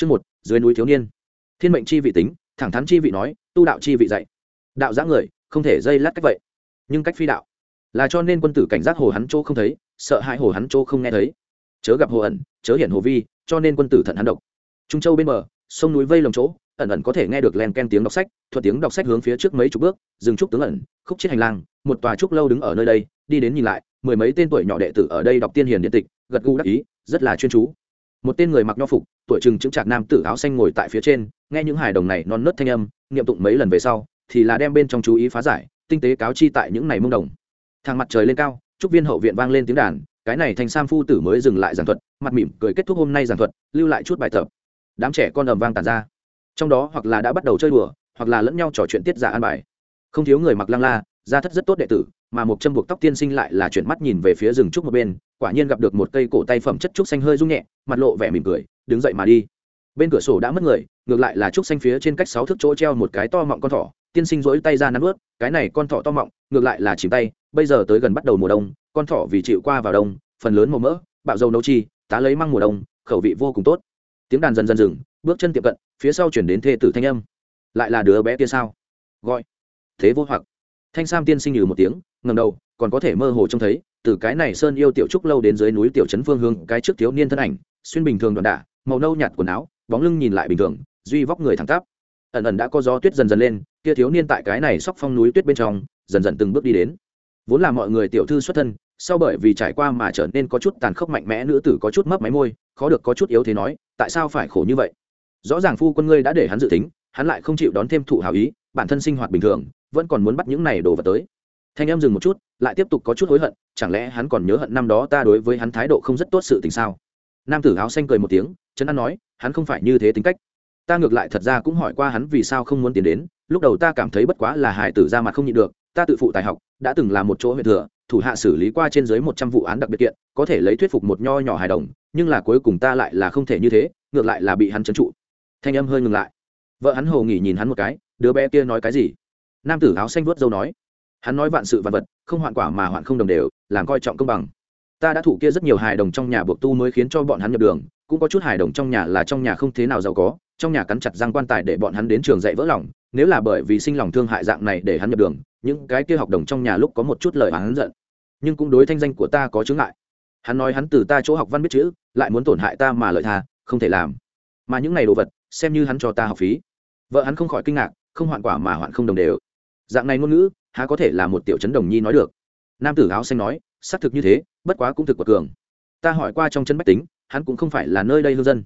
Chương một, dưới núi thiếu niên. Thiên mệnh chi vị tính, thẳng thắn chi vị nói, tu đạo chi vị dạy. Đạo giã người, không thể dây lát cách vậy. Nhưng cách phi đạo, là cho nên quân tử cảnh giác hồ hắn chỗ không thấy, sợ hãi hồ hắn chỗ không nghe thấy. Chớ gặp hồ ẩn, chớ hiển hồ vi, cho nên quân tử thận hắn độc. Trung châu bên bờ, sông núi vây lồng chỗ, ẩn ẩn có thể nghe được len ken tiếng đọc sách, thuật tiếng đọc sách hướng phía trước mấy chục bước, dừng trúc tướng ẩn, khúc chết hành lang, một tòa trúc lâu đứng ở nơi đây, đi đến nhìn lại, mười mấy tên tuổi nhỏ đệ tử ở đây đọc tiên hiền điện tịch, gật gù đắc ý, rất là chuyên chú một tên người mặc nho phục, tuổi trừng chứng chạc nam tử áo xanh ngồi tại phía trên, nghe những hài đồng này non nớt thanh âm, niệm tụng mấy lần về sau, thì là đem bên trong chú ý phá giải, tinh tế cáo chi tại những này mông đồng. Thang mặt trời lên cao trúc viên hậu viện vang lên tiếng đàn, cái này thành sam phu tử mới dừng lại giảng thuật, mặt mỉm cười kết thúc hôm nay giảng thuật, lưu lại chút bài tập. Đám trẻ con ầm vang tàn ra. Trong đó hoặc là đã bắt đầu chơi đùa, hoặc là lẫn nhau trò chuyện tiết giả an bài. Không thiếu người mặc lăng la gia thất rất tốt đệ tử, mà một châm buộc tóc tiên sinh lại là chuyển mắt nhìn về phía rừng trúc một bên quả nhiên gặp được một cây cổ tay phẩm chất trúc xanh hơi rung nhẹ, mặt lộ vẻ mỉm cười, đứng dậy mà đi. Bên cửa sổ đã mất người, ngược lại là trúc xanh phía trên cách sáu thước chỗ treo một cái to mọng con thỏ, tiên sinh rỗi tay ra nắn ướt cái này con thỏ to mọng, ngược lại là chìm tay, bây giờ tới gần bắt đầu mùa đông, con thỏ vì chịu qua vào đông, phần lớn màu mỡ, bạo dầu nấu chi, tá lấy măng mùa đông, khẩu vị vô cùng tốt. Tiếng đàn dần dần dừng, bước chân tiệm cận, phía sau chuyển đến thê tử thanh âm. Lại là đứa bé kia sao? Gọi. Thế vô hoặc. Thanh sam tiên sinh nhừ một tiếng ngầm đầu, còn có thể mơ hồ trông thấy từ cái này sơn yêu tiểu trúc lâu đến dưới núi tiểu trấn phương hương cái trước thiếu niên thân ảnh, xuyên bình thường đoạn đả, màu nâu nhạt quần áo, bóng lưng nhìn lại bình thường, duy vóc người thẳng tắp. Ẩn ẩn đã có gió tuyết dần dần lên, kia thiếu niên tại cái này sóc phong núi tuyết bên trong, dần dần từng bước đi đến. Vốn là mọi người tiểu thư xuất thân, sau bởi vì trải qua mà trở nên có chút tàn khốc mạnh mẽ, nữ tử có chút mấp máy môi, khó được có chút yếu thế nói, tại sao phải khổ như vậy? Rõ ràng phu quân ngươi đã để hắn dự tính, hắn lại không chịu đón thêm thụ hào ý, bản thân sinh hoạt bình thường, vẫn còn muốn bắt những này đồ vật tới thanh em dừng một chút, lại tiếp tục có chút hối hận, chẳng lẽ hắn còn nhớ hận năm đó ta đối với hắn thái độ không rất tốt sự tình sao? Nam tử áo xanh cười một tiếng trấn an nói, hắn không phải như thế tính cách. Ta ngược lại thật ra cũng hỏi qua hắn vì sao không muốn tiến đến, lúc đầu ta cảm thấy bất quá là hải tử ra mặt không nhịn được, ta tự phụ tài học, đã từng là một chỗ huyện thừa, thủ hạ xử lý qua trên dưới một trăm vụ án đặc biệt kiện, có thể lấy thuyết phục một nho nhỏ hài đồng, nhưng là cuối cùng ta lại là không thể như thế, ngược lại là bị hắn trấn trụ. Thanh âm hơi ngừng lại. Vợ hắn hồ nghỉ nhìn hắn một cái, đứa bé kia nói cái gì? Nam tử áo xanh vớt dâu nói hắn nói vạn sự vạn vật, không hoạn quả mà hoạn không đồng đều, làm coi trọng công bằng. Ta đã thủ kia rất nhiều hài đồng trong nhà buộc tu mới khiến cho bọn hắn nhập đường, cũng có chút hài đồng trong nhà là trong nhà không thế nào giàu có, trong nhà cắn chặt răng quan tài để bọn hắn đến trường dạy vỡ lòng, nếu là bởi vì sinh lòng thương hại dạng này để hắn nhập đường, những cái kia học đồng trong nhà lúc có một chút lời hắn giận. Nhưng cũng đối thanh danh của ta có chướng ngại. Hắn nói hắn từ ta chỗ học văn biết chữ, lại muốn tổn hại ta mà lợi tha, không thể làm. Mà những này đồ vật, xem như hắn cho ta học phí. Vợ hắn không khỏi kinh ngạc, không hoạn quả mà hoạn không đồng đều dạng này ngôn ngữ, há có thể là một tiểu chấn đồng nhi nói được. Nam tử áo xanh nói, xác thực như thế, bất quá cũng thực quật cường. Ta hỏi qua trong chân bách tính, hắn cũng không phải là nơi đây hương dân.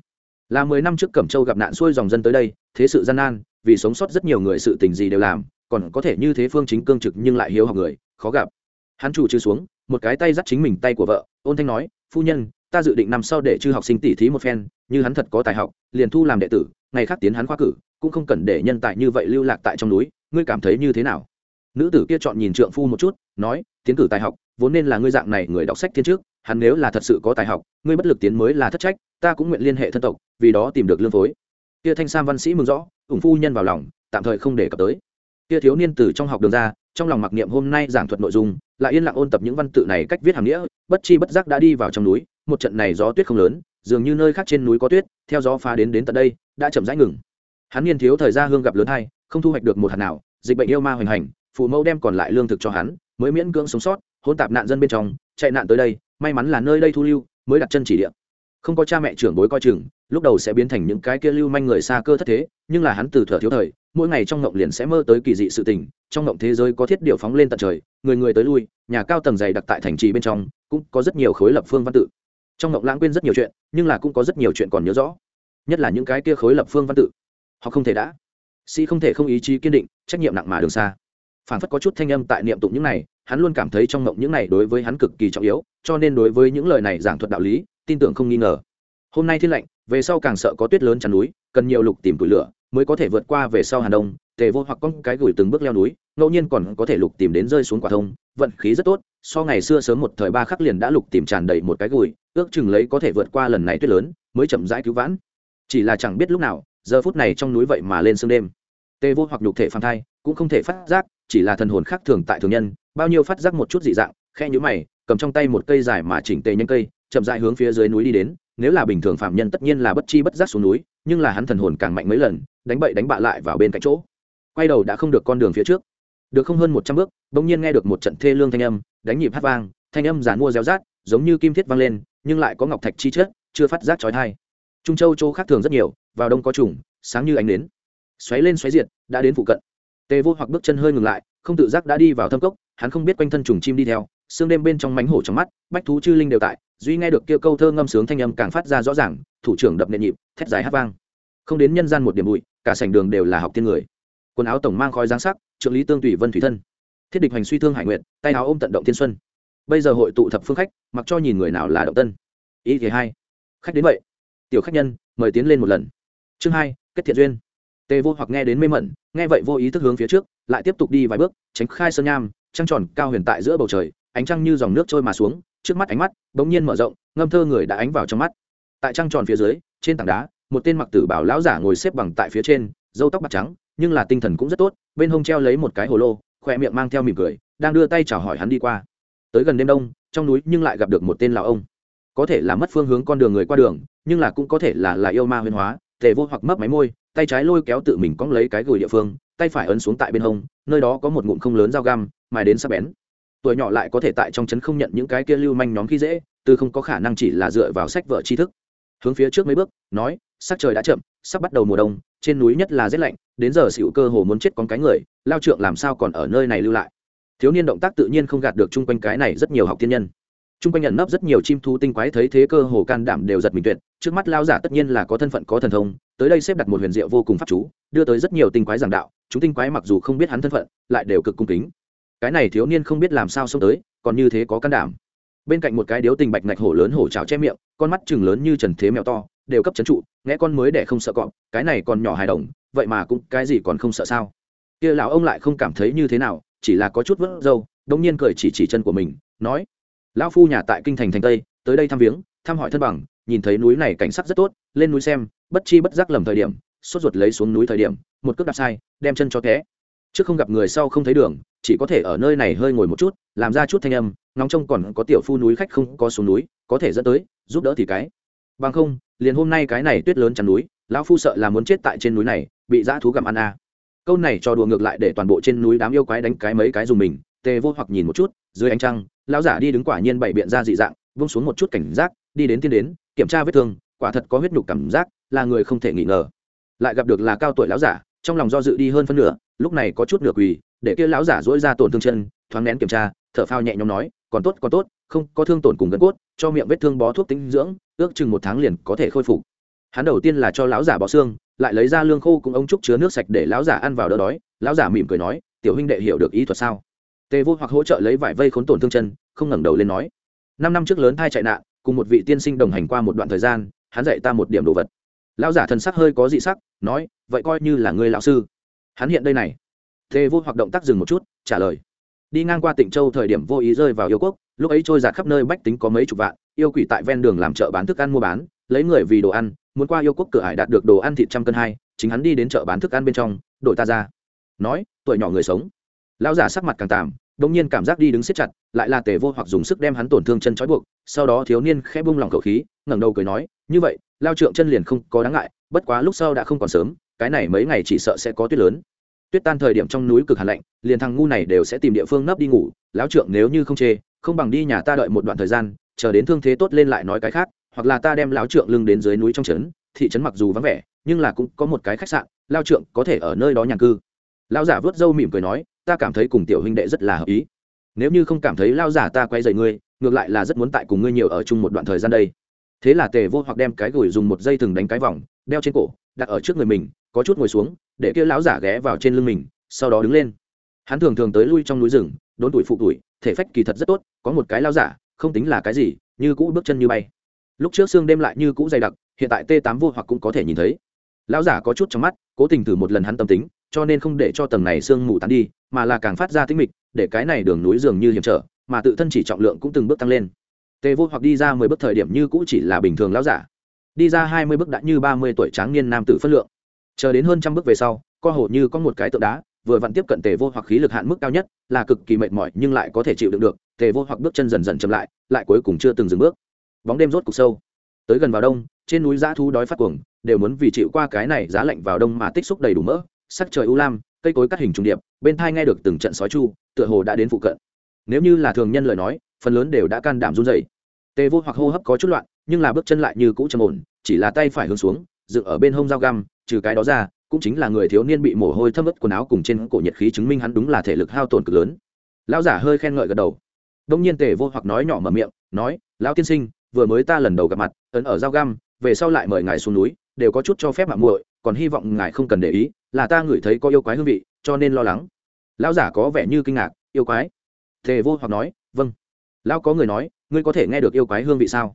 Là mười năm trước cẩm châu gặp nạn xuôi dòng dân tới đây, thế sự gian nan, vì sống sót rất nhiều người sự tình gì đều làm, còn có thể như thế phương chính cương trực nhưng lại hiếu học người, khó gặp. Hắn chủ trừ xuống, một cái tay dắt chính mình tay của vợ, ôn thanh nói, phu nhân, ta dự định năm sau để chư học sinh tỉ thí một phen, như hắn thật có tài học, liền thu làm đệ tử, ngày khác tiến hắn khoa cử, cũng không cần để nhân tài như vậy lưu lạc tại trong núi ngươi cảm thấy như thế nào? Nữ tử kia chọn nhìn trượng phu một chút, nói, tiến cử tài học, vốn nên là ngươi dạng này người đọc sách thiên trước, hắn nếu là thật sự có tài học, ngươi bất lực tiến mới là thất trách, ta cũng nguyện liên hệ thân tộc, vì đó tìm được lương phối. Kia thanh sam văn sĩ mừng rõ, ủng phu nhân vào lòng, tạm thời không để cập tới. Kia thiếu niên từ trong học đường ra, trong lòng mặc niệm hôm nay giảng thuật nội dung, lại yên lặng ôn tập những văn tự này cách viết hàng nghĩa, bất chi bất giác đã đi vào trong núi, một trận này gió tuyết không lớn, dường như nơi khác trên núi có tuyết, theo gió phá đến đến tận đây, đã chậm rãi ngừng. Hắn niên thiếu thời gian hương gặp lớn hay không thu hoạch được một hạt nào, dịch bệnh yêu ma hoành hành, phụ mẫu đem còn lại lương thực cho hắn, mới miễn cưỡng sống sót hôn tạp nạn dân bên trong, chạy nạn tới đây, may mắn là nơi đây thu lưu, mới đặt chân chỉ địa. Không có cha mẹ trưởng bối coi chừng, lúc đầu sẽ biến thành những cái kia lưu manh người xa cơ thất thế, nhưng là hắn từ thừa thiếu thời, mỗi ngày trong ngộng liền sẽ mơ tới kỳ dị sự tình, trong ngộng thế giới có thiết điều phóng lên tận trời, người người tới lui, nhà cao tầng dày đặc tại thành trì bên trong, cũng có rất nhiều khối lập phương văn tự. Trong ngộng lãng quên rất nhiều chuyện, nhưng là cũng có rất nhiều chuyện còn nhớ rõ, nhất là những cái kia khối lập phương văn tự. Họ không thể đã sĩ không thể không ý chí kiên định, trách nhiệm nặng mà đường xa. Phản phất có chút thanh âm tại niệm tụng những này, hắn luôn cảm thấy trong mộng những này đối với hắn cực kỳ trọng yếu, cho nên đối với những lời này giảng thuật đạo lý, tin tưởng không nghi ngờ. Hôm nay thiên lạnh về sau càng sợ có tuyết lớn chắn núi, cần nhiều lục tìm tủi lửa, mới có thể vượt qua về sau Hà đông, tề vô hoặc con cái gửi từng bước leo núi, ngẫu nhiên còn có thể lục tìm đến rơi xuống quả thông, vận khí rất tốt, so ngày xưa sớm một thời ba khắc liền đã lục tìm tràn đầy một cái gùi, ước chừng lấy có thể vượt qua lần này tuyết lớn, mới chậm rãi cứu vãn. Chỉ là chẳng biết lúc nào giờ phút này trong núi vậy mà lên sương đêm. Tê vô hoặc nhục thể phản thai, cũng không thể phát giác, chỉ là thần hồn khác thường tại thường nhân, bao nhiêu phát giác một chút dị dạng khe nhũ mày, cầm trong tay một cây dài mà chỉnh tề nhanh cây, chậm dại hướng phía dưới núi đi đến, nếu là bình thường phạm nhân tất nhiên là bất chi bất giác xuống núi, nhưng là hắn thần hồn càng mạnh mấy lần, đánh bậy đánh bạ lại vào bên cạnh chỗ. Quay đầu đã không được con đường phía trước. Được không hơn một trăm bước, bỗng nhiên nghe được một trận thê lương thanh âm, đánh nhịp hát vang, thanh âm giàn mua réo rát, giống như kim thiết vang lên, nhưng lại có ngọc thạch chi chết chưa phát giác trói thai trung châu chỗ khác thường rất nhiều vào đông có trùng, sáng như ánh nến. Xoáy lên xoáy diệt, đã đến phụ cận. Tề vô hoặc bước chân hơi ngừng lại, không tự giác đã đi vào thâm cốc, hắn không biết quanh thân trùng chim đi theo xương đêm bên trong mánh hổ trong mắt, bách thú chư linh đều tại, duy nghe được kia câu thơ ngâm sướng thanh âm càng phát ra rõ ràng, thủ trưởng đập nện nhịp, thét dài hát vang. Không đến nhân gian một điểm bụi, cả sảnh đường đều là học tiên người. Quần áo tổng mang khói giáng sắc, trượng lý tương tùy vân thủy thân. Thiết địch hành suy thương hải nguyện tay áo ôm tận động thiên xuân. Bây giờ hội tụ thập phương khách, mặc cho nhìn người nào là động tân. Ý thứ hai. Khách đến vậy. Tiểu khách nhân, mời tiến lên một lần chương hai, kết thiện duyên. Tề vô hoặc nghe đến mê mẩn, nghe vậy vô ý thức hướng phía trước, lại tiếp tục đi vài bước, tránh khai sơn nham, trăng tròn cao huyền tại giữa bầu trời, ánh trăng như dòng nước trôi mà xuống, trước mắt ánh mắt bỗng nhiên mở rộng, ngâm thơ người đã ánh vào trong mắt. Tại trăng tròn phía dưới, trên tảng đá, một tên mặc tử bảo lão giả ngồi xếp bằng tại phía trên dâu tóc bạc trắng, nhưng là tinh thần cũng rất tốt, bên hông treo lấy một cái hồ lô khỏe miệng mang theo mỉm cười, đang đưa tay chào hỏi hắn đi qua. Tới gần đêm đông, trong núi nhưng lại gặp được một tên lão ông. Có thể là mất phương hướng con đường người qua đường, nhưng là cũng có thể là là yêu ma huyền hóa tề vô hoặc mấp máy môi, tay trái lôi kéo tự mình cóng lấy cái gửi địa phương, tay phải ấn xuống tại bên hông, nơi đó có một ngụm không lớn dao găm, mài đến sắc bén. Tuổi nhỏ lại có thể tại trong trấn không nhận những cái kia lưu manh nhóm khi dễ, từ không có khả năng chỉ là dựa vào sách vở tri thức. Hướng phía trước mấy bước, nói, sắc trời đã chậm, sắp bắt đầu mùa đông, trên núi nhất là rét lạnh, đến giờ xỉu cơ hồ muốn chết con cái người, lao trượng làm sao còn ở nơi này lưu lại? Thiếu niên động tác tự nhiên không gạt được chung quanh cái này rất nhiều học tiên nhân. Trung quanh nhận nấp rất nhiều chim thu tinh quái thấy thế cơ hồ can đảm đều giật mình tuyệt, trước mắt lao giả tất nhiên là có thân phận có thần thông, tới đây xếp đặt một huyền diệu vô cùng pháp chú, đưa tới rất nhiều tinh quái giảng đạo, chúng tinh quái mặc dù không biết hắn thân phận, lại đều cực cung kính. Cái này thiếu niên không biết làm sao xông tới, còn như thế có can đảm. Bên cạnh một cái điếu tình bạch ngạch hổ lớn hổ trào che miệng, con mắt chừng lớn như trần thế mèo to, đều cấp trấn trụ, nghe con mới để không sợ cọp, cái này còn nhỏ hài đồng, vậy mà cũng cái gì còn không sợ sao? Kia lão ông lại không cảm thấy như thế nào, chỉ là có chút vớt râu đông nhiên cười chỉ chỉ chân của mình, nói lão phu nhà tại kinh thành thành tây, tới đây thăm viếng, thăm hỏi thân bằng, nhìn thấy núi này cảnh sắc rất tốt, lên núi xem, bất chi bất giác lầm thời điểm, sốt ruột lấy xuống núi thời điểm, một cước đạp sai, đem chân cho té trước không gặp người sau không thấy đường, chỉ có thể ở nơi này hơi ngồi một chút, làm ra chút thanh âm, ngóng trông còn có tiểu phu núi khách không có xuống núi, có thể dẫn tới, giúp đỡ thì cái bằng không, liền hôm nay cái này tuyết lớn chắn núi, lão phu sợ là muốn chết tại trên núi này, bị dã thú gặm ăn a à. câu này cho đùa ngược lại để toàn bộ trên núi đám yêu quái đánh cái mấy cái dùng mình tề vô hoặc nhìn một chút, dưới ánh trăng lão giả đi đứng quả nhiên bày biện ra dị dạng, vung xuống một chút cảnh giác, đi đến tiên đến, kiểm tra vết thương, quả thật có huyết nhục cảm giác, là người không thể nghi ngờ. Lại gặp được là cao tuổi lão giả, trong lòng do dự đi hơn phân nửa, lúc này có chút nửa quỳ, để kia lão giả dỗi ra tổn thương chân, thoáng nén kiểm tra, thở phao nhẹ nhõm nói, còn tốt còn tốt, không có thương tổn cùng gân cốt, cho miệng vết thương bó thuốc tinh dưỡng, ước chừng một tháng liền có thể khôi phục. Hắn đầu tiên là cho lão giả bỏ xương, lại lấy ra lương khô cùng ông trúc chứa nước sạch để lão giả ăn vào đỡ đói. Lão giả mỉm cười nói, tiểu huynh đệ hiểu được ý thuật sao? Tề vô hoặc hỗ trợ lấy vải vây khốn tổn thương chân, không ngẩng đầu lên nói, năm năm trước lớn thai chạy nạn, cùng một vị tiên sinh đồng hành qua một đoạn thời gian, hắn dạy ta một điểm đồ vật. Lão giả thần sắc hơi có dị sắc, nói, vậy coi như là người lão sư. Hắn hiện đây này. Tề vô hoặc động tác dừng một chút, trả lời, đi ngang qua tịnh châu thời điểm vô ý rơi vào yêu quốc, lúc ấy trôi giạt khắp nơi bách tính có mấy chục vạn, yêu quỷ tại ven đường làm chợ bán thức ăn mua bán, lấy người vì đồ ăn, muốn qua yêu quốc cửa hải đạt được đồ ăn thịt trăm cân hai, chính hắn đi đến chợ bán thức ăn bên trong, đổi ta ra. Nói, tuổi nhỏ người sống lão giả sắc mặt càng tạm đông nhiên cảm giác đi đứng siết chặt, lại là tề vô hoặc dùng sức đem hắn tổn thương chân trói buộc, sau đó thiếu niên khẽ bung lòng khẩu khí, ngẩng đầu cười nói, như vậy, lao trượng chân liền không có đáng ngại, bất quá lúc sau đã không còn sớm, cái này mấy ngày chỉ sợ sẽ có tuyết lớn. Tuyết tan thời điểm trong núi cực hàn lạnh, liền thằng ngu này đều sẽ tìm địa phương nấp đi ngủ, lão trượng nếu như không chê, không bằng đi nhà ta đợi một đoạn thời gian, chờ đến thương thế tốt lên lại nói cái khác, hoặc là ta đem lão trượng lưng đến dưới núi trong trấn, thị trấn mặc dù vắng vẻ, nhưng là cũng có một cái khách sạn, lao trượng có thể ở nơi đó nhàn cư lão giả vớt râu mỉm cười nói, ta cảm thấy cùng tiểu huynh đệ rất là hợp ý. Nếu như không cảm thấy lao giả ta quay dày ngươi, ngược lại là rất muốn tại cùng ngươi nhiều ở chung một đoạn thời gian đây. Thế là tề vô hoặc đem cái gửi dùng một dây thừng đánh cái vòng, đeo trên cổ, đặt ở trước người mình, có chút ngồi xuống, để kia lão giả ghé vào trên lưng mình, sau đó đứng lên. Hắn thường thường tới lui trong núi rừng, đốn tuổi phụ tuổi, thể phách kỳ thật rất tốt, có một cái lao giả, không tính là cái gì, như cũ bước chân như bay. Lúc trước xương đêm lại như cũ dày đặc, hiện tại t tám vô hoặc cũng có thể nhìn thấy. Lão giả có chút trong mắt, cố tình thử một lần hắn tâm tính cho nên không để cho tầng này sương mù tán đi, mà là càng phát ra tinh mịch, để cái này đường núi dường như hiểm trở, mà tự thân chỉ trọng lượng cũng từng bước tăng lên. Tề vô hoặc đi ra mười bước thời điểm như cũ chỉ là bình thường lão giả. Đi ra hai mươi bước đã như ba mươi tuổi tráng niên nam tử phất lượng. Chờ đến hơn trăm bước về sau, co hồ như có một cái tượng đá, vừa vặn tiếp cận tề vô hoặc khí lực hạn mức cao nhất, là cực kỳ mệt mỏi nhưng lại có thể chịu đựng được. Tề vô hoặc bước chân dần dần chậm lại lại cuối cùng chưa từng dừng bước. Bóng đêm rốt cục sâu. Tới gần vào đông, trên núi dã thú đói phát cuồng, đều muốn vì chịu qua cái này giá lạnh vào đông mà tích xúc đầy đủ mỡ sắc trời u lam, cây cối cắt hình trùng điệp, bên thai nghe được từng trận sói chu, tựa hồ đã đến phụ cận. Nếu như là thường nhân lời nói, phần lớn đều đã can đảm run dày tê vô hoặc hô hấp có chút loạn, nhưng là bước chân lại như cũ trầm ổn, chỉ là tay phải hướng xuống, dựng ở bên hông dao găm, trừ cái đó ra, cũng chính là người thiếu niên bị mồ hôi thấm ướt quần áo cùng trên cổ nhiệt khí chứng minh hắn đúng là thể lực hao tổn cực lớn. Lão giả hơi khen ngợi gật đầu. Đông nhiên tề vô hoặc nói nhỏ mở miệng, nói, lão tiên sinh, vừa mới ta lần đầu gặp mặt, ấn ở dao găm, về sau lại mời ngài xuống núi, đều có chút cho phép mạng muội, còn hy vọng ngài không cần để ý là ta ngửi thấy có yêu quái hương vị, cho nên lo lắng. Lão giả có vẻ như kinh ngạc, yêu quái? Thề vô hoặc nói vâng. Lão có người nói, ngươi có thể nghe được yêu quái hương vị sao?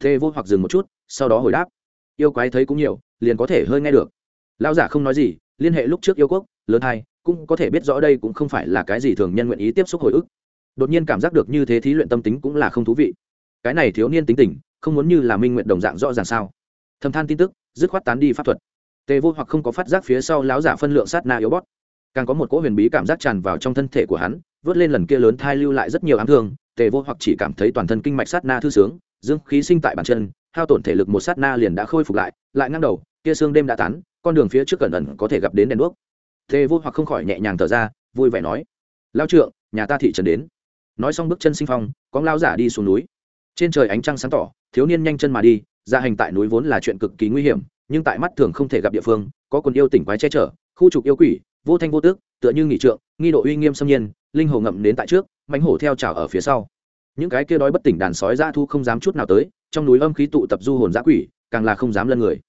Thề vô hoặc dừng một chút, sau đó hồi đáp, yêu quái thấy cũng nhiều, liền có thể hơi nghe được. Lão giả không nói gì, liên hệ lúc trước yêu quốc, lớn hai, cũng có thể biết rõ đây cũng không phải là cái gì thường nhân nguyện ý tiếp xúc hồi ức. Đột nhiên cảm giác được như thế thí luyện tâm tính cũng là không thú vị. Cái này thiếu niên tính tình, không muốn như là minh nguyện đồng dạng rõ ràng sao? Thầm than tin tức, dứt khoát tán đi pháp thuật tề vô hoặc không có phát giác phía sau láo giả phân lượng sát na yếu bót. Càng có một cỗ huyền bí cảm giác tràn vào trong thân thể của hắn, vớt lên lần kia lớn thai lưu lại rất nhiều ám thương, tề vô hoặc chỉ cảm thấy toàn thân kinh mạch sát na thư sướng, dương khí sinh tại bàn chân, hao tổn thể lực một sát na liền đã khôi phục lại lại ngang đầu, kia xương đêm đã tán, con đường phía trước cẩn ẩn có thể gặp đến đèn đuốc. Tề vô hoặc không khỏi nhẹ nhàng thở ra, vui vẻ nói lao trượng, nhà ta thị trần đến. Nói xong bước chân sinh phong, có lao giả đi xuống núi. Trên trời ánh trăng sáng tỏ, thiếu niên nhanh chân mà đi Ra hành tại núi vốn là chuyện cực kỳ nguy hiểm nhưng tại mắt thường không thể gặp địa phương, có quần yêu tỉnh quái che chở, khu trục yêu quỷ, vô thanh vô tước, tựa như nghỉ trượng, nghi độ uy nghiêm xâm nhiên, linh hồ ngậm đến tại trước mánh hổ theo trào ở phía sau. Những cái kia đói bất tỉnh đàn sói dã thu không dám chút nào tới, trong núi âm khí tụ tập du hồn dã quỷ, càng là không dám lân người.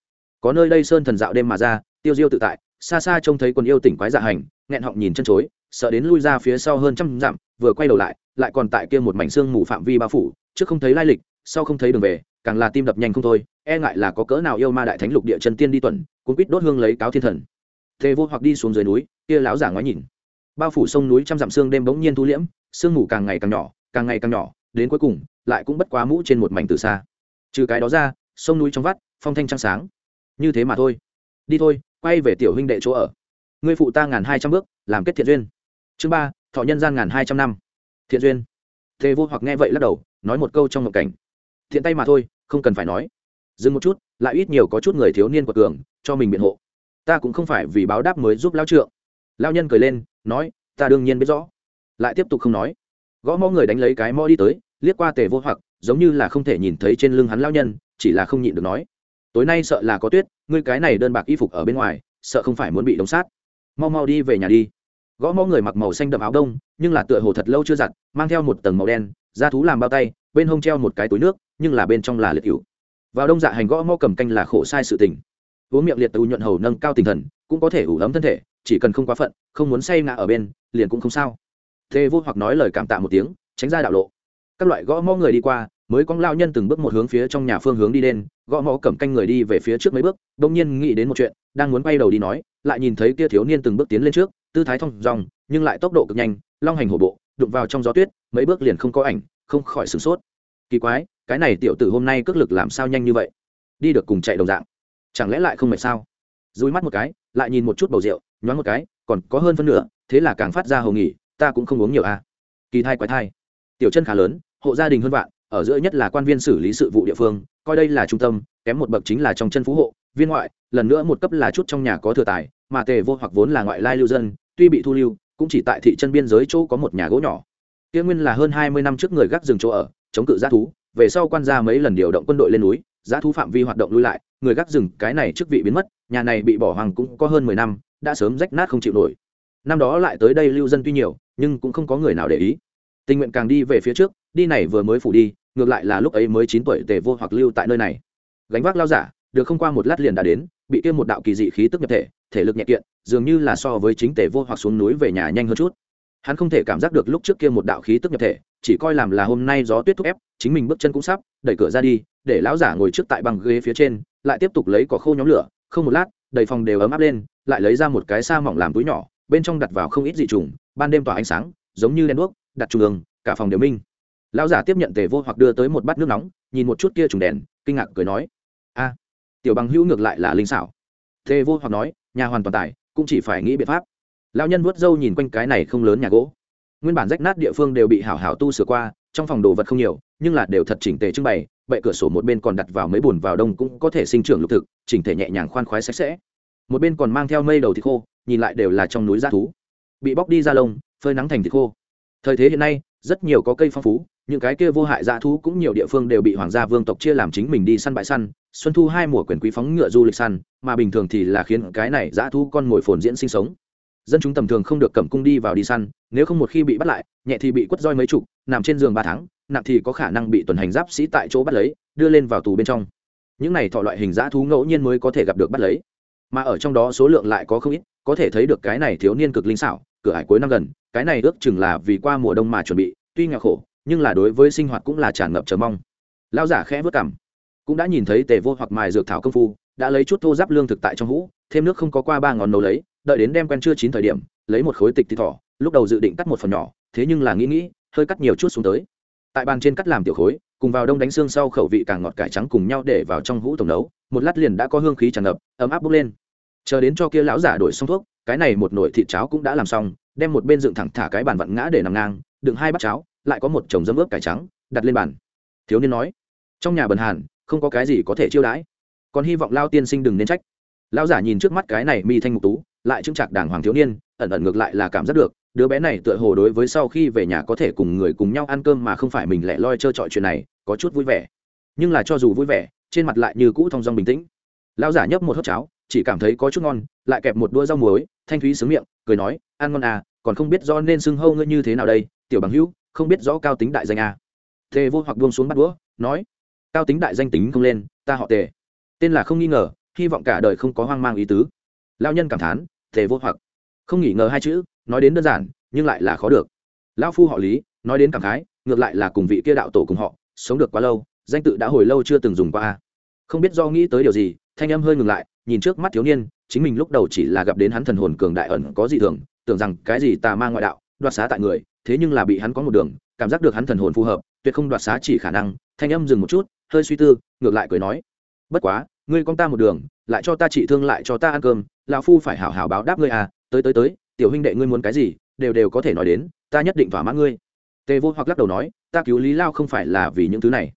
Có nơi đây sơn thần dạo đêm mà ra, tiêu diêu tự tại, xa xa trông thấy quần yêu tỉnh quái dạ hành, nghẹn họng nhìn chân chối, sợ đến lui ra phía sau hơn trăm dặm, vừa quay đầu lại lại còn tại kia một mảnh xương mù phạm vi bao phủ, trước không thấy lai lịch, sau không thấy đường về, càng là tim đập nhanh không thôi e ngại là có cỡ nào yêu ma đại thánh lục địa chân tiên đi tuần cũng quýt đốt hương lấy cáo thiên thần. Thề vô hoặc đi xuống dưới núi, kia láo giả ngoái nhìn. Bao phủ sông núi trăm dặm xương đêm bỗng nhiên thu liễm, sương mù càng ngày càng nhỏ, càng ngày càng nhỏ, đến cuối cùng, lại cũng bất quá mũ trên một mảnh từ xa. Trừ cái đó ra, sông núi trong vắt, phong thanh trăng sáng. Như thế mà thôi. Đi thôi, quay về tiểu huynh đệ chỗ ở. Ngươi phụ ta ngàn hai trăm bước, làm kết thiện duyên. Chương ba, thọ nhân gian ngàn hai trăm năm. Thiện duyên. Thề vô hoặc nghe vậy lắc đầu, nói một câu trong một cảnh. Thiện tay mà thôi, không cần phải nói dừng một chút, lại ít nhiều có chút người thiếu niên của cường, cho mình biện hộ. Ta cũng không phải vì báo đáp mới giúp lao trượng. Lao nhân cười lên, nói, ta đương nhiên biết rõ. Lại tiếp tục không nói. Gõ mõ người đánh lấy cái mõ đi tới, liếc qua tề vô hoặc, giống như là không thể nhìn thấy trên lưng hắn lao nhân, chỉ là không nhịn được nói. Tối nay sợ là có tuyết, ngươi cái này đơn bạc y phục ở bên ngoài, sợ không phải muốn bị đóng sát. Mau mau đi về nhà đi. Gõ mõ người mặc màu xanh đậm áo đông, nhưng là tựa hồ thật lâu chưa giặt, mang theo một tầng màu đen, da thú làm bao tay, bên hông treo một cái túi nước, nhưng là bên trong là liệt cựu vào đông dạ hành gõ mo cầm canh là khổ sai sự tình. Uống miệng liệt tù nhuận hầu nâng cao tinh thần, cũng có thể ủ ấm thân thể, chỉ cần không quá phận, không muốn say ngã ở bên, liền cũng không sao. Thế vô hoặc nói lời cảm tạ một tiếng, tránh ra đạo lộ. Các loại gõ mo người đi qua, mới con lao nhân từng bước một hướng phía trong nhà phương hướng đi lên, gõ mõ cầm canh người đi về phía trước mấy bước đông nhiên nghĩ đến một chuyện, đang muốn bay đầu đi nói, lại nhìn thấy kia thiếu niên từng bước tiến lên trước, tư thái thong dòng nhưng lại tốc độ cực nhanh, long hành hổ bộ, đụng vào trong gió tuyết, mấy bước liền không có ảnh, không khỏi sửng sốt. Kỳ quái cái này tiểu tử hôm nay cước lực làm sao nhanh như vậy? Đi được cùng chạy đồng dạng. Chẳng lẽ lại không mệt sao? Dùi mắt một cái, lại nhìn một chút bầu rượu, nhoáng một cái, còn có hơn phân nửa, thế là càng phát ra hầu nghỉ, ta cũng không uống nhiều a à. kỳ thai quái thai. Tiểu chân khá lớn, hộ gia đình hơn vạn, ở giữa nhất là quan viên xử lý sự vụ địa phương, coi đây là trung tâm, kém một bậc chính là trong chân phú hộ, viên ngoại, lần nữa một cấp là chút trong nhà có thừa tài, mà tề vô hoặc vốn là ngoại lai lưu dân, tuy bị thu lưu, cũng chỉ tại thị chân biên giới chỗ có một nhà gỗ nhỏ. Kia nguyên là hơn hai mươi năm trước người gác rừng chỗ ở, chống cự g thú về sau quan gia mấy lần điều động quân đội lên núi, giá thú phạm vi hoạt động lui lại, người gác rừng cái này chức vị biến mất, nhà này bị bỏ hoang cũng có hơn mười năm, đã sớm rách nát không chịu nổi. Năm đó lại tới đây lưu dân tuy nhiều, nhưng cũng không có người nào để ý. Tình nguyện càng đi về phía trước, đi này vừa mới phủ đi, ngược lại là lúc ấy mới chín tuổi tề vô hoặc lưu tại nơi này. Gánh vác lao giả, được không qua một lát liền đã đến, bị kia một đạo kỳ dị khí tức nhập thể thể lực nhẹ kiện, dường như là so với chính tề vô hoặc xuống núi về nhà nhanh hơn chút hắn không thể cảm giác được lúc trước kia một đạo khí tức nhập thể, chỉ coi làm là hôm nay gió tuyết thúc ép, chính mình bước chân cũng sắp, đẩy cửa ra đi, để lão giả ngồi trước tại băng ghế phía trên, lại tiếp tục lấy cỏ khô nhóm lửa, không một lát, đầy phòng đều ấm áp lên, lại lấy ra một cái sa mỏng làm túi nhỏ, bên trong đặt vào không ít dị trùng, ban đêm tỏa ánh sáng, giống như đèn đuốc, đặt trung ương cả phòng đều minh. Lão giả tiếp nhận tề vô hoặc đưa tới một bát nước nóng, nhìn một chút kia trùng đèn, kinh ngạc cười nói, a, tiểu bằng hữu ngược lại là linh xảo. Tề vô hoặc nói, nhà hoàn toàn tài cũng chỉ phải nghĩ biện pháp lão nhân vuốt râu nhìn quanh cái này không lớn nhà gỗ. Nguyên bản rách nát địa phương đều bị hảo hảo tu sửa qua, trong phòng đồ vật không nhiều, nhưng là đều thật chỉnh tề trưng bày bệ cửa sổ một bên còn đặt vào mấy bùn vào đông cũng có thể sinh trưởng lục thực, chỉnh thể nhẹ nhàng khoan khoái sạch sẽ. Một bên còn mang theo mây đầu thịt khô, nhìn lại đều là trong núi g thú. Bị bóc đi ra lông, phơi nắng thành thịt khô. Thời thế hiện nay, rất nhiều có cây phong phú, những cái kia vô hại dã thú cũng nhiều địa phương đều bị hoàng gia vương tộc chia làm chính mình đi săn bãi săn, xuân thu hai mùa quyền quý phóng ngựa du lịch săn, mà bình thường thì là khiến cái này dã thú con mồi phồn diễn sinh sống dân chúng tầm thường không được cầm cung đi vào đi săn, nếu không một khi bị bắt lại, nhẹ thì bị quất roi mấy chục, nằm trên giường ba tháng, nặng thì có khả năng bị tuần hành giáp sĩ tại chỗ bắt lấy, đưa lên vào tù bên trong. Những này thọ loại hình dã thú ngẫu nhiên mới có thể gặp được bắt lấy. Mà ở trong đó số lượng lại có không ít, có thể thấy được cái này thiếu niên cực linh xảo, cửa hải cuối năm gần, cái này ước chừng là vì qua mùa đông mà chuẩn bị, tuy nghèo khổ, nhưng là đối với sinh hoạt cũng là tràn ngập chờ mong. Lao giả khẽ vớt cảm cũng đã nhìn thấy tề vô hoặc mài dược thảo công phu, đã lấy chút thô giáp lương thực tại trong hũ, thêm nước không có qua ba ngón nấu lấy đợi đến đem quen chưa chín thời điểm, lấy một khối tịch thịt thỏ, lúc đầu dự định cắt một phần nhỏ, thế nhưng là nghĩ nghĩ, hơi cắt nhiều chút xuống tới. Tại bàn trên cắt làm tiểu khối, cùng vào đông đánh xương sau khẩu vị càng ngọt cải trắng cùng nhau để vào trong hũ tổng nấu, một lát liền đã có hương khí tràn ngập, ấm áp bốc lên. Chờ đến cho kia lão giả đổi xong thuốc, cái này một nồi thịt cháo cũng đã làm xong, đem một bên dựng thẳng thả cái bàn vặn ngã để nằm ngang, đựng hai bát cháo, lại có một chồng dấm ướp cải trắng, đặt lên bàn. Thiếu niên nói, trong nhà bần hàn, không có cái gì có thể chiêu đãi. Còn hy vọng lao tiên sinh đừng nên trách. Lao giả nhìn trước mắt cái này mi thanh mục tú lại chứng chặt đàng hoàng thiếu niên, ẩn ẩn ngược lại là cảm giác được, đứa bé này tựa hồ đối với sau khi về nhà có thể cùng người cùng nhau ăn cơm mà không phải mình lẻ loi trơ trọi chuyện này, có chút vui vẻ. Nhưng là cho dù vui vẻ, trên mặt lại như cũ thong dong bình tĩnh. Lao giả nhấp một hớp cháo, chỉ cảm thấy có chút ngon, lại kẹp một đũa rau muối, thanh thúy sướng miệng, cười nói, ăn ngon à còn không biết do nên xưng hâu ngươi như thế nào đây, tiểu bằng hữu, không biết rõ cao tính đại danh à. tề vô hoặc buông xuống bắt đũa, nói, cao tính đại danh tính không lên, ta họ tề. Tên là không nghi ngờ, hy vọng cả đời không có hoang mang ý tứ. Lao nhân cảm thán tề vô hoặc. Không nghĩ ngờ hai chữ, nói đến đơn giản, nhưng lại là khó được. Lão phu họ lý, nói đến cảm khái, ngược lại là cùng vị kia đạo tổ cùng họ, sống được quá lâu, danh tự đã hồi lâu chưa từng dùng qua không biết do nghĩ tới điều gì, thanh âm hơi ngừng lại, nhìn trước mắt thiếu niên, chính mình lúc đầu chỉ là gặp đến hắn thần hồn cường đại ẩn có gì thường, tưởng rằng cái gì tà ma ngoại đạo, đoạt xá tại người, thế nhưng là bị hắn có một đường, cảm giác được hắn thần hồn phù hợp, tuyệt không đoạt xá chỉ khả năng, thanh âm dừng một chút, hơi suy tư, ngược lại cười nói, bất quá, ngươi con ta một đường, lại cho ta trị thương lại cho ta ăn cơm lão phu phải hảo hảo báo đáp ngươi à tới tới tới, tiểu huynh đệ ngươi muốn cái gì, đều đều có thể nói đến, ta nhất định thỏa mãn ngươi. Tề vô hoặc lắc đầu nói, ta cứu lý lao không phải là vì những thứ này.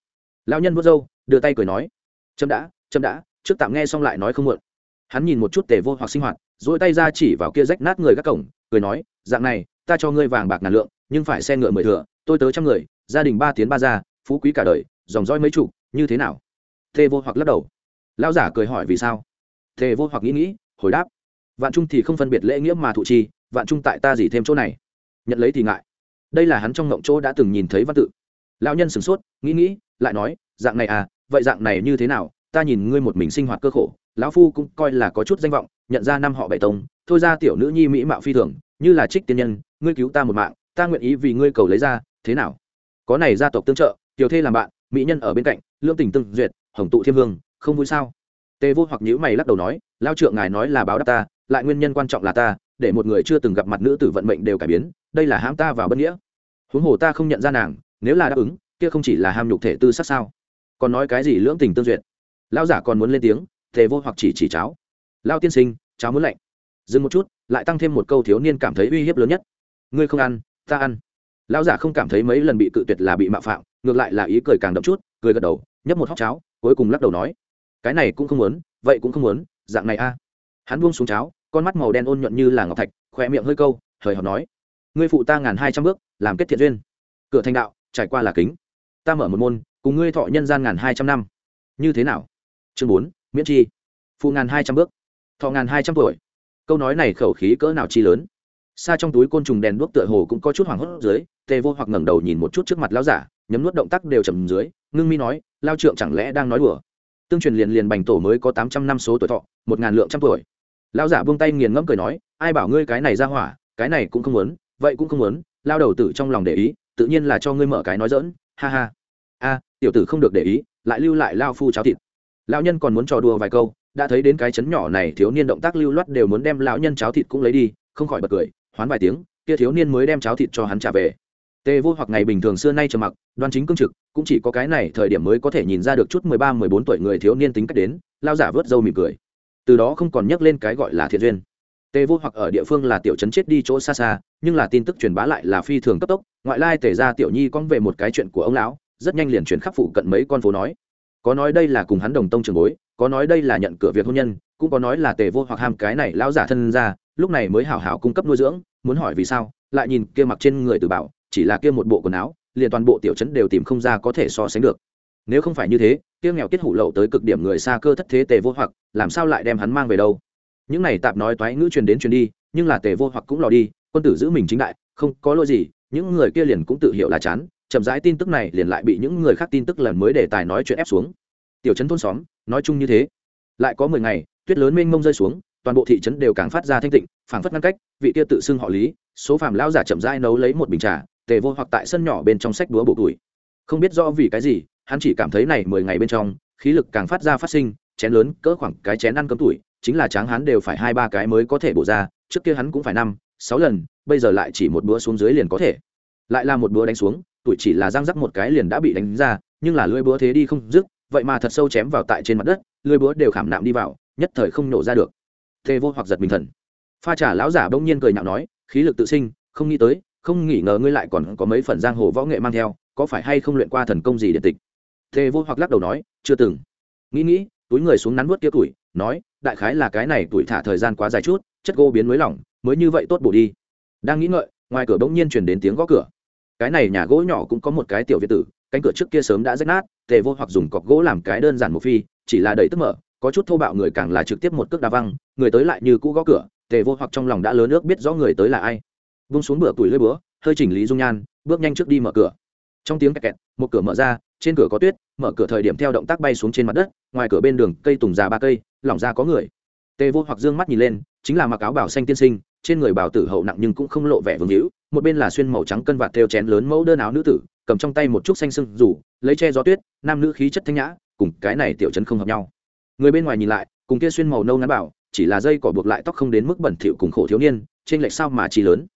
Lão nhân vô dâu đưa tay cười nói chậm đã chậm đã, trước tạm nghe xong lại nói không muộn. Hắn nhìn một chút tề vô hoặc sinh hoạt dỗi tay ra chỉ vào kia rách nát người các cổng, cười nói, dạng này, ta cho ngươi vàng bạc ngàn lượng, nhưng phải xe ngựa mười thừa tôi tớ trăm người, gia đình ba tiến ba gia, phú quý cả đời, dòng dõi mấy chục, như thế nào? Tề vô hoặc lắc đầu. Lão giả cười hỏi, vì sao? Tề vô hoặc nghĩ nghĩ hồi đáp, vạn trung thì không phân biệt lễ nghĩa mà thụ chi, vạn trung tại ta gì thêm chỗ này? Nhận lấy thì ngại. Đây là hắn trong ngộng chỗ đã từng nhìn thấy văn tự. Lão nhân sửng sốt, nghĩ nghĩ, lại nói, dạng này à vậy dạng này như thế nào? Ta nhìn ngươi một mình sinh hoạt cơ khổ, lão phu cũng coi là có chút danh vọng, nhận ra năm họ bảy tông, thôi ra tiểu nữ nhi mỹ mạo phi thường, như là trích tiên nhân, ngươi cứu ta một mạng, ta nguyện ý vì ngươi cầu lấy ra, thế nào? Có này gia tộc tương trợ, tiểu thê làm bạn, mỹ nhân ở bên cạnh lương tình tương duyệt, hồng tụ thiên vương không vui sao? Tề vô hoặc nhữ mày lắc đầu nói, lao trượng ngài nói là báo đáp ta, lại nguyên nhân quan trọng là ta, để một người chưa từng gặp mặt nữ tử vận mệnh đều cải biến, đây là hãm ta vào bất nghĩa. Huống hồ ta không nhận ra nàng, nếu là đáp ứng, kia không chỉ là ham nhục thể tư sắc sao? Còn nói cái gì lưỡng tình tương duyệt? Lao giả còn muốn lên tiếng, tề vô hoặc chỉ chỉ cháo. Lao tiên sinh, cháo muốn lạnh. Dừng một chút, lại tăng thêm một câu thiếu niên cảm thấy uy hiếp lớn nhất. Ngươi không ăn, ta ăn. Lao giả không cảm thấy mấy lần bị cự tuyệt là bị mạo phạm, ngược lại là ý cười càng đậm chút, cười gật đầu, nhấp một hóc cháo, cuối cùng lắc đầu nói cái này cũng không muốn, vậy cũng không muốn, dạng này a. Hắn buông xuống cháo, con mắt màu đen ôn nhuận như là ngọc thạch khoe miệng hơi câu, hời hợt nói, ngươi phụ ta ngàn hai trăm bước, làm kết thiện duyên. Cửa thành đạo, trải qua là kính. Ta mở một môn, cùng ngươi thọ nhân gian ngàn hai trăm năm. Như thế nào? Chương bốn, miễn chi. Phụ ngàn hai trăm bước. Thọ ngàn hai trăm tuổi. Câu nói này khẩu khí cỡ nào chi lớn. Xa trong túi côn trùng đèn đuốc tựa hồ cũng có chút hoảng hốt dưới tê vô hoặc ngẩng đầu nhìn một chút trước mặt lão giả, nhấm nuốt động tác đều chầm dưới, ngưng mi nói, lao trượng chẳng lẽ đang nói đùa? Tương truyền liền liền bành tổ mới có tám trăm năm số tuổi thọ, một ngàn lượng trăm tuổi. Lão giả buông tay nghiền ngẫm cười nói, ai bảo ngươi cái này ra hỏa, cái này cũng không muốn, vậy cũng không muốn, lao đầu tử trong lòng để ý, tự nhiên là cho ngươi mở cái nói dỡn ha ha. A, tiểu tử không được để ý, lại lưu lại lao phu cháo thịt. Lão nhân còn muốn trò đùa vài câu, đã thấy đến cái chấn nhỏ này thiếu niên động tác lưu loát đều muốn đem lão nhân cháo thịt cũng lấy đi, không khỏi bật cười, hoán vài tiếng, kia thiếu niên mới đem cháo thịt cho hắn trả về tề vô hoặc ngày bình thường xưa nay trầm mặc, đoan chính cương trực, cũng chỉ có cái này thời điểm mới có thể nhìn ra được chút mười ba, mười bốn tuổi người thiếu niên tính cách đến, lao giả vớt râu mỉm cười. Từ đó không còn nhắc lên cái gọi là thiện duyên. Tề vô hoặc ở địa phương là tiểu trấn chết đi chỗ xa xa, nhưng là tin tức truyền bá lại là phi thường cấp tốc, ngoại lai tề ra tiểu nhi con về một cái chuyện của ông lão, rất nhanh liền chuyển khắp phụ cận mấy con phố nói. Có nói đây là cùng hắn đồng tông trường bối, có nói đây là nhận cửa việc hôn nhân, cũng có nói là tề vô hoặc ham cái này lão giả thân ra, lúc này mới hảo hảo cung cấp nuôi dưỡng, muốn hỏi vì sao, lại nhìn kia mặc trên người từ bảo chỉ là kia một bộ quần áo, liền toàn bộ tiểu trấn đều tìm không ra có thể so sánh được. Nếu không phải như thế, kia nghèo kết hủ lậu tới cực điểm người xa cơ thất thế tề vô hoặc, làm sao lại đem hắn mang về đâu? Những này tạp nói toái ngữ truyền đến truyền đi, nhưng là tề vô hoặc cũng lò đi, quân tử giữ mình chính đại, không có lỗi gì, những người kia liền cũng tự hiểu là chán, chậm rãi tin tức này liền lại bị những người khác tin tức lần mới đề tài nói chuyện ép xuống. Tiểu trấn thôn xóm, nói chung như thế. Lại có mười ngày, tuyết lớn mênh mông rơi xuống, toàn bộ thị trấn đều càng phát ra thanh tịnh, phảng phất ngăn cách, vị kia tự xưng họ lý, số phàm lao giả chậm rãi nấu lấy một bình trà tề vô hoặc tại sân nhỏ bên trong sách đúa bộ tuổi. Không biết rõ vì cái gì, hắn chỉ cảm thấy này mười ngày bên trong, khí lực càng phát ra phát sinh, chén lớn, cỡ khoảng cái chén ăn cấm tuổi, chính là tráng hắn đều phải hai ba cái mới có thể bổ ra, trước kia hắn cũng phải năm, sáu lần, bây giờ lại chỉ một bữa xuống dưới liền có thể. Lại là một bữa đánh xuống, tuổi chỉ là răng rắc một cái liền đã bị đánh ra, nhưng là lưỡi búa thế đi không dứt, vậy mà thật sâu chém vào tại trên mặt đất, lưỡi búa đều khảm nạm đi vào, nhất thời không nổ ra được. Tề vô hoặc giật mình thần. Pha trả lão giả bỗng nhiên cười nhạo nói, khí lực tự sinh, không nghĩ tới không nghĩ ngờ ngươi lại còn có mấy phần giang hồ võ nghệ mang theo, có phải hay không luyện qua thần công gì điện tịch? Thê vô hoặc lắc đầu nói, chưa từng. Nghĩ nghĩ, túi người xuống nắn vớt kia tuổi, nói, đại khái là cái này tuổi thả thời gian quá dài chút, chất gỗ biến mới lỏng, mới như vậy tốt bổ đi. Đang nghĩ ngợi, ngoài cửa bỗng nhiên chuyển đến tiếng gõ cửa. Cái này nhà gỗ nhỏ cũng có một cái tiểu việt tử, cánh cửa trước kia sớm đã rách nát, tề vô hoặc dùng cọc gỗ làm cái đơn giản một phi, chỉ là đẩy tức mở, có chút thô bạo người càng là trực tiếp một cước đa văng, người tới lại như cũ gõ cửa, tề vô hoặc trong lòng đã lớn nước biết rõ người tới là ai vung xuống bữa tuổi lưỡi búa, hơi chỉnh lý dung nhan, bước nhanh trước đi mở cửa. Trong tiếng kẹt kẹt, một cửa mở ra, trên cửa có tuyết, mở cửa thời điểm theo động tác bay xuống trên mặt đất, ngoài cửa bên đường, cây tùng già ba cây, lỏng ra có người. Tề vô hoặc dương mắt nhìn lên, chính là mặc áo bảo xanh tiên sinh, trên người bảo tử hậu nặng nhưng cũng không lộ vẻ vương hữu, một bên là xuyên màu trắng cân vạt theo chén lớn mẫu đơn áo nữ tử, cầm trong tay một chút xanh sưng rủ, lấy che gió tuyết, nam nữ khí chất thanh nhã, cùng cái này tiểu chấn không hợp nhau. Người bên ngoài nhìn lại, cùng kia xuyên màu nâu ngắn bảo, chỉ là dây cỏ buộc lại tóc không đến mức bẩn thỉu cùng khổ thiếu niên, trên lệch sao mà chỉ lớn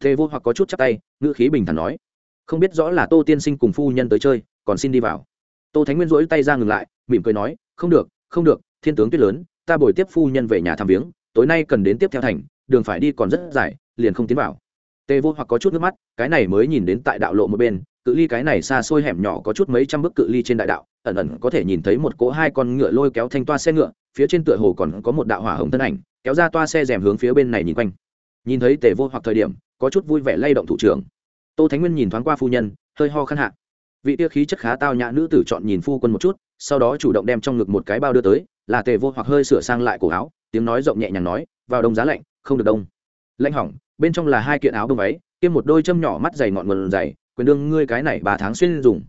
thế vô hoặc có chút chắc tay, ngữ khí bình thản nói, không biết rõ là tô tiên sinh cùng phu nhân tới chơi, còn xin đi vào. Tô thánh nguyên rỗi tay ra ngừng lại, mỉm cười nói, không được không được, thiên tướng tuyết lớn, ta bồi tiếp phu nhân về nhà thăm viếng, tối nay cần đến tiếp theo thành, đường phải đi còn rất dài, liền không tiến vào. Tề vô hoặc có chút nước mắt, cái này mới nhìn đến tại đạo lộ một bên, cự ly cái này xa xôi hẻm nhỏ có chút mấy trăm bước cự ly trên đại đạo, ẩn ẩn có thể nhìn thấy một cỗ hai con ngựa lôi kéo thanh toa xe ngựa, phía trên tựa hồ còn có một đạo hỏa hồng thân ảnh, kéo ra toa xe rèm hướng phía bên này nhìn quanh. Nhìn thấy tề vô hoặc thời điểm có chút vui vẻ lay động thủ trưởng. Tô thánh nguyên nhìn thoáng qua phu nhân, hơi ho khăn hạ. Vị tia khí chất khá tao nhã nữ tử chọn nhìn phu quân một chút, sau đó chủ động đem trong ngực một cái bao đưa tới, là tề vô hoặc hơi sửa sang lại cổ áo, tiếng nói rộng nhẹ nhàng nói, vào đông giá lạnh, không được đông. Lạnh hỏng, bên trong là hai kiện áo bông váy kiêm một đôi châm nhỏ mắt dày ngọn nguồn dày, quyền đương ngươi cái này bà tháng xuyên dùng,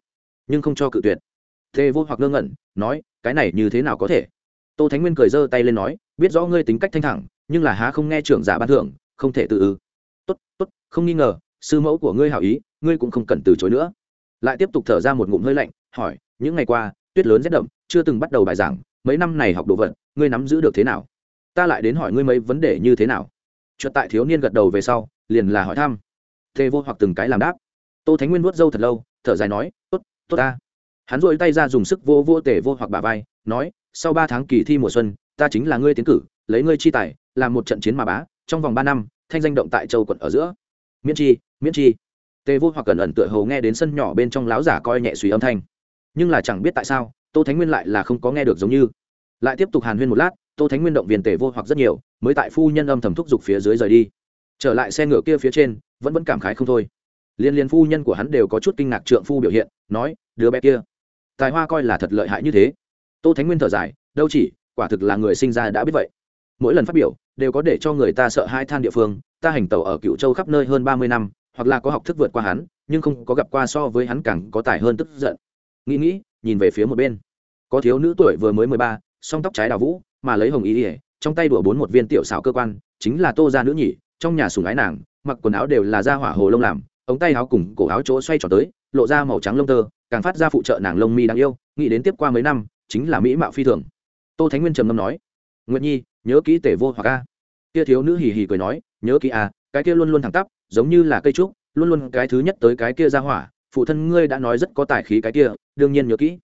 nhưng không cho cự tuyệt. Tề vô hoặc ngơ ngẩn, nói, cái này như thế nào có thể? Tô thánh nguyên cười giơ tay lên nói, biết rõ ngươi tính cách thanh thẳng nhưng là há không nghe trưởng giả ban thưởng, không thể tự ư tốt tốt, không nghi ngờ, sư mẫu của ngươi hảo ý, ngươi cũng không cần từ chối nữa. Lại tiếp tục thở ra một ngụm hơi lạnh, hỏi, những ngày qua, tuyết lớn rét đậm, chưa từng bắt đầu bài giảng, mấy năm này học đồ vật, ngươi nắm giữ được thế nào? Ta lại đến hỏi ngươi mấy vấn đề như thế nào? Chợt tại thiếu niên gật đầu về sau, liền là hỏi thăm. Thê vô hoặc từng cái làm đáp. Tô thánh nguyên vuốt râu thật lâu, thở dài nói, tốt tốt ta. Hắn dội tay ra dùng sức vô vô tể vô hoặc bà vai, nói, sau ba tháng kỳ thi mùa xuân, ta chính là ngươi tiến cử, lấy ngươi chi tài, làm một trận chiến mà bá, trong vòng ba năm thanh danh động tại châu quận ở giữa. Miễn chi miễn chi. Tề vô hoặc cẩn ẩn tựa hồ nghe đến sân nhỏ bên trong láo giả coi nhẹ suy âm thanh. Nhưng là chẳng biết tại sao, tô thánh nguyên lại là không có nghe được giống như. Lại tiếp tục hàn huyên một lát, tô thánh nguyên động viên tề vô hoặc rất nhiều, mới tại phu nhân âm thầm thúc giục phía dưới rời đi. Trở lại xe ngựa kia phía trên, vẫn vẫn cảm khái không thôi. Liên liên phu nhân của hắn đều có chút kinh ngạc trượng phu biểu hiện, nói, đứa bé kia, tài hoa coi là thật lợi hại như thế. Tô thánh nguyên thở dài, đâu chỉ, quả thực là người sinh ra đã biết vậy. Mỗi lần phát biểu đều có để cho người ta sợ hai than địa phương. Ta hành tàu ở cựu châu khắp nơi hơn ba mươi năm, hoặc là có học thức vượt qua hắn, nhưng không có gặp qua so với hắn càng có tài hơn tức giận. Nghĩ nghĩ, nhìn về phía một bên. Có thiếu nữ tuổi vừa mới mười ba, song tóc trái đào vũ, mà lấy hồng ý ỉa trong tay đùa bốn một viên tiểu xảo cơ quan, chính là tô gia nữ nhỉ, trong nhà sùng ái nàng, mặc quần áo đều là da hỏa hồ lông làm, ống tay áo cùng cổ áo chỗ xoay tròn tới, lộ ra màu trắng lông tơ, càng phát ra phụ trợ nàng lông mi đáng yêu, nghĩ đến tiếp qua mấy năm, chính là mỹ mạo phi thường. Tô thánh nguyên trầm ngâm nói, nguyệt nhi nhớ kỹ tể vô hoặc a. Kia thiếu nữ hì hì cười nói, nhớ kỹ a cái kia luôn luôn thẳng tắp, giống như là cây trúc, luôn luôn cái thứ nhất tới cái kia ra hỏa, phụ thân ngươi đã nói rất có tài khí cái kia, đương nhiên nhớ kỹ.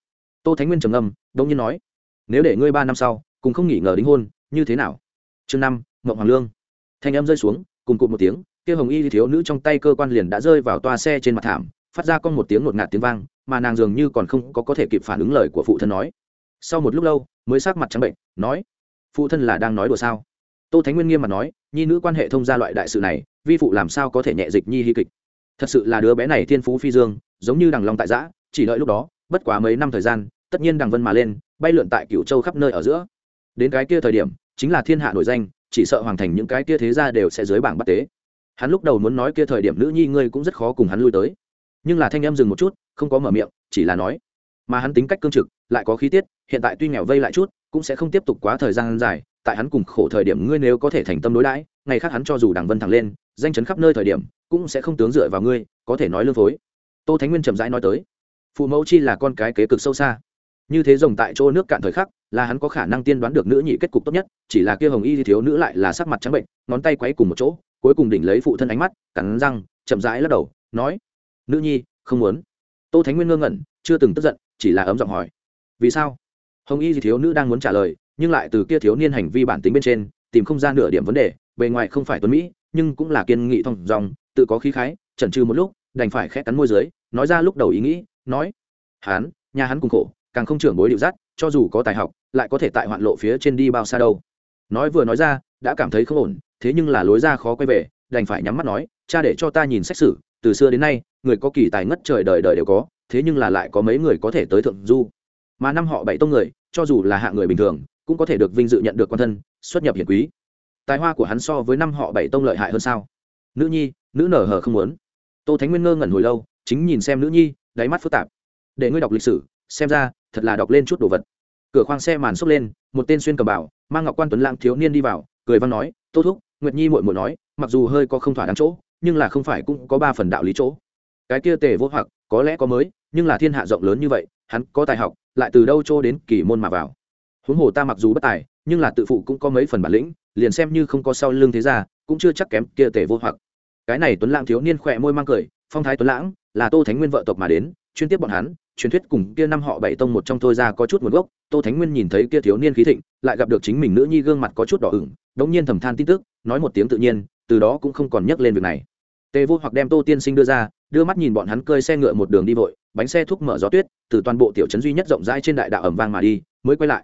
Tô thánh nguyên trầm ngâm, đông nhiên nói, nếu để ngươi ba năm sau, cùng không nghỉ ngờ đính hôn, như thế nào? Chương năm, mộng hoàng lương. Thanh em rơi xuống, cùng cụt một tiếng, kia hồng y thiếu nữ trong tay cơ quan liền đã rơi vào toa xe trên mặt thảm, phát ra con một tiếng ngột ngạt tiếng vang, mà nàng dường như còn không có có thể kịp phản ứng lời của phụ thân nói. Sau một lúc lâu, mới sắc mặt trắng bệnh, nói phụ thân là đang nói đùa sao? Tô thánh nguyên nghiêm mặt nói, nhi nữ quan hệ thông gia loại đại sự này, vi phụ làm sao có thể nhẹ dịch nhi hy kịch? Thật sự là đứa bé này thiên phú phi dương, giống như đằng long tại giã, chỉ đợi lúc đó, bất quá mấy năm thời gian, tất nhiên đằng vân mà lên, bay lượn tại Cửu châu khắp nơi ở giữa. Đến cái kia thời điểm, chính là thiên hạ nổi danh, chỉ sợ hoàn thành những cái kia thế ra đều sẽ dưới bảng bắt tế. Hắn lúc đầu muốn nói kia thời điểm nữ nhi ngươi cũng rất khó cùng hắn lui tới. Nhưng là thanh em dừng một chút, không có mở miệng, chỉ là nói. Mà hắn tính cách cương trực, lại có khí tiết, hiện tại tuy nghèo vây lại chút cũng sẽ không tiếp tục quá thời gian dài, tại hắn cùng khổ thời điểm ngươi nếu có thể thành tâm đối đãi, ngày khác hắn cho dù đảng vân thẳng lên, danh chấn khắp nơi thời điểm, cũng sẽ không tướng dựa vào ngươi, có thể nói lương phối. Tô thánh nguyên chậm rãi nói tới, phụ mẫu chi là con cái kế cực sâu xa. Như thế rồng tại chỗ nước cạn thời khắc, là hắn có khả năng tiên đoán được nữ nhị kết cục tốt nhất, chỉ là kia hồng y thiếu nữ lại là sắc mặt trắng bệnh, ngón tay quấy cùng một chỗ, cuối cùng đỉnh lấy phụ thân ánh mắt, cắn răng, chậm rãi lắc đầu, nói, nữ nhi, không muốn. Tô thánh nguyên ngơ ngẩn, chưa từng tức giận, chỉ là ấm giọng hỏi, vì sao? Hồng y thiếu nữ đang muốn trả lời, nhưng lại từ kia thiếu niên hành vi bản tính bên trên, tìm không ra nửa điểm vấn đề, bề ngoài không phải tuấn mỹ, nhưng cũng là kiên nghị thong dòng tự có khí khái, chần chừ một lúc, đành phải khẽ cắn môi dưới, nói ra lúc đầu ý nghĩ, nói hắn nhà hắn cùng khổ, càng không trưởng bối điệu dắt cho dù có tài học, lại có thể tại hoạn lộ phía trên đi bao xa đâu. Nói vừa nói ra, đã cảm thấy không ổn, thế nhưng là lối ra khó quay về, đành phải nhắm mắt nói, cha để cho ta nhìn xét xử từ xưa đến nay, người có kỳ tài ngất trời đời đời đều có, thế nhưng là lại có mấy người có thể tới thượng du mà năm họ bảy tông người, cho dù là hạng người bình thường, cũng có thể được vinh dự nhận được quan thân, xuất nhập hiển quý. Tài hoa của hắn so với năm họ bảy tông lợi hại hơn sao? Nữ nhi, nữ nở hờ không muốn. Tô thánh nguyên ngơ ngẩn hồi lâu, chính nhìn xem nữ nhi, đáy mắt phức tạp. Để ngươi đọc lịch sử, xem ra, thật là đọc lên chút đồ vật. Cửa khoang xe màn xốc lên, một tên xuyên cầm bảo, mang ngọc quan tuấn lãng thiếu niên đi vào, cười văn nói, tô thúc, nguyệt nhi muội muội nói, mặc dù hơi có không thỏa đáng chỗ, nhưng là không phải cũng có ba phần đạo lý chỗ. Cái kia tề vô hoặc, có lẽ có mới nhưng là thiên hạ rộng lớn như vậy, hắn có tài học, lại từ đâu chỗ đến kỳ môn mà vào. Huống hồ ta mặc dù bất tài, nhưng là tự phụ cũng có mấy phần bản lĩnh, liền xem như không có sau lưng thế ra cũng chưa chắc kém kia tề vô hoặc. Cái này tuấn lãng thiếu niên khỏe môi mang cười, phong thái tuấn lãng, là tô thánh nguyên vợ tộc mà đến, chuyên tiếp bọn hắn, truyền thuyết cùng kia năm họ bảy tông một trong thôi ra có chút nguồn gốc, tô thánh nguyên nhìn thấy kia thiếu niên khí thịnh, lại gặp được chính mình nữ nhi gương mặt có chút đỏ ửng, đống nhiên thầm than tin tức, nói một tiếng tự nhiên, từ đó cũng không còn nhắc lên việc này. Tề vô hoặc đem tô tiên sinh đưa ra, đưa mắt nhìn bọn hắn cơi xe ngựa một đường đi vội bánh xe thúc mở gió tuyết, từ toàn bộ tiểu trấn duy nhất rộng rãi trên đại đạo ẩm vang mà đi, mới quay lại.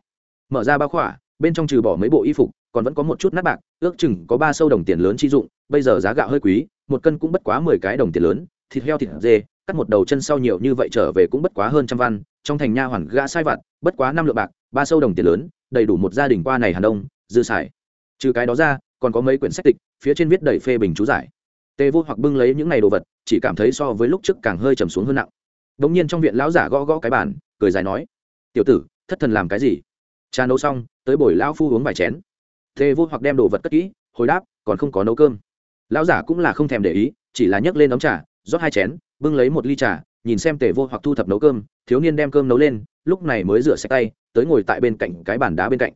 Mở ra bao khỏa, bên trong trừ bỏ mấy bộ y phục, còn vẫn có một chút nát bạc, ước chừng có ba sâu đồng tiền lớn chi dụng, bây giờ giá gạo hơi quý, một cân cũng bất quá mười cái đồng tiền lớn, thịt heo thịt dê, cắt một đầu chân sau nhiều như vậy trở về cũng bất quá hơn trăm văn, trong thành nha hoàn gã sai vặt, bất quá năm lượng bạc, ba sâu đồng tiền lớn, đầy đủ một gia đình qua này hàn đông, dư xài. Trừ cái đó ra, còn có mấy quyển sách tịch, phía trên viết đầy phê bình chú giải. Tê vô hoặc bưng lấy những ngày đồ vật, chỉ cảm thấy so với lúc trước càng hơi trầm xuống hơn nặng đ nhiên trong viện lão giả gõ gõ cái bàn, cười dài nói, tiểu tử, thất thần làm cái gì? Cha nấu xong, tới bồi lão phu uống vài chén. Tê vô hoặc đem đồ vật cất kỹ, hồi đáp, còn không có nấu cơm. Lão giả cũng là không thèm để ý, chỉ là nhấc lên ấm trà, rót hai chén, bưng lấy một ly trà, nhìn xem tề vô hoặc thu thập nấu cơm, thiếu niên đem cơm nấu lên, lúc này mới rửa sạch tay, tới ngồi tại bên cạnh cái bàn đá bên cạnh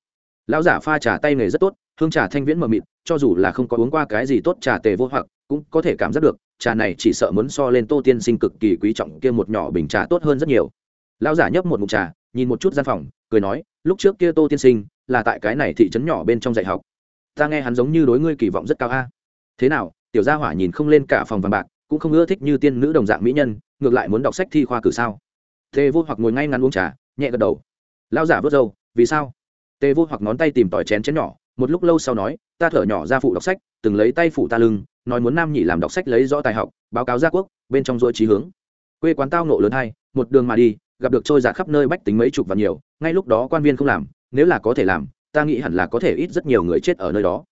lão giả pha trà tay nghề rất tốt, hương trà thanh viễn mờ mịt, cho dù là không có uống qua cái gì tốt trà tề vô hoặc, cũng có thể cảm giác được, trà này chỉ sợ muốn so lên tô tiên sinh cực kỳ quý trọng kia một nhỏ bình trà tốt hơn rất nhiều. Lão giả nhấp một mục trà, nhìn một chút gian phòng, cười nói, lúc trước kia tô tiên sinh là tại cái này thị trấn nhỏ bên trong dạy học. Ta nghe hắn giống như đối ngươi kỳ vọng rất cao a. Thế nào, tiểu gia hỏa nhìn không lên cả phòng vàng bạc, cũng không ưa thích như tiên nữ đồng dạng mỹ nhân, ngược lại muốn đọc sách thi khoa cử sao? Tề vô hoặc ngồi ngay ngắn uống trà, nhẹ gật đầu. Lao giả vớt râu, vì sao? Tề vô hoặc ngón tay tìm tỏi chén chén nhỏ, một lúc lâu sau nói, ta thở nhỏ ra phụ đọc sách, từng lấy tay phụ ta lưng, nói muốn nam nhị làm đọc sách lấy rõ tài học, báo cáo gia quốc, bên trong dỗi trí hướng. Quê quán tao nộ lớn hai, một đường mà đi, gặp được trôi giạt khắp nơi bách tính mấy chục và nhiều, ngay lúc đó quan viên không làm, nếu là có thể làm, ta nghĩ hẳn là có thể ít rất nhiều người chết ở nơi đó.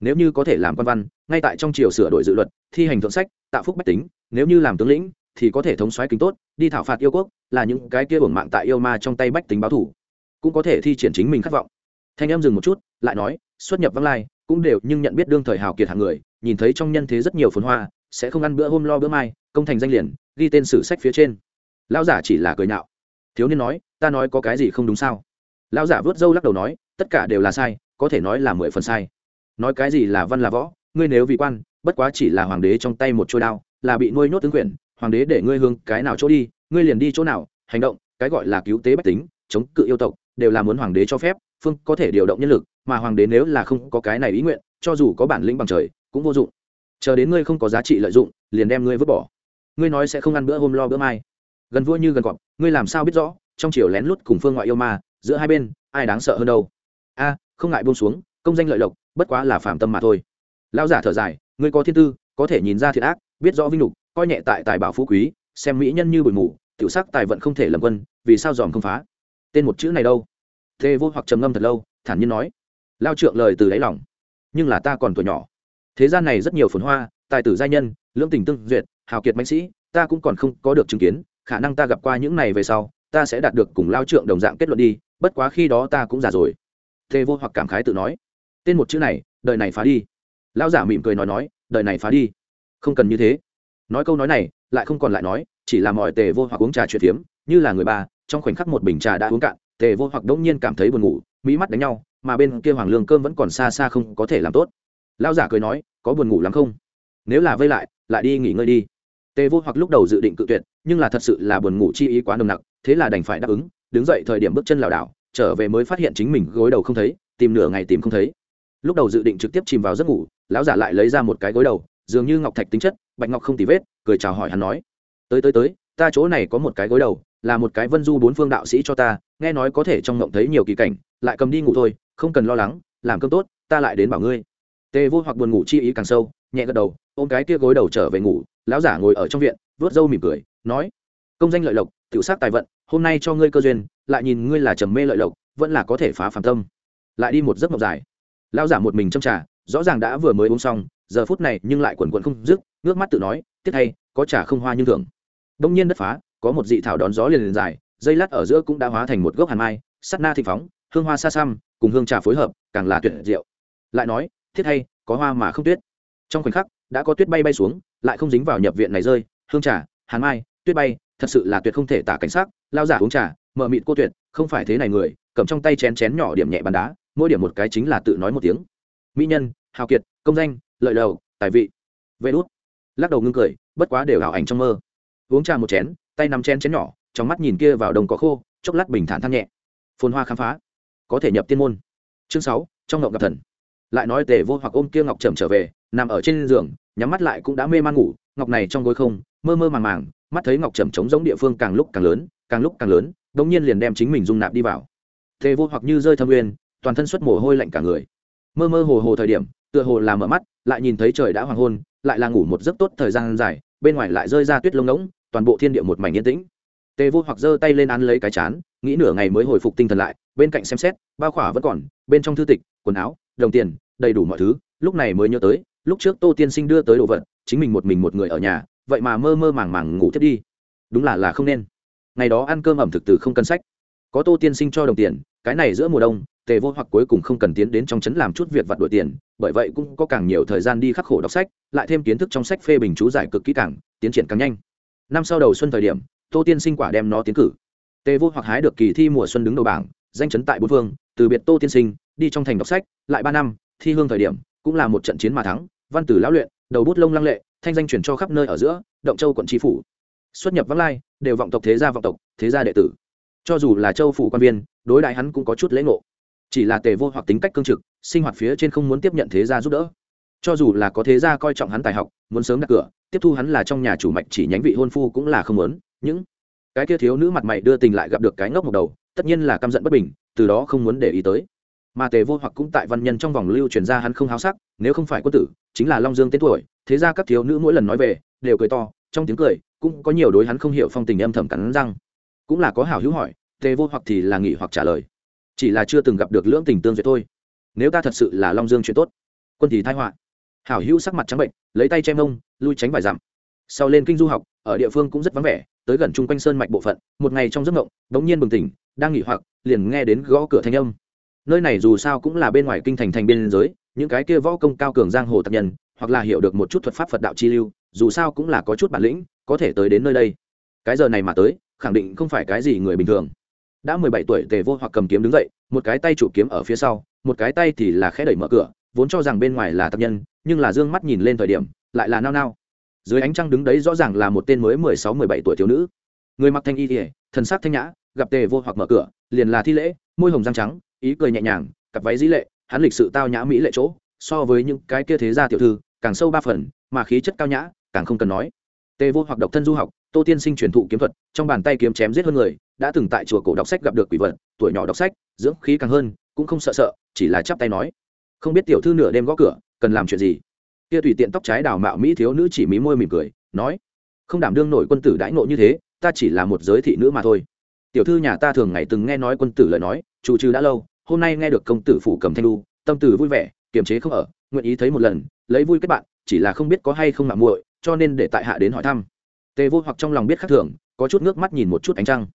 Nếu như có thể làm quan văn, ngay tại trong triều sửa đổi dự luật, thi hành thượng sách, tạo phúc bách tính, nếu như làm tướng lĩnh, thì có thể thống xoáy kính tốt, đi thảo phạt yêu quốc, là những cái kia hưởng mạng tại yêu ma trong tay bách tính báo thủ cũng có thể thi triển chính mình khát vọng. Thanh em dừng một chút, lại nói, xuất nhập văng lai, cũng đều nhưng nhận biết đương thời hào kiệt hàng người, nhìn thấy trong nhân thế rất nhiều phồn hoa, sẽ không ăn bữa hôm lo bữa mai, công thành danh liền, ghi tên sử sách phía trên. Lão giả chỉ là cười nhạo. Thiếu niên nói, ta nói có cái gì không đúng sao? Lão giả vớt râu lắc đầu nói, tất cả đều là sai, có thể nói là mười phần sai. Nói cái gì là văn là võ, ngươi nếu vì quan, bất quá chỉ là hoàng đế trong tay một trôi đao, là bị nuôi nhốt tướng quyền, hoàng đế để ngươi hướng cái nào chỗ đi, ngươi liền đi chỗ nào, hành động, cái gọi là cứu tế bách tính, chống cự yêu tộc đều là muốn hoàng đế cho phép, phương có thể điều động nhân lực, mà hoàng đế nếu là không có cái này ý nguyện, cho dù có bản lĩnh bằng trời, cũng vô dụng. Chờ đến ngươi không có giá trị lợi dụng, liền đem ngươi vứt bỏ. Ngươi nói sẽ không ăn bữa hôm lo bữa mai. Gần vua như gần cọp, ngươi làm sao biết rõ, trong chiều lén lút cùng phương ngoại yêu ma, giữa hai bên, ai đáng sợ hơn đâu? A, không ngại buông xuống, công danh lợi lộc, bất quá là phạm tâm mà thôi. Lão giả thở dài, ngươi có thiên tư, có thể nhìn ra thiệt ác, biết rõ vinh lục coi nhẹ tại tài bảo phú quý, xem mỹ nhân như bụi mù, tiểu sắc tài vận không thể lầm quân, vì sao dòm không phá? Tên một chữ này đâu? Thê vô hoặc trầm ngâm thật lâu, thản nhiên nói, lao trượng lời từ đáy lòng, nhưng là ta còn tuổi nhỏ. Thế gian này rất nhiều phồn hoa, tài tử giai nhân, lưỡng tình tương duyệt, hào kiệt mạnh sĩ, ta cũng còn không có được chứng kiến, khả năng ta gặp qua những này về sau, ta sẽ đạt được cùng lao trượng đồng dạng kết luận đi, bất quá khi đó ta cũng già rồi. Thê vô hoặc cảm khái tự nói, tên một chữ này, đời này phá đi. Lão giả mỉm cười nói nói, đời này phá đi. Không cần như thế. Nói câu nói này, lại không còn lại nói, chỉ là mọi tề vô hoặc uống trà chuyện phiếm, như là người bà trong khoảnh khắc một bình trà đã uống cạn, tề vô hoặc đống nhiên cảm thấy buồn ngủ, mỹ mắt đánh nhau, mà bên kia hoàng lương cơm vẫn còn xa xa không có thể làm tốt. Lão giả cười nói, có buồn ngủ lắm không? Nếu là vây lại lại đi nghỉ ngơi đi. Tề vô hoặc lúc đầu dự định cự tuyệt, nhưng là thật sự là buồn ngủ chi ý quá nồng nặc, thế là đành phải đáp ứng, đứng dậy thời điểm bước chân lảo đảo, trở về mới phát hiện chính mình gối đầu không thấy, tìm nửa ngày tìm không thấy. Lúc đầu dự định trực tiếp chìm vào giấc ngủ, lão giả lại lấy ra một cái gối đầu, dường như ngọc thạch tính chất, bạch ngọc không tì vết, cười chào hỏi hắn nói, tới tới tới, ta chỗ này có một cái gối đầu là một cái vân du bốn phương đạo sĩ cho ta, nghe nói có thể trong ngộng thấy nhiều kỳ cảnh, lại cầm đi ngủ thôi, không cần lo lắng, làm cơm tốt, ta lại đến bảo ngươi. Tề vô hoặc buồn ngủ chi ý càng sâu, nhẹ gật đầu, ôm cái kia gối đầu trở về ngủ, lão giả ngồi ở trong viện vớt râu mỉm cười, nói, công danh lợi lộc, tiểu sát tài vận, hôm nay cho ngươi cơ duyên, lại nhìn ngươi là trầm mê lợi lộc, vẫn là có thể phá phàm tâm. Lại đi một giấc mộng dài. Lão giả một mình châm trà, rõ ràng đã vừa mới uống xong, giờ phút này nhưng lại quần quần không dứt nước mắt tự nói tiếc hay, có trà không hoa nhưng thường đông nhiên đất phá có một dị thảo đón gió liền liền dài, dây lát ở giữa cũng đã hóa thành một gốc hàn mai, sắt na thị phóng, hương hoa xa xăm, cùng hương trà phối hợp, càng là tuyệt diệu. Lại nói, thiết hay, có hoa mà không tuyết. Trong khoảnh khắc, đã có tuyết bay bay xuống, lại không dính vào nhập viện này rơi, hương trà, hàn mai, tuyết bay, thật sự là tuyệt không thể tả cảnh sắc, lao giả uống trà mờ mịt cô tuyệt, không phải thế này người, cầm trong tay chén chén nhỏ điểm nhẹ bàn đá, mỗi điểm một cái chính là tự nói một tiếng. Mỹ nhân, hào kiệt, công danh, lợi đầu, tài vị. Vê đốt lắc đầu ngưng cười, bất quá đều ảo ảnh trong mơ. Uống trà một chén tay nắm chén chén nhỏ, trong mắt nhìn kia vào đồng có khô, chốc lát bình thản thăng nhẹ. Phồn hoa khám phá. Có thể nhập tiên môn. Chương sáu, trong ngộng gặp thần. Lại nói tề vô hoặc ôm kia ngọc trầm trở về, nằm ở trên giường, nhắm mắt lại cũng đã mê man ngủ, ngọc này trong gối không, mơ mơ màng màng, mắt thấy ngọc trầm trống giống địa phương càng lúc càng lớn, càng lúc càng lớn, đống nhiên liền đem chính mình dung nạp đi vào. Tề vô hoặc như rơi thâm nguyên, toàn thân xuất mồ hôi lạnh cả người. Mơ mơ hồ hồ thời điểm, tựa hồ là mở mắt, lại nhìn thấy trời đã hoàng hôn, lại là ngủ một giấc tốt thời gian dài, bên ngoài lại rơi ra tuyết lông ngỗng toàn bộ thiên địa một mảnh yên tĩnh. Tề vô hoặc giơ tay lên án lấy cái chán, nghĩ nửa ngày mới hồi phục tinh thần lại, bên cạnh xem xét, bao khỏa vẫn còn, bên trong thư tịch, quần áo, đồng tiền, đầy đủ mọi thứ, lúc này mới nhớ tới, lúc trước tô tiên sinh đưa tới đồ vật, chính mình một mình một người ở nhà, vậy mà mơ mơ màng màng ngủ thiết đi. Đúng là là không nên. Ngày đó ăn cơm ẩm thực từ không cân sách. Có tô tiên sinh cho đồng tiền, cái này giữa mùa đông, tề vô hoặc cuối cùng không cần tiến đến trong trấn làm chút việc vặt đổi tiền, bởi vậy cũng có càng nhiều thời gian đi khắc khổ đọc sách, lại thêm kiến thức trong sách phê bình chú giải cực kỹ càng, tiến triển càng nhanh năm sau đầu xuân thời điểm, tô tiên sinh quả đem nó tiến cử. Tề vô hoặc hái được kỳ thi mùa xuân đứng đầu bảng, danh chấn tại bốn phương, từ biệt tô tiên sinh, đi trong thành đọc sách, lại ba năm, thi hương thời điểm, cũng là một trận chiến mà thắng, văn tử lão luyện, đầu bút lông lăng lệ, thanh danh truyền cho khắp nơi ở giữa, động châu quận tri phủ. Xuất nhập vắng lai, đều vọng tộc thế gia vọng tộc, thế gia đệ tử. Cho dù là châu phủ quan viên, đối đại hắn cũng có chút lễ ngộ. Chỉ là tề vô hoặc tính cách cương trực, sinh hoạt phía trên không muốn tiếp nhận thế gia giúp đỡ cho dù là có thế gia coi trọng hắn tài học, muốn sớm đặt cửa, tiếp thu hắn là trong nhà chủ mạch chỉ nhánh vị hôn phu cũng là không muốn những cái kia thiếu nữ mặt mày đưa tình lại gặp được cái ngốc một đầu, tất nhiên là căm giận bất bình, từ đó không muốn để ý tới. Mà tề vô hoặc cũng tại văn nhân trong vòng lưu truyền ra hắn không háo sắc, nếu không phải quân tử, chính là long dương tên tuổi, thế ra các thiếu nữ mỗi lần nói về, đều cười to, trong tiếng cười, cũng có nhiều đối hắn không hiểu phong tình âm thầm cắn răng. Cũng là có hảo hữu hỏi, tề vô hoặc thì là nghỉ hoặc trả lời. Chỉ là chưa từng gặp được lưỡng tình tương duyệt thôi. Nếu ta thật sự là long dương chuyện tốt, quân thì thái họa hảo hữu sắc mặt trắng bệnh, lấy tay che mông, lui tránh vài dặm. Sau lên kinh du học, ở địa phương cũng rất vắng vẻ, tới gần chung quanh sơn mạch bộ phận, một ngày trong giấc ngộng bỗng nhiên bừng tỉnh, đang nghỉ hoặc, liền nghe đến gõ cửa thanh âm. Nơi này dù sao cũng là bên ngoài kinh thành thành biên giới, những cái kia võ công cao cường giang hồ tập nhân, hoặc là hiểu được một chút thuật pháp phật đạo chi lưu, dù sao cũng là có chút bản lĩnh, có thể tới đến nơi đây. Cái giờ này mà tới, khẳng định không phải cái gì người bình thường. Đã mười bảy tuổi tề vô hoặc cầm kiếm đứng dậy, một cái tay chủ kiếm ở phía sau, một cái tay thì là khẽ đẩy mở cửa vốn cho rằng bên ngoài là tập nhân, nhưng là dương mắt nhìn lên thời điểm, lại là nao nao. Dưới ánh trăng đứng đấy rõ ràng là một tên mới mười sáu, mười bảy tuổi thiếu nữ. Người mặc thanh y ỉa thần sắc thanh nhã, gặp tề vô hoặc mở cửa, liền là thi lễ, môi hồng răng trắng, ý cười nhẹ nhàng, cặp váy dĩ lệ, hắn lịch sự tao nhã mỹ lệ chỗ, so với những cái kia thế gia tiểu thư, càng sâu ba phần, mà khí chất cao nhã, càng không cần nói. Tề vô hoặc độc thân du học, tô tiên sinh truyền thụ kiếm thuật, trong bàn tay kiếm chém giết hơn người, đã từng tại chùa cổ đọc sách gặp được quỷ vật, tuổi nhỏ đọc sách, dưỡng khí càng hơn, cũng không sợ sợ, chỉ là chắp tay nói không biết tiểu thư nửa đêm gõ cửa, cần làm chuyện gì? Kia tùy tiện tóc trái đào mạo mỹ thiếu nữ chỉ mí môi mỉm cười, nói, không đảm đương nổi quân tử đãi ngộ như thế, ta chỉ là một giới thị nữ mà thôi. Tiểu thư nhà ta thường ngày từng nghe nói quân tử lời nói, chủ trừ đã lâu, hôm nay nghe được công tử phủ cầm thanh lu tâm tử vui vẻ, kiềm chế không ở, nguyện ý thấy một lần, lấy vui kết bạn, chỉ là không biết có hay không mạng muội, cho nên để tại hạ đến hỏi thăm. Tề vô hoặc trong lòng biết khác thường, có chút nước mắt nhìn một chút ánh trăng.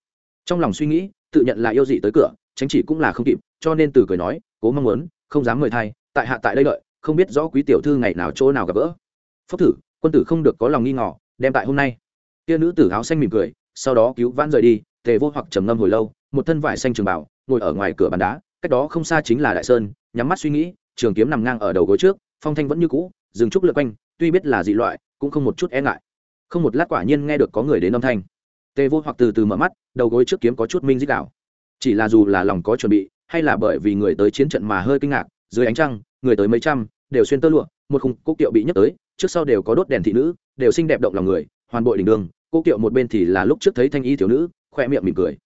Trong lòng suy nghĩ, tự nhận là yêu dị tới cửa tránh chỉ cũng là không kịp, cho nên từ cười nói, cố mong muốn không dám mời thay tại hạ tại đây đợi, không biết rõ quý tiểu thư ngày nào chỗ nào gặp gỡ. Phúc thử, quân tử không được có lòng nghi ngỏ đem tại hôm nay. Kia nữ tử áo xanh mỉm cười, sau đó cứu vãn rời đi, tề vô hoặc trầm ngâm hồi lâu, một thân vải xanh trường bảo, ngồi ở ngoài cửa bàn đá, cách đó không xa chính là đại sơn, nhắm mắt suy nghĩ, trường kiếm nằm ngang ở đầu gối trước, phong thanh vẫn như cũ, dừng trúc lượt quanh, tuy biết là dị loại, cũng không một chút e ngại. Không một lát quả nhiên nghe được có người đến âm thanh. Tề vô hoặc từ từ mở mắt, đầu gối trước kiếm có chút minh dích đạo. Chỉ là dù là lòng có chuẩn bị hay là bởi vì người tới chiến trận mà hơi kinh ngạc, dưới ánh trăng, người tới mấy trăm, đều xuyên tơ lụa, một khung cố kiệu bị nhấc tới, trước sau đều có đốt đèn thị nữ, đều xinh đẹp động lòng người, hoàn bội đình đường cố kiệu một bên thì là lúc trước thấy thanh y thiếu nữ, khoe miệng mỉm cười.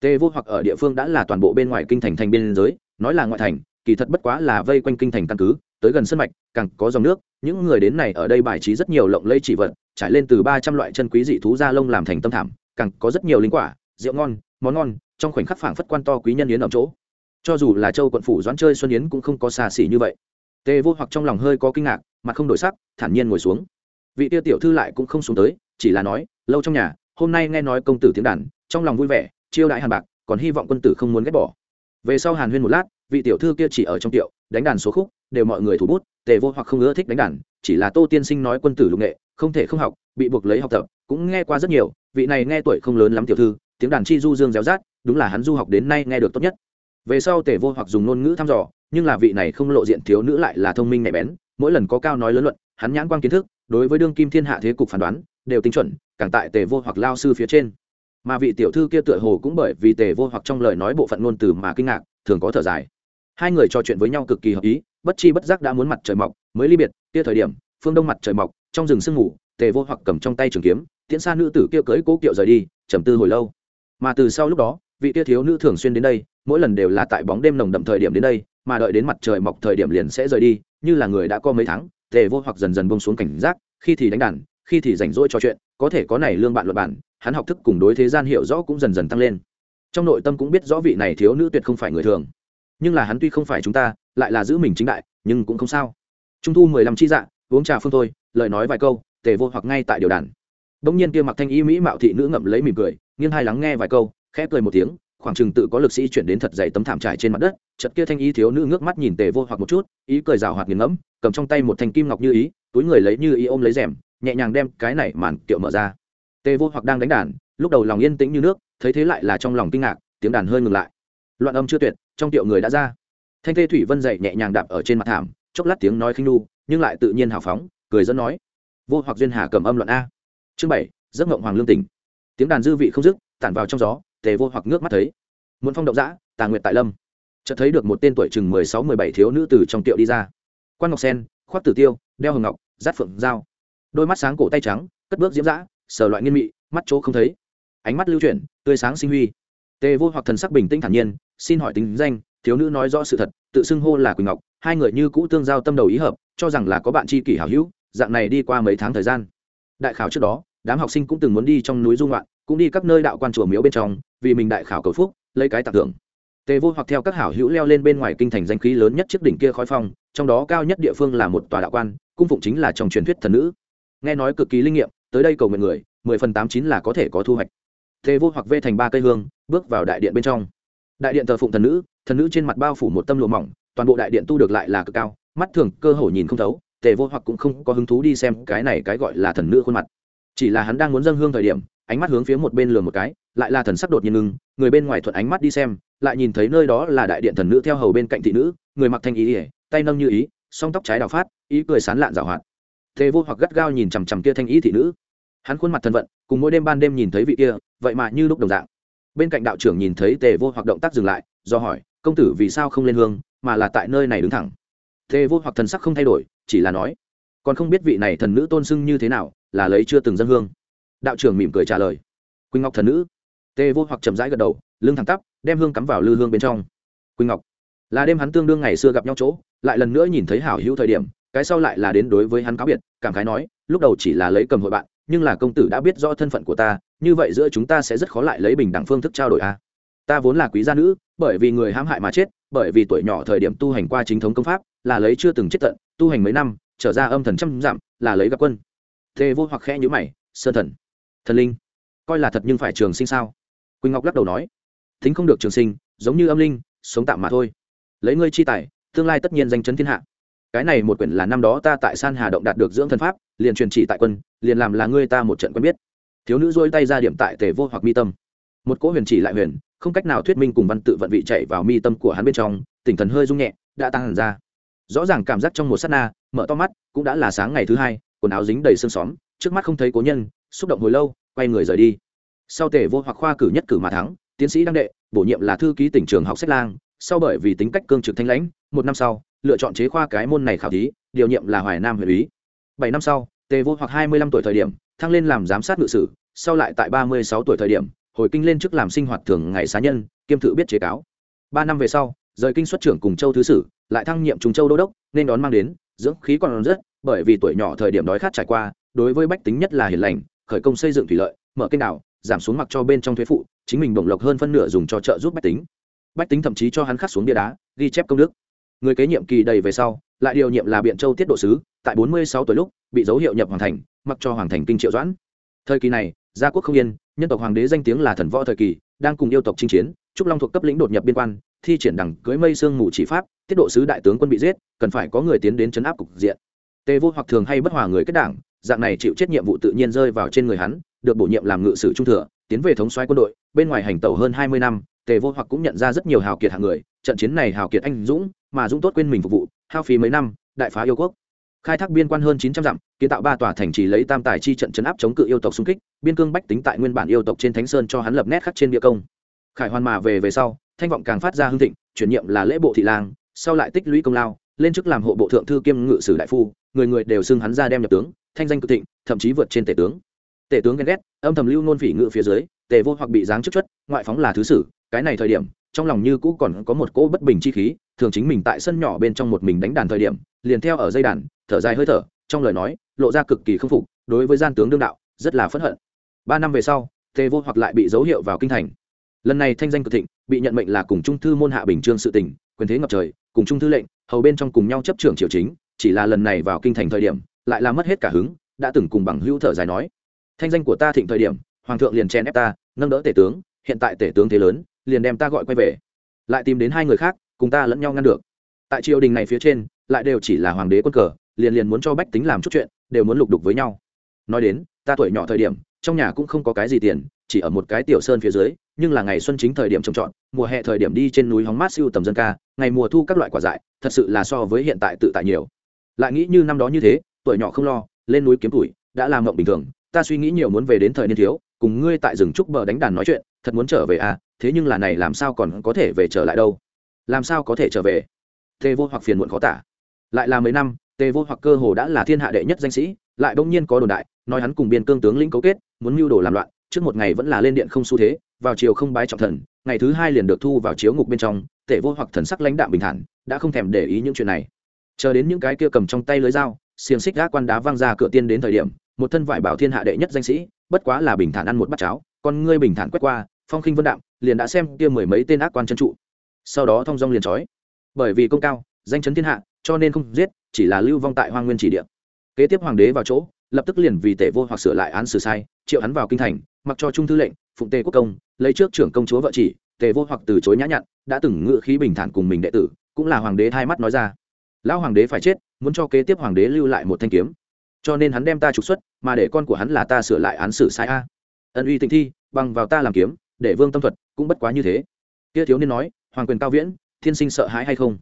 Tê vô hoặc ở địa phương đã là toàn bộ bên ngoài kinh thành thành biên giới, nói là ngoại thành, kỳ thật bất quá là vây quanh kinh thành căn cứ, tới gần sân mạch, càng có dòng nước, những người đến này ở đây bài trí rất nhiều lộng lây chỉ vật, trải lên từ ba trăm loại chân quý dị thú da lông làm thành tâm thảm, càng có rất nhiều linh quả, rượu ngon, món ngon, trong khoảnh khắc phảng phất quan to quý nhân yến ở chỗ cho dù là châu quận phủ doãn chơi xuân yến cũng không có xa xỉ như vậy. Tề vô hoặc trong lòng hơi có kinh ngạc, mặt không đổi sắc, thản nhiên ngồi xuống. Vị tiêu tiểu thư lại cũng không xuống tới, chỉ là nói, lâu trong nhà, hôm nay nghe nói công tử tiếng đàn, trong lòng vui vẻ, chiêu đãi hàn bạc, còn hy vọng quân tử không muốn ghét bỏ. Về sau hàn huyên một lát, vị tiểu thư kia chỉ ở trong tiệu, đánh đàn số khúc, đều mọi người thủ bút, tề vô hoặc không ưa thích đánh đàn, chỉ là tô tiên sinh nói quân tử lục nghệ, không thể không học, bị buộc lấy học tập, cũng nghe qua rất nhiều, vị này nghe tuổi không lớn lắm tiểu thư, tiếng đàn chi du dương réo rát, đúng là hắn du học đến nay nghe được tốt nhất về sau tề vô hoặc dùng ngôn ngữ thăm dò, nhưng là vị này không lộ diện thiếu nữ lại là thông minh nhạy bén, mỗi lần có cao nói lớn luận, hắn nhãn quan kiến thức, đối với đương kim thiên hạ thế cục phán đoán, đều tinh chuẩn, càng tại tề vô hoặc lao sư phía trên. Mà vị tiểu thư kia tựa hồ cũng bởi vì tề vô hoặc trong lời nói bộ phận ngôn từ mà kinh ngạc, thường có thở dài. Hai người trò chuyện với nhau cực kỳ hợp ý, bất chi bất giác đã muốn mặt trời mọc, mới ly biệt, kia thời điểm, phương đông mặt trời mọc, trong rừng sương ngủ tề vô hoặc cầm trong tay trường kiếm, tiễn xa nữ tử kia cưỡi cố kiệu rời đi, trầm tư hồi lâu. Mà từ sau lúc đó vị kia thiếu nữ thường xuyên đến đây, mỗi lần đều là tại bóng đêm nồng đậm thời điểm đến đây, mà đợi đến mặt trời mọc thời điểm liền sẽ rời đi, như là người đã có mấy tháng, tề vô hoặc dần dần bông xuống cảnh giác, khi thì đánh đàn, khi thì rảnh rỗi trò chuyện, có thể có này lương bạn luật bản hắn học thức cùng đối thế gian hiểu rõ cũng dần dần tăng lên. Trong nội tâm cũng biết rõ vị này thiếu nữ tuyệt không phải người thường. Nhưng là hắn tuy không phải chúng ta, lại là giữ mình chính đại, nhưng cũng không sao. Trung thu mười lăm chi dạ uống trà phương thôi, lời nói vài câu, tề vô hoặc ngay tại điều đàn. Bỗng nhiên kia mặc thanh y mỹ mạo thị nữ ngậm lấy mỉm cười, nghiêng hai lắng nghe vài câu khẽ cười một tiếng, khoảng chừng tự có lực sĩ chuyển đến thật dày tấm thảm trải trên mặt đất chật kia thanh y thiếu nữ ngước mắt nhìn tề vô hoặc một chút, ý cười rào hoạt nghiền ngẫm, cầm trong tay một thanh kim ngọc như ý, túi người lấy như ý ôm lấy rèm, nhẹ nhàng đem cái này màn kiệu mở ra. Tề vô hoặc đang đánh đàn, lúc đầu lòng yên tĩnh như nước, thấy thế lại là trong lòng kinh ngạc, tiếng đàn hơi ngừng lại. Loạn âm chưa tuyệt, trong tiệu người đã ra. Thanh thê thủy vân dậy nhẹ nhàng đạp ở trên mặt thảm, chốc lát tiếng nói khinh nu, nhưng lại tự nhiên hào phóng, cười dẫn nói, vô hoặc duyên hà cầm âm luận a. Chương bảy, giấc ngộng hoàng lương tỉnh. Tiếng đàn dư vị không dứt, tản vào trong gió tề vô hoặc ngước mắt thấy. Muốn phong động dã, tà nguyệt tại lâm. Chợt thấy được một tên tuổi chừng mười sáu, mười bảy thiếu nữ từ trong tiệu đi ra. Quan ngọc sen, khoác tử tiêu, đeo hồng ngọc giáp phượng dao. Đôi mắt sáng cổ tay trắng, cất bước diễm dã sở loại nghiên mị, mắt chỗ không thấy. Ánh mắt lưu chuyển, tươi sáng sinh huy. Tề vô hoặc thần sắc bình tĩnh thản nhiên, xin hỏi tính danh, thiếu nữ nói rõ sự thật, tự xưng hô là quỳnh ngọc, hai người như cũ tương giao tâm đầu ý hợp, cho rằng là có bạn tri kỷ hảo hữu, dạng này đi qua mấy tháng thời gian. Đại khảo trước đó, đám học sinh cũng từng muốn đi trong núi dung loạn cũng đi các nơi đạo quan chùa miếu bên trong vì mình đại khảo cầu phúc, lấy cái tặng thưởng. Tề vô hoặc theo các hảo hữu leo lên bên ngoài kinh thành danh khí lớn nhất chiếc đỉnh kia khói phong, trong đó cao nhất địa phương là một tòa đạo quan, cung phụng chính là trong truyền thuyết thần nữ. Nghe nói cực kỳ linh nghiệm, tới đây cầu nguyện người, mười phần tám chín là có thể có thu hoạch. Tề vô hoặc vê thành ba cây hương, bước vào đại điện bên trong. Đại điện thờ phụng thần nữ thần nữ trên mặt bao phủ một tâm lụa mỏng, toàn bộ đại điện tu được lại là cực cao, mắt thường cơ hồ nhìn không thấu, tề vô hoặc cũng không có hứng thú đi xem cái này cái gọi là thần nữ khuôn mặt. Chỉ là hắn đang muốn dâng hương thời điểm ánh mắt hướng phía một bên lường một cái, lại là thần sắc đột nhiên ngưng, người bên ngoài thuận ánh mắt đi xem, lại nhìn thấy nơi đó là đại điện thần nữ theo hầu bên cạnh thị nữ, người mặc thanh ý ỉa tay nâng như ý, song tóc trái đào phát, ý cười sán lạn rào hoạt. Thế vô hoặc gắt gao nhìn chằm chằm kia thanh ý thị nữ. Hắn khuôn mặt thần vận, cùng mỗi đêm ban đêm nhìn thấy vị kia, vậy mà như lúc đồng dạng. Bên cạnh đạo trưởng nhìn thấy tề vô hoặc động tác dừng lại, do hỏi, công tử vì sao không lên hương, mà là tại nơi này đứng thẳng? Tề vô hoặc thần sắc không thay đổi, chỉ là nói, còn không biết vị này thần nữ tôn sưng như thế nào, là lấy chưa từng dân hương đạo trưởng mỉm cười trả lời. Quỳnh ngọc thần nữ. Tề vô hoặc chậm rãi gật đầu, lưng thẳng tắp, đem hương cắm vào lư hương bên trong. Quỳnh ngọc. Là đêm hắn tương đương ngày xưa gặp nhau chỗ, lại lần nữa nhìn thấy hảo hữu thời điểm, cái sau lại là đến đối với hắn cáo biệt, cảm khái nói, lúc đầu chỉ là lấy cầm hội bạn, nhưng là công tử đã biết rõ thân phận của ta, như vậy giữa chúng ta sẽ rất khó lại lấy bình đẳng phương thức trao đổi a. Ta vốn là quý gia nữ, bởi vì người hãm hại mà chết, bởi vì tuổi nhỏ thời điểm tu hành qua chính thống công pháp, là lấy chưa từng chết tận, tu hành mấy năm, trở ra âm thần trăm dặm, là lấy gặp quân. Thế vô hoặc khẽ nhữ mày, sơn thần thần linh. Coi là thật nhưng phải trường sinh sao? Quỳnh ngọc lắc đầu nói. Thính không được trường sinh, giống như âm linh, sống tạm mà thôi. Lấy ngươi chi tài, tương lai tất nhiên danh chấn thiên hạ. Cái này một quyển là năm đó ta tại san hà động đạt được dưỡng thần pháp, liền truyền chỉ tại quân, liền làm là ngươi ta một trận quen biết. Thiếu nữ dôi tay ra điểm tại tề vô hoặc mi tâm. Một cỗ huyền chỉ lại huyền, không cách nào thuyết minh cùng văn tự vận vị chạy vào mi tâm của hắn bên trong, tỉnh thần hơi rung nhẹ, đã tăng hẳn ra. Rõ ràng cảm giác trong một s á t na, mở to mắt, cũng đã là sáng ngày thứ hai, quần áo dính đầy sương xóm, trước mắt không thấy cố nhân, xúc động hồi lâu quay người rời đi. Sau tề vô hoặc khoa cử nhất cử mà thắng, tiến sĩ đăng đệ, bổ nhiệm là thư ký tỉnh trường học sách lang, sau bởi vì tính cách cương trực thanh lãnh, một năm sau, lựa chọn chế khoa cái môn này khảo thí, điều nhiệm là hoài nam huyện úy bảy năm sau, tề vô hoặc hai mươi lăm tuổi thời điểm, thăng lên làm giám sát ngự sử, sau lại tại ba mươi sáu tuổi thời điểm, hồi kinh lên chức làm sinh hoạt thường ngày xá nhân, kiêm thự biết chế cáo. Ba năm về sau, rời kinh xuất trưởng cùng châu thứ sử, lại thăng nhiệm trùng châu đô đốc, nên đón mang đến, dưỡng khí còn rất, bởi vì tuổi nhỏ thời điểm đói khát trải qua, đối với bách tính nhất là hiền lành khởi công xây dựng thủy lợi, mở kênh đảo, giảm xuống mặc cho bên trong thuế phụ, chính mình bổng lộc hơn phân nửa dùng cho trợ giúp bách tính. Bách tính thậm chí cho hắn khắc xuống bia đá, ghi chép công đức. Người kế nhiệm kỳ đầy về sau, lại điều nhiệm là biện châu tiết độ sứ, tại bốn mươi sáu tuổi lúc, bị dấu hiệu nhập hoàng thành, mặc cho hoàng thành kinh triệu doãn. Thời kỳ này, gia quốc không yên, nhân tộc hoàng đế danh tiếng là thần võ thời kỳ, đang cùng yêu tộc chinh chiến, trúc long thuộc cấp lĩnh đột nhập biên quan, thi triển đẳng cưới mây sương mù chỉ pháp, tiết độ sứ đại tướng quân bị giết, cần phải có người tiến đến chấn áp cục diện. Tề vô hoặc thường hay bất hòa người kết đảng dạng này chịu chết nhiệm vụ tự nhiên rơi vào trên người hắn, được bổ nhiệm làm ngự sử trung thừa, tiến về thống xoáy quân đội, bên ngoài hành tẩu hơn hai mươi năm, tề vô hoặc cũng nhận ra rất nhiều hào kiệt hạng người, trận chiến này hào kiệt anh dũng, mà dũng tốt quên mình phục vụ, hao phí mấy năm, đại phá yêu quốc. Khai thác biên quan hơn chín trăm dặm, kiến tạo ba tòa thành trì lấy tam tài chi trận chấn áp chống cự yêu tộc xung kích, biên cương bách tính tại nguyên bản yêu tộc trên thánh sơn cho hắn lập nét khắc trên địa công. Khải hoàn mà về về sau, thanh vọng càng phát ra hưng thịnh, chuyển nhiệm là lễ bộ thị lang, sau lại tích lũy công lao, lên chức làm hộ bộ thượng thư kiêm ngự sử đại phu, người người đều xưng hắn ra đem nhập tướng thanh danh cực thịnh, thậm chí vượt trên tể tướng. Tể tướng ghen ghét, âm thầm lưu nôn phỉ ngự phía dưới, tề vô hoặc bị giáng chức chất ngoại phóng là thứ sử, cái này thời điểm, trong lòng như cũ còn có một cỗ bất bình chi khí, thường chính mình tại sân nhỏ bên trong một mình đánh đàn thời điểm, liền theo ở dây đàn, thở dài hơi thở, trong lời nói, lộ ra cực kỳ k phục, đối với gian tướng đương đạo, rất là phẫn hận. Ba năm về sau, tề vô hoặc lại bị dấu hiệu vào kinh thành. Lần này thanh danh cực thịnh, bị nhận mệnh là cùng trung thư môn hạ bình trương sự tỉnh quyền thế ngập trời, cùng trung thư lệnh, hầu bên trong cùng nhau chấp trưởng triều chính, chỉ là lần này vào kinh thành thời điểm lại làm mất hết cả hứng, đã từng cùng bằng hữu thở dài nói, thanh danh của ta thịnh thời điểm, hoàng thượng liền chen ép ta, nâng đỡ tể tướng, hiện tại tể tướng thế lớn, liền đem ta gọi quay về, lại tìm đến hai người khác, cùng ta lẫn nhau ngăn được. Tại triều đình này phía trên, lại đều chỉ là hoàng đế quân cờ, liền liền muốn cho bách tính làm chút chuyện, đều muốn lục đục với nhau. Nói đến, ta tuổi nhỏ thời điểm, trong nhà cũng không có cái gì tiền, chỉ ở một cái tiểu sơn phía dưới, nhưng là ngày xuân chính thời điểm trồng trọt, mùa hè thời điểm đi trên núi hóng mát siêu tầm dân ca, ngày mùa thu các loại quả dại, thật sự là so với hiện tại tự tại nhiều. Lại nghĩ như năm đó như thế tuổi nhỏ không lo, lên núi kiếm tuổi, đã làm mộng bình thường, ta suy nghĩ nhiều muốn về đến thời niên thiếu, cùng ngươi tại rừng trúc bờ đánh đàn nói chuyện, thật muốn trở về à thế nhưng là này làm sao còn có thể về trở lại đâu? Làm sao có thể trở về? Tê vô hoặc phiền muộn khó tả. Lại là mấy năm, tê vô hoặc cơ hồ đã là thiên hạ đệ nhất danh sĩ, lại bỗng nhiên có đồn đại, nói hắn cùng biên cương tướng lĩnh cấu kết, muốn mưu đồ làm loạn, trước một ngày vẫn là lên điện không xu thế, vào chiều không bái trọng thần, ngày thứ hai liền được thu vào chiếu ngục bên trong tể vô hoặc thần sắc lãnh đạm bình thản, đã không thèm để ý những chuyện này. Chờ đến những cái kia cầm trong tay lưới dao xiềng xích gác quan đá văng ra cửa tiên đến thời điểm, một thân vải bảo thiên hạ đệ nhất danh sĩ, bất quá là bình thản ăn một bát cháo, con ngươi bình thản quét qua, phong khinh vân đạm, liền đã xem kia mười mấy tên ác quan chân trụ. Sau đó thong dong liền trói. Bởi vì công cao, danh chấn thiên hạ, cho nên không giết, chỉ là lưu vong tại hoang nguyên chỉ địa. Kế tiếp hoàng đế vào chỗ, lập tức liền vì tể vô hoặc sửa lại án xử sai, triệu hắn vào kinh thành, mặc cho trung thư lệnh, phụng tề quốc công, lấy trước trưởng công chúa vợ chỉ, tề vô hoặc từ chối nhã nhặn, đã từng ngự khí bình thản cùng mình đệ tử, cũng là hoàng đế hai mắt nói ra lão hoàng đế phải chết, muốn cho kế tiếp hoàng đế lưu lại một thanh kiếm. Cho nên hắn đem ta trục xuất, mà để con của hắn là ta sửa lại án xử sai a. Ân uy tịnh thi, bằng vào ta làm kiếm, để vương tâm thuật cũng bất quá như thế. Kia thiếu niên nói, hoàng quyền cao viễn, thiên sinh sợ hãi hay không?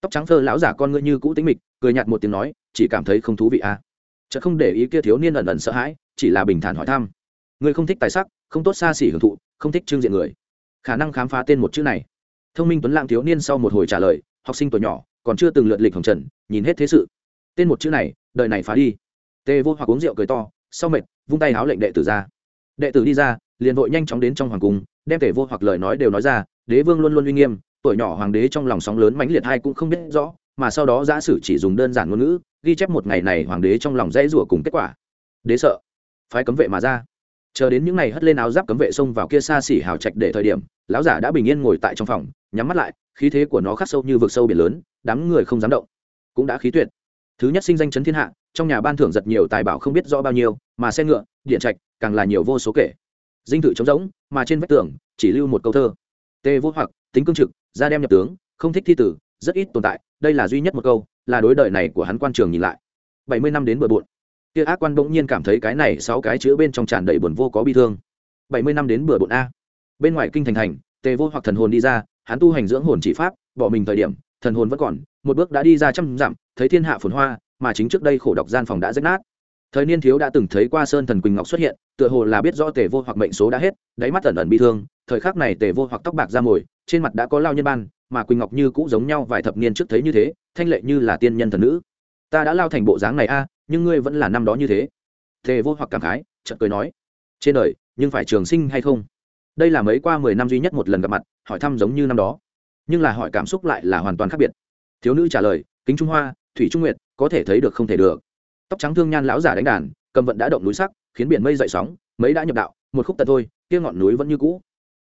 Tóc trắng phơ lão giả con ngươi như cũ tính mịch, cười nhạt một tiếng nói, chỉ cảm thấy không thú vị a. Chợ không để ý kia thiếu niên ẩn ẩn sợ hãi, chỉ là bình thản hỏi thăm. Người không thích tài sắc, không tốt xa xỉ hưởng thụ, không thích trương diện người. Khả năng khám phá tên một chữ này. Thông minh tuấn lãng thiếu niên sau một hồi trả lời, học sinh tuổi nhỏ còn chưa từng lượt lịch hồng trần, nhìn hết thế sự. Tên một chữ này, đời này phá đi. Tê vô hoặc uống rượu cười to, sau mệt, vung tay háo lệnh đệ tử ra. Đệ tử đi ra, liền vội nhanh chóng đến trong hoàng cung, đem tề vô hoặc lời nói đều nói ra, đế vương luôn luôn uy nghiêm, tuổi nhỏ hoàng đế trong lòng sóng lớn mãnh liệt hai cũng không biết rõ, mà sau đó giả sử chỉ dùng đơn giản ngôn ngữ, ghi chép một ngày này hoàng đế trong lòng dễ rủa cùng kết quả. Đế sợ, phái cấm vệ mà ra. Chờ đến những ngày hất lên áo giáp cấm vệ xông vào kia xa xỉ hào trạch để thời điểm lão giả đã bình yên ngồi tại trong phòng, nhắm mắt lại, khí thế của nó khắc sâu như vực sâu biển lớn, đám người không dám động. Cũng đã khí tuyệt. Thứ nhất sinh danh chấn thiên hạ, trong nhà ban thưởng giật nhiều tài bảo không biết rõ bao nhiêu, mà xe ngựa, điện trạch, càng là nhiều vô số kể. Dinh thự trống rỗng, mà trên vách tường, chỉ lưu một câu thơ. Tê vô hoặc, tính cương trực, ra đem nhập tướng, không thích thi tử, rất ít tồn tại, đây là duy nhất một câu, là đối đời này của hắn quan trường nhìn lại. Bảy mươi năm đến bừa bộn. Kia ác quan bỗng nhiên cảm thấy cái này sáu cái chữ bên trong tràn đầy buồn vô có bi thương. Bảy mươi năm đến bừa bộn a bên ngoài kinh thành thành, tề vô hoặc thần hồn đi ra, hắn tu hành dưỡng hồn chỉ pháp, bỏ mình thời điểm, thần hồn vẫn còn, một bước đã đi ra trăm dặm, thấy thiên hạ phồn hoa, mà chính trước đây khổ độc gian phòng đã rách nát. Thời niên thiếu đã từng thấy qua sơn thần quỳnh ngọc xuất hiện, tựa hồ là biết rõ tề vô hoặc mệnh số đã hết, đáy mắt ẩn ẩn bi thương, thời khắc này tề vô hoặc tóc bạc ra mồi, trên mặt đã có lao nhân ban, mà quỳnh ngọc như cũ giống nhau vài thập niên trước thấy như thế, thanh lệ như là tiên nhân thần nữ. Ta đã lao thành bộ dáng này a, nhưng ngươi vẫn là năm đó như thế. Tề vô hoặc cảm khái, chợt cười nói, trên đời, nhưng phải trường sinh hay không? Đây là mấy qua mười năm duy nhất một lần gặp mặt, hỏi thăm giống như năm đó. Nhưng là hỏi cảm xúc lại là hoàn toàn khác biệt. Thiếu nữ trả lời, kính trung hoa, thủy trung nguyệt, có thể thấy được không thể được. Tóc trắng thương nhan lão giả đánh đàn, cầm vận đã động núi sắc, khiến biển mây dậy sóng, mấy đã nhập đạo, một khúc tật thôi, kia ngọn núi vẫn như cũ.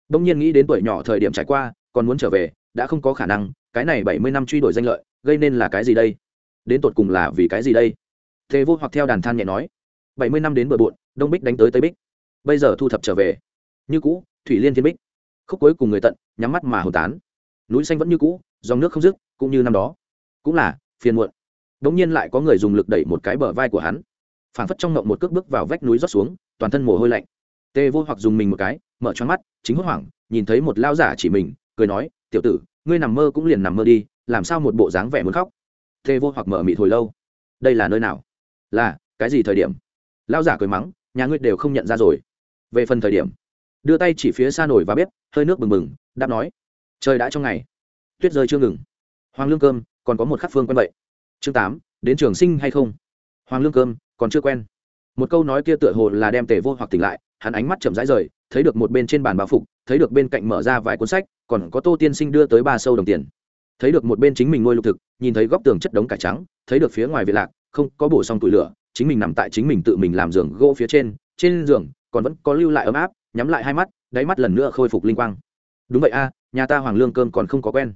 Đông nhiên nghĩ đến tuổi nhỏ thời điểm trải qua, còn muốn trở về, đã không có khả năng, cái này bảy mươi năm truy đuổi danh lợi, gây nên là cái gì đây? Đến tột cùng là vì cái gì đây? Thế vô hoặc theo đàn than nhẹ nói, bảy mươi năm đến bờ bộn, đông bích đánh tới tây bích. Bây giờ thu thập trở về. Như cũ thủy liên thiên bích. Khúc cuối cùng người tận, nhắm mắt mà hồ tán. Núi xanh vẫn như cũ, dòng nước không dứt, cũng như năm đó. Cũng là, phiền muộn. Đống nhiên lại có người dùng lực đẩy một cái bờ vai của hắn. Phảng phất trong ngộng một cước bước vào vách núi rót xuống, toàn thân mồ hôi lạnh. Tê vô hoặc dùng mình một cái, mở choáng mắt, chính hốt hoảng, nhìn thấy một lao giả chỉ mình, cười nói, tiểu tử, ngươi nằm mơ cũng liền nằm mơ đi, làm sao một bộ dáng vẻ muốn khóc? Tê vô hoặc mở mịt hồi lâu. Đây là nơi nào? Là, cái gì thời điểm? Lao giả cười mắng, nhà ngươi đều không nhận ra rồi. Về phần thời điểm đưa tay chỉ phía xa nổi và bếp, hơi nước bừng bừng, đáp nói, trời đã trong ngày. Tuyết rơi chưa ngừng. Hoàng lương cơm, còn có một khắc phương quen vậy. Chương tám, đến trường sinh hay không? Hoàng lương cơm, còn chưa quen. Một câu nói kia tựa hồ là đem tề vô hoặc tỉnh lại, hắn ánh mắt chậm rãi rời, thấy được một bên trên bàn bao phục, thấy được bên cạnh mở ra vài cuốn sách, còn có tô tiên sinh đưa tới ba sâu đồng tiền. Thấy được một bên chính mình nuôi lục thực, nhìn thấy góc tường chất đống cải trắng, thấy được phía ngoài viện lạc, không có bổ xong tủi lửa, chính mình nằm tại chính mình tự mình làm giường gỗ phía trên trên giường, còn vẫn có lưu lại ấm áp nhắm lại hai mắt, đáy mắt lần nữa khôi phục linh quang. Đúng vậy a, nhà ta hoàng lương cơm còn không có quen.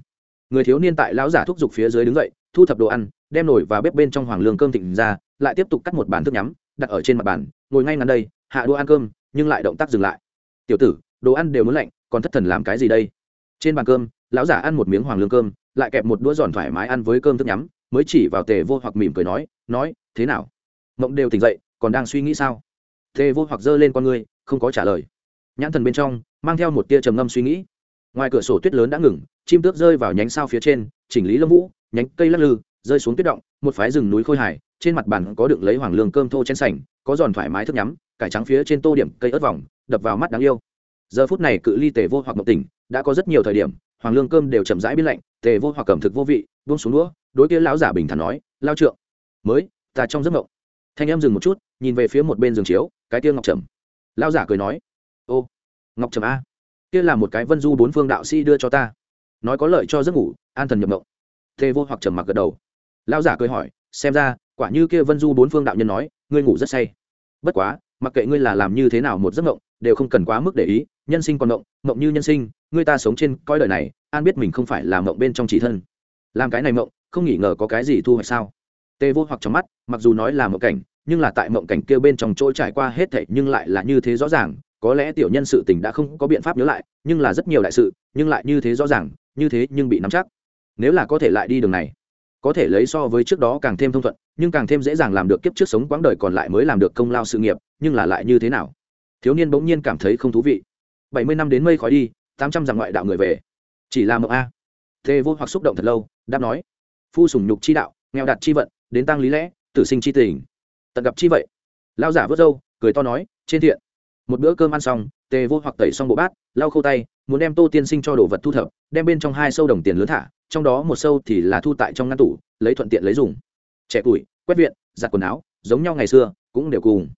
Người thiếu niên tại lão giả thúc giục phía dưới đứng dậy, thu thập đồ ăn, đem nổi và bếp bên trong hoàng lương cơm thịnh ra, lại tiếp tục cắt một bàn thức nhắm, đặt ở trên mặt bàn, ngồi ngay ngắn đây, hạ đũa ăn cơm, nhưng lại động tác dừng lại. Tiểu tử, đồ ăn đều muốn lạnh, còn thất thần làm cái gì đây? Trên bàn cơm, lão giả ăn một miếng hoàng lương cơm, lại kẹp một đũa giòn thoải mái ăn với cơm thức nhắm, mới chỉ vào tề vô hoặc mỉm cười nói nói, thế nào? Mộng đều tỉnh dậy, còn đang suy nghĩ sao? Tề vô hoặc giơ lên con ngươi, không có trả lời nhãn thần bên trong, mang theo một tia trầm ngâm suy nghĩ. Ngoài cửa sổ tuyết lớn đã ngừng, chim tước rơi vào nhánh sao phía trên, chỉnh lý lâm vũ, nhánh cây lắc lư, rơi xuống tuyết động, một phái rừng núi khôi hải trên mặt bàn có được lấy hoàng lương cơm thô trên sành, có giòn thoải mái thức nhắm, cải trắng phía trên tô điểm cây ớt vòng, đập vào mắt đáng yêu. Giờ phút này cự ly tề vô hoặc mộng tỉnh, đã có rất nhiều thời điểm, hoàng lương cơm đều chậm rãi biến lạnh, tề vô hoặc cầm thực vô vị, buông xuống đũa, đối kia lão giả bình thản nói, lao trượng, mới, ta trong giấc mộng. Thanh em dừng một chút, nhìn về phía một bên giường chiếu, cái tiêu ngọc trầm. Lao giả cười nói ô, ngọc trầm a. Kia là một cái vân du bốn phương đạo sĩ đưa cho ta. Nói có lợi cho giấc ngủ, an thần nhập mộng. Tề vô hoặc trầm mặc gật đầu. Lao giả cười hỏi, xem ra, quả như kia vân du bốn phương đạo nhân nói, ngươi ngủ rất say. Bất quá, mặc kệ ngươi là làm như thế nào một giấc mộng, đều không cần quá mức để ý, nhân sinh còn mộng mộng như nhân sinh, ngươi ta sống trên coi đời này, an biết mình không phải là mộng bên trong chỉ thân. Làm cái này mộng, không nghĩ ngờ có cái gì thu hoạch sao? Tê vô hoặc trong mắt, mặc dù nói là mộng cảnh, nhưng là tại mộng cảnh kia bên trong chỗ trải qua hết thảy nhưng lại là như thế rõ ràng có lẽ tiểu nhân sự tình đã không có biện pháp nhớ lại, nhưng là rất nhiều đại sự, nhưng lại như thế rõ ràng, như thế nhưng bị nắm chắc. Nếu là có thể lại đi đường này, có thể lấy so với trước đó càng thêm thông thuận, nhưng càng thêm dễ dàng làm được kiếp trước sống quãng đời còn lại mới làm được công lao sự nghiệp, nhưng là lại như thế nào? Thiếu niên bỗng nhiên cảm thấy không thú vị. Bảy mươi năm đến mây khói đi, tám trăm dặm ngoại đạo người về. Chỉ là mộng a. Thê vô hoặc xúc động thật lâu, đáp nói. Phu sùng nhục chi đạo, nghèo đạt chi vận, đến tăng lý lẽ, tử sinh chi tình. Tận gặp chi vậy. Lao giả vớt râu, cười to nói, trên thiện một bữa cơm ăn xong, tề vô hoặc tẩy xong bộ bát, lau khâu tay, muốn đem tô tiên sinh cho đồ vật thu thập, đem bên trong hai sâu đồng tiền lớn thả, trong đó một sâu thì là thu tại trong ngăn tủ, lấy thuận tiện lấy dùng. Trẻ tuổi, quét viện, giặt quần áo, giống nhau ngày xưa, cũng đều cùng.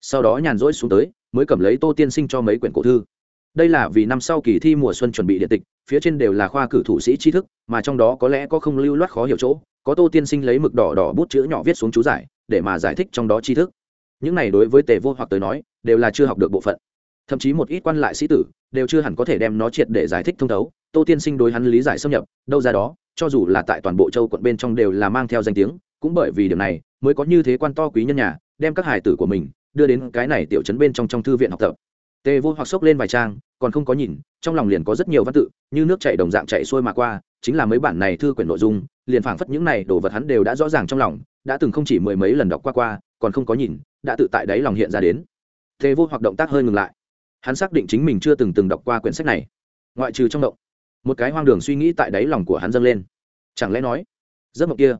Sau đó nhàn rỗi xuống tới, mới cầm lấy tô tiên sinh cho mấy quyển cổ thư. Đây là vì năm sau kỳ thi mùa xuân chuẩn bị điện tịch, phía trên đều là khoa cử thủ sĩ tri thức, mà trong đó có lẽ có không lưu loát khó hiểu chỗ, có tô tiên sinh lấy mực đỏ đỏ bút chữ nhỏ viết xuống chú giải, để mà giải thích trong đó tri thức những này đối với tề vô hoặc tới nói, đều là chưa học được bộ phận. Thậm chí một ít quan lại sĩ tử, đều chưa hẳn có thể đem nó triệt để giải thích thông thấu. Tô tiên sinh đối hắn lý giải xâm nhập, đâu ra đó, cho dù là tại toàn bộ châu quận bên trong đều là mang theo danh tiếng, cũng bởi vì điều này, mới có như thế quan to quý nhân nhà, đem các hải tử của mình đưa đến cái này tiểu trấn bên trong trong thư viện học tập. Tề vô hoặc sốc lên vài trang, còn không có nhìn, trong lòng liền có rất nhiều văn tự, như nước chảy đồng dạng chạy xuôi mà qua, chính là mấy bản này thư quyển nội dung, liền phảng phất những này đồ vật hắn đều đã rõ ràng trong lòng, đã từng không chỉ mười mấy lần đọc qua qua còn không có nhìn, đã tự tại đáy lòng hiện ra đến. Thế vô hoặc động tác hơi ngừng lại. Hắn xác định chính mình chưa từng từng đọc qua quyển sách này. Ngoại trừ trong động, một cái hoang đường suy nghĩ tại đáy lòng của hắn dâng lên. Chẳng lẽ nói, giấc mộng kia,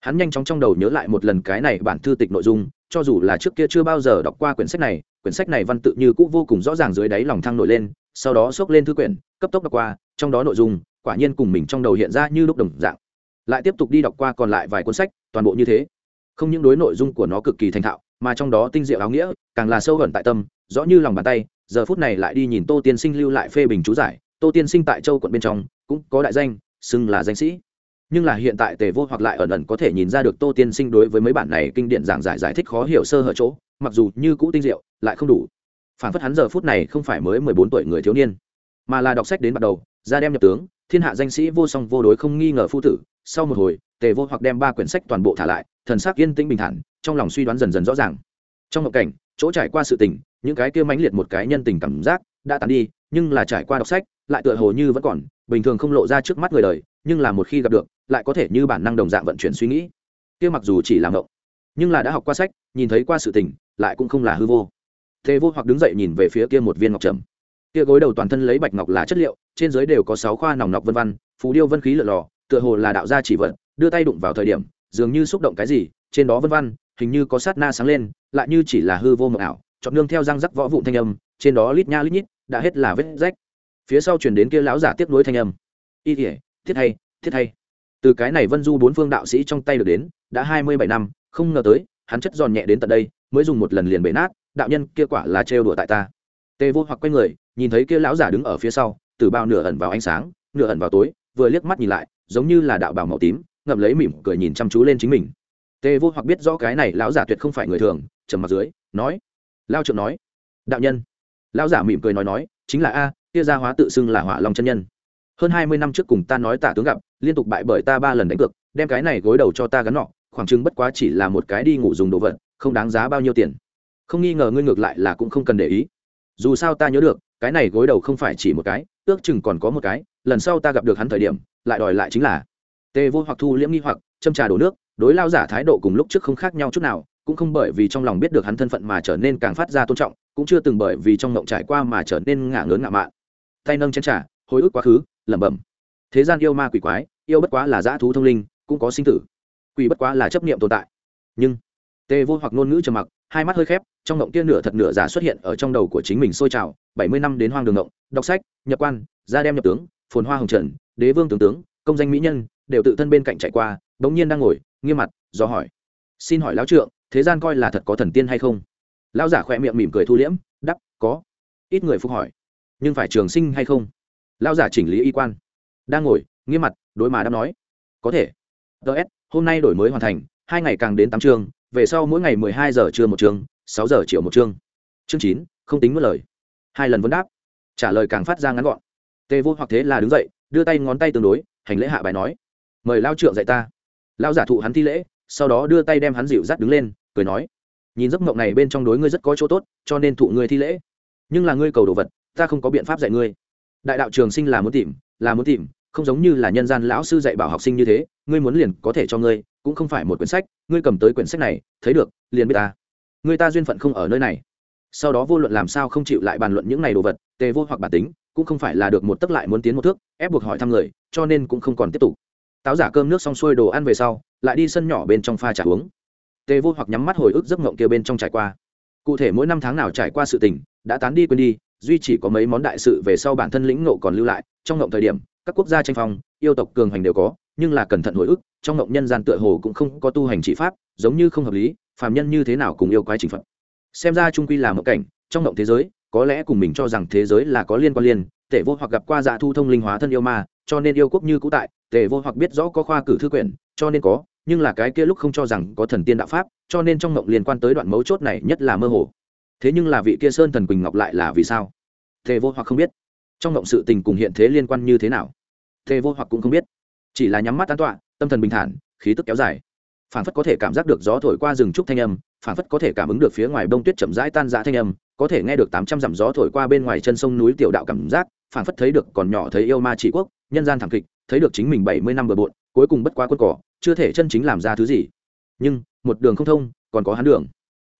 hắn nhanh chóng trong đầu nhớ lại một lần cái này bản thư tịch nội dung, cho dù là trước kia chưa bao giờ đọc qua quyển sách này, quyển sách này văn tự như cũ vô cùng rõ ràng dưới đáy lòng thăng nổi lên, sau đó xốc lên thư quyển, cấp tốc đọc qua, trong đó nội dung, quả nhiên cùng mình trong đầu hiện ra như lúc đồng dạng. Lại tiếp tục đi đọc qua còn lại vài cuốn sách, toàn bộ như thế không những đối nội dung của nó cực kỳ thành thạo, mà trong đó tinh diệu áo nghĩa, càng là sâu gần tại tâm, rõ như lòng bàn tay, giờ phút này lại đi nhìn tô tiên sinh lưu lại phê bình chú giải. Tô tiên sinh tại châu quận bên trong, cũng có đại danh, xưng là danh sĩ. Nhưng là hiện tại tề vô hoặc lại ẩn ẩn có thể nhìn ra được tô tiên sinh đối với mấy bản này kinh điển giảng giải giải thích khó hiểu sơ hở chỗ, mặc dù như cũ tinh diệu, lại không đủ. Phản phất hắn giờ phút này không phải mới mười bốn tuổi người thiếu niên, mà là đọc sách đến bắt đầu, ra đem nhập tướng, thiên hạ danh sĩ vô song vô đối không nghi ngờ phu tử sau một hồi, tề vô hoặc đem ba quyển sách toàn bộ thả lại, thần sắc yên tĩnh bình thản, trong lòng suy đoán dần dần rõ ràng. Trong ngộ cảnh, chỗ trải qua sự tình, những cái kia mãnh liệt một cái nhân tình cảm giác đã tàn đi, nhưng là trải qua đọc sách, lại tựa hồ như vẫn còn, bình thường không lộ ra trước mắt người đời, nhưng là một khi gặp được, lại có thể như bản năng đồng dạng vận chuyển suy nghĩ. Kia mặc dù chỉ là ngộ nhưng là đã học qua sách, nhìn thấy qua sự tình, lại cũng không là hư vô. Thế vô hoặc đứng dậy nhìn về phía kia một viên ngọc trầm. Kia gối đầu toàn thân lấy bạch ngọc là chất liệu, trên dưới đều có sáu khoa nòng nọc vân văn, phù điêu vân khí lở lò tựa hồ là đạo gia chỉ vật, đưa tay đụng vào thời điểm dường như xúc động cái gì trên đó vân văn hình như có sát na sáng lên lại như chỉ là hư vô mộng ảo chọn nương theo răng rắc võ vụn thanh âm trên đó lít nha lít nhít đã hết là vết rách. Phía sau chuyển đến kia lão giả tiếp nối thanh âm. Y thể thiết hay thiết hay. Từ cái này vân du bốn phương đạo sĩ trong tay được đến đã hai mươi bảy năm không ngờ tới hắn chất giòn nhẹ đến tận đây mới dùng một lần liền bể nát đạo nhân kia quả là trêu đùa tại ta. Tề vô hoặc quay người nhìn thấy kia lão giả đứng ở phía sau từ bao nửa ẩn vào ánh sáng nửa ẩn vào tối vừa liếc mắt nhìn lại giống như là đạo bảo màu tím, ngậm lấy mỉm cười nhìn chăm chú lên chính mình. Tề vô hoặc biết rõ cái này lão giả tuyệt không phải người thường, trầm mặt dưới, nói. Lao trượng nói. Đạo nhân. Lão giả mỉm cười nói nói, chính là a, kia gia hóa tự xưng là hỏa long chân nhân. Hơn hai mươi năm trước cùng ta nói tả tướng gặp, liên tục bại bởi ta ba lần đánh cược, đem cái này gối đầu cho ta gắn nọ, khoảng chừng bất quá chỉ là một cái đi ngủ dùng đồ vật, không đáng giá bao nhiêu tiền. Không nghi ngờ ngươi ngược lại là cũng không cần để ý. Dù sao ta nhớ được cái này gối đầu không phải chỉ một cái, ước chừng còn có một cái, lần sau ta gặp được hắn thời điểm, lại đòi lại chính là. Tê vô hoặc thu liễm nghi hoặc, châm trà đổ nước, đối lao giả thái độ cùng lúc trước không khác nhau chút nào, cũng không bởi vì trong lòng biết được hắn thân phận mà trở nên càng phát ra tôn trọng, cũng chưa từng bởi vì trong ngộng trải qua mà trở nên ngả ngớn ngạ mạn. Tay nâng chén trà, hồi ức quá khứ, lẩm bẩm. Thế gian yêu ma quỷ quái, yêu bất quá là dã thú thông linh, cũng có sinh tử. Quỷ bất quá là chấp niệm tồn tại. Nhưng, tê vô hoặc ngôn ngữ trầm mặc hai mắt hơi khép, trong ngộng kia nửa thật nửa giả xuất hiện ở trong đầu của chính mình sôi trào, bảy mươi năm đến hoang đường ngộng, đọc sách, nhập quan gia đem nhập tướng, phồn hoa hồng trần, đế vương tướng tướng, công danh mỹ nhân, đều tự thân bên cạnh chạy qua bỗng nhiên đang ngồi, nghiêm mặt, do hỏi. Xin hỏi lão trượng, thế gian coi là thật có thần tiên hay không? Lão giả khỏe miệng mỉm cười thu liễm đắp có. Ít người phục hỏi. Nhưng phải trường sinh hay không? Lão giả chỉnh lý y quan. Đang ngồi, nghiêm mặt, đối mà đáp nói. Có thể. Ts hôm nay đổi mới hoàn thành, hai ngày càng đến tám chương về sau mỗi ngày mười hai giờ trưa một chương, sáu giờ chiều một chương. Chương chín, không tính mất lời. Hai lần vấn đáp. Trả lời càng phát ra ngắn gọn. Tề vô hoặc thế là đứng dậy, đưa tay ngón tay tương đối, hành lễ hạ bài nói, mời lao trượng dạy ta. Lao giả thụ hắn thi lễ, sau đó đưa tay đem hắn dịu dắt đứng lên, cười nói, nhìn giấc mộng này bên trong đối ngươi rất có chỗ tốt, cho nên thụ ngươi thi lễ. Nhưng là ngươi cầu đồ vật, ta không có biện pháp dạy ngươi. Đại đạo trường sinh là muốn tìm, là muốn tìm, không giống như là nhân gian lão sư dạy bảo học sinh như thế, ngươi muốn liền có thể cho ngươi cũng không phải một quyển sách, ngươi cầm tới quyển sách này, thấy được, liền biết ta. Người ta duyên phận không ở nơi này. Sau đó vô luận làm sao không chịu lại bàn luận những này đồ vật, tề vô hoặc bản tính, cũng không phải là được một tấc lại muốn tiến một thước, ép buộc hỏi thăm người, cho nên cũng không còn tiếp tục. Táo giả cơm nước xong xuôi đồ ăn về sau, lại đi sân nhỏ bên trong pha trà uống. Tề vô hoặc nhắm mắt hồi ức giấc ngộng kia bên trong trải qua. Cụ thể mỗi năm tháng nào trải qua sự tình, đã tán đi quên đi, duy chỉ có mấy món đại sự về sau bản thân lĩnh nộ còn lưu lại, trong ngộng thời điểm, các quốc gia tranh phong, yêu tộc cường hành đều có nhưng là cẩn thận hồi ức, trong ngộng nhân gian tựa hồ cũng không có tu hành trị pháp, giống như không hợp lý, phàm nhân như thế nào cùng yêu quái trình phật. Xem ra trung quy là một cảnh, trong mộng thế giới, có lẽ cùng mình cho rằng thế giới là có liên quan liên tề vô hoặc gặp qua dạ thu thông linh hóa thân yêu ma, cho nên yêu quốc như cũ tại tề vô hoặc biết rõ có khoa cử thư quyển, cho nên có, nhưng là cái kia lúc không cho rằng có thần tiên đạo pháp, cho nên trong mộng liên quan tới đoạn mấu chốt này nhất là mơ hồ. Thế nhưng là vị kia sơn thần quỳnh ngọc lại là vì sao? Tề vô hoặc không biết. Trong mộng sự tình cùng hiện thế liên quan như thế nào? Tề vô hoặc cũng không biết chỉ là nhắm mắt tán tọa, tâm thần bình thản, khí tức kéo dài. Phản phất có thể cảm giác được gió thổi qua rừng trúc thanh âm phản phất có thể cảm ứng được phía ngoài bông tuyết chậm rãi tan dã thanh âm, có thể nghe được tám trăm dặm gió thổi qua bên ngoài chân sông núi tiểu đạo cảm giác phản phất thấy được còn nhỏ thấy yêu ma chỉ quốc, nhân gian thảm kịch, thấy được chính mình bảy mươi năm bừa bộn, cuối cùng bất quá quân cỏ, chưa thể chân chính làm ra thứ gì. Nhưng, một đường không thông, còn có hắn đường.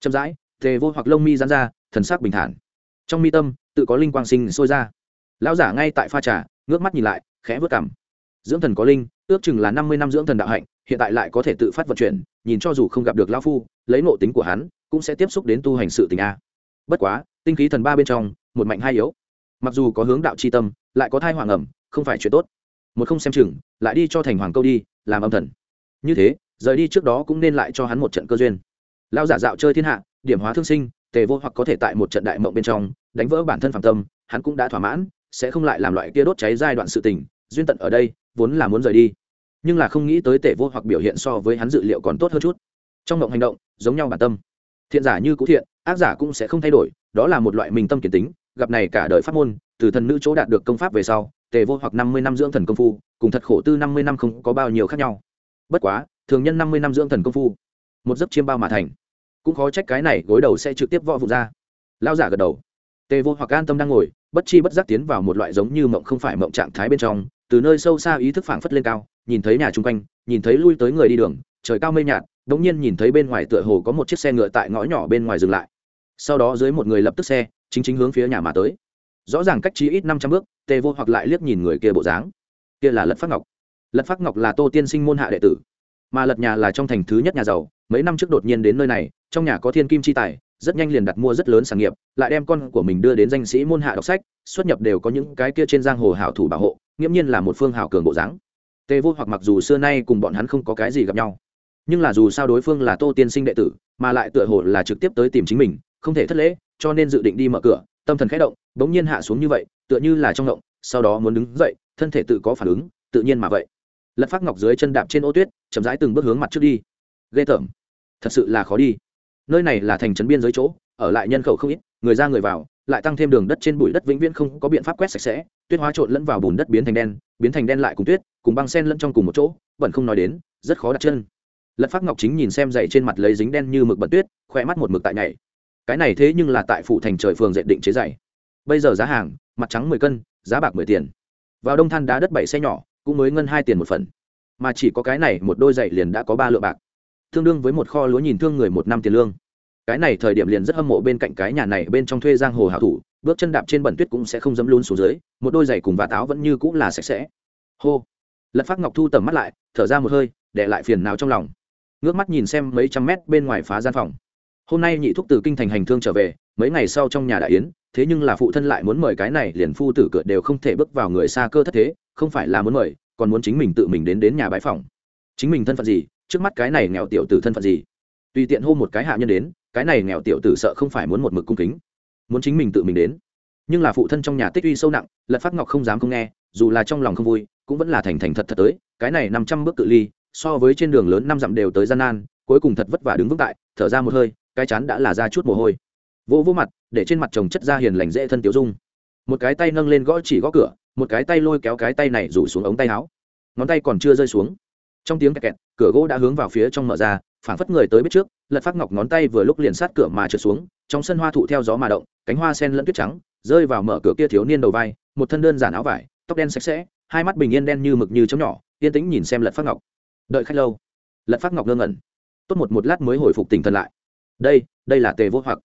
Chậm rãi, tề vô hoặc lông mi dán ra, thần sắc bình thản. Trong mi tâm, tự có linh quang sinh sôi ra. Lão giả ngay tại pha trà, ngước mắt nhìn lại, khẽ vớt cảm dưỡng thần có linh, ước chừng là năm mươi năm dưỡng thần đạo hạnh, hiện tại lại có thể tự phát vận chuyển, nhìn cho dù không gặp được lão phu, lấy nộ tính của hắn, cũng sẽ tiếp xúc đến tu hành sự tình a. Bất quá, tinh khí thần ba bên trong, một mạnh hai yếu. Mặc dù có hướng đạo c h i tâm, lại có thai hoàng ẩm, không phải chuyện tốt. Một không xem chừng, lại đi cho thành hoàng câu đi, làm âm thần. Như thế, rời đi trước đó cũng nên lại cho hắn một trận cơ duyên. Lao giả dạo chơi thiên hạ, điểm hóa thương sinh, tề vô hoặc có thể tại một trận đại mộng bên trong, đánh vỡ bản thân phạm tâm, hắn cũng đã thỏa mãn, sẽ không lại làm loại kia đốt cháy giai đoạn sự tình, duyên tận ở đây vốn là muốn rời đi. Nhưng là không nghĩ tới tề vô hoặc biểu hiện so với hắn dự liệu còn tốt hơn chút. Trong mộng hành động, giống nhau bản tâm. Thiện giả như cũ thiện, ác giả cũng sẽ không thay đổi, đó là một loại mình tâm kiến tính, gặp này cả đời pháp môn, từ thần nữ chỗ đạt được công pháp về sau tề vô hoặc năm mươi năm dưỡng thần công phu, cùng thật khổ tư năm mươi năm không có bao nhiêu khác nhau. Bất quá, thường nhân năm mươi năm dưỡng thần công phu, một giấc chiêm bao mà thành. Cũng khó trách cái này gối đầu sẽ trực tiếp võ vụ ra. Lao giả gật đầu. Tề vô hoặc an tâm đang ngồi, bất chi bất giác tiến vào một loại giống như mộng không phải mộng trạng thái bên trong từ nơi sâu xa ý thức phảng phất lên cao, nhìn thấy nhà chung quanh, nhìn thấy lui tới người đi đường, trời cao mây nhạt đ ỗ n g nhiên nhìn thấy bên ngoài tựa hồ có một chiếc xe ngựa tại ngõ nhỏ bên ngoài dừng lại. Sau đó dưới một người lập tức xe, chính chính hướng phía nhà mà tới. Rõ ràng cách chí ít năm trăm bước, tề vô hoặc lại liếc nhìn người kia bộ dáng. Kia là lật phát ngọc. Lật phát ngọc là tô tiên sinh môn hạ đệ tử. Mà lật nhà là trong thành thứ nhất nhà giàu, mấy năm trước đột nhiên đến nơi này, trong nhà có thiên kim chi tài, rất nhanh liền đặt mua rất lớn sản nghiệp, lại đem con của mình đưa đến danh sĩ môn hạ đọc sách, xuất nhập đều có những cái kia trên giang hồ hảo thủ bảo hộ nghiễm nhiên là một phương hảo cường bộ dáng. Tề vô hoặc mặc dù xưa nay cùng bọn hắn không có cái gì gặp nhau, nhưng là dù sao đối phương là tô tiên sinh đệ tử, mà lại tựa hồ là trực tiếp tới tìm chính mình, không thể thất lễ, cho nên dự định đi mở cửa, tâm thần khẽ động, bỗng nhiên hạ xuống như vậy, tựa như là trong động, sau đó muốn đứng dậy, thân thể tự có phản ứng, tự nhiên mà vậy. Lật phát ngọc dưới chân đạp trên ô tuyết, chậm rãi từng bước hướng mặt trước đi. Ghê tởm. Thật sự là khó đi. Nơi này là thành trấn biên giới chỗ, ở lại nhân khẩu không ít, người ra người vào, lại tăng thêm đường đất trên bụi đất vĩnh viễn không có biện pháp quét sạch sẽ tuyết hóa trộn lẫn vào bùn đất biến thành đen, biến thành đen lại cùng tuyết, cùng băng sen lẫn trong cùng một chỗ, vẫn không nói đến, rất khó đặt chân. Lật phát ngọc chính nhìn xem dậy trên mặt lấy dính đen như mực bật tuyết khoe mắt một mực tại nhảy. Cái này thế nhưng là tại phủ thành trời phường dệt định chế dày. Bây giờ giá hàng, mặt trắng mười cân, giá bạc mười tiền. Vào đông than đá đất bảy xe nhỏ, cũng mới ngân hai tiền một phần. Mà chỉ có cái này một đôi giày liền đã có ba lượng bạc. Tương đương với một kho lúa nhìn thương người một năm tiền lương. Cái này thời điểm liền rất hâm mộ bên cạnh cái nhà này bên trong thuê giang hồ hảo thủ bước chân đạp trên bẩn tuyết cũng sẽ không dấm luôn xuống dưới, một đôi giày cùng và táo vẫn như cũng là sạch sẽ. Hô. Lật phát ngọc thu tầm mắt lại, thở ra một hơi, để lại phiền nào trong lòng. Ngước mắt nhìn xem mấy trăm mét bên ngoài phá gian phòng. Hôm nay nhị thúc từ kinh thành hành thương trở về, mấy ngày sau trong nhà đại yến, thế nhưng là phụ thân lại muốn mời cái này liền phu tử cửa đều không thể bước vào người xa cơ thất thế, không phải là muốn mời, còn muốn chính mình tự mình đến đến nhà bãi phòng. Chính mình thân phận gì, trước mắt cái này nghèo tiểu tử thân phận gì? Tùy tiện hô một cái hạ nhân đến, cái này nghèo tiểu tử sợ không phải muốn một mực cung kính muốn chính mình tự mình đến. Nhưng là phụ thân trong nhà tích uy sâu nặng, lật phát ngọc không dám không nghe, dù là trong lòng không vui, cũng vẫn là thành thành thật thật tới, cái này năm trăm bước cự ly, so với trên đường lớn năm dặm đều tới gian nan, cuối cùng thật vất vả đứng vững tại, thở ra một hơi, cái chán đã là ra chút mồ hôi. Vỗ vỗ mặt, để trên mặt chồng chất ra hiền lành dễ thân tiểu dung. Một cái tay nâng lên gõ chỉ gõ cửa, một cái tay lôi kéo cái tay này rủ xuống ống tay áo. Ngón tay còn chưa rơi xuống. Trong tiếng kẹt kẹt, cửa gỗ đã hướng vào phía trong mở ra phảng phất người tới biết trước, lật phát ngọc ngón tay vừa lúc liền sát cửa mà trượt xuống, trong sân hoa thụ theo gió mà động, cánh hoa sen lẫn tuyết trắng, rơi vào mở cửa kia thiếu niên đầu vai, một thân đơn giản áo vải, tóc đen sạch sẽ, hai mắt bình yên đen như mực như chấm nhỏ, yên tĩnh nhìn xem lật phát ngọc. Đợi khách lâu, lật phát ngọc ngơ ngẩn. Tốt một một lát mới hồi phục tỉnh thần lại. Đây đây là tề vô hoặc.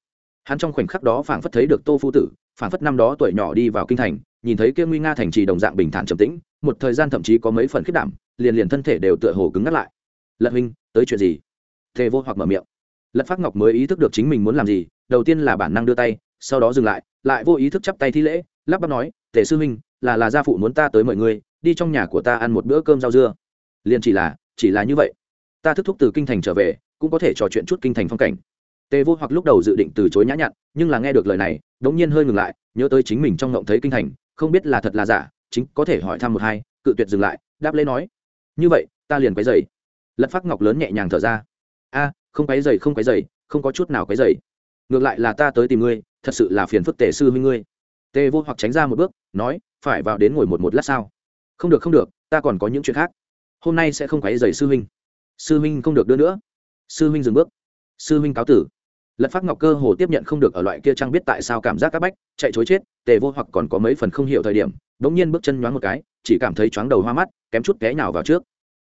Hắn trong khoảnh khắc đó phảng phất thấy được tô phu tử, phảng phất năm đó tuổi nhỏ đi vào kinh thành, nhìn thấy kia nguy nga thành trì đồng dạng bình thản trầm tĩnh, một thời gian thậm chí có mấy phần khiết đảm, liền liền thân thể đều tựa hồ cứng ngắt lại. Lật huynh, tới chuyện gì? Thề vô hoặc mở miệng. Lật phát ngọc mới ý thức được chính mình muốn làm gì đầu tiên là bản năng đưa tay sau đó dừng lại lại vô ý thức chắp tay thi lễ lắp bắp nói tề sư huynh là là gia phụ muốn ta tới mời ngươi, đi trong nhà của ta ăn một bữa cơm rau dưa. Liền chỉ là chỉ là như vậy. Ta thức thúc từ kinh thành trở về cũng có thể trò chuyện chút kinh thành phong cảnh. Tề vô hoặc lúc đầu dự định từ chối nhã nhặn nhưng là nghe được lời này đống nhiên hơi ngừng lại nhớ tới chính mình trong ngộng thấy kinh thành không biết là thật là giả chính có thể hỏi thăm một hai cự tuyệt dừng lại đáp lễ nói như vậy ta liền quấy dày lật phát ngọc lớn nhẹ nhàng thở ra a, không quấy dày không quấy dày không có chút nào quấy dày ngược lại là ta tới tìm ngươi, thật sự là phiền phức tề sư huynh ngươi. Tề vô hoặc tránh ra một bước, nói, phải vào đến ngồi một một lát sao? Không được không được, ta còn có những chuyện khác. Hôm nay sẽ không quấy dày sư huynh. Sư huynh không được đưa nữa. Sư huynh dừng bước. Sư huynh cáo tử. Lật phát ngọc cơ hồ tiếp nhận không được ở loại kia trang biết tại sao cảm giác các bách, chạy chối chết, tề vô hoặc còn có mấy phần không hiểu thời điểm đ ỗ n g nhiên bước chân nhoáng một cái, chỉ cảm thấy chóng đầu hoa mắt, kém chút té nào vào trước.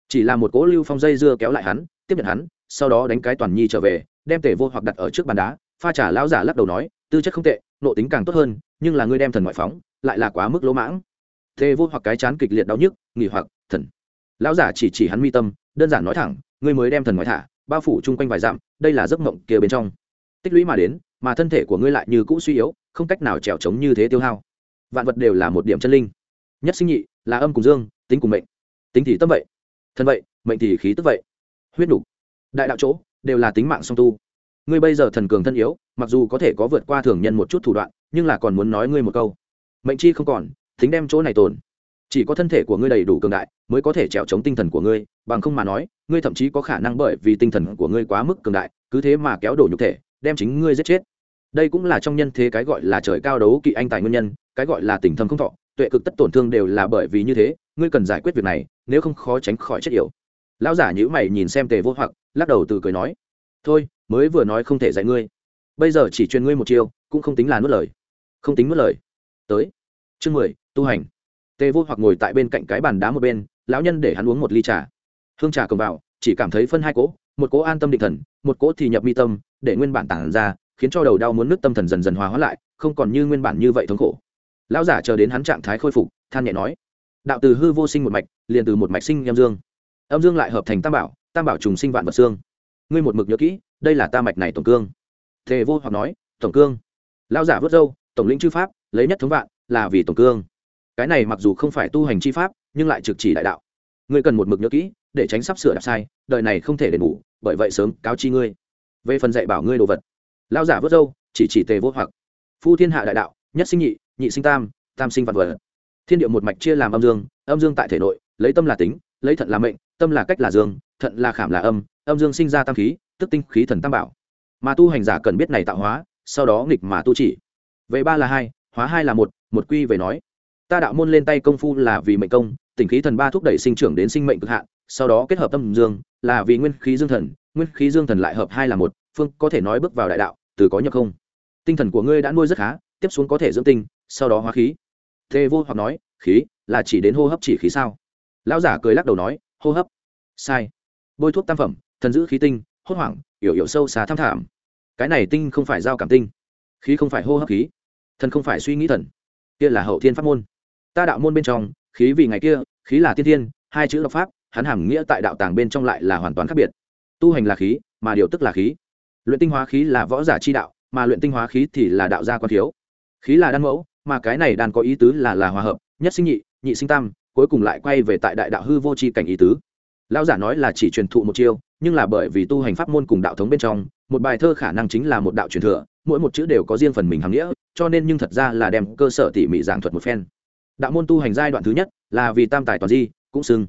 Chỉ là một cỗ lưu phong dây dưa kéo lại hắn tiếp nhận hắn, sau đó đánh cái toàn nhi trở về, đem tề vô hoặc đặt ở trước bàn đá, pha trả lão giả lắc đầu nói, tư chất không tệ nộ tính càng tốt hơn, nhưng là ngươi đem thần ngoại phóng, lại là quá mức lỗ mãng. Tề vô hoặc cái chán kịch liệt đau nhức, nghỉ hoặc, thần. Lão giả chỉ chỉ hắn mi tâm, đơn giản nói thẳng, ngươi mới đem thần ngoại thả, bao phủ chung quanh vài dặm, đây là giấc mộng kia bên trong. Tích lũy mà đến, mà thân thể của ngươi lại như cũ suy yếu, không cách nào trèo trống như thế tiêu hao. Vạn vật đều là một điểm chân linh. Nhất sinh nhị, là âm cùng dương, tính cùng mệnh. Tính thì tâm vậy, thân vậy, mệnh thì khí tức vậy huyết đủ đại đạo chỗ, đều là tính mạng song tu. Ngươi bây giờ thần cường thân yếu, mặc dù có thể có vượt qua thường nhân một chút thủ đoạn, nhưng là còn muốn nói ngươi một câu. Mệnh chi không còn tính đem chỗ này tồn. Chỉ có thân thể của ngươi đầy đủ cường đại, mới có thể trèo chống tinh thần của ngươi, bằng không mà nói, ngươi thậm chí có khả năng bởi vì tinh thần của ngươi quá mức cường đại, cứ thế mà kéo đổ nhục thể, đem chính ngươi giết chết. Đây cũng là trong nhân thế cái gọi là trời cao đấu kỵ anh tài nguyên nhân, cái gọi là tình thâm không thọ, tuệ cực tất tổn thương đều là bởi vì như thế, ngươi cần giải quyết việc này, nếu không khó tránh khỏi chết yểu lão giả nhữ mày nhìn xem tề vô hoặc, lắc đầu từ cười nói, thôi, mới vừa nói không thể dạy ngươi. Bây giờ chỉ truyền ngươi một chiêu, cũng không tính là nuốt lời. Không tính nuốt lời. Tới. Chương mười, tu hành. Tề vô hoặc ngồi tại bên cạnh cái bàn đá một bên, lão nhân để hắn uống một ly trà. Hương trà cầm vào, chỉ cảm thấy phân hai cỗ, một cỗ an tâm định thần, một cỗ thì nhập mi tâm, để nguyên bản tản ra, khiến cho đầu đau muốn nứt tâm thần dần dần hòa hóa lại, không còn như nguyên bản như vậy thống khổ. Lão giả chờ đến hắn trạng thái khôi phục, than nhẹ nói, đạo từ hư vô sinh một mạch, liền từ một mạch sinh em dương âm dương lại hợp thành tam bảo tam bảo trùng sinh vạn vật xương. Ngươi một mực nhớ kỹ, đây là Ta mạch này tổng cương. Thề vô hoặc nói, tổng cương. Lão giả vớt râu, tổng lĩnh chư pháp, lấy nhất thống vạn, là vì tổng cương. Cái này mặc dù không phải tu hành chi pháp, nhưng lại trực chỉ đại đạo. Ngươi cần một mực nhớ kỹ, để tránh sắp sửa đạp sai, đời này không thể đền bù, bởi vậy sớm cáo chi ngươi. Về phần dạy bảo ngươi đồ vật. Lao giả vớt râu, chỉ chỉ tề vô hoặc. Phu thiên hạ đại đạo, nhất sinh nhị nhị sinh tam tam sinh vạn vật. Thiên địa một mạch chia làm âm dương âm dương tại thể nội, lấy tâm là tính, lấy thận là mệnh tâm là cách là dương, thận là khảm là âm âm dương sinh ra tam khí, tức tinh khí thần tam bảo. Mà tu hành giả cần biết này tạo hóa, sau đó nghịch mà tu chỉ. Về ba là hai, hóa hai là một một quy về nói. Ta đạo môn lên tay công phu là vì mệnh công tỉnh khí thần ba thúc đẩy sinh trưởng đến sinh mệnh cực hạn, sau đó kết hợp tâm dương, là vì nguyên khí dương thần, nguyên khí dương thần lại hợp hai là một, phương có thể nói bước vào đại đạo, từ có nhập không. Tinh thần của ngươi đã nuôi rất khá, tiếp xuống có thể dưỡng tinh, sau đó hóa khí. Thê vô hoặc nói, khí, là chỉ đến hô hấp chỉ khí sao? Lão giả cười lắc đầu nói hô hấp. Sai. Bôi thuốc tam phẩm, thần giữ khí tinh, hốt hoảng yểu yểu sâu xa tham thảm cái này tinh không phải giao cảm tinh. Khí không phải hô hấp khí. Thần không phải suy nghĩ thần. Kia là hậu thiên pháp môn. Ta đạo môn bên trong, khí vì ngày kia, khí là tiên thiên, hai chữ độc pháp, hắn hàm nghĩa tại đạo tàng bên trong lại là hoàn toàn khác biệt. Tu hành là khí, mà điều tức là khí. Luyện tinh hóa khí là võ giả chi đạo, mà luyện tinh hóa khí thì là đạo gia quan thiếu. Khí là đan mẫu, mà cái này đan có ý tứ là là hòa hợp, nhất sinh nhị nhị sinh tam cuối cùng lại quay về tại đại đạo hư vô c h i cảnh ý tứ. Lão giả nói là chỉ truyền thụ một chiêu, nhưng là bởi vì tu hành pháp môn cùng đạo thống bên trong, một bài thơ khả năng chính là một đạo truyền thừa, mỗi một chữ đều có riêng phần mình hàm nghĩa, cho nên nhưng thật ra là đem cơ sở tỉ mỉ giảng thuật một phen. Đạo môn tu hành giai đoạn thứ nhất, là vì tam tài toàn di, cũng xưng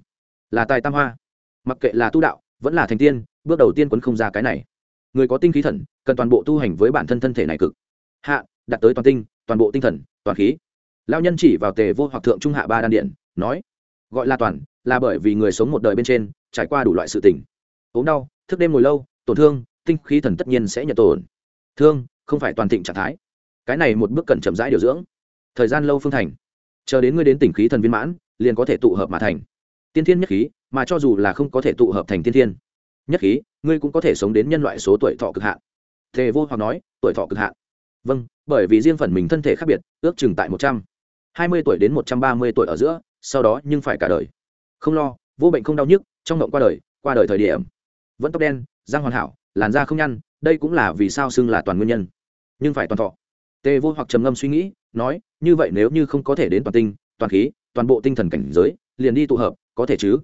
là tài tam hoa. Mặc kệ là tu đạo, vẫn là thành tiên, bước đầu tiên quấn không ra cái này. Người có tinh khí thần, cần toàn bộ tu hành với bản thân thân thể này cực. Hạ, đặt tới toàn tinh, toàn bộ tinh thần, toàn khí. Lao nhân chỉ vào tề vô hoặc thượng trung hạ ba đan điện nói, gọi là toàn, là bởi vì người sống một đời bên trên, trải qua đủ loại sự tình. Ốm đau, thức đêm ngồi lâu, tổn thương, tinh khí thần tất nhiên sẽ nhận tổn. Thương, không phải toàn thịnh trạng thái. Cái này một bước cần chậm rãi điều dưỡng. Thời gian lâu phương thành. Chờ đến ngươi đến tỉnh khí thần viên mãn, liền có thể tụ hợp mà thành. Tiên thiên nhất khí, mà cho dù là không có thể tụ hợp thành tiên thiên, nhất khí, ngươi cũng có thể sống đến nhân loại số tuổi thọ cực hạn. Thề vô hoặc nói, tuổi thọ cực hạn. Vâng bởi vì riêng phần mình thân thể khác biệt, ước chừng tại một trăm hai mươi tuổi đến một trăm ba mươi tuổi ở giữa sau đó nhưng phải cả đời. Không lo, vô bệnh không đau nhức, trong ngộng qua đời qua đời thời điểm. Vẫn tóc đen, răng hoàn hảo, làn da không nhăn, đây cũng là vì sao xưng là toàn nguyên nhân. Nhưng phải toàn thọ. Tê vô hoặc trầm ngâm suy nghĩ, nói, như vậy nếu như không có thể đến toàn tinh, toàn khí, toàn bộ tinh thần cảnh giới, liền đi tụ hợp, có thể chứ?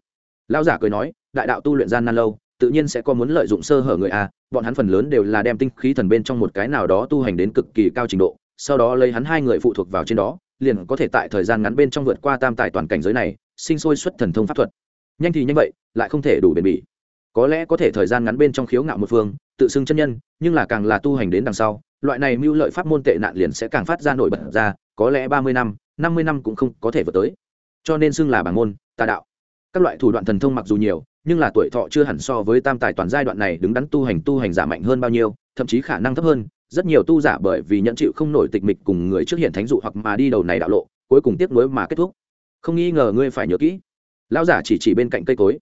Lao giả cười nói, đại đạo tu luyện gian nan lâu, tự nhiên sẽ có muốn lợi dụng sơ hở người a, bọn hắn phần lớn đều là đem tinh khí thần bên trong một cái nào đó tu hành đến cực kỳ cao trình độ sau đó lấy hắn hai người phụ thuộc vào trên đó, liền có thể tại thời gian ngắn bên trong vượt qua tam tài toàn cảnh giới này, sinh sôi xuất thần thông pháp thuật. Nhanh thì nhanh vậy, lại không thể đủ bền bỉ. Có lẽ có thể thời gian ngắn bên trong khiếu ngạo một phương, tự xưng chân nhân, nhưng là càng là tu hành đến đằng sau, loại này mưu lợi pháp môn tệ nạn liền sẽ càng phát ra nổi bật ra, có lẽ ba mươi năm năm mươi năm cũng không có thể vượt tới. Cho nên xưng là bảng môn, tà đạo. Các loại thủ đoạn thần thông mặc dù nhiều, nhưng là tuổi thọ chưa hẳn so với tam tài toàn giai đoạn này đứng đắn tu hành tu hành giả mạnh hơn bao nhiêu thậm chí khả năng thấp hơn, rất nhiều tu giả bởi vì nhận chịu không nổi tịch mịch cùng người trước hiện thánh dụ hoặc mà đi đầu này đạo lộ, cuối cùng tiếc nuối mà kết thúc. Không nghi ngờ ngươi phải nhớ kỹ. Lão giả chỉ chỉ bên cạnh cây cối.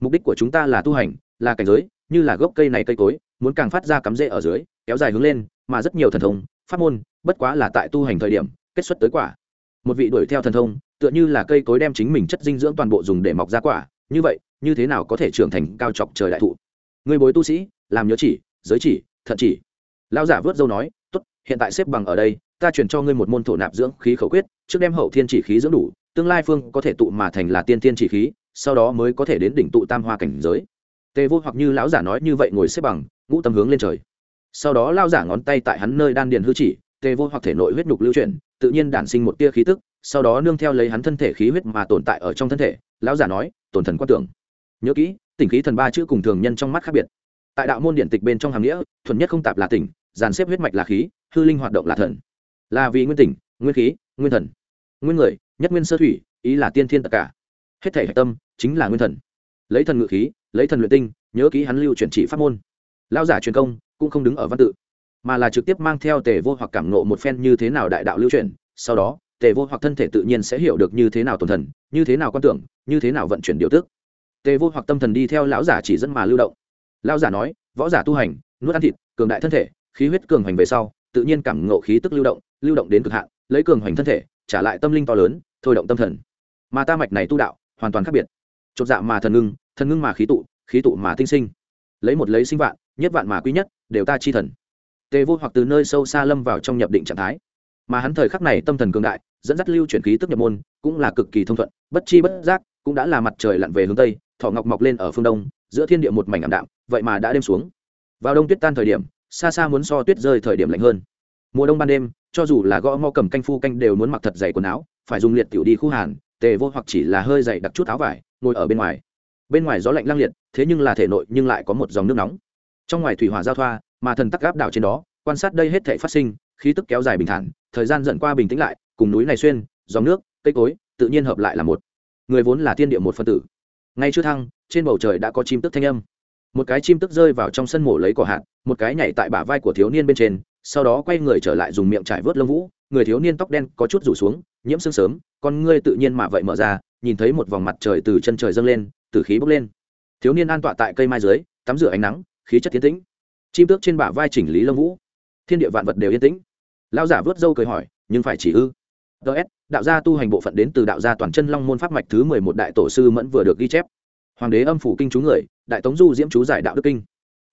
Mục đích của chúng ta là tu hành, là cảnh giới, như là gốc cây này cây cối, muốn càng phát ra cắm rễ ở dưới, kéo dài hướng lên, mà rất nhiều thần thông, pháp môn, bất quá là tại tu hành thời điểm, kết xuất tới quả. Một vị đuổi theo thần thông, tựa như là cây cối đem chính mình chất dinh dưỡng toàn bộ dùng để mọc ra quả, như vậy, như thế nào có thể trưởng thành cao chọc trời đại thụ? Người bối tu sĩ, làm nhớ chỉ, giới chỉ thận chỉ. Lao giả vớt dâu nói, tốt, hiện tại xếp bằng ở đây, ta truyền cho ngươi một môn thổ nạp dưỡng khí khẩu quyết, trước đem hậu thiên chỉ khí dưỡng đủ, tương lai phương có thể tụ mà thành là tiên thiên chỉ khí, sau đó mới có thể đến đỉnh tụ tam hoa cảnh giới. Tề vô hoặc như lão giả nói như vậy ngồi xếp bằng, ngũ tâm hướng lên trời. Sau đó lao giả ngón tay tại hắn nơi đan điền hư chỉ, tề vô hoặc thể nội huyết nhục lưu chuyển, tự nhiên đản sinh một tia khí tức, sau đó nương theo lấy hắn thân thể khí huyết mà tồn tại ở trong thân thể, lão giả nói, tổn thần quan tưởng. Nhớ kỹ, tỉnh khí thần ba chữ cùng thường nhân trong mắt khác biệt tại đạo môn điện tịch bên trong hàm nghĩa, thuần nhất không tạp là tỉnh, dàn xếp huyết mạch là khí, hư linh hoạt động là thần. Là vì nguyên tỉnh, nguyên khí, nguyên thần. Nguyên người, nhất nguyên sơ thủy, ý là tiên thiên tất cả. Hết thể hạch tâm, chính là nguyên thần. Lấy thần ngự khí, lấy thần luyện tinh, nhớ ký hắn lưu chuyển chỉ pháp môn. Lao giả truyền công, cũng không đứng ở văn tự, mà là trực tiếp mang theo tề vô hoặc cảm nộ một phen như thế nào đại đạo lưu chuyển, sau đó, tề vô hoặc thân thể tự nhiên sẽ hiểu được như thế nào tổn thần, như thế nào quan tưởng, như thế nào vận chuyển điều tức. Tề vô hoặc tâm thần đi theo lão giả chỉ dẫn mà lưu động lão giả nói, võ giả tu hành, nuốt ăn thịt, cường đại thân thể, khí huyết cường hành về sau, tự nhiên cảm ngộ khí tức lưu động lưu động đến cực hạn, lấy cường hành thân thể, trả lại tâm linh to lớn, thôi động tâm thần. Mà ta mạch này tu đạo, hoàn toàn khác biệt. Chột dạ mà thần ngưng thần ngưng mà khí tụ khí tụ mà tinh sinh. Lấy một lấy sinh vạn, nhất vạn mà quý nhất, đều ta chi thần. Tề vô hoặc từ nơi sâu xa lâm vào trong nhập định trạng thái. Mà hắn thời khắc này tâm thần cường đại, dẫn dắt lưu chuyển khí tức nhập môn, cũng là cực kỳ thông thuận, bất chi bất giác, cũng đã là mặt trời lặn về hướng tây thọ ngọc mọc lên ở phương đông giữa thiên địa một mảnh ảm đạm, vậy mà đã đêm xuống. Vào đông tuyết tan thời điểm, xa xa muốn so tuyết rơi thời điểm lạnh hơn. Mùa đông ban đêm, cho dù là gõ mo cầm canh phu canh đều muốn mặc thật dày quần áo, phải dùng liệt tiểu đi khu hàn, tề vô hoặc chỉ là hơi dày đặc chút áo vải, ngồi ở bên ngoài. Bên ngoài gió lạnh lang liệt, thế nhưng là thể nội nhưng lại có một dòng nước nóng. Trong ngoài thủy hỏa giao thoa, mà thần tắc gáp đảo trên đó, quan sát đây hết thể phát sinh, khí tức kéo dài bình thản, thời gian dần qua bình tĩnh lại, cùng núi này xuyên, dòng nước, cây cối, tự nhiên hợp lại là một. Người vốn là thiên địa một phân tử. Ngay chưa thăng trên bầu trời đã có chim tức thanh âm. Một cái chim tức rơi vào trong sân mổ lấy cỏ hạt, một cái nhảy tại bả vai của thiếu niên bên trên, sau đó quay người trở lại dùng miệng trải vớt lông vũ. Người thiếu niên tóc đen có chút rủ xuống, nhiễm sương sớm, con ngươi tự nhiên mà vậy mở ra, nhìn thấy một vòng mặt trời từ chân trời dâng lên, từ khí bốc lên. Thiếu niên an tọa tại cây mai dưới, tắm rửa ánh nắng, khí chất tiến tĩnh. Chim tước trên bả vai chỉnh lý lông vũ. Thiên địa vạn vật đều yên tĩnh. Lao giả vớt dâu cười hỏi, nhưng phải chỉ ư? Ts đạo gia tu hành bộ phận đến từ đạo gia toàn chân long môn pháp mạch thứ mười một đại tổ sư mẫn vừa được ghi chép hoàng đế âm phủ kinh chú người, đại tống du diễm chú giải đạo đức kinh.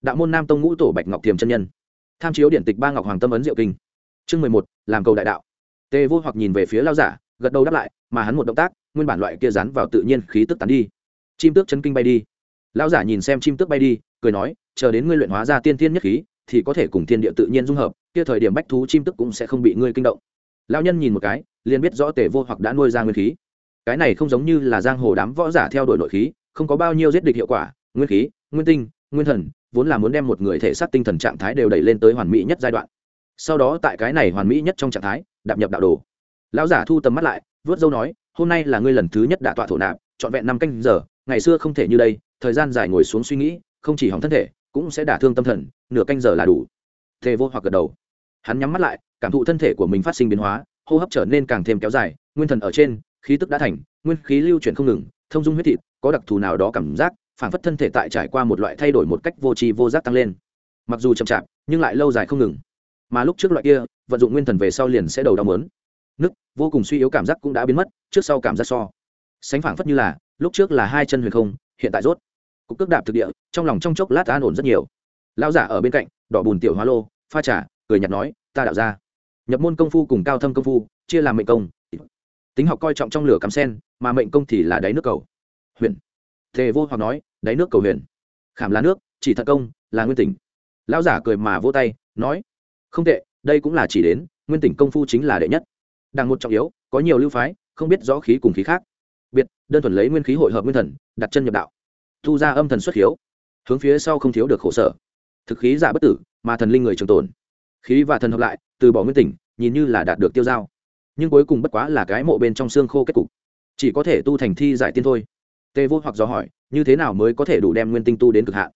Đạo môn nam tông ngũ tổ bạch ngọc thiềm chân nhân. Tham chiếu điện tịch ba ngọc hoàng tâm ấn diệu kinh. Chương mười một, làm cầu đại đạo. Tề vô hoặc nhìn về phía lao giả, gật đầu đáp lại, mà hắn một động tác, nguyên bản loại kia rán vào tự nhiên khí tức tán đi. Chim tước chân kinh bay đi. Lao giả nhìn xem chim tước bay đi, cười nói, chờ đến ngươi luyện hóa ra tiên tiên nhất khí, thì có thể cùng thiên địa tự nhiên dung hợp, kia thời điểm bách thú chim tức cũng sẽ không bị ngươi kinh động. Lao nhân nhìn một cái, liền biết rõ tề vô hoặc đã nuôi ra nguyên khí. Cái này không giống như là giang hồ đám võ giả theo đuổi nội khí không có bao nhiêu giết địch hiệu quả, nguyên khí, nguyên tinh, nguyên thần, vốn là muốn đem một người thể xác tinh thần trạng thái đều đẩy lên tới hoàn mỹ nhất giai đoạn. Sau đó tại cái này hoàn mỹ nhất trong trạng thái, đạp nhập đạo đồ. Lão giả thu tầm mắt lại, vớt dâu nói, hôm nay là ngươi lần thứ nhất đả tọa thổ nạp, trọn vẹn năm canh giờ, ngày xưa không thể như đây, thời gian dài ngồi xuống suy nghĩ, không chỉ hỏng thân thể, cũng sẽ đả thương tâm thần, nửa canh giờ là đủ. Thề vô hoặc gật đầu. Hắn nhắm mắt lại, cảm thụ thân thể của mình phát sinh biến hóa, hô hấp trở nên càng thêm kéo dài, nguyên thần ở trên, khí tức đã thành, nguyên khí lưu chuyển không ngừng, thông dung huyết thịt có đặc thù nào đó cảm giác phản phất thân thể tại trải qua một loại thay đổi một cách vô tri vô giác tăng lên. Mặc dù chậm chạp, nhưng lại lâu dài không ngừng. Mà lúc trước loại kia, vận dụng nguyên thần về sau liền sẽ đầu đau mớn. Nức, vô cùng suy yếu cảm giác cũng đã biến mất, trước sau cảm giác so. Sánh phản phất như là, lúc trước là hai chân huyền không, hiện tại rốt. Cục cước đạp thực địa, trong lòng trong chốc lát an ổn rất nhiều. Lão giả ở bên cạnh, đỏ bùn tiểu hóa lô, pha trà, cười nhạt nói, ta đạo ra nhập môn công phu cùng cao thâm công phu, chia làm mệnh công. Tính học coi trọng trong lửa cắm sen, mà mệnh công thì là đáy nước cầu huyền. Thề vô hoặc nói, đáy nước cầu huyền. Khảm lá nước, chỉ thật công, là nguyên tỉnh. Lão giả cười mà vỗ tay, nói, không tệ, đây cũng là chỉ đến, nguyên tỉnh công phu chính là đệ nhất. Đằng một trọng yếu, có nhiều lưu phái, không biết rõ khí cùng khí khác. Biệt, đơn thuần lấy nguyên khí hội hợp nguyên thần, đặt chân nhập đạo. Thu ra âm thần xuất hiếu. Hướng phía sau không thiếu được khổ sở. Thực khí giả bất tử, mà thần linh người trường tồn. Khí và thần hợp lại, từ bỏ nguyên tỉnh, nhìn như là đạt được tiêu giao. Nhưng cuối cùng bất quá là cái mộ bên trong xương khô kết cục. Chỉ có thể tu thành thi giải tiên thôi tê vô hoặc do hỏi, như thế nào mới có thể đủ đem nguyên tinh tu đến cực hạn?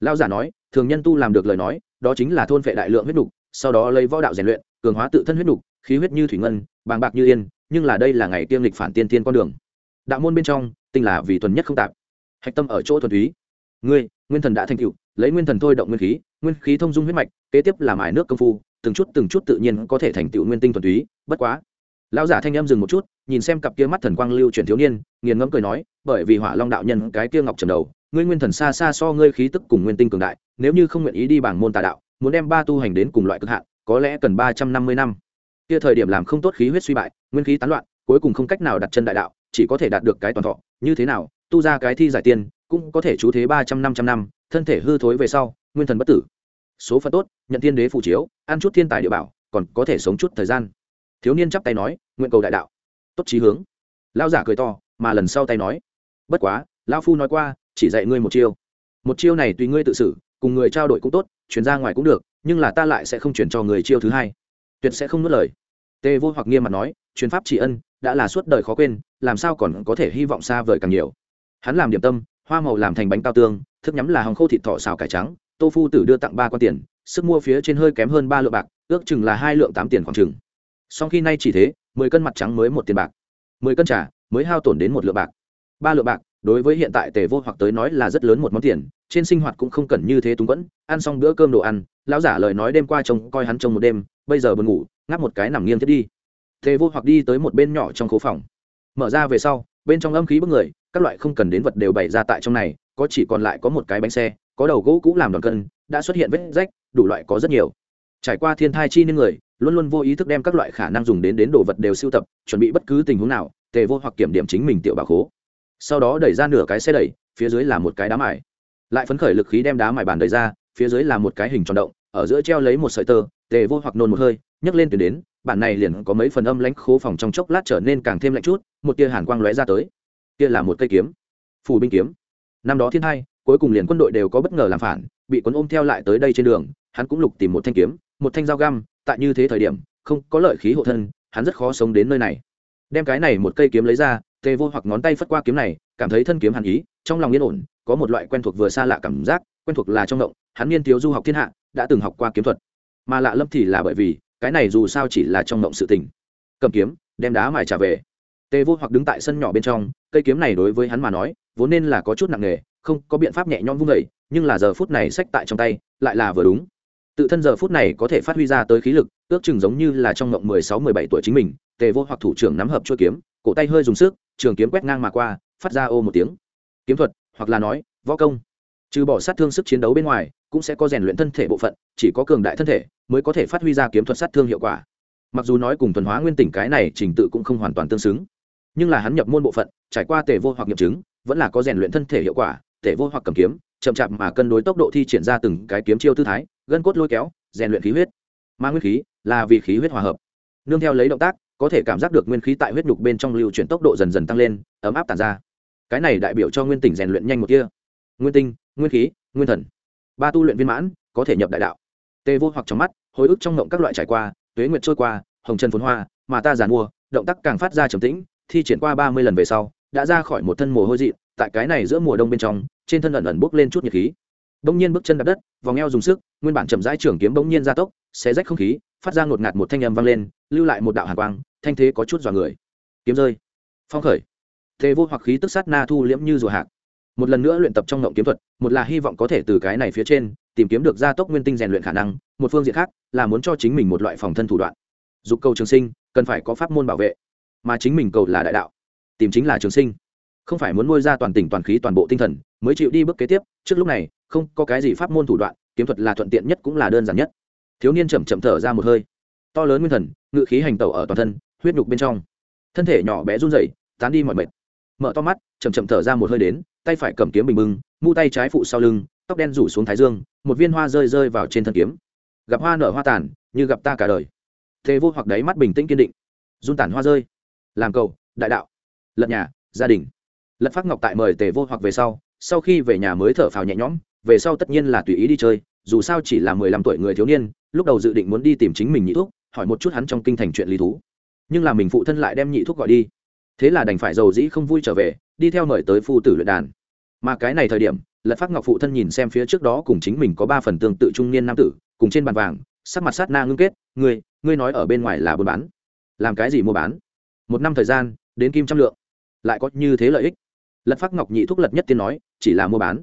Lao giả nói, thường nhân tu làm được lời nói, đó chính là thôn vệ đại lượng huyết đục sau đó lấy võ đạo rèn luyện, cường hóa tự thân huyết đục khí huyết như thủy ngân, bàng bạc như yên, nhưng là đây là ngày tiêm lịch phản tiên tiên con đường. Đạo môn bên trong, tinh là vì thuần nhất không tạp. Hạch tâm ở chỗ thuần túy. Ngươi, nguyên thần đã thành cựu lấy nguyên thần thôi động nguyên khí nguyên khí thông dung huyết mạch, kế tiếp làm ải nước công phu, từng chút từng chút tự nhiên có thể thành tựu nguyên tinh thuần túy, bất quá lão giả thanh em dừng một chút, nhìn xem cặp kia mắt thần quang lưu chuyển thiếu niên, nghiền ngẫm cười nói, bởi vì hỏa long đạo nhân cái kia ngọc trầm đầu, ngươi nguyên thần xa xa so ngươi khí tức cùng nguyên tinh cường đại, nếu như không nguyện ý đi bảng môn tà đạo, muốn đem ba tu hành đến cùng loại cực hạn, có lẽ cần ba trăm năm mươi năm. Kia thời điểm làm không tốt khí huyết suy bại, nguyên khí tán loạn, cuối cùng không cách nào đặt chân đại đạo, chỉ có thể đạt được cái toàn thọ. Như thế nào, tu ra cái thi giải tiên, cũng có thể chú thế ba trăm năm trăm năm, thân thể hư thối về sau, nguyên thần bất tử. Số phận tốt, nhận thiên đế phụ chiếu, ăn chút thiên tài địa bảo, còn có thể sống chút thời gian thiếu niên chắp tay nói, nguyện cầu đại đạo. Tốt trí hướng. Lao giả cười to, mà lần sau tay nói, bất quá lao phu nói qua, chỉ dạy ngươi một chiêu. Một chiêu này tùy ngươi tự xử, cùng người trao đổi cũng tốt chuyển ra ngoài cũng được, nhưng là ta lại sẽ không chuyển cho người chiêu thứ hai. Tuyệt sẽ không nuốt lời. Tê vô hoặc nghiêm mặt nói, truyền pháp chỉ ân, đã là suốt đời khó quên, làm sao còn có thể hy vọng xa vời càng nhiều? Hắn làm điểm tâm, hoa màu làm thành bánh cao tương, thức nhắm là hồng khô thịt thọ xào cải trắng, tô phu tử đưa tặng ba con tiền, sức mua phía trên hơi kém hơn ba lượng bạc, ước chừng là hai lượng tám tiền khoảng chừng sau khi nay chỉ thế, mười cân mặt trắng mới một tiền bạc. Mười cân trà mới hao tổn đến một lượng bạc. Ba lượng bạc, đối với hiện tại tề vô hoặc tới nói là rất lớn một món tiền, trên sinh hoạt cũng không cần như thế túng quẫn, ăn xong bữa cơm đồ ăn, lão giả lời nói đêm qua trông, coi hắn trông một đêm, bây giờ buồn ngủ, ngáp một cái nằm nghiêng thiết đi. Tề vô hoặc đi tới một bên nhỏ trong khố phòng. Mở ra về sau, bên trong âm khí bức người, các loại không cần đến vật đều bày ra tại trong này, có chỉ còn lại có một cái bánh xe, có đầu gỗ cũ làm đòn cân, đã xuất hiện vết rách, đủ loại có rất nhiều trải qua thiên thai chi nên người, luôn luôn vô ý thức đem các loại khả năng dùng đến đến đồ vật đều sưu tập, chuẩn bị bất cứ tình huống nào, tề vô hoặc kiểm điểm chính mình tiểu bà khố. Sau đó đẩy ra nửa cái xe đẩy, phía dưới là một cái đá mài. Lại phấn khởi lực khí đem đá mài bàn đẩy ra, phía dưới là một cái hình tròn động, ở giữa treo lấy một sợi tơ, tề vô hoặc nôn một hơi, nhấc lên tuyến đến, bản này liền có mấy phần âm lãnh khố phòng trong chốc lát trở nên càng thêm lạnh chút, một tia hàn quang lóe ra tới. Kia là một cây kiếm. Phủ binh kiếm. Năm đó thiên hai cuối cùng liền quân đội đều có bất ngờ làm phản, bị quân ôm theo lại tới đây trên đường, hắn cũng lục tìm một thanh kiếm một thanh dao găm, tại như thế thời điểm, không có lợi khí hộ thân, hắn rất khó sống đến nơi này. Đem cái này một cây kiếm lấy ra, tề vô hoặc ngón tay phất qua kiếm này, cảm thấy thân kiếm hàn ý, trong lòng yên ổn, có một loại quen thuộc vừa xa lạ cảm giác, quen thuộc là trong động, hắn niên thiếu du học thiên hạ, đã từng học qua kiếm thuật. Mà lạ lâm thì là bởi vì, cái này dù sao chỉ là trong động sự tình. Cầm kiếm, đem đá mài trả về. Tề vô hoặc đứng tại sân nhỏ bên trong, cây kiếm này đối với hắn mà nói, vốn nên là có chút nặng nề, không có biện pháp nhẹ nhõm vung vẩy nhưng là giờ phút này xách tại trong tay, lại là vừa đúng tự thân giờ phút này có thể phát huy ra tới khí lực, ước chừng giống như là trong ngộng mười sáu mười bảy tuổi chính mình, tề vô hoặc thủ trưởng nắm hợp chuôi kiếm, cổ tay hơi dùng sức, trường kiếm quét ngang mà qua, phát ra ô một tiếng. Kiếm thuật, hoặc là nói, võ công. Trừ bỏ sát thương sức chiến đấu bên ngoài, cũng sẽ có rèn luyện thân thể bộ phận, chỉ có cường đại thân thể mới có thể phát huy ra kiếm thuật sát thương hiệu quả. Mặc dù nói cùng thuần hóa nguyên tỉnh cái này trình tự cũng không hoàn toàn tương xứng, nhưng là hắn nhập môn bộ phận, trải qua tề vô hoặc nghiệm chứng, vẫn là có rèn luyện thân thể hiệu quả, tề vô hoặc cầm kiếm chậm chạp mà cân đối tốc độ thi triển ra từng cái kiếm chiêu tư thái, gân cốt lôi kéo, rèn luyện khí huyết. Mang nguyên khí là vì khí huyết hòa hợp. Nương theo lấy động tác, có thể cảm giác được nguyên khí tại huyết nhục bên trong lưu chuyển tốc độ dần dần tăng lên, ấm áp tàn ra. Cái này đại biểu cho nguyên tỉnh rèn luyện nhanh một kia nguyên tinh, nguyên khí, nguyên thần. Ba tu luyện viên mãn, có thể nhập đại đạo. Tê vô hoặc trong mắt, hồi ức trong ngộng các loại trải qua, tuế nguyệt trôi qua, hồng trần phồn hoa, mà ta giàn mua, động tác càng phát ra trầm tĩnh, thi triển qua ba mươi lần về sau, đã ra khỏi một thân mồ hôi dị, tại cái này giữa mùa đông bên trong trên thân ẩn ẩn bốc lên chút nhiệt khí. Bỗng nhiên bước chân đập đất, vòng eo dùng sức, nguyên bản chậm rãi trưởng kiếm bỗng nhiên gia tốc, xé rách không khí, phát ra ngột ngạt một thanh âm vang lên, lưu lại một đạo hàn quang, thanh thế có chút dọa người. Kiếm rơi. Phong khởi. Thế vô hoặc khí tức sát na thu liễm như rùa hạc. Một lần nữa luyện tập trong ngộng kiếm thuật, một là hy vọng có thể từ cái này phía trên, tìm kiếm được gia tốc nguyên tinh rèn luyện khả năng, một phương diện khác là muốn cho chính mình một loại phòng thân thủ đoạn. Dục cầu trường sinh, cần phải có pháp môn bảo vệ. Mà chính mình cầu là đại đạo, tìm chính là trường sinh. Không phải muốn nuôi ra toàn tỉnh toàn khí toàn bộ tinh thần mới chịu đi bước kế tiếp, trước lúc này, không có cái gì pháp môn thủ đoạn, kiếm thuật là thuận tiện nhất cũng là đơn giản nhất. Thiếu niên chậm chậm thở ra một hơi. To lớn nguyên thần, ngự khí hành tẩu ở toàn thân, huyết nhục bên trong. Thân thể nhỏ bé run rẩy, tán đi mọi mệt. Mở to mắt, chậm chậm thở ra một hơi đến, tay phải cầm kiếm bình bưng mu tay trái phụ sau lưng, tóc đen rủ xuống thái dương, một viên hoa rơi rơi vào trên thân kiếm. Gặp hoa nở hoa tàn, như gặp ta cả đời. Thế vô hoặc đáy mắt bình tĩnh kiên định. Run tản hoa rơi. Làm cầu, đại đạo. Lật nhà, gia đình. Lật phát ngọc tại mời tề vô hoặc về sau sau khi về nhà mới thở phào nhẹ nhõm, về sau tất nhiên là tùy ý đi chơi, dù sao chỉ là mười lăm tuổi người thiếu niên, lúc đầu dự định muốn đi tìm chính mình nhị thuốc hỏi một chút hắn trong kinh thành chuyện lý thú. Nhưng là mình phụ thân lại đem nhị thuốc gọi đi. Thế là đành phải giàu dĩ không vui trở về, đi theo mời tới phu tử luyện đàn. Mà cái này thời điểm, lật phát ngọc phụ thân nhìn xem phía trước đó cùng chính mình có ba phần tương tự trung niên nam tử, cùng trên bàn vàng, sắc mặt sát na ngưng kết, ngươi ngươi nói ở bên ngoài là buôn bán. Làm cái gì mua bán? Một năm thời gian, đến kim trăm lượng. Lại có như thế lợi ích. Lật phát ngọc nhị thúc lật nhất tiên nói chỉ là mua bán.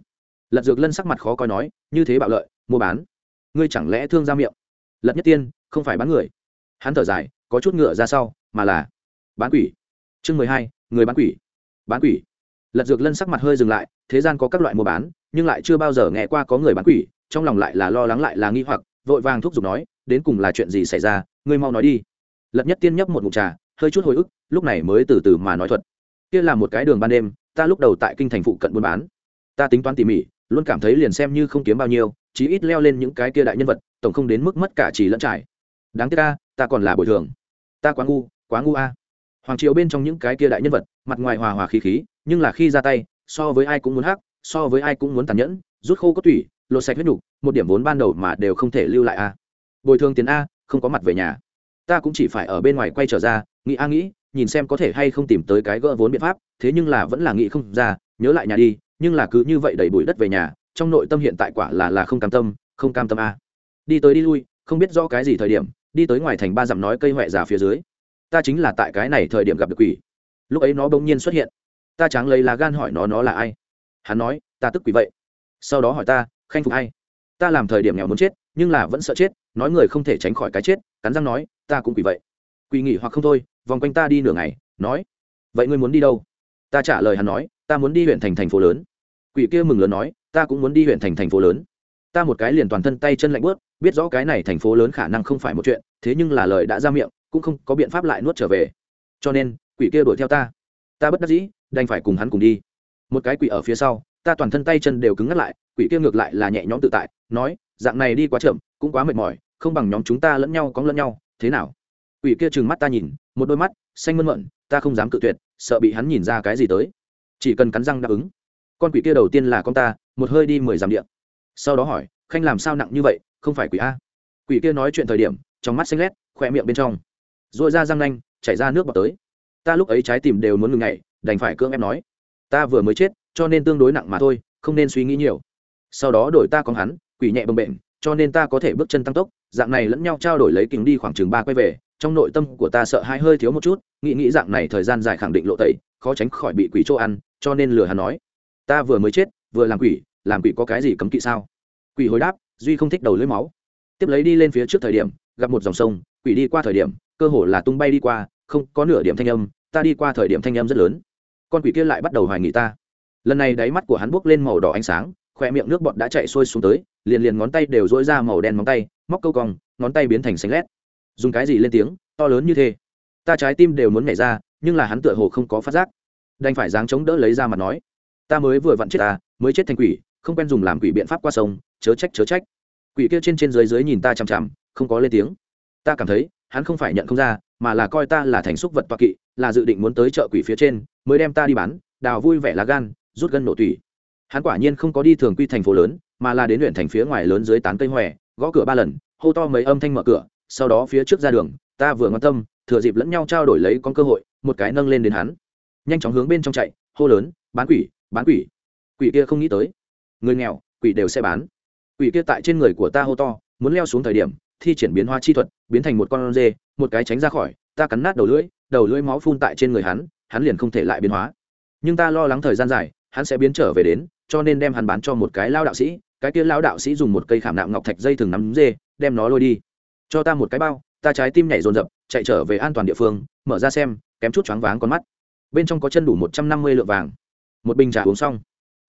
Lật dược lân sắc mặt khó coi nói, như thế bạo lợi, mua bán? Ngươi chẳng lẽ thương ra miệng? Lật nhất tiên, không phải bán người. Hắn thở dài, có chút ngựa ra sau, mà là bán quỷ. Chương mười hai, người bán quỷ. Bán quỷ. Lật dược lân sắc mặt hơi dừng lại, thế gian có các loại mua bán, nhưng lại chưa bao giờ nghe qua có người bán quỷ, trong lòng lại là lo lắng lại là nghi hoặc, vội vàng thúc giục nói, đến cùng là chuyện gì xảy ra, ngươi mau nói đi. Lật nhất tiên nhấp một mục trà, hơi chút hồi ức, lúc này mới từ từ mà nói thuật, kia là một cái đường ban đêm, ta lúc đầu tại kinh thành phụ cận buôn bán ta tính toán tỉ mỉ, luôn cảm thấy liền xem như không kiếm bao nhiêu, chí ít leo lên những cái kia đại nhân vật, tổng không đến mức mất cả chỉ lẫn trải. Đáng tiếc ta ta còn là bồi thường. Ta quá ngu quá ngu a. Hoàng triều bên trong những cái kia đại nhân vật, mặt ngoài hòa hòa khí khí, nhưng là khi ra tay, so với ai cũng muốn hắc, so với ai cũng muốn tàn nhẫn, rút khô cốt tủy, lột sạch huyết nhục, một điểm vốn ban đầu mà đều không thể lưu lại a. Bồi thường tiền a, không có mặt về nhà. Ta cũng chỉ phải ở bên ngoài quay trở ra, nghĩ a nghĩ, nhìn xem có thể hay không tìm tới cái gỡ vốn biện pháp, thế nhưng là vẫn là nghĩ không ra, nhớ lại nhà đi nhưng là cứ như vậy đẩy bụi đất về nhà, trong nội tâm hiện tại quả là là không cam tâm, không cam tâm a. Đi tới đi lui, không biết rõ cái gì thời điểm, đi tới ngoài thành ba dặm nói cây huệ già phía dưới. Ta chính là tại cái này thời điểm gặp được quỷ. Lúc ấy nó bỗng nhiên xuất hiện. Ta tráng lấy lá gan hỏi nó nó là ai. Hắn nói, ta tức quỷ vậy. Sau đó hỏi ta, khanh phục ai? Ta làm thời điểm nghèo muốn chết, nhưng là vẫn sợ chết, nói người không thể tránh khỏi cái chết. Cắn răng nói, ta cũng quỷ vậy. Quỷ nghỉ hoặc không thôi, vòng quanh ta đi nửa ngày. Nói, vậy ngươi muốn đi đâu? Ta trả lời hắn nói, ta muốn đi huyện thành thành phố lớn quỷ kia mừng lớn nói, ta cũng muốn đi huyện thành thành phố lớn. Ta một cái liền toàn thân tay chân lạnh bớt, biết rõ cái này thành phố lớn khả năng không phải một chuyện, thế nhưng là lời đã ra miệng, cũng không có biện pháp lại nuốt trở về. Cho nên, quỷ kia đuổi theo ta. Ta bất đắc dĩ, đành phải cùng hắn cùng đi. Một cái quỷ ở phía sau, ta toàn thân tay chân đều cứng ngắt lại, quỷ kia ngược lại là nhẹ nhõm tự tại, nói, dạng này đi quá chậm, cũng quá mệt mỏi, không bằng nhóm chúng ta lẫn nhau có lẫn nhau, thế nào? Quỷ kia trừng mắt ta nhìn, một đôi mắt, xanh mơn mận, ta không dám cự tuyệt, sợ bị hắn nhìn ra cái gì tới. Chỉ cần cắn răng đáp ứng con quỷ kia đầu tiên là con ta, một hơi đi mười dặm điện sau đó hỏi, khanh làm sao nặng như vậy, không phải quỷ a? Quỷ kia nói chuyện thời điểm, trong mắt xanh lét khoe miệng bên trong r ồ i ra răng nanh, chảy ra nước bọt tới. Ta lúc ấy trái tìm đều muốn ngừng ngày đành phải cưỡng em nói, ta vừa mới chết, cho nên tương đối nặng mà thôi, không nên suy nghĩ nhiều. Sau đó đổi ta con hắn, quỷ nhẹ bầm bệnh cho nên ta có thể bước chân tăng tốc dạng này lẫn nhau trao đổi lấy kính đi khoảng chừng ba quay về, trong nội tâm của ta sợ hai hơi thiếu một chút, nghĩ nghĩ dạng này thời gian dài khẳng định lộ tẩy, khó tránh khỏi bị quỷ chỗ ăn, cho nên lừa hắn nói ta vừa mới chết, vừa làm quỷ làm quỷ có cái gì cấm kỵ sao? Quỷ hồi đáp, duy không thích đầu lưỡi máu. Tiếp lấy đi lên phía trước thời điểm, gặp một dòng sông, quỷ đi qua thời điểm, cơ hồ là tung bay đi qua, không có nửa điểm thanh âm, ta đi qua thời điểm thanh âm rất lớn. Con quỷ kia lại bắt đầu hoài nghị ta. Lần này đáy mắt của hắn buốc lên màu đỏ ánh sáng khoe miệng nước bọt đã chạy sôi xuống tới, liền liền ngón tay đều dỗi ra màu đen móng tay, móc câu cong, ngón tay biến thành xanh lét. Dùng cái gì lên tiếng, to lớn như thế? Ta trái tim đều muốn nhảy ra, nhưng là hắn tựa hồ không có phát giác. Đành phải dáng chống đỡ lấy ra mặt nói ta mới vừa vặn chết ta, mới chết thành quỷ, không quen dùng làm quỷ biện pháp qua sông, chớ trách chớ trách. Quỷ kia trên trên dưới dưới nhìn ta chằm chằm, không có lên tiếng. Ta cảm thấy, hắn không phải nhận không ra, mà là coi ta là thành xúc vật toa kỵ, là dự định muốn tới chợ quỷ phía trên, mới đem ta đi bán, đào vui vẻ lá gan, rút gân nổ tủy. Hắn quả nhiên không có đi thường quy thành phố lớn, mà là đến huyện thành phía ngoài lớn dưới tán cây hòe, gõ cửa ba lần, hô to mấy âm thanh mở cửa, sau đó phía trước ra đường, ta vừa quan tâm, thừa dịp lẫn nhau trao đổi lấy con cơ hội, một cái nâng lên đến hắn. Nhanh chóng hướng bên trong chạy, hô lớn, bán quỷ bán quỷ. Quỷ kia không nghĩ tới. Người nghèo, quỷ đều sẽ bán. Quỷ kia tại trên người của ta hô to, muốn leo xuống thời điểm, thi triển biến hoa chi thuật, biến thành một con dê một cái tránh ra khỏi, ta cắn nát đầu lưỡi đầu lưỡi máu phun tại trên người hắn hắn liền không thể lại biến hóa. Nhưng ta lo lắng thời gian dài, hắn sẽ biến trở về đến, cho nên đem hắn bán cho một cái lao đạo sĩ, cái kia lao đạo sĩ dùng một cây khảm nạm ngọc thạch dây thừng nắm dê đem nó lôi đi. Cho ta một cái bao, ta trái tim nhảy rồn rập chạy trở về an toàn địa phương, mở ra xem, kém chút choáng váng con mắt. Bên trong có chân đủ một trăm năm mươi lượng vàng một bình trà uống xong.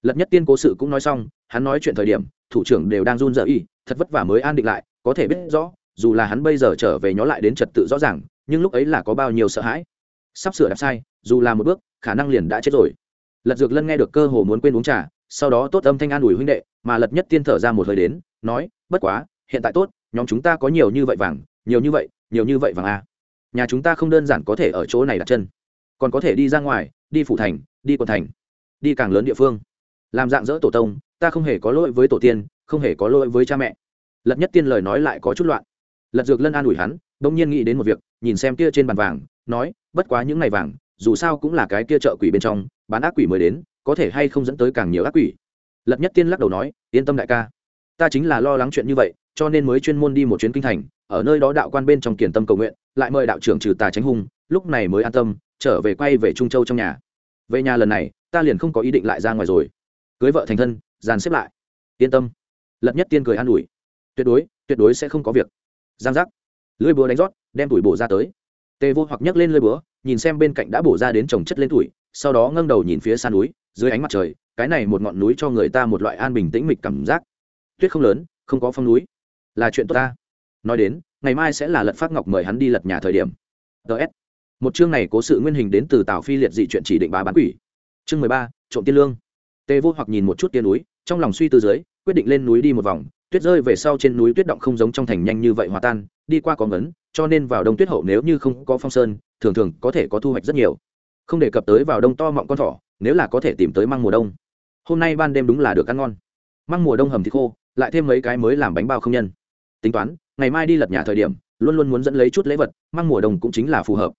Lật nhất tiên cố sự cũng nói xong, hắn nói chuyện thời điểm, thủ trưởng đều đang run rợ y thật vất vả mới an định lại, có thể biết rõ, dù là hắn bây giờ trở về nhó lại đến trật tự rõ ràng, nhưng lúc ấy là có bao nhiêu sợ hãi. Sắp sửa đạp sai, dù là một bước, khả năng liền đã chết rồi. Lật dược lân nghe được cơ hồ muốn quên uống trà, sau đó tốt âm thanh an ủi huynh đệ, mà lật nhất tiên thở ra một hơi đến, nói, bất quá, hiện tại tốt, nhóm chúng ta có nhiều như vậy vàng, nhiều như vậy, nhiều như vậy vàng a nhà chúng ta không đơn giản có thể ở chỗ này đặt chân, còn có thể đi ra ngoài, đi phủ thành, đi quận thành đi càng lớn địa phương. Làm dạng dỡ tổ tông, ta không hề có lỗi với tổ tiên, không hề có lỗi với cha mẹ. Lật nhất tiên lời nói lại có chút loạn. Lật dược lân an ủi hắn đông nhiên nghĩ đến một việc, nhìn xem kia trên bàn vàng, nói, bất quá những ngày vàng, dù sao cũng là cái kia chợ quỷ bên trong, bán ác quỷ mới đến, có thể hay không dẫn tới càng nhiều ác quỷ? Lật nhất tiên lắc đầu nói, yên tâm đại ca. Ta chính là lo lắng chuyện như vậy, cho nên mới chuyên môn đi một chuyến kinh thành, ở nơi đó đạo quan bên trong kiển tâm cầu nguyện, lại mời đạo trưởng trừ tà tránh hung, lúc này mới an tâm, trở về quay về trung châu trong nhà về nhà lần này, ta liền không có ý định lại ra ngoài rồi. Cưới vợ thành thân, dàn xếp lại. Yên tâm. Lật nhất tiên cười an ủi. Tuyệt đối tuyệt đối sẽ không có việc. Giang giác. Lưỡi búa đánh rót, đem tuổi bổ ra tới. Tê vô hoặc nhấc lên lưỡi búa, nhìn xem bên cạnh đã bổ ra đến trồng chất lên tuổi, sau đó ngâng đầu nhìn phía xa núi, dưới ánh mặt trời, cái này một ngọn núi cho người ta một loại an bình tĩnh mịch cảm giác. Tuyết không lớn, không có phong núi. Là chuyện tốt ta. Nói đến, ngày mai sẽ là lật phát ngọc mời hắn đi lật nhà thời điểm. Ts một chương này cố sự nguyên hình đến từ tào phi liệt dị chuyện chỉ định bá bán quỷ. Chương mười ba, trộm tiên lương. Tê vô hoặc nhìn một chút tiên núi, trong lòng suy tư dưới, quyết định lên núi đi một vòng. Tuyết rơi về sau trên núi tuyết động không giống trong thành nhanh như vậy hòa tan, đi qua có ngấn, cho nên vào đông tuyết hậu nếu như không có phong sơn, thường thường có thể có thu hoạch rất nhiều. Không đề cập tới vào đông to mọng con thỏ, nếu là có thể tìm tới măng mùa đông. Hôm nay ban đêm đúng là được ăn ngon. Măng mùa đông hầm thịt khô, lại thêm mấy cái mới làm bánh bao không nhân. Tính toán, ngày mai đi lật nhà thời điểm, luôn luôn muốn dẫn lấy chút lễ vật, măng mùa đông cũng chính là phù hợp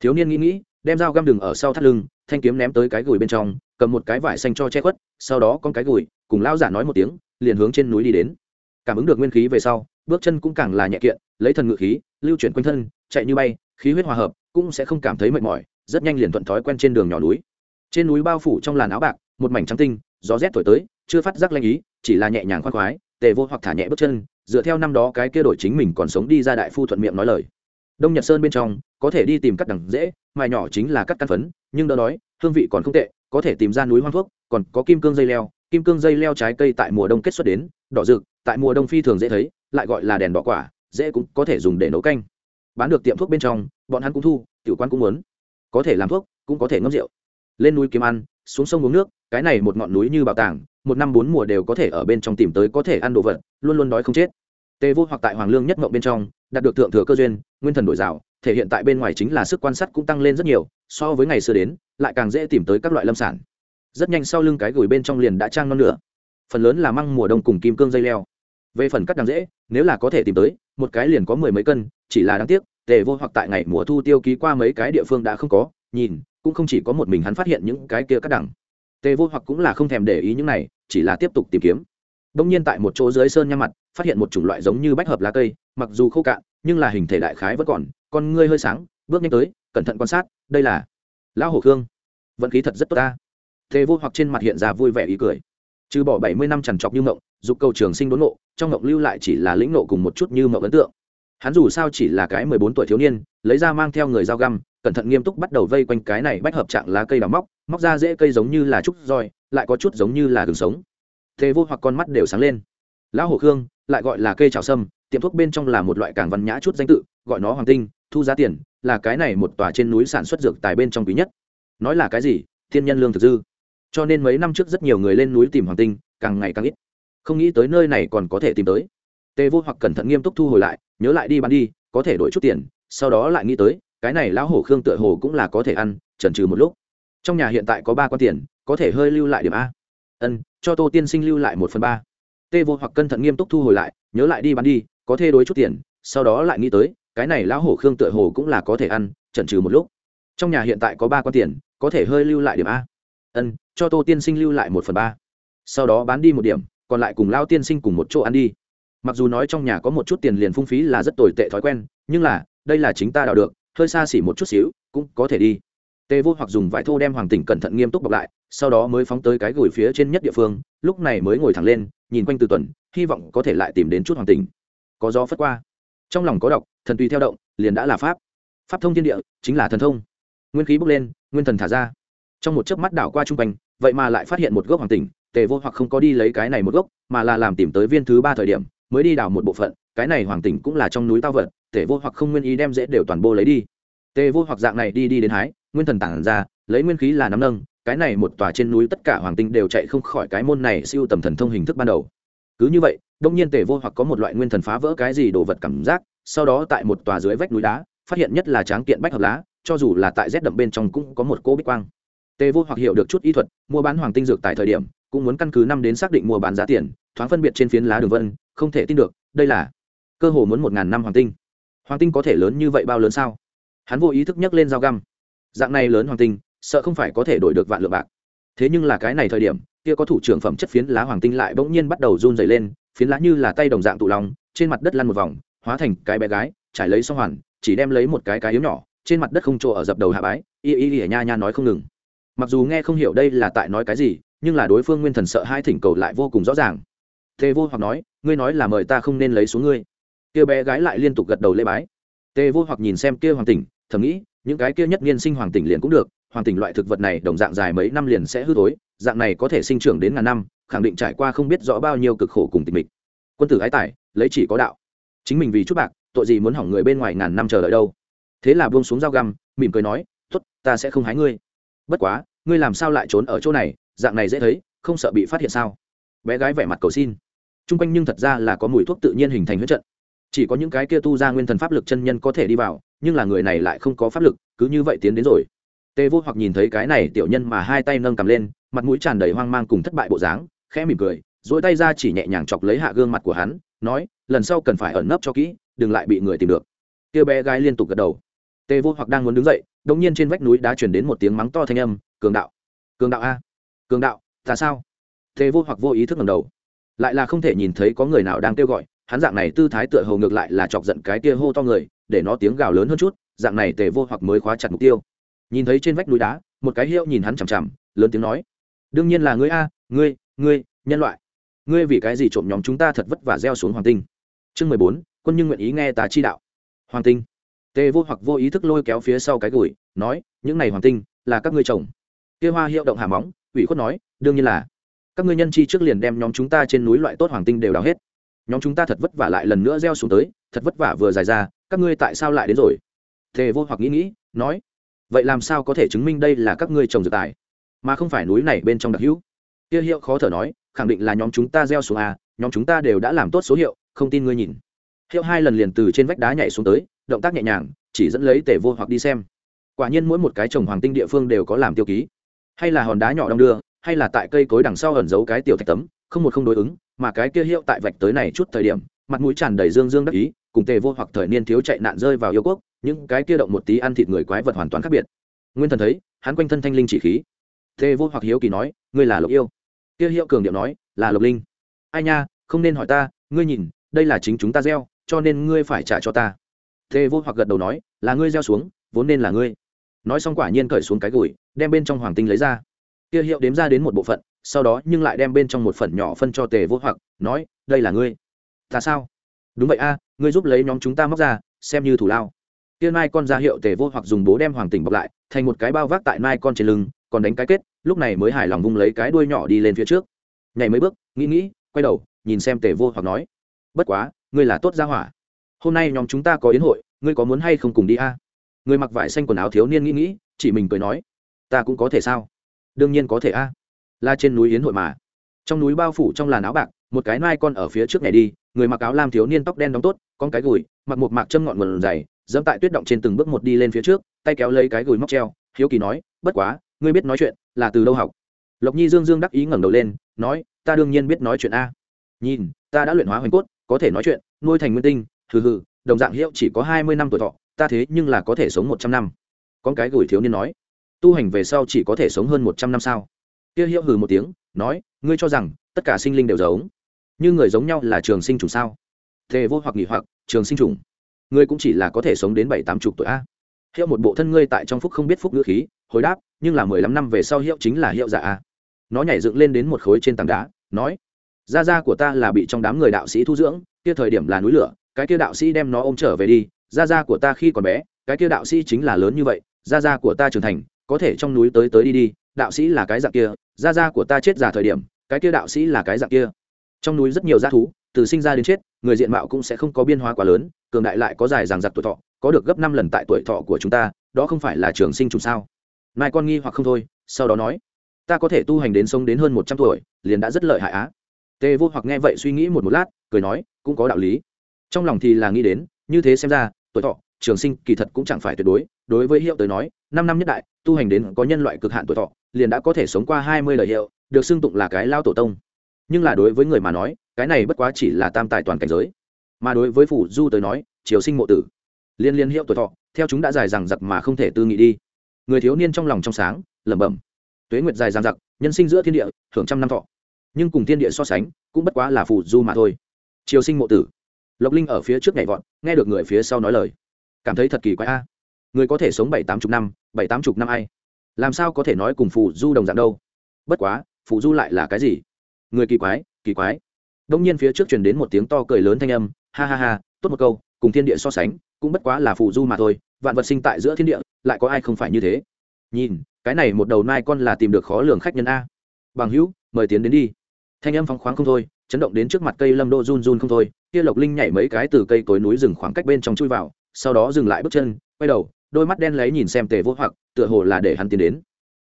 thiếu niên nghĩ nghĩ, đem dao găm đường ở sau thắt lưng, thanh kiếm ném tới cái gùi bên trong, cầm một cái vải xanh cho che khuất, sau đó con cái gùi, cùng lao giả nói một tiếng, liền hướng trên núi đi đến. Cảm ứng được nguyên khí về sau, bước chân cũng càng là nhẹ kiện, lấy thần ngự khí, lưu chuyển quanh thân, chạy như bay, khí huyết hòa hợp, cũng sẽ không cảm thấy mệt mỏi, rất nhanh liền thuận thói quen trên đường nhỏ núi. Trên núi bao phủ trong làn áo bạc, một mảnh trắng tinh, gió rét thổi tới, chưa phát giác lanh ý, chỉ là nhẹ nhàng khoan khoái, tề vô hoặc thả nhẹ bước chân, dựa theo năm đó cái kia đổi chính mình còn sống đi ra đại phu thuận miệng nói lời đông nhật sơn bên trong, có thể đi tìm cắt đằng dễ mài nhỏ chính là cắt căn phấn, nhưng đỡ đói, hương vị còn không tệ, có thể tìm ra núi hoang thuốc, còn có kim cương dây leo, kim cương dây leo trái cây tại mùa đông kết xuất đến, đỏ rực, tại mùa đông phi thường dễ thấy, lại gọi là đèn đỏ quả dễ cũng có thể dùng để nấu canh. Bán được tiệm thuốc bên trong, bọn hắn cũng thu, tiểu quan cũng muốn. Có thể làm thuốc, cũng có thể ngâm rượu. Lên núi kiếm ăn, xuống sông uống nước, cái này một ngọn núi như bảo tàng, một năm bốn mùa đều có thể ở bên trong tìm tới có thể ăn đồ vật, luôn luôn đói không chết. Tê vô hoặc tại hoàng lương nhất mộng bên trong đạt được thượng thừa cơ duyên, nguyên thần đổi rào, thể hiện tại bên ngoài chính là sức quan sát cũng tăng lên rất nhiều, so với ngày xưa đến, lại càng dễ tìm tới các loại lâm sản. Rất nhanh sau lưng cái gửi bên trong liền đã trang non nữa phần lớn là măng mùa đông cùng kim cương dây leo. Về phần cắt đằng dễ, nếu là có thể tìm tới, một cái liền có mười mấy cân, chỉ là đáng tiếc, tề vô hoặc tại ngày mùa thu tiêu ký qua mấy cái địa phương đã không có, nhìn, cũng không chỉ có một mình hắn phát hiện những cái kia cắt đằng. Tề vô hoặc cũng là không thèm để ý những này, chỉ là tiếp tục tìm kiếm. Đông nhiên tại một chỗ dưới sơn nham mặt, phát hiện một chủng loại giống như bách hợp lá cây mặc dù khô cạn, nhưng là hình thể đại khái vẫn còn, con ngươi hơi sáng, bước nhanh tới, cẩn thận quan sát, đây là lão hổ khương. Vận khí thật rất tốt ta. Thế vô hoặc trên mặt hiện ra vui vẻ ý cười. Trừ bỏ bảy mươi năm trằn trọc như mộng, dục cầu trường sinh đốn nộ trong mộng lưu lại chỉ là lĩnh nộ cùng một chút như mộng ấn tượng. Hắn dù sao chỉ là cái mười bốn tuổi thiếu niên, lấy ra mang theo người dao găm, cẩn thận nghiêm túc bắt đầu vây quanh cái này bách hợp trạng lá cây đào móc móc ra dễ cây giống như là trúc roi, lại có chút giống như là gừng sống. Thế vô hoặc con mắt đều sáng lên. Lão hổ khương, lại gọi là cây trào sâm tiệm thuốc bên trong là một loại càng văn nhã chút danh tự, gọi nó hoàng tinh, thu giá tiền, là cái này một tòa trên núi sản xuất dược tài bên trong quý nhất. Nói là cái gì? Thiên nhân lương thực dư. Cho nên mấy năm trước rất nhiều người lên núi tìm hoàng tinh, càng ngày càng ít. Không nghĩ tới nơi này còn có thể tìm tới. Tê vô hoặc cẩn thận nghiêm túc thu hồi lại, nhớ lại đi bán đi, có thể đổi chút tiền, sau đó lại nghĩ tới, cái này lão hổ khương tựa hồ cũng là có thể ăn, chần trừ một lúc. Trong nhà hiện tại có ba quan tiền, có thể hơi lưu lại điểm a. Ân, cho tô tiên sinh lưu lại một phần ba. Tê vô hoặc cẩn thận nghiêm túc thu hồi lại, nhớ lại đi bán đi có thể đối chút tiền, sau đó lại nghĩ tới, cái này lão hổ khương tựa hồ cũng là có thể ăn, chần trừ một lúc. Trong nhà hiện tại có ba quan tiền, có thể hơi lưu lại điểm a. Ân, cho tô tiên sinh lưu lại một phần ba. Sau đó bán đi một điểm, còn lại cùng lao tiên sinh cùng một chỗ ăn đi. Mặc dù nói trong nhà có một chút tiền liền phung phí là rất tồi tệ thói quen, nhưng là, đây là chính ta đào được, hơi xa xỉ một chút xíu, cũng có thể đi. Tê vô hoặc dùng vải thô đem hoàng tỉnh cẩn thận nghiêm túc bọc lại, sau đó mới phóng tới cái gửi phía trên nhất địa phương, lúc này mới ngồi thẳng lên, nhìn quanh từ tuần, hy vọng có thể lại tìm đến chút hoàng tỉnh có gió phất qua. Trong lòng có đọc thần tùy theo động, liền đã là pháp. Pháp thông thiên địa, chính là thần thông. Nguyên khí bốc lên, nguyên thần thả ra. Trong một chớp mắt đảo qua trung quanh, vậy mà lại phát hiện một gốc hoàng tỉnh, tề vô hoặc không có đi lấy cái này một gốc, mà là làm tìm tới viên thứ ba thời điểm, mới đi đào một bộ phận, cái này hoàng tỉnh cũng là trong núi tao vật, tề vô hoặc không nguyên ý đem dễ đều toàn bộ lấy đi. Tề vô hoặc dạng này đi đi đến hái, nguyên thần tản ra, lấy nguyên khí là nắm nâng, cái này một tòa trên núi tất cả hoàng tinh đều chạy không khỏi cái môn này siêu tầm thần thông hình thức ban đầu. Cứ như vậy đông nhiên tề vô hoặc có một loại nguyên thần phá vỡ cái gì đồ vật cảm giác, sau đó tại một tòa dưới vách núi đá, phát hiện nhất là tráng kiện bách hợp lá, cho dù là tại rét đậm bên trong cũng có một cỗ bích quang. Tề vô hoặc hiểu được chút y thuật, mua bán hoàng tinh dược tại thời điểm, cũng muốn căn cứ năm đến xác định mua bán giá tiền, thoáng phân biệt trên phiến lá đường vân, không thể tin được, đây là cơ hồ muốn một ngàn năm hoàng tinh. Hoàng tinh có thể lớn như vậy bao lớn sao? Hắn vô ý thức nhấc lên dao găm. Dạng này lớn hoàng tinh, sợ không phải có thể đổi được vạn lượng bạc. Thế nhưng là cái này thời điểm, kia có thủ trưởng phẩm chất phiến lá hoàng tinh lại bỗng nhiên bắt đầu run dày lên phiến lá như là tay đồng dạng tụ lòng trên mặt đất lăn một vòng, hóa thành cái bé gái, trải lấy xong hoàn, chỉ đem lấy một cái cái yếu nhỏ, trên mặt đất không chỗ ở dập đầu hạ bái, y y y nha nha nói không ngừng. Mặc dù nghe không hiểu đây là tại nói cái gì, nhưng là đối phương nguyên thần sợ hai thỉnh cầu lại vô cùng rõ ràng. Tề vô hoặc nói, ngươi nói là mời ta không nên lấy xuống ngươi. Kia bé gái lại liên tục gật đầu lễ bái. Tề vô hoặc nhìn xem kia hoàng tỉnh, thầm nghĩ, những cái kia nhất niên sinh hoàng tỉnh liền cũng được hoàng tỉnh loại thực vật này đồng dạng dài mấy năm liền sẽ hư tối dạng này có thể sinh trưởng đến ngàn năm, khẳng định trải qua không biết rõ bao nhiêu cực khổ cùng tịch mịch. Quân tử ái tài, lấy chỉ có đạo. Chính mình vì chút bạc, tội gì muốn hỏng người bên ngoài ngàn năm chờ đợi đâu. Thế là buông xuống dao găm, mỉm cười nói, tốt, ta sẽ không hái ngươi. Bất quá, ngươi làm sao lại trốn ở chỗ này, dạng này dễ thấy, không sợ bị phát hiện sao? Bé gái vẻ mặt cầu xin. T r u n g quanh nhưng thật ra là có mùi thuốc tự nhiên hình thành huyết trận. Chỉ có những cái kia tu ra nguyên thần pháp lực chân nhân có thể đi vào, nhưng là người này lại không có pháp lực, cứ như vậy tiến đến rồi tê vô hoặc nhìn thấy cái này tiểu nhân mà hai tay nâng cầm lên, mặt mũi tràn đầy hoang mang cùng thất bại bộ dáng, khẽ mỉm cười dỗi tay ra chỉ nhẹ nhàng chọc lấy hạ gương mặt của hắn, nói, lần sau cần phải ẩn nấp cho kỹ, đừng lại bị người tìm được. Kia bé gái liên tục gật đầu. Tê vô hoặc đang muốn đứng dậy đ ỗ n g nhiên trên vách núi đã chuyển đến một tiếng mắng to thanh âm, cường đạo cường đạo a, cường đạo, ta sao? Tề vô hoặc vô ý thức ngầm đầu. Lại là không thể nhìn thấy có người nào đang kêu gọi, hắn dạng này tư thái tựa hầu ngược lại là chọc giận cái kia hô to người, để nó tiếng gào lớn hơn chút, dạng này tề vô hoặc mới khóa chặt mục tiêu nhìn thấy trên vách núi đá, một cái hiệu nhìn hắn chằm chằm, lớn tiếng nói, đương nhiên là ngươi a, ngươi ngươi, nhân loại. Ngươi vì cái gì trộm nhóm chúng ta thật vất vả gieo xuống hoàng tinh? Chương mười bốn, quân nhưng nguyện ý nghe ta chi đạo. Hoàng tinh. Tê vô hoặc vô ý thức lôi kéo phía sau cái gùi, nói, những này hoàng tinh là các ngươi chồng kia hoa hiệu động hà móng, ủy khuất nói, đương nhiên là. Các ngươi nhân chi trước liền đem nhóm chúng ta trên núi loại tốt hoàng tinh đều đào hết. Nhóm chúng ta thật vất vả lại lần nữa gieo xuống tới, thật vất vả vừa dài ra, các ngươi tại sao lại đến rồi? Thề vô hoặc nghĩ nghĩ, nói vậy làm sao có thể chứng minh đây là các ngươi trồng dược tài? Mà không phải núi này bên trong đặc hữu. Kia hiệu khó thở nói, khẳng định là nhóm chúng ta gieo xuống à nhóm chúng ta đều đã làm tốt số hiệu, không tin ngươi nhìn. Hiệu hai lần liền từ trên vách đá nhảy xuống tới, động tác nhẹ nhàng, chỉ dẫn lấy tể vô hoặc đi xem. Quả nhiên mỗi một cái trồng hoàng tinh địa phương đều có làm tiêu ký. Hay là hòn đá nhỏ đong đưa, hay là tại cây cối đằng sau ẩn giấu cái tiểu thạch tấm, không một không đối ứng, mà cái kia hiệu tại vạch tới này chút thời điểm mặt mũi tràn đầy dương dương đắc ý, cùng tề vô hoặc thời niên thiếu chạy nạn rơi vào yêu quốc, những cái kia động một tí ăn thịt người quái vật hoàn toàn khác biệt. Nguyên thần thấy, hắn quanh thân thanh linh chỉ khí. Tề vô hoặc hiếu kỳ nói, ngươi là lộc yêu? Kia hiệu cường điệu nói, là lộc linh. Ai nha, không nên hỏi ta, ngươi nhìn, đây là chính chúng ta gieo, cho nên ngươi phải trả cho ta. Tề vô hoặc gật đầu nói, là ngươi gieo xuống, vốn nên là ngươi. Nói xong quả nhiên cởi xuống cái gùi, đem bên trong hoàng tinh lấy ra. Kia hiệu đếm ra đến một bộ phận, sau đó nhưng lại đem bên trong một phần nhỏ phân cho tề vô hoặc, nói, đây là ngươi ta sao? Đúng vậy a, ngươi giúp lấy nhóm chúng ta móc ra, xem như thủ lao. Tiên mai con ra hiệu tề vô hoặc dùng bố đem hoàng tỉnh bọc lại, thành một cái bao vác tại mai con trên lưng, còn đánh cái kết, lúc này mới hài lòng vung lấy cái đuôi nhỏ đi lên phía trước. Nhảy mấy bước, nghĩ nghĩ, quay đầu, nhìn xem tề vô hoặc nói, bất quá, ngươi là tốt gia hỏa. Hôm nay nhóm chúng ta có yến hội, ngươi có muốn hay không cùng đi a? Người mặc vải xanh quần áo thiếu niên nghĩ nghĩ, chỉ mình cười nói, ta cũng có thể sao? Đương nhiên có thể a. Là trên núi yến hội mà. Trong núi bao phủ trong làn áo bạc, một cái nai con ở phía trước này đi người mặc áo lam thiếu niên tóc đen đóng tốt, con cái gùi, mặc một mạc châm ngọn nguồn dày, dẫm tại tuyết động trên từng bước một đi lên phía trước, tay kéo lấy cái gùi móc treo, hiếu kỳ nói, bất quá, ngươi biết nói chuyện là từ đâu học? Lộc nhi dương dương đắc ý ngẩng đầu lên, nói, ta đương nhiên biết nói chuyện a. Nhìn, ta đã luyện hóa hoành cốt, có thể nói chuyện, nuôi thành nguyên tinh, hừ hừ, đồng dạng hiệu chỉ có hai mươi năm tuổi thọ, ta thế nhưng là có thể sống một trăm năm. Con cái gửi thiếu niên nói, tu hành về sau chỉ có thể sống hơn một trăm năm sao? Kia hiệu hừ một tiếng, nói, ngươi cho rằng tất cả sinh linh đều giống như người giống nhau là trường sinh trùng sao? Thề vô hoặc nghỉ hoặc, trường sinh trùng. Ngươi cũng chỉ là có thể sống đến bảy, tám chục tuổi a. Hiệu một bộ thân ngươi tại trong phúc không biết phúc ngữ khí, hồi đáp, nhưng là mười lăm năm về sau hiệu chính là hiệu giả a. Nó nhảy dựng lên đến một khối trên tảng đá, nói, gia gia của ta là bị trong đám người đạo sĩ thu dưỡng, kia thời điểm là núi lửa, cái kia đạo sĩ đem nó ôm trở về đi, gia gia của ta khi còn bé, cái kia đạo sĩ chính là lớn như vậy, gia gia của ta trưởng thành, có thể trong núi tới tới đi đi, đạo sĩ là cái dạng kia, gia gia của ta chết già thời điểm, cái kia đạo sĩ là cái dạng kia trong núi rất nhiều g thú, từ sinh ra đến chết, người diện mạo cũng sẽ không có biên hóa quá lớn, cường đại lại có dài ràng giặc tuổi thọ, có được gấp năm lần tại tuổi thọ của chúng ta, đó không phải là trường sinh trùng sao? Mai con nghi hoặc không thôi, sau đó nói, ta có thể tu hành đến sống đến hơn một trăm tuổi, liền đã rất lợi hại á. Tề vô hoặc nghe vậy suy nghĩ một một lát, cười nói, cũng có đạo lý. Trong lòng thì là nghĩ đến, như thế xem ra, tuổi thọ, trường sinh kỳ thật cũng chẳng phải tuyệt đối đối với hiệu tới nói, năm năm nhất đại, tu hành đến có nhân loại cực hạn tuổi thọ, liền đã có thể sống qua hai mươi lời hiệu, được xưng tụng là cái lao tổ tông nhưng là đối với người mà nói, cái này bất quá chỉ là tam tài toàn cảnh giới. Mà đối với phủ du tới nói chiều sinh mộ tử. Liên liên hiệu tuổi thọ, theo chúng đã dài rằng giặc mà không thể tư nghị đi. Người thiếu niên trong lòng trong sáng, lẩm bẩm. Tuế nguyệt dài rằng giặc nhân sinh giữa thiên địa hưởng trăm năm thọ. Nhưng cùng thiên địa so sánh, cũng bất quá là phủ du mà thôi. Chiều sinh mộ tử. Lộc linh ở phía trước nhảy vọt, nghe được người phía sau nói lời. Cảm thấy thật kỳ quái a. Người có thể sống bảy tám chục năm, bảy tám chục năm ai? Làm sao có thể nói cùng phù du đồng dạng đâu? Bất quá phù du lại là cái gì? Người kỳ quái kỳ quái. Đông nhiên phía trước truyền đến một tiếng to cười lớn thanh âm, ha ha ha, tốt một câu, cùng thiên địa so sánh, cũng bất quá là phù du mà thôi, vạn vật sinh tại giữa thiên địa, lại có ai không phải như thế? Nhìn, cái này một đầu nai con là tìm được khó lường khách nhân a. Bằng hữu, mời tiến đến đi. Thanh âm phóng khoáng không thôi, chấn động đến trước mặt cây lâm đô run run không thôi, kia lộc linh nhảy mấy cái từ cây cối núi rừng khoảng cách bên trong chui vào, sau đó dừng lại bước chân, quay đầu, đôi mắt đen lấy nhìn xem tề vô hoặc, tựa hồ là để hắn tiến đến.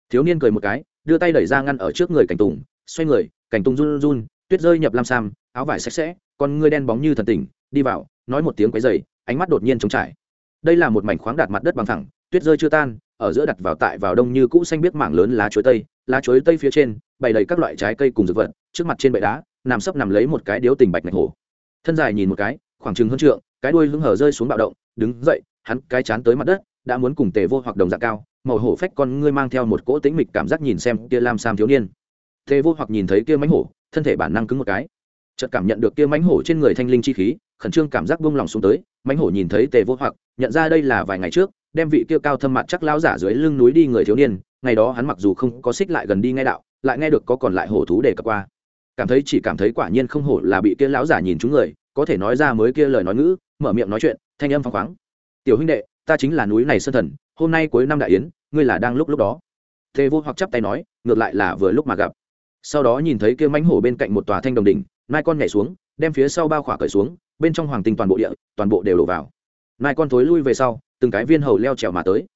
Thiếu niên cười một cái, đưa tay đẩy ra ngăn ở trước người cảnh tùng, xoay người cảnh tung run run, tuyết rơi nhập lam sam, áo vải sạch sẽ, con ngươi đen bóng như thần tỉnh, đi vào, nói một tiếng quấy dày ánh mắt đột nhiên trống trải. Đây là một mảnh khoáng đạt mặt đất bằng thẳng, tuyết rơi chưa tan, ở giữa đặt vào tại vào đông như cũ xanh biết mảng lớn lá chuối tây, lá chuối tây phía trên, bày đầy các loại trái cây cùng dược vật, trước mặt trên bệ đá, nằm sấp nằm lấy một cái điếu tình bạch ngạch hổ thân dài nhìn một cái, khoảng chừng hơn trượng, cái đuôi hứng hở rơi xuống bạo động, đứng dậy, hắn cái chán tới mặt đất, đã muốn cùng tề vô hoặc đồng dạng cao, màu hổ phách con ngươi mang theo một cỗ tĩnh mịch cảm giác nhìn xem kia lam sam thiếu niên tề vô hoặc nhìn thấy kia mánh hổ, thân thể bản năng cứng một cái. Chợt cảm nhận được kia mánh hổ trên người thanh linh chi khí, khẩn trương cảm giác buông lòng xuống tới. Mánh hổ nhìn thấy tề vô hoặc, nhận ra đây là vài ngày trước, đem vị kia cao thâm mặt chắc lão giả dưới lưng núi đi người thiếu niên, ngày đó hắn mặc dù không có xích lại gần đi ngay đạo, lại nghe được có còn lại hổ thú để cập qua. Cảm thấy chỉ cảm thấy quả nhiên không hổ là bị kia lão giả nhìn chúng người, có thể nói ra mới kia lời nói ngữ, mở miệng nói chuyện, thanh âm phăng khoáng. Tiểu huynh đệ, ta chính là núi này sơn thần, hôm nay cuối năm đại yến, ngươi là đang lúc lúc đó. Tề vô hoặc chắp tay nói, ngược lại là vừa lúc mà gặp sau đó nhìn thấy kia mánh hổ bên cạnh một tòa thanh đồng đỉnh, nai con nhảy xuống, đem phía sau bao khỏa cởi xuống, bên trong hoàng tinh toàn bộ địa, toàn bộ đều đổ vào. Nai con thối lui về sau, từng cái viên hầu leo trèo mà tới,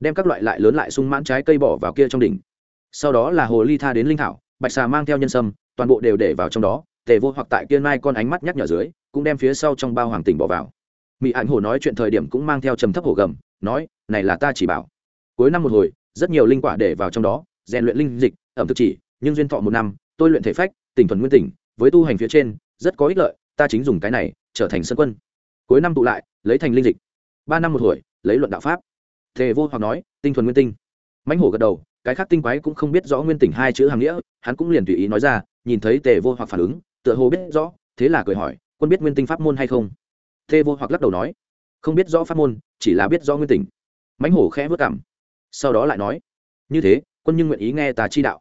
đem các loại lại lớn lại sung mãn trái cây bỏ vào kia trong đỉnh. Sau đó là hồ ly tha đến linh thảo, bạch xà mang theo nhân sâm, toàn bộ đều để vào trong đó, tề vô hoặc tại kia nai con ánh mắt nhắc nhở dưới, cũng đem phía sau trong bao hoàng tỉnh bỏ vào. Mỹ ảnh hồ nói chuyện thời điểm cũng mang theo trầm thấp hổ gầm, nói, này là ta chỉ bảo. Cuối năm một hồi, rất nhiều linh quả để vào trong đó, rèn luyện linh dịch, ẩm thực chỉ nhưng duyên thọ một năm, tôi luyện thể phách, tỉnh thuần nguyên tỉnh, với tu hành phía trên, rất có ích lợi, ta chính dùng cái này, trở thành sân quân. Cuối năm tụ lại, lấy thành linh dịch. Ba năm một hồi, lấy luận đạo pháp. Thề vô hoặc nói, tinh thuần nguyên tinh. Mãnh hổ gật đầu, cái khác tinh quái cũng không biết rõ nguyên tỉnh hai chữ hàng nghĩa, hắn cũng liền tùy ý nói ra, nhìn thấy tề vô hoặc phản ứng, tựa hồ biết rõ, thế là cười hỏi, quân biết nguyên tinh pháp môn hay không? Tề vô hoặc lắc đầu nói, không biết rõ pháp môn, chỉ là biết rõ nguyên tỉnh. Mãnh hổ khẽ vất cảm sau đó lại nói, như thế, quân nhưng nguyện ý nghe tà chi đạo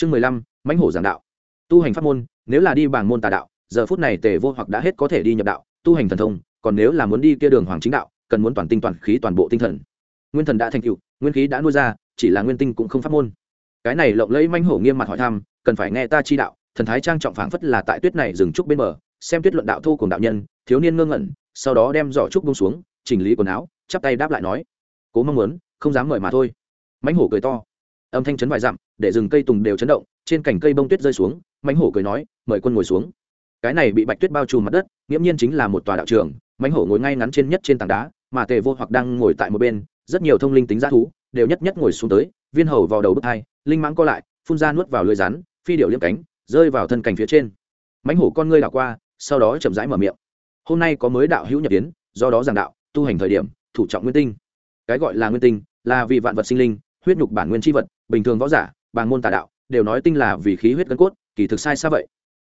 chương mười lăm, mãnh hổ giảng đạo. Tu hành pháp môn, nếu là đi bảng môn tà đạo, giờ phút này tề vô hoặc đã hết có thể đi nhập đạo, tu hành thần thông, còn nếu là muốn đi kia đường hoàng chính đạo, cần muốn toàn tinh toàn khí toàn bộ tinh thần. Nguyên thần đã thành cựu nguyên khí đã nuôi ra, chỉ là nguyên tinh cũng không pháp môn. Cái này lộng lẫy manh hổ nghiêm mặt hỏi thăm, cần phải nghe ta chi đạo, thần thái trang trọng phảng phất là tại tuyết này dừng trúc bên bờ, xem tuyết luận đạo thu cùng đạo nhân, thiếu niên ngơ ngẩn, sau đó đem giỏ trúc bông xuống, chỉnh lý quần áo, chắp tay đáp lại nói, cố mong muốn, không dám mời mà thôi. Mãnh hổ cười to âm thanh chấn vài dặm, để rừng cây tùng đều chấn động, trên cành cây bông tuyết rơi xuống, mãnh hổ cười nói, mời quân ngồi xuống. Cái này bị bạch tuyết bao trùm mặt đất, nghiễm nhiên chính là một tòa đạo trường, mãnh hổ ngồi ngay ngắn trên nhất trên tảng đá, mà tề vô hoặc đang ngồi tại một bên, rất nhiều thông linh tính g thú, đều nhất nhất ngồi xuống tới, viên hầu vào đầu bước hai linh mãng co lại, phun ra nuốt vào lưới rắn, phi điệu liếm cánh, rơi vào thân cành phía trên. Mãnh hổ con ngươi đảo qua, sau đó chậm rãi mở miệng. Hôm nay có mới đạo hữu nhập tiến do đó giảng đạo, tu hành thời điểm, thủ trọng nguyên tinh. Cái gọi là nguyên tinh, là vì vạn vật sinh linh, huyết nhục bản nguyên tri vật bình thường võ giả, bàng môn tà đạo, đều nói tinh là vì khí huyết gân cốt, kỳ thực sai xa vậy.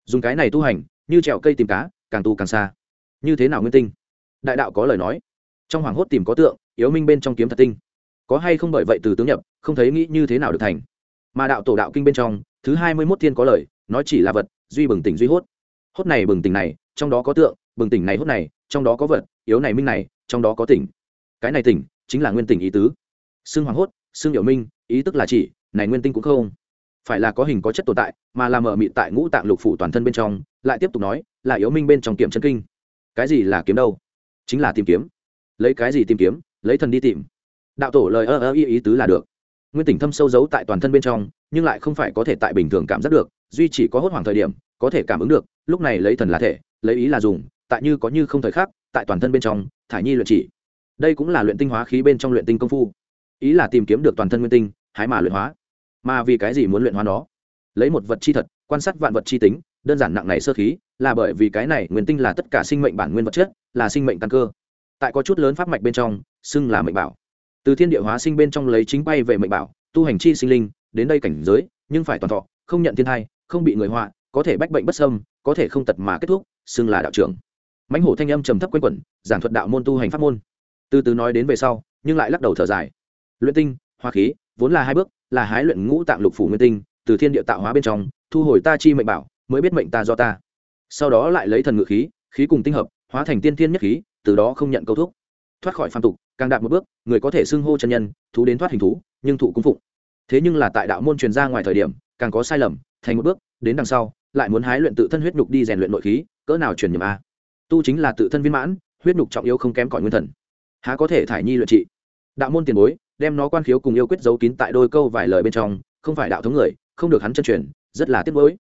Dùng cái này tu hành, như trèo cây tìm cá, càng tu càng xa. Như thế nào nguyên tinh? Đại đạo có lời nói. Trong hoàng hốt tìm có tượng, yếu minh bên trong kiếm thật tinh. Có hay không bởi vậy từ tướng nhập, không thấy nghĩ như thế nào được thành. Mà đạo tổ đạo kinh bên trong, thứ hai mươi mốt thiên có lời, nói chỉ là vật, duy bừng tỉnh duy hốt. Hốt này bừng tỉnh này, trong đó có tượng, bừng tỉnh này hốt này, trong đó có vật, yếu này minh này, trong đó có tỉnh. Cái này tỉnh, chính là nguyên tỉnh ý tứ. Xương hoàng hốt xương hiệu minh ý tức là chỉ, này nguyên tinh cũng không phải là có hình có chất tồn tại, mà là mở mị tại ngũ tạng lục phủ toàn thân bên trong, lại tiếp tục nói, là yếu minh bên trong kiểm chân kinh. Cái gì là kiếm đâu? Chính là tìm kiếm. Lấy cái gì tìm kiếm? Lấy thần đi tìm. Đạo tổ lời ơ ơ ý ý tứ là được. Nguyên tỉnh thâm sâu giấu tại toàn thân bên trong, nhưng lại không phải có thể tại bình thường cảm giác được, duy chỉ có hốt hoảng thời điểm, có thể cảm ứng được, lúc này lấy thần là thể, lấy ý là dùng, tại như có như không thời khắc, tại toàn thân bên trong, thải nhi luyện chỉ. Đây cũng là luyện tinh hóa khí bên trong luyện tinh công phu. Ý là tìm kiếm được toàn thân nguyên tinh hái mà luyện hóa. Mà vì cái gì muốn luyện hóa nó? Lấy một vật chi thật, quan sát vạn vật chi tính, đơn giản nặng này sơ khí, là bởi vì cái này nguyên tinh là tất cả sinh mệnh bản nguyên vật chất, là sinh mệnh căn cơ. Tại có chút lớn pháp mạch bên trong, xưng là mệnh bảo. Từ thiên địa hóa sinh bên trong lấy chính bay về mệnh bảo, tu hành chi sinh linh, đến đây cảnh giới, nhưng phải toàn thọ, không nhận thiên thai, không bị người họa, có thể bách bệnh bất sâm có thể không tật mà kết thúc, xưng là đạo trưởng. Mãnh hổ thanh âm trầm thấp q u a n quẩn, giảng thuật đạo môn tu hành pháp môn. Từ từ nói đến về sau, nhưng lại lắc đầu thở dài. Luyện tinh hoa khí vốn là hai bước, là hái luyện ngũ tạng lục phủ nguyên tinh, từ thiên địa tạo hóa bên trong, thu hồi ta chi mệnh bảo, mới biết mệnh ta do ta. Sau đó lại lấy thần ngự khí khí cùng tinh hợp, hóa thành tiên thiên nhất khí, từ đó không nhận câu thúc. Thoát khỏi phàm tục, càng đạt một bước, người có thể xưng hô chân nhân, thú đến thoát hình thú, nhưng thụ cung phụng. Thế nhưng là tại đạo môn truyền ra ngoài thời điểm, càng có sai lầm, thành một bước, đến đằng sau, lại muốn hái luyện tự thân huyết nhục đi rèn luyện nội khí, cỡ nào truyền nhầm a. Tu chính là tự thân viên mãn, huyết nhục trọng yếu không kém cỏi nguyên thần. Há có thể thải nhi luyện trị? Đạo môn tiền bối đem nó quan khiếu cùng yêu quyết giấu kín tại đôi câu vài lời bên trong, không phải đạo thống người, không được hắn chân truyền, rất là tiếc nuối.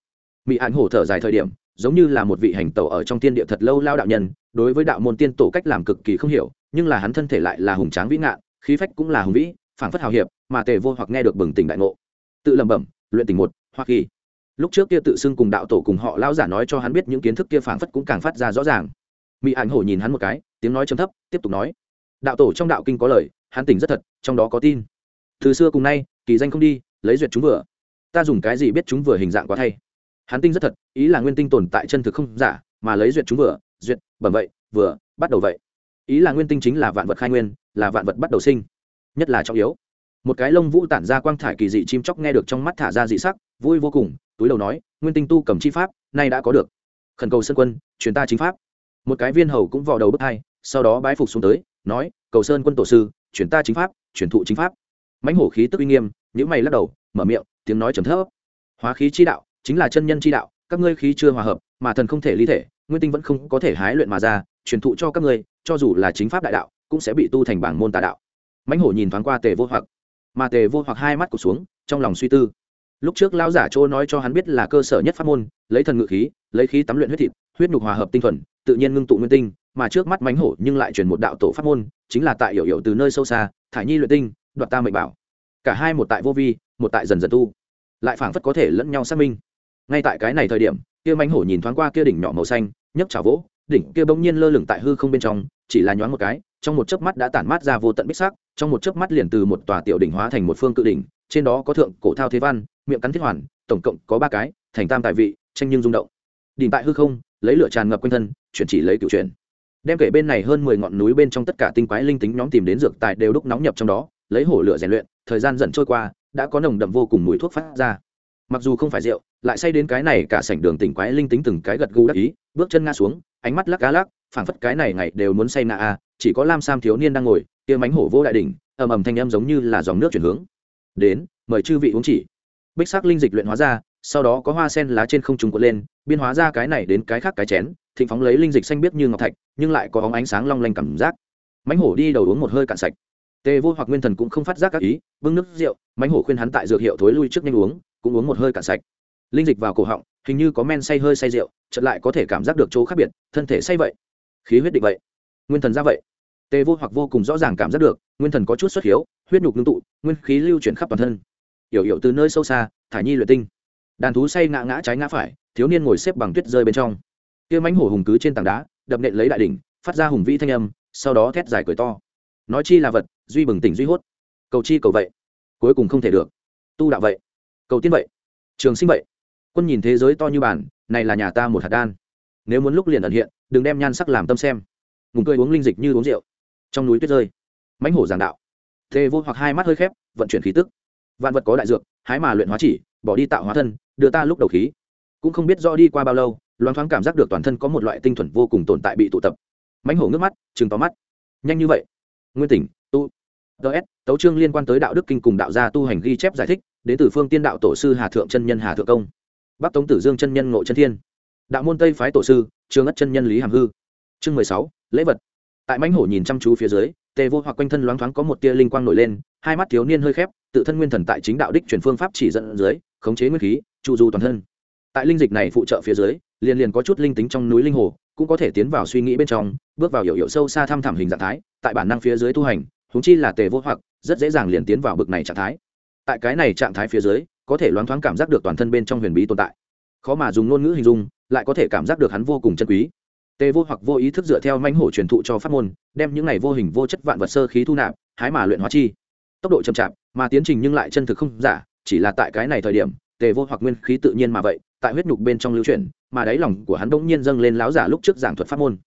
Mỹ hạn hổ thở dài thời điểm, giống như là một vị hành tẩu ở trong tiên địa thật lâu lao đạo nhân, đối với đạo môn tiên tổ cách làm cực kỳ không hiểu, nhưng là hắn thân thể lại là hùng tráng vĩ ngạn khí phách cũng là hùng vĩ, phảng phất hào hiệp, mà tề vô hoặc nghe được bừng tỉnh đại ngộ. Tự lẩm bẩm, luyện tình một hoa kỳ. Lúc trước kia tự xưng cùng đạo tổ cùng họ lao giả nói cho hắn biết những kiến thức kia phảng phất cũng càng phát ra rõ ràng. Mỹ ảnh hổ nhìn hắn một cái, tiếng nói chấm thấp, tiếp tục nói. Đạo tổ trong đạo kinh có lời hắn tỉnh rất thật, trong đó có tin. Từ xưa cùng nay, kỳ danh không đi, lấy duyệt chúng vừa. Ta dùng cái gì biết chúng vừa hình dạng quá thay. Hắn tinh rất thật, ý là nguyên tinh tồn tại chân thực không giả, mà lấy duyệt chúng vừa, duyệt, bẩm vậy, vừa, bắt đầu vậy. Ý là nguyên tinh chính là vạn vật khai nguyên, là vạn vật bắt đầu sinh. Nhất là trọng yếu. Một cái lông vũ tản ra quang thải kỳ dị chim chóc nghe được trong mắt thả ra dị sắc, vui vô cùng, túi đầu nói, nguyên tinh tu cầm chi pháp, nay đã có được. Khẩn cầu sơn quân, truyền ta chính pháp. Một cái viên hầu cũng vào đầu bước hai, sau đó bái phục xuống tới, nói, cầu sơn quân tổ sư chuyển ta chính pháp, chuyển thụ chính pháp. Mãnh hổ khí tức uy nghiêm những mày lắc đầu, mở miệng, tiếng nói trầm thấp. Hóa khí chi đạo, chính là chân nhân chi đạo, các ngươi khí chưa hòa hợp, mà thần không thể ly thể, nguyên tinh vẫn không có thể hái luyện mà ra, truyền thụ cho các ngươi, cho dù là chính pháp đại đạo, cũng sẽ bị tu thành bảng môn tà đạo. Mãnh hổ nhìn thoáng qua tề vô hoặc, mà tề vô hoặc hai mắt cụt xuống, trong lòng suy tư. Lúc trước lão giả chỗ nói cho hắn biết là cơ sở nhất pháp môn, lấy thần ngự khí, lấy khí tắm luyện huyết thịt, huyết nhục hòa hợp tinh thuần, tự nhiên ngưng tụ nguyên tinh mà trước mắt mánh hổ nhưng lại truyền một đạo tổ pháp môn, chính là tại hiểu hiểu từ nơi sâu xa, thải nhi luyện tinh, đoạt ta mệnh bảo. Cả hai một tại vô vi, một tại dần dần tu. Lại phảng phất có thể lẫn nhau xác minh. Ngay tại cái này thời điểm, kia mánh hổ nhìn thoáng qua kia đỉnh nhỏ màu xanh, nhấc chảo vỗ, đỉnh kia bỗng nhiên lơ lửng tại hư không bên trong, chỉ là nhoáng một cái, trong một chớp mắt đã tản mát ra vô tận bích sắc, trong một chớp mắt liền từ một tòa tiểu đỉnh hóa thành một phương cự đỉnh, trên đó có thượng cổ thao thế văn, miệng cắn thiết hoàn, tổng cộng có ba cái, thành tam tài vị, tranh nhưng rung động. Đỉnh tại hư không, lấy lửa tràn ngập quanh thân, chuyển chỉ lấy cựu chuyển đem kể bên này hơn mười ngọn núi bên trong tất cả tinh quái linh tính nhóm tìm đến dược tài đều đúc nóng nhập trong đó, lấy hổ lửa rèn luyện, thời gian dần trôi qua, đã có nồng đậm vô cùng mùi thuốc phát ra. Mặc dù không phải rượu, lại say đến cái này cả sảnh đường tỉnh quái linh tính từng cái gật gù đắc ý, bước chân ngã xuống, ánh mắt lắc cá lắc, phảng phất cái này ngày đều muốn say nạ a chỉ có lam sam thiếu niên đang ngồi, kia mánh hổ vô đại đỉnh, ầm ầm thanh âm giống như là dòng nước chuyển hướng. Đến, mời chư vị uống chỉ. Bích sắc linh dịch luyện hóa ra, sau đó có hoa sen lá trên không trùng cuộn lên, biên hóa ra cái này đến cái khác cái chén, thịnh phóng lấy linh dịch xanh biếc như ngọc thạch nhưng lại có óng ánh sáng long lanh cảm giác. Mánh hổ đi đầu uống một hơi cạn sạch. Tề vô hoặc nguyên thần cũng không phát giác các ý, bưng nước rượu mánh hổ khuyên hắn tại dược hiệu thối lui trước nhanh uống, cũng uống một hơi cạn sạch. Linh dịch vào cổ họng, hình như có men say hơi say rượu, chợt lại có thể cảm giác được chỗ khác biệt, thân thể say vậy. Khí huyết định vậy. Nguyên thần ra vậy. Tề vô hoặc vô cùng rõ ràng cảm giác được, nguyên thần có chút xuất hiếu, huyết nhục ngưng tụ, nguyên khí lưu chuyển khắp toàn thân. Yểu yểu từ nơi sâu xa thả nhi luyện tinh. Đàn thú say ngã ngã trái ngã phải, thiếu niên ngồi xếp bằng tuyết rơi bên trong. Kia mánh hổ hùng cứ trên tảng đá đập nện lấy đại đỉnh, phát ra hùng vĩ thanh âm, sau đó thét dài cười to. Nói chi là vật, duy bừng tỉnh duy hốt. Cầu chi cầu vậy, cuối cùng không thể được. Tu đạo vậy, cầu tiên vậy, trường sinh vậy. Quân nhìn thế giới to như bản này là nhà ta một hạt đan. Nếu muốn lúc liền ẩn hiện, đừng đem nhan sắc làm tâm xem. Ngùng cười uống linh dịch như uống rượu. Trong núi tuyết rơi, mãnh hổ giảng đạo. Thê vô hoặc hai mắt hơi khép, vận chuyển khí tức. Vạn vật có đại dược, hái mà luyện hóa chỉ, bỏ đi tạo hóa thân, đưa ta lúc đầu khí. Cũng không biết do đi qua bao lâu loáng thoáng cảm giác được toàn thân có một loại tinh thuần vô cùng tồn tại bị tụ tập. Mãnh hổ ngước mắt chừng tóm mắt. Nhanh như vậy? Nguyên tỉnh, tu. Ts tấu chương liên quan tới đạo đức kinh cùng đạo gia tu hành ghi chép giải thích, đến từ phương tiên đạo tổ sư hà thượng chân nhân hà thượng công. Bắc tống tử dương chân nhân ngộ chân thiên. Đạo môn tây phái tổ sư, trường ất chân nhân lý hàm hư. Chương mười sáu, lễ vật. Tại mãnh hổ nhìn chăm chú phía dưới, tề vô hoặc quanh thân loáng thoáng có một tia linh quang nổi lên, hai mắt thiếu niên hơi khép, tự thân nguyên thần tại chính đạo đích truyền phương pháp chỉ dẫn dưới, khống chế nguyên khí, trụ du toàn thân. Tại linh dịch này phụ trợ phía dưới liền liền có chút linh tính trong núi linh hồ, cũng có thể tiến vào suy nghĩ bên trong, bước vào hiểu hiệu sâu xa thăm thẳm hình dạng thái, tại bản năng phía dưới tu hành húng chi là tề vô hoặc, rất dễ dàng liền tiến vào bực này trạng thái. Tại cái này trạng thái phía dưới, có thể loáng thoáng cảm giác được toàn thân bên trong huyền bí tồn tại. Khó mà dùng ngôn ngữ hình dung, lại có thể cảm giác được hắn vô cùng chân quý. Tề vô hoặc vô ý thức dựa theo manh hổ truyền thụ cho pháp môn, đem những này vô hình vô chất vạn vật sơ khí thu nạp, hái mà luyện hóa chi. Tốc độ chậm chạp, mà tiến trình nhưng lại chân thực không giả, chỉ là tại cái này thời điểm, tề vô hoặc nguyên khí tự nhiên mà vậy, tại huyết nhục bên trong lưu chuyển mà đáy lòng của hắn bỗng nhiên dâng lên láo giả lúc trước giảng thuật pháp môn.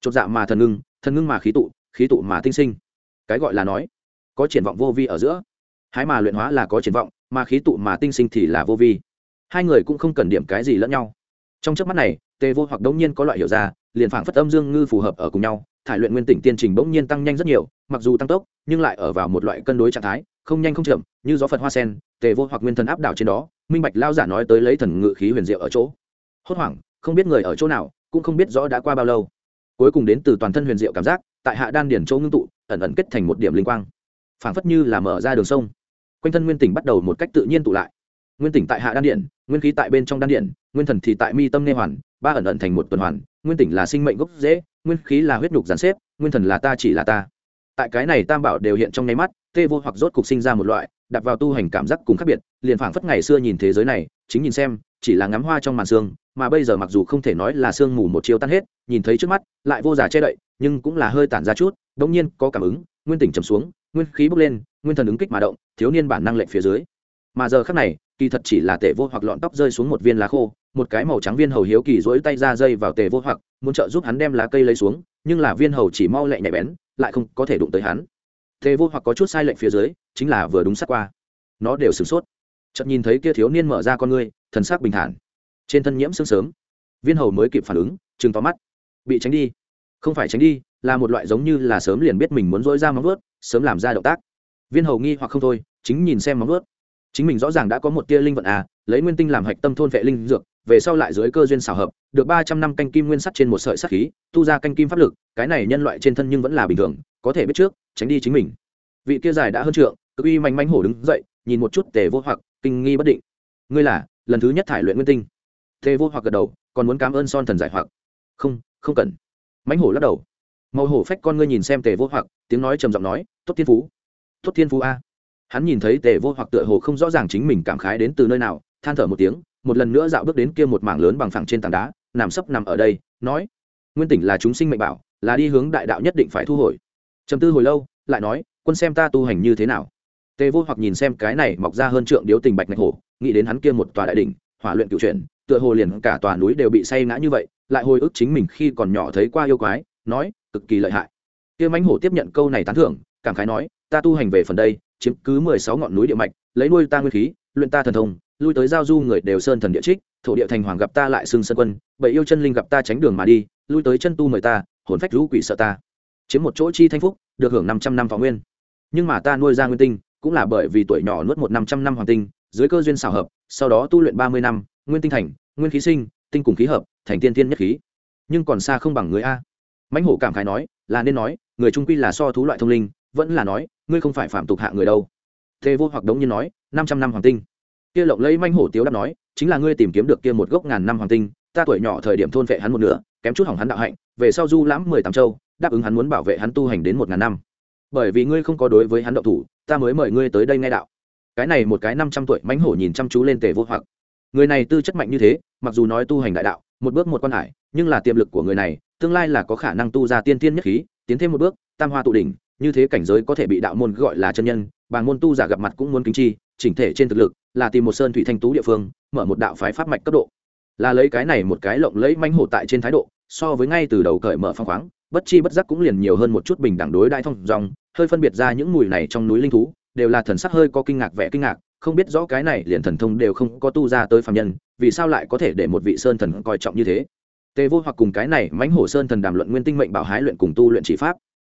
Chột dạ mà thần ngưng thần ngưng mà khí tụ khí tụ mà tinh sinh. Cái gọi là nói, có triển vọng vô vi ở giữa. Hái mà luyện hóa là có triển vọng, mà khí tụ mà tinh sinh thì là vô vi. Hai người cũng không cần điểm cái gì lẫn nhau. Trong trước mắt này, tề vô hoặc đống nhiên có loại hiểu ra, liền phảng phất âm dương ngư phù hợp ở cùng nhau, thải luyện nguyên tỉnh tiên trình bỗng nhiên tăng nhanh rất nhiều, mặc dù tăng tốc, nhưng lại ở vào một loại cân đối trạng thái, không nhanh không chậm, như gió phật hoa sen, tề vô hoặc nguyên thần áp đảo trên đó, minh bạch lao giả nói tới lấy thần ngự khí huyền diệu ở chỗ hốt hoảng, không biết người ở chỗ nào, cũng không biết rõ đã qua bao lâu. Cuối cùng đến từ toàn thân huyền diệu cảm giác, tại hạ đan điển chỗ ngưng tụ, ẩn ẩn kết thành một điểm linh quang. Phảng phất như là mở ra đường sông. Quanh thân nguyên tỉnh bắt đầu một cách tự nhiên tụ lại. Nguyên tỉnh tại hạ đan điện nguyên khí tại bên trong đan điện nguyên thần thì tại mi tâm nê hoàn, ba ẩn ẩn thành một tuần hoàn, nguyên tỉnh là sinh mệnh gốc dễ nguyên khí là huyết nhục gián xếp, nguyên thần là ta chỉ là ta. Tại cái này tam bảo đều hiện trong nháy mắt, tê vô hoặc rốt cục sinh ra một loại, đặt vào tu hành cảm giác cùng khác biệt, liền phảng phất ngày xưa nhìn thế giới này, chính nhìn xem chỉ là ngắm hoa trong màn sương, mà bây giờ mặc dù không thể nói là sương mù một chiều tan hết, nhìn thấy trước mắt, lại vô giả che đậy, nhưng cũng là hơi tản ra chút, đống nhiên có cảm ứng, nguyên tỉnh trầm xuống, nguyên khí bốc lên, nguyên thần ứng kích mà động, thiếu niên bản năng lệnh phía dưới. Mà giờ khắc này, kỳ thật chỉ là tề vô hoặc lọn tóc rơi xuống một viên lá khô, một cái màu trắng viên hầu hiếu kỳ dỗi tay ra dây vào tề vô hoặc, muốn trợ giúp hắn đem lá cây lấy xuống, nhưng là viên hầu chỉ mau lẹ nhạy bén, lại không có thể đụng tới hắn. Tề vô hoặc có chút sai lệnh phía dưới, chính là vừa đúng sát qua. Nó đều sửng sốt. Chợt nhìn thấy kia thiếu niên mở ra con ngươi thần sắc bình thản. Trên thân nhiễm sương sớm. Viên hầu mới kịp phản ứng chừng to mắt. Bị tránh đi. Không phải tránh đi, là một loại giống như là sớm liền biết mình muốn dỗi ra móng vuốt, sớm làm ra động tác. Viên hầu nghi hoặc không thôi, chính nhìn xem móng vuốt. Chính mình rõ ràng đã có một tia linh vận à lấy nguyên tinh làm hạch tâm thôn vệ linh dược, về sau lại dưới cơ duyên xảo hợp, được ba trăm năm canh kim nguyên sắt trên một sợi sắt khí, tu ra canh kim pháp lực, cái này nhân loại trên thân nhưng vẫn là bình thường, có thể biết trước, tránh đi chính mình. Vị kia dài đã hơn trượng, cực uy manh manh hổ đứng dậy, nhìn một chút tề vô hoặc, kinh nghi bất định. Ngươi là? Lần thứ nhất thải luyện nguyên tinh. Tề vô hoặc gật đầu, còn muốn cảm ơn son thần giải hoặc. Không không cần. Mãnh hổ lắc đầu. Màu hổ phách con ngươi nhìn xem tề vô hoặc, tiếng nói trầm giọng nói, tốt thiên phú, tốt thiên phú a. Hắn nhìn thấy tề vô hoặc tựa hồ không rõ ràng chính mình cảm khái đến từ nơi nào, than thở một tiếng, một lần nữa dạo bước đến kia một mảng lớn bằng phẳng trên tảng đá, nằm sấp nằm ở đây, nói, nguyên tỉnh là chúng sinh mệnh bảo, là đi hướng đại đạo nhất định phải thu hồi. Trầm tư hồi lâu, lại nói, quân xem ta tu hành như thế nào? Tề vô hoặc nhìn xem cái này mọc ra hơn trượng điếu tình bạch ngạch hổ nghĩ đến hắn kia một tòa đại đỉnh hỏa luyện cửu truyền, tựa hồ liền cả tòa núi đều bị say ngã như vậy lại hồi ức chính mình khi còn nhỏ thấy qua yêu quái nói cực kỳ lợi hại. Kia mãnh hổ tiếp nhận câu này tán thưởng cảm khái nói ta tu hành về phần đây chiếm cứ mười sáu ngọn núi địa mạch lấy nuôi ta nguyên khí luyện ta thần thông lui tới giao du người đều sơn thần địa trích thổ địa thành hoàng gặp ta lại xưng sơn quân bảy yêu chân linh gặp ta tránh đường mà đi lui tới chân tu mời ta hồn phách rũ quỷ sợ ta. Chiếm một chỗ chi thanh phúc được hưởng năm trăm năm thọ nguyên. Nhưng mà ta nuôi ra nguyên tinh cũng là bởi vì tuổi nhỏ nuốt một năm trăm năm hoàng tinh dưới cơ duyên xảo hợp, sau đó tu luyện ba mươi năm, nguyên tinh thành, nguyên khí sinh, tinh cùng khí hợp, thành tiên tiên nhất khí. Nhưng còn xa không bằng người a. Mãnh hổ cảm khái nói, là nên nói, người trung quy là so thú loại thông linh, vẫn là nói, ngươi không phải phạm tục hạ người đâu. Thế vô hoặc đống như nói, năm trăm năm hoàng tinh. Kia lộng lấy manh hổ tiếu đáp nói, chính là ngươi tìm kiếm được kia một gốc ngàn năm hoàng tinh, ta tuổi nhỏ thời điểm thôn vệ hắn một nửa, kém chút hỏng hắn đạo hạnh, về sau du lãm mười tám châu, đáp ứng hắn muốn bảo vệ hắn tu hành đến một ngàn năm. Bởi vì ngươi không có đối với hắn động thủ, ta mới mời ngươi tới đây nghe đạo cái này một cái năm trăm tuổi mánh hổ nhìn chăm chú lên tề vô hoặc. Người này tư chất mạnh như thế, mặc dù nói tu hành đại đạo, một bước một quan hải, nhưng là tiềm lực của người này, tương lai là có khả năng tu ra tiên tiên nhất khí, tiến thêm một bước, tam hoa tụ đỉnh, như thế cảnh giới có thể bị đạo môn gọi là chân nhân bàng môn tu giả gặp mặt cũng muốn kính chi, chỉnh thể trên thực lực, là tìm một sơn thủy thanh tú địa phương, mở một đạo phái pháp mạch cấp độ. Là lấy cái này một cái lộng lấy manh hổ tại trên thái độ, so với ngay từ đầu cởi mở phong khoáng, bất chi bất giác cũng liền nhiều hơn một chút bình đẳng đối đại thông dòng, hơi phân biệt ra những mùi này trong núi linh thú đều là thần sắc hơi có kinh ngạc vẻ kinh ngạc, không biết rõ cái này liền thần thông đều không có tu ra tới phạm nhân, vì sao lại có thể để một vị sơn thần coi trọng như thế? Tề vô hoặc cùng cái này mãnh hổ sơn thần đàm luận nguyên tinh mệnh bảo hái luyện cùng tu luyện chỉ pháp.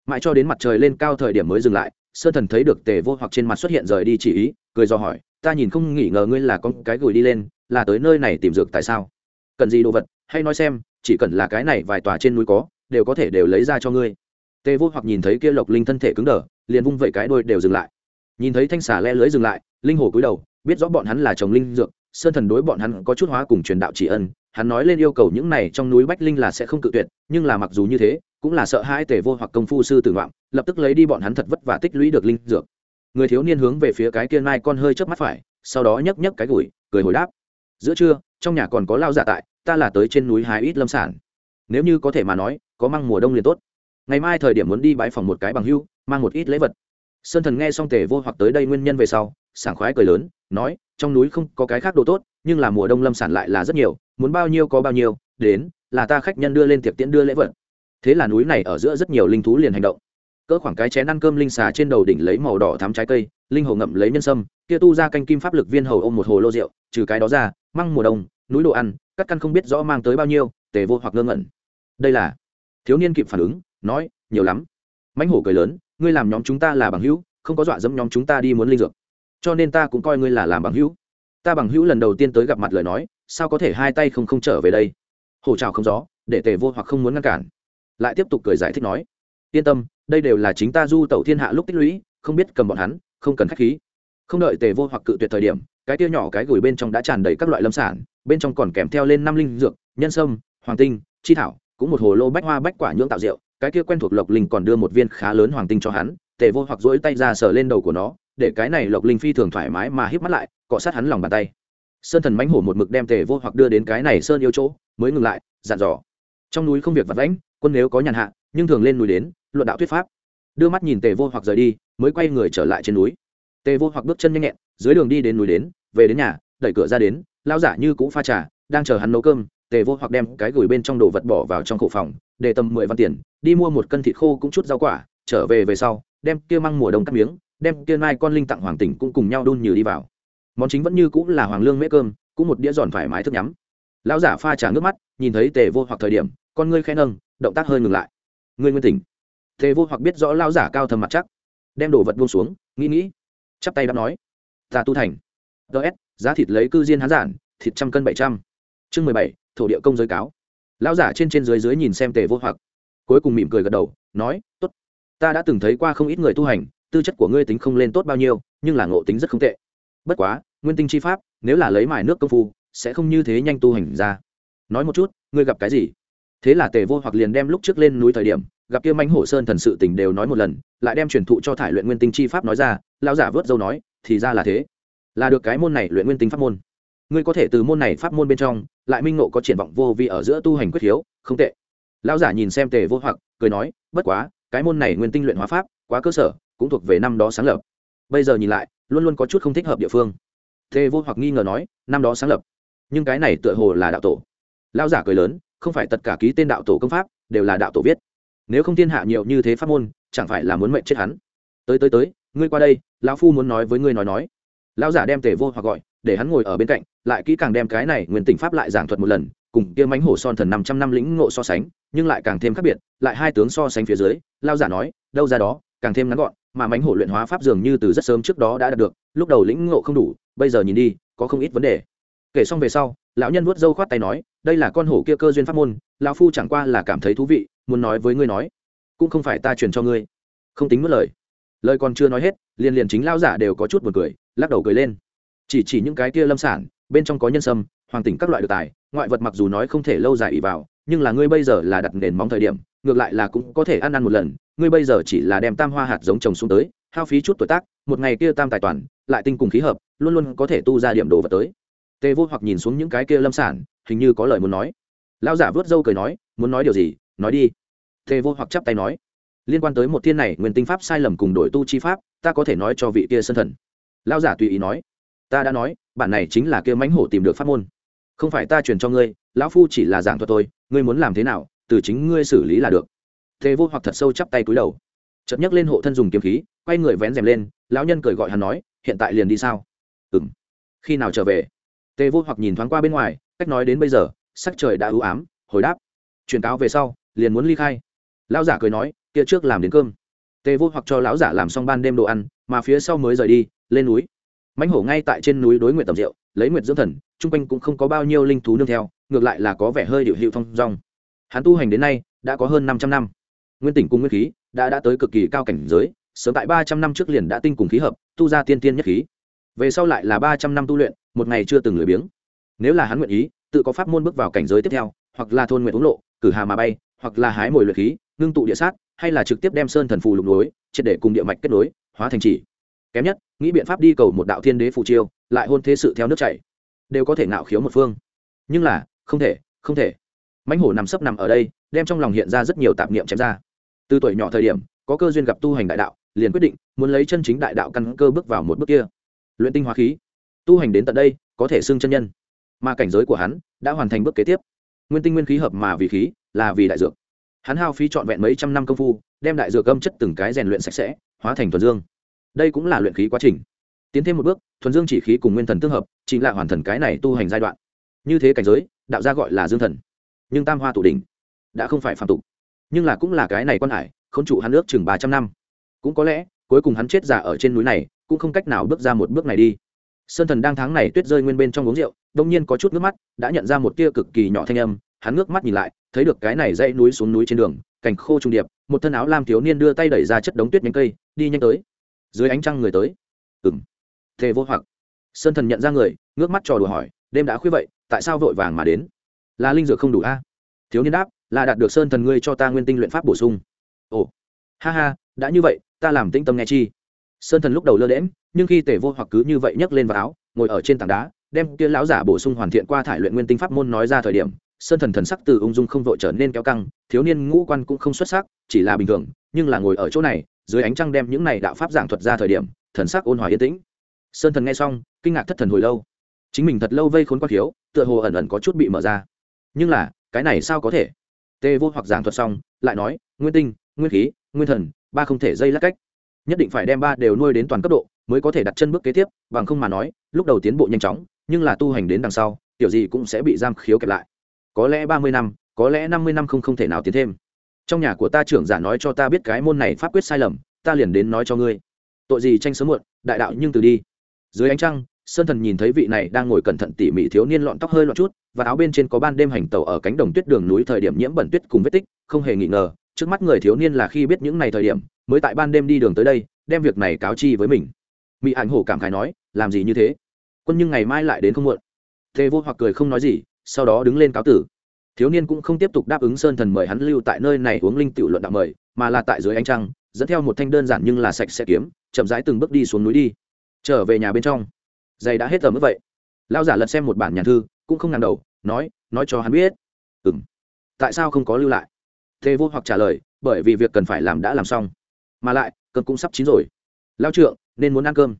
Mãi cho đến mặt trời lên cao thời điểm mới dừng lại, sơn thần thấy được tề vô hoặc trên mặt xuất hiện rời đi chỉ ý, cười do hỏi, ta nhìn không nghĩ ngờ ngươi là con cái gửi đi lên, là tới nơi này tìm dược tại sao? Cần gì đồ vật, hay nói xem, chỉ cần là cái này vài tòa trên núi có, đều có thể đều lấy ra cho ngươi. Tề vô hoặc nhìn thấy kia lộc linh thân thể cứng đờ, liền vung vẩy cái đôi đều dừng lại nhìn thấy thanh xà le lưới dừng lại, linh hồ cúi đầu, biết rõ bọn hắn là chồng linh dược, sơn thần đối bọn hắn có chút hóa cùng truyền đạo chỉ ân, hắn nói lên yêu cầu những này trong núi bách linh là sẽ không cự tuyệt, nhưng là mặc dù như thế, cũng là sợ hai tề vô hoặc công phu sư tử ngoạm, lập tức lấy đi bọn hắn thật vất vả tích lũy được linh dược. Người thiếu niên hướng về phía cái kia mai con hơi chớp mắt phải, sau đó nhấc nhấc cái gùi, cười hồi đáp. Giữa trưa, trong nhà còn có lao giả tại, ta là tới trên núi hái ít lâm sản. Nếu như có thể mà nói, có măng mùa đông liền tốt. Ngày mai thời điểm muốn đi bãi phòng một cái bằng hưu, mang một ít lễ vật sơn thần nghe xong tề vô hoặc tới đây nguyên nhân về sau, sảng khoái cười lớn, nói, trong núi không có cái khác đồ tốt, nhưng là mùa đông lâm sản lại là rất nhiều, muốn bao nhiêu có bao nhiêu, đến, là ta khách nhân đưa lên tiệc tiễn đưa lễ vật. Thế là núi này ở giữa rất nhiều linh thú liền hành động. Cỡ khoảng cái chén ăn cơm linh xà trên đầu đỉnh lấy màu đỏ thắm trái cây, linh hồ ngậm lấy nhân sâm, kia tu ra canh kim pháp lực viên hầu ôm một hồ lô rượu, trừ cái đó ra, măng mùa đông, núi đồ ăn, các căn không biết rõ mang tới bao nhiêu, tề vô hoặc ngơ ngẩn. Đây là, thiếu niên kịp phản ứng, nói, nhiều lắm. Mãnh hổ cười lớn ngươi làm nhóm chúng ta là bằng hữu, không có dọa dẫm nhóm chúng ta đi muốn linh dược. Cho nên ta cũng coi ngươi là làm bằng hữu. Ta bằng hữu lần đầu tiên tới gặp mặt lời nói, sao có thể hai tay không không trở về đây? Hổ trào không gió, để tề vô hoặc không muốn ngăn cản. Lại tiếp tục cười giải thích nói, yên tâm, đây đều là chính ta du tẩu thiên hạ lúc tích lũy, không biết cầm bọn hắn, không cần k h á c h khí. Không đợi tề vô hoặc cự tuyệt thời điểm, cái tia nhỏ cái gửi bên trong đã tràn đầy các loại lâm sản, bên trong còn kèm theo lên năm linh dược, nhân sâm, hoàng tinh, chi thảo, cũng một hồ lô bách hoa bách quả nhưỡng tạo rượu cái kia quen thuộc lộc linh còn đưa một viên khá lớn hoàng tinh cho hắn, tề vô hoặc dỗi tay ra sờ lên đầu của nó, để cái này lộc linh phi thường thoải mái mà híp mắt lại, cọ sát hắn lòng bàn tay. Sơn thần mánh hổ một mực đem tề vô hoặc đưa đến cái này sơn yêu chỗ, mới ngừng lại, dặn dò. Trong núi không việc vặt vãnh, quân nếu có nhàn hạ, nhưng thường lên núi đến, luận đạo thuyết pháp. Đưa mắt nhìn tề vô hoặc rời đi, mới quay người trở lại trên núi. Tề vô hoặc bước chân nhanh nhẹn, dưới đường đi đến núi đến, về đến nhà, đẩy cửa ra đến lao giả như cũ pha trà, đang chờ hắn nấu cơm, tề vô hoặc đem cái gửi bên trong đồ vật bỏ vào trong khổ phòng để tầm mười văn tiền, đi mua một cân thịt khô cũng chút rau quả, trở về về sau, đem kia măng mùa đông cắt miếng, đem kia mai con linh tặng hoàng tỉnh cũng cùng nhau đun như đi vào. Món chính vẫn như cũng là hoàng lương mễ cơm, cũng một đĩa giòn thoải mái thức nhắm. Lão giả pha trà nước mắt, nhìn thấy tề vô hoặc thời điểm, con ngươi khen nâng, động tác hơi ngừng lại. Ngươi nguyên tỉnh. Tề vô hoặc biết rõ lão giả cao thầm mặt chắc, đem đồ vật buông xuống, nghĩ nghĩ, chắp tay đáp nói, ta tu thành. Ts giá thịt lấy cư diên hán giản, thịt trăm cân bảy trăm. Chương mười bảy, thổ địa công giới cáo lão giả trên trên dưới dưới nhìn xem tề vô hoặc, cuối cùng mỉm cười gật đầu, nói, tốt, ta đã từng thấy qua không ít người tu hành, tư chất của ngươi tính không lên tốt bao nhiêu, nhưng là ngộ tính rất không tệ. Bất quá, nguyên tinh chi pháp, nếu là lấy mài nước công phu, sẽ không như thế nhanh tu hành ra. Nói một chút, ngươi gặp cái gì? Thế là tề vô hoặc liền đem lúc trước lên núi thời điểm, gặp kia manh hổ sơn thần sự tình đều nói một lần, lại đem truyền thụ cho thải luyện nguyên tinh chi pháp nói ra, lão giả vớt dâu nói, thì ra là thế. Là được cái môn này luyện nguyên tinh pháp môn ngươi có thể từ môn này pháp môn bên trong, lại minh ngộ có triển vọng vô vi ở giữa tu hành quyết hiếu, không tệ. Lão giả nhìn xem tề vô hoặc, cười nói, bất quá, cái môn này nguyên tinh luyện hóa pháp, quá cơ sở, cũng thuộc về năm đó sáng lập. Bây giờ nhìn lại, luôn luôn có chút không thích hợp địa phương. Tề vô hoặc nghi ngờ nói, năm đó sáng lập. Nhưng cái này tựa hồ là đạo tổ. Lão giả cười lớn, không phải tất cả ký tên đạo tổ công pháp, đều là đạo tổ viết. Nếu không thiên hạ nhiều như thế pháp môn, chẳng phải là muốn mệnh chết hắn. Tới tới tới, ngươi qua đây, lão phu muốn nói với ngươi nói nói. Lão giả đem tề vô hoặc gọi để hắn ngồi ở bên cạnh, lại kỹ càng đem cái này nguyên tỉnh pháp lại giảng thuật một lần, cùng kia mánh hổ son thần năm trăm năm lĩnh ngộ so sánh, nhưng lại càng thêm khác biệt, lại hai tướng so sánh phía dưới, lao giả nói, đâu ra đó, càng thêm ngắn gọn, mà mánh hổ luyện hóa pháp dường như từ rất sớm trước đó đã đạt được, lúc đầu lĩnh ngộ không đủ, bây giờ nhìn đi, có không ít vấn đề. Kể xong về sau, lão nhân vuốt râu khoát tay nói, đây là con hổ kia cơ duyên pháp môn, lão phu chẳng qua là cảm thấy thú vị, muốn nói với ngươi nói, cũng không phải ta truyền cho ngươi. Không tính mất lời. Lời còn chưa nói hết, liền liền chính lao giả đều có chút buồn cười, lắc đầu cười lên chỉ chỉ những cái kia lâm sản, bên trong có nhân sâm, hoàng tỉnh các loại được tài, ngoại vật mặc dù nói không thể lâu dài ỉ vào, nhưng là ngươi bây giờ là đặt nền móng thời điểm, ngược lại là cũng có thể ăn ăn một lần, ngươi bây giờ chỉ là đem tam hoa hạt giống trồng xuống tới, hao phí chút tuổi tác, một ngày kia tam tài toàn, lại tinh cùng khí hợp, luôn luôn có thể tu ra điểm đồ vật tới. Tề vô hoặc nhìn xuống những cái kia lâm sản, hình như có lời muốn nói. Lão giả vớt râu cười nói, muốn nói điều gì, nói đi. Tề vô hoặc chắp tay nói, liên quan tới một thiên này nguyên tinh pháp sai lầm cùng đổi tu chi pháp, ta có thể nói cho vị kia sân thần. Lão giả tùy ý nói ta đã nói, bản này chính là kia mãnh hổ tìm được pháp môn. Không phải ta truyền cho ngươi, lão phu chỉ là giảng thuật tôi ngươi muốn làm thế nào, từ chính ngươi xử lý là được. Tề vô hoặc thật sâu chắp tay cúi đầu. Chợt nhấc lên hộ thân dùng kiếm khí, quay người vén rèm lên, lão nhân cười gọi hắn nói, hiện tại liền đi sao? Ừng khi nào trở về? Tề vô hoặc nhìn thoáng qua bên ngoài, cách nói đến bây giờ, sắc trời đã ưu ám, hồi đáp. Truyền cáo về sau, liền muốn ly khai. Lão giả cười nói, kia trước làm đến cơm. Tề vô hoặc cho lão giả làm xong ban đêm đồ ăn, mà phía sau mới rời đi, lên núi mãnh hổ ngay tại trên núi đối nguyện tầm rượu lấy nguyện dưỡng thần, chung quanh cũng không có bao nhiêu linh thú nương theo, ngược lại là có vẻ hơi điệu hiệu thong rong hắn tu hành đến nay, đã có hơn năm trăm năm. Nguyên tỉnh cung nguyên khí, đã đã tới cực kỳ cao cảnh giới, sớm tại ba trăm năm trước liền đã tinh cùng khí hợp, tu ra tiên tiên nhất khí. Về sau lại là ba trăm năm tu luyện, một ngày chưa từng lười biếng. Nếu là hắn nguyện ý, tự có pháp môn bước vào cảnh giới tiếp theo, hoặc là thôn nguyện uống lộ, cử hà mà bay, hoặc là hái mồi luyện khí, ngưng tụ địa sát, hay là trực tiếp đem sơn thần phù lục nối, triệt để cùng địa mạch kết nối, hóa thành chỉ kém nhất, nghĩ biện pháp đi cầu một đạo thiên đế phù chiêu, lại hôn thế sự theo nước chảy. Đều có thể ngạo khiếu một phương. Nhưng là, không thể không thể. Mãnh hổ nằm sấp nằm ở đây, đem trong lòng hiện ra rất nhiều tạp niệm chém ra. Từ tuổi nhỏ thời điểm, có cơ duyên gặp tu hành đại đạo, liền quyết định muốn lấy chân chính đại đạo căn cơ bước vào một bước kia. Luyện tinh hóa khí. Tu hành đến tận đây, có thể xưng chân nhân. Mà cảnh giới của hắn đã hoàn thành bước kế tiếp. Nguyên tinh nguyên khí hợp mà vì khí, là vì đại dược. Hắn hao phí trọn vẹn mấy trăm năm công phu, đem đại dược âm chất từng cái rèn luyện sạch sẽ, hóa thành thuần dương đây cũng là luyện khí quá trình. Tiến thêm một bước, thuần dương chỉ khí cùng nguyên thần tương hợp chính là hoàn thần cái này tu hành giai đoạn. Như thế cảnh giới, đạo gia gọi là dương thần. Nhưng tam hoa tụ đỉnh, đã không phải phạm tục. Nhưng là cũng là cái này quan hải không trụ hắn ước chừng ba trăm năm. Cũng có lẽ, cuối cùng hắn chết giả ở trên núi này, cũng không cách nào bước ra một bước này đi. Sơn thần đang tháng này tuyết rơi nguyên bên trong uống rượu, đông nhiên có chút nước mắt, đã nhận ra một tia cực kỳ nhỏ thanh âm, hắn ngước mắt nhìn lại, thấy được cái này dãy núi xuống núi trên đường, cành khô trung điệp, một thân áo lam thiếu niên đưa tay đẩy ra chất đống tuyết nhánh cây, đi nhanh tới dưới ánh trăng người tới. Ừng thề vô hoặc. Sơn thần nhận ra người, ngước mắt trò đùa hỏi, đêm đã khuya vậy, tại sao vội vàng mà đến? Là linh dược không đủ a. Thiếu niên đáp, là đạt được sơn thần ngươi cho ta nguyên tinh luyện pháp bổ sung. Ồ, ha ha, đã như vậy, ta làm tĩnh tâm nghe chi. Sơn thần lúc đầu lơ đễm nhưng khi tề vô hoặc cứ như vậy nhấc lên vào áo, ngồi ở trên tảng đá, đem kia lão giả bổ sung hoàn thiện qua thải luyện nguyên tinh pháp môn nói ra thời điểm, sơn thần thần sắc từ ung dung không vội trở nên kéo căng, thiếu niên ngũ quan cũng không xuất sắc, chỉ là bình thường, nhưng là ngồi ở chỗ này dưới ánh trăng đem những này đạo pháp giảng thuật ra thời điểm, thần sắc ôn hòa yên tĩnh. Sơn thần nghe xong, kinh ngạc thất thần hồi lâu. Chính mình thật lâu vây khốn quá thiếu, tựa hồ ẩn ẩn có chút bị mở ra. Nhưng là, cái này sao có thể? Tê vô hoặc giảng thuật xong, lại nói, nguyên tinh, nguyên khí, nguyên thần, ba không thể dây lắc cách. Nhất định phải đem ba đều nuôi đến toàn cấp độ, mới có thể đặt chân bước kế tiếp, bằng không mà nói, lúc đầu tiến bộ nhanh chóng, nhưng là tu hành đến đằng sau, tiểu gì cũng sẽ bị giam khiếu kẹp lại. Có lẽ ba mươi năm, có lẽ năm mươi năm không không thể nào tiến thêm trong nhà của ta trưởng giả nói cho ta biết cái môn này pháp quyết sai lầm, ta liền đến nói cho ngươi. Tội gì tranh sớm muộn, đại đạo nhưng từ đi. Dưới ánh trăng, sơn thần nhìn thấy vị này đang ngồi cẩn thận tỉ mỉ thiếu niên lọn tóc hơi lọn chút, và áo bên trên có ban đêm hành tàu ở cánh đồng tuyết đường núi thời điểm nhiễm bẩn tuyết cùng vết tích, không hề nghi ngờ, trước mắt người thiếu niên là khi biết những ngày thời điểm, mới tại ban đêm đi đường tới đây, đem việc này cáo chi với mình. Mỹ ảnh hổ cảm khái nói, làm gì như thế? Quân nhưng ngày mai lại đến không muộn. Thế vô hoặc cười không nói gì, sau đó đứng lên cáo tử thiếu niên cũng không tiếp tục đáp ứng sơn thần mời hắn lưu tại nơi này uống linh tiểu luận đạo mời, mà là tại dưới ánh trăng, dẫn theo một thanh đơn giản nhưng là sạch sẽ kiếm, chậm rãi từng bước đi xuống núi đi. Trở về nhà bên trong. Giày đã hết tầm mức vậy. Lao giả lật xem một bản nhàn thư, cũng không ngàn đầu, nói nói cho hắn biết. Ừ m tại sao không có lưu lại? Thế vô hoặc trả lời, bởi vì việc cần phải làm đã làm xong. Mà lại, cơm cũng sắp chín rồi. Lao trượng, nên muốn ăn cơm.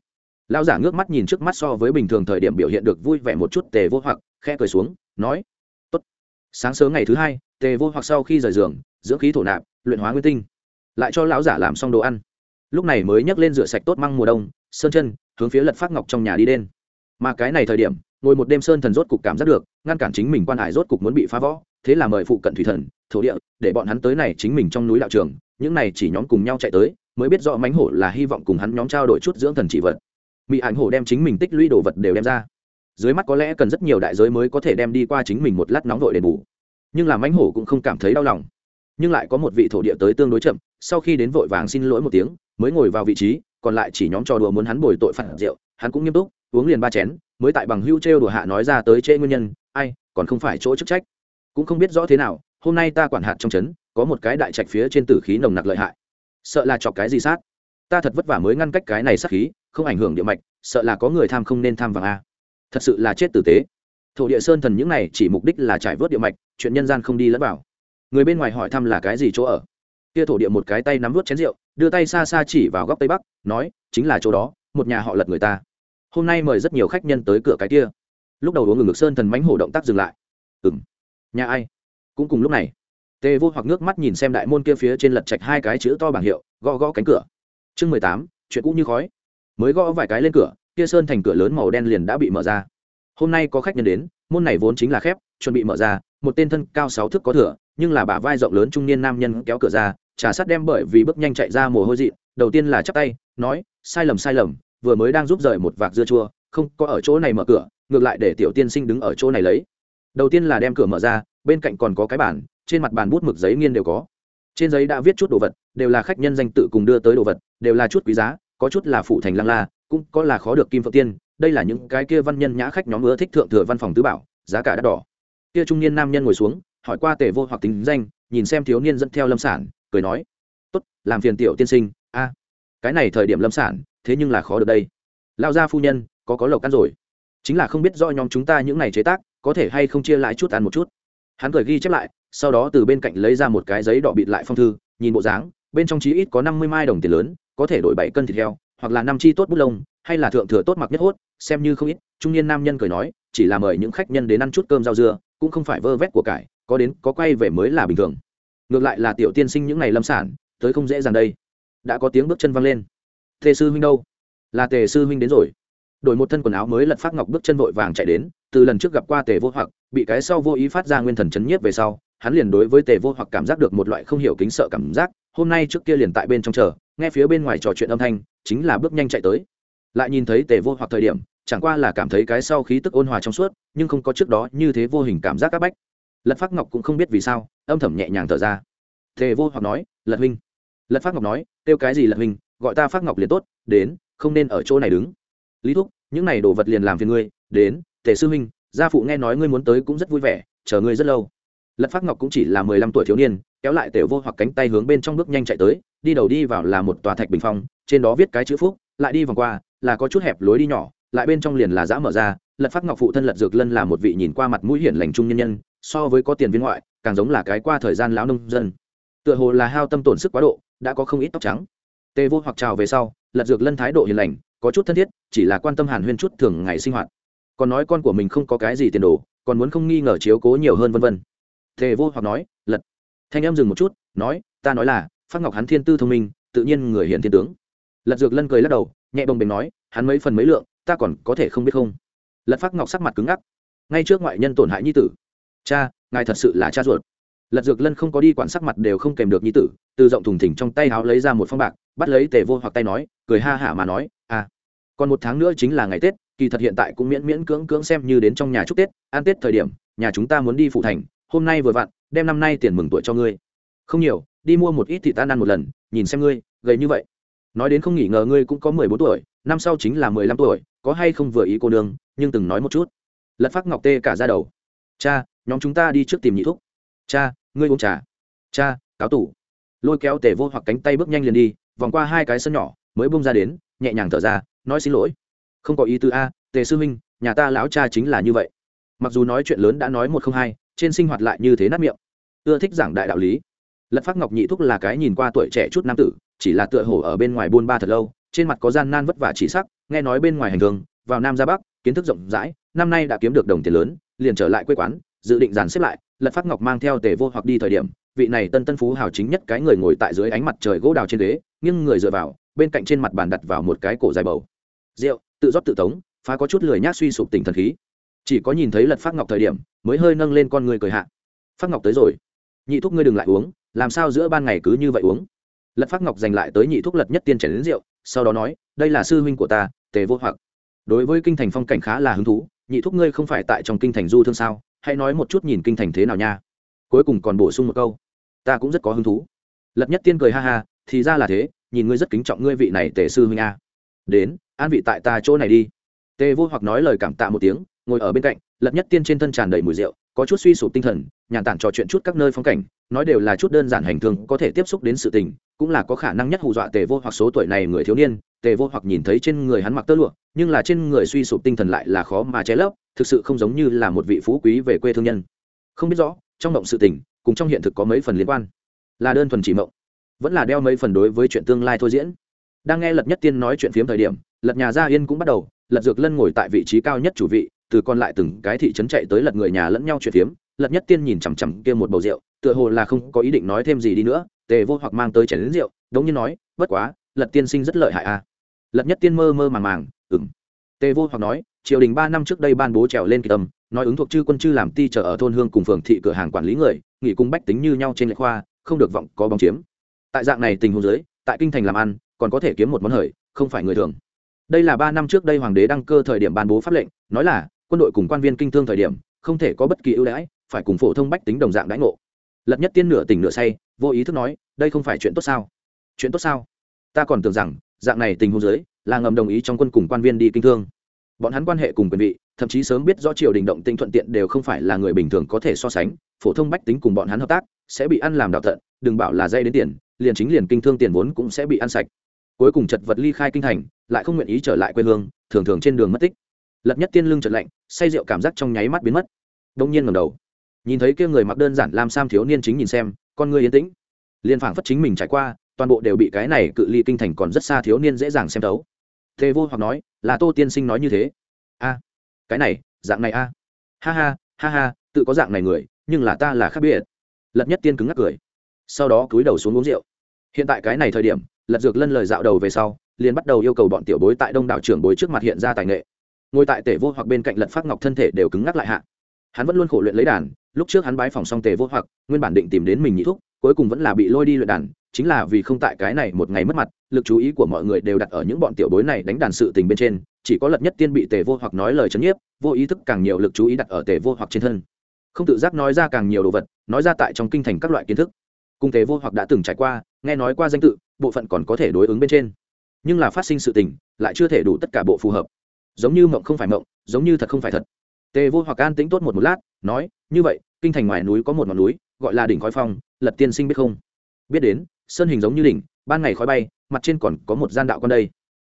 Lao giả ngước mắt nhìn trước mắt so với bình thường thời điểm biểu hiện được vui vẻ một chút, tề vô hoặc khe cười xuống, nói sáng sớm ngày thứ hai, tề vô hoặc sau khi rời giường, dưỡng khí thổ nạp, luyện hóa nguyên tinh, lại cho lão giả làm xong đồ ăn. Lúc này mới nhấc lên rửa sạch tốt măng mùa đông, sơn chân, hướng phía lật phát ngọc trong nhà đi đen mà cái này thời điểm, ngồi một đêm sơn thần rốt cục cảm giác được, ngăn cản chính mình quan hải rốt cục muốn bị phá võ thế là mời phụ cận thủy thần, thổ địa, để bọn hắn tới này chính mình trong núi đạo trường, những này chỉ nhóm cùng nhau chạy tới, mới biết rõ mánh hổ là hy vọng cùng hắn nhóm trao đổi chút dưỡng thần chỉ vật. Mỹ ảnh hổ đem chính mình tích lũy đồ vật đều đem ra dưới mắt có lẽ cần rất nhiều đại giới mới có thể đem đi qua chính mình một lát nóng vội đền bù. Nhưng làm mánh hổ cũng không cảm thấy đau lòng. Nhưng lại có một vị thổ địa tới tương đối chậm, sau khi đến vội vàng xin lỗi một tiếng, mới ngồi vào vị trí, còn lại chỉ nhóm trò đùa muốn hắn bồi tội phản rượu, hắn cũng nghiêm túc, uống liền ba chén, mới tại bằng hưu trêu đùa hạ nói ra tới trễ nguyên nhân, ai, còn không phải chỗ chức trách. Cũng không biết rõ thế nào, hôm nay ta quản hạt trong trấn, có một cái đại trạch phía trên tử khí nồng nặc lợi hại. Sợ là chọc cái gì sát? Ta thật vất vả mới ngăn cách cái này sát khí, không ảnh hưởng địa mạch, sợ là có người tham không nên tham vàng a thật sự là chết tử tế. Thổ địa sơn thần những này chỉ mục đích là trải vớt địa mạch, chuyện nhân gian không đi lẫn vào. Người bên ngoài hỏi thăm là cái gì chỗ ở? Kia thổ địa một cái tay nắm vớt chén rượu, đưa tay xa xa chỉ vào góc tây bắc, nói, chính là chỗ đó, một nhà họ lật người ta. Hôm nay mời rất nhiều khách nhân tới cửa cái kia. Lúc đầu uống ngừng ngực sơn thần mánh hổ động tác dừng lại. Ừng nhà ai? Cũng cùng lúc này. Tề vô hoặc nước mắt nhìn xem đại môn kia phía trên lật chạch hai cái chữ to bảng hiệu, gõ gõ cánh cửa. Chương mười tám, chuyện cũ như khói. Mới gõ vài cái lên cửa kia sơn thành cửa lớn màu đen liền đã bị mở ra. Hôm nay có khách nhân đến, môn này vốn chính là khép, chuẩn bị mở ra, một tên thân cao sáu thước có thửa nhưng là bả vai rộng lớn trung niên nam nhân kéo cửa ra, trà sắt đem bởi vì bước nhanh chạy ra mồ hôi dị đầu tiên là chắp tay, nói, sai lầm sai lầm, vừa mới đang giúp rời một vạc dưa chua, không có ở chỗ này mở cửa, ngược lại để tiểu tiên sinh đứng ở chỗ này lấy. Đầu tiên là đem cửa mở ra, bên cạnh còn có cái bàn, trên mặt bàn bút mực giấy nghiên đều có. Trên giấy đã viết chút đồ vật, đều là khách nhân danh tự cùng đưa tới đồ vật, đều là chút quý giá, có chút là phụ thành lăng la cũng có là khó được kim phượng tiên, đây là những cái kia văn nhân nhã khách nhóm ưa thích thượng thừa văn phòng tứ bảo, giá cả đắt đỏ. Kia trung niên nam nhân ngồi xuống, hỏi qua tề vô hoặc tính danh, nhìn xem thiếu niên dẫn theo lâm sản, cười nói, tốt, làm phiền tiểu tiên sinh, a, cái này thời điểm lâm sản, thế nhưng là khó được đây. Lao gia phu nhân, có có lộc ăn rồi. Chính là không biết do nhóm chúng ta những này chế tác, có thể hay không chia lại chút ăn một chút. Hắn cười ghi chép lại, sau đó từ bên cạnh lấy ra một cái giấy đỏ bịt lại phong thư, nhìn bộ dáng, bên trong chí ít có năm mươi mai đồng tiền lớn, có thể đổi bảy cân thịt heo hoặc là năm chi tốt bút lông, hay là thượng thừa tốt mặc nhất hốt, xem như không ít, trung niên nam nhân cười nói, chỉ là mời những khách nhân đến ăn chút cơm rau dưa, cũng không phải vơ vét của cải, có đến, có quay về mới là bình thường. Ngược lại là tiểu tiên sinh những ngày lâm sản, tới không dễ dàng đây. Đã có tiếng bước chân văng lên. Tề sư huynh đâu? Là tề sư huynh đến rồi. Đổi một thân quần áo mới lật phát ngọc bước chân vội vàng chạy đến, từ lần trước gặp qua tề vô hoặc, bị cái sau vô ý phát ra nguyên thần chấn nhiếp về sau, hắn liền đối với tề vô hoặc cảm giác được một loại không hiểu kính sợ cảm giác, hôm nay trước kia liền tại bên trong chờ, nghe phía bên ngoài trò chuyện âm thanh chính là bước nhanh chạy tới. Lại nhìn thấy tề vô hoặc thời điểm, chẳng qua là cảm thấy cái sau khí tức ôn hòa trong suốt, nhưng không có trước đó như thế vô hình cảm giác áp bách. Lật phát ngọc cũng không biết vì sao, âm thầm nhẹ nhàng thở ra. Tề vô hoặc nói, lật huynh. Lật phát ngọc nói, kêu cái gì lật huynh, gọi ta phát ngọc liền tốt, đến, không nên ở chỗ này đứng. Lý thúc, những này đồ vật liền làm phiền ngươi, đến, tề sư huynh, gia phụ nghe nói ngươi muốn tới cũng rất vui vẻ, chờ ngươi rất lâu. Lật phát ngọc cũng chỉ là mười lăm tuổi thiếu niên, kéo lại tề vô hoặc cánh tay hướng bên trong bước nhanh chạy tới đi đầu đi vào là một tòa thạch bình phong, trên đó viết cái chữ phúc, lại đi vòng qua, là có chút hẹp lối đi nhỏ, lại bên trong liền là giã mở ra, lật phát ngọc phụ thân lật dược lân là một vị nhìn qua mặt mũi hiển lành trung nhân nhân, so với có tiền viên ngoại, càng giống là cái qua thời gian lão nông dân. Tựa hồ là hao tâm tổn sức quá độ, đã có không ít tóc trắng. Tề vô hoặc chào về sau, lật dược lân thái độ hiền lành, có chút thân thiết, chỉ là quan tâm hàn huyên chút thường ngày sinh hoạt. Còn nói con của mình không có cái gì tiền đồ, còn muốn không nghi ngờ chiếu cố nhiều hơn vân vân. Tề vô hoặc nói, lật. Thanh em dừng một chút, nói, ta nói là phát ngọc hắn thiên tư thông minh, tự nhiên người hiển thiên tướng. Lật dược lân cười lắc đầu, nhẹ bồng bềnh nói, hắn mấy phần mấy lượng, ta còn có thể không biết không? Lật phát ngọc sắc mặt cứng ngắc. Ngay trước ngoại nhân tổn hại nhi tử. Cha, ngài thật sự là cha ruột. Lật dược lân không có đi quản sắc mặt đều không kèm được nhi tử, từ rộng thùng thỉnh trong tay áo lấy ra một phong bạc, bắt lấy tề vô hoặc tay nói, cười ha hả mà nói à còn một tháng nữa chính là ngày tết, kỳ thật hiện tại cũng miễn miễn cưỡng cưỡng xem như đến trong nhà chúc tết, ăn tết thời điểm, nhà chúng ta muốn đi phụ thành, hôm nay vừa vặn, đem năm nay tiền mừng tuổi cho ngươi. Không nhiều đi mua một ít thịt tan ăn một lần, nhìn xem ngươi, gầy như vậy. Nói đến không nghỉ ngờ ngươi cũng có mười bốn tuổi, năm sau chính là mười lăm tuổi, có hay không vừa ý cô nương, nhưng từng nói một chút. Lật phát ngọc tê cả ra đầu. Cha, nhóm chúng ta đi trước tìm nhị thúc. Cha, ngươi uống trà. Cha, cáo tủ. Lôi kéo tề vô hoặc cánh tay bước nhanh liền đi, vòng qua hai cái sân nhỏ, mới bung ra đến, nhẹ nhàng thở ra, nói xin lỗi. Không có ý tứ a, tề sư huynh, nhà ta lão cha chính là như vậy. Mặc dù nói chuyện lớn đã nói một không hai, trên sinh hoạt lại như thế nát miệng. Ưa thích giảng đại đạo lý lật phát ngọc nhị thúc là cái nhìn qua tuổi trẻ chút nam tử, chỉ là tựa hồ ở bên ngoài buôn ba thật lâu, trên mặt có gian nan vất vả chỉ sắc, nghe nói bên ngoài hành thường vào nam ra bắc, kiến thức rộng rãi, năm nay đã kiếm được đồng tiền lớn, liền trở lại quê quán, dự định dàn xếp lại, lật phát ngọc mang theo tề vô hoặc đi thời điểm, vị này tân tân phú hào chính nhất cái người ngồi tại dưới ánh mặt trời gỗ đào trên ghế, nghiêng người dựa vào, bên cạnh trên mặt bàn đặt vào một cái cổ dài bầu. Rượu, tự rót tự tống, phá có chút lười nhác suy sụp tỉnh thần khí. Chỉ có nhìn thấy lật phát ngọc thời điểm, mới hơi nâng lên con người cười hạ. Phát ngọc tới rồi. Nhị thúc ngươi đừng lại uống làm sao giữa ban ngày cứ như vậy uống? Lật phát ngọc giành lại tới nhị thúc lật nhất tiên chảy đến rượu, sau đó nói, đây là sư huynh của ta, tề vô hoặc. Đối với kinh thành phong cảnh khá là hứng thú, nhị thúc ngươi không phải tại trong kinh thành du thương sao? Hãy nói một chút nhìn kinh thành thế nào nha. Cuối cùng còn bổ sung một câu, ta cũng rất có hứng thú. Lật nhất tiên cười ha ha, thì ra là thế, nhìn ngươi rất kính trọng ngươi vị này tề sư huynh a. Đến, an vị tại ta chỗ này đi. Tề vô hoặc nói lời cảm tạ một tiếng, ngồi ở bên cạnh, lật nhất tiên trên thân tràn đầy mùi rượu có chút suy sụp tinh thần, nhàn tản trò chuyện chút các nơi phong cảnh, nói đều là chút đơn giản hành thường có thể tiếp xúc đến sự tình, cũng là có khả năng nhất hù dọa tề vô hoặc số tuổi này người thiếu niên, tề vô hoặc nhìn thấy trên người hắn mặc tơ lụa, nhưng là trên người suy sụp tinh thần lại là khó mà che lấp, thực sự không giống như là một vị phú quý về quê thương nhân. Không biết rõ, trong mộng sự tình, cùng trong hiện thực có mấy phần liên quan. Là đơn thuần chỉ mộng, vẫn là đeo mấy phần đối với chuyện tương lai thôi diễn. Đang nghe lật nhất tiên nói chuyện phiếm thời điểm, lật nhà gia yên cũng bắt đầu, lật dược lân ngồi tại vị trí cao nhất chủ vị từ còn lại từng cái thị trấn chạy tới lật người nhà lẫn nhau chuyện phiếm, lật nhất tiên nhìn chằm chằm kia một bầu rượu, tựa hồ là không có ý định nói thêm gì đi nữa, tề vô hoặc mang tới chảy đến rượu, đống như nói, bất quá, lật tiên sinh rất lợi hại a à. lật nhất tiên mơ mơ màng màng ừng tề vô hoặc nói, triều đình ba năm trước đây ban bố trèo lên kỳ tâm, nói ứng thuộc chư quân chư làm ti trở ở thôn hương cùng phường thị cửa hàng quản lý người, nghỉ cung bách tính như nhau trên lệ khoa, không được vọng có bóng chiếm. Tại dạng này tình huống dưới, tại kinh thành làm ăn, còn có thể kiếm một món hời, không phải người thường. Đây là ba năm trước đây hoàng đế đăng cơ thời điểm ban bố pháp lệnh, nói là quân đội cùng quan viên kinh thương thời điểm, không thể có bất kỳ ưu đãi, phải cùng phổ thông bách tính đồng dạng đãi ngộ. Lật nhất tiên nửa tỉnh nửa say, vô ý thức nói, đây không phải chuyện tốt sao? Chuyện tốt sao? Ta còn tưởng rằng, dạng này tình huống giới là ngầm đồng ý trong quân cùng quan viên đi kinh thương. Bọn hắn quan hệ cùng quyền vị, thậm chí sớm biết rõ triều đình động tinh thuận tiện đều không phải là người bình thường có thể so sánh, phổ thông bách tính cùng bọn hắn hợp tác, sẽ bị ăn làm đạo thận, đừng bảo là dây đến tiền, liền chính liền kinh thương tiền vốn cũng sẽ bị ăn sạch. Cuối cùng chật vật ly khai kinh thành, lại không nguyện ý trở lại quê hương, thường thường trên đường mất tích lật nhất tiên lưng trật lạnh, say rượu cảm giác trong nháy mắt biến mất. Đông nhiên ngầm đầu, nhìn thấy kia người mặc đơn giản làm sam thiếu niên chính nhìn xem, con người yên tĩnh. Liền phảng phất chính mình trải qua, toàn bộ đều bị cái này cự ly kinh thành còn rất xa thiếu niên dễ dàng xem thấu. Thế vô hoặc nói, là tô tiên sinh nói như thế. A, cái này, dạng này a. Ha ha ha ha, tự có dạng này người, nhưng là ta là khác biệt. Lật nhất tiên cứng ngắc cười. Sau đó cúi đầu xuống uống rượu. Hiện tại cái này thời điểm, lật dược lân lời dạo đầu về sau, liền bắt đầu yêu cầu bọn tiểu bối tại đông đảo trưởng bối trước mặt hiện ra tài nghệ ngồi tại tể vô hoặc bên cạnh lật phát ngọc thân thể đều cứng ngắc lại hạ. Hắn vẫn luôn khổ luyện lấy đàn, lúc trước hắn bái phòng xong tề vô hoặc, nguyên bản định tìm đến mình nhị thúc, cuối cùng vẫn là bị lôi đi luyện đàn, chính là vì không tại cái này một ngày mất mặt, lực chú ý của mọi người đều đặt ở những bọn tiểu bối này đánh đàn sự tình bên trên, chỉ có lật nhất tiên bị tề vô hoặc nói lời chấn nhiếp, vô ý thức càng nhiều lực chú ý đặt ở tề vô hoặc trên thân. Không tự giác nói ra càng nhiều đồ vật, nói ra tại trong kinh thành các loại kiến thức. Cùng tề vô hoặc đã từng trải qua, nghe nói qua danh tự, bộ phận còn có thể đối ứng bên trên. Nhưng là phát sinh sự tình, lại chưa thể đủ tất cả bộ phù hợp giống như mộng không phải mộng, giống như thật không phải thật. Tề vô hoặc an tĩnh tốt một một lát, nói, như vậy, kinh thành ngoài núi có một ngọn núi, gọi là đỉnh khói phong, lật tiên sinh biết không? Biết đến, sơn hình giống như đỉnh, ban ngày khói bay, mặt trên còn có một gian đạo quan đây.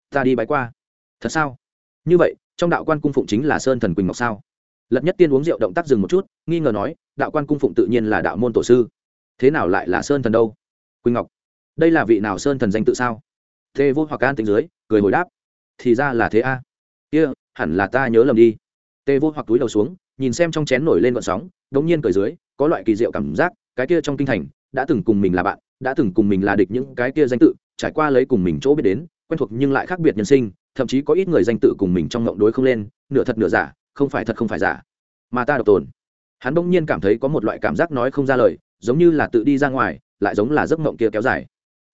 Ta đi bái qua. Thật sao? Như vậy, trong đạo quan cung phụng chính là sơn thần quỳnh ngọc sao? Lật nhất tiên uống rượu động tác dừng một chút, nghi ngờ nói, đạo quan cung phụng tự nhiên là đạo môn tổ sư. Thế nào lại là sơn thần đâu? Quỳnh ngọc, đây là vị nào sơn thần danh tự sao? Thế vô hoặc An tính dưới, cười hồi đáp, thì ra là thế a kia, hẳn là ta nhớ lầm đi. Tê vô hoặc túi đầu xuống, nhìn xem trong chén nổi lên vận sóng, đống nhiên cười dưới, có loại kỳ diệu cảm giác, cái kia trong kinh thành, đã từng cùng mình là bạn, đã từng cùng mình là địch những cái kia danh tự, trải qua lấy cùng mình chỗ biết đến, quen thuộc nhưng lại khác biệt nhân sinh, thậm chí có ít người danh tự cùng mình trong ngộng đối không lên, nửa thật nửa giả, không phải thật không phải giả. Mà ta độc tồn. Hắn bỗng nhiên cảm thấy có một loại cảm giác nói không ra lời, giống như là tự đi ra ngoài, lại giống là giấc mộng kia kéo dài.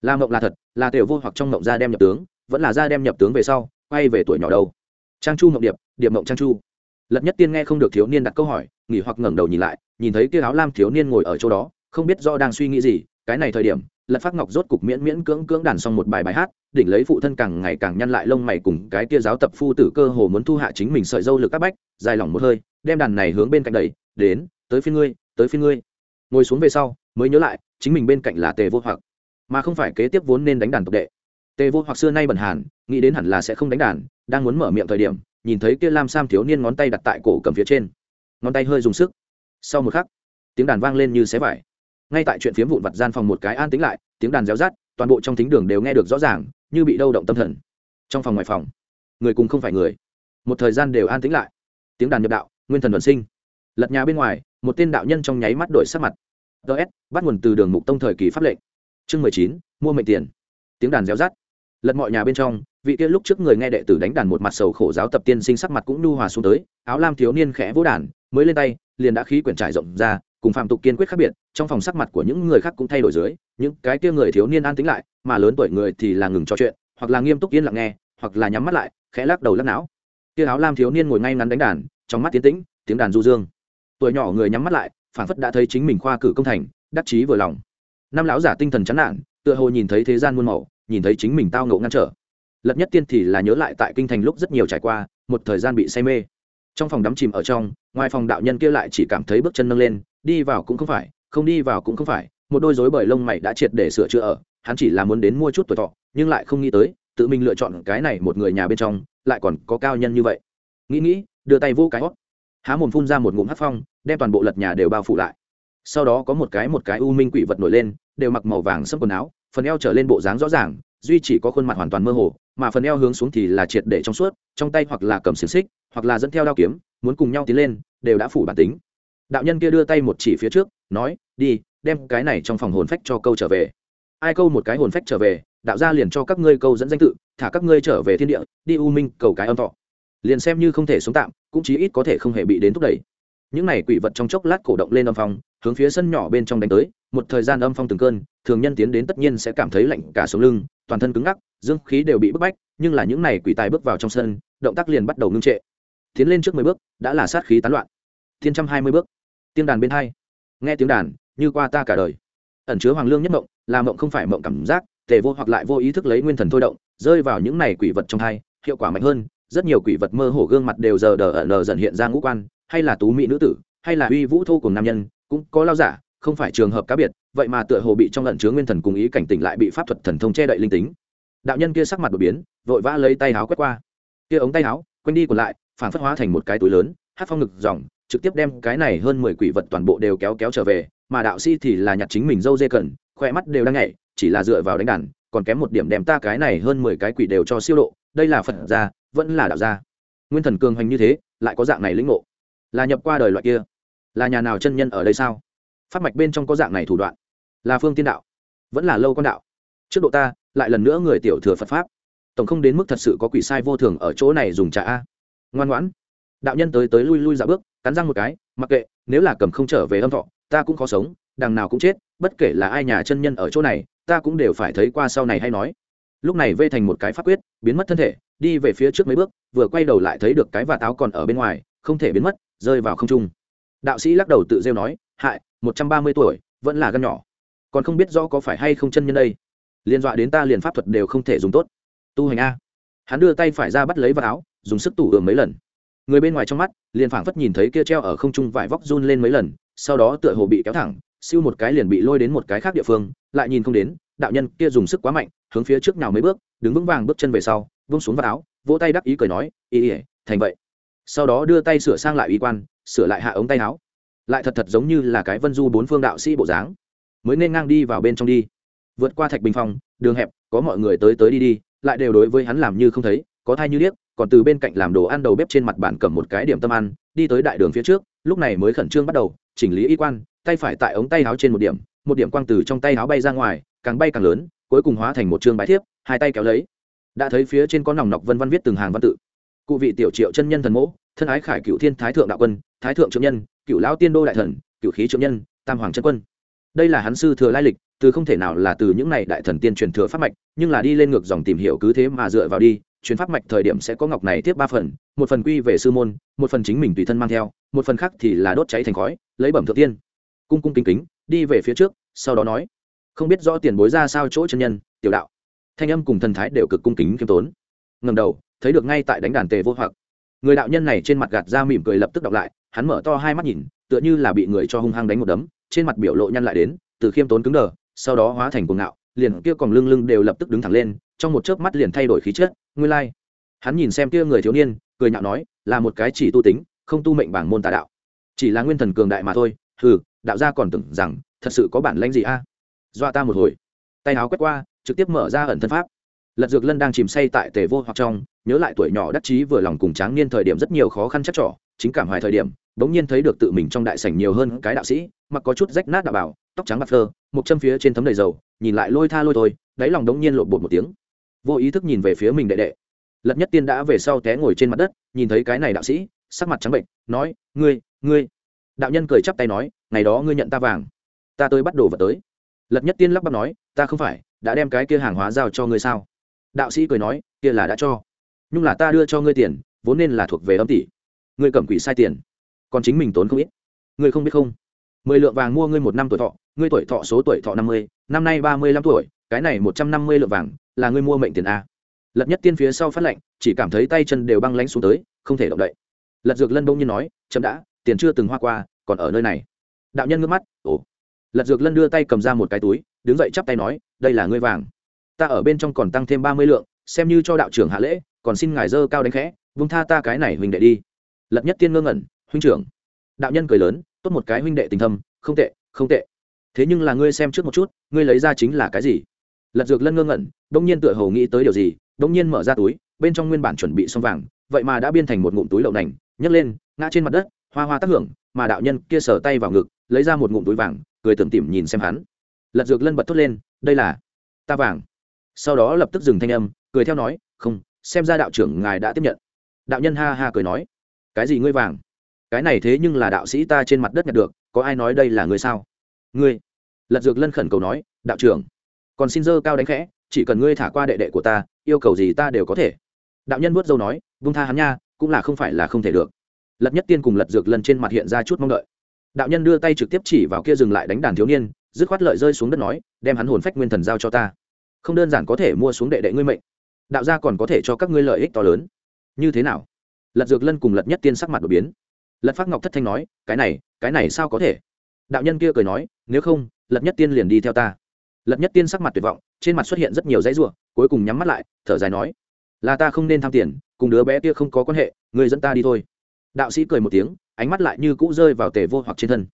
Là mộng là thật, là tiểu vô hoặc trong mộng ra đem nhập tướng, vẫn là ra đem nhập tướng về sau, quay về tuổi nhỏ đâu trang chu mộng điệp điệp mộng trang chu. Lật nhất tiên nghe không được thiếu niên đặt câu hỏi, nghỉ hoặc ngẩng đầu nhìn lại, nhìn thấy kia áo lam thiếu niên ngồi ở chỗ đó, không biết do đang suy nghĩ gì, cái này thời điểm, lật phát ngọc rốt cục miễn miễn cưỡng cưỡng đàn xong một bài bài hát, đỉnh lấy phụ thân càng ngày càng nhăn lại lông mày cùng cái kia giáo tập phu tử cơ hồ muốn thu hạ chính mình sợi dâu lực các bách, dài lỏng một hơi, đem đàn này hướng bên cạnh đẩy, đến, tới phía ngươi, tới phía ngươi. Ngồi xuống về sau, mới nhớ lại, chính mình bên cạnh là tề vô hoặc, mà không phải kế tiếp vốn nên đánh đàn tộc đệ. Tề vô hoặc xưa nay bẩn hàn, nghĩ đến hẳn là sẽ không đánh đàn đang muốn mở miệng thời điểm, nhìn thấy kia lam sam thiếu niên ngón tay đặt tại cổ cầm phía trên. Ngón tay hơi dùng sức. Sau một khắc, tiếng đàn vang lên như xé vải. Ngay tại chuyện phiếm vụn vặt gian phòng một cái an tính lại, tiếng đàn réo rát toàn bộ trong thính đường đều nghe được rõ ràng, như bị đâu động tâm thần. Trong phòng ngoài phòng, người cùng không phải người. Một thời gian đều an tĩnh lại. Tiếng đàn nhập đạo, nguyên thần vận sinh. Lật nhà bên ngoài, một tên đạo nhân trong nháy mắt đổi sắc mặt. Ts bắt nguồn từ đường mục tông thời kỳ pháp lệnh. Chương mười chín, mua mệnh tiền. Tiếng đàn réo rát lật mọi nhà bên trong vị kia lúc trước người nghe đệ tử đánh đàn một mặt sầu khổ giáo tập tiên sinh sắc mặt cũng nhu hòa xuống tới, áo lam thiếu niên khẽ vỗ đàn, mới lên tay, liền đã khí quyển trải rộng ra, cùng phạm tục kiên quyết khác biệt, trong phòng sắc mặt của những người khác cũng thay đổi dưới, những cái kia người thiếu niên an tính lại, mà lớn tuổi người thì là ngừng trò chuyện, hoặc là nghiêm túc yên lặng nghe, hoặc là nhắm mắt lại, khẽ lắc đầu lắc não. Kia áo lam thiếu niên ngồi ngay ngắn đánh đàn, trong mắt tiến tĩnh, tiếng đàn du dương. Tuổi nhỏ người nhắm mắt lại phản phất đã thấy chính mình khoa cử công thành, đắc chí vừa lòng. Năm lão giả tinh thần chán nản, tựa hồ nhìn thấy thế gian muôn màu, nhìn thấy chính mình tao ngộ ngăn trở lật nhất tiên thì là nhớ lại tại kinh thành lúc rất nhiều trải qua, một thời gian bị say mê. Trong phòng đắm chìm ở trong, ngoài phòng đạo nhân kia lại chỉ cảm thấy bước chân nâng lên, đi vào cũng không phải, không đi vào cũng không phải, một đôi rối bởi lông mày đã triệt để sửa chữa ở, hắn chỉ là muốn đến mua chút tuổi thọ, nhưng lại không nghĩ tới, tự mình lựa chọn cái này một người nhà bên trong, lại còn có cao nhân như vậy. Nghĩ nghĩ, đưa tay vô cái hót. Há mồm phun ra một ngụm hát phong, đem toàn bộ lật nhà đều bao phủ lại. Sau đó có một cái một cái u minh quỷ vật nổi lên, đều mặc màu vàng sâm quần áo, phần eo trở lên bộ dáng rõ ràng, duy chỉ có khuôn mặt hoàn toàn mơ hồ mà phần eo hướng xuống thì là triệt để trong suốt, trong tay hoặc là cầm xiềng xích, hoặc là dẫn theo đao kiếm, muốn cùng nhau tiến lên, đều đã phủ bản tính. Đạo nhân kia đưa tay một chỉ phía trước, nói, đi, đem cái này trong phòng hồn phách cho câu trở về. Ai câu một cái hồn phách trở về, đạo gia liền cho các ngươi câu dẫn danh tự, thả các ngươi trở về thiên địa, đi u minh cầu cái âm thọ. Liền xem như không thể sống tạm, cũng chí ít có thể không hề bị đến thúc đẩy. Những này quỷ vật trong chốc lát cổ động lên âm phong, hướng phía sân nhỏ bên trong đánh tới, một thời gian âm phong từng cơn, thường nhân tiến đến tất nhiên sẽ cảm thấy lạnh cả sống lưng, toàn thân cứng ngắc dương khí đều bị bức bách, nhưng là những này quỷ tài bước vào trong sân, động tác liền bắt đầu ngưng trệ. Tiến lên trước mười bước, đã là sát khí tán loạn. Thiên trăm hai mươi bước. Tiếng đàn bên hai. Nghe tiếng đàn, như qua ta cả đời. Ẩn chứa hoàng lương nhất mộng, là mộng không phải mộng cảm giác, tề vô hoặc lại vô ý thức lấy nguyên thần thôi động, rơi vào những này quỷ vật trong hai, hiệu quả mạnh hơn, rất nhiều quỷ vật mơ hồ gương mặt đều giờ đờ ở nờ dần hiện ra ngũ quan, hay là tú mỹ nữ tử, hay là uy vũ thô cùng nam nhân, cũng có lao giả, không phải trường hợp cá biệt, vậy mà tựa hồ bị trong lận chứa nguyên thần cùng ý cảnh tỉnh lại bị pháp thuật thần thông che đậy linh tính đạo nhân kia sắc mặt đột biến, vội vã lấy tay áo quét qua. Kia ống tay áo quanh đi còn lại phản phất hóa thành một cái túi lớn, hát phong ngực dòng, trực tiếp đem cái này hơn mười quỷ vật toàn bộ đều kéo kéo trở về, mà đạo sĩ thì là nhặt chính mình dâu dê cần khoe mắt đều đang nhảy, chỉ là dựa vào đánh đàn, còn kém một điểm đem ta cái này hơn mười cái quỷ đều cho siêu độ, đây là phật gia, vẫn là đạo gia. Nguyên thần cường hành như thế, lại có dạng này lĩnh ngộ. Là nhập qua đời loại kia, là nhà nào chân nhân ở đây sao? Phát mạch bên trong có dạng này thủ đoạn, là phương tiên đạo, vẫn là lâu con đạo trước độ ta, lại lần nữa người tiểu thừa phật pháp. Tổng không đến mức thật sự có quỷ sai vô thường ở chỗ này dùng trà a. Ngoan ngoãn. Đạo nhân tới tới lui lui dạo bước, cắn răng một cái, mặc kệ, nếu là cầm không trở về âm thọ, ta cũng khó sống, đằng nào cũng chết, bất kể là ai nhà chân nhân ở chỗ này, ta cũng đều phải thấy qua sau này hay nói. Lúc này vây thành một cái pháp quyết, biến mất thân thể, đi về phía trước mấy bước, vừa quay đầu lại thấy được cái và táo còn ở bên ngoài, không thể biến mất, rơi vào không trung. Đạo sĩ lắc đầu tự rêu nói, hại, một trăm ba mươi tuổi, vẫn là gan nhỏ. Còn không biết rõ có phải hay không chân nhân đây liên dọa đến ta liền pháp thuật đều không thể dùng tốt. Tu hành a. Hắn đưa tay phải ra bắt lấy vào áo, dùng sức tủ ường mấy lần. Người bên ngoài trong mắt, liền phảng phất nhìn thấy kia treo ở không trung vải vóc run lên mấy lần, sau đó tựa hồ bị kéo thẳng, siêu một cái liền bị lôi đến một cái khác địa phương, lại nhìn không đến, đạo nhân kia dùng sức quá mạnh, hướng phía trước nào mấy bước, đứng vững vàng bước chân về sau vung xuống vào áo, vỗ tay đắc ý cười nói, ý ỉa thành vậy. Sau đó đưa tay sửa sang lại y quan, sửa lại hạ ống tay áo. Lại thật thật giống như là cái vân du bốn phương đạo sĩ bộ dáng. Mới nên ngang đi vào bên trong đi vượt qua thạch bình phong, đường hẹp, có mọi người tới tới đi đi, lại đều đối với hắn làm như không thấy, có thai như liếc còn từ bên cạnh làm đồ ăn đầu bếp trên mặt bàn cầm một cái điểm tâm ăn, đi tới đại đường phía trước, lúc này mới khẩn trương bắt đầu, chỉnh lý y quan, tay phải tại ống tay áo trên một điểm một điểm quang từ trong tay áo bay ra ngoài, càng bay càng lớn, cuối cùng hóa thành một chương bái thiếp, hai tay kéo lấy. Đã thấy phía trên có nòng nọc vân văn viết từng hàng văn tự. Cụ vị tiểu triệu chân nhân thần mỗ thân ái khải cựu thiên thái thượng đạo quân, thái thượng trượng nhân, cựu lão tiên đô đại thần, cựu khí trượng nhân, tam hoàng chân quân. Đây là hắn sư thừa lai lịch từ không thể nào là từ những này đại thần tiên truyền thừa pháp mạch, nhưng là đi lên ngược dòng tìm hiểu cứ thế mà dựa vào đi, truyền pháp mạch thời điểm sẽ có ngọc này tiếp ba phần, một phần quy về sư môn, một phần chính mình tùy thân mang theo, một phần khác thì là đốt cháy thành khói, lấy bẩm thượng tiên. Cung cung kính kính, đi về phía trước, sau đó nói, không biết rõ tiền bối ra sao chỗ chân nhân, tiểu đạo. Thanh âm cùng thần thái đều cực cung kính khiêm tốn. Ngầm đầu, thấy được ngay tại đánh đàn tề vô hoặc. Người đạo nhân này trên mặt gạt ra mỉm cười lập tức đọc lại, hắn mở to hai mắt nhìn, tựa như là bị người cho hung hăng đánh một đấm, trên mặt biểu lộ nhăn lại đến, từ khiêm tốn cứng đờ sau đó hóa thành cuồng ngạo liền kia còn lưng lưng đều lập tức đứng thẳng lên trong một chớp mắt liền thay đổi khí chất nguyên lai. Hắn nhìn xem kia người thiếu niên cười nhạo nói là một cái chỉ tu tính không tu mệnh bảng môn tà đạo. Chỉ là nguyên thần cường đại mà thôi Hừ, đạo gia còn tưởng rằng thật sự có bản lãnh gì a? À? dọa ta một hồi. Tay áo quét qua trực tiếp mở ra ẩn thân pháp. Lật dược lân đang chìm say tại tề vô hoặc trong nhớ lại tuổi nhỏ đắc chí vừa lòng cùng tráng niên thời điểm rất nhiều khó khăn chắc trỏ chính cảm hoài thời điểm, bỗng nhiên thấy được tự mình trong đại sảnh nhiều hơn cái đạo sĩ, mặc có chút rách nát đạo bảo, tóc trắng bạc phơ, một châm phía trên thấm đầy dầu, nhìn lại lôi tha lôi thôi, đáy lòng đống nhiên lộn bột một tiếng. Vô ý thức nhìn về phía mình đệ đệ. Lật nhất tiên đã về sau té ngồi trên mặt đất, nhìn thấy cái này đạo sĩ, sắc mặt trắng bệnh, nói, ngươi ngươi. Đạo nhân cười chắp tay nói, ngày đó ngươi nhận ta vàng, ta tới bắt đồ vật tới. Lật nhất tiên lắp bắp nói, ta không phải, đã đem cái kia hàng hóa giao cho ngươi sao? Đạo sĩ cười nói, kia là đã cho, nhưng là ta đưa cho ngươi tiền, vốn nên là thuộc về âm tỷ ngươi cầm quỷ sai tiền. Còn chính mình tốn không ít. Ngươi không biết không? Mười lượng vàng mua ngươi một năm tuổi thọ, ngươi tuổi thọ số tuổi thọ năm mươi, năm nay ba mươi lăm tuổi, cái này một trăm năm mươi lượng vàng là ngươi mua mệnh tiền a. Lật nhất tiên phía sau phát lệnh, chỉ cảm thấy tay chân đều băng lánh xuống tới, không thể động đậy. Lật dược lân bông nhiên nói, chậm đã, tiền chưa từng hoa qua, còn ở nơi này. Đạo nhân ngước mắt, ồ. Lật dược lân đưa tay cầm ra một cái túi, đứng dậy chắp tay nói, đây là ngươi vàng. Ta ở bên trong còn tăng thêm ba mươi lượng, xem như cho đạo trưởng hạ lễ, còn xin ngài dơ cao đánh khẽ, vung tha ta cái này huỳnh đệ đi lật nhất tiên ngơ ngẩn, huynh trưởng. Đạo nhân cười lớn, tốt một cái huynh đệ tình thâm, không tệ không tệ. Thế nhưng là ngươi xem trước một chút, ngươi lấy ra chính là cái gì? Lật dược lân ngơ ngẩn đông nhiên tựa hồ nghĩ tới điều gì đông nhiên mở ra túi, bên trong nguyên bản chuẩn bị xong vàng, vậy mà đã biên thành một ngụm túi lậu nành, nhấc lên, ngã trên mặt đất, hoa hoa tác hưởng, mà đạo nhân kia sờ tay vào ngực, lấy ra một ngụm túi vàng, cười tưởng tỉm nhìn xem hắn. Lật dược lân bật thốt lên, đây là ta vàng. Sau đó lập tức dừng thanh âm, cười theo nói, không, xem ra đạo trưởng ngài đã tiếp nhận. Đạo nhân ha ha cười nói cái gì ngươi vàng? Cái này thế nhưng là đạo sĩ ta trên mặt đất nhặt được, có ai nói đây là ngươi sao? Ngươi? Lật dược lân khẩn cầu nói, đạo trưởng, còn xin dơ cao đánh khẽ, chỉ cần ngươi thả qua đệ đệ của ta, yêu cầu gì ta đều có thể. Đạo nhân vuốt dâu nói, vung tha hắn nha, cũng là không phải là không thể được. Lật nhất tiên cùng lật dược lân trên mặt hiện ra chút mong đợi. Đạo nhân đưa tay trực tiếp chỉ vào kia dừng lại đánh đàn thiếu niên, dứt khoát lợi rơi xuống đất nói, đem hắn hồn phách nguyên thần giao cho ta. Không đơn giản có thể mua xuống đệ đệ ngươi mệnh. Đạo gia còn có thể cho các ngươi lợi ích to lớn. Như thế nào? Lật dược lân cùng lật nhất tiên sắc mặt đột biến. Lật phát ngọc thất thanh nói, cái này cái này sao có thể? Đạo nhân kia cười nói, nếu không, lật nhất tiên liền đi theo ta. Lật nhất tiên sắc mặt tuyệt vọng, trên mặt xuất hiện rất nhiều dãy ruộng cuối cùng nhắm mắt lại, thở dài nói, là ta không nên tham tiền, cùng đứa bé kia không có quan hệ người dẫn ta đi thôi. Đạo sĩ cười một tiếng, ánh mắt lại như cũ rơi vào tề vô hoặc trên thân.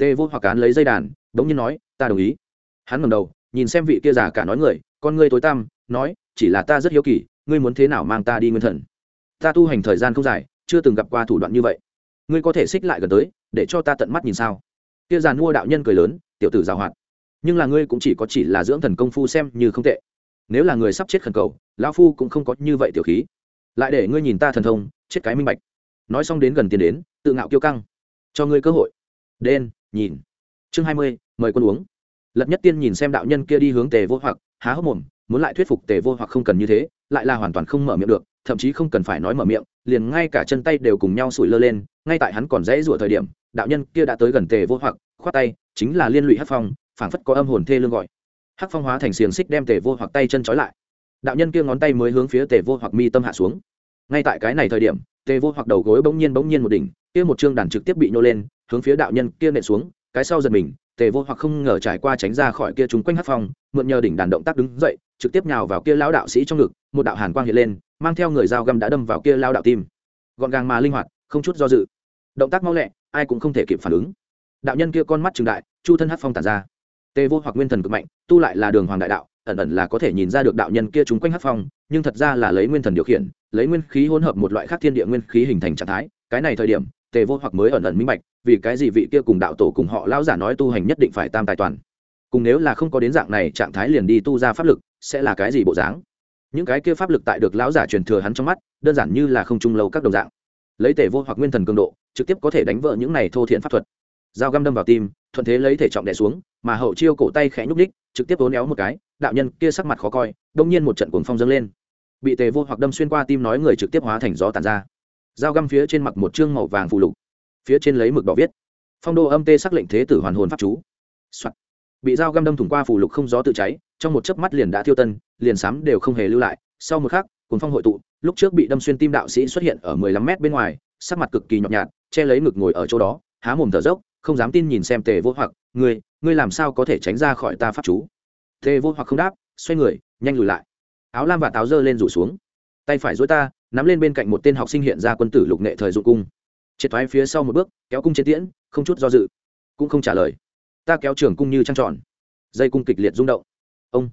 Tề vô hoặc cán lấy dây đàn đống nhiên nói, ta đồng ý. Hắn ngầm đầu, nhìn xem vị kia già cả nói người, con ngươi tối tăm, nói, chỉ là ta rất hiếu kỳ, ngươi muốn thế nào mang ta đi nguyên thần? Ta tu hành thời gian không dài, chưa từng gặp qua thủ đoạn như vậy. Ngươi có thể xích lại gần tới, để cho ta tận mắt nhìn sao? Kia giàn mua đạo nhân cười lớn, tiểu tử giàu hoạt nhưng là ngươi cũng chỉ có chỉ là dưỡng thần công phu xem như không tệ. Nếu là người sắp chết khẩn cầu, lão phu cũng không có như vậy tiểu khí. Lại để ngươi nhìn ta thần thông, chết cái minh bạch. Nói xong đến gần tiền đến, tự ngạo kiêu căng. Cho ngươi cơ hội. Đen, nhìn. Chương hai mươi, mời quân uống. Lật nhất tiên nhìn xem đạo nhân kia đi hướng tề vô hoặc, há hốc mồm, muốn lại thuyết phục tề vô hoặc không cần như thế, lại là hoàn toàn không mở miệng được thậm chí không cần phải nói mở miệng, liền ngay cả chân tay đều cùng nhau sủi lơ lên, ngay tại hắn còn dễ rủa thời điểm, đạo nhân kia đã tới gần tề vô hoặc, khoát tay, chính là liên lụy hắc phong, phảng phất có âm hồn thê lương gọi. Hắc phong hóa thành xiềng xích đem tề vô hoặc tay chân trói lại. Đạo nhân kia ngón tay mới hướng phía tề vô hoặc mi tâm hạ xuống. Ngay tại cái này thời điểm, tề vô hoặc đầu gối bỗng nhiên bỗng nhiên một đỉnh, kia một chương đàn trực tiếp bị nhô lên, hướng phía đạo nhân kia nện xuống, cái sau giật mình, tề vô hoặc không ngờ trải qua tránh ra khỏi kia chúng quanh hắc phong, mượn nhờ đỉnh đàn động tác đứng dậy trực tiếp nhào vào kia lão đạo sĩ trong ngực, một đạo hàn quang hiện lên, mang theo người dao găm đã đâm vào kia lao đạo tim. Gọn gàng mà linh hoạt, không chút do dự. Động tác mau lẹ, ai cũng không thể kịp phản ứng. Đạo nhân kia con mắt trừng đại, chu thân hát phong tản ra. Tề vô hoặc nguyên thần cực mạnh, tu lại là đường hoàng đại đạo, ẩn ẩn là có thể nhìn ra được đạo nhân kia chúng quanh hát phong, nhưng thật ra là lấy nguyên thần điều khiển, lấy nguyên khí hỗn hợp một loại khác thiên địa nguyên khí hình thành trạng thái. Cái này thời điểm, tề vô hoặc mới ẩn ẩn minh bạch, vì cái gì vị kia cùng đạo tổ cùng họ lão giả nói tu hành nhất định phải tam tài toàn. Cùng nếu là không có đến dạng này, trạng thái liền đi tu ra pháp lực sẽ là cái gì bộ dáng? Những cái kia pháp lực tại được lão giả truyền thừa hắn trong mắt, đơn giản như là không trung lâu các đồng dạng. Lấy tề vô hoặc nguyên thần cường độ, trực tiếp có thể đánh vỡ những này thô thiện pháp thuật. Dao găm đâm vào tim, thuận thế lấy thể trọng đè xuống, mà hậu chiêu cổ tay khẽ nhúc ních trực tiếp vốn éo một cái, đạo nhân kia sắc mặt khó coi, đông nhiên một trận cuồng phong dâng lên. Bị tề vô hoặc đâm xuyên qua tim nói người trực tiếp hóa thành gió tàn ra. Dao găm phía trên mặt một chương màu vàng phù lục, phía trên lấy mực đỏ viết. Phong đô âm tê sắc lệnh thế tử hoàn hồn pháp chú、Soạn bị dao găm đâm thủng qua phủ lục không gió tự cháy, trong một chớp mắt liền đã thiêu tân, liền sám đều không hề lưu lại. Sau một khắc cùng phong hội tụ, lúc trước bị đâm xuyên tim đạo sĩ xuất hiện ở mười lăm mét bên ngoài, sắc mặt cực kỳ nhọc nhạt, che lấy ngực ngồi ở chỗ đó, há mồm thở dốc, không dám tin nhìn xem tề vô hoặc, ngươi ngươi làm sao có thể tránh ra khỏi ta pháp chú? Tề vô hoặc không đáp, xoay người, nhanh lùi lại. Áo lam và táo dơ lên rủ xuống. Tay phải dối ta, nắm lên bên cạnh một tên học sinh hiện ra quân tử lục nghệ thời dụng cung. Triệt thoái phía sau một bước, kéo cung chế tiễn, không chút do dự, cũng không trả lời ta kéo trường cung như trăng tròn. Dây cung kịch liệt rung động. Ông.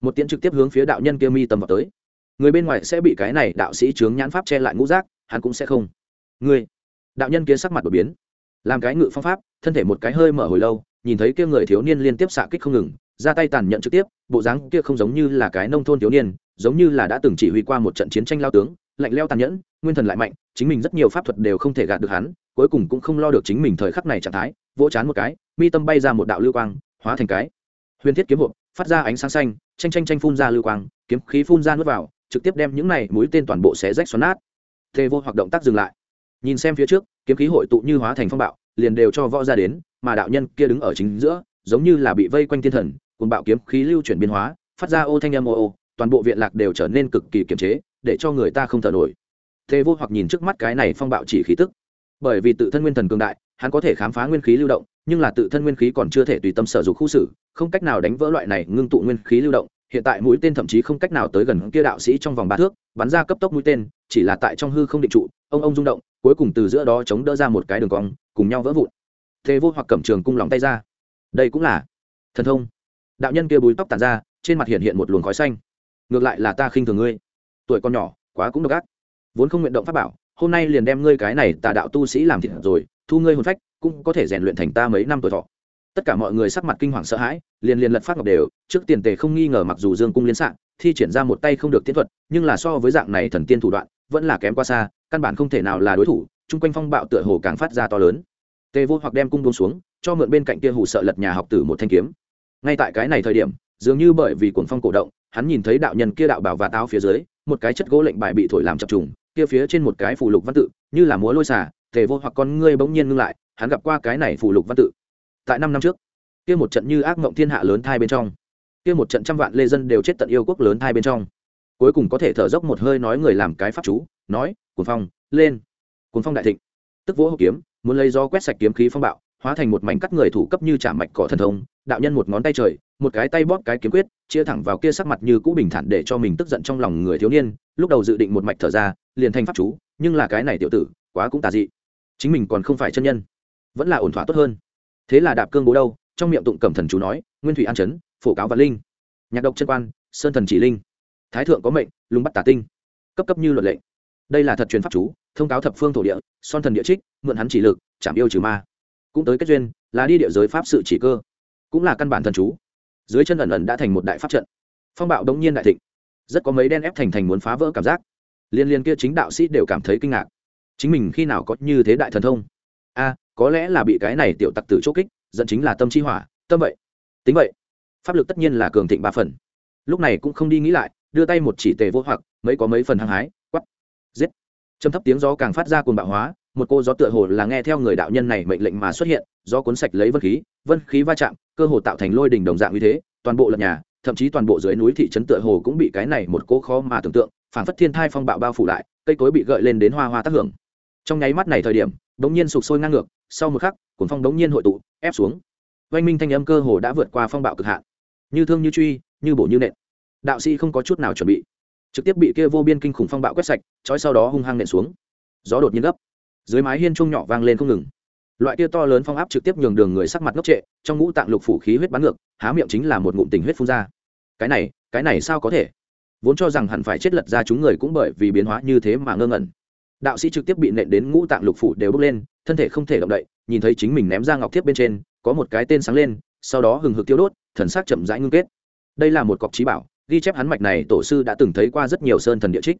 Một tiễn trực tiếp hướng phía đạo nhân kia mi tầm vào tới. Người bên ngoài sẽ bị cái này đạo sĩ chướng nhãn pháp che lại ngũ giác, hắn cũng sẽ không. Người. Đạo nhân kia sắc mặt đột biến. Làm cái ngự phong pháp, thân thể một cái hơi mở hồi lâu, nhìn thấy kia người thiếu niên liên tiếp xạ kích không ngừng, ra tay tàn nhẫn trực tiếp, bộ dáng kia không giống như là cái nông thôn thiếu niên, giống như là đã từng chỉ huy qua một trận chiến tranh lao tướng, lạnh leo tàn nhẫn, nguyên thần lại mạnh, chính mình rất nhiều pháp thuật đều không thể gạt được hắn, cuối cùng cũng không lo được chính mình thời khắc này trạng thái, vỗ chán một cái mi tâm bay ra một đạo lưu quang, hóa thành cái. Huyền thiết kiếm hộp, phát ra ánh sáng xanh tranh tranh tranh phun ra lưu quang, kiếm khí phun ra nước vào, trực tiếp đem những này mũi tên toàn bộ xé rách xoắn nát. Tê vô hoạt động tác dừng lại. Nhìn xem phía trước, kiếm khí hội tụ như hóa thành phong bạo, liền đều cho võ ra đến, mà đạo nhân kia đứng ở chính giữa, giống như là bị vây quanh thiên thần cùng bạo kiếm khí lưu chuyển biến hóa, phát ra ô thanh âm ô ô, toàn bộ viện lạc đều trở nên cực kỳ kiềm chế, để cho người ta không thở nổi. Thế vô hoặc nhìn trước mắt cái này phong bạo chỉ khí tức. Bởi vì tự thân nguyên thần cường đại, hắn có thể khám phá nguyên khí lưu động nhưng là tự thân nguyên khí còn chưa thể tùy tâm sở dục khu xử, không cách nào đánh vỡ loại này ngưng tụ nguyên khí lưu động. Hiện tại mũi tên thậm chí không cách nào tới gần kia đạo sĩ trong vòng ba thước, bắn ra cấp tốc mũi tên, chỉ là tại trong hư không định trụ, ông ông rung động, cuối cùng từ giữa đó chống đỡ ra một cái đường cong, cùng nhau vỡ vụn. Thế vô hoặc cầm trường cung lòng tay ra. Đây cũng là thần thông. Đạo nhân kia bùi tóc tàn ra, trên mặt hiện hiện một luồng khói xanh. Ngược lại là ta khinh thường ngươi. Tuổi con nhỏ, quá cũng độc ác. Vốn không nguyện động pháp bảo, hôm nay liền đem ngươi cái này tà đạo tu sĩ làm thịt rồi, thu ngươi hồn phách cũng có thể rèn luyện thành ta mấy năm tuổi thọ. Tất cả mọi người sắc mặt kinh hoàng sợ hãi, liền liền lật phát ngọc đều, trước tiền tề không nghi ngờ mặc dù dương cung liên s thi triển ra một tay không được tiến thuật, nhưng là so với dạng này thần tiên thủ đoạn, vẫn là kém qua xa, căn bản không thể nào là đối thủ, chung quanh phong bạo tựa hồ càng phát ra to lớn. Tề vô hoặc đem cung buông xuống, cho mượn bên cạnh kia hủ sợ lật nhà học tử một thanh kiếm. Ngay tại cái này thời điểm, dường như bởi vì cuồng phong cổ động, hắn nhìn thấy đạo nhân kia đạo bảo và táo phía dưới, một cái chất gỗ lệnh bài bị thổi làm chập trùng, kia phía trên một cái phù lục văn tự, như là múa lôi xả tề vô hoặc con ngươi bỗng nhiên ngưng lại hắn gặp qua cái này phù lục văn tự. Tại năm năm trước, kia một trận như ác mộng thiên hạ lớn thai bên trong, kia một trận trăm vạn lê dân đều chết tận yêu quốc lớn thai bên trong. Cuối cùng có thể thở dốc một hơi nói người làm cái pháp chú, nói cuốn phong, lên cuốn phong đại thịnh. Tức vỗ hộp kiếm, muốn lấy gió quét sạch kiếm khí phong bạo, hóa thành một mảnh cắt người thủ cấp như trả mạch cỏ thần thông, đạo nhân một ngón tay trời, một cái tay bóp cái kiếm quyết, chia thẳng vào kia sắc mặt như cũ bình thản để cho mình tức giận trong lòng người thiếu niên, lúc đầu dự định một mạch thở ra, liền thành pháp chú, nhưng là cái này tiểu tử, quá cũng tà dị. Chính mình còn không phải chân nhân vẫn là ổn thỏa tốt hơn. Thế là đạp cương bố đâu, trong miệng tụng cẩm thần chú nói, nguyên thủy an chấn, phổ cáo và linh. Nhạc độc chân quan, sơn thần chỉ linh. Thái thượng có mệnh, lùng bắt tà tinh. Cấp cấp như luật lệnh. Đây là thật truyền pháp chú, thông cáo thập phương thổ địa, son thần địa trích, mượn hắn chỉ lực chạm yêu trừ ma. Cũng tới kết duyên, là đi địa giới pháp sự chỉ cơ. Cũng là căn bản thần chú. Dưới chân ẩn ẩn đã thành một đại pháp trận. Phong bạo đống nhiên đại thịnh. Rất có mấy đen ép thành thành muốn phá vỡ cảm giác. Liên liên kia chính đạo sĩ đều cảm thấy kinh ngạc. Chính mình khi nào có như thế đại thần thông? A có lẽ là bị cái này tiểu tặc tử chốt kích, dẫn chính là tâm chi hỏa, tâm vậy. Tính vậy, pháp lực tất nhiên là cường thịnh ba phần. Lúc này cũng không đi nghĩ lại, đưa tay một chỉ tề vô hoặc, mấy có mấy phần hăng hái quắp giết. Châm thấp tiếng gió càng phát ra cồn bạo hóa, một cô gió tựa hồ là nghe theo người đạo nhân này mệnh lệnh mà xuất hiện do cuốn sạch lấy vân khí vân khí va chạm, cơ hồ tạo thành lôi đình đồng dạng như thế, toàn bộ lật nhà, thậm chí toàn bộ dưới núi thị trấn tựa hồ cũng bị cái này một cỗ khó mà tưởng tượng phản phất thiên thai phong bạo bao phủ lại, cây cối bị gợi lên đến hoa hoa tác hưởng. Trong nháy mắt này thời điểm, đống nhiên sụp sôi ngang ngược sau một khắc cuốn phong đống nhiên hội tụ, ép xuống. Oanh minh thanh âm cơ hồ đã vượt qua phong bạo cực hạn. Như thương như truy, như bổ như nện. Đạo sĩ không có chút nào chuẩn bị. Trực tiếp bị kia vô biên kinh khủng phong bạo quét sạch trói sau đó hung hăng nện xuống. Gió đột nhiên gấp. Dưới mái hiên trung nhỏ vang lên không ngừng. Loại kia to lớn phong áp trực tiếp nhường đường người sắc mặt ngốc trệ, trong ngũ tạng lục phủ khí huyết bắn ngược, há miệng chính là một ngụm tình huyết phun ra. Cái này cái này sao có thể? Vốn cho rằng hẳn phải chết lật ra chúng người cũng bởi vì biến hóa như thế mà ngơ ngẩn. Đạo sĩ trực tiếp bị nện đến ngũ tạng lục phủ đều bốc lên thân thể không thể động đậy, nhìn thấy chính mình ném ra ngọc thiếp bên trên, có một cái tên sáng lên, sau đó hừng hực tiêu đốt, thần sắc chậm rãi ngưng kết. Đây là một cọc trí bảo, ghi chép hắn mạch này tổ sư đã từng thấy qua rất nhiều sơn thần địa trích.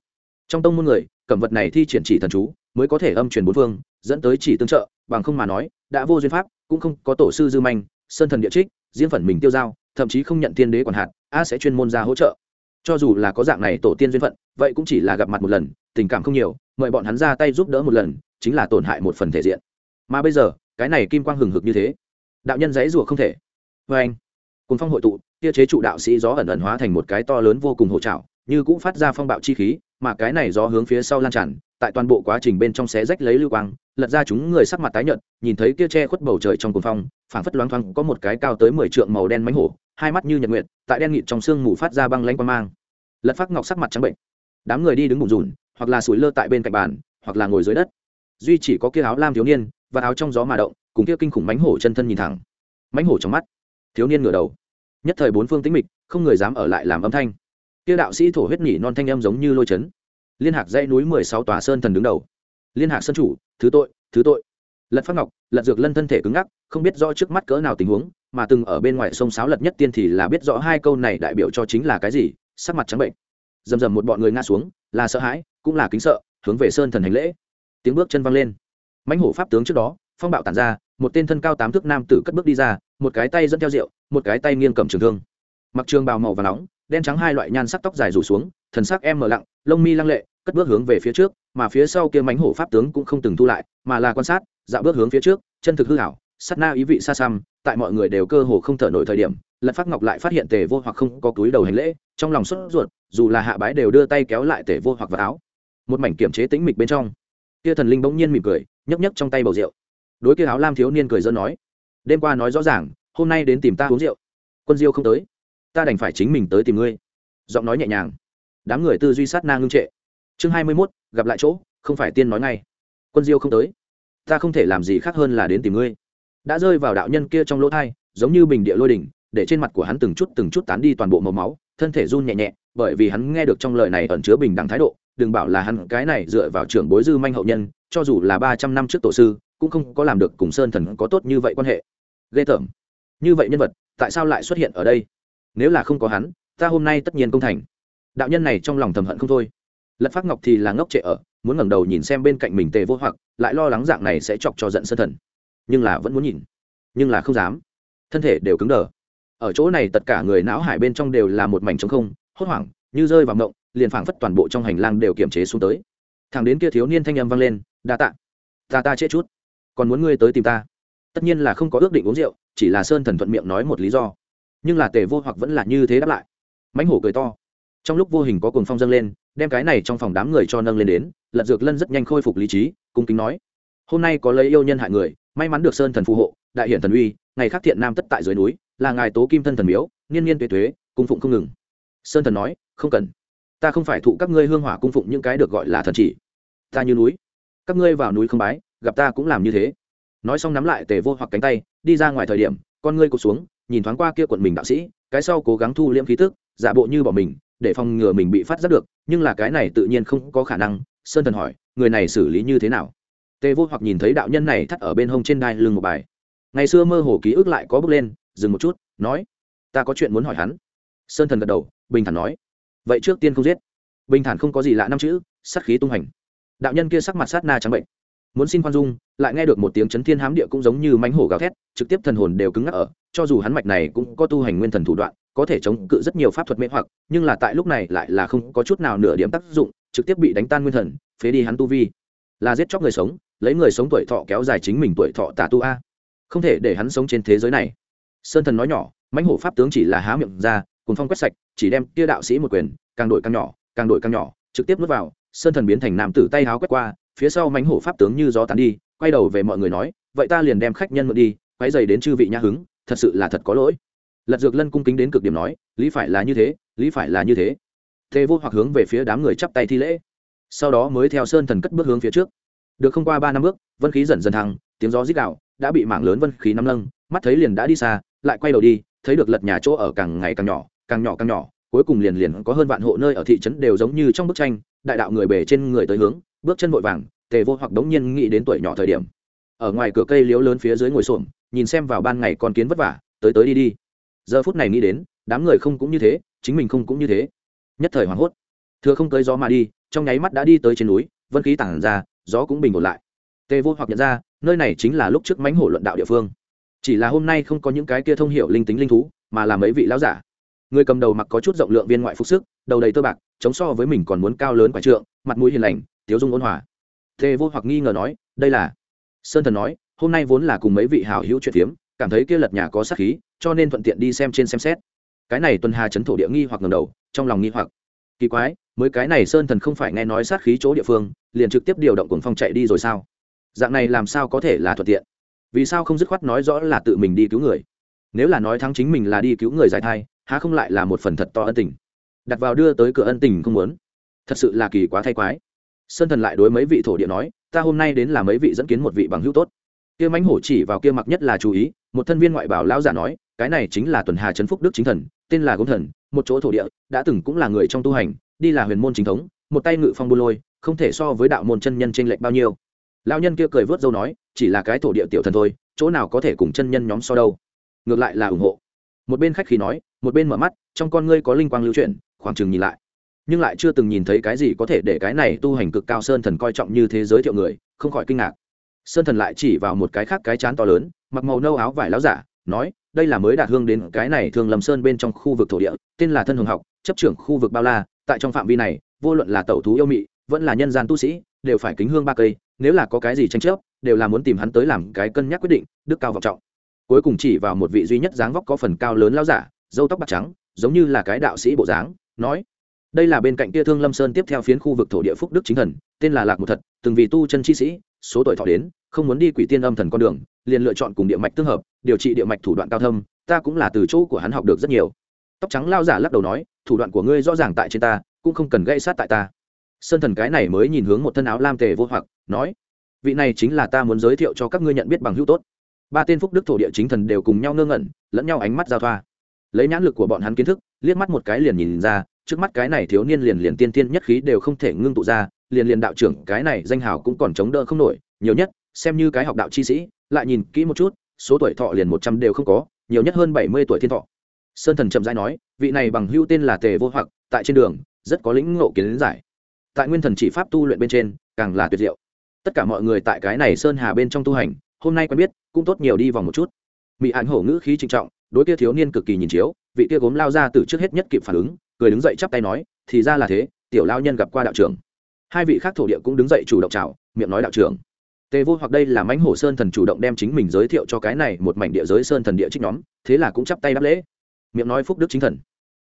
Trong tông môn người, cẩm vật này thi triển chỉ thần chú, mới có thể âm truyền bốn phương, dẫn tới chỉ tương trợ, bằng không mà nói, đã vô duyên pháp, cũng không có tổ sư dư manh, sơn thần địa trích, diễn phần mình tiêu giao, thậm chí không nhận tiên đế còn hạt, a sẽ chuyên môn ra hỗ trợ cho dù là có dạng này tổ tiên duyên phận, vậy cũng chỉ là gặp mặt một lần, tình cảm không nhiều, mời bọn hắn ra tay giúp đỡ một lần, chính là tổn hại một phần thể diện. Mà bây giờ, cái này kim quang hừng hực như thế. Đạo nhân dãy rủa không thể. Vê anh cùng phong hội tụ, kia chế trụ đạo sĩ gió ẩn ẩn hóa thành một cái to lớn vô cùng hỗ trào như cũng phát ra phong bạo chi khí, mà cái này gió hướng phía sau lan tràn tại toàn bộ quá trình bên trong xé rách lấy lưu quang, lật ra chúng người sắc mặt tái nhợt, nhìn thấy kia che khuất bầu trời trong cuồng phong, phảng phất loáng thoáng có một cái cao tới mười trượng màu đen mánh hổ, hai mắt như nhật nguyệt, tại đen nghịt trong sương mù phát ra băng lanh quang mang. Lật phát ngọc sắc mặt trắng bệnh. Đám người đi đứng bùn rùn hoặc là sủi lơ tại bên cạnh bàn, hoặc là ngồi dưới đất. Duy chỉ có kia áo lam thiếu niên và áo trong gió mà động, cùng kia kinh khủng mánh hổ chân thân nhìn thẳng. Mánh hổ trong mắt, thiếu niên ngửa đầu. Nhất thời bốn phương tĩnh mịch, không người dám ở lại làm âm thanh. Kia đạo sĩ thổ huyết nhỉ non thanh âm giống như lôi chấn liên hạc dãy núi mười sáu tòa sơn thần đứng đầu. Liên hạc sơn chủ, thứ tội thứ tội. Lật phát ngọc, lật dược lân thân thể cứng ngắc, không biết rõ trước mắt cỡ nào tình huống, mà từng ở bên ngoài sông sáo lật nhất tiên thì là biết rõ hai câu này đại biểu cho chính là cái gì, sắc mặt trắng bệnh. Dầm dầm một bọn người ngã xuống, là sợ hãi, cũng là kính sợ, hướng về sơn thần hành lễ. Tiếng bước chân văng lên. Mãnh hổ pháp tướng trước đó, phong bạo tản ra, một tên thân cao tám thước nam tử cất bước đi ra, một cái tay dẫn theo rượu, một cái tay nghiêng cầm trường thương. Mặc trường bào màu và nóng, đen trắng hai loại nhan sắc tóc dài rủ xuống thần sắc em mờ lặng, lông mi lăng lệ, cất bước hướng về phía trước, mà phía sau kia mánh hổ pháp tướng cũng không từng thu lại, mà là quan sát, dạo bước hướng phía trước, chân thực hư hảo sắt na ý vị xa xăm, tại mọi người đều cơ hồ không thở nổi thời điểm, lật phát ngọc lại phát hiện tề vô hoặc không có túi đầu hành lễ, trong lòng sốt ruột, dù là hạ bái đều đưa tay kéo lại tề vô hoặc vào áo. Một mảnh kiểm chế tĩnh mịch bên trong, kia thần linh bỗng nhiên mỉm cười nhấp nhấp trong tay bầu rượu. Đối kia áo lam thiếu niên cười dân nói, đêm qua nói rõ ràng, hôm nay đến tìm ta uống rượu. Quân diêu không tới, ta đành phải chính mình tới tìm ngươi. Giọng nói nhẹ nhàng đám người tư duy sát na ngưng trệ. Chương hai mươi mốt, gặp lại chỗ, không phải tiên nói ngay. Quân diêu không tới. Ta không thể làm gì khác hơn là đến tìm ngươi. Đã rơi vào đạo nhân kia trong lỗ thai, giống như bình địa lôi đỉnh, để trên mặt của hắn từng chút từng chút tán đi toàn bộ màu máu, thân thể run nhẹ nhẹ, bởi vì hắn nghe được trong lời này ẩn chứa bình đẳng thái độ, đừng bảo là hắn cái này dựa vào trưởng bối dư manh hậu nhân, cho dù là ba trăm năm trước tổ sư, cũng không có làm được cùng sơn thần có tốt như vậy quan hệ. Ghê tởm. Như vậy nhân vật, tại sao lại xuất hiện ở đây? Nếu là không có hắn, ta hôm nay tất nhiên công thành đạo nhân này trong lòng thầm hận không thôi. Lật phát ngọc thì là ngốc trệ ở, muốn ngẩng đầu nhìn xem bên cạnh mình tề vô hoặc, lại lo lắng dạng này sẽ chọc cho giận sơn thần. Nhưng là vẫn muốn nhìn, nhưng là không dám. Thân thể đều cứng đờ. Ở chỗ này tất cả người não hải bên trong đều là một mảnh trống không, hốt hoảng, như rơi vào mộng, liền phảng phất toàn bộ trong hành lang đều kiềm chế xuống tới. Thằng đến kia thiếu niên thanh âm vang lên, đa tạ, ta ta chết chút, còn muốn ngươi tới tìm ta. Tất nhiên là không có ước định uống rượu, chỉ là sơn thần thuận miệng nói một lý do. Nhưng là tề vô hoặc vẫn là như thế đáp lại. Mãnh hổ cười to trong lúc vô hình có cuồng phong dâng lên, đem cái này trong phòng đám người cho nâng lên đến, lật dược lân rất nhanh khôi phục lý trí, cung kính nói, hôm nay có lấy yêu nhân hại người, may mắn được sơn thần phù hộ, đại hiển thần uy, ngày khác thiện nam tất tại dưới núi, là ngài tố kim thân thần miếu, niên niên tuế tuế, cung phụng không ngừng. Sơn thần nói, không cần. Ta không phải thụ các ngươi hương hỏa cung phụng những cái được gọi là thần chỉ. Ta như núi. Các ngươi vào núi không bái, gặp ta cũng làm như thế. Nói xong nắm lại tề vô hoặc cánh tay, đi ra ngoài thời điểm, con ngươi cụt xuống, nhìn thoáng qua kia quận mình đạo sĩ, cái sau cố gắng thu liễm khí tức, giả bộ như bỏ mình để phòng ngừa mình bị phát giác được, nhưng là cái này tự nhiên không có khả năng. Sơn thần hỏi, người này xử lý như thế nào? Tề vô hoặc nhìn thấy đạo nhân này thắt ở bên hông trên đai lưng một bài. Ngày xưa mơ hồ ký ức lại có bước lên, dừng một chút, nói, ta có chuyện muốn hỏi hắn. Sơn thần gật đầu, bình thản nói, vậy trước tiên không giết. Bình thản không có gì lạ năm chữ, sát khí tung hành. Đạo nhân kia sắc mặt sát na trắng bệnh. Muốn xin khoan dung, lại nghe được một tiếng chấn thiên hám địa cũng giống như mánh hổ gào thét, trực tiếp thần hồn đều cứng ngắc ở, cho dù hắn mạch này cũng có tu hành nguyên thần thủ đoạn có thể chống cự rất nhiều pháp thuật mê hoặc, nhưng là tại lúc này lại là không có chút nào nửa điểm tác dụng, trực tiếp bị đánh tan nguyên thần, phế đi hắn tu vi. Là giết chóc người sống, lấy người sống tuổi thọ kéo dài chính mình tuổi thọ tả tu a. Không thể để hắn sống trên thế giới này. Sơn thần nói nhỏ, mãnh hổ pháp tướng chỉ là há miệng ra cùng phong quét sạch, chỉ đem kia đạo sĩ một quyền, càng đổi càng nhỏ, càng đổi càng nhỏ, trực tiếp nuốt vào, sơn thần biến thành nam tử tay háo quét qua, phía sau mãnh hổ pháp tướng như gió tán đi, quay đầu về mọi người nói, vậy ta liền đem khách nhân mượn đi quay dày đến chư vị nhã hứng, thật sự là thật có lỗi lật dược lân cung kính đến cực điểm nói, lý phải là như thế, lý phải là như thế. Thế vô hoặc hướng về phía đám người chắp tay thi lễ. Sau đó mới theo sơn thần cất bước hướng phía trước. Được không qua ba năm bước, vân khí dần dần thăng, tiếng gió rít đạo đã bị mảng lớn vân khí nắm lâng mắt thấy liền đã đi xa, lại quay đầu đi, thấy được lật nhà chỗ ở càng ngày càng nhỏ càng nhỏ càng nhỏ, cuối cùng liền liền có hơn vạn hộ nơi ở thị trấn đều giống như trong bức tranh, đại đạo người bể trên người tới hướng, bước chân vội vàng tề vô hoặc đống nhiên nghĩ đến tuổi nhỏ thời điểm. Ở ngoài cửa cây liếu lớn phía dưới ngồi xổm, nhìn xem vào ban ngày con kiến vất vả, tới tới đi đi giờ phút này nghĩ đến, đám người không cũng như thế, chính mình không cũng như thế. Nhất thời hoảng hốt. Thừa không tới gió mà đi, trong nháy mắt đã đi tới trên núi, vân khí tản ra, gió cũng bình ổn lại. Tề vô hoặc nhận ra, nơi này chính là lúc trước mánh hổ luận đạo địa phương. Chỉ là hôm nay không có những cái kia thông hiệu linh tính linh thú, mà là mấy vị lão giả. Người cầm đầu mặc có chút rộng lượng viên ngoại phục sức, đầu đầy tơ bạc chống so với mình còn muốn cao lớn quả trượng, mặt mũi hiền lành, tiếu dung ôn hòa. Tề vô hoặc nghi ngờ nói, đây là? Sơn thần nói, hôm nay vốn là cùng mấy vị hảo hữu chuyện phiếm cảm thấy kia lật nhà có sát khí, cho nên thuận tiện đi xem trên xem xét. Cái này tuần hà chấn thổ địa nghi hoặc ngầm đầu, trong lòng nghi hoặc. Kỳ quái, mới cái này sơn thần không phải nghe nói sát khí chỗ địa phương, liền trực tiếp điều động cuồng phong chạy đi rồi sao? Dạng này làm sao có thể là thuận tiện? Vì sao không dứt khoát nói rõ là tự mình đi cứu người? Nếu là nói thắng chính mình là đi cứu người giải thai, há không lại là một phần thật to ân tình? Đặt vào đưa tới cửa ân tình không muốn. Thật sự là kỳ quá thay quái. Sơn thần lại đối mấy vị thổ địa nói, ta hôm nay đến là mấy vị dẫn kiến một vị bằng hữu tốt. Kia mãnh hổ chỉ vào kia mặc nhất là chú ý một thân viên ngoại bảo lão giả nói, cái này chính là tuần hà trấn phúc đức chính thần, tên là gốm thần, một chỗ thổ địa, đã từng cũng là người trong tu hành, đi là huyền môn chính thống, một tay ngự phong buôn lôi, không thể so với đạo môn chân nhân trên lệch bao nhiêu. Lão nhân kia cười vớt dâu nói, chỉ là cái thổ địa tiểu thần thôi, chỗ nào có thể cùng chân nhân nhóm so đâu. Ngược lại là ủng hộ. Một bên khách khí nói, một bên mở mắt, trong con ngươi có linh quang lưu chuyển, khoảng chừng nhìn lại. Nhưng lại chưa từng nhìn thấy cái gì có thể để cái này tu hành cực cao sơn thần coi trọng như thế giới thiệu người, không khỏi kinh ngạc. Sơn thần lại chỉ vào một cái khác cái chán to lớn mặc màu nâu áo vải láo giả, nói, đây là mới đạt hương đến cái này thường lầm sơn bên trong khu vực thổ địa, tên là thân hồng học, chấp trưởng khu vực bao la, tại trong phạm vi này, vô luận là tẩu thú yêu mị, vẫn là nhân gian tu sĩ, đều phải kính hương ba cây, nếu là có cái gì tranh chấp, đều là muốn tìm hắn tới làm cái cân nhắc quyết định, đức cao vọng trọng. Cuối cùng chỉ vào một vị duy nhất dáng vóc có phần cao lớn lao giả dâu tóc bạc trắng, giống như là cái đạo sĩ bộ dáng, nói, đây là bên cạnh kia thương lâm sơn tiếp theo phiến khu vực thổ địa phúc đức chính thần, tên là lạc một thật, từng vì tu chân chi sĩ, số tuổi thọ đến, không muốn đi quỷ tiên âm thần con đường liền lựa chọn cùng địa mạch tương hợp, điều trị địa mạch thủ đoạn cao thâm, ta cũng là từ chỗ của hắn học được rất nhiều. Tóc trắng lao giả lắc đầu nói, thủ đoạn của ngươi rõ ràng tại trên ta, cũng không cần gây sát tại ta. Sơn thần cái này mới nhìn hướng một thân áo lam tề vô hoặc, nói, vị này chính là ta muốn giới thiệu cho các ngươi nhận biết bằng hữu tốt. Ba tên phúc đức thổ địa chính thần đều cùng nhau ngơ ngẩn, lẫn nhau ánh mắt giao thoa. Lấy nhãn lực của bọn hắn kiến thức, liếc mắt một cái liền nhìn ra, trước mắt cái này thiếu niên liền liền tiên tiên nhất khí đều không thể ngưng tụ ra, liền liền đạo trưởng cái này danh hào cũng còn chống đỡ không nổi, nhiều nhất, xem như cái học đạo chi sĩ lại nhìn kỹ một chút, số tuổi thọ liền một trăm đều không có, nhiều nhất hơn bảy mươi tuổi thiên thọ. Sơn thần chậm rãi nói, vị này bằng hưu tên là tề vô hoặc, tại trên đường, rất có lĩnh ngộ kiến giải. Tại nguyên thần chỉ pháp tu luyện bên trên, càng là tuyệt diệu. Tất cả mọi người tại cái này sơn hà bên trong tu hành, hôm nay quen biết, cũng tốt nhiều đi vòng một chút. Mỹ ảnh hổ ngữ khí trịnh trọng, đối kia thiếu niên cực kỳ nhìn chiếu, vị kia gốm lao ra từ trước hết nhất kịp phản ứng, cười đứng dậy chắp tay nói, thì ra là thế, tiểu lao nhân gặp qua đạo trưởng. Hai vị khác thổ địa cũng đứng dậy chủ động chào, miệng nói đạo trưởng tề vô hoặc đây là mãnh hổ sơn thần chủ động đem chính mình giới thiệu cho cái này một mảnh địa giới sơn thần địa trích nhóm, thế là cũng chắp tay đáp lễ. Miệng nói phúc đức chính thần.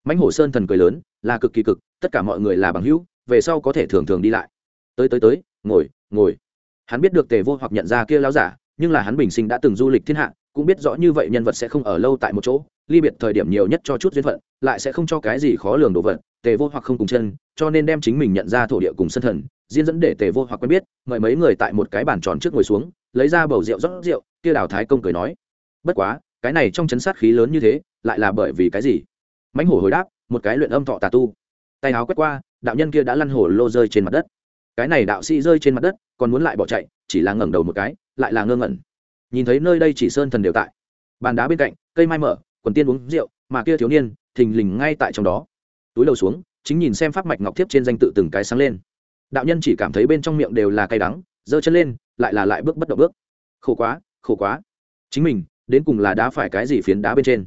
Mãnh hổ sơn thần cười lớn, là cực kỳ cực, tất cả mọi người là bằng hữu, về sau có thể thường thường đi lại. Tới tới tới, ngồi ngồi. Hắn biết được tề vô hoặc nhận ra kia lão giả, nhưng là hắn bình sinh đã từng du lịch thiên hạ cũng biết rõ như vậy nhân vật sẽ không ở lâu tại một chỗ, ly biệt thời điểm nhiều nhất cho chút duyên phận, lại sẽ không cho cái gì khó lường đồ vật, tề vô hoặc không cùng chân, cho nên đem chính mình nhận ra thổ địa cùng sân thần, diễn dẫn để tề vô hoặc quen biết, mời mấy người tại một cái bàn tròn trước ngồi xuống, lấy ra bầu rượu rót rượu, kia đào thái công cười nói, bất quá, cái này trong chấn sát khí lớn như thế, lại là bởi vì cái gì? Mãnh hổ hồi đáp, một cái luyện âm thọ tà tu. Tay áo quét qua, đạo nhân kia đã lăn hổ lô rơi trên mặt đất. Cái này đạo sĩ rơi trên mặt đất, còn muốn lại bỏ chạy, chỉ là ngẩng đầu một cái, lại là ngơ ngẩn nhìn thấy nơi đây chỉ sơn thần đều tại. Bàn đá bên cạnh, cây mai mở, quần tiên uống rượu, mà kia thiếu niên, thình lình ngay tại trong đó. Túi đầu xuống, chính nhìn xem pháp mạch ngọc thiếp trên danh tự từng cái sáng lên. Đạo nhân chỉ cảm thấy bên trong miệng đều là cay đắng, giơ chân lên, lại là lại bước bất động bước. Khổ quá khổ quá. Chính mình, đến cùng là đá phải cái gì phiến đá bên trên?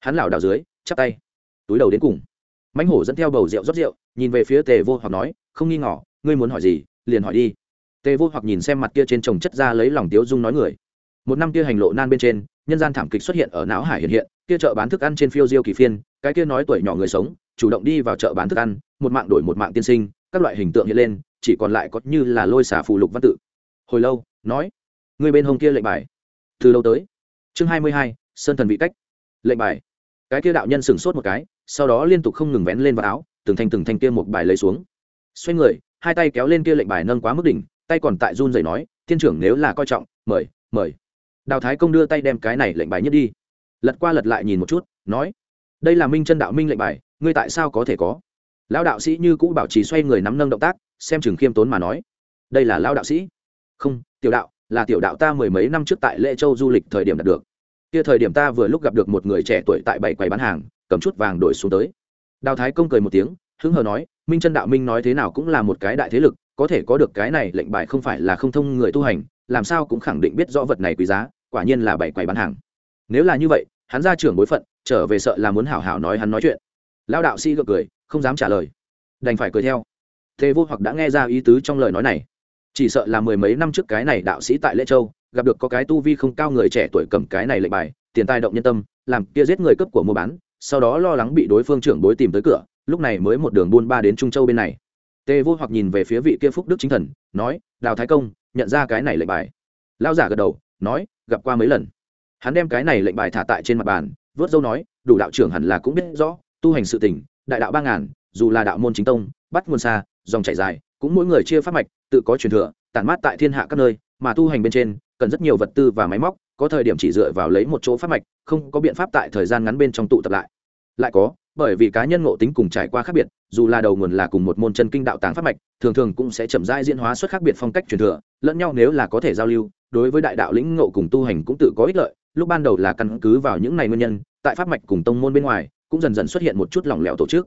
Hắn lảo đảo dưới, chắp tay. Túi đầu đến cùng. Mãnh hổ dẫn theo bầu rượu rót rượu, nhìn về phía tề vô hoặc nói, không nghi ngỏ ngươi muốn hỏi gì, liền hỏi đi. Tề vô hoặc nhìn xem mặt kia trên trồng chất ra lấy lòng tiếu dung nói người một năm kia hành lộ nan bên trên, nhân gian thảm kịch xuất hiện ở não hải hiện hiện, kia chợ bán thức ăn trên phiêu diêu kỳ phiên, cái kia nói tuổi nhỏ người sống, chủ động đi vào chợ bán thức ăn, một mạng đổi một mạng tiên sinh, các loại hình tượng hiện lên, chỉ còn lại có như là lôi xả phù lục văn tự. Hồi lâu, nói, người bên hông kia lệnh bài. Từ lâu tới. Chương hai mươi hai, sơn thần vị cách. Lệnh bài. Cái kia đạo nhân sửng sốt một cái, sau đó liên tục không ngừng vén lên vào áo, từng thanh từng thanh kia một bài lấy xuống. Xoay người, hai tay kéo lên kia lệnh bài nâng quá mức đỉnh, tay còn tại run dậy nói, thiên trưởng nếu là coi trọng, mời mời đào thái công đưa tay đem cái này lệnh bài nhất đi. Lật qua lật lại nhìn một chút, nói, đây là minh chân đạo minh lệnh bài, ngươi tại sao có thể có? Lão đạo sĩ như cũ bảo trì xoay người nắm nâng động tác, xem chừng khiêm tốn mà nói, đây là lão đạo sĩ. Không, tiểu đạo, là tiểu đạo ta mười mấy năm trước tại lễ châu du lịch thời điểm đạt được. Kia thời điểm ta vừa lúc gặp được một người trẻ tuổi tại bảy quầy bán hàng, cầm chút vàng đổi xuống tới. Đào thái công cười một tiếng, hứng hờ nói, minh chân đạo minh nói thế nào cũng là một cái đại thế lực, có thể có được cái này lệnh bài không phải là không thông người tu hành làm sao cũng khẳng định biết rõ vật này quý giá, quả nhiên là bảy quầy bán hàng. Nếu là như vậy, hắn ra trưởng bối phận, trở về sợ là muốn hảo hảo nói hắn nói chuyện. Lão đạo sĩ gượng cười, không dám trả lời. Đành phải cười theo. Thế vô hoặc đã nghe ra ý tứ trong lời nói này. Chỉ sợ là mười mấy năm trước cái này đạo sĩ tại lễ châu, gặp được có cái tu vi không cao người trẻ tuổi cầm cái này lệnh bài, tiền tài động nhân tâm, làm kia giết người cấp của mua bán, sau đó lo lắng bị đối phương trưởng bối tìm tới cửa, lúc này mới một đường buôn ba đến trung châu bên này. Tề vô hoặc nhìn về phía vị kia phúc đức chính thần, nói, đào thái công nhận ra cái này lệnh bài. Lao giả gật đầu, nói, gặp qua mấy lần. Hắn đem cái này lệnh bài thả tại trên mặt bàn, vớt dâu nói, đủ đạo trưởng hẳn là cũng biết rõ, tu hành sự tỉnh đại đạo ba ngàn, dù là đạo môn chính tông, bắt nguồn xa, dòng chảy dài, cũng mỗi người chia pháp mạch, tự có truyền thừa, tản mát tại thiên hạ các nơi, mà tu hành bên trên, cần rất nhiều vật tư và máy móc, có thời điểm chỉ dựa vào lấy một chỗ pháp mạch, không có biện pháp tại thời gian ngắn bên trong tụ tập lại. Lại có bởi vì cá nhân ngộ tính cùng trải qua khác biệt, dù là đầu nguồn là cùng một môn chân kinh đạo tàng pháp mạch, thường thường cũng sẽ chậm rãi diễn hóa xuất khác biệt phong cách truyền thừa, lẫn nhau nếu là có thể giao lưu, đối với đại đạo lĩnh ngộ cùng tu hành cũng tự có ích lợi. Lúc ban đầu là căn cứ vào những này nguyên nhân, tại pháp mạch cùng tông môn bên ngoài, cũng dần dần xuất hiện một chút lỏng lẻo tổ chức.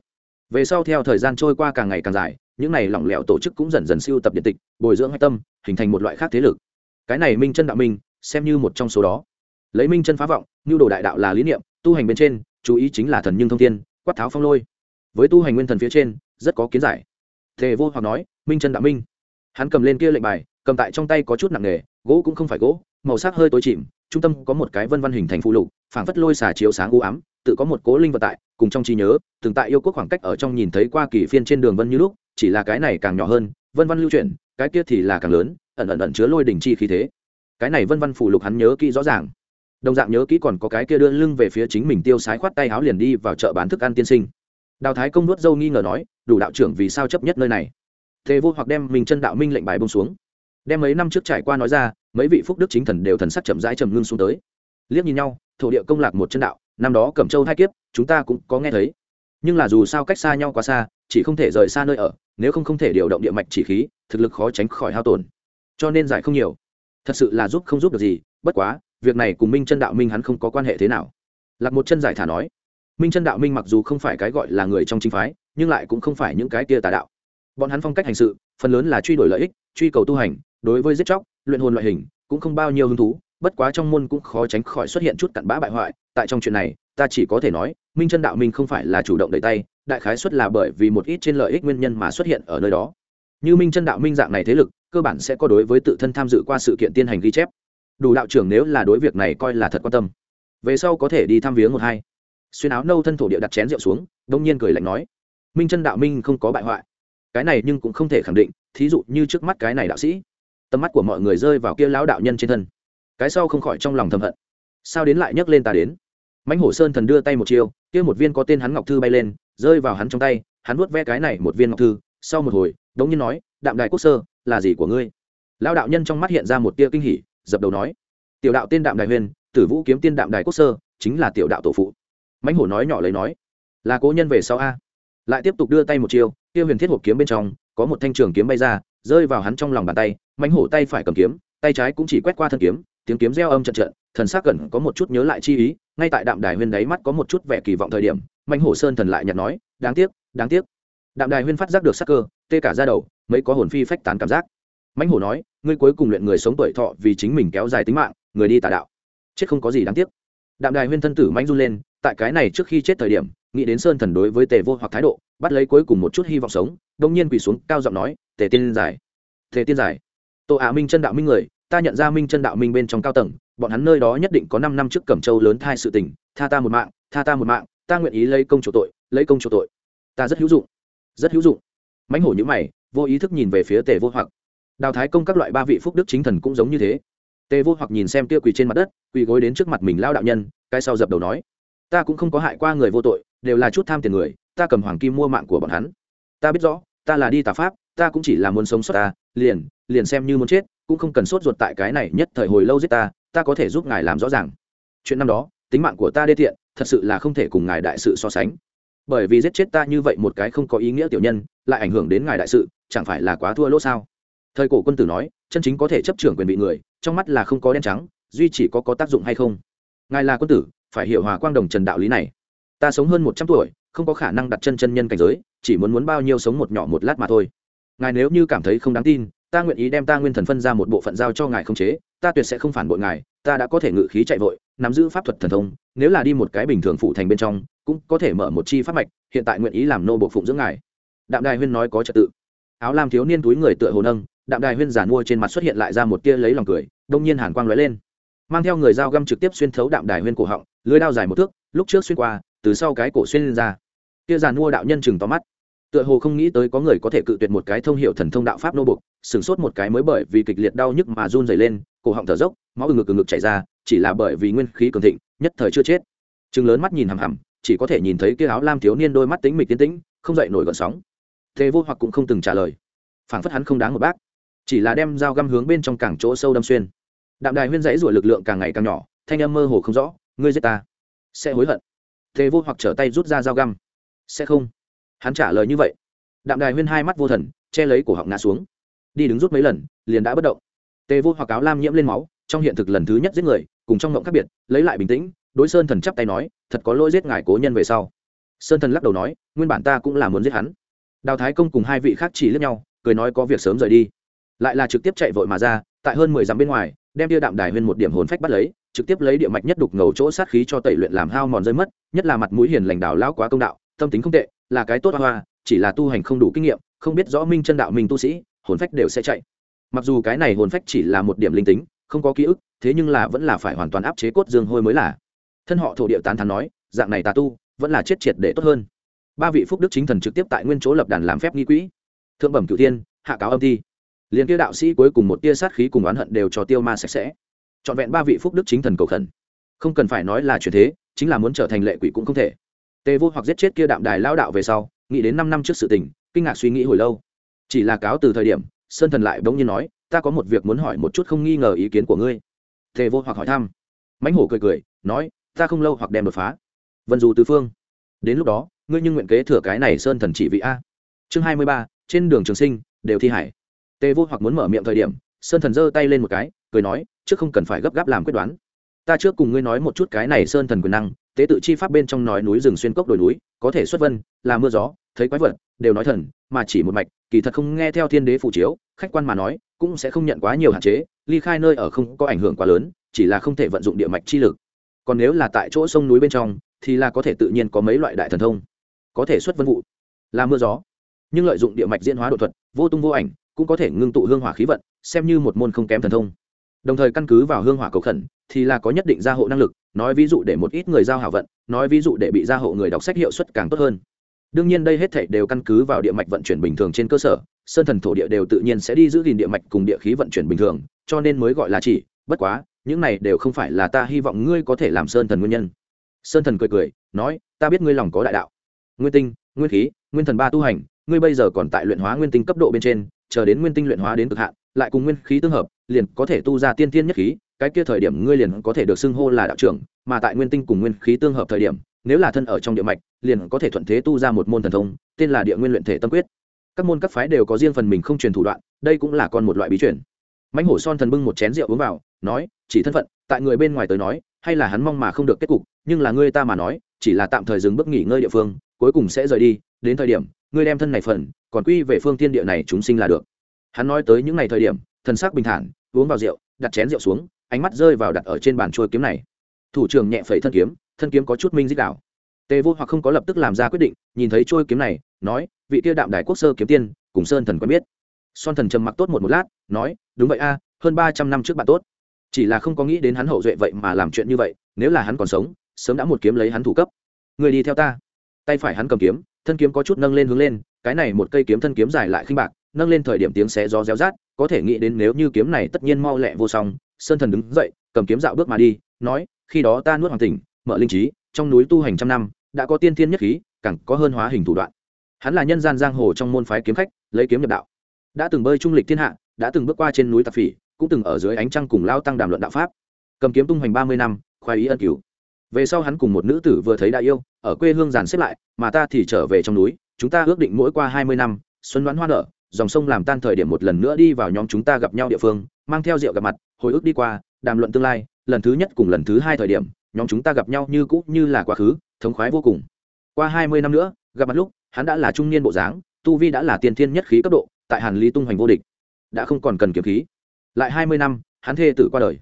Về sau theo thời gian trôi qua càng ngày càng dài, những này lỏng lẻo tổ chức cũng dần dần siêu tập điện tịch, bồi dưỡng hạch tâm, hình thành một loại khác thế lực. Cái này minh chân đạo minh, xem như một trong số đó. Lấy minh chân phá vọng nhu đồ đại đạo là lý niệm, tu hành bên trên, chú ý chính là thần nhưng thông thiên quát tháo phong lôi. Với tu hành nguyên thần phía trên, rất có kiến giải. Thề vô hoặc nói, minh chân đạo minh. Hắn cầm lên kia lệnh bài, cầm tại trong tay có chút nặng nề, gỗ cũng không phải gỗ, màu sắc hơi tối chìm, trung tâm có một cái vân văn hình thành phụ lục, phảng phất lôi xà chiếu sáng u ám, tự có một cố linh vật tại, cùng trong trí nhớ, từng tại yêu quốc khoảng cách ở trong nhìn thấy qua kỳ phiên trên đường vân như lúc, chỉ là cái này càng nhỏ hơn, vân văn lưu chuyển, cái kia thì là càng lớn, ẩn ẩn ẩn chứa lôi đỉnh chi khí thế. Cái này vân văn phụ lục hắn nhớ kỹ rõ ràng đồng dạng nhớ kỹ còn có cái kia đưa lưng về phía chính mình tiêu sái khoát tay háo liền đi vào chợ bán thức ăn tiên sinh. Đào thái công nuốt dâu nghi ngờ nói, đủ đạo trưởng vì sao chấp nhất nơi này? Thế vô hoặc đem mình chân đạo minh lệnh bài bông xuống. Đem mấy năm trước trải qua nói ra, mấy vị phúc đức chính thần đều thần sắc chậm rãi trầm ngưng xuống tới. Liếc nhìn nhau, thổ địa công lạc một chân đạo, năm đó cẩm châu hai kiếp, chúng ta cũng có nghe thấy. Nhưng là dù sao cách xa nhau quá xa, chỉ không thể rời xa nơi ở, nếu không không thể điều động địa mạch chỉ khí, thực lực khó tránh khỏi hao tổn. Cho nên giải không nhiều. Thật sự là giúp không giúp được gì, bất quá việc này cùng minh chân đạo minh hắn không có quan hệ thế nào. Lạc một chân giải thả nói, minh chân đạo minh mặc dù không phải cái gọi là người trong chính phái, nhưng lại cũng không phải những cái kia tà đạo. Bọn hắn phong cách hành sự, phần lớn là truy đuổi lợi ích, truy cầu tu hành, đối với giết chóc, luyện hồn loại hình, cũng không bao nhiêu hứng thú, bất quá trong môn cũng khó tránh khỏi xuất hiện chút cặn bã bại hoại. Tại trong chuyện này, ta chỉ có thể nói, minh chân đạo minh không phải là chủ động đẩy tay, đại khái xuất là bởi vì một ít trên lợi ích nguyên nhân mà xuất hiện ở nơi đó. Như minh chân đạo minh dạng này thế lực, cơ bản sẽ có đối với tự thân tham dự qua sự kiện tiên hành ghi chép đủ đạo trưởng nếu là đối việc này coi là thật quan tâm, về sau có thể đi thăm viếng một hai. Xuyên áo nâu thân thổ địa đặt chén rượu xuống, đông nhiên cười lạnh nói, minh chân đạo minh không có bại hoại. Cái này nhưng cũng không thể khẳng định, thí dụ như trước mắt cái này đạo sĩ, tầm mắt của mọi người rơi vào kia lão đạo nhân trên thân. Cái sau không khỏi trong lòng thầm hận. Sao đến lại nhấc lên ta đến? Mãnh hổ sơn thần đưa tay một chiêu, kia một viên có tên hắn ngọc thư bay lên, rơi vào hắn trong tay, hắn vuốt ve cái này một viên ngọc thư, sau một hồi, đống nhiên nói, đạm đại quốc sơ, là gì của ngươi? Lão đạo nhân trong mắt hiện ra một tia kinh hỉ dập đầu nói, tiểu đạo tiên đạm đài huyền, tử vũ kiếm tiên đạm đài quốc sơ, chính là tiểu đạo tổ phụ. Mãnh hổ nói nhỏ lấy nói, là cố nhân về sau a. Lại tiếp tục đưa tay một chiêu, kia huyền thiết hộp kiếm bên trong, có một thanh trường kiếm bay ra, rơi vào hắn trong lòng bàn tay, mãnh hổ tay phải cầm kiếm, tay trái cũng chỉ quét qua thân kiếm, tiếng kiếm reo âm trận trận, thần sắc gần có một chút nhớ lại chi ý, ngay tại đạm đài huyên đáy mắt có một chút vẻ kỳ vọng thời điểm, mãnh hổ sơn thần lại nhặt nói, đáng tiếc đáng tiếc. Đạm đài huyên phát giác được sắc cơ, tê cả ra đầu, mấy có hồn phi phách tán cảm giác mãnh hổ nói, ngươi cuối cùng luyện người sống tuổi thọ vì chính mình kéo dài tính mạng, người đi tà đạo. Chết không có gì đáng tiếc. Đạm đài huyên thân tử mãnh run lên, tại cái này trước khi chết thời điểm, nghĩ đến sơn thần đối với tề vô hoặc thái độ, bắt lấy cuối cùng một chút hy vọng sống đông nhiên quỳ xuống, cao giọng nói, tề tiên giải, tề tiên giải. Tổ ả minh chân đạo minh người, ta nhận ra minh chân đạo minh bên trong cao tầng, bọn hắn nơi đó nhất định có năm năm trước cẩm châu lớn thai sự tình, tha ta một mạng, tha ta một mạng, ta nguyện ý lấy công chủ tội, lấy công chủ tội. Ta rất hữu dụng, rất hữu dụng. Mãnh hổ như mày, vô ý thức nhìn về phía tề vô hoặc đào thái công các loại ba vị phúc đức chính thần cũng giống như thế. Tề vô hoặc nhìn xem kia quỳ trên mặt đất, quỳ gối đến trước mặt mình lao đạo nhân, cái sau dập đầu nói, ta cũng không có hại qua người vô tội, đều là chút tham tiền người, ta cầm hoàng kim mua mạng của bọn hắn. Ta biết rõ, ta là đi tà pháp, ta cũng chỉ là muốn sống sót ta, liền liền xem như muốn chết, cũng không cần sốt ruột tại cái này nhất thời hồi lâu giết ta ta có thể giúp ngài làm rõ ràng. Chuyện năm đó, tính mạng của ta đê thiện thật sự là không thể cùng ngài đại sự so sánh. Bởi vì giết chết ta như vậy một cái không có ý nghĩa tiểu nhân, lại ảnh hưởng đến ngài đại sự, chẳng phải là quá thua lỗ sao? Thời cổ quân tử nói, chân chính có thể chấp trưởng quyền bị người, trong mắt là không có đen trắng, duy chỉ có có tác dụng hay không? Ngài là quân tử, phải hiểu hòa quang đồng trần đạo lý này. Ta sống hơn một trăm tuổi, không có khả năng đặt chân chân nhân cảnh giới, chỉ muốn muốn bao nhiêu sống một nhỏ một lát mà thôi. Ngài nếu như cảm thấy không đáng tin, ta nguyện ý đem ta nguyên thần phân ra một bộ phận giao cho ngài không chế, ta tuyệt sẽ không phản bội ngài, ta đã có thể ngự khí chạy vội, nắm giữ pháp thuật thần thông, nếu là đi một cái bình thường phụ thành bên trong, cũng có thể mở một chi pháp mạch, hiện tại nguyện ý làm nô bộ phụng dưỡng ngài. Đạm đài huyên nói có trật tự. Áo lam thiếu niên túi người tựa hồ nâng đạm đài huyên giả mua trên mặt xuất hiện lại ra một tia lấy lòng cười, đông nhiên hàn quang lóe lên. Mang theo người dao găm trực tiếp xuyên thấu đạm đài huyên cổ họng, lưới đao dài một thước, lúc trước xuyên qua, từ sau cái cổ xuyên lên ra. Tia giàn mua đạo nhân chừng to mắt. Tựa hồ không nghĩ tới có người có thể cự tuyệt một cái thông hiệu thần thông đạo pháp nô bục sửng sốt một cái mới bởi vì kịch liệt đau nhức mà run dày lên, cổ họng thở dốc, máu ngực ngực chảy ra, chỉ là bởi vì nguyên khí cường thịnh, nhất thời chưa chết. Chừng lớn mắt nhìn hằm hằm, chỉ có thể nhìn thấy kia áo lam thiếu niên đôi mắt tính mịch tiến tĩnh, không dậy nổi gọn sóng. Thế vô hoặc cũng không từng trả lời. Phảng phất hắn không đáng một bác chỉ là đem dao găm hướng bên trong cảng chỗ sâu đâm xuyên. Đạm đài huyên dãy rủa lực lượng càng ngày càng nhỏ, thanh âm mơ hồ không rõ, ngươi giết ta, sẽ hối hận. Thế vô hoặc trở tay rút ra dao găm. Sẽ không. Hắn trả lời như vậy. Đạm đài huyên hai mắt vô thần, che lấy cổ họng ngã xuống. Đi đứng rút mấy lần, liền đã bất động. Tề vô hoặc áo lam nhiễm lên máu, trong hiện thực lần thứ nhất giết người, cùng trong ngộng khác biệt, lấy lại bình tĩnh, đối sơn thần chắp tay nói, thật có lỗi giết ngài cố nhân về sau. Sơn thần lắc đầu nói, nguyên bản ta cũng là muốn giết hắn. Đào thái công cùng hai vị khác chỉ lướt nhau, cười nói, có việc sớm rời đi lại là trực tiếp chạy vội mà ra, tại hơn mười dặm bên ngoài, đem tia đạm đài huyên một điểm hồn phách bắt lấy, trực tiếp lấy địa mạch nhất đục ngầu chỗ sát khí cho tẩy luyện làm hao mòn rơi mất, nhất là mặt mũi hiền lành đào lão quá công đạo, tâm tính không tệ, là cái tốt hoa chỉ là tu hành không đủ kinh nghiệm, không biết rõ minh chân đạo mình tu sĩ, hồn phách đều sẽ chạy. Mặc dù cái này hồn phách chỉ là một điểm linh tính, không có ký ức, thế nhưng là vẫn là phải hoàn toàn áp chế cốt dương hôi mới là. Thân họ thổ địa tán thắn nói, dạng này tà tu, vẫn là chết triệt để tốt hơn. Ba vị phúc đức chính thần trực tiếp tại nguyên chỗ lập đàn làm phép nghi quỹ. Thượng bẩm cửu tiên hạ cáo âm thi liền kia đạo sĩ cuối cùng một tia sát khí cùng oán hận đều cho tiêu ma sạch sẽ. Trọn vẹn ba vị phúc đức chính thần cầu khẩn. Không cần phải nói là chuyện thế, chính là muốn trở thành lệ quỷ cũng không thể. Tề vô hoặc giết chết kia đạm đài lao đạo về sau, nghĩ đến năm năm trước sự tình, kinh ngạc suy nghĩ hồi lâu. Chỉ là cáo từ thời điểm, sơn thần lại bỗng nhiên nói, ta có một việc muốn hỏi một chút không nghi ngờ ý kiến của ngươi. Tề vô hoặc hỏi thăm. Mãnh hổ cười cười, nói, ta không lâu hoặc đem đột phá. Vân dù tứ phương. Đến lúc đó, ngươi nhưng nguyện kế thừa cái này sơn thần chỉ vị a. Chương hai mươi ba, trên đường trường sinh, đều thi hải tề vô hoặc muốn mở miệng thời điểm, sơn thần giơ tay lên một cái, cười nói, trước không cần phải gấp gáp làm quyết đoán. Ta trước cùng ngươi nói một chút cái này sơn thần quyền năng, tế tự chi pháp bên trong nói núi rừng xuyên cốc đồi núi, có thể xuất vân, là mưa gió, thấy quái vật, đều nói thần, mà chỉ một mạch, kỳ thật không nghe theo thiên đế phụ chiếu, khách quan mà nói, cũng sẽ không nhận quá nhiều hạn chế, ly khai nơi ở không có ảnh hưởng quá lớn, chỉ là không thể vận dụng địa mạch chi lực. Còn nếu là tại chỗ sông núi bên trong, thì là có thể tự nhiên có mấy loại đại thần thông, có thể xuất vân vụ, là mưa gió. Nhưng lợi dụng địa mạch diễn hóa đột thuật, vô tung vô ảnh cũng có thể ngưng tụ hương hỏa khí vận, xem như một môn không kém thần thông. Đồng thời căn cứ vào hương hỏa cầu khẩn, thì là có nhất định gia hộ năng lực, nói ví dụ để một ít người giao hảo vận, nói ví dụ để bị gia hộ người đọc sách hiệu suất càng tốt hơn. Đương nhiên đây hết thảy đều căn cứ vào địa mạch vận chuyển bình thường trên cơ sở, sơn thần thổ địa đều tự nhiên sẽ đi giữ gìn địa mạch cùng địa khí vận chuyển bình thường, cho nên mới gọi là chỉ, bất quá, những này đều không phải là ta hy vọng ngươi có thể làm sơn thần nguyên nhân. Sơn thần cười cười, nói, ta biết ngươi lòng có đại đạo. Nguyên tinh, nguyên khí, nguyên thần ba tu hành, ngươi bây giờ còn tại luyện hóa nguyên tinh cấp độ bên trên chờ đến nguyên tinh luyện hóa đến cực hạn, lại cùng nguyên khí tương hợp, liền có thể tu ra tiên tiên nhất khí, cái kia thời điểm ngươi liền có thể được xưng hô là đạo trưởng, mà tại nguyên tinh cùng nguyên khí tương hợp thời điểm, nếu là thân ở trong địa mạch, liền có thể thuận thế tu ra một môn thần thông, tên là địa nguyên luyện thể tâm quyết. Các môn các phái đều có riêng phần mình không truyền thủ đoạn, đây cũng là con một loại bí truyền. Mãnh hổ son thần bưng một chén rượu uống vào, nói, chỉ thân phận, tại người bên ngoài tới nói, hay là hắn mong mà không được kết cục, nhưng là ngươi ta mà nói, chỉ là tạm thời dừng bước nghỉ ngơi địa phương, cuối cùng sẽ rời đi, đến thời điểm ngươi đem thân này phần, còn quy về phương tiên địa này chúng sinh là được. Hắn nói tới những ngày thời điểm, thần sắc bình thản, uống vào rượu, đặt chén rượu xuống, ánh mắt rơi vào đặt ở trên bàn trôi kiếm này. Thủ trưởng nhẹ phẩy thân kiếm thân kiếm có chút minh dích đảo tề vô hoặc không có lập tức làm ra quyết định, nhìn thấy trôi kiếm này, nói, vị tiêu đạm đại quốc sơ kiếm tiên, cùng sơn thần quen biết. Son thần trầm mặc tốt một một lát, nói, đúng vậy a, hơn ba trăm năm trước bạn tốt. Chỉ là không có nghĩ đến hắn hậu duệ vậy mà làm chuyện như vậy, nếu là hắn còn sống, sớm đã một kiếm lấy hắn thủ cấp. Người đi theo ta. Tay phải hắn cầm kiếm thân kiếm có chút nâng lên hướng lên, cái này một cây kiếm thân kiếm dài lại khinh bạc, nâng lên thời điểm tiếng xé gió réo rát, có thể nghĩ đến nếu như kiếm này tất nhiên mau lẹ vô song, sơn thần đứng dậy, cầm kiếm dạo bước mà đi, nói, khi đó ta nuốt hoàng tỉnh, mở linh trí, trong núi tu hành trăm năm, đã có tiên thiên nhất khí, càng có hơn hóa hình thủ đoạn. Hắn là nhân gian giang hồ trong môn phái kiếm khách, lấy kiếm nhập đạo. Đã từng bơi trung lịch thiên hạ, đã từng bước qua trên núi tạp phỉ, cũng từng ở dưới ánh trăng cùng lao tăng đàm luận đạo pháp. Cầm kiếm tung hoành ba mươi năm, khoái ý ân cứu về sau hắn cùng một nữ tử vừa thấy đại yêu, ở quê hương giàn xếp lại, mà ta thì trở về trong núi, chúng ta ước định mỗi qua hai mươi năm, xuân đoán hoa nở, dòng sông làm tan thời điểm một lần nữa đi vào nhóm chúng ta gặp nhau địa phương, mang theo rượu gặp mặt, hồi ức đi qua, đàm luận tương lai, lần thứ nhất cùng lần thứ hai thời điểm, nhóm chúng ta gặp nhau như cũ như là quá khứ, thống khoái vô cùng. Qua hai mươi năm nữa, gặp mặt lúc, hắn đã là trung niên bộ dáng, tu vi đã là tiền thiên nhất khí cấp độ, tại hàn lý tung hoành vô địch. Đã không còn cần kiếm khí. Lại hai mươi năm, hắn thê tử qua đời.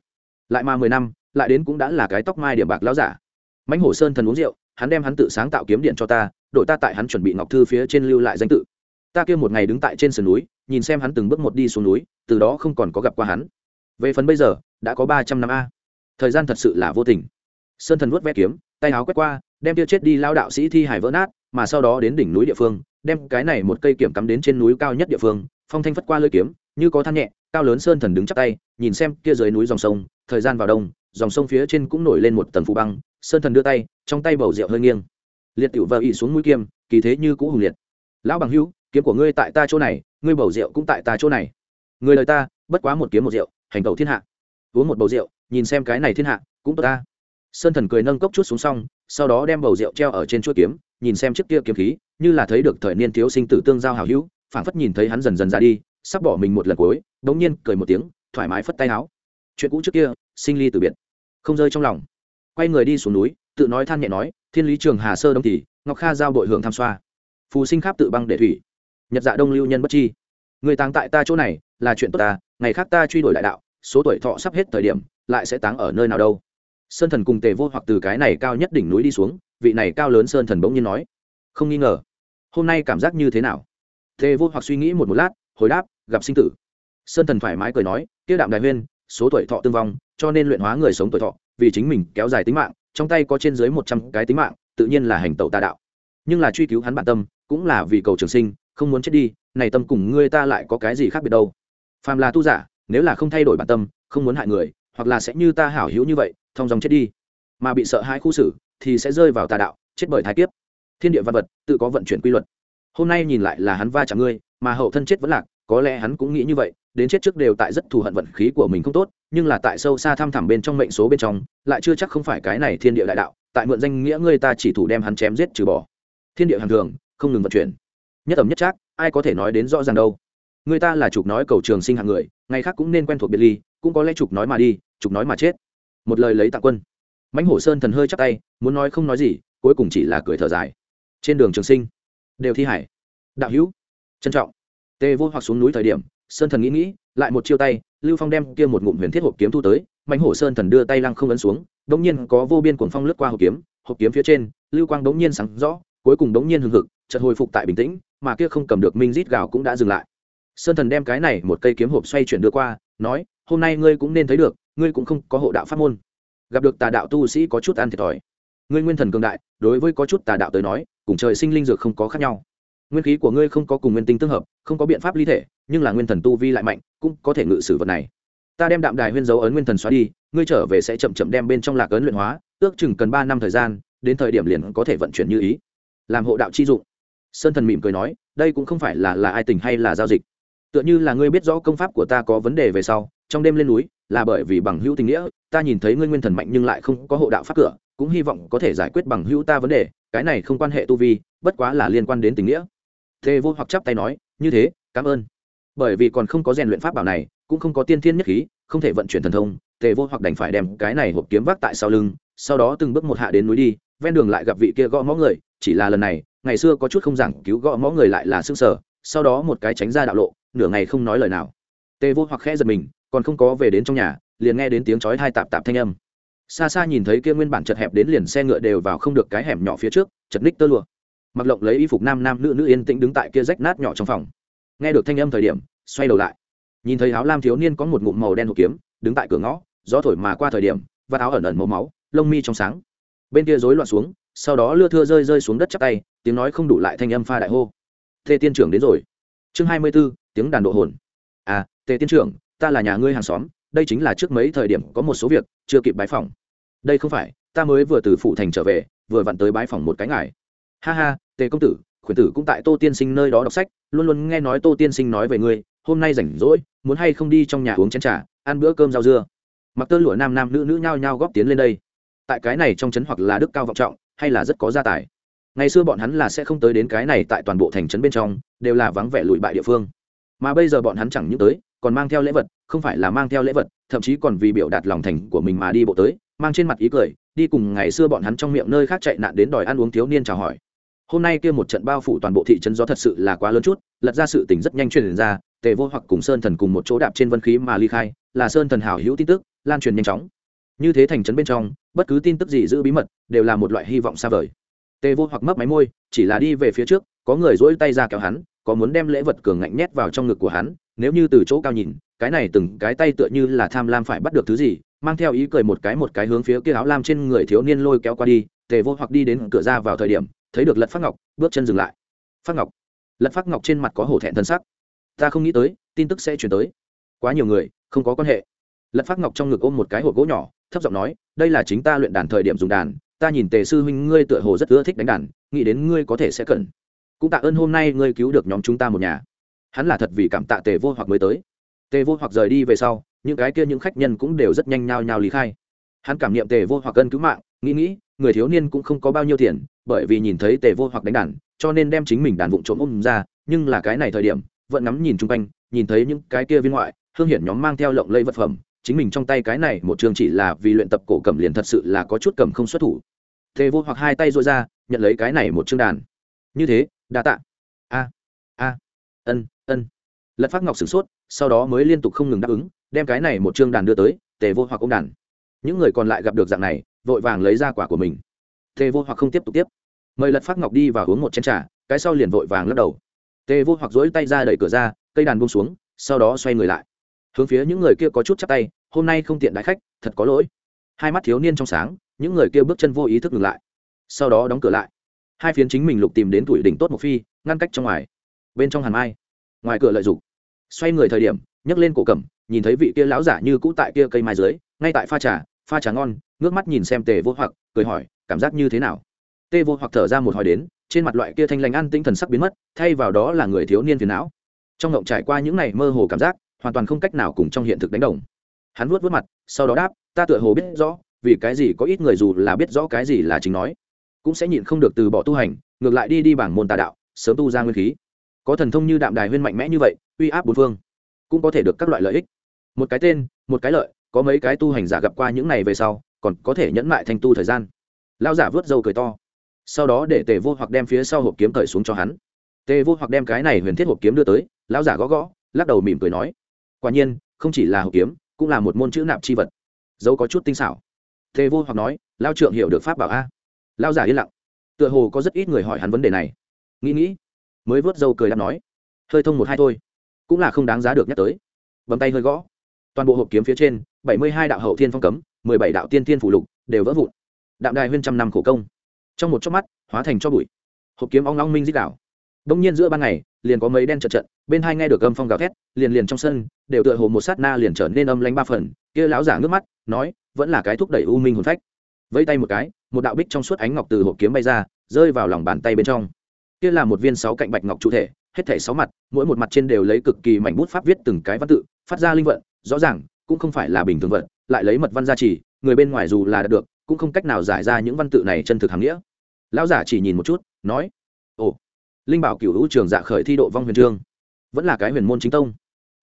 Lại mà mười năm, lại đến cũng đã là cái tóc mai điểm bạc lão giả mãnh hổ sơn thần uống rượu, hắn đem hắn tự sáng tạo kiếm điện cho ta, đội ta tại hắn chuẩn bị ngọc thư phía trên lưu lại danh tự. Ta kia một ngày đứng tại trên sườn núi, nhìn xem hắn từng bước một đi xuống núi, từ đó không còn có gặp qua hắn. Về phần bây giờ, đã có ba trăm năm a. Thời gian thật sự là vô tình. Sơn thần vuốt vét kiếm, tay áo quét qua, đem tiêu chết đi lao đạo sĩ thi hải vỡ nát, mà sau đó đến đỉnh núi địa phương, đem cái này một cây kiểm cắm đến trên núi cao nhất địa phương, phong thanh phất qua lơi kiếm, như có than nhẹ, cao lớn sơn thần đứng chắp tay, nhìn xem kia dưới núi dòng sông, thời gian vào đông, dòng sông phía trên cũng nổi lên một tầng phụ băng sơn thần đưa tay, trong tay bầu rượu hơi nghiêng. Liệt tiểu vợ ị xuống mũi kiêm, kỳ thế như cũ hùng liệt. Lão bằng hữu, kiếm của ngươi tại ta chỗ này, ngươi bầu rượu cũng tại ta chỗ này. Người lời ta, bất quá một kiếm một rượu, hành tẩu thiên hạ. Uống một bầu rượu, nhìn xem cái này thiên hạ, cũng tốt ta. Sơn thần cười nâng cốc chút xuống xong, sau đó đem bầu rượu treo ở trên chuỗi kiếm, nhìn xem chiếc kia kiếm khí, như là thấy được thời niên thiếu sinh tử tương giao hào hữu, phảng phất nhìn thấy hắn dần dần ra đi, sắp bỏ mình một lần cuối đống nhiên cười một tiếng, thoải mái phất tay áo. Chuyện cũ trước kia, sinh ly từ biệt. Không rơi trong lòng quay người đi xuống núi, tự nói than nhẹ nói, thiên lý trường hà sơ đông thì, ngọc kha giao đội hưởng tham xoa. Phù sinh kháp tự băng để thủy. Nhật dạ đông lưu nhân bất chi. Người táng tại ta chỗ này, là chuyện tốt ta, ngày khác ta truy đuổi đại đạo, số tuổi thọ sắp hết thời điểm, lại sẽ táng ở nơi nào đâu. Sơn thần cùng tề vô hoặc từ cái này cao nhất đỉnh núi đi xuống, vị này cao lớn sơn thần bỗng nhiên nói, không nghi ngờ, hôm nay cảm giác như thế nào? Tề vô hoặc suy nghĩ một một lát, hồi đáp, gặp sinh tử. Sơn thần thoải mái cười nói tiêu đạm đại huyên, số tuổi thọ tương vong, cho nên luyện hóa người sống tuổi thọ vì chính mình kéo dài tính mạng, trong tay có trên dưới một trăm cái tính mạng, tự nhiên là hành tẩu tà đạo. Nhưng là truy cứu hắn bản tâm, cũng là vì cầu trường sinh, không muốn chết đi, này tâm cùng ngươi ta lại có cái gì khác biệt đâu? Phàm là tu giả, nếu là không thay đổi bản tâm, không muốn hại người, hoặc là sẽ như ta hảo hữu như vậy thông dòng chết đi. Mà bị sợ hai khu xử, thì sẽ rơi vào tà đạo, chết bởi thái kiếp. Thiên địa văn vật, tự có vận chuyển quy luật. Hôm nay nhìn lại là hắn va chạm ngươi, mà hậu thân chết vẫn lạc, có lẽ hắn cũng nghĩ như vậy đến chết trước đều tại rất thù hận vận khí của mình không tốt, nhưng là tại sâu xa thăm thẳm bên trong mệnh số bên trong, lại chưa chắc không phải cái này thiên địa đại đạo, tại mượn danh nghĩa ngươi ta chỉ thủ đem hắn chém giết trừ bỏ. Thiên địa hàng thường, không ngừng vận chuyển. Nhất ẩm nhất trác, ai có thể nói đến rõ ràng đâu. Người ta là chụp nói cầu trường sinh hạng người, ngày khác cũng nên quen thuộc biệt ly, cũng có lẽ chụp nói mà đi chụp nói mà chết. Một lời lấy tặng quân. Mãnh hổ sơn thần hơi chắc tay, muốn nói không nói gì, cuối cùng chỉ là cười thở dài. Trên đường trường sinh, đều thi hải. Đạo hữu, trân trọng. Tê vô hoặc xuống núi thời điểm sơn thần nghĩ nghĩ, lại một chiêu tay, lưu phong đem kia một ngụm huyền thiết hộp kiếm thu tới, mãnh hổ sơn thần đưa tay lăng không ấn xuống đ ỗ n g nhiên có vô biên cuồng phong lướt qua hộp kiếm hộp kiếm phía trên, lưu quang đ ỗ n g nhiên sáng rõ, cuối cùng đ ỗ n g nhiên hừng hực, chợt hồi phục tại bình tĩnh, mà kia không cầm được minh rít gào cũng đã dừng lại. Sơn thần đem cái này một cây kiếm hộp xoay chuyển đưa qua, nói, hôm nay ngươi cũng nên thấy được, ngươi cũng không có hộ đạo pháp môn. Gặp được tà đạo tu sĩ có chút ăn thiệt thòi. Ngươi nguyên thần cường đại, đối với có chút tà đạo tới nói, cùng trời sinh linh dược không có khác nhau nguyên khí của ngươi không có cùng nguyên tinh tương hợp, không có biện pháp ly thể, nhưng là nguyên thần tu vi lại mạnh, cũng có thể ngự sử vật này. Ta đem đạm đài huyên dấu ấn nguyên thần xóa đi, ngươi trở về sẽ chậm chậm đem bên trong lạc ấn luyện hóa, ước chừng cần ba năm thời gian, đến thời điểm liền có thể vận chuyển như ý. Làm hộ đạo chi dụng. Sơn thần mỉm cười nói, đây cũng không phải là là ai tình hay là giao dịch. Tựa như là ngươi biết rõ công pháp của ta có vấn đề về sau, trong đêm lên núi, là bởi vì bằng hữu tình nghĩa, ta nhìn thấy ngươi nguyên thần mạnh nhưng lại không có hộ đạo pháp cửa, cũng hy vọng có thể giải quyết bằng hữu ta vấn đề, cái này không quan hệ tu vi, bất quá là liên quan đến tình nghĩa. Tề vô hoặc chắp tay nói như thế cảm ơn. Bởi vì còn không có rèn luyện pháp bảo này cũng không có tiên thiên nhất khí không thể vận chuyển thần thông tề vô hoặc đành phải đem cái này hộp kiếm vác tại sau lưng sau đó từng bước một hạ đến núi đi ven đường lại gặp vị kia gõ mõ người chỉ là lần này ngày xưa có chút không giảng cứu gõ mõ người lại là sững sờ, sau đó một cái tránh ra đạo lộ nửa ngày không nói lời nào. Tề vô hoặc khẽ giật mình còn không có về đến trong nhà liền nghe đến tiếng chói tai tạp tạp thanh âm. Xa xa nhìn thấy kia nguyên bản chật hẹp đến liền xe ngựa đều vào không được cái hẻm nhỏ phía trước chật ních tơ lụa mặc lộng lấy y phục nam nam nữ nữ yên tĩnh đứng tại kia rách nát nhỏ trong phòng. Nghe được thanh âm thời điểm, xoay đầu lại. Nhìn thấy áo lam thiếu niên có một ngụm màu đen hộp kiếm, đứng tại cửa ngõ, gió thổi mà qua thời điểm, và áo ẩn ẩn màu máu, lông mi trong sáng. Bên kia rối loạn xuống, sau đó lưa thưa rơi rơi xuống đất chắc tay, tiếng nói không đủ lại thanh âm pha đại hô. Thê tiên trưởng đến rồi. Chương hai mươi b ố tiếng đàn độ hồn. À tề tiên trưởng, ta là nhà ngươi hàng xóm, đây chính là trước mấy thời điểm có một số việc, chưa kịp bái phòng. Đây không phải, ta mới vừa từ phủ thành trở về, vừa vặn tới bái phòng một cái ngài ha ha, tề công tử, khuyển tử cũng tại tô tiên sinh nơi đó đọc sách, luôn luôn nghe nói tô tiên sinh nói về ngươi, hôm nay rảnh rỗi, muốn hay không đi trong nhà uống chén trà, ăn bữa cơm rau dưa. Mặc tơ lụa nam nam nữ nữ nhao nhao góp tiến lên đây. Tại cái này trong trấn hoặc là đức cao vọng trọng, hay là rất có gia tài. Ngày xưa bọn hắn là sẽ không tới đến cái này tại toàn bộ thành trấn bên trong, đều là vắng vẻ lụi bại địa phương. Mà bây giờ bọn hắn chẳng những tới, còn mang theo lễ vật, không phải là mang theo lễ vật, thậm chí còn vì biểu đạt lòng thành của mình mà đi bộ tới, mang trên mặt ý cười, đi cùng ngày xưa bọn hắn trong miệng nơi khác chạy nạn đến đòi ăn uống thiếu niên chào hỏi hôm nay kia một trận bao phủ toàn bộ thị trấn gió thật sự là quá lớn chút, lật ra sự tình rất nhanh truyền ra, tề vô hoặc cùng sơn thần cùng một chỗ đạp trên vân khí mà ly khai, là sơn thần hảo hữu tin tức, lan truyền nhanh chóng. Như thế thành trấn bên trong, bất cứ tin tức gì giữ bí mật, đều là một loại hy vọng xa vời. Tề vô hoặc mấp máy môi, chỉ là đi về phía trước, có người dỗi tay ra kéo hắn, có muốn đem lễ vật cường ngạnh nhét vào trong ngực của hắn, nếu như từ chỗ cao nhìn, cái này từng cái tay tựa như là tham lam phải bắt được thứ gì, mang theo ý cười một cái một cái hướng phía kia áo lam trên người thiếu niên lôi kéo qua đi, tề vô hoặc đi đến cửa ra vào thời điểm thấy được lật phát ngọc, bước chân dừng lại. Phát ngọc. Lật phát ngọc trên mặt có hổ thẹn thân sắc. Ta không nghĩ tới, tin tức sẽ chuyển tới. Quá nhiều người, không có quan hệ. Lật phát ngọc trong ngực ôm một cái hộp gỗ nhỏ, thấp giọng nói, đây là chính ta luyện đàn thời điểm dùng đàn, ta nhìn tề sư huynh ngươi tựa hồ rất ưa thích đánh đàn, nghĩ đến ngươi có thể sẽ cần cũng tạ ơn hôm nay ngươi cứu được nhóm chúng ta một nhà. Hắn là thật vì cảm tạ tề vô hoặc mới tới. Tề vô hoặc rời đi về sau, những cái kia những khách nhân cũng đều rất nhanh nhao nhao lý khai. Hắn cảm nghiệm tề vô hoặc cân cứu mạng, nghĩ nghĩ, người thiếu niên cũng không có bao nhiêu tiền bởi vì nhìn thấy tề vô hoặc đánh đàn, cho nên đem chính mình đàn vụng trộm ôm ra, nhưng là cái này thời điểm, vẫn ngắm nhìn chung quanh, nhìn thấy những cái kia viên ngoại, hương hiển nhóm mang theo lộng lây vật phẩm, chính mình trong tay cái này một chương chỉ là vì luyện tập cổ cầm liền thật sự là có chút cầm không xuất thủ. Tề vô hoặc hai tay dội ra, nhận lấy cái này một chương đàn. Như thế, đa tạ. A a, ân ân. Lật phát ngọc sửng sốt, sau đó mới liên tục không ngừng đáp ứng, đem cái này một chương đàn đưa tới, tề vô hoặc ông đàn. Những người còn lại gặp được dạng này, vội vàng lấy ra quả của mình tề vô hoặc không tiếp tục tiếp. Mời lật phát ngọc đi và uống một chén t r à cái sau liền vội vàng lắc đầu. Tề vô hoặc dỗi tay ra đẩy cửa ra, cây đàn bông xuống, sau đó xoay người lại. Hướng phía những người kia có chút chắc tay, hôm nay không tiện đại khách, thật có lỗi. Hai mắt thiếu niên trong sáng, những người kia bước chân vô ý thức ngừng lại. Sau đó đóng cửa lại. Hai phiến chính mình lục tìm đến tuổi đỉnh tốt một phi, ngăn cách trong ngoài. Bên trong hàn mai, ngoài cửa lợi dụng. Xoay người thời điểm, nhấc lên cổ cầm, nhìn thấy vị kia lão giả như cũ tại kia cây mai dưới, ngay tại pha trà pha trà ngon, ngước mắt nhìn xem tề vô hoặc, cười hỏi cảm giác như thế nào? Tê vô hoặc thở ra một hỏi đến, trên mặt loại kia thanh lành ăn tinh thần sắc biến mất, thay vào đó là người thiếu niên phiền não. Trong ngộng trải qua những ngày mơ hồ cảm giác, hoàn toàn không cách nào cùng trong hiện thực đánh đồng. Hắn vuốt vuốt mặt, sau đó đáp, ta tựa hồ biết rõ, vì cái gì có ít người dù là biết rõ cái gì là chính nói, cũng sẽ nhịn không được từ bỏ tu hành, ngược lại đi đi bảng môn tà đạo, sớm tu ra nguyên khí. Có thần thông như đạm đài huyên mạnh mẽ như vậy, uy áp bốn phương, cũng có thể được các loại lợi ích. Một cái tên, một cái lợi, có mấy cái tu hành giả gặp qua những này về sau, còn có thể nhẫn mại thanh tu thời gian lao giả vớt râu cười to. Sau đó để tề vô hoặc đem phía sau hộp kiếm cởi xuống cho hắn. Tề vô hoặc đem cái này huyền thiết hộp kiếm đưa tới, lão giả gõ gõ, lắc đầu mỉm cười nói, quả nhiên, không chỉ là hộp kiếm, cũng là một môn chữ nạp c h i vật. Dấu có chút tinh xảo. Tề vô hoặc nói lao trượng hiểu được pháp bảo a. Lao giả yên lặng. Tựa hồ có rất ít người hỏi hắn vấn đề này. Nghĩ nghĩ, mới vớt râu cười đáp nói, hơi thông một hai thôi, cũng là không đáng giá được nhắc tới. Bấm tay hơi gõ. Toàn bộ hộp kiếm phía trên, bảy mươi hai đạo hậu thiên phong cấm, mười bảy đạo tiên thiên phủ lục, đều vỡ vụn đạm đài huyên trăm năm khổ công. Trong một chớp mắt, hóa thành cho bụi. Hộp kiếm ong long minh dích đảo. Đông nhiên giữa ban ngày, liền có mấy đen trận trận bên hai nghe được âm phong gào thét, liền liền trong sân, đều tựa hồ một sát na liền trở nên âm lanh ba phần, kia lão giả ngước mắt, nói, vẫn là cái thúc đẩy u minh hồn phách. Vẫy tay một cái, một đạo bích trong suốt ánh ngọc từ hộp kiếm bay ra, rơi vào lòng bàn tay bên trong. Kia là một viên sáu cạnh bạch ngọc trụ thể, hết thể sáu mặt, mỗi một mặt trên đều lấy cực kỳ mảnh bút pháp viết từng cái văn tự, phát ra linh vận, rõ ràng, cũng không phải là bình thường vận, lại lấy mật văn gia trì, người bên ngoài dù là được cũng không cách nào giải ra những văn tự này chân thực hàm nghĩa. Lão giả chỉ nhìn một chút, nói, ồ, linh bảo cửu hữu trường dạ khởi thi độ vong huyền trương, vẫn là cái huyền môn chính tông.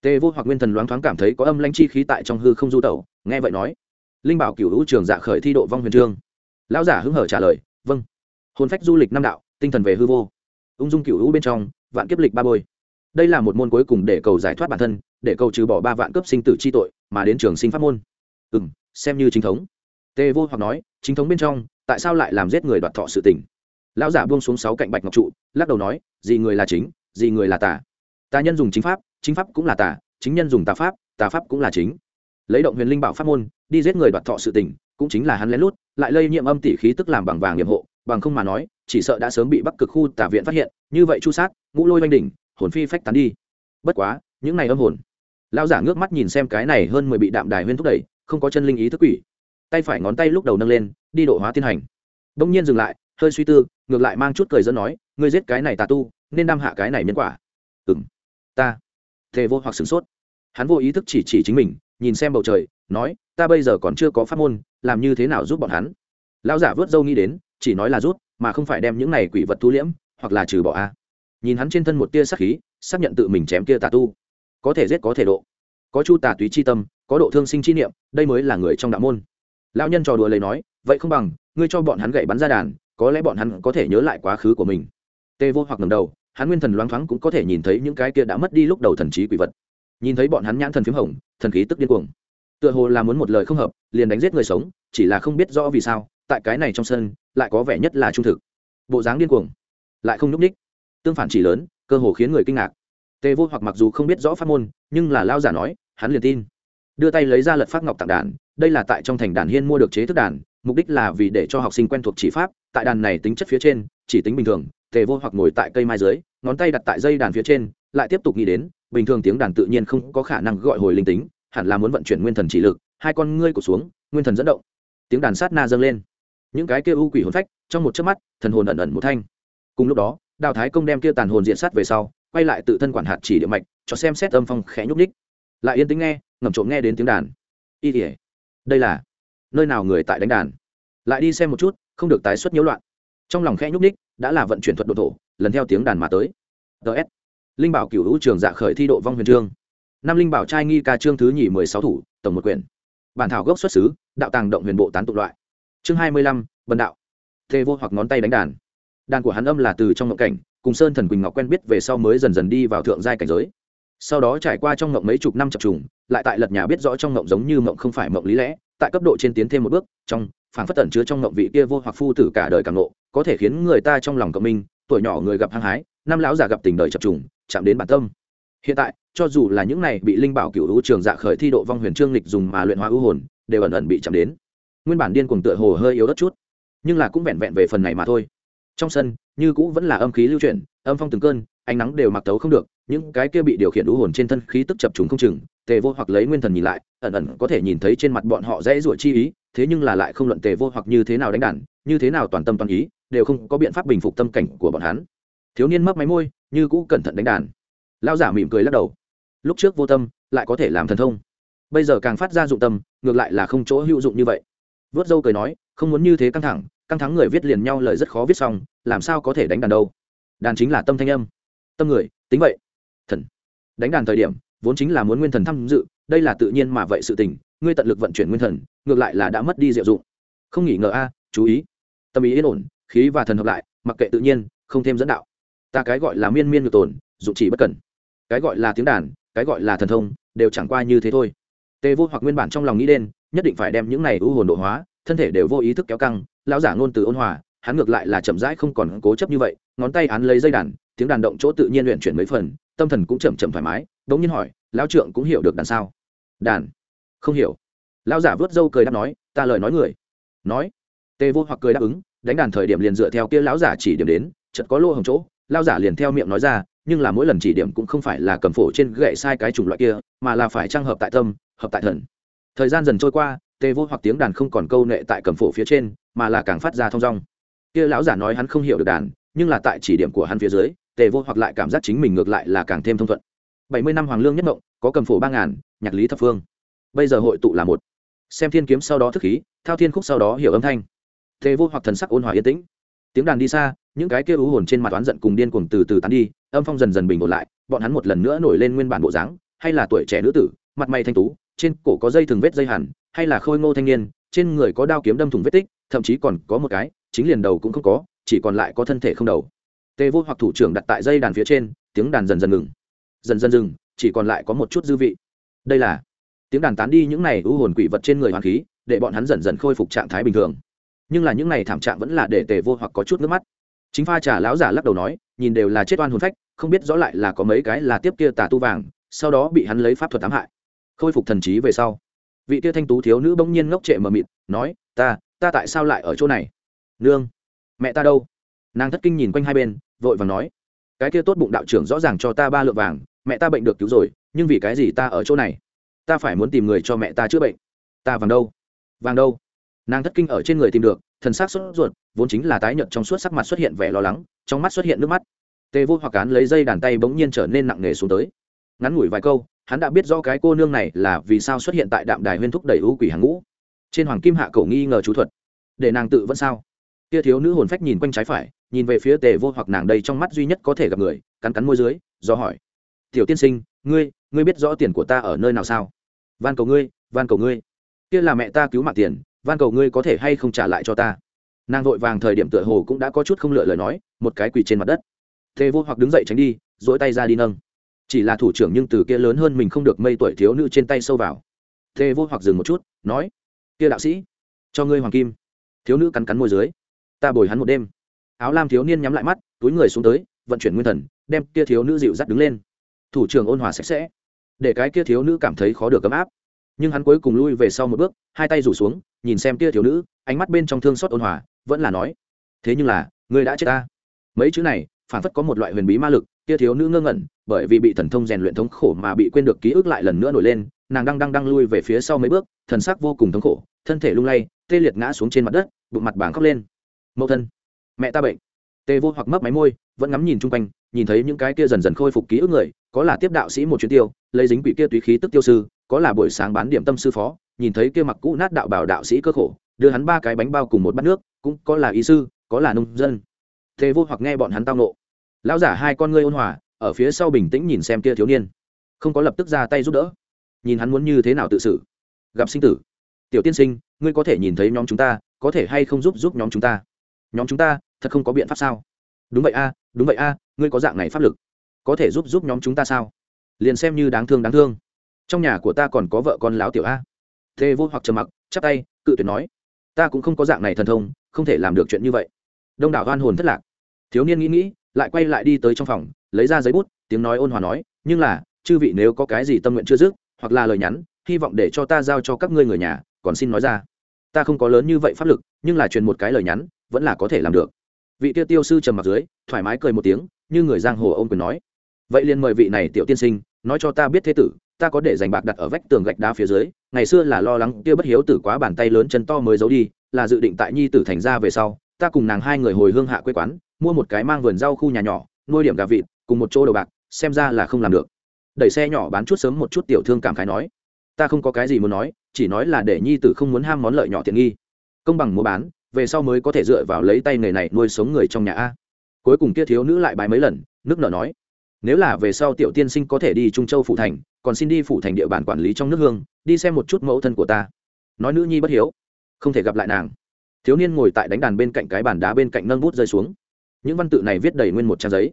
Tề vô hoặc nguyên thần loáng thoáng cảm thấy có âm lãnh chi khí tại trong hư không du tẩu, nghe vậy nói, linh bảo cửu hữu trường dạ khởi thi độ vong huyền trương. Lão giả hứng hở trả lời vâng hồn phách du lịch năm đạo, tinh thần về hư vô, ung dung cửu hữu bên trong, vạn kiếp lịch ba bôi. Đây là một môn cuối cùng để cầu giải thoát bản thân, để cầu trừ bỏ ba vạn cấp sinh tử chi tội, mà đến trường sinh pháp môn. Ừ m xem như chính thống tề vô hoặc nói, chính thống bên trong, tại sao lại làm giết người đoạt thọ sự tình? Lão giả buông xuống sáu cạnh bạch ngọc trụ, lắc đầu nói, gì người là chính, gì người là tà. Tà nhân dùng chính pháp chính pháp cũng là tà, chính nhân dùng tà pháp tà pháp cũng là chính. Lấy động huyền linh bảo pháp môn, đi giết người đoạt thọ sự tình, cũng chính là hắn lén lút, lại lây nhiễm âm tỷ khí tức làm bằng vàng nghiệp hộ, bằng không mà nói, chỉ sợ đã sớm bị bắc cực khu tà viện phát hiện, như vậy chu sát, ngũ lôi oanh đỉnh, hồn phi phách tán đi. Bất quá, những này âm hồn. Lão giả ngước mắt nhìn xem cái này hơn mười bị đạm đài huyên thúc đẩy, không có chân linh ý thức quỷ tay phải ngón tay lúc đầu nâng lên, đi độ hóa tiên hành. Đông nhiên dừng lại, hơi suy tư, ngược lại mang chút cười dẫn nói, ngươi giết cái này tà tu, nên đam hạ cái này nhân quả. Ừ m ta. Thề vô hoặc sửng sốt. Hắn vô ý thức chỉ chỉ chính mình, nhìn xem bầu trời, nói, ta bây giờ còn chưa có pháp môn, làm như thế nào giúp bọn hắn? Lão giả vớt dâu nghĩ đến, chỉ nói là rút, mà không phải đem những này quỷ vật thu liễm, hoặc là trừ bỏ a. Nhìn hắn trên thân một tia sắc khí, xác nhận tự mình chém kia tà tu. Có thể giết có thể độ. Có chu tà túy chi tâm, có độ thương sinh chi niệm, đây mới là người trong đạo môn lão nhân trò đùa lấy nói, vậy không bằng, ngươi cho bọn hắn gậy bắn ra đàn, có lẽ bọn hắn có thể nhớ lại quá khứ của mình. Tê vô hoặc ngầm đầu, hắn nguyên thần loáng thoáng cũng có thể nhìn thấy những cái kia đã mất đi lúc đầu thần trí quỷ vật. Nhìn thấy bọn hắn nhãn thần p h í m hồng, thần khí tức điên cuồng. Tựa hồ là muốn một lời không hợp, liền đánh giết người sống, chỉ là không biết rõ vì sao, tại cái này trong sân, lại có vẻ nhất là trung thực. Bộ dáng điên cuồng, lại không nhúc ních tương phản chỉ lớn, cơ hồ khiến người kinh ngạc. Tề vô hoặc mặc dù không biết rõ pháp môn, nhưng là lao giả nói, hắn liền tin. Đưa tay lấy ra lật phát ngọc tặng đàn đây là tại trong thành đàn hiên mua được chế thức đàn, mục đích là vì để cho học sinh quen thuộc chỉ pháp, tại đàn này tính chất phía trên, chỉ tính bình thường, tề vô hoặc ngồi tại cây mai dưới, ngón tay đặt tại dây đàn phía trên, lại tiếp tục nghĩ đến, bình thường tiếng đàn tự nhiên không có khả năng gọi hồi linh tính, hẳn là muốn vận chuyển nguyên thần chỉ lực, hai con ngươi của xuống, nguyên thần dẫn động. Tiếng đàn sát na dâng lên. Những cái kia u quỷ hồn phách, trong một chớp mắt, thần hồn ẩn ẩn một thanh. Cùng lúc đó, đào thái công đem kia tàn hồn diện sát về sau, quay lại tự thân quản hạt chỉ địa mạch, cho xem xét âm phong khẽ nhúc ních lại yên tĩnh nghe, ngầm trộm nghe đến tiếng đàn. Y tỉa đây là nơi nào người tại đánh đàn? Lại đi xem một chút, không được tái xuất nhiễu loạn. Trong lòng khẽ nhúc ních đã là vận chuyển thuật độ thổ, lần theo tiếng đàn mà tới. Ts linh bảo cựu hữu trường dạ khởi thi độ vong huyền trương. Năm linh bảo trai nghi ca trương thứ nhì mười sáu thủ, tổng một quyển. Bản thảo gốc xuất xứ, đạo tàng động huyền bộ tán tụ loại. Chương hai mươi lăm, bần đạo. Thê vô hoặc ngón tay đánh đàn. Đàn của hắn âm là từ trong ngộng cảnh, cùng sơn thần quỳnh ngọc quen biết về sau mới dần dần đi vào thượng giai cảnh giới sau đó trải qua trong mộng mấy chục năm chập trùng lại tại lật nhà biết rõ trong mộng giống như mộng không phải mộng lý lẽ tại cấp độ trên tiến thêm một bước trong phản phất tẩn chứa trong mộng vị kia vô hoặc phu tử cả đời càng ngộ, có thể khiến người ta trong lòng cộng minh tuổi nhỏ người gặp hăng hái năm lão già gặp tình đời chập trùng chạm đến bản tâm. Hiện tại cho dù là những này bị linh bảo cựu hữu trường dạ khởi thi độ vong huyền trương lịch dùng mà luyện hóa ưu hồn đều ẩn ẩn bị chạm đến. Nguyên bản điên cuồng tựa hồ hơi yếu đất chút nhưng là cũng vẹn vẹn về phần này mà thôi. Trong sân như cũ vẫn là âm khí lưu chuyển âm phong từng cơn ánh nắng đều mặc tấu không được, những cái kia bị điều khiển đũ hồn trên thân khí tức chập trùng không chừng, tề vô hoặc lấy nguyên thần nhìn lại, ẩn ẩn có thể nhìn thấy trên mặt bọn họ dễ ruổi chi ý, thế nhưng là lại không luận tề vô hoặc như thế nào đánh đàn, như thế nào toàn tâm toàn ý, đều không có biện pháp bình phục tâm cảnh của bọn hắn. Thiếu niên mấp máy môi, như cũ cẩn thận đánh đàn. Lao giả mỉm cười lắc đầu. Lúc trước vô tâm, lại có thể làm thần thông. Bây giờ càng phát ra dụng tâm, ngược lại là không chỗ hữu dụng như vậy. Vớt dâu cười nói, không muốn như thế căng thẳng căng thẳng người viết liền nhau lời rất khó viết xong, làm sao có thể đánh đàn đâu? Đàn chính là tâm thanh âm tâm người, tính vậy. Thần. Đánh đàn thời điểm, vốn chính là muốn nguyên thần tham dự, đây là tự nhiên mà vậy sự tình, ngươi tận lực vận chuyển nguyên thần, ngược lại là đã mất đi diệu dụng. Không nghỉ ngờ a, chú ý. Tâm ý yên ổn, khí và thần hợp lại, mặc kệ tự nhiên, không thêm dẫn đạo. Ta cái gọi là miên miên ngược tồn, dụng chỉ bất cần cái gọi là tiếng đàn, cái gọi là thần thông, đều chẳng qua như thế thôi. Tề vô hoặc nguyên bản trong lòng nghĩ đến, nhất định phải đem những này ưu hồn độ hóa, thân thể đều vô ý thức kéo căng, lão giả ngôn từ ôn hòa, hắn ngược lại là chậm rãi không còn cố chấp như vậy, ngón tay án lấy dây đàn tiếng đàn động chỗ tự nhiên luyện chuyển mấy phần, tâm thần cũng chậm chậm thoải mái đ ỗ n g nhiên hỏi, lão trượng cũng hiểu được đàn sao? Đàn. Không hiểu. Lão giả vớt râu cười đáp nói, ta lời nói người. Nói. Tề vô hoặc cười đáp ứng, đánh đàn thời điểm liền dựa theo kia lão giả chỉ điểm đến chật có lô hồng chỗ, lão giả liền theo miệng nói ra, nhưng là mỗi lần chỉ điểm cũng không phải là cầm phổ trên gậy sai cái chủng loại kia, mà là phải trang hợp tại tâm, hợp tại thần. Thời gian dần trôi qua, tề vô hoặc tiếng đàn không còn câu nệ tại cầm phổ phía trên, mà là càng phát ra thong dong. Kia lão giả nói hắn không hiểu được đàn, nhưng là tại chỉ điểm của hắn phía dưới tề vô hoặc lại cảm giác chính mình ngược lại là càng thêm thông thuận. Bảy mươi năm hoàng lương nhất mộng, có cầm phổ ba ngàn, nhạc lý thập phương. Bây giờ hội tụ là một. Xem thiên kiếm sau đó thức khí, thao thiên khúc sau đó hiểu âm thanh. Tề vô hoặc thần sắc ôn hòa yên tĩnh. Tiếng đàn đi xa, những cái kia ú hồn trên mặt oán giận cùng điên cuồng từ từ tán đi, âm phong dần dần bình ổn lại, bọn hắn một lần nữa nổi lên nguyên bản bộ dáng, hay là tuổi trẻ nữ tử, mặt mày thanh tú, trên cổ có dây thường vết dây hẳn, hay là khôi ngô thanh niên, trên người có đao kiếm đâm thủng vết tích, thậm chí còn có một cái, chính liền đầu cũng không có, chỉ còn lại có thân thể không đầu tê vô hoặc thủ trưởng đặt tại dây đàn phía trên, tiếng đàn dần dần ngừng. Dần dần dừng, chỉ còn lại có một chút dư vị. Đây là tiếng đàn tán đi những này u hồn quỷ vật trên người hoàng khí, để bọn hắn dần dần khôi phục trạng thái bình thường. Nhưng là những này thảm trạng vẫn là để tề vô hoặc có chút nước mắt. Chính pha trà lão giả lắc đầu nói, nhìn đều là chết oan hồn phách, không biết rõ lại là có mấy cái là tiếp kia tà tu vàng, sau đó bị hắn lấy pháp thuật ám hại. Khôi phục thần trí về sau, vị kia thanh tú thiếu nữ bỗng nhiên ngốc trệ mờ mịt, nói, ta ta tại sao lại ở chỗ này? Nương, mẹ ta đâu? Nàng thất kinh nhìn quanh hai bên vội vàng nói, cái kia tốt bụng đạo trưởng rõ ràng cho ta ba lượng vàng, mẹ ta bệnh được cứu rồi, nhưng vì cái gì ta ở chỗ này? Ta phải muốn tìm người cho mẹ ta chữa bệnh. Ta vàng đâu? Vàng đâu? Nàng thất kinh ở trên người tìm được, thần sắc sốt ruột, vốn chính là tái nhợt trong suốt sắc mặt xuất hiện vẻ lo lắng, trong mắt xuất hiện nước mắt. Tê vô hoặc cán lấy dây đàn tay bỗng nhiên trở nên nặng nề xuống tới. Ngắn ngủi vài câu, hắn đã biết rõ cái cô nương này là vì sao xuất hiện tại đạm đài huyên thúc đẩy ưu quỷ hàng ngũ. Trên hoàng kim hạ cổ nghi ngờ chú thuật. Để nàng tự vẫn sao? Kia thiếu nữ hồn phách nhìn quanh trái phải nhìn về phía tề vô hoặc nàng đây trong mắt duy nhất có thể gặp người, cắn cắn môi dưới, do hỏi. Tiểu tiên sinh, ngươi ngươi biết rõ tiền của ta ở nơi nào sao? Van cầu ngươi, van cầu ngươi. Kia là mẹ ta cứu mạng tiền, van cầu ngươi có thể hay không trả lại cho ta? Nàng vội vàng thời điểm tựa hồ cũng đã có chút không lựa lời nói, một cái quỳ trên mặt đất. Tề vô hoặc đứng dậy tránh đi dỗi tay ra đi nâng. Chỉ là thủ trưởng nhưng từ kia lớn hơn mình không được mây tuổi thiếu nữ trên tay sâu vào. Tề vô hoặc dừng một chút, nói, kia đạo sĩ, cho ngươi hoàng kim. Thiếu nữ cắn cắn môi dưới, ta bồi hắn một đêm áo lam thiếu niên nhắm lại mắt, túi người xuống tới, vận chuyển nguyên thần, đem kia thiếu nữ dịu dắt đứng lên. Thủ trưởng ôn hòa sạch sẽ, để cái kia thiếu nữ cảm thấy khó được ấm áp. Nhưng hắn cuối cùng lui về sau một bước, hai tay rủ xuống, nhìn xem kia thiếu nữ, ánh mắt bên trong thương xót ôn hòa, vẫn là nói, thế nhưng là, ngươi đã chết ta. Mấy chữ này, phản phất có một loại huyền bí ma lực, kia thiếu nữ ngơ ngẩn, bởi vì bị thần thông rèn luyện thống khổ mà bị quên được ký ức lại lần nữa nổi lên, nàng đang đang đang lui về phía sau mấy bước, thần sắc vô cùng thống khổ, thân thể lung lay, tê liệt ngã xuống trên mặt đất, bụng mặt bảng khóc lên. Mẫu thân mẹ ta bệnh. Tê vô hoặc mấp máy môi, vẫn ngắm nhìn chung quanh, nhìn thấy những cái kia dần dần khôi phục ký ức người, có là tiếp đạo sĩ một chuyến tiêu, lấy dính quỷ kia tùy khí tức tiêu sư, có là buổi sáng bán điểm tâm sư phó, nhìn thấy kia mặc cũ nát đạo bảo đạo sĩ cơ khổ, đưa hắn ba cái bánh bao cùng một bát nước, cũng có là y sư, có là nông dân. Tê vô hoặc nghe bọn hắn tao nộ lão giả hai con ngươi ôn hòa, ở phía sau bình tĩnh nhìn xem kia thiếu niên. Không có lập tức ra tay giúp đỡ. Nhìn hắn muốn như thế nào tự xử. Gặp sinh tử. Tiểu tiên sinh, ngươi có thể nhìn thấy nhóm chúng ta, có thể hay không giúp giúp nhóm chúng ta? Nhóm chúng ta thật không có biện pháp sao? Đúng vậy a, đúng vậy a, ngươi có dạng này pháp lực, có thể giúp giúp nhóm chúng ta sao? Liền xem như đáng thương đáng thương. Trong nhà của ta còn có vợ con láo tiểu a. Thê vô hoặc trầm mặc, chắp tay, cự tuyệt nói, ta cũng không có dạng này thần thông, không thể làm được chuyện như vậy. Đông đảo oan hồn thất lạc. Thiếu niên nghĩ nghĩ, lại quay lại đi tới trong phòng, lấy ra giấy bút, tiếng nói ôn hòa nói, nhưng là, chư vị nếu có cái gì tâm nguyện chưa dứt, hoặc là lời nhắn, hy vọng để cho ta giao cho các ngươi người nhà, còn xin nói ra. Ta không có lớn như vậy pháp lực, nhưng là truyền một cái lời nhắn, vẫn là có thể làm được vị tiêu tiêu sư trầm mặc dưới, thoải mái cười một tiếng, như người giang hồ ô m quyền nói. Vậy liền mời vị này tiểu tiên sinh, nói cho ta biết thế tử, ta có để dành bạc đặt ở vách tường gạch đá phía dưới, ngày xưa là lo lắng kia bất hiếu tử quá bàn tay lớn chân to mới giấu đi, là dự định tại nhi tử thành ra về sau, ta cùng nàng hai người hồi hương hạ quê quán, mua một cái mang vườn rau khu nhà nhỏ, nuôi điểm gà vịt, cùng một chỗ đầu bạc, xem ra là không làm được. Đẩy xe nhỏ bán chút sớm một chút tiểu thương cảm khái nói. Ta không có cái gì muốn nói, chỉ nói là để nhi tử không muốn ham món lợi nhỏ tiện nghi. Công bằng mua bán về sau mới có thể dựa vào lấy tay nghề này nuôi sống người trong nhà a. Cuối cùng kia thiếu nữ lại bài mấy lần, nước nở nói, nếu là về sau tiểu tiên sinh có thể đi trung châu phủ thành, còn xin đi phủ thành địa bàn quản lý trong nước hương, đi xem một chút mẫu thân của ta. Nói nữ nhi bất hiếu, không thể gặp lại nàng. Thiếu niên ngồi tại đánh đàn bên cạnh cái bàn đá bên cạnh nâng bút rơi xuống. Những văn tự này viết đầy nguyên một trang giấy.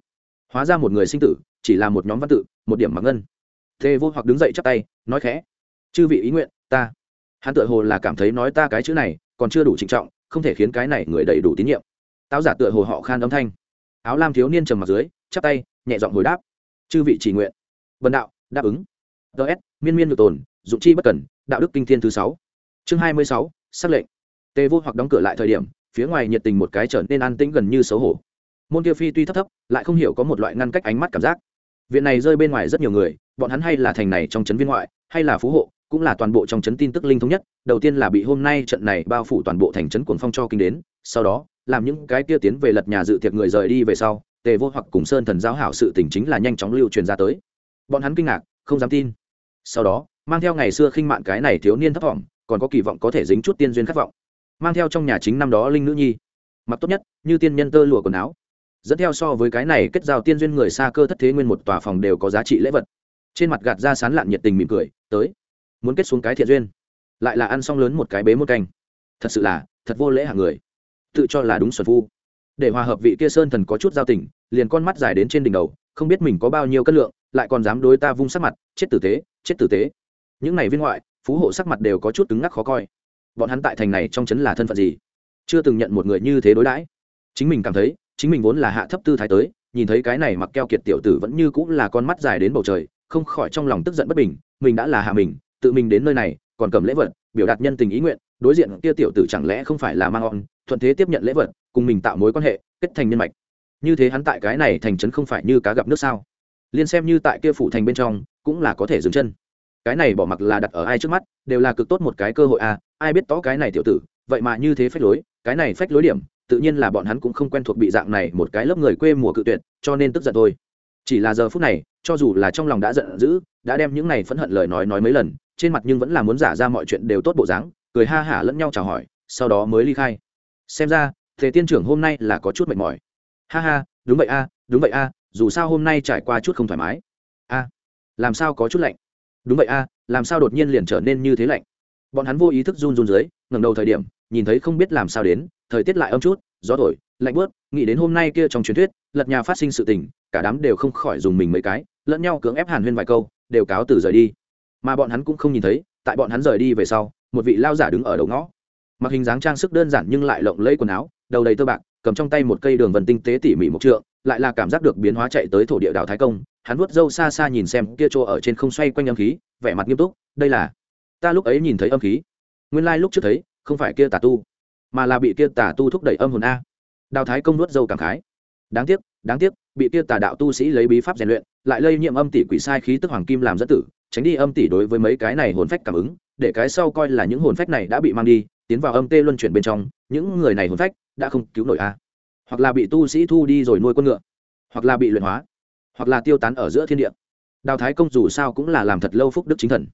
Hóa ra một người sinh tử, chỉ là một nhóm văn tự, một điểm mặc ngân. Thê vô hoặc đứng dậy chắp tay, nói khẽ, chư vị ý nguyện, ta. Hắn tự hồ là cảm thấy nói ta cái chữ này còn chưa đủ trịnh trọng không thể khiến cái này người đầy đủ tín nhiệm. Táo giả tựa hồ họ khan âm thanh. Áo lam thiếu niên trầm mặt dưới, chắp tay, nhẹ giọng hồi đáp. Chư vị chỉ nguyện. Vần đạo, đáp ứng. Ts miên miên được tồn, dụng chi bất cần, đạo đức kinh thiên thứ sáu. Chương hai mươi sáu, xác lệnh. Tê vô hoặc đóng cửa lại thời điểm, phía ngoài nhiệt tình một cái trở nên an tĩnh gần như xấu hổ. Môn kia phi tuy thấp thấp, lại không hiểu có một loại ngăn cách ánh mắt cảm giác. Viện này rơi bên ngoài rất nhiều người, bọn hắn hay là thành này trong trấn viên ngoại, hay là phú hộ cũng là toàn bộ trong trấn tin tức linh thống nhất đầu tiên là bị hôm nay trận này bao phủ toàn bộ thành trấn cuồng phong cho kinh đến sau đó làm những cái kia tiến về lật nhà dự tiệc người rời đi về sau tề vô hoặc cùng sơn thần giáo hảo sự tình chính là nhanh chóng lưu truyền ra tới. Bọn hắn kinh ngạc không dám tin. Sau đó mang theo ngày xưa khinh mạn cái này thiếu niên thấp vọng, còn có kỳ vọng có thể dính chút tiên duyên khát vọng. Mang theo trong nhà chính năm đó linh nữ nhi. Mặc tốt nhất như tiên nhân tơ lụa quần áo. Dẫn theo so với cái này kết giao tiên duyên người xa cơ thất thế nguyên một tòa phòng đều có giá trị lễ vật. Trên mặt gạt ra sán lạn nhiệt tình mỉm cười tới muốn kết xuống cái thiện duyên, lại là ăn xong lớn một cái bế một canh. Thật sự là, thật vô lễ hạng người. Tự cho là đúng xuân phu. Để hòa hợp vị kia sơn thần có chút giao tình, liền con mắt dài đến trên đỉnh đầu, không biết mình có bao nhiêu cân lượng, lại còn dám đối ta vung sắc mặt, chết tử tế, chết tử tế. Những này viên ngoại, phú hộ sắc mặt đều có chút cứng ngắc khó coi. Bọn hắn tại thành này trong chấn là thân phận gì? Chưa từng nhận một người như thế đối đãi. Chính mình cảm thấy, chính mình vốn là hạ thấp tư thái tới, nhìn thấy cái này mặc keo kiệt tiểu tử vẫn như cũng là con mắt dài đến bầu trời, không khỏi trong lòng tức giận bất bình, mình đã là hạ mình tự mình đến nơi này, còn cầm lễ vật, biểu đạt nhân tình ý nguyện, đối diện kia tiểu tử chẳng lẽ không phải là mang on thuận thế tiếp nhận lễ vật, cùng mình tạo mối quan hệ, kết thành nhân mạch. Như thế hắn tại cái này thành trấn không phải như cá gặp nước sao? Liên xem như tại kia phủ thành bên trong, cũng là có thể dừng chân. Cái này bỏ mặc là đặt ở ai trước mắt, đều là cực tốt một cái cơ hội à ai biết tỏ cái này tiểu tử, vậy mà như thế phách lối, cái này phách lối điểm, tự nhiên là bọn hắn cũng không quen thuộc bị dạng này một cái lớp người quê mùa cự tuyệt, cho nên tức giận thôi. Chỉ là giờ phút này, cho dù là trong lòng đã giận dữ đã đem những này phẫn hận lời nói nói mấy lần, trên mặt nhưng vẫn là muốn giả ra mọi chuyện đều tốt bộ dáng, cười ha hả lẫn nhau chào hỏi, sau đó mới ly khai. Xem ra thế tiên trưởng hôm nay là có chút mệt mỏi. Ha ha, đúng vậy a, đúng vậy a, dù sao hôm nay trải qua chút không thoải mái. A, làm sao có chút lạnh? Đúng vậy a, làm sao đột nhiên liền trở nên như thế lạnh? Bọn hắn vô ý thức run run dưới, ngẩng đầu thời điểm, nhìn thấy không biết làm sao đến, thời tiết lại âm chút, gió thổi, lạnh bớt nghĩ đến hôm nay kia trong truyền thuyết, lật nhà phát sinh sự tình, cả đám đều không khỏi dùng mình mấy cái, lẫn nhau cưỡng ép hàn huyên vài câu đều cáo từ rời đi. Mà bọn hắn cũng không nhìn thấy, tại bọn hắn rời đi về sau, một vị lao giả đứng ở đầu ngõ. Mặc hình dáng trang sức đơn giản nhưng lại lộng lẫy quần áo, đầu đầy tơ bạc, cầm trong tay một cây đường vần tinh tế tỉ mỉ một trượng, lại là cảm giác được biến hóa chạy tới thổ địa đảo thái công. Hắn vuốt râu xa xa nhìn xem kia chỗ ở trên không xoay quanh âm khí, vẻ mặt nghiêm túc, đây là, ta lúc ấy nhìn thấy âm khí. Nguyên lai lúc trước thấy, không phải kia tà tu, mà là bị kia tà tu thúc đẩy âm hồn a. Đào thái công nuốt dâu cảm khái đáng tiếc đáng tiếc, bị kia tà đạo tu sĩ lấy bí pháp rèn luyện, lại lây nhiễm âm tỷ quỷ sai khí tức hoàng kim làm dẫn tử, tránh đi âm tỷ đối với mấy cái này hồn phách cảm ứng, để cái sau coi là những hồn phách này đã bị mang đi, tiến vào âm tê luân chuyển bên trong, những người này hồn phách đã không cứu nổi a. Hoặc là bị tu sĩ thu đi rồi nuôi con ngựa, hoặc là bị luyện hóa, hoặc là tiêu tán ở giữa thiên địa. Đào thái công dù sao cũng là làm thật lâu phúc đức chính thần.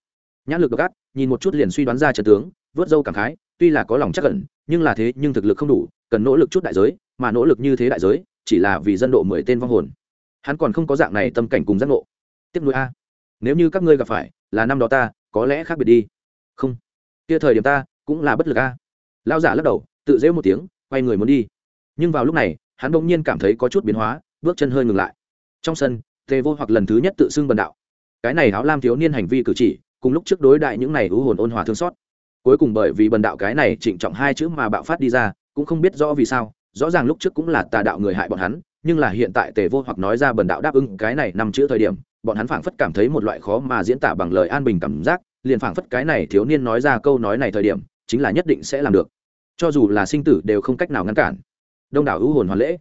Nhãn lực độc ác, nhìn một chút liền suy đoán ra trận tướng, vớt dâu cảm khái, tuy là có lòng chắc cẩn nhưng là thế nhưng thực lực không đủ, cần nỗ lực chút đại giới, mà nỗ lực như thế đại giới chỉ là vì dân độ mười tên vong hồn. Hắn còn không có dạng này tâm cảnh cùng giác ngộ. Tiếp nối a. Nếu như các ngươi gặp phải, là năm đó ta, có lẽ khác biệt đi. Không. Kia thời điểm ta, cũng là bất lực a. Lao giả lắc đầu, tự dễ một tiếng, quay người muốn đi. Nhưng vào lúc này, hắn bỗng nhiên cảm thấy có chút biến hóa, bước chân hơi ngừng lại. Trong sân, tề vô hoặc lần thứ nhất tự xưng bần đạo. Cái này áo lam thiếu niên hành vi cử chỉ, cùng lúc trước đối đại những này u hồn ôn hòa thương xót. Cuối cùng bởi vì bần đạo cái này trịnh trọng hai chữ mà bạo phát đi ra, cũng không biết rõ vì sao rõ ràng lúc trước cũng là tà đạo người hại bọn hắn, nhưng là hiện tại tề vô hoặc nói ra bần đạo đáp ứng cái này nằm chữ thời điểm, bọn hắn phảng phất cảm thấy một loại khó mà diễn tả bằng lời an bình cảm giác, liền phảng phất cái này thiếu niên nói ra câu nói này thời điểm, chính là nhất định sẽ làm được. Cho dù là sinh tử đều không cách nào ngăn cản. Đông đảo ưu hồn hoàn lễ.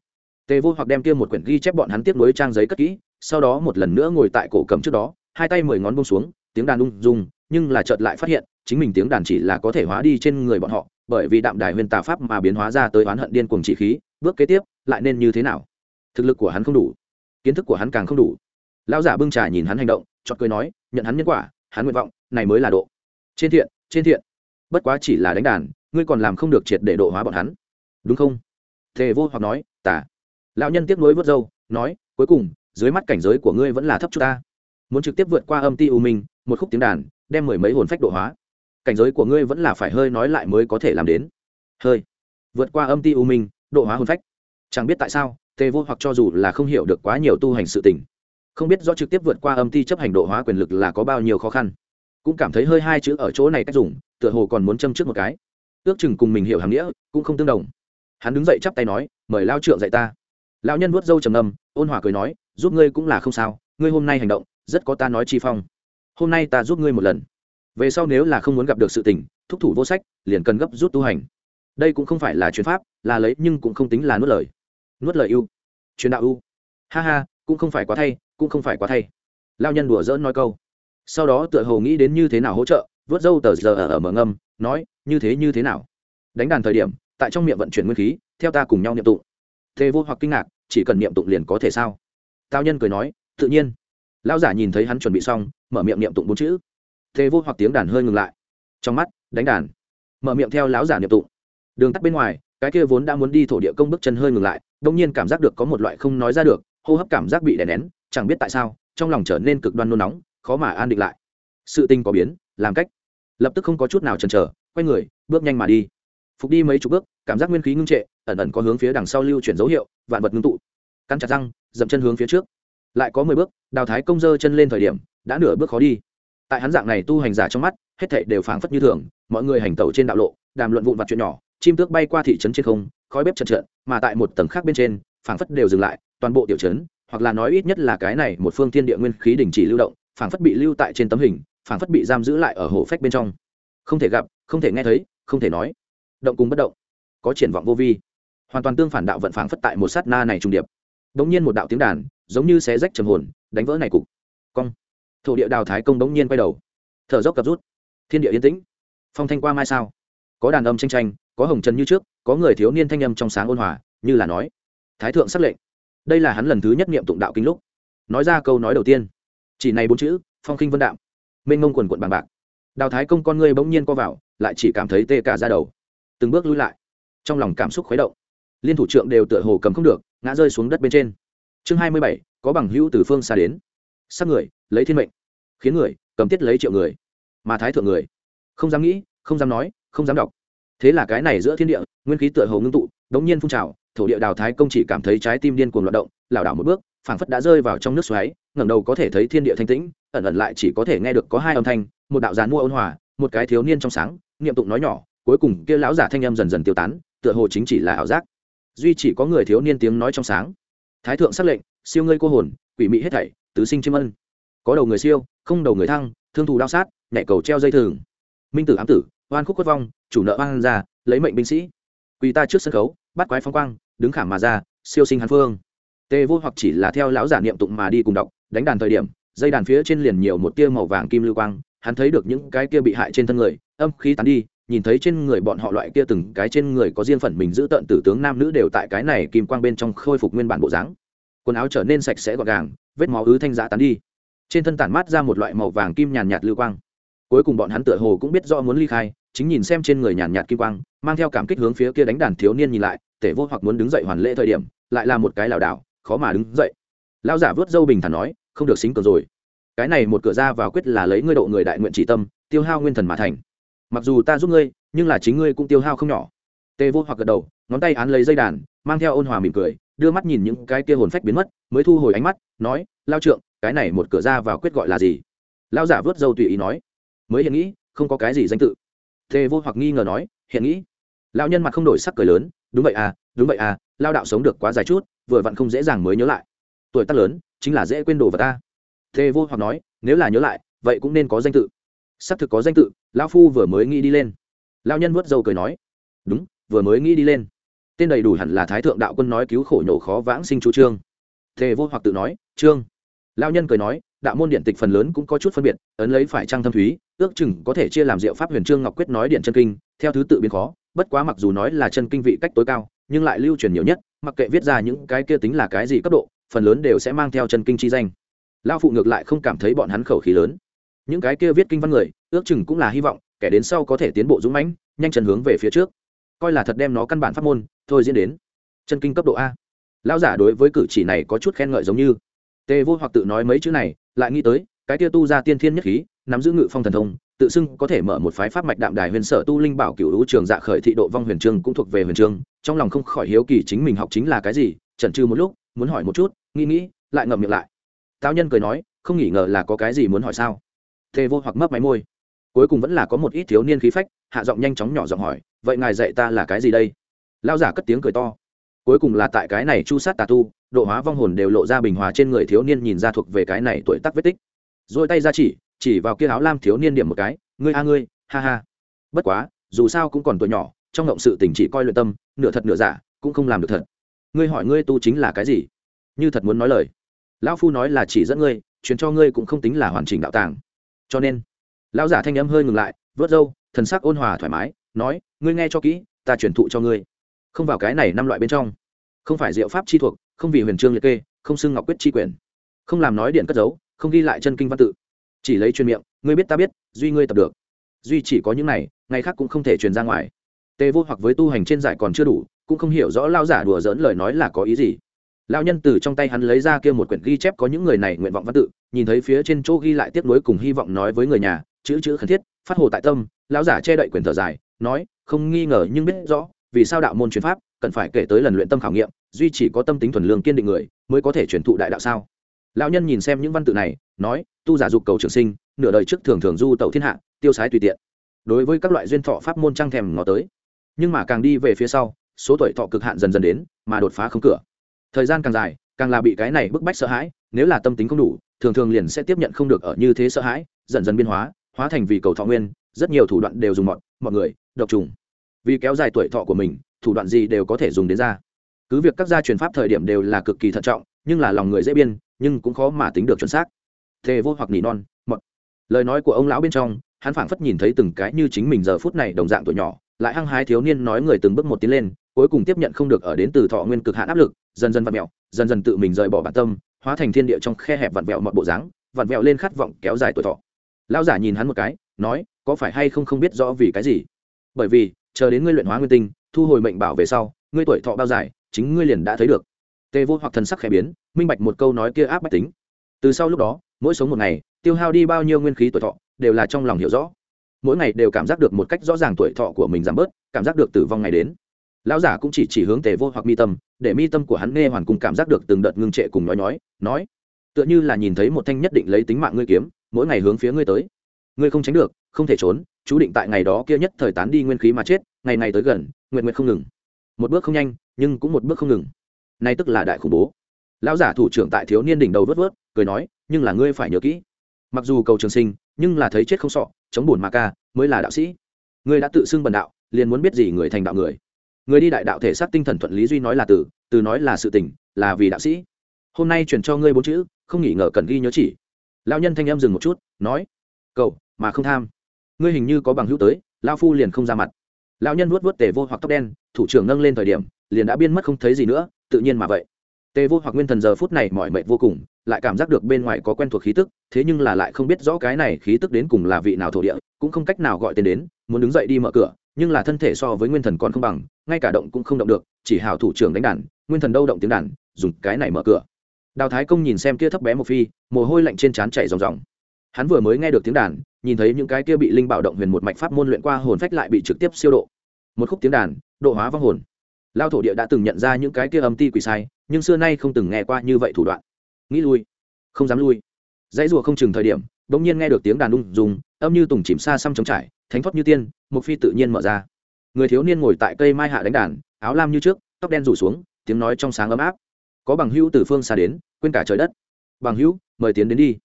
Tề vô hoặc đem kia một quyển ghi chép bọn hắn tiếp nối trang giấy cất kỹ, sau đó một lần nữa ngồi tại cổ cầm trước đó, hai tay mười ngón bông xuống, tiếng đàn ung dung, nhưng là chợt lại phát hiện, chính mình tiếng đàn chỉ là có thể hóa đi trên người bọn họ bởi vì đạm đài huyền tà pháp mà biến hóa ra tới oán hận điên cuồng chỉ khí, bước kế tiếp, lại nên như thế nào? Thực lực của hắn không đủ, kiến thức của hắn càng không đủ. Lão giả bưng trà nhìn hắn hành động chọt cười nói, nhận hắn nhân quả, hắn nguyện vọng, này mới là độ. Trên thiện trên thiện. Bất quá chỉ là đánh đàn, ngươi còn làm không được triệt để độ hóa bọn hắn. Đúng không? Thề vô hoặc nói tả lão nhân tiếp nối vớt dâu nói, cuối cùng, dưới mắt cảnh giới của ngươi vẫn là thấp chút ta. Muốn trực tiếp vượt qua âm ti u minh, một khúc tiếng đàn, đem mười mấy hồn phách độ hóa cảnh giới của ngươi vẫn là phải hơi nói lại mới có thể làm đến. Hơi. Vượt qua âm ti u minh, độ hóa hồn phách. Chẳng biết tại sao, tề vô hoặc cho dù là không hiểu được quá nhiều tu hành sự tình, không biết do trực tiếp vượt qua âm ti chấp hành độ hóa quyền lực là có bao nhiêu khó khăn. Cũng cảm thấy hơi hai chữ ở chỗ này cách dùng, tựa hồ còn muốn châm trước một cái. Ước chừng cùng mình hiểu hàm nghĩa, cũng không tương đồng. Hắn đứng dậy chắp tay nói, mời lao trượng dạy ta. Lão nhân vuốt râu trầm ngâm, ôn hòa cười nói, giúp ngươi cũng là không sao, ngươi hôm nay hành động, rất có ta nói chi phong. Hôm nay ta giúp ngươi một lần về sau nếu là không muốn gặp được sự tình, thúc thủ vô sách, liền cần gấp rút tu hành. Đây cũng không phải là chuyến pháp, là lấy nhưng cũng không tính là nuốt lời. Nuốt lời ưu. Truyền đạo ưu. Ha ha, cũng không phải quá thay, cũng không phải quá thay. Lao nhân đùa dỡn nói câu. Sau đó tựa hồ nghĩ đến như thế nào hỗ trợ, vớt dâu tờ giờ ở ở mở ngâm nói, như thế như thế nào? Đánh đàn thời điểm, tại trong miệng vận chuyển nguyên khí, theo ta cùng nhau niệm tụng. Thế vô hoặc kinh ngạc, chỉ cần niệm tụng liền có thể sao? Tao nhân cười nói, tự nhiên. Lão giả nhìn thấy hắn chuẩn bị xong, mở miệng niệm tụng bốn chữ thế vô hoặc tiếng đàn hơi ngừng lại. Trong mắt, đánh đàn. Mở miệng theo lão giả niệm tụng. Đường tắt bên ngoài, cái kia vốn đã muốn đi thổ địa công bước chân hơi ngừng lại, đông nhiên cảm giác được có một loại không nói ra được, hô hấp cảm giác bị đè nén, chẳng biết tại sao, trong lòng trở nên cực đoan nôn nóng, khó mà an định lại. Sự tình có biến, làm cách. Lập tức không có chút nào chần chờ, quay người, bước nhanh mà đi. Phục đi mấy chục bước, cảm giác nguyên khí ngưng trệ, ẩn ẩn có hướng phía đằng sau lưu chuyển dấu hiệu, vạn vật ngưng tụ. Cắn chặt răng, dậm chân hướng phía trước. Lại có mười bước, đào thái công dơ chân lên thời điểm, đã nửa bước khó đi tại hắn dạng này tu hành giả trong mắt, hết thảy đều phảng phất như thường, mọi người hành tẩu trên đạo lộ, đàm luận vụn vặt chuyện nhỏ, chim tước bay qua thị trấn trên không, khói bếp chật trợn mà tại một tầng khác bên trên, phảng phất đều dừng lại, toàn bộ tiểu trấn, hoặc là nói ít nhất là cái này một phương thiên địa nguyên khí đình chỉ lưu động, phảng phất bị lưu tại trên tấm hình, phảng phất bị giam giữ lại ở hồ phách bên trong. Không thể gặp, không thể nghe thấy, không thể nói. Động cùng bất động, có triển vọng vô vi. Hoàn toàn tương phản đạo vận phảng phất tại một sát na này trung điệp. Đống nhiên một đạo tiếng đàn, giống như xé rách trầm hồn, đánh vỡ này cục. Cong thổ địa đào thái công đống nhiên quay đầu. Thở dốc cập rút. Thiên địa yên tĩnh. Phong thanh qua mai sao? Có đàn âm tranh tranh, có hồng trần như trước, có người thiếu niên thanh âm trong sáng ôn hòa, như là nói, thái thượng xác lệnh. Đây là hắn lần thứ nhất niệm tụng đạo kinh lúc. Nói ra câu nói đầu tiên. Chỉ này bốn chữ, phong khinh vân đạm. Mênh ngông quần quận bằng bạc. Đào thái công con ngươi bỗng nhiên co vào, lại chỉ cảm thấy tê cả ra đầu. Từng bước lui lại. Trong lòng cảm xúc khuấy động. Liên thủ trưởng đều tựa hồ cầm không được, ngã rơi xuống đất bên trên. Chương hai mươi bảy, có bằng hữu từ phương xa đến sắc người, lấy thiên mệnh. Khiến người, cầm tiết lấy triệu người. Mà thái thượng người, không dám nghĩ, không dám nói, không dám đọc. Thế là cái này giữa thiên địa, nguyên khí tựa hồ ngưng tụ, đống nhiên phun trào, thổ địa đào thái công chỉ cảm thấy trái tim điên cuồng loạt động, lảo đảo một bước, phảng phất đã rơi vào trong nước xoáy, ngẩng đầu có thể thấy thiên địa thanh tĩnh, ẩn ẩn lại chỉ có thể nghe được có hai âm thanh, một đạo giàn mua ôn hòa, một cái thiếu niên trong sáng, niệm tụng nói nhỏ, cuối cùng kia lão giả thanh âm dần dần tiêu tán, tựa hồ chính chỉ là ảo giác. Duy chỉ có người thiếu niên tiếng nói trong sáng. Thái thượng sắc lệnh, siêu ngươi cô hồn, quỷ mị hết thảy tứ sinh chiêm ân. Có đầu người siêu, không đầu người thăng, thương thù đao sát nhẹ cầu treo dây thừng. Minh tử ám tử, oan khúc quất vong, chủ nợ oan ra, lấy mệnh binh sĩ. Quỳ ta trước sân khấu, bắt quái phong quang, đứng khảm mà ra, siêu sinh hàn phương. Tê vô hoặc chỉ là theo lão giả niệm tụng mà đi cùng đọc, đánh đàn thời điểm, dây đàn phía trên liền nhiều một tia màu vàng kim lưu quang, hắn thấy được những cái kia bị hại trên thân người, âm khí tán đi, nhìn thấy trên người bọn họ loại kia từng cái trên người có riêng phần mình giữ tận tử tướng nam nữ đều tại cái này kim quang bên trong khôi phục nguyên bản bộ dáng. Quần áo trở nên sạch sẽ gọn gàng vết máu ứ thanh giã tán đi. Trên thân tản mát ra một loại màu vàng kim nhàn nhạt lưu quang. Cuối cùng bọn hắn tựa hồ cũng biết rõ muốn ly khai, chính nhìn xem trên người nhàn nhạt kim quang, mang theo cảm kích hướng phía kia đánh đàn thiếu niên nhìn lại, tể vô hoặc muốn đứng dậy hoàn lễ thời điểm, lại là một cái lảo đảo, khó mà đứng dậy. Lão giả vớt dâu bình thản nói, không được xính cường rồi. Cái này một cửa ra vào quyết là lấy ngươi độ người đại nguyện chỉ tâm, tiêu hao nguyên thần mà thành. Mặc dù ta giúp ngươi, nhưng là chính ngươi cũng tiêu hao không nhỏ. Tê vô hoặc gật đầu, ngón tay án lấy dây đàn, mang theo ôn hòa mỉm cười đưa mắt nhìn những cái kia hồn phách biến mất, mới thu hồi ánh mắt, nói, lao trượng, cái này một cửa ra vào quyết gọi là gì? Lao giả vớt dâu tùy ý nói, mới hiện nghĩ, không có cái gì danh tự. Tề vô hoặc nghi ngờ nói, hiện nghĩ? Lão nhân mặt không đổi sắc cười lớn, đúng vậy à đúng vậy à lao đạo sống được quá dài chút, vừa vặn không dễ dàng mới nhớ lại. Tuổi tác lớn, chính là dễ quên đồ vật ta. Tề vô hoặc nói, nếu là nhớ lại, vậy cũng nên có danh tự. Xác thực có danh tự, lão phu vừa mới nghĩ đi lên. Lão nhân vớt dâu cười nói, đúng, vừa mới nghĩ đi lên tên đầy đủ hẳn là thái thượng đạo quân nói cứu khổ nhổ khó vãng sinh chú trương. Thề vô hoặc tự nói, trương. Lão nhân cười nói, đạo môn điện tịch phần lớn cũng có chút phân biệt, ấn lấy phải trang thâm thúy, ước chừng có thể chia làm diệu pháp huyền trương ngọc quyết nói điện chân kinh, theo thứ tự biến khó, bất quá mặc dù nói là chân kinh vị cách tối cao, nhưng lại lưu truyền nhiều nhất, mặc kệ viết ra những cái kia tính là cái gì cấp độ, phần lớn đều sẽ mang theo chân kinh chi danh. Lao phụ ngược lại không cảm thấy bọn hắn khẩu khí lớn. Những cái kia viết kinh văn người, ước chừng cũng là hy vọng, kẻ đến sau có thể tiến bộ dũng mãnh, nhanh chân hướng về phía trước coi là thật đem nó căn bản pháp môn, thôi diễn đến chân kinh cấp độ a. Lão giả đối với cử chỉ này có chút khen ngợi giống như. Tề vô hoặc tự nói mấy chữ này, lại nghĩ tới, cái tia tu ra tiên thiên nhất khí, nắm giữ ngự phong thần thông, tự xưng có thể mở một phái pháp mạch đạm đài huyền sở tu linh bảo cửu lũ trường dạ khởi thị độ vong huyền trương cũng thuộc về huyền trương trong lòng không khỏi hiếu kỳ chính mình học chính là cái gì, chần chừ một lúc, muốn hỏi một chút, nghĩ nghĩ, lại ngậm miệng lại. Táo nhân cười nói, không nghĩ ngờ là có cái gì muốn hỏi sao? Tề vô hoặc mấp máy môi. Cuối cùng vẫn là có một ít thiếu niên khí phách, hạ giọng nhanh chóng nhỏ giọng hỏi vậy ngài dạy ta là cái gì đây? Lao giả cất tiếng cười to. Cuối cùng là tại cái này chu sát tà tu, độ hóa vong hồn đều lộ ra bình hòa trên người thiếu niên nhìn ra thuộc về cái này tuổi tác vết tích. Rồi tay ra chỉ chỉ vào kia áo lam thiếu niên điểm một cái, ngươi a ngươi, ha ha. Bất quá, dù sao cũng còn tuổi nhỏ, trong ngộng sự tình chỉ coi luyện tâm, nửa thật nửa giả, cũng không làm được thật. Ngươi hỏi ngươi tu chính là cái gì? Như thật muốn nói lời. Lão phu nói là chỉ dẫn ngươi, truyền cho ngươi cũng không tính là hoàn chỉnh đạo tàng. Cho nên, lão giả thanh âm hơi ngừng lại, vớt râu, thần sắc ôn hòa thoải mái nói, ngươi nghe cho kỹ, ta truyền thụ cho ngươi. Không vào cái này năm loại bên trong. Không phải diệu pháp chi thuộc, không vì huyền trương liệt kê, không xưng ngọc quyết chi quyền. Không làm nói điện cất giấu, không ghi lại chân kinh văn tự. Chỉ lấy truyền miệng, ngươi biết ta biết, duy ngươi tập được. Duy chỉ có những này, ngày khác cũng không thể truyền ra ngoài. Tề vô hoặc với tu hành trên giải còn chưa đủ, cũng không hiểu rõ lao giả đùa dỡn lời nói là có ý gì. Lao nhân từ trong tay hắn lấy ra kia một quyển ghi chép có những người này nguyện vọng văn tự, nhìn thấy phía trên chỗ ghi lại tiếp nối cùng hy vọng nói với người nhà, chữ chữ khẩn thiết, phát hồ tại tâm, lão giả che đậy quyển thở dài nói, không nghi ngờ nhưng biết rõ, vì sao đạo môn truyền pháp cần phải kể tới lần luyện tâm khảo nghiệm, duy chỉ có tâm tính thuần lương kiên định người mới có thể truyền thụ đại đạo sao? Lão nhân nhìn xem những văn tự này, nói, tu giả dục cầu trường sinh, nửa đời trước thường thường du tẩu thiên hạ, tiêu sái tùy tiện. Đối với các loại duyên thọ pháp môn trăng thèm ngó tới. Nhưng mà càng đi về phía sau, số tuổi thọ cực hạn dần dần đến, mà đột phá không cửa. Thời gian càng dài, càng là bị cái này bức bách sợ hãi, nếu là tâm tính không đủ, thường thường liền sẽ tiếp nhận không được ở như thế sợ hãi, dần dần biên hóa hóa thành vì cầu thọ nguyên, rất nhiều thủ đoạn đều dùng mọi mọi người độc trùng. Vì kéo dài tuổi thọ của mình, thủ đoạn gì đều có thể dùng đến ra. Cứ việc các gia truyền pháp thời điểm đều là cực kỳ thận trọng, nhưng là lòng người dễ biên, nhưng cũng khó mà tính được chuẩn xác. Thề vô hoặc nỉ non, mọt. Lời nói của ông lão bên trong, hắn phảng phất nhìn thấy từng cái như chính mình giờ phút này đồng dạng tuổi nhỏ, lại hăng hái thiếu niên nói người từng bước một tiến lên, cuối cùng tiếp nhận không được ở đến từ thọ nguyên cực hạn áp lực, dần dần vặn mẹo dần dần tự mình rời bỏ bản tâm, hóa thành thiên địa trong khe hẹp vặn vẹo mọi bộ dáng, vặn vẹo lên khát vọng kéo dài tuổi thọ. Lão giả nhìn hắn một cái, nói, có phải hay không không biết rõ vì cái gì? Bởi vì, chờ đến ngươi luyện hóa nguyên tinh, thu hồi mệnh bảo về sau, ngươi tuổi thọ bao dài, chính ngươi liền đã thấy được. Tê vô hoặc thần sắc khẽ biến, minh bạch một câu nói kia áp bách tính. Từ sau lúc đó, mỗi sống một ngày, tiêu hao đi bao nhiêu nguyên khí tuổi thọ, đều là trong lòng hiểu rõ. Mỗi ngày đều cảm giác được một cách rõ ràng tuổi thọ của mình giảm bớt, cảm giác được tử vong ngày đến. Lão giả cũng chỉ chỉ hướng tề vô hoặc mi tâm, để mi tâm của hắn nghe hoàn cùng cảm giác được từng đợt ngưng trệ cùng nói nói nói, tựa như là nhìn thấy một thanh nhất định lấy tính mạng ngươi kiếm, mỗi ngày hướng phía ngươi tới. Ngươi không tránh được, không thể trốn chú định tại ngày đó kia nhất thời tán đi nguyên khí mà chết, ngày ngày tới gần nguyện nguyện không ngừng. Một bước không nhanh, nhưng cũng một bước không ngừng. Nay tức là đại khủng bố. Lão giả thủ trưởng tại thiếu niên đỉnh đầu vớt vớt, cười nói, nhưng là ngươi phải nhớ kỹ. Mặc dù cầu trường sinh, nhưng là thấy chết không sọ, chống bổn mà ca, mới là đạo sĩ. Ngươi đã tự xưng bần đạo, liền muốn biết gì người thành đạo người. Người đi đại đạo thể xác tinh thần thuận lý duy nói là từ từ nói là sự tình, là vì đạo sĩ. Hôm nay truyền cho ngươi bốn chữ, không nghỉ ngờ cần ghi nhớ chỉ. Lão nhân thanh em dừng một chút, nói, cậu, mà không tham ngươi hình như có bằng hữu tới lao phu liền không ra mặt. Lao nhân vuốt vuốt tề vô hoặc tóc đen, thủ trưởng nâng lên thời điểm, liền đã biên mất không thấy gì nữa, tự nhiên mà vậy. Tề vô hoặc nguyên thần giờ phút này mỏi mệt vô cùng, lại cảm giác được bên ngoài có quen thuộc khí tức, thế nhưng là lại không biết rõ cái này khí tức đến cùng là vị nào thổ địa, cũng không cách nào gọi tên đến, muốn đứng dậy đi mở cửa, nhưng là thân thể so với nguyên thần còn không bằng, ngay cả động cũng không động được, chỉ hào thủ trưởng đánh đàn, nguyên thần đâu động tiếng đàn, dùng cái này mở cửa. Đào thái công nhìn xem kia thấp bé một phi, mồ hôi lạnh trên trán chảy ròng ròng. Hắn vừa mới nghe được tiếng đàn nhìn thấy những cái kia bị linh bảo động huyền một mạch pháp môn luyện qua hồn phách lại bị trực tiếp siêu độ. Một khúc tiếng đàn, độ hóa vong hồn. Lao thổ địa đã từng nhận ra những cái kia âm ti quỷ sai, nhưng xưa nay không từng nghe qua như vậy thủ đoạn. Nghĩ lui. Không dám lui. Dãy rùa không chừng thời điểm đ ỗ n g nhiên nghe được tiếng đàn đung dùng, âm như tùng chìm xa xăm trống trải, thánh thoát như tiên, một phi tự nhiên mở ra. Người thiếu niên ngồi tại cây mai hạ đánh đàn, áo lam như trước, tóc đen rủ xuống, tiếng nói trong sáng ấm áp. Có bằng hữu từ phương xa đến, quên cả trời đất. Bằng hữu, mời tiến đến đi.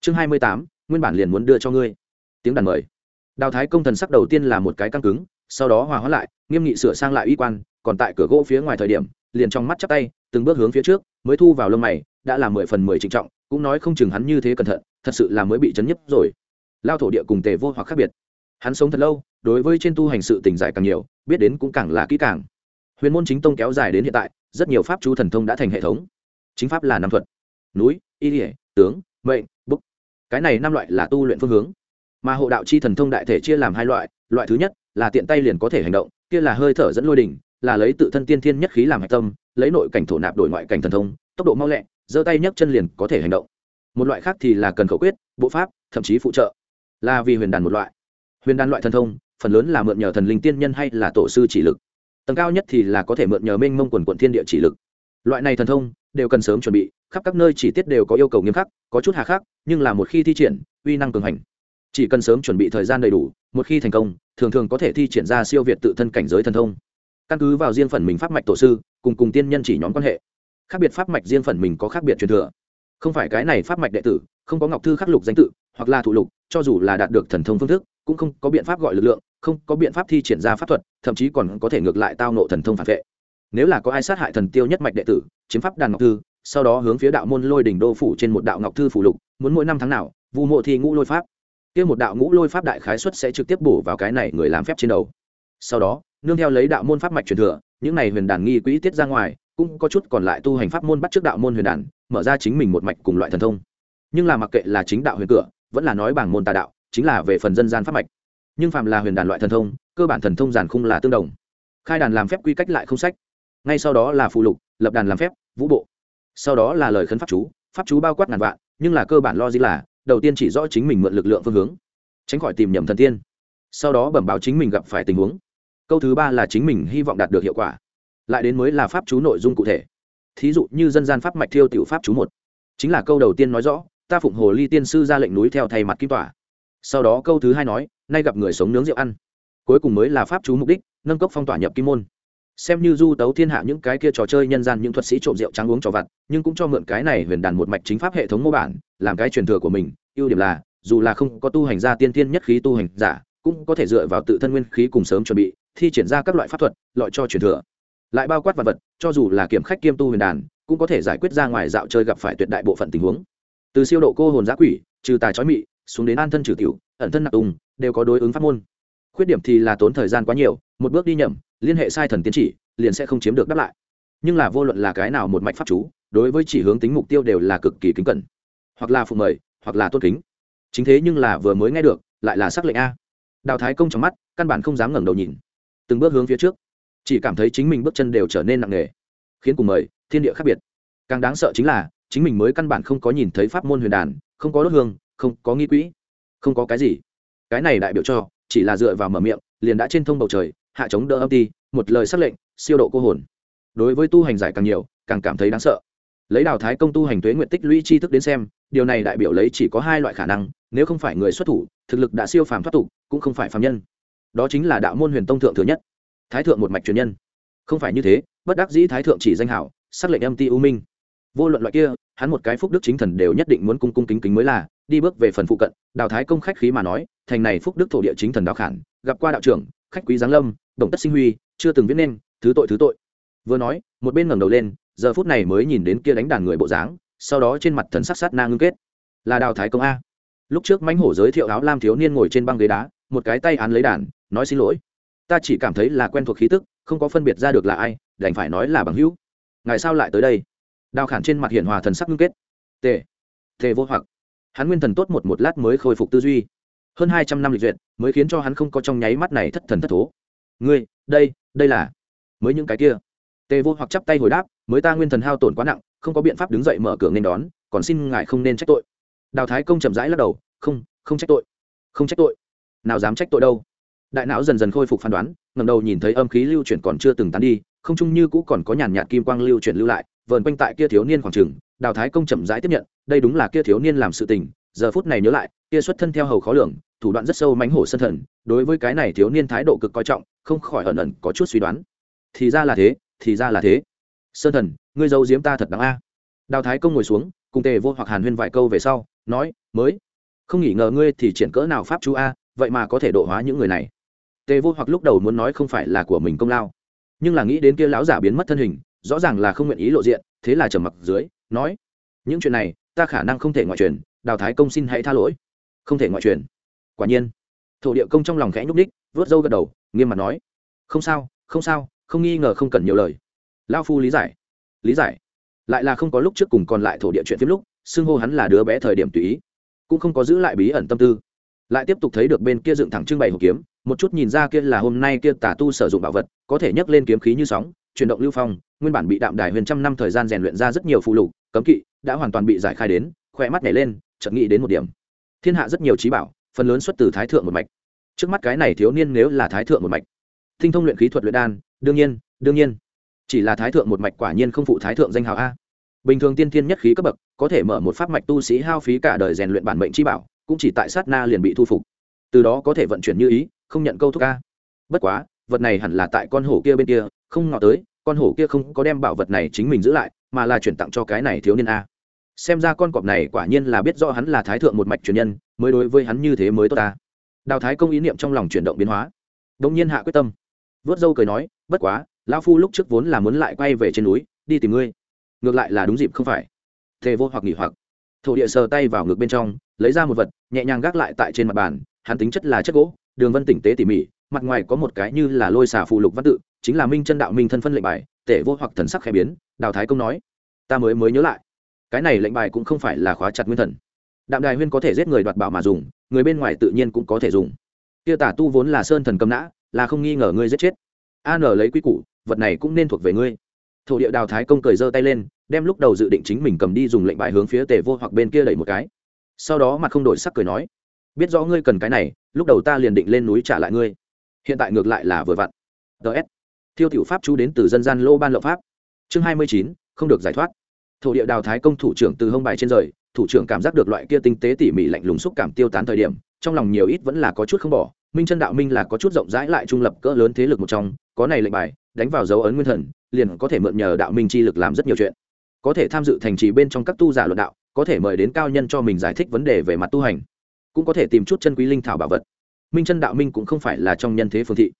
Chương hai mươi tám, nguyên bản liền muốn đưa cho ngươi tiếng đàn mời. Đào thái công thần sắc đầu tiên là một cái căng cứng, sau đó hòa hóa lại, nghiêm nghị sửa sang lại uy quan, còn tại cửa gỗ phía ngoài thời điểm, liền trong mắt chắp tay, từng bước hướng phía trước, mới thu vào lông mày, đã là mười phần mười trịnh trọng, cũng nói không chừng hắn như thế cẩn thận, thật sự là mới bị chấn nhấp rồi. Lao thổ địa cùng tề vô hoặc khác biệt. Hắn sống thật lâu, đối với trên tu hành sự tình giải càng nhiều, biết đến cũng càng là kỹ càng. Huyền môn chính tông kéo dài đến hiện tại, rất nhiều pháp chú thần thông đã thành hệ thống. Chính pháp là năm thuật. Núi, y ỉa tướng, mệnh, búc. Cái này năm loại là tu luyện phương hướng mà hộ đạo chi thần thông đại thể chia làm hai loại loại thứ nhất là tiện tay liền có thể hành động, kia là hơi thở dẫn lôi đỉnh, là lấy tự thân tiên thiên nhất khí làm hạch tâm, lấy nội cảnh thổ nạp đổi ngoại cảnh thần thông, tốc độ mau lẹ, giơ tay nhấc chân liền có thể hành động. Một loại khác thì là cần khẩu quyết, bộ pháp, thậm chí phụ trợ. Là vì huyền đàn một loại. Huyền đàn loại thần thông, phần lớn là mượn nhờ thần linh tiên nhân hay là tổ sư chỉ lực. Tầng cao nhất thì là có thể mượn nhờ mênh mông quần quận thiên địa chỉ lực. Loại này thần thông đều cần sớm chuẩn bị, khắp các nơi chỉ tiết đều có yêu cầu nghiêm khắc, có chút hà khắc, nhưng là một khi thi triển, uy năng cường hành chỉ cần sớm chuẩn bị thời gian đầy đủ, một khi thành công, thường thường có thể thi triển ra siêu việt tự thân cảnh giới thần thông. Căn cứ vào riêng phần mình pháp mạch tổ sư, cùng cùng tiên nhân chỉ nhóm quan hệ. Khác biệt pháp mạch riêng phần mình có khác biệt truyền thừa. Không phải cái này pháp mạch đệ tử, không có ngọc thư khắc lục danh tự, hoặc là thủ lục, cho dù là đạt được thần thông phương thức, cũng không có biện pháp gọi lực lượng, không có biện pháp thi triển ra pháp thuật, thậm chí còn có thể ngược lại tao nộ thần thông phản vệ. Nếu là có ai sát hại thần tiêu nhất mạch đệ tử, chiếm pháp đàn ngọc thư, sau đó hướng phía đạo môn lôi đỉnh đô phủ trên một đạo ngọc thư phủ lục, muốn mỗi năm tháng nào, vu mộ thi ngũ lôi pháp kia một đạo ngũ lôi pháp đại khái xuất sẽ trực tiếp bổ vào cái này người làm phép trên đầu. Sau đó, nương theo lấy đạo môn pháp mạch truyền thừa, những này huyền đàn nghi quỹ tiết ra ngoài, cũng có chút còn lại tu hành pháp môn bắt trước đạo môn huyền đàn, mở ra chính mình một mạch cùng loại thần thông. Nhưng là mặc kệ là chính đạo huyền cửa, vẫn là nói bảng môn tà đạo, chính là về phần dân gian pháp mạch. Nhưng phạm là huyền đàn loại thần thông, cơ bản thần thông giản khung là tương đồng. Khai đàn làm phép quy cách lại không sách. Ngay sau đó là phụ lục, lập đàn làm phép, vũ bộ. Sau đó là lời khấn pháp chú pháp chú bao quát ngàn vạn, nhưng là cơ bản lo gì là đầu tiên chỉ rõ chính mình mượn lực lượng phương hướng, tránh khỏi tìm nhầm thần tiên. Sau đó bẩm báo chính mình gặp phải tình huống. Câu thứ ba là chính mình hy vọng đạt được hiệu quả. Lại đến mới là pháp chú nội dung cụ thể. Thí dụ như dân gian pháp mạch thiêu tiểu pháp chú một. Chính là câu đầu tiên nói rõ, ta phụng hồ ly tiên sư ra lệnh núi theo thay mặt kim tỏa. Sau đó câu thứ hai nói, nay gặp người sống nướng rượu ăn. Cuối cùng mới là pháp chú mục đích, nâng cốc phong tỏa nhập kim môn xem như du tấu thiên hạ những cái kia trò chơi nhân gian những thuật sĩ trộm rượu trắng uống trò vặt, nhưng cũng cho mượn cái này huyền đàn một mạch chính pháp hệ thống mô bản, làm cái truyền thừa của mình. Ưu điểm là, dù là không có tu hành gia tiên tiên nhất khí tu hành giả, cũng có thể dựa vào tự thân nguyên khí cùng sớm chuẩn bị, thi triển ra các loại pháp thuật loại cho truyền thừa. Lại bao quát vật vật, cho dù là kiểm khách kiêm tu huyền đàn, cũng có thể giải quyết ra ngoài dạo chơi gặp phải tuyệt đại bộ phận tình huống. Từ siêu độ cô hồn giã quỷ, trừ tài trói mị, xuống đến an thân trừ tiểu, ẩn thân nạp tùng, đều có đối ứng pháp môn. Khuyết điểm thì là tốn thời gian quá nhiều, một bước đi nhầm liên hệ sai thần tiến chỉ, liền sẽ không chiếm được đáp lại. Nhưng là vô luận là cái nào một mạch pháp chú, đối với chỉ hướng tính mục tiêu đều là cực kỳ kính cẩn. Hoặc là phụ mời, hoặc là tôn kính. Chính thế nhưng là vừa mới nghe được, lại là sắc lệnh a. Đào thái công trong mắt, căn bản không dám ngẩng đầu nhìn. Từng bước hướng phía trước. Chỉ cảm thấy chính mình bước chân đều trở nên nặng nề. Khiến cùng mời, thiên địa khác biệt. Càng đáng sợ chính là, chính mình mới căn bản không có nhìn thấy pháp môn huyền đàn, không có đốt hương, không có nghi quỹ, không có cái gì. Cái này đại biểu cho, chỉ là dựa vào mở miệng, liền đã trên thông bầu trời hạ chống đỡ âm ti, một lời xác lệnh, siêu độ cô hồn. Đối với tu hành giải càng nhiều, càng cảm thấy đáng sợ. Lấy đào thái công tu hành tuế nguyện tích lũy tri thức đến xem, điều này đại biểu lấy chỉ có hai loại khả năng, nếu không phải người xuất thủ, thực lực đã siêu phàm thoát tục, cũng không phải phàm nhân. Đó chính là đạo môn huyền tông thượng thứ nhất, thái thượng một mạch truyền nhân. Không phải như thế, bất đắc dĩ thái thượng chỉ danh hảo, xác lệnh âm ti u minh. Vô luận loại kia, hắn một cái phúc đức chính thần đều nhất định muốn cung cung kính kính mới là, đi bước về phần phụ cận, đào thái công khách khí mà nói, thành này phúc đức thổ địa chính thần đạo khản, gặp qua đạo trưởng, khách quý giáng lâm đồng tất sinh huy, chưa từng viết nên, thứ tội thứ tội. Vừa nói, một bên ngẩng đầu lên, giờ phút này mới nhìn đến kia đánh đàn người bộ dáng, sau đó trên mặt thần sắc sát na ngưng kết. Là đào thái công a. Lúc trước mãnh hổ giới thiệu áo lam thiếu niên ngồi trên băng ghế đá, một cái tay án lấy đàn, nói xin lỗi. Ta chỉ cảm thấy là quen thuộc khí tức, không có phân biệt ra được là ai, đành phải nói là bằng hữu. Ngày sao lại tới đây? Đào khản trên mặt hiển hòa thần sắc ngưng kết. Tề tề vô hoặc. Hắn nguyên thần tốt một một lát mới khôi phục tư duy. Hơn hai trăm năm lịch duyệt, mới khiến cho hắn không có trong nháy mắt này thất thần thất thố ngươi, đây đây là, mới những cái kia. Tề vô hoặc chắp tay hồi đáp, mới ta nguyên thần hao tổn quá nặng, không có biện pháp đứng dậy mở cửa nên đón, còn xin ngài không nên trách tội. Đào thái công chậm rãi lắc đầu, không không trách tội, không trách tội. Nào dám trách tội đâu. Đại não dần dần khôi phục phán đoán ngầm đầu nhìn thấy âm khí lưu chuyển còn chưa từng tán đi, không chung như cũ còn có nhàn nhạt kim quang lưu chuyển lưu lại, vờn quanh tại kia thiếu niên khoảng trường, đào thái công chậm rãi tiếp nhận, đây đúng là kia thiếu niên làm sự tình, giờ phút này nhớ lại, kia xuất thân theo hầu khó lường thủ đoạn rất sâu mánh hổ sân thần, đối với cái này thiếu niên thái độ cực coi trọng, không khỏi ẩn ẩn có chút suy đoán. Thì ra là thế, thì ra là thế. Sơn thần, ngươi giấu giếm ta thật đáng a. Đào thái công ngồi xuống, cùng tề vô hoặc hàn huyên vài câu về sau, nói, mới, không nghĩ ngờ ngươi thì triển cỡ nào pháp chú a, vậy mà có thể độ hóa những người này. Tề vô hoặc lúc đầu muốn nói không phải là của mình công lao, nhưng là nghĩ đến kia lão giả biến mất thân hình, rõ ràng là không nguyện ý lộ diện, thế là trầm mặc dưới, nói, những chuyện này, ta khả năng không thể ngoại truyền, đào thái công xin hãy tha lỗi. Không thể ngoại truyền quả nhiên. Thổ địa công trong lòng khẽ nhúc ních vớt râu gật đầu, nghiêm mặt nói, không sao không sao, không nghi ngờ không cần nhiều lời. Lao phu lý giải. Lý giải. Lại là không có lúc trước cùng còn lại thổ địa chuyện phim lúc, xưng hô hắn là đứa bé thời điểm tùy ý. Cũng không có giữ lại bí ẩn tâm tư. Lại tiếp tục thấy được bên kia dựng thẳng trưng bày hộp kiếm, một chút nhìn ra kia là hôm nay kia tà tu sử dụng bảo vật, có thể nhấc lên kiếm khí như sóng, chuyển động lưu phong, nguyên bản bị đạm đài huyền trăm năm thời gian rèn luyện ra rất nhiều phụ lục, cấm kỵ, đã hoàn toàn bị giải khai đến khỏe mắt nhảy lên, chợt nghĩ đến một điểm. Thiên hạ rất nhiều trí bảo phần lớn xuất từ thái thượng một mạch. Trước mắt cái này thiếu niên nếu là thái thượng một mạch, tinh thông luyện khí thuật luyện đan, đương nhiên đương nhiên. Chỉ là thái thượng một mạch quả nhiên không phụ thái thượng danh hào a. Bình thường tiên thiên nhất khí cấp bậc, có thể mở một pháp mạch tu sĩ hao phí cả đời rèn luyện bản mệnh chi bảo, cũng chỉ tại sát na liền bị thu phục. Từ đó có thể vận chuyển như ý, không nhận câu thúc a. Bất quá, vật này hẳn là tại con hổ kia bên kia, không ngọ tới, con hổ kia không có đem bảo vật này chính mình giữ lại, mà là chuyển tặng cho cái này thiếu niên a xem ra con cọp này quả nhiên là biết rõ hắn là thái thượng một mạch truyền nhân, mới đối với hắn như thế mới tốt ta. Đào thái công ý niệm trong lòng chuyển động biến hóa. Đông nhiên hạ quyết tâm. Vớt dâu cười nói, bất quá, lão phu lúc trước vốn là muốn lại quay về trên núi, đi tìm ngươi. Ngược lại là đúng dịp không phải. Thề vô hoặc nghỉ hoặc. Thổ địa sờ tay vào ngực bên trong, lấy ra một vật, nhẹ nhàng gác lại tại trên mặt bàn, hắn tính chất là chất gỗ, đường vân tỉnh tế tỉ mỉ, mặt ngoài có một cái như là lôi xà phụ lục văn tự, chính là minh chân đạo minh thân phân lệnh bài, tể vô hoặc thần sắc khẽ biến, đào thái công nói, ta mới mới nhớ lại cái này lệnh bài cũng không phải là khóa chặt nguyên thần. Đạm đài huyên có thể giết người đoạt bảo mà dùng, người bên ngoài tự nhiên cũng có thể dùng. Kia tả tu vốn là sơn thần cầm nã, là không nghi ngờ ngươi giết chết. An lấy quy củ, vật này cũng nên thuộc về ngươi. Thổ địa đào thái công cười giơ tay lên, đem lúc đầu dự định chính mình cầm đi dùng lệnh bài hướng phía tề vô hoặc bên kia đẩy một cái. Sau đó mặt không đổi sắc cười nói, biết rõ ngươi cần cái này, lúc đầu ta liền định lên núi trả lại ngươi. Hiện tại ngược lại là vừa vặn. Ts thiêu tiểu pháp chú đến từ dân gian lô ban lậu pháp. Chương hai mươi chín, không được giải thoát thổ địa đào thái công thủ trưởng từ hông bài trên rời, thủ trưởng cảm giác được loại kia tinh tế tỉ mỉ lạnh lùng xúc cảm tiêu tán thời điểm, trong lòng nhiều ít vẫn là có chút không bỏ. Minh chân đạo minh là có chút rộng rãi lại trung lập cỡ lớn thế lực một trong, có này lệnh bài, đánh vào dấu ấn nguyên thần, liền có thể mượn nhờ đạo minh chi lực làm rất nhiều chuyện. Có thể tham dự thành trì bên trong các tu giả luận đạo, có thể mời đến cao nhân cho mình giải thích vấn đề về mặt tu hành, cũng có thể tìm chút chân quý linh thảo bảo vật. Minh chân đạo minh cũng không phải là trong nhân thế phương thị,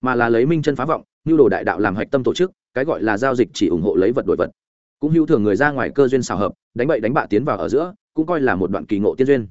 mà là lấy minh chân phá vọng như đồ đại đạo làm hạch tâm tổ chức, cái gọi là giao dịch chỉ ủng hộ lấy vật đổi vật cũng hữu thường người ra ngoài cơ duyên xào hợp, đánh bậy đánh bạ tiến vào ở giữa, cũng coi là một đoạn kỳ ngộ tiên duyên.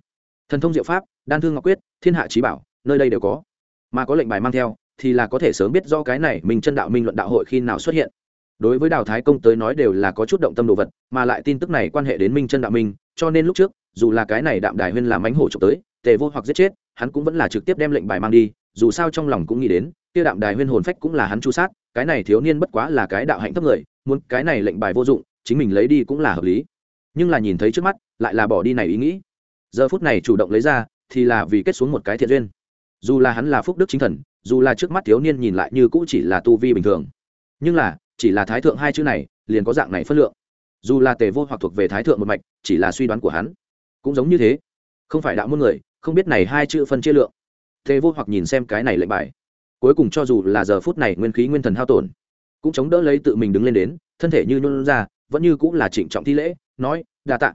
Thần thông diệu pháp, đan thương ngọc quyết, thiên hạ trí bảo, nơi đây đều có. Mà có lệnh bài mang theo, thì là có thể sớm biết do cái này minh chân đạo minh luận đạo hội khi nào xuất hiện. Đối với đào thái công tới nói đều là có chút động tâm đồ vật, mà lại tin tức này quan hệ đến minh chân đạo minh, cho nên lúc trước, dù là cái này đạm đài huyên làm ánh hổ trộm tới, tề vô hoặc giết chết, hắn cũng vẫn là trực tiếp đem lệnh bài mang đi, dù sao trong lòng cũng nghĩ đến, kia đạm đài huyên hồn phách cũng là hắn chu sát, cái này thiếu niên bất quá là cái đạo hạnh thấp người, muốn cái này lệnh bài vô dụng chính mình lấy đi cũng là hợp lý. Nhưng là nhìn thấy trước mắt, lại là bỏ đi này ý nghĩ. Giờ phút này chủ động lấy ra, thì là vì kết xuống một cái thiện duyên. Dù là hắn là phúc đức chính thần, dù là trước mắt thiếu niên nhìn lại như cũ chỉ là tu vi bình thường. Nhưng là, chỉ là thái thượng hai chữ này, liền có dạng này phân lượng. Dù là tề vô hoặc thuộc về thái thượng một mạch, chỉ là suy đoán của hắn. Cũng giống như thế. Không phải đạo môn người, không biết này hai chữ phân chia lượng. Tề vô hoặc nhìn xem cái này lệnh bài. Cuối cùng cho dù là giờ phút này nguyên khí nguyên thần hao tổn, cũng chống đỡ lấy tự mình đứng lên đến, thân thể như nôn ra vẫn như cũng là trịnh trọng thi lễ, nói, đa tạ.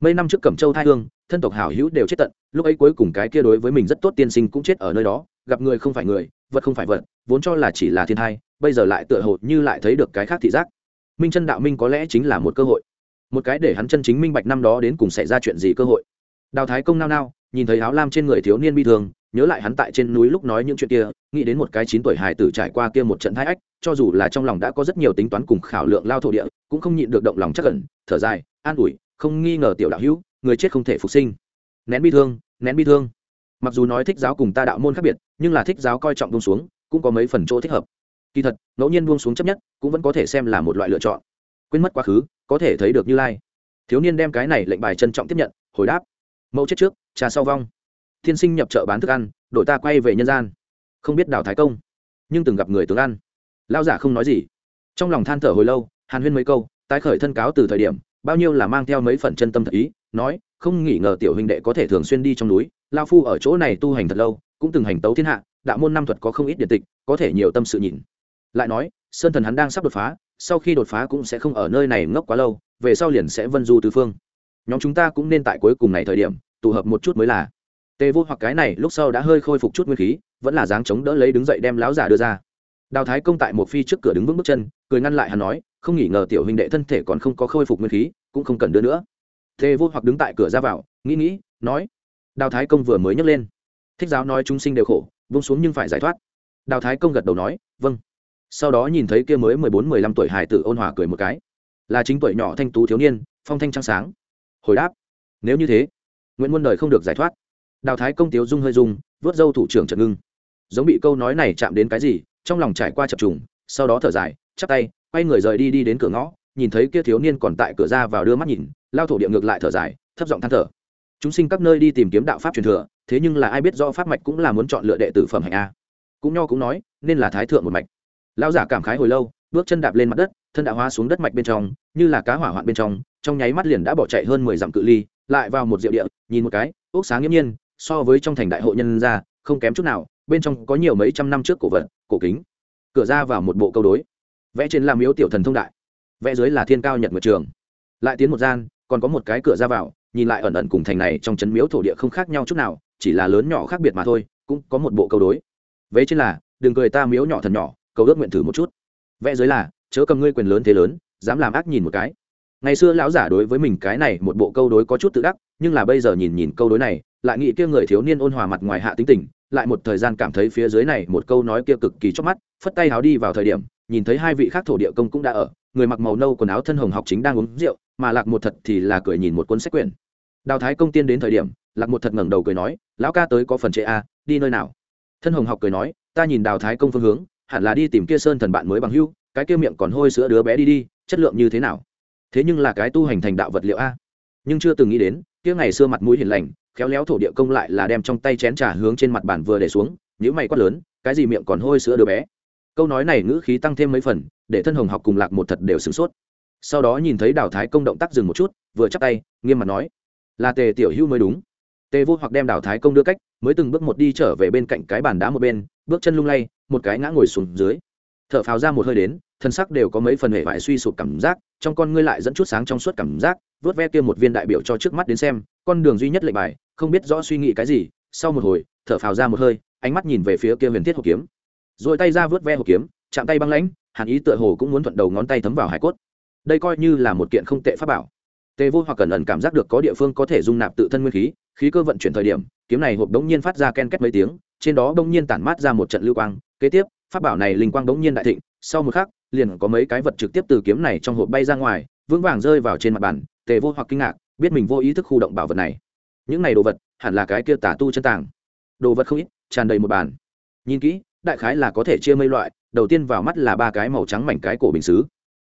Mấy năm trước cẩm châu thai hương, thân tộc hảo hữu đều chết tận, lúc ấy cuối cùng cái kia đối với mình rất tốt tiên sinh cũng chết ở nơi đó, gặp người không phải người, vật không phải vật, vốn cho là chỉ là thiên thai, bây giờ lại tựa hồ như lại thấy được cái khác thị giác. Minh chân đạo minh có lẽ chính là một cơ hội. Một cái để hắn chân chính minh bạch năm đó đến cùng xảy ra chuyện gì cơ hội. Đào thái công nao nao, nhìn thấy áo lam trên người thiếu niên bi thương nhớ lại hắn tại trên núi lúc nói những chuyện kia, nghĩ đến một cái chín tuổi hài tử trải qua kia một trận thái ách, cho dù là trong lòng đã có rất nhiều tính toán cùng khảo lượng lao thổ địa, cũng không nhịn được động lòng chắc cẩn thở dài, an ủi, không nghi ngờ tiểu đạo hữu, người chết không thể phục sinh. Nén bi thương, nén bi thương. Mặc dù nói thích giáo cùng ta đạo môn khác biệt, nhưng là thích giáo coi trọng buông xuống, cũng có mấy phần chỗ thích hợp. Kỳ thật, ngẫu nhiên buông xuống chấp nhất, cũng vẫn có thể xem là một loại lựa chọn. Quên mất quá khứ, có thể thấy được như lai. Thiếu niên đem cái này lệnh bài trân trọng tiếp nhận, hồi đáp. Mẫu chết trước, cha sau vong thiên sinh nhập chợ bán thức ăn đội ta quay về nhân gian. Không biết đào thái công, nhưng từng gặp người tướng ăn. Lao giả không nói gì. Trong lòng than thở hồi lâu, hàn huyên mấy câu, tái khởi thân cáo từ thời điểm, bao nhiêu là mang theo mấy phần chân tâm thật ý, nói, không nghĩ ngờ tiểu huynh đệ có thể thường xuyên đi trong núi, lao phu ở chỗ này tu hành thật lâu, cũng từng hành tấu thiên hạ, đạo môn năm thuật có không ít điện tịch, có thể nhiều tâm sự nhìn. Lại nói, sơn thần hắn đang sắp đột phá, sau khi đột phá cũng sẽ không ở nơi này ngốc quá lâu, về sau liền sẽ vân du tứ phương. Nhóm chúng ta cũng nên tại cuối cùng này thời điểm, tụ hợp một chút mới là tề vô hoặc cái này lúc sau đã hơi khôi phục chút nguyên khí, vẫn là dáng chống đỡ lấy đứng dậy đem láo giả đưa ra. Đào thái công tại một phi trước cửa đứng vững bước chân, cười ngăn lại hắn nói, không nghĩ ngờ tiểu huynh đệ thân thể còn không có khôi phục nguyên khí, cũng không cần đưa nữa. Tề vô hoặc đứng tại cửa ra vào, nghĩ nghĩ, nói, đào thái công vừa mới nhấc lên. Thích giáo nói chúng sinh đều khổ, vung xuống nhưng phải giải thoát. Đào thái công gật đầu nói vâng. Sau đó nhìn thấy kia mới mười bốn, mười lăm tuổi hải tử ôn hòa cười một cái. Là chính tuổi nhỏ thanh tú thiếu niên, phong thanh trăng sáng. Hồi đáp, nếu như thế nguyễn muôn đời không được giải thoát đào thái công tiếu dung hơi dung vớt dâu thủ trưởng trần ngưng. Giống bị câu nói này chạm đến cái gì, trong lòng trải qua chập trùng, sau đó thở dài, chắp tay, quay người rời đi đi đến cửa ngõ, nhìn thấy kia thiếu niên còn tại cửa ra vào đưa mắt nhìn, lao thổ địa ngược lại thở dài, thấp giọng than thở. Chúng sinh các nơi đi tìm kiếm đạo pháp truyền thừa, thế nhưng là ai biết do pháp mạch cũng là muốn chọn lựa đệ tử phẩm hạnh a. Cũng nho cũng nói, nên là thái thượng một mạch. Lao giả cảm khái hồi lâu, bước chân đạp lên mặt đất, thân đã hóa xuống đất mạch bên trong, như là cá hỏa hoạn bên trong trong nháy mắt liền đã bỏ chạy hơn mười dặm cự ly, lại vào một diệu địa, nhìn một cái, ốc sáng nghiễm nhiên so với trong thành đại hội nhân ra không kém chút nào, bên trong có nhiều mấy trăm năm trước cổ vật, cổ kính. Cửa ra vào một bộ câu đối. Vẽ trên làm miếu tiểu thần thông đại. Vẽ dưới là thiên cao nhật nguyệt trường. Lại tiến một gian, còn có một cái cửa ra vào, nhìn lại ẩn ẩn cùng thành này trong chấn miếu thổ địa không khác nhau chút nào, chỉ là lớn nhỏ khác biệt mà thôi, cũng có một bộ câu đối. Vẽ trên là, đừng cười ta miếu nhỏ thần nhỏ, cầu ước nguyện thử một chút. Vẽ dưới là, chớ cầm ngươi quyền lớn thế lớn, dám làm ác nhìn một cái. Ngày xưa lão giả đối với mình cái này một bộ câu đối có chút tự đắc, nhưng là bây giờ nhìn nhìn câu đối này lại nghĩ kia người thiếu niên ôn hòa mặt ngoài hạ tính tình, lại một thời gian cảm thấy phía dưới này một câu nói kia cực kỳ chót mắt, phất tay háo đi vào thời điểm, nhìn thấy hai vị khác thổ địa công cũng đã ở, người mặc màu nâu quần áo thân hồng học chính đang uống rượu, mà lạc một thật thì là cười nhìn một cuốn sách quyển. Đào thái công tiên đến thời điểm, lạc một thật ngẩng đầu cười nói, lão ca tới có phần trệ a, đi nơi nào? Thân hồng học cười nói, ta nhìn đào thái công phương hướng, hẳn là đi tìm kia sơn thần bạn mới bằng hưu, cái kia miệng còn hôi sữa đứa bé đi đi, chất lượng như thế nào? Thế nhưng là cái tu hành thành đạo vật liệu a. Nhưng chưa từng nghĩ đến, kia ngày xưa mặt mũi hiền lành khéo léo thổ địa công lại là đem trong tay chén trà hướng trên mặt bàn vừa để xuống nhữ mày quát lớn, cái gì miệng còn hôi sữa đứa bé? Câu nói này ngữ khí tăng thêm mấy phần, để thân hồng học cùng lạc một thật đều sửng sốt. Sau đó nhìn thấy đào thái công động tác dừng một chút, vừa chắc tay, nghiêm mặt nói, là tề tiểu hữu mới đúng. Tề vô hoặc đem đào thái công đưa cách, mới từng bước một đi trở về bên cạnh cái bàn đá một bên, bước chân lung lay, một cái ngã ngồi xuống dưới. T h ở phào ra một hơi đến, thân sắc đều có mấy phần hệ vải suy sụp cảm giác, trong con ngươi lại dẫn chút sáng trong suốt cảm giác vớt ve kia một viên đại biểu cho trước mắt đến xem, con đường duy nhất lệnh bài không biết rõ suy nghĩ cái gì, sau một hồi, thở phào ra một hơi, ánh mắt nhìn về phía kia huyền thiết hộp kiếm. Rồi tay ra vớt ve hộp kiếm, chạm tay băng lãnh, hàn ý tựa hồ cũng muốn thuận đầu ngón tay thấm vào hải cốt. Đây coi như là một kiện không tệ pháp bảo. Tề vô hoặc cẩn ẩn cảm giác được có địa phương có thể dung nạp tự thân nguyên khí khí cơ vận chuyển thời điểm, kiếm này hộp đống nhiên phát ra ken két mấy tiếng, trên đó đống nhiên tản mát ra một trận lưu quang. Kế tiếp, pháp bảo này linh quang đống nhiên đại thịnh, sau một khắc, liền có mấy cái vật trực tiếp từ kiếm này trong hộp bay ra ngoài, vững vàng rơi vào trên mặt bàn. Tề vô hoặc kinh ngạc, biết mình vô ý thức khu động bảo vật này những này đồ vật hẳn là cái kia tả tu chân tàng. Đồ vật không ít, tràn đầy một bàn. Nhìn kỹ, đại khái là có thể chia mây loại, đầu tiên vào mắt là ba cái màu trắng mảnh cái cổ bình xứ.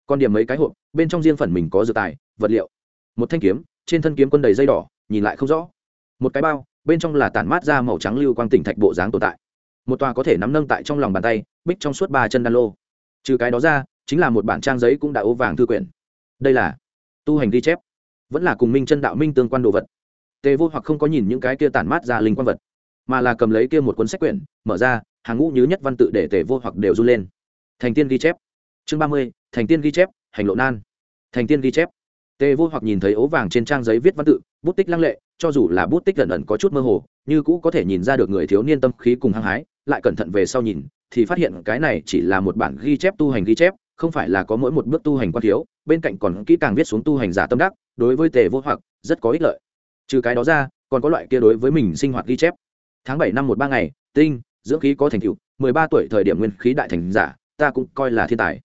Còn điểm mấy cái hộp, bên trong riêng phần mình có dự tài, vật liệu. Một thanh kiếm, trên thân kiếm quân đầy dây đỏ, nhìn lại không rõ. Một cái bao, bên trong là tản mát ra màu trắng lưu quang tỉnh thạch bộ dáng tồn tại. Một tòa có thể nắm nâng tại trong lòng bàn tay, bích trong suốt ba chân đan lô. Trừ cái đó ra, chính là một bản trang giấy cũng đã ố vàng thư quyển. Đây là tu hành ghi chép, vẫn là cùng minh chân đạo minh tương quan đồ vật tề vô hoặc không có nhìn những cái kia tản mát ra linh quan vật, mà là cầm lấy kia một cuốn sách quyển, mở ra, hàng ngũ nhứ nhất văn tự để tề vô hoặc đều run lên. Thành tiên ghi chép. Chương ba mươi, thành tiên ghi chép, hành lộ nan. Thành tiên ghi chép. Tề vô hoặc nhìn thấy ố vàng trên trang giấy viết văn tự, bút tích lăng lệ, cho dù là bút tích gần ẩn có chút mơ hồ, như cũ có thể nhìn ra được người thiếu niên tâm khí cùng hăng hái, lại cẩn thận về sau nhìn, thì phát hiện cái này chỉ là một bản ghi chép tu hành ghi chép, không phải là có mỗi một bước tu hành quan thiếu, bên cạnh còn kỹ càng viết xuống tu hành giả tâm đắc, đối với tề vô hoặc rất có ích lợi trừ cái đó ra, còn có loại kia đối với mình sinh hoạt ghi chép. Tháng bảy năm một ba ngày, tinh, dưỡng khí có thành tựu, mười ba tuổi thời điểm nguyên khí đại thành giả, ta cũng coi là thiên tài.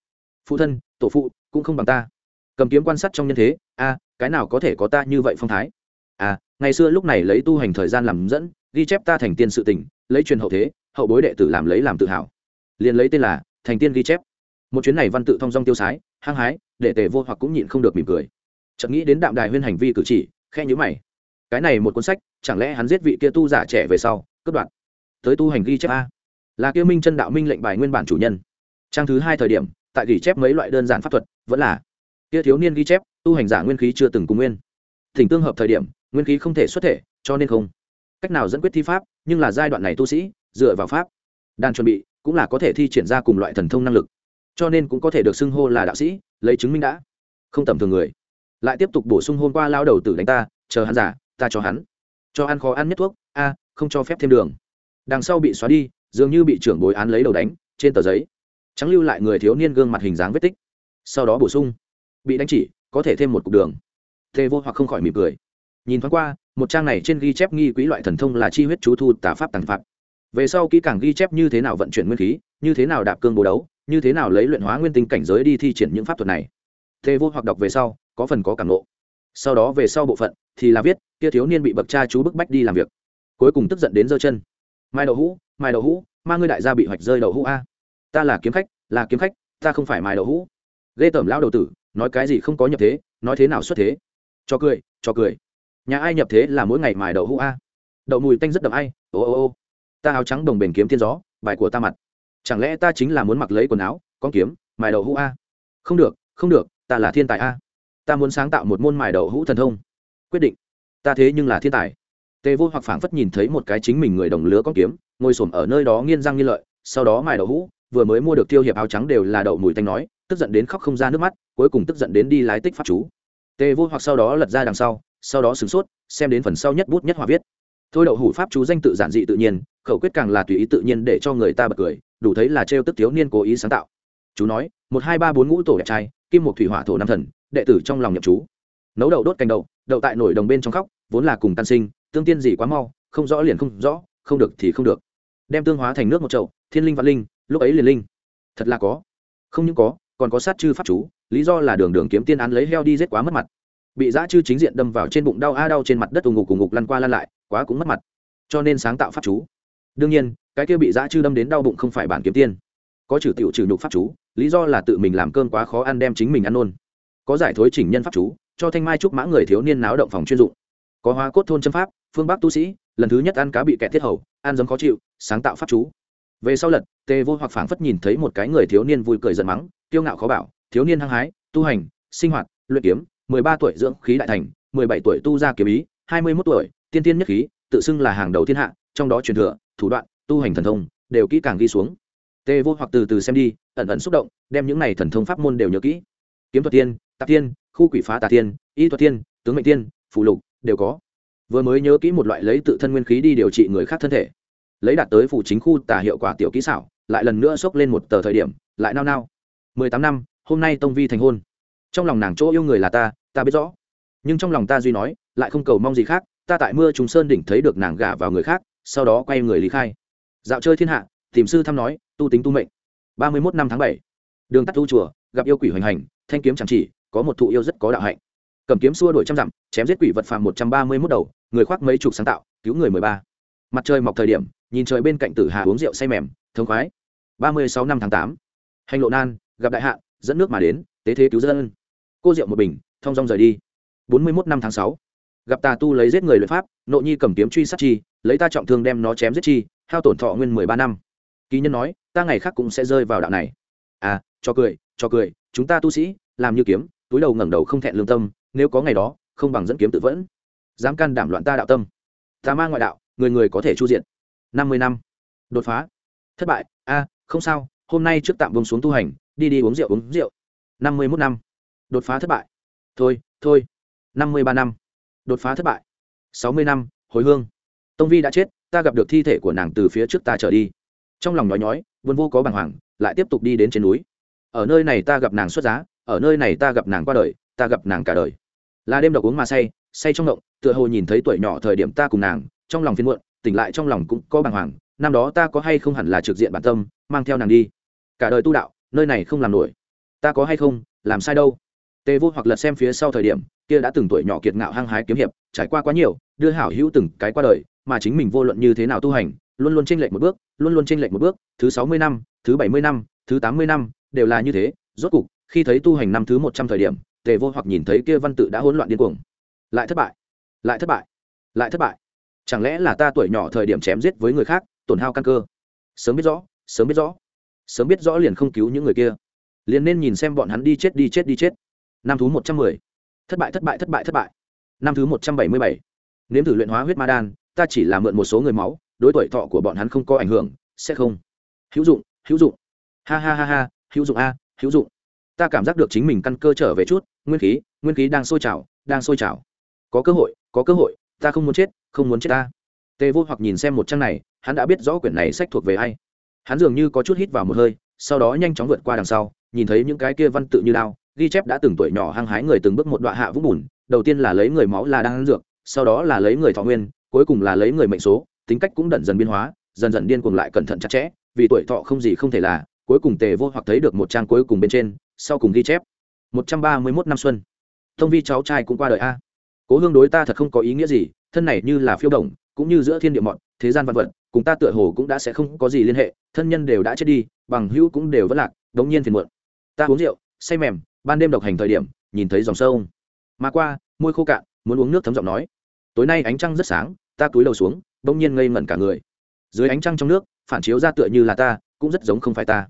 Phụ thân, tổ phụ, cũng không bằng ta. Cầm kiếm quan sát trong nhân thế, a, cái nào có thể có ta như vậy phong thái? À ngày xưa lúc này lấy tu hành thời gian làm dẫn, ghi chép ta thành tiên sự tình, lấy truyền hậu thế, hậu bối đệ tử làm lấy làm tự hào. Liền lấy tên là thành tiên ghi chép. Một chuyến này văn tự thong dong tiêu sái, hăng hái, để tề vô hoặc cũng nhịn không được mỉm cười. Chợt nghĩ đến đạm đài huyên hành vi cử chỉ khe nhữ mày cái này một cuốn sách, chẳng lẽ hắn giết vị kia tu giả trẻ về sau, cướp đoạn tới tu hành ghi chép a. Là kia minh chân đạo minh lệnh bài nguyên bản chủ nhân. Trang thứ hai thời điểm, tại ghi chép mấy loại đơn giản pháp thuật, vẫn là kia thiếu niên ghi chép, tu hành giả nguyên khí chưa từng cùng nguyên. Thỉnh tương hợp thời điểm, nguyên khí không thể xuất thể, cho nên không. Cách nào dẫn quyết thi pháp, nhưng là giai đoạn này tu sĩ, dựa vào pháp đàn chuẩn bị, cũng là có thể thi triển ra cùng loại thần thông năng lực. Cho nên cũng có thể được xưng hô là đạo sĩ, lấy chứng minh đã. Không tầm thường người. Lại tiếp tục bổ sung hôm qua lao đầu tử đánh ta, chờ hắn giả ta cho hắn. Cho ăn khó ăn nhất thuốc, a, không cho phép thêm đường. Đằng sau bị xóa đi, dường như bị trưởng bồi án lấy đầu đánh, trên tờ giấy. Trắng lưu lại người thiếu niên gương mặt hình dáng vết tích. Sau đó bổ sung, bị đánh chỉ, có thể thêm một cục đường. Tê vô hoặc không khỏi mỉm cười. Nhìn thoáng qua, một trang này trên ghi chép nghi quỹ loại thần thông là chi huyết chú thu tà pháp tàn phạt. về sau kỹ càng ghi chép như thế nào vận chuyển nguyên khí, như thế nào đạp cương bố đấu, như thế nào lấy luyện hóa nguyên tinh cảnh giới đi thi triển những pháp thuật này. Tê vô hoặc đọc về sau, có phần có cảm lộ sau đó về sau bộ phận, thì là viết, kia thiếu niên bị bậc cha chú bức bách đi làm việc. Cuối cùng tức giận đến giơ chân. Mai đậu hũ, mai đậu hũ, ma ngươi đại gia bị hoạch rơi đậu hũ a. Ta là kiếm khách, là kiếm khách, ta không phải mai đậu hũ. Ghê tởm lao đầu tử, nói cái gì không có nhập thế, nói thế nào xuất thế? Cho cười cho cười. Nhà ai nhập thế là mỗi ngày mài đậu hũ a. Đậu mùi tanh rất đậm ai, ô ô ô. Ta áo trắng đồng bền kiếm thiên gió, bài của ta mặt. Chẳng lẽ ta chính là muốn mặc lấy quần áo, con kiếm mài đậu hũ a? Không được không được, ta là thiên tài a ta muốn sáng tạo một môn mài đậu hũ thần thông. Quyết định. Ta thế nhưng là thiên tài. Tề vô hoặc phảng phất nhìn thấy một cái chính mình người đồng lứa con kiếm, ngồi s ở nơi đó nghiên răng nghiên lợi, sau đó mài đậu hũ, vừa mới mua được tiêu hiệp áo trắng đều là đậu mùi tanh nói, tức giận đến khóc không ra nước mắt, cuối cùng tức giận đến đi lái tích pháp chú. Tề vô hoặc sau đó lật ra đằng sau sau đó sửng sốt, xem đến phần sau nhất bút nhất hòa viết. Thôi đậu hủ pháp chú danh tự giản dị tự nhiên, khẩu quyết càng là tùy ý tự nhiên để cho người ta bật cười, đủ thấy là trêu tức thiếu niên cố ý sáng tạo chú nói, một hai ba bốn ngũ tổ đẹp trai, kim một thủy hỏa thổ nam thần, đệ tử trong lòng nhậm chú. Nấu đậu đốt cành đậu đậu tại nổi đồng bên trong khóc, vốn là cùng tan sinh, tương tiên gì quá mau, không rõ liền không rõ, không được thì không được. Đem tương hóa thành nước một chậu, thiên linh vạn linh, lúc ấy liền linh. Thật là có. Không những có, còn có sát chư pháp chú, lý do là đường đường kiếm tiên án lấy heo đi giết quá mất mặt. Bị giã chư chính diện đâm vào trên bụng đau a đau trên mặt đất ù ngục cùng ngục lăn qua lăn lại, quá cũng mất mặt. Cho nên sáng tạo pháp chú. Đương nhiên, cái kia bị giã chư đâm đến đau bụng không phải bản kiếm tiên. Có trừ tiểu trừ nhục pháp chú lý do là tự mình làm cơm quá khó ăn đem chính mình ăn nôn. Có giải thối chỉnh nhân pháp chú, cho thanh mai trúc mã người thiếu niên náo động phòng chuyên dụng. Có hóa cốt thôn châm pháp, phương bắc tu sĩ, lần thứ nhất ăn cá bị kẹt thiết hầu, ăn giống khó chịu, sáng tạo pháp chú. Về sau lật, tề vô hoặc phảng phất nhìn thấy một cái người thiếu niên vui cười giận mắng, kiêu ngạo khó bảo, thiếu niên hăng hái, tu hành, sinh hoạt, luyện kiếm, mười ba tuổi dưỡng khí đại thành, mười bảy tuổi tu ra kiếm ý, hai mươi 21 tuổi, tiên tiên nhất khí, tự xưng là hàng đầu thiên hạ, trong đó truyền thừa, thủ đoạn, tu hành thần thông, đều kỹ càng ghi xuống tề vô hoặc từ từ xem đi, ẩn ẩn xúc động, đem những này thần thông pháp môn đều nhớ kỹ. Kiếm thuật tiên, tạp tiên, khu quỷ phá tà tiên, y thuật tiên, tướng mệnh tiên phụ lục, đều có. Vừa mới nhớ kỹ một loại lấy tự thân nguyên khí đi điều trị người khác thân thể. Lấy đạt tới phủ chính khu tà hiệu quả tiểu kỹ xảo, lại lần nữa xốc lên một tờ thời điểm, lại nao nao. Mười tám năm, hôm nay tông vi thành hôn. Trong lòng nàng chỗ yêu người là ta ta biết rõ. Nhưng trong lòng ta duy nói, lại không cầu mong gì khác, ta tại mưa trùng sơn đỉnh thấy được nàng gả vào người khác, sau đó quay người lý khai. Dạo chơi thiên hạ, tìm sư thăm nói tu tính tu mệnh. Ba mươi mốt năm tháng bảy, đường tắt tu chùa, gặp yêu quỷ hoành hành, thanh kiếm chẳng chỉ, có một thụ yêu rất có đạo hạnh. Cầm kiếm xua đuổi trăm dặm, chém giết quỷ vật phàm một trăm ba mươi mốt đầu, người khoác mấy chục sáng tạo, cứu người mười ba. Mặt trời mọc thời điểm, nhìn trời bên cạnh tử hà uống rượu say mềm, thống khoái. Ba mươi sáu năm tháng tám, hành lộ nan, gặp đại hạ dẫn nước mà đến, tế thế cứu dân. Cô rượu một bình, thong dong rời đi. Bốn mươi mốt năm tháng sáu, gặp tà tu lấy giết người luyện pháp nộ nhi cầm kiếm truy sát chi, lấy ta trọng thương đem nó chém giết chi, hao tổn thọ nguyên mười ba năm ký nhân nói, ta ngày khác cũng sẽ rơi vào đạo này. À cho cười cho cười, chúng ta tu sĩ, làm như kiếm, túi đầu ngẩng đầu không thẹn lương tâm, nếu có ngày đó, không bằng dẫn kiếm tự vẫn. Dám can đảm loạn ta đạo tâm. Ta mang ngoại đạo, người người có thể chu diện. Năm mươi năm. Đột phá. Thất bại. A, không sao, hôm nay trước tạm bông xuống tu hành, đi đi uống rượu uống rượu. Năm mươi mốt năm. Đột phá thất bại. Thôi thôi. Năm mươi ba năm. Đột phá thất bại. Sáu mươi năm, hồi hương. Tông vi đã chết, ta gặp được thi thể của nàng từ phía trước ta trở đi trong lòng nói nhói, vươn vô có bàng hoàng, lại tiếp tục đi đến trên núi. Ở nơi này ta gặp nàng xuất giá, ở nơi này ta gặp nàng qua đời, ta gặp nàng cả đời. Là đêm độc uống mà say say trong ngộng, tựa hồ nhìn thấy tuổi nhỏ thời điểm ta cùng nàng, trong lòng phiên muộn, tỉnh lại trong lòng cũng có bàng hoàng, năm đó ta có hay không hẳn là trực diện bản tâm, mang theo nàng đi. Cả đời tu đạo, nơi này không làm nổi. Ta có hay không, làm sai đâu? Tê vô hoặc lật xem phía sau thời điểm, kia đã từng tuổi nhỏ kiệt ngạo hăng hái kiếm hiệp, trải qua quá nhiều, đưa hảo hữu từng cái qua đời, mà chính mình vô luận như thế nào tu hành luôn luôn chênh lệch một bước, luôn luôn chênh lệch một bước, thứ sáu mươi năm, thứ bảy mươi năm, thứ tám mươi năm, đều là như thế. Rốt cục, khi thấy tu hành năm thứ một trăm thời điểm, tề vô hoặc nhìn thấy kia văn tự đã hỗn loạn điên cuồng. Lại thất bại, lại thất bại, lại thất bại. Chẳng lẽ là ta tuổi nhỏ thời điểm chém giết với người khác, tổn hao căn cơ? Sớm biết rõ, sớm biết rõ. Sớm biết rõ liền không cứu những người kia. Liền nên nhìn xem bọn hắn đi chết đi chết đi chết. Năm thứ một trăm mười. Thất bại thất bại thất bại thất bại. Năm thứ một trăm bảy mươi bảy. Nếm thử luyện hóa huyết ma đan, ta chỉ là mượn một số người máu đối tuổi thọ của bọn hắn không có ảnh hưởng, sẽ không. Hữu dụng hữu dụng. Ha ha ha ha, hữu dụng a, hữu dụng. Ta cảm giác được chính mình căn cơ trở về chút, nguyên khí nguyên khí đang sôi trào, đang sôi trào. Có cơ hội, có cơ hội, ta không muốn chết, không muốn chết ta. Tề vô hoặc nhìn xem một trang này, hắn đã biết rõ quyển này sách thuộc về ai. Hắn dường như có chút hít vào một hơi, sau đó nhanh chóng vượt qua đằng sau, nhìn thấy những cái kia văn tự như đao, ghi chép đã từng tuổi nhỏ hăng hái người từng bước một đoạn hạ vũng bùn, đầu tiên là lấy người máu là đang dược, sau đó là lấy người thọ nguyên, cuối cùng là lấy người mệnh số tính cách cũng dần dần biến hóa, dần dần điên cuồng lại cẩn thận chặt chẽ, vì tuổi thọ không gì không thể là, cuối cùng tề vô hoặc thấy được một trang cuối cùng bên trên, sau cùng ghi chép. Một trăm ba mươi mốt năm xuân. Thông vi cháu trai cũng qua đời a. Cố hương đối ta thật không có ý nghĩa gì, thân này như là phiêu đồng, cũng như giữa thiên địa mọn thế gian văn vật, cùng ta tựa hồ cũng đã sẽ không có gì liên hệ, thân nhân đều đã chết đi, bằng hữu cũng đều vẫn lạc, đống nhiên phiền muộn. Ta uống rượu, say mềm, ban đêm độc hành thời điểm, nhìn thấy dòng sông. Mà qua, môi khô cạn, muốn uống nước thấm giọng nói. Tối nay ánh trăng rất sáng, ta cúi đầu xuống bỗng nhiên ngây ngẩn cả người. Dưới ánh trăng trong nước, phản chiếu ra tựa như là ta, cũng rất giống không phải ta.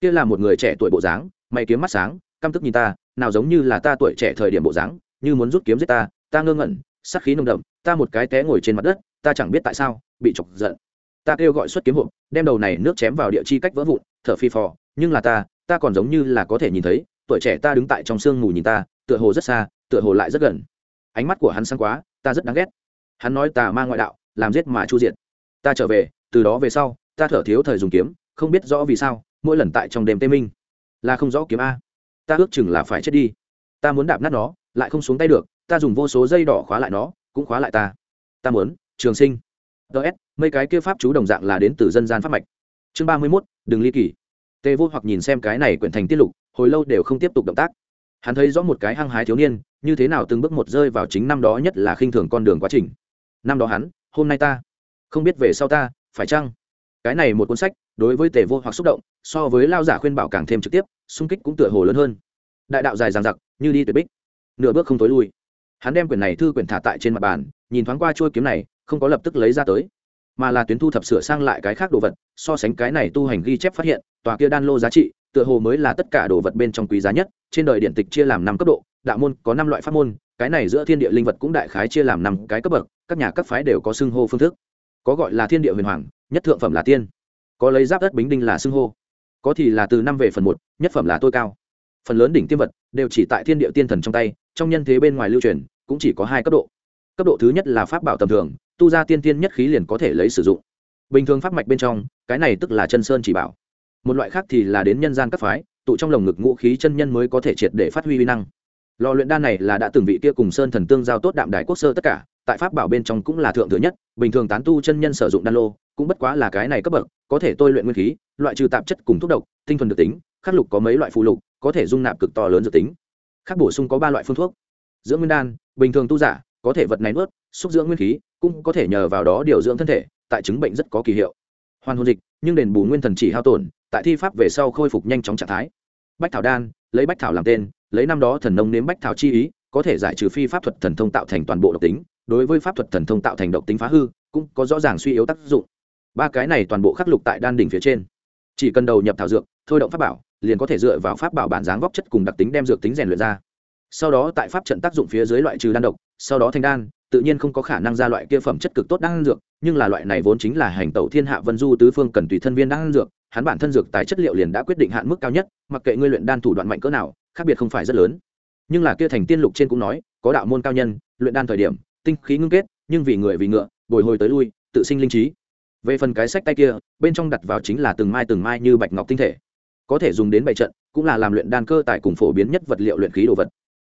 Kia là một người trẻ tuổi bộ dáng, mày kiếm mắt sáng, căm tức nhìn ta, nào giống như là ta tuổi trẻ thời điểm bộ dáng, như muốn rút kiếm giết ta ta ngơ ngẩn, sắc khí nồng đậm, ta một cái té ngồi trên mặt đất, ta chẳng biết tại sao, bị chọc giận. Ta kêu gọi xuất kiếm hộp đem đầu này nước chém vào địa chi cách vỡ vụn, thở phi phò, nhưng là ta ta còn giống như là có thể nhìn thấy, tuổi trẻ ta đứng tại trong sương mù nhìn ta, tựa hồ rất xa, tựa hồ lại rất gần. Ánh mắt của hắn sáng quá, ta rất đáng ghét. Hắn nói ta mang ngoại đạo làm giết mà chu diệt. ta trở về, từ đó về sau, ta thở thiếu thời dùng kiếm, không biết rõ vì sao, mỗi lần tại trong đêm tê minh, là không rõ kiếm a. Ta ước chừng là phải chết đi. Ta muốn đạp nát nó, lại không xuống tay được, ta dùng vô số dây đỏ khóa lại nó, cũng khóa lại ta. Ta muốn, trường sinh. Ts mấy cái kia pháp chú đồng dạng là đến từ dân gian pháp mạch. Chương ba mươi mốt, đừng ly kỳ. Tê vô hoặc nhìn xem cái này quyển thành tiết lục, hồi lâu đều không tiếp tục động tác. Hắn thấy rõ một cái hăng hái thiếu niên, như thế nào từng bước một rơi vào chính năm đó nhất là khinh thường con đường quá trình. Năm đó hắn hôm nay ta không biết về sau ta, phải chăng? Cái này một cuốn sách, đối với tề vô hoặc xúc động, so với lao giả khuyên bảo càng thêm trực tiếp, xung kích cũng tựa hồ lớn hơn. Đại đạo dài dằng dặc, như đi tuyệt bích, nửa bước không tối lui. Hắn đem quyển này thư quyển thả tại trên mặt bàn, nhìn thoáng qua chuôi kiếm này, không có lập tức lấy ra tới, mà là tuyến thu thập sửa sang lại cái khác đồ vật, so sánh cái này tu hành ghi chép phát hiện, tòa kia đan lô giá trị, tựa hồ mới là tất cả đồ vật bên trong quý giá nhất, trên đời điện tịch chia làm năm cấp độ, đạo môn có năm loại pháp môn, cái này giữa thiên địa linh vật cũng đại khái chia làm năm cái cấp bậc các nhà các phái đều có xưng hô phương thức. Có gọi là thiên địa huyền hoàng, nhất thượng phẩm là tiên. Có lấy giáp đất bính đinh là xưng hô. Có thì là từ năm về phần một, nhất phẩm là tôi cao. Phần lớn đỉnh tiên vật đều chỉ tại thiên địa tiên thần trong tay, trong nhân thế bên ngoài lưu truyền, cũng chỉ có hai cấp độ. Cấp độ thứ nhất là pháp bảo tầm thường, tu ra tiên tiên nhất khí liền có thể lấy sử dụng. Bình thường pháp mạch bên trong, cái này tức là chân sơn chỉ bảo. Một loại khác thì là đến nhân gian các phái, tụ trong lồng ngực ngũ khí chân nhân mới có thể triệt để phát huy uy năng. Lò luyện đan này là đã từng vị kia cùng sơn thần tương giao tốt đạm đài quốc sơ tất cả tại pháp bảo bên trong cũng là thượng thừa nhất, bình thường tán tu chân nhân sử dụng đan lô, cũng bất quá là cái này cấp bậc, có thể tôi luyện nguyên khí, loại trừ tạp chất cùng thuốc độc, tinh thuần được tính, khắc lục có mấy loại phụ lục, có thể dung nạp cực to lớn dự tính. Khác bổ sung có ba loại phương thuốc. Dưỡng nguyên đan, bình thường tu giả, có thể vật này nuốt, xúc dưỡng nguyên khí, cũng có thể nhờ vào đó điều dưỡng thân thể, tại chứng bệnh rất có kỳ hiệu. Hoàn hồn dịch, nhưng đền bù nguyên thần chỉ hao tổn, tại thi pháp về sau khôi phục nhanh chóng trạng thái. Bách thảo đan, lấy bách thảo làm tên, lấy năm đó thần nông nếm bách thảo chi ý, có thể giải trừ phi pháp thuật thần thông tạo thành toàn bộ độc tính đối với pháp thuật thần thông tạo thành độc tính phá hư, cũng có rõ ràng suy yếu tác dụng. Ba cái này toàn bộ khắc lục tại đan đỉnh phía trên. Chỉ cần đầu nhập thảo dược, thôi động pháp bảo, liền có thể dựa vào pháp bảo bản dáng vóc chất cùng đặc tính đem dược tính rèn luyện ra. Sau đó tại pháp trận tác dụng phía dưới loại trừ đan độc, sau đó thành đan, tự nhiên không có khả năng ra loại kia phẩm chất cực tốt đan dược, nhưng là loại này vốn chính là hành tẩu thiên hạ vân du tứ phương cần tùy thân viên đan dược, hắn bản thân dược tài chất liệu liền đã quyết định hạn mức cao nhất, mặc kệ ngươi luyện đan thủ đoạn mạnh cỡ nào, khác biệt không phải rất lớn. Nhưng là kia thành tiên lục trên cũng nói, có đạo môn cao nhân, luyện đan thời điểm tinh khí ngưng kết, nhưng vì người vì ngựa, bồi hồi tới lui, tự sinh linh trí. Về phần cái sách tay kia, bên trong đặt vào chính là từng mai từng mai như bạch ngọc tinh thể. Có thể dùng đến bảy trận, cũng là làm luyện đan cơ tại cùng phổ biến nhất vật liệu luyện khí đồ vật.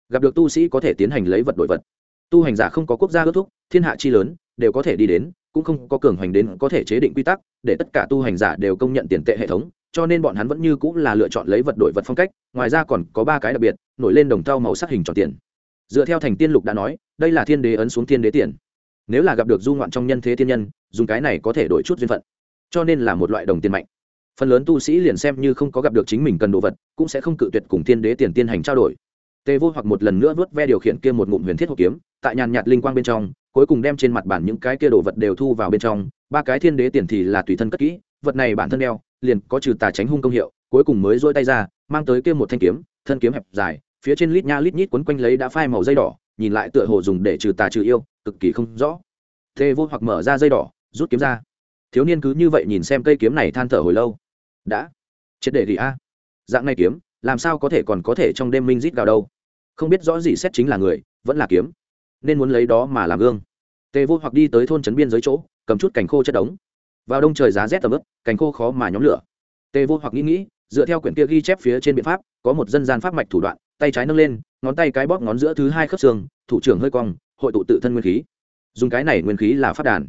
Gặp được tu sĩ có thể tiến hành lấy vật đổi vật. Tu hành giả không có quốc gia ước thúc, thiên hạ chi lớn, đều có thể đi đến, cũng không có cường hoành đến có thể chế định quy tắc, để tất cả tu hành giả đều công nhận tiền tệ hệ thống, cho nên bọn hắn vẫn như cũng là lựa chọn lấy vật đổi vật phong cách, ngoài ra còn có ba cái đặc biệt, nổi lên đồng thau màu sắc hình tròn tiền dựa theo thành tiên lục đã nói, đây là thiên đế ấn xuống thiên đế tiền. Nếu là gặp được du ngoạn trong nhân thế tiên nhân, dùng cái này có thể đổi chút duyên phận. Cho nên là một loại đồng tiền mạnh. Phần lớn tu sĩ liền xem như không có gặp được chính mình cần đồ vật, cũng sẽ không cự tuyệt cùng thiên đế tiền tiên hành trao đổi. Tê vô hoặc một lần nữa vớt ve điều khiển kia một ngụm huyền thiết hộ kiếm, tại nhàn nhạt linh quang bên trong, cuối cùng đem trên mặt bản những cái kia đồ vật đều thu vào bên trong, ba cái thiên đế tiền thì là tùy thân cất kỹ, vật này bản thân đeo, liền có trừ tà tránh hung công hiệu, cuối cùng mới dôi tay ra, mang tới kia một thanh kiếm, thân kiếm hẹp dài phía trên lít nha lít nhít quấn quanh lấy đã phai màu dây đỏ, nhìn lại tựa hồ dùng để trừ tà trừ yêu, cực kỳ không rõ. Tê vô hoặc mở ra dây đỏ, rút kiếm ra. Thiếu niên cứ như vậy nhìn xem cây kiếm này than thở hồi lâu. Đã. Triệt để thì a. Dạng này kiếm, làm sao có thể còn có thể trong đêm minh rít gào đâu? Không biết rõ gì xét chính là người, vẫn là kiếm. Nên muốn lấy đó mà làm gương. Tề vô hoặc đi tới thôn trấn biên giới chỗ, cầm chút cành khô chất đống. Vào đông trời giá rét tầm ướp cành khô khó mà nhóm lửa. Tề vô hoặc nghĩ nghĩ, dựa theo quyển kia ghi chép phía trên biện pháp, có một dân gian pháp mạch thủ đoạn tay trái nâng lên ngón tay cái bóp ngón giữa thứ hai khớp xương thủ trưởng hơi cong hội tụ tự thân nguyên khí. Dùng cái này nguyên khí là phát đàn.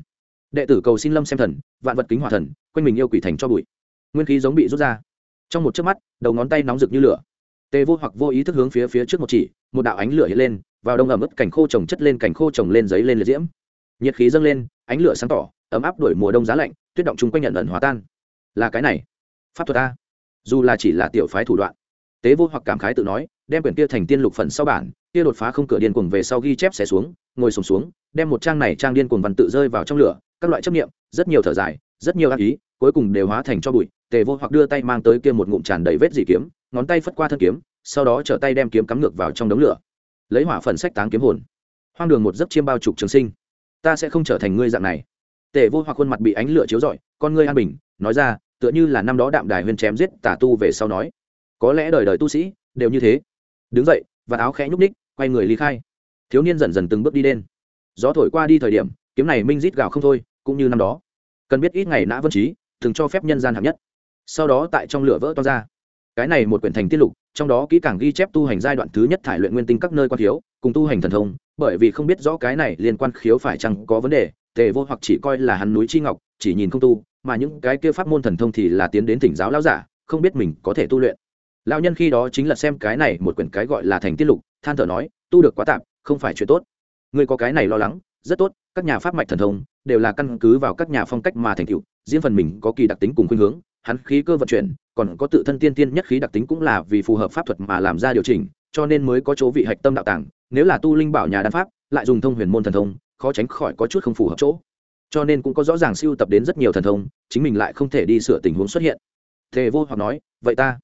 Đệ tử cầu xin lâm xem thần vạn vật kính hòa thần quanh mình yêu quỷ thành cho bụi. Nguyên khí giống bị rút ra. Trong một chớp mắt đầu ngón tay nóng rực như lửa. Tê vô hoặc vô ý thức hướng phía phía trước một chỉ một đạo ánh lửa hiện lên vào đông ẩm ướt cảnh khô trồng chất lên cảnh khô trồng lên giấy lên liệt diễm. Nhiệt khí dâng lên ánh lửa sáng tỏ ấm áp đổi mùa đông giá lạnh tuyết động chung quanh nhận ẩn hòa tan. Là cái này. Pháp thuật ta, dù là chỉ là tiểu phái thủ đoạn. Tế vô hoặc cảm khái tự nói đem quyển kia thành tiên lục phần sau bản kia đột phá không cửa điên cuồng về sau ghi chép xé xuống ngồi sùng xuống, xuống đem một trang này trang điên cuồng văn tự rơi vào trong lửa các loại chấp niệm rất nhiều thở dài rất nhiều ác ý cuối cùng đều hóa thành cho bụi tề vô hoặc đưa tay mang tới kia một ngụm tràn đầy vết dị kiếm ngón tay phất qua thân kiếm sau đó trở tay đem kiếm cắm ngược vào trong đống lửa. Lấy hỏa phần sách táng kiếm hồn. Hoang đường một giấc chiêm bao trục trường sinh. Ta sẽ không trở thành ngươi dạng này. Tề vô hoặc khuôn mặt bị ánh lửa chiếu rọi con ngươi an bình nói ra tựa như là năm đó đạm đài huyên chém giết tả tu về sau nói. Có lẽ đời đời tu sĩ đều như thế đứng dậy và áo khẽ nhúc ních quay người ly khai. Thiếu niên dần dần từng bước đi lên. Gió thổi qua đi thời điểm, kiếm này minh rít gào không thôi, cũng như năm đó. Cần biết ít ngày nã vân trí, thường cho phép nhân gian hạng nhất. Sau đó tại trong lửa vỡ to ra. Cái này một quyển thành tiết lục, trong đó kỹ càng ghi chép tu hành giai đoạn thứ nhất thải luyện nguyên tinh các nơi quan thiếu, cùng tu hành thần thông, bởi vì không biết rõ cái này liên quan khiếu phải chăng có vấn đề, tề vô hoặc chỉ coi là hắn núi chi ngọc, chỉ nhìn không tu, mà những cái kia pháp môn thần thông thì là tiến đến thỉnh giáo lão giả, không biết mình có thể tu luyện lão nhân khi đó chính là xem cái này một quyển cái gọi là thành tiết lục, than thở nói, tu được quá tạm, không phải chuyện tốt. Người có cái này lo lắng, rất tốt, các nhà pháp mạch thần thông đều là căn cứ vào các nhà phong cách mà thành tựu, riêng phần mình có kỳ đặc tính cùng khuynh hướng, hắn khí cơ vận chuyển, còn có tự thân tiên tiên nhất khí đặc tính cũng là vì phù hợp pháp thuật mà làm ra điều chỉnh, cho nên mới có chỗ vị hạch tâm đạo tàng, nếu là tu linh bảo nhà đan pháp, lại dùng thông huyền môn thần thông, khó tránh khỏi có chút không phù hợp chỗ. Cho nên cũng có rõ ràng siêu tập đến rất nhiều thần thông, chính mình lại không thể đi sửa tình huống xuất hiện. Thề vô hoặc nói, vậy ta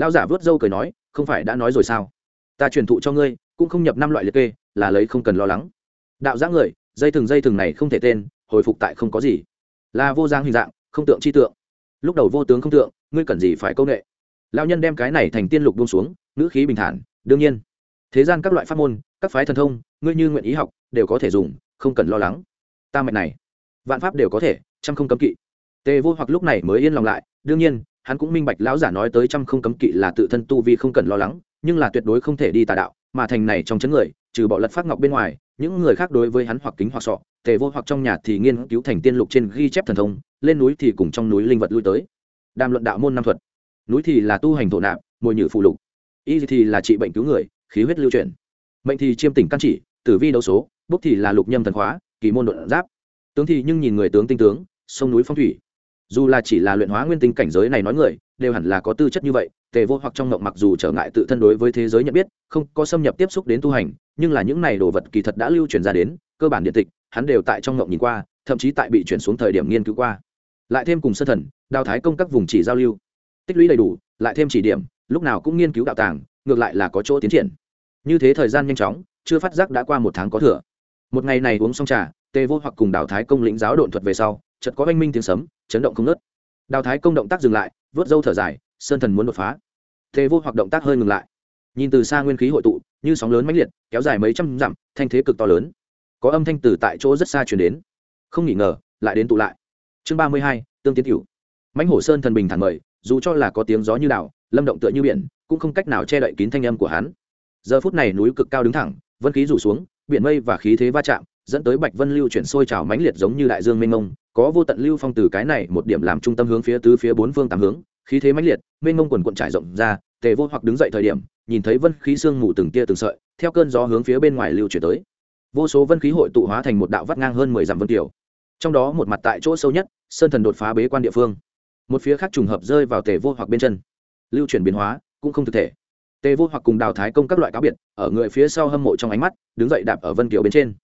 lão giả vớt dâu cười nói, không phải đã nói rồi sao? Ta truyền thụ cho ngươi, cũng không nhập năm loại liệt kê, là lấy không cần lo lắng. Đạo giã người, dây thừng dây thừng này không thể tên, hồi phục tại không có gì. Là vô giang hình dạng, không tượng chi tượng. Lúc đầu vô tướng không tượng, ngươi cần gì phải công nghệ lao nhân đem cái này thành tiên lục buông xuống, ngữ khí bình thản, đương nhiên. Thế gian các loại pháp môn, các phái thần thông, ngươi như nguyện ý học, đều có thể dùng, không cần lo lắng. Ta mạch này, vạn pháp đều có thể chăm không cấm kỵ. Tề vô hoặc lúc này mới yên lòng lại, đương nhiên hắn cũng minh bạch lão giả nói tới trăm không cấm kỵ là tự thân tu vi không cần lo lắng, nhưng là tuyệt đối không thể đi tà đạo, mà thành này trong chấn người, trừ bỏ lật phát ngọc bên ngoài, những người khác đối với hắn hoặc kính hoặc sọ, tề vô hoặc trong nhà thì nghiên cứu thành tiên lục trên ghi chép thần thông, lên núi thì cùng trong núi linh vật lui tới. Đàm luận đạo môn năm thuật. Núi thì là tu hành thổ nạp, mồi nhử phụ lục. Y thì là trị bệnh cứu người, khí huyết lưu chuyển. Mệnh thì chiêm tỉnh căn chỉ, tử vi đấu số bốc thì là lục nhâm thần khóa, kỳ môn đột giáp. Tướng thì nhưng nhìn người tướng tinh tướng, sông núi phong thủy dù là chỉ là luyện hóa nguyên tinh cảnh giới này nói người, đều hẳn là có tư chất như vậy, tề vô hoặc trong ngộng mặc dù trở ngại tự thân đối với thế giới nhận biết, không có xâm nhập tiếp xúc đến tu hành, nhưng là những này đồ vật kỳ thật đã lưu truyền ra đến, cơ bản điện tịch, hắn đều tại trong ngộng nhìn qua, thậm chí tại bị chuyển xuống thời điểm nghiên cứu qua. Lại thêm cùng sơ thần, đào thái công các vùng chỉ giao lưu, tích lũy đầy đủ, lại thêm chỉ điểm, lúc nào cũng nghiên cứu đạo tàng, ngược lại là có chỗ tiến triển. Như thế thời gian nhanh chóng, chưa phát giác đã qua một tháng có thừa. Một ngày này uống xong trà, tề vô hoặc cùng đào thái công lĩnh giáo độn thuật về sau, chợt có oanh minh tiếng sấm chấn động không nớt đào thái công động tác dừng lại, vớt dâu thở dài, sơn thần muốn đột phá. Thế vô hoặc động tác hơi ngừng lại. Nhìn từ xa nguyên khí hội tụ, như sóng lớn mãnh liệt, kéo dài mấy trăm dặm, thanh thế cực to lớn. Có âm thanh từ tại chỗ rất xa chuyển đến. Không nghỉ ngờ, lại đến tụ lại. Chương ba mươi hai, tương tiến cửu. Mãnh hổ sơn thần bình thản mời, dù cho là có tiếng gió như đảo lâm động tựa như biển, cũng không cách nào che đậy kín thanh âm của hắn. Giờ phút này núi cực cao đứng thẳng, vân khí rủ xuống, biển mây và khí thế va chạm dẫn tới bạch vân lưu chuyển sôi trào mãnh liệt giống như đại dương mênh mông, có vô tận lưu phong từ cái này một điểm làm trung tâm hướng phía tứ phía bốn phương tám hướng, khí thế mãnh liệt, mênh mông quần quận trải rộng ra, tề vô hoặc đứng dậy thời điểm, nhìn thấy vân khí sương mù từng tia từng sợi, theo cơn gió hướng phía bên ngoài lưu chuyển tới. Vô số vân khí hội tụ hóa thành một đạo vắt ngang hơn mười dặm vân kiều trong đó một mặt tại chỗ sâu nhất, sơn thần đột phá bế quan địa phương. Một phía khác trùng hợp rơi vào tề vô hoặc bên chân. Lưu chuyển biến hóa, cũng không thực thể. Tề vô hoặc cùng đào thái công các loại cáo biệt, ở người phía sau hâm mộ trong ánh mắt, đứng dậy đạp ở vân kiều bên trên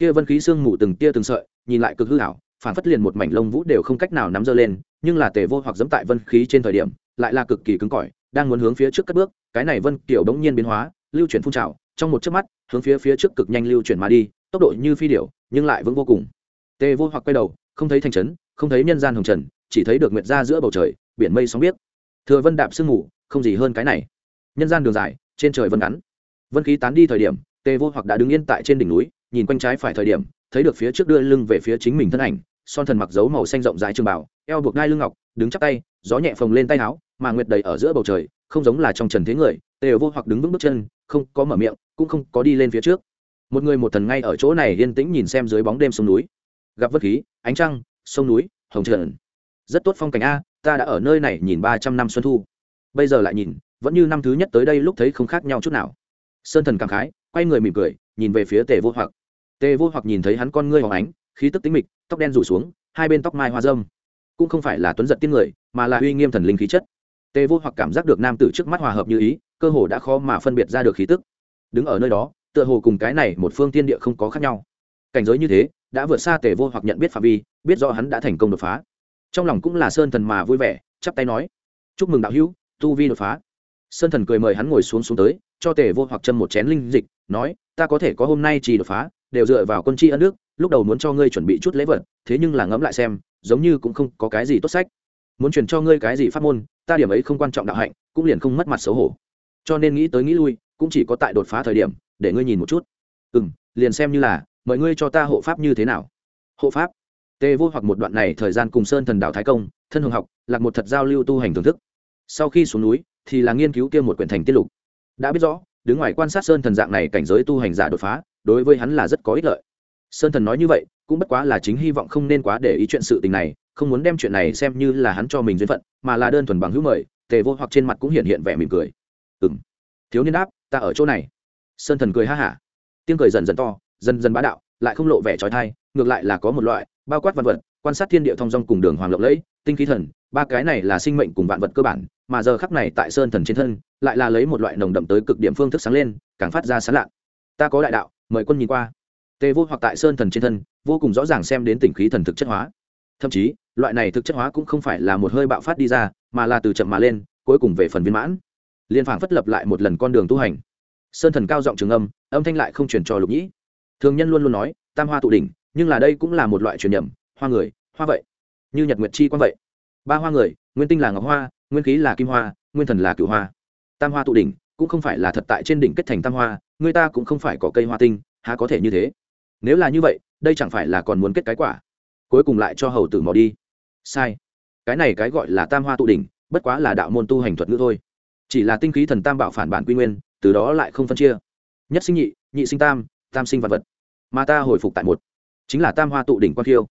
kia vân khí sương mù từng tia từng sợi, nhìn lại cực hư hảo phản phất liền một mảnh lông vũ đều không cách nào nắm giơ lên, nhưng là tề vô hoặc dẫm tại vân khí trên thời điểm, lại là cực kỳ cứng cỏi, đang muốn hướng phía trước cất bước, cái này vân kiểu đống nhiên biến hóa, lưu chuyển phun trào, trong một chớp mắt, hướng phía phía trước cực nhanh lưu chuyển mà đi, tốc độ như phi điểu, nhưng lại vững vô cùng. Tề vô hoặc quay đầu, không thấy thành trấn, không thấy nhân gian hồng trần, chỉ thấy được nguyệt ra giữa bầu trời, biển mây sóng biếc. Thừa vân đạp sương mù, không gì hơn cái này. Nhân gian đường dài, trên trời vân ngắn. Vân khí tán đi thời điểm, tề vô hoặc đã đứng yên tại trên đỉnh núi nhìn quanh trái phải thời điểm, thấy được phía trước đưa lưng về phía chính mình thân ảnh, son thần mặc dấu màu xanh rộng rãi trường bảo eo buộc đai lưng ngọc, đứng chắc tay, gió nhẹ phồng lên tay áo, mà nguyệt đầy ở giữa bầu trời, không giống là trong trần thế người tề vô hoặc đứng vững bước chân, không có mở miệng, cũng không có đi lên phía trước. Một người một thần ngay ở chỗ này yên tĩnh nhìn xem dưới bóng đêm sông núi. Gặp vất khí, ánh trăng, sông núi, hồng trần. Rất tốt phong cảnh a, ta đã ở nơi này nhìn ba trăm năm xuân thu. Bây giờ lại nhìn, vẫn như năm thứ nhất tới đây lúc thấy không khác nhau chút nào. Sơn thần cảm khái, quay người mỉm cười, nhìn về phía tề vô hoặc tề vô hoặc nhìn thấy hắn con ngươi hóng ánh, khí tức tính mịch, tóc đen rủ xuống, hai bên tóc mai hoa dâm. Cũng không phải là tuấn giật tiên người, mà là uy nghiêm thần linh khí chất. Tề vô hoặc cảm giác được nam tử trước mắt hòa hợp như ý, cơ hồ đã khó mà phân biệt ra được khí tức. Đứng ở nơi đó, tựa hồ cùng cái này một phương tiên địa không có khác nhau. Cảnh giới như thế, đã vượt xa tề vô hoặc nhận biết phạm vi, biết rõ hắn đã thành công đột phá. Trong lòng cũng là sơn thần mà vui vẻ, chắp tay nói, chúc mừng đạo hữu, tu vi đột phá. Sơn thần cười mời hắn ngồi xuống xuống tới, cho tề vô hoặc châm một chén linh dịch, nói, ta có thể có hôm nay chỉ đột phá đều dựa vào quân tri ân nước lúc đầu muốn cho ngươi chuẩn bị chút lễ vật, thế nhưng là ngẫm lại xem, giống như cũng không có cái gì tốt sách. Muốn truyền cho ngươi cái gì phát môn, ta điểm ấy không quan trọng đạo hạnh, cũng liền không mất mặt xấu hổ. Cho nên nghĩ tới nghĩ lui, cũng chỉ có tại đột phá thời điểm, để ngươi nhìn một chút. Ừ m liền xem như là, mời ngươi cho ta hộ pháp như thế nào? Hộ pháp? Tề vô hoặc một đoạn này thời gian cùng sơn thần đạo thái công, thân hồng học, lạc một thật giao lưu tu hành thưởng thức. Sau khi xuống núi, thì là nghiên cứu kia một quyển thành tiết lục. Đã biết rõ, đứng ngoài quan sát sơn thần dạng này cảnh giới tu hành giả đột phá đối với hắn là rất có ích lợi. Sơn thần nói như vậy, cũng bất quá là chính hy vọng không nên quá để ý chuyện sự tình này, không muốn đem chuyện này xem như là hắn cho mình duyên phận, mà là đơn thuần bằng hữu mời, tề vô hoặc trên mặt cũng hiện hiện vẻ mỉm cười. Ừ m thiếu niên đáp, ta ở chỗ này. Sơn thần cười ha hả. Tiếng cười dần dần to, dần dần bá đạo, lại không lộ vẻ trói thai, ngược lại là có một loại, bao quát vạn vật, quan sát thiên địa thong dong cùng đường hoàng lộng lẫy, tinh khí thần, ba cái này là sinh mệnh cùng vạn vật cơ bản, mà giờ khắc này tại sơn thần trên thân, lại là lấy một loại nồng đậm tới cực điểm phương thức sáng lên, càng phát ra sán lạn. ta có đại đạo mời quân nhìn qua. Tề vô hoặc tại sơn thần trên thân, vô cùng rõ ràng xem đến tỉnh khí thần thực chất hóa. Thậm chí, loại này thực chất hóa cũng không phải là một hơi bạo phát đi ra, mà là từ chậm mà lên, cuối cùng về phần viên mãn. Liên phản phất lập lại một lần con đường tu hành. Sơn thần cao giọng trường âm âm thanh lại không truyền cho lục nhĩ. Thường nhân luôn luôn nói, tam hoa tụ đỉnh, nhưng là đây cũng là một loại truyền nhầm, hoa người, hoa vậy. Như nhật nguyệt chi quan vậy. Ba hoa người, nguyên tinh là ngọc hoa, nguyên khí là kim hoa, nguyên thần là cửu hoa. Tam hoa tụ đỉnh cũng không phải là thật tại trên đỉnh kết thành tam hoa, người ta cũng không phải có cây hoa tinh, há có thể như thế? Nếu là như vậy, đây chẳng phải là còn muốn kết cái quả? Cuối cùng lại cho hầu tử mò đi. Sai. Cái này cái gọi là tam hoa tụ đỉnh, bất quá là đạo môn tu hành thuật ngữ thôi. Chỉ là tinh khí thần tam bảo phản bản quy nguyên, từ đó lại không phân chia. Nhất sinh nhị nhị sinh tam tam sinh vật vật. Mà ta hồi phục tại một. Chính là tam hoa tụ đỉnh quan khiêu.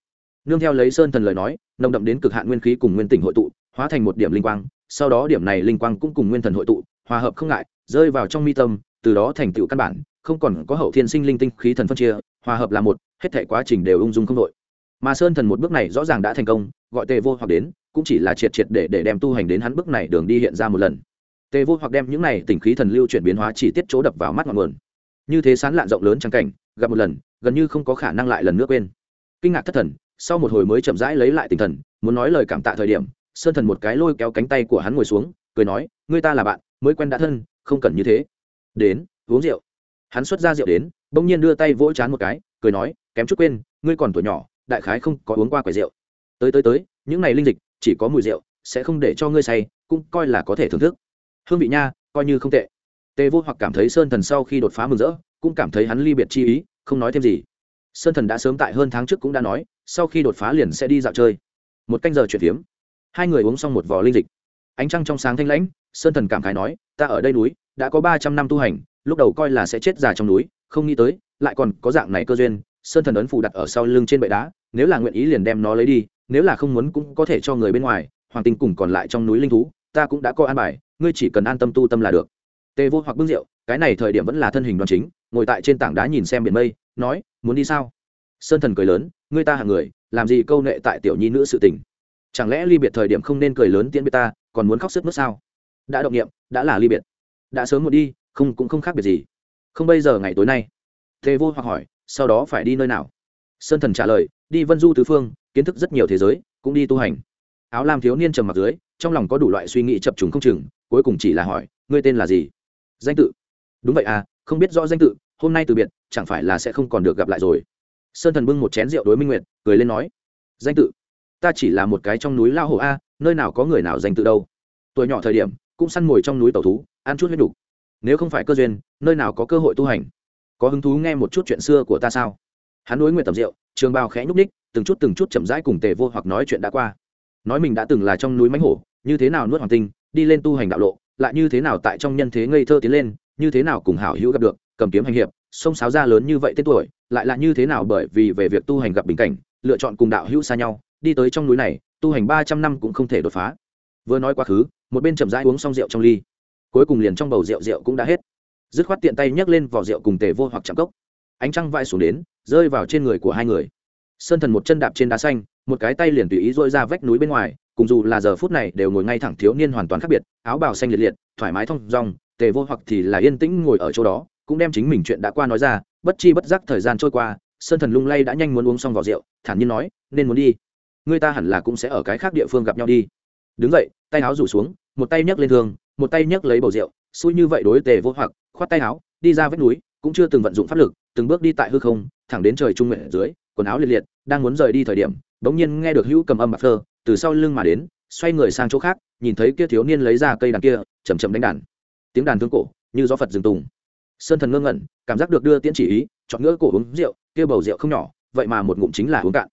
Nương theo lấy sơn thần lời nói, nồng đậm đến cực hạn nguyên khí cùng nguyên tỉnh hội tụ, hóa thành một điểm linh quang, sau đó điểm này linh quang cũng cùng nguyên thần hội tụ hòa hợp không ngại, rơi vào trong mi tâm, từ đó thành tựu căn bản, không còn có hậu thiên sinh linh tinh khí thần phân chia, hòa hợp là một, hết thể quá trình đều ung dung không đội mà sơn thần một bước này rõ ràng đã thành công, gọi tề vô hoặc đến, cũng chỉ là triệt triệt để để đem tu hành đến hắn bước này đường đi hiện ra một lần. Tề vô hoặc đem những này tỉnh khí thần lưu chuyển biến hóa chỉ tiết chỗ đập vào mắt ngọn nguồn. Như thế sán lạn rộng lớn trắng cảnh, gặp một lần, gần như không có khả năng lại lần nữa quên. Kinh ngạc thất thần, sau một hồi mới chậm rãi lấy lại tinh thần, muốn nói lời cảm tạ thời điểm, sơn thần một cái lôi kéo cánh tay của hắn ngồi xuống cười nói, ngươi ta là bạn, mới quen đã thân, không cần như thế. Đến, uống rượu. Hắn xuất ra rượu đến, bỗng nhiên đưa tay vỗ chán một cái, cười nói, kém chút quên, ngươi còn tuổi nhỏ, đại khái không có uống qua quầy rượu. Tới tới tới, những này linh dịch, chỉ có mùi rượu, sẽ không để cho ngươi say, cũng coi là có thể thưởng thức. Hương vị nha, coi như không tệ. Tề vô hoặc cảm thấy sơn thần sau khi đột phá mừng rỡ, cũng cảm thấy hắn ly biệt chi ý, không nói thêm gì. Sơn thần đã sớm tại hơn tháng trước cũng đã nói, sau khi đột phá liền sẽ đi dạo chơi. Một canh giờ chuyển phiếm. Hai người uống xong một vò linh dịch ánh trăng trong sáng thanh lãnh, sơn thần cảm khái nói, ta ở đây núi, đã có ba trăm năm tu hành, lúc đầu coi là sẽ chết già trong núi, không nghĩ tới, lại còn có dạng này cơ duyên. Sơn thần ấn phù đặt ở sau lưng trên bệ đá, nếu là nguyện ý liền đem nó lấy đi, nếu là không muốn cũng có thể cho người bên ngoài, hoàng tinh cùng còn lại trong núi linh thú, ta cũng đã có an bài, ngươi chỉ cần an tâm tu tâm là được. Tề vô hoặc bưng rượu, cái này thời điểm vẫn là thân hình đoàn chính, ngồi tại trên tảng đá nhìn xem biển mây, nói, muốn đi sao? Sơn thần cười lớn, ngươi ta hàng người, làm gì câu nệ tại tiểu nhi nữ sự tình? Chẳng lẽ ly biệt thời điểm không nên cười lớn tiễn biệt ta còn muốn khóc sức nước sao? Đã động nghiệm đã là ly biệt. Đã sớm một đi, không cũng không khác biệt gì. Không bây giờ ngày tối nay. Thế vô hoặc hỏi, sau đó phải đi nơi nào? Sơn thần trả lời, đi vân du tứ phương, kiến thức rất nhiều thế giới, cũng đi tu hành. Áo lam thiếu niên trầm mặc dưới, trong lòng có đủ loại suy nghĩ chập trùng không chừng, cuối cùng chỉ là hỏi, ngươi tên là gì? Danh tự. Đúng vậy à không biết rõ danh tự, hôm nay từ biệt, chẳng phải là sẽ không còn được gặp lại rồi. Sơn thần bưng một chén rượu đối minh nguyệt, cười lên nói. Danh tự. Ta chỉ là một cái trong núi lao hổ a nơi nào có người nào danh tự đâu. Tuổi nhỏ thời điểm, cũng săn mồi trong núi tẩu thú, ăn chút huyết đủ. nếu không phải cơ duyên, nơi nào có cơ hội tu hành? Có hứng thú nghe một chút chuyện xưa của ta sao? Hắn đối nguyện tầm rượu trường bào khẽ nhúc ních từng chút từng chút chậm rãi cùng tề vô hoặc nói chuyện đã qua. Nói mình đã từng là trong núi mánh hổ, như thế nào nuốt hoàng tinh, đi lên tu hành đạo lộ, lại như thế nào tại trong nhân thế ngây thơ tiến lên, như thế nào cùng hảo hữu gặp được, cầm kiếm hành hiệp, sông sáo ra lớn như vậy tên tuổi, lại là như thế nào bởi vì về việc tu hành gặp bình cảnh, lựa chọn cùng đạo hữu xa nhau, đi tới trong núi này tu hành ba trăm năm cũng không thể đột phá. Vừa nói quá khứ, một bên chậm rãi uống xong rượu trong ly. Cuối cùng liền trong bầu rượu rượu cũng đã hết. Dứt khoát tiện tay nhấc lên vỏ rượu cùng tề vô hoặc chạm cốc. Ánh trăng vai xuống đến, rơi vào trên người của hai người. Sơn thần một chân đạp trên đá xanh, một cái tay liền tùy ý dội ra vách núi bên ngoài, cùng dù là giờ phút này đều ngồi ngay thẳng thiếu niên hoàn toàn khác biệt, áo bào xanh liệt liệt, thoải mái thong dong, tề vô hoặc thì là yên tĩnh ngồi ở chỗ đó, cũng đem chính mình chuyện đã qua nói ra, bất chi bất giác thời gian trôi qua, sơn thần lung lay đã nhanh muốn uống xong vỏ rượu, thản nhiên nói, nên muốn đi người ta hẳn là cũng sẽ ở cái khác địa phương gặp nhau đi. Đứng dậy, tay áo rủ xuống, một tay nhấc lên thương, một tay nhấc lấy bầu rượu, xui như vậy đối tề vô hoặc, khoát tay áo, đi ra vách núi, cũng chưa từng vận dụng pháp lực, từng bước đi tại hư không, thẳng đến trời trung nguyện dưới, quần áo liệt liệt, đang muốn rời đi thời điểm, bỗng nhiên nghe được hữu cầm âm bạc phơ từ sau lưng mà đến, xoay người sang chỗ khác, nhìn thấy kia thiếu niên lấy ra cây đàn kia chầm chầm đánh đàn. Tiếng đàn thương cổ, như gió phật rừng tùng. Sơn thần ngơ ngẩn, cảm giác được đưa tiễn chỉ ý, chọn ngỡ cổ uống rượu, kia bầu rượu không nhỏ, vậy mà một ngụm chính là uống cạn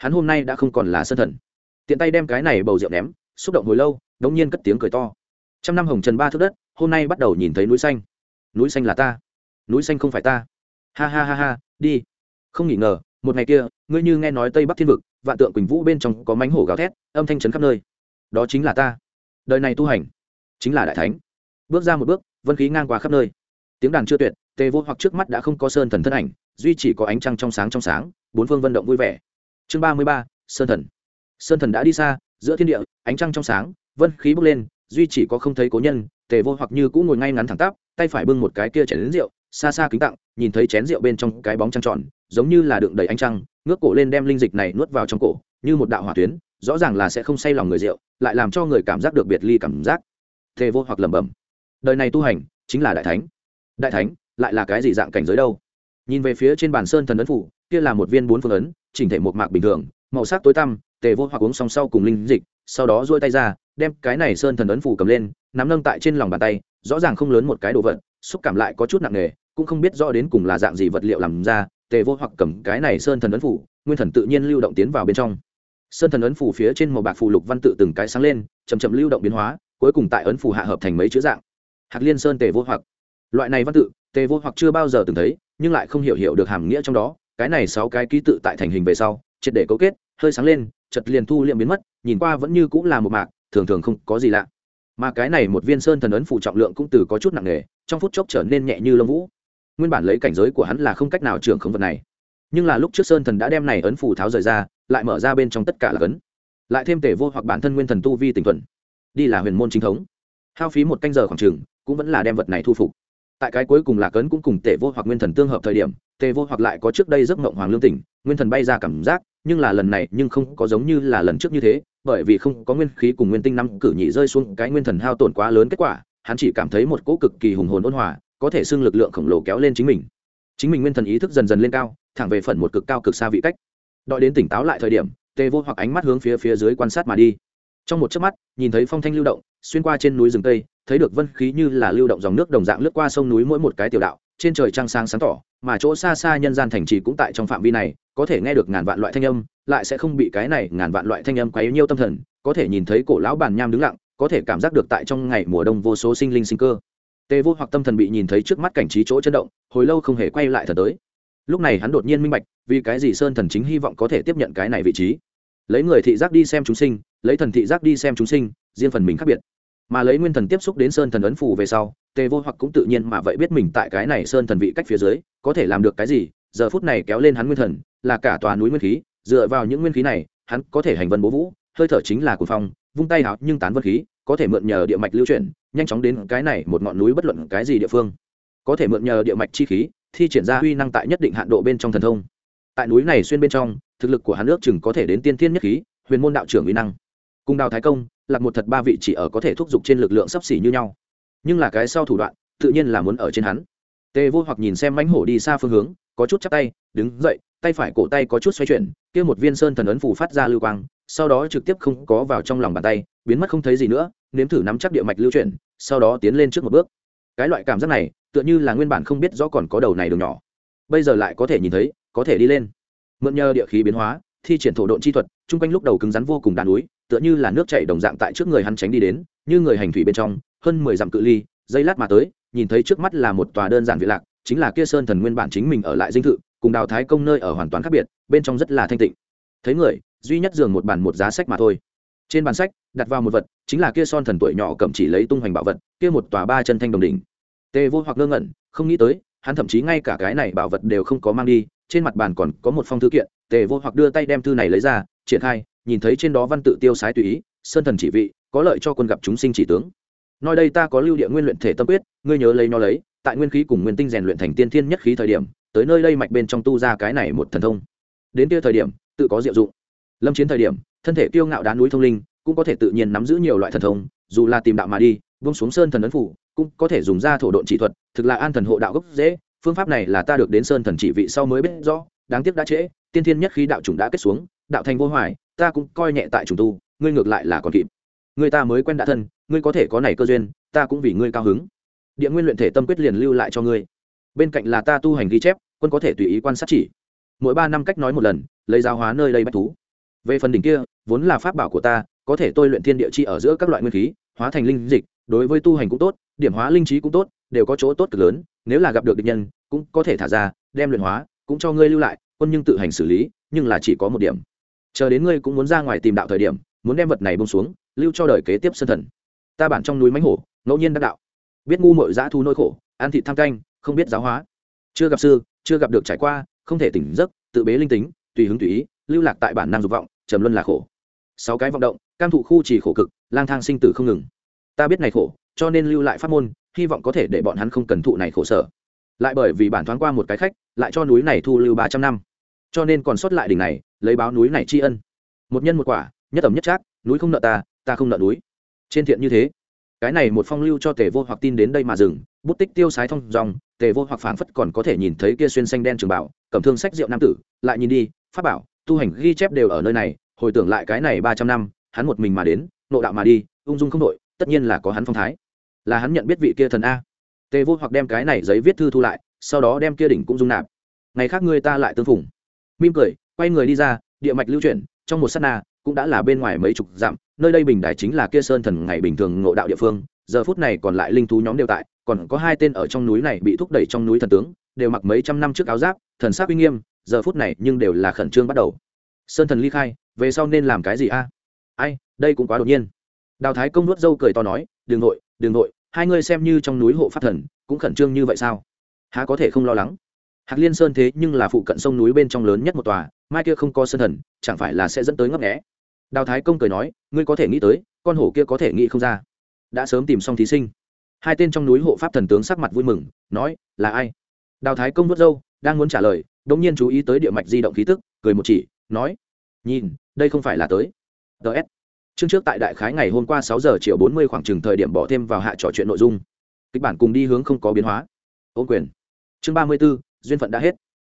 hắn hôm nay đã không còn là sơn thần. Tiện tay đem cái này bầu rượu ném, xúc động hồi lâu, đống nhiên cất tiếng cười to. Trăm năm hồng trần ba thước đất, hôm nay bắt đầu nhìn thấy núi xanh. Núi xanh là ta. Núi xanh không phải ta. Ha ha ha ha, đi. Không nghỉ ngờ, một ngày kia, ngươi như nghe nói tây bắc thiên vực, vạn tượng quỳnh vũ bên trong có mánh hổ gào thét, âm thanh trấn khắp nơi. Đó chính là ta. Đời này tu hành chính là đại thánh. Bước ra một bước, vân khí ngang qua khắp nơi. Tiếng đàn chưa tuyệt, tề vô hoặc trước mắt đã không có sơn thần thân ảnh, duy chỉ có ánh trăng trong sáng trong sáng, bốn phương vận động vui vẻ chương ba mươi ba, sơn thần. Sơn thần đã đi xa, giữa thiên địa, ánh trăng trong sáng, vân khí bốc lên, duy chỉ có không thấy cố nhân, tề vô hoặc như cũng ngồi ngay ngắn thẳng tắp, tay phải bưng một cái kia chén đến rượu, xa xa kính tặng, nhìn thấy chén rượu bên trong cái bóng trăng tròn, giống như là đựng đầy ánh trăng, ngước cổ lên đem linh dịch này nuốt vào trong cổ, như một đạo hỏa tuyến, rõ ràng là sẽ không say lòng người rượu, lại làm cho người cảm giác được biệt ly cảm giác. Tề vô hoặc lẩm bẩm, đời này tu hành chính là đại thánh. Đại thánh, lại là cái gì dạng cảnh giới đâu? Nhìn về phía trên bàn sơn thần ấn phủ kia là một viên bốn phương ấn, chỉnh thể một mạc bình thường, màu sắc tối tăm, tề vô hoặc uống song sau cùng linh dịch, sau đó duỗi tay ra, đem cái này sơn thần ấn phủ cầm lên, nắm nâng tại trên lòng bàn tay, rõ ràng không lớn một cái đồ vật, xúc cảm lại có chút nặng nề, cũng không biết rõ đến cùng là dạng gì vật liệu làm ra, tề vô hoặc cầm cái này sơn thần ấn phủ, nguyên thần tự nhiên lưu động tiến vào bên trong. Sơn thần ấn phủ phía trên màu bạc phù lục văn tự từng cái sáng lên chầm chậm lưu động biến hóa, cuối cùng tại ấn phủ hạ hợp thành mấy chữ dạng. Hạt liên sơn tề vô hoặc. Loại này văn tự, tề vô hoặc chưa bao giờ từng thấy, nhưng lại không hiểu hiểu được hàm nghĩa trong đó cái này sáu cái ký tự tại thành hình về sau, triệt để cấu kết, hơi sáng lên chật liền thu liệm biến mất, nhìn qua vẫn như cũng là một mạc, thường thường không có gì lạ. Mà cái này một viên sơn thần ấn phụ trọng lượng cũng từ có chút nặng nề, trong phút chốc trở nên nhẹ như lông vũ. Nguyên bản lấy cảnh giới của hắn là không cách nào trưởng khống vật này. Nhưng là lúc trước sơn thần đã đem này ấn phủ tháo rời ra, lại mở ra bên trong tất cả là ấn. Lại thêm tể vô hoặc bản thân nguyên thần tu vi tình thuận đi là huyền môn chính thống. Hao phí một canh giờ khoảng trường cũng vẫn là đem vật này thu phục tại cái cuối cùng là cấn cũng cùng tể vô hoặc nguyên thần tương hợp thời điểm, tề vô hoặc lại có trước đây giấc mộng hoàng lương tỉnh, nguyên thần bay ra cảm giác, nhưng là lần này nhưng không có giống như là lần trước như thế, bởi vì không có nguyên khí cùng nguyên tinh năm cử nhị rơi xuống, cái nguyên thần hao tổn quá lớn kết quả, hắn chỉ cảm thấy một cỗ cực kỳ hùng hồn ôn hòa, có thể xưng lực lượng khổng lồ kéo lên chính mình. Chính mình nguyên thần ý thức dần dần lên cao, thẳng về phần một cực cao cực xa vị cách. Đợi đến tỉnh táo lại thời điểm, tề vô hoặc ánh mắt hướng phía phía dưới quan sát mà đi trong một chớp mắt, nhìn thấy phong thanh lưu động, xuyên qua trên núi rừng tây, thấy được vân khí như là lưu động dòng nước đồng dạng lướt qua sông núi mỗi một cái tiểu đạo, trên trời trăng sáng sáng tỏ, mà chỗ xa xa nhân gian thành trì cũng tại trong phạm vi này, có thể nghe được ngàn vạn loại thanh âm, lại sẽ không bị cái này ngàn vạn loại thanh âm quấy nhiêu tâm thần, có thể nhìn thấy cổ lão bàn nham đứng lặng, có thể cảm giác được tại trong ngày mùa đông vô số sinh linh sinh cơ. Tê vô hoặc tâm thần bị nhìn thấy trước mắt cảnh trí chỗ chấn động, hồi lâu không hề quay lại thần tới. Lúc này hắn đột nhiên minh bạch, vì cái gì sơn thần chính hy vọng có thể tiếp nhận cái này vị trí lấy người thị giác đi xem chúng sinh, lấy thần thị giác đi xem chúng sinh, riêng phần mình khác biệt. Mà lấy nguyên thần tiếp xúc đến sơn thần ấn phù về sau, tề vô hoặc cũng tự nhiên mà vậy biết mình tại cái này sơn thần vị cách phía dưới, có thể làm được cái gì, giờ phút này kéo lên hắn nguyên thần, là cả tòa núi nguyên khí, dựa vào những nguyên khí này, hắn có thể hành vân bố vũ, hơi thở chính là cuồng phong, vung tay háo nhưng tán vân khí, có thể mượn nhờ địa mạch lưu chuyển, nhanh chóng đến cái này một ngọn núi bất luận cái gì địa phương. Có thể mượn nhờ địa mạch chi khí, thi triển ra huy năng tại nhất định hạn độ bên trong thần thông. Tại núi này xuyên bên trong thực lực của hắn ước chừng có thể đến tiên thiên nhất khí, huyền môn đạo trưởng uy năng. Cùng đào thái công, lạc một thật ba vị chỉ ở có thể thúc giục trên lực lượng sấp xỉ như nhau. Nhưng là cái sau thủ đoạn, tự nhiên là muốn ở trên hắn. Tề vô hoặc nhìn xem mãnh hổ đi xa phương hướng, có chút chắc tay, đứng dậy, tay phải cổ tay có chút xoay chuyển, kia một viên sơn thần ấn phủ phát ra lưu quang, sau đó trực tiếp không có vào trong lòng bàn tay, biến mất không thấy gì nữa, nếm thử nắm chắc địa mạch lưu chuyển, sau đó tiến lên trước một bước. Cái loại cảm giác này, tựa như là nguyên bản không biết rõ còn có đầu này đường nhỏ. Bây giờ lại có thể nhìn thấy, có thể đi lên mượn nhờ địa khí biến hóa, thi triển thổ độn chi thuật, chung quanh lúc đầu cứng rắn vô cùng đàn núi, tựa như là nước chảy đồng dạng tại trước người hắn tránh đi đến, như người hành thủy bên trong, hơn mười dặm cự ly, dây lát mà tới, nhìn thấy trước mắt là một tòa đơn giản vị lạc, chính là kia sơn thần nguyên bản chính mình ở lại dinh thự, cùng đào thái công nơi ở hoàn toàn khác biệt, bên trong rất là thanh tịnh. Thấy người, duy nhất giường một bàn một giá sách mà thôi. Trên bàn sách, đặt vào một vật, chính là kia son thần tuổi nhỏ cầm chỉ lấy tung hoành bảo vật, kia một tòa ba chân thanh đồng đỉnh. Tề vô hoặc ngơ ngẩn, không nghĩ tới, hắn thậm chí ngay cả cái này bảo vật đều không có mang đi trên mặt bàn còn có một phong thư kiện, tề vô hoặc đưa tay đem thư này lấy ra, triển khai, nhìn thấy trên đó văn tự tiêu sái tùy ý, sơn thần chỉ vị, có lợi cho quân gặp chúng sinh chỉ tướng. Nói đây ta có lưu địa nguyên luyện thể tâm quyết, ngươi nhớ lấy nó lấy, tại nguyên khí cùng nguyên tinh rèn luyện thành tiên thiên nhất khí thời điểm, tới nơi đây mạch bên trong tu ra cái này một thần thông. Đến kia thời điểm, tự có diệu dụng. Lâm chiến thời điểm, thân thể kiêu ngạo đá núi thông linh, cũng có thể tự nhiên nắm giữ nhiều loại thần thông, dù là tìm đạo mà đi vung xuống sơn thần ấn phủ, cũng có thể dùng ra thổ độn chỉ thuật, thực là an thần hộ đạo gốc dễ phương pháp này là ta được đến sơn thần chỉ vị sau mới biết rõ, đáng tiếc đã trễ, tiên thiên nhất khí đạo chủng đã kết xuống, đạo thành vô hoài, ta cũng coi nhẹ tại trùng tu, ngươi ngược lại là còn kịp. Ngươi ta mới quen đã thân, ngươi có thể có này cơ duyên, ta cũng vì ngươi cao hứng. Địa nguyên luyện thể tâm quyết liền lưu lại cho ngươi. Bên cạnh là ta tu hành ghi chép, quân có thể tùy ý quan sát chỉ. Mỗi ba năm cách nói một lần, lấy giáo hóa nơi đây bách thú. Về phần đỉnh kia, vốn là pháp bảo của ta, có thể tôi luyện thiên địa chi ở giữa các loại nguyên khí, hóa thành linh dịch, đối với tu hành cũng tốt, điểm hóa linh trí cũng tốt, đều có chỗ tốt cực lớn nếu là gặp được địch nhân, cũng có thể thả ra, đem luyện hóa, cũng cho ngươi lưu lại, quân nhưng tự hành xử lý, nhưng là chỉ có một điểm. Chờ đến ngươi cũng muốn ra ngoài tìm đạo thời điểm, muốn đem vật này bông xuống, lưu cho đời kế tiếp sân thần. Ta bản trong núi mánh hổ, ngẫu nhiên đắc đạo. Biết ngu mội dã thu nỗi khổ, ăn thị tham canh, không biết giáo hóa. Chưa gặp sư, chưa gặp được trải qua, không thể tỉnh giấc, tự bế linh tính, tùy hứng tùy ý, lưu lạc tại bản năng dục vọng, trầm luân là khổ. Sáu cái vọng động, cam thụ khu trì khổ cực, lang thang sinh tử không ngừng. Ta biết này khổ, cho nên lưu lại pháp môn hy vọng có thể để bọn hắn không cần thụ này khổ sở. Lại bởi vì bản thoáng qua một cái khách, lại cho núi này thu lưu ba trăm năm. Cho nên còn sót lại đỉnh này, lấy báo núi này tri ân. Một nhân một quả, nhất ẩm nhất trác, núi không nợ ta ta không nợ núi. Trên thiện như thế, cái này một phong lưu cho tề vô hoặc tin đến đây mà dừng, bút tích tiêu sái thông dòng, tề vô hoặc phảng phất còn có thể nhìn thấy kia xuyên xanh đen trường bảo, cầm thương sách rượu nam tử, lại nhìn đi, pháp bảo, tu hành ghi chép đều ở nơi này, hồi tưởng lại cái này ba trăm năm, hắn một mình mà đến, nộ đạo mà đi, ung dung không đội tất nhiên là có hắn phong thái là hắn nhận biết vị kia thần a. Tề vô hoặc đem cái này giấy viết thư thu lại, sau đó đem kia đỉnh cũng dung nạp. Ngày khác ngươi ta lại tương phùng. Mỉm cười, quay người đi ra, địa mạch lưu chuyển, trong một sát na, cũng đã là bên ngoài mấy chục dặm, nơi đây bình đài chính là kia sơn thần ngày bình thường ngộ đạo địa phương, giờ phút này còn lại linh thú nhóm đều tại, còn có hai tên ở trong núi này bị thúc đẩy trong núi thần tướng, đều mặc mấy trăm năm trước áo giáp, thần sắc uy nghiêm, giờ phút này nhưng đều là khẩn trương bắt đầu. Sơn thần ly khai, về sau nên làm cái gì a? Ai, đây cũng quá đột nhiên. Đào thái công nuốt dâu cười to nói đường nội đường nội hai ngươi xem như trong núi hộ pháp thần, cũng khẩn trương như vậy sao? Há có thể không lo lắng? Hạc liên sơn thế nhưng là phụ cận sông núi bên trong lớn nhất một tòa, mai kia không có sơn thần, chẳng phải là sẽ dẫn tới ngấp nghẽ đào thái công cười nói, ngươi có thể nghĩ tới, con hổ kia có thể nghĩ không ra. Đã sớm tìm xong thí sinh. Hai tên trong núi hộ pháp thần tướng sắc mặt vui mừng, nói, là ai? Đào thái công vớt râu, đang muốn trả lời đ ỗ n g nhiên chú ý tới địa mạch di động khí tức, cười một chỉ, nói, nhìn, đây không phải là tới. Ts chương trước tại đại khái ngày hôm qua sáu giờ chiều bốn mươi khoảng chừng thời điểm bỏ thêm vào hạ trò chuyện nội dung. Kịch bản cùng đi hướng không có biến hóa. Ô quyền. Chương ba mươi b ố duyên phận đã hết.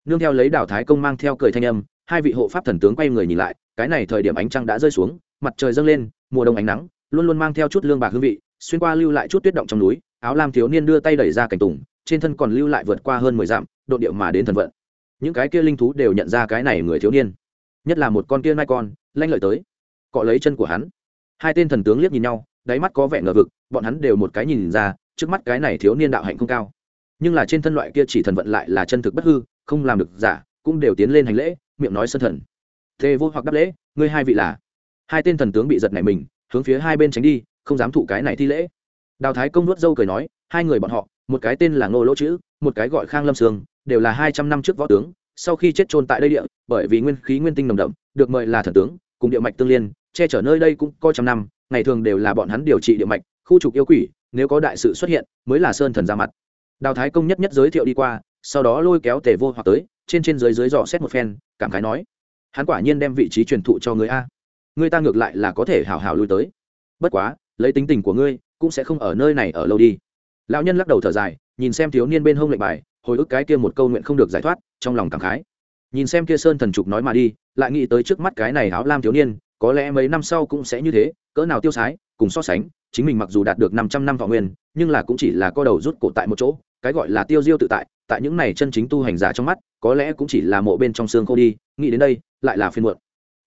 Nương theo lấy đào thái công mang theo cười thanh âm, hai vị hộ pháp thần tướng quay người nhìn lại, cái này thời điểm ánh trăng đã rơi xuống, mặt trời dâng lên, mùa đông ánh nắng, luôn luôn mang theo chút lương bạc hương vị, xuyên qua lưu lại chút tuyết động trong núi, áo lam thiếu niên đưa tay đẩy ra cảnh tùng, trên thân còn lưu lại vượt qua hơn mười dặm, độ điệu mà đến thần vận. Những cái kia linh thú đều nhận ra cái này người thiếu niên. Nhất là một con kia mai con, lanh lợi tới cọ lấy chân của hắn. Hai tên thần tướng liếc nhìn nhau, đáy mắt có vẻ ngờ vực, bọn hắn đều một cái nhìn ra, trước mắt cái này thiếu niên đạo hạnh không cao. Nhưng là trên thân loại kia chỉ thần vận lại là chân thực bất hư, không làm được giả, cũng đều tiến lên hành lễ, miệng nói sân thần. Thề vô hoặc đáp lễ, ngươi hai vị là? Hai tên thần tướng bị giật này mình, hướng phía hai bên tránh đi, không dám thụ cái này thi lễ. Đào thái công nuốt dâu cười nói, hai người bọn họ, một cái tên là ngô lỗ chữ, một cái gọi khang lâm sương, đều là hai trăm năm trước võ tướng, sau khi chết trôn tại đây địa, bởi vì nguyên khí nguyên tinh nồng đậm, được mời là thần tướng, cùng địa mạch tương liên che chở nơi đây cũng có trăm năm, ngày thường đều là bọn hắn điều trị địa mạch, khu trục yêu quỷ, nếu có đại sự xuất hiện, mới là sơn thần ra mặt. Đào thái công nhất nhất giới thiệu đi qua, sau đó lôi kéo tề vô hoặc tới, trên trên dưới dưới dò xét một phen, cảm khái nói, hắn quả nhiên đem vị trí truyền thụ cho người a. Người ta ngược lại là có thể hào hào lui tới. Bất quá, lấy tính tình của ngươi, cũng sẽ không ở nơi này ở lâu đi. Lão nhân lắc đầu thở dài, nhìn xem thiếu niên bên hông lệnh bài, hồi ức cái kia một câu nguyện không được giải thoát, trong lòng cảm khái. Nhìn xem kia sơn thần trục nói mà đi, lại nghĩ tới trước mắt cái này áo lam thiếu niên có lẽ mấy năm sau cũng sẽ như thế, cỡ nào tiêu sái, cùng so sánh, chính mình mặc dù đạt được năm trăm năm thọ nguyên, nhưng là cũng chỉ là co đầu rút cổ tại một chỗ, cái gọi là tiêu diêu tự tại tại những này chân chính tu hành giả trong mắt, có lẽ cũng chỉ là mộ bên trong xương khô đi, nghĩ đến đây, lại là phiên muộn.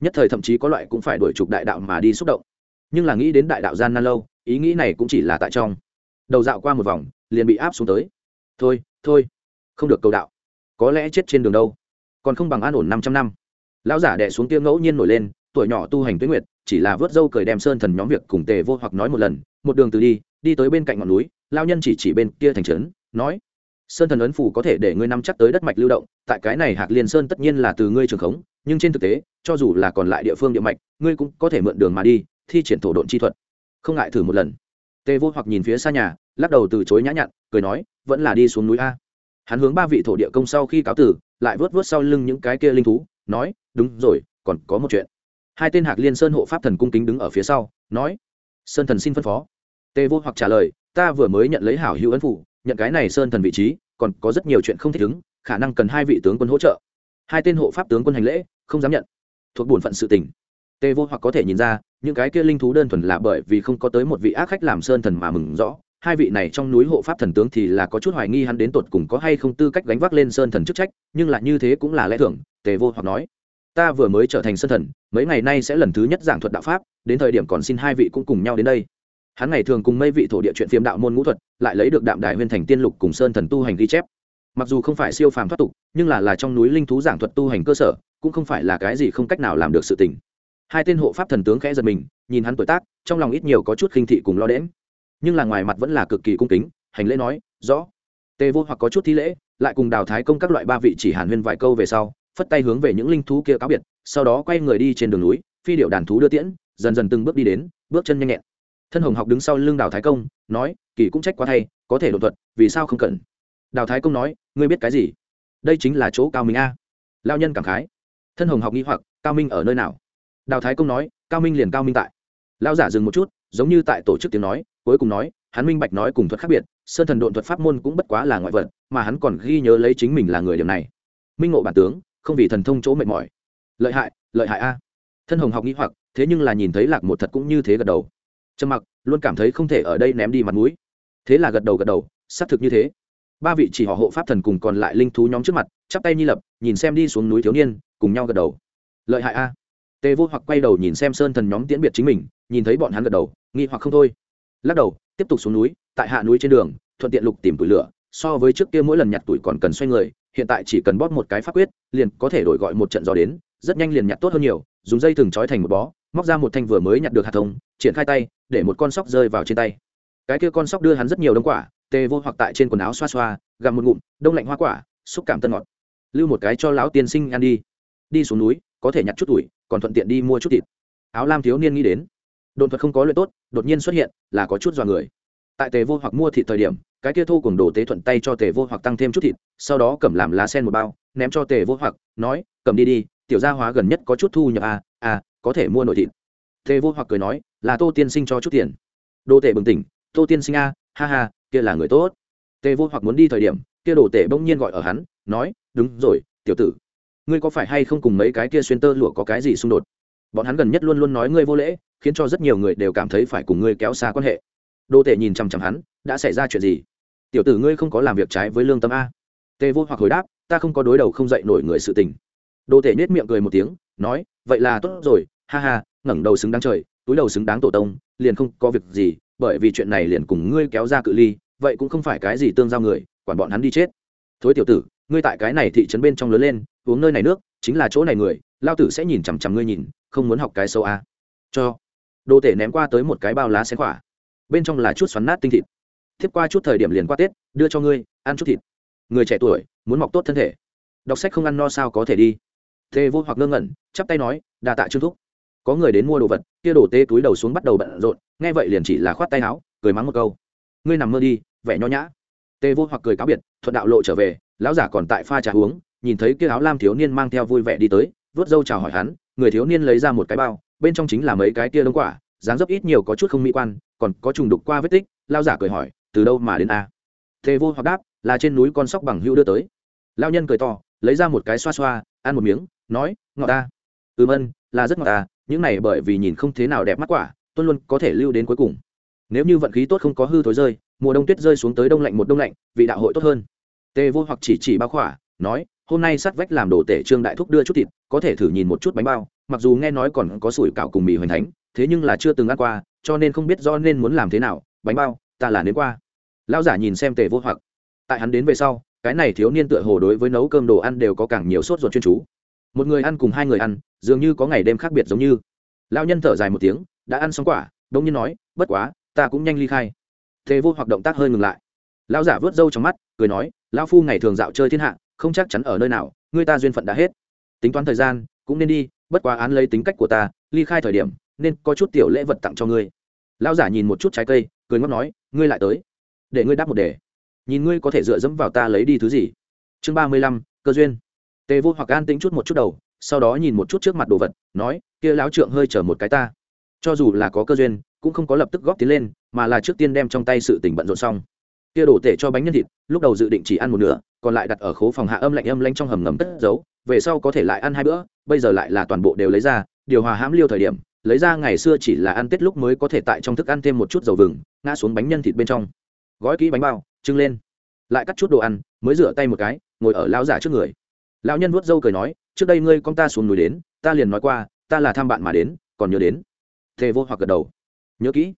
Nhất thời thậm chí có loại cũng phải đổi trục đại đạo mà đi xúc động. Nhưng là nghĩ đến đại đạo gian nan lâu, ý nghĩ này cũng chỉ là tại trong. Đầu dạo qua một vòng, liền bị áp xuống tới. Thôi thôi, không được cầu đạo. Có lẽ chết trên đường đâu. Còn không bằng an ổn năm trăm năm. Lão giả đẻ xuống tiêu ngẫu nhiên nổi lên tuổi nhỏ tu hành tuyết nguyệt, chỉ là vớt dâu cười đem sơn thần nhóm việc cùng tề vô hoặc nói một lần, một đường từ đi đi tới bên cạnh ngọn núi, lao nhân chỉ chỉ bên kia thành trấn, nói, sơn thần ấn phủ có thể để ngươi nắm chắc tới đất mạch lưu động, tại cái này hạc liên sơn tất nhiên là từ ngươi trường khống, nhưng trên thực tế, cho dù là còn lại địa phương địa mạch, ngươi cũng có thể mượn đường mà đi, thi triển thổ độn chi thuật. Không ngại thử một lần. Tề vô hoặc nhìn phía xa nhà, lắc đầu từ chối nhã nhặn, cười nói, vẫn là đi xuống núi a. Hắn hướng ba vị thổ địa công sau khi cáo tử, lại vớt vớt sau lưng những cái kia linh thú, nói, đúng rồi, còn có một chuyện hai tên hạc liên sơn hộ pháp thần cung kính đứng ở phía sau, nói, sơn thần xin phân phó. Tề vô hoặc trả lời, ta vừa mới nhận lấy hảo hữu ấn phủ, nhận cái này sơn thần vị trí, còn có rất nhiều chuyện không thích ứng, khả năng cần hai vị tướng quân hỗ trợ. Hai tên hộ pháp tướng quân hành lễ, không dám nhận. Thuộc bổn phận sự tình. Tề vô hoặc có thể nhìn ra, những cái kia linh thú đơn thuần là bởi vì không có tới một vị ác khách làm sơn thần mà mừng rõ. Hai vị này trong núi hộ pháp thần tướng thì là có chút hoài nghi hắn đến tột cùng có hay không tư cách gánh vác lên sơn thần chức trách, nhưng là như thế cũng là lẽ thường, tề vô hoặc nói ta vừa mới trở thành sân thần, mấy ngày nay sẽ lần thứ nhất giảng thuật đạo pháp, đến thời điểm còn xin hai vị cũng cùng nhau đến đây. Hắn ngày thường cùng mấy vị thổ địa chuyện phiếm đạo môn ngũ thuật, lại lấy được đạm đài huyên thành tiên lục cùng sơn thần tu hành ghi chép. Mặc dù không phải siêu phàm thoát tục, nhưng là là trong núi linh thú giảng thuật tu hành cơ sở, cũng không phải là cái gì không cách nào làm được sự tình. Hai tên hộ pháp thần tướng khẽ giật mình, nhìn hắn tuổi tác, trong lòng ít nhiều có chút khinh thị cùng lo đễm nhưng là ngoài mặt vẫn là cực kỳ cung kính, hành lễ nói, rõ. Tề vô hoặc có chút thi lễ, lại cùng đào thái công các loại ba vị chỉ hàn huyên vài câu về sau phất tay hướng về những linh thú kia cáo biệt, sau đó quay người đi trên đường núi, phi điệu đàn thú đưa tiễn, dần dần từng bước đi đến, bước chân nhanh nhẹn. Thân hồng học đứng sau lưng đào thái công, nói, kỳ cũng trách quá thay, có thể đột thuật, vì sao không cần? Đào thái công nói, ngươi biết cái gì? Đây chính là chỗ cao minh a. Lao nhân cảm khái. Thân hồng học nghĩ hoặc, cao minh ở nơi nào? Đào thái công nói, cao minh liền cao minh tại. Lao giả dừng một chút, giống như tại tổ chức tiếng nói, cuối cùng nói, hắn minh bạch nói cùng thuật khác biệt, sơn thần độn thuật pháp môn cũng bất quá là ngoại vật, mà hắn còn ghi nhớ lấy chính mình là người điểm này. Minh ngộ bản tướng không vì thần thông chỗ mệt mỏi. Lợi hại lợi hại a. Thân hồng học nghĩ hoặc, thế nhưng là nhìn thấy lạc một thật cũng như thế gật đầu. Trầm mặc luôn cảm thấy không thể ở đây ném đi mặt mũi. Thế là gật đầu gật đầu, xác thực như thế. Ba vị chỉ họ hộ pháp thần cùng còn lại linh thú nhóm trước mặt, chắp tay nhi lập, nhìn xem đi xuống núi thiếu niên, cùng nhau gật đầu. Lợi hại a. Tề vô hoặc quay đầu nhìn xem sơn thần nhóm tiễn biệt chính mình, nhìn thấy bọn hắn gật đầu, nghi hoặc không thôi. Lắc đầu, tiếp tục xuống núi, tại hạ núi trên đường, thuận tiện lục tìm tủi lửa, so với trước kia mỗi lần nhặt tuổi còn cần xoay người hiện tại chỉ cần bóp một cái pháp quyết, liền có thể đổi gọi một trận gió đến, rất nhanh liền nhặt tốt hơn nhiều, dùng dây thừng trói thành một bó, móc ra một thanh vừa mới nhặt được hạt thông, triển khai tay, để một con sóc rơi vào trên tay. Cái kia con sóc đưa hắn rất nhiều đông quả, tê vô hoặc tại trên quần áo xoa xoa, gặm một ngụm, đông lạnh hoa quả, xúc cảm tân ngọt. Lưu một cái cho lão tiên sinh ăn đi. Đi xuống núi, có thể nhặt chút tuổi, còn thuận tiện đi mua chút thịt. Áo lam thiếu niên nghĩ đến. Đồn thuật không có luyện tốt, đột nhiên xuất hiện, là có chút dọa người. Tại tề vô hoặc mua thịt thời điểm cái kia thu cùng đồ tế thuận tay cho tề vô hoặc tăng thêm chút thịt sau đó cầm làm lá sen một bao ném cho tề vô hoặc nói cầm đi đi tiểu gia hóa gần nhất có chút thu nhập à, à có thể mua nội thịt. Tề vô hoặc cười nói là tô tiên sinh cho chút tiền. Đồ tể bừng tỉnh tô tiên sinh a à, ha ha kia là người tốt. Tề vô hoặc muốn đi thời điểm kia đồ tể bỗng nhiên gọi ở hắn nói đúng rồi tiểu tử ngươi có phải hay không cùng mấy cái kia xuyên tơ lụa có cái gì xung đột? Bọn hắn gần nhất luôn luôn nói ngươi vô lễ khiến cho rất nhiều người đều cảm thấy phải cùng ngươi kéo xa quan hệ. Đô tể nhìn chằm chằm hắn đã xảy ra chuyện gì? Tiểu tử ngươi không có làm việc trái với lương tâm a. Tề vô hoặc hồi đáp, ta không có đối đầu không dậy nổi người sự tình. Đô tể nết miệng cười một tiếng, nói, vậy là tốt rồi, ha ha, ngẩng đầu xứng đáng trời, túi đầu xứng đáng tổ tông, liền không có việc gì, bởi vì chuyện này liền cùng ngươi kéo ra cự ly, vậy cũng không phải cái gì tương giao người, quản bọn hắn đi chết. Thối tiểu tử, ngươi tại cái này thị trấn bên trong lớn lên, uống nơi này nước, chính là chỗ này người, lao tử sẽ nhìn chằm chằm ngươi nhìn, không muốn học cái sâu a. Cho. Đồ tể ném qua tới một cái bao lá xén khỏa bên trong là chút xoắn nát tinh thịt tiếp qua chút thời điểm liền qua tết, đưa cho ngươi, ăn chút thịt. Người trẻ tuổi, muốn mọc tốt thân thể. Đọc sách không ăn no sao có thể đi. Tê vô hoặc ngơ ngẩn, chắp tay nói đà tạ trương thúc. Có người đến mua đồ vật, kia đổ tê túi đầu xuống bắt đầu bận rộn, nghe vậy liền chỉ là khoát tay áo, cười mắng một câu. Ngươi nằm mơ đi, vẻ nho nhã. Tê vô hoặc cười cáo biệt, thuận đạo lộ trở về, lão giả còn tại pha trà uống, nhìn thấy kia áo lam thiếu niên mang theo vui vẻ đi tới, vớt dâu chào hỏi hắn, người thiếu niên lấy ra một cái bao, bên trong chính là mấy cái kia đông quả, dáng dấp ít nhiều có chút không mỹ quan, còn có trùng đục qua vết tích lao giả cười hỏi từ đâu mà đến a? Thế vô hoặc đáp, là trên núi con sóc bằng hữu đưa tới. Lao nhân cười to, lấy ra một cái xoa xoa, ăn một miếng, nói, ngọt ta. Ừm ân, là rất ngọt ta, những này bởi vì nhìn không thế nào đẹp mắt quả tuân luôn có thể lưu đến cuối cùng. Nếu như vận khí tốt không có hư thối rơi, mùa đông tuyết rơi xuống tới đông lạnh một đông lạnh, vị đạo hội tốt hơn. Tê vô hoặc chỉ chỉ bao khỏa, nói, hôm nay sát vách làm đồ tể trương đại thúc đưa chút thịt, có thể thử nhìn một chút bánh bao, mặc dù nghe nói còn có sủi cảo cùng mì hoành thánh, thế nhưng là chưa từng ăn qua, cho nên không biết do nên muốn làm thế nào, bánh bao, ta là nếm qua lão giả nhìn xem tề vô hoặc. Tại hắn đến về sau, cái này thiếu niên tựa hồ đối với nấu cơm đồ ăn đều có càng nhiều sốt ruột chuyên chú. Một người ăn cùng hai người ăn, dường như có ngày đêm khác biệt giống như. Lão nhân thở dài một tiếng, đã ăn xong quả đông nhiên nói, bất quá, ta cũng nhanh ly khai. Tề vô hoặc động tác hơi ngừng lại. Lão giả vớt râu trong mắt, cười nói, lão phu ngày thường dạo chơi thiên hạ, không chắc chắn ở nơi nào người ta duyên phận đã hết. Tính toán thời gian, cũng nên đi, bất quá án lấy tính cách của ta, ly khai thời điểm, nên có chút tiểu lễ vật tặng cho ngươi. Lão giả nhìn một chút trái cây, cười ngóc nói, ngươi lại tới để ngươi đáp một đề. Nhìn ngươi có thể dựa dẫm vào ta lấy đi thứ gì. Chương ba mươi lăm, cơ duyên. Tề vô hoặc an tĩnh chút một chút đầu, sau đó nhìn một chút trước mặt đồ vật, nói, kia lão trượng hơi chở một cái ta. Cho dù là có cơ duyên, cũng không có lập tức góp tiến lên, mà là trước tiên đem trong tay sự tỉnh bận rộn xong. Kia đổ tể cho bánh nhân thịt, lúc đầu dự định chỉ ăn một nửa, còn lại đặt ở khố phòng hạ âm lạnh âm lanh trong hầm ngầm cất giấu, về sau có thể lại ăn hai bữa, bây giờ lại là toàn bộ đều lấy ra, điều hòa hãm liêu thời điểm, lấy ra ngày xưa chỉ là ăn tết lúc mới có thể tại trong thức ăn thêm một chút dầu vừng, ngã xuống bánh nhân thịt bên trong gói kỹ bánh bao, trưng lên. Lại cắt chút đồ ăn, mới rửa tay một cái, ngồi ở lão giả trước người. Lão nhân vuốt râu cười nói, trước đây ngươi con ta xuống núi đến, ta liền nói qua, ta là thăm bạn mà đến, còn nhớ đến. Thề vô hoặc gật đầu. Nhớ kỹ.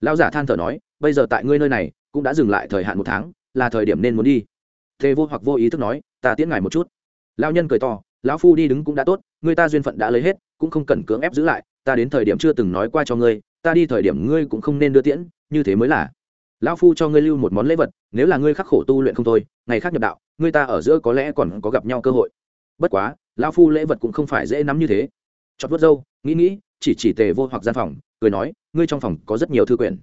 Lão giả than thở nói, bây giờ tại ngươi nơi này, cũng đã dừng lại thời hạn một tháng, là thời điểm nên muốn đi. Thề vô hoặc vô ý thức nói, ta tiễn ngài một chút. Lão nhân cười to, lão phu đi đứng cũng đã tốt người ta duyên phận đã lấy hết, cũng không cần cưỡng ép giữ lại, ta đến thời điểm chưa từng nói qua cho ngươi, ta đi thời điểm ngươi cũng không nên đưa tiễn, như thế mới là lão phu cho ngươi lưu một món lễ vật, nếu là ngươi khắc khổ tu luyện không thôi, ngày khác nhập đạo, ngươi ta ở giữa có lẽ còn có gặp nhau cơ hội. Bất quá, lão phu lễ vật cũng không phải dễ nắm như thế. Chót vớt dâu nghĩ nghĩ, chỉ chỉ tề vô hoặc gian phòng, cười nói, ngươi trong phòng có rất nhiều thư quyển.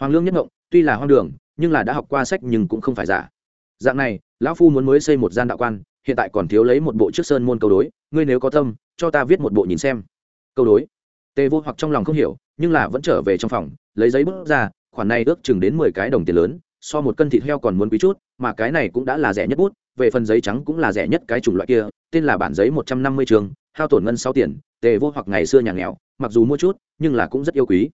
Hoàng lương nhất ngộng, tuy là hoang đường, nhưng là đã học qua sách nhưng cũng không phải giả. Dạng này, lão phu muốn mới xây một gian đạo quan, hiện tại còn thiếu lấy một bộ trước sơn môn câu đối, ngươi nếu có tâm, cho ta viết một bộ nhìn xem. Câu đối. Tề vô hoặc trong lòng không hiểu, nhưng là vẫn trở về trong phòng, lấy giấy bút ra khoản này ước chừng đến mười cái đồng tiền lớn, so một cân thịt heo còn muốn quý chút, mà cái này cũng đã là rẻ nhất bút, về phần giấy trắng cũng là rẻ nhất cái chủng loại kia, tên là bản giấy một trăm năm mươi trường, hao tổn ngân sáu tiền, tề vô hoặc ngày xưa nhà nghèo, mặc dù mua chút, nhưng là cũng rất yêu quý.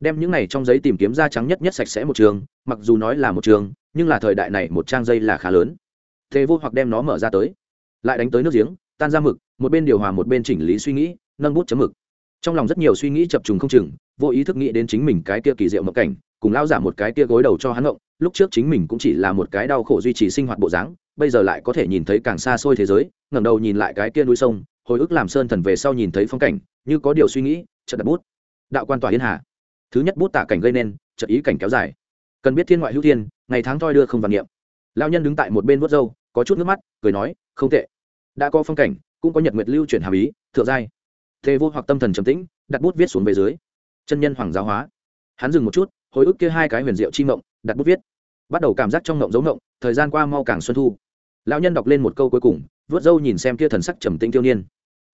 Đem những này trong giấy tìm kiếm ra trắng nhất nhất sạch sẽ một trường, mặc dù nói là một trường, nhưng là thời đại này một trang giấy là khá lớn. Tề vô hoặc đem nó mở ra tới, lại đánh tới nước giếng, tan ra mực, một bên điều hòa một bên chỉnh lý suy nghĩ, nâng bút chấm mực trong lòng rất nhiều suy nghĩ chập trùng không chừng, vô ý thức nghĩ đến chính mình cái kia kỳ diệu mộng cảnh, cùng lao giả một cái kia gối đầu cho hắn ngộng, lúc trước chính mình cũng chỉ là một cái đau khổ duy trì sinh hoạt bộ dáng, bây giờ lại có thể nhìn thấy càng xa xôi thế giới, ngẩng đầu nhìn lại cái kia núi sông, hồi ức làm sơn thần về sau nhìn thấy phong cảnh, như có điều suy nghĩ, chợt đặt bút. Đạo quan tòa hiên hà. Thứ nhất bút tả cảnh gây nên, chợt ý cảnh kéo dài. Cần biết thiên ngoại hữu thiên, ngày tháng thoi đưa không vạn niệm. Lao nhân đứng tại một bên vớt râu, có chút nước mắt, cười nói, không tệ. Đã có phong cảnh, cũng có nhật nguyệt lưu chuyển hàm ý, thượng giai thế vô hoặc tâm thần trầm tĩnh, đặt bút viết xuống về dưới. Chân nhân hoàng giáo hóa. Hắn dừng một chút, hồi ức kia hai cái huyền diệu chi mộng, đặt bút viết. Bắt đầu cảm giác trong mộng giống mộng, thời gian qua mau càng xuân thu. Lão nhân đọc lên một câu cuối cùng, vớt dâu nhìn xem kia thần sắc trầm tĩnh thiếu niên.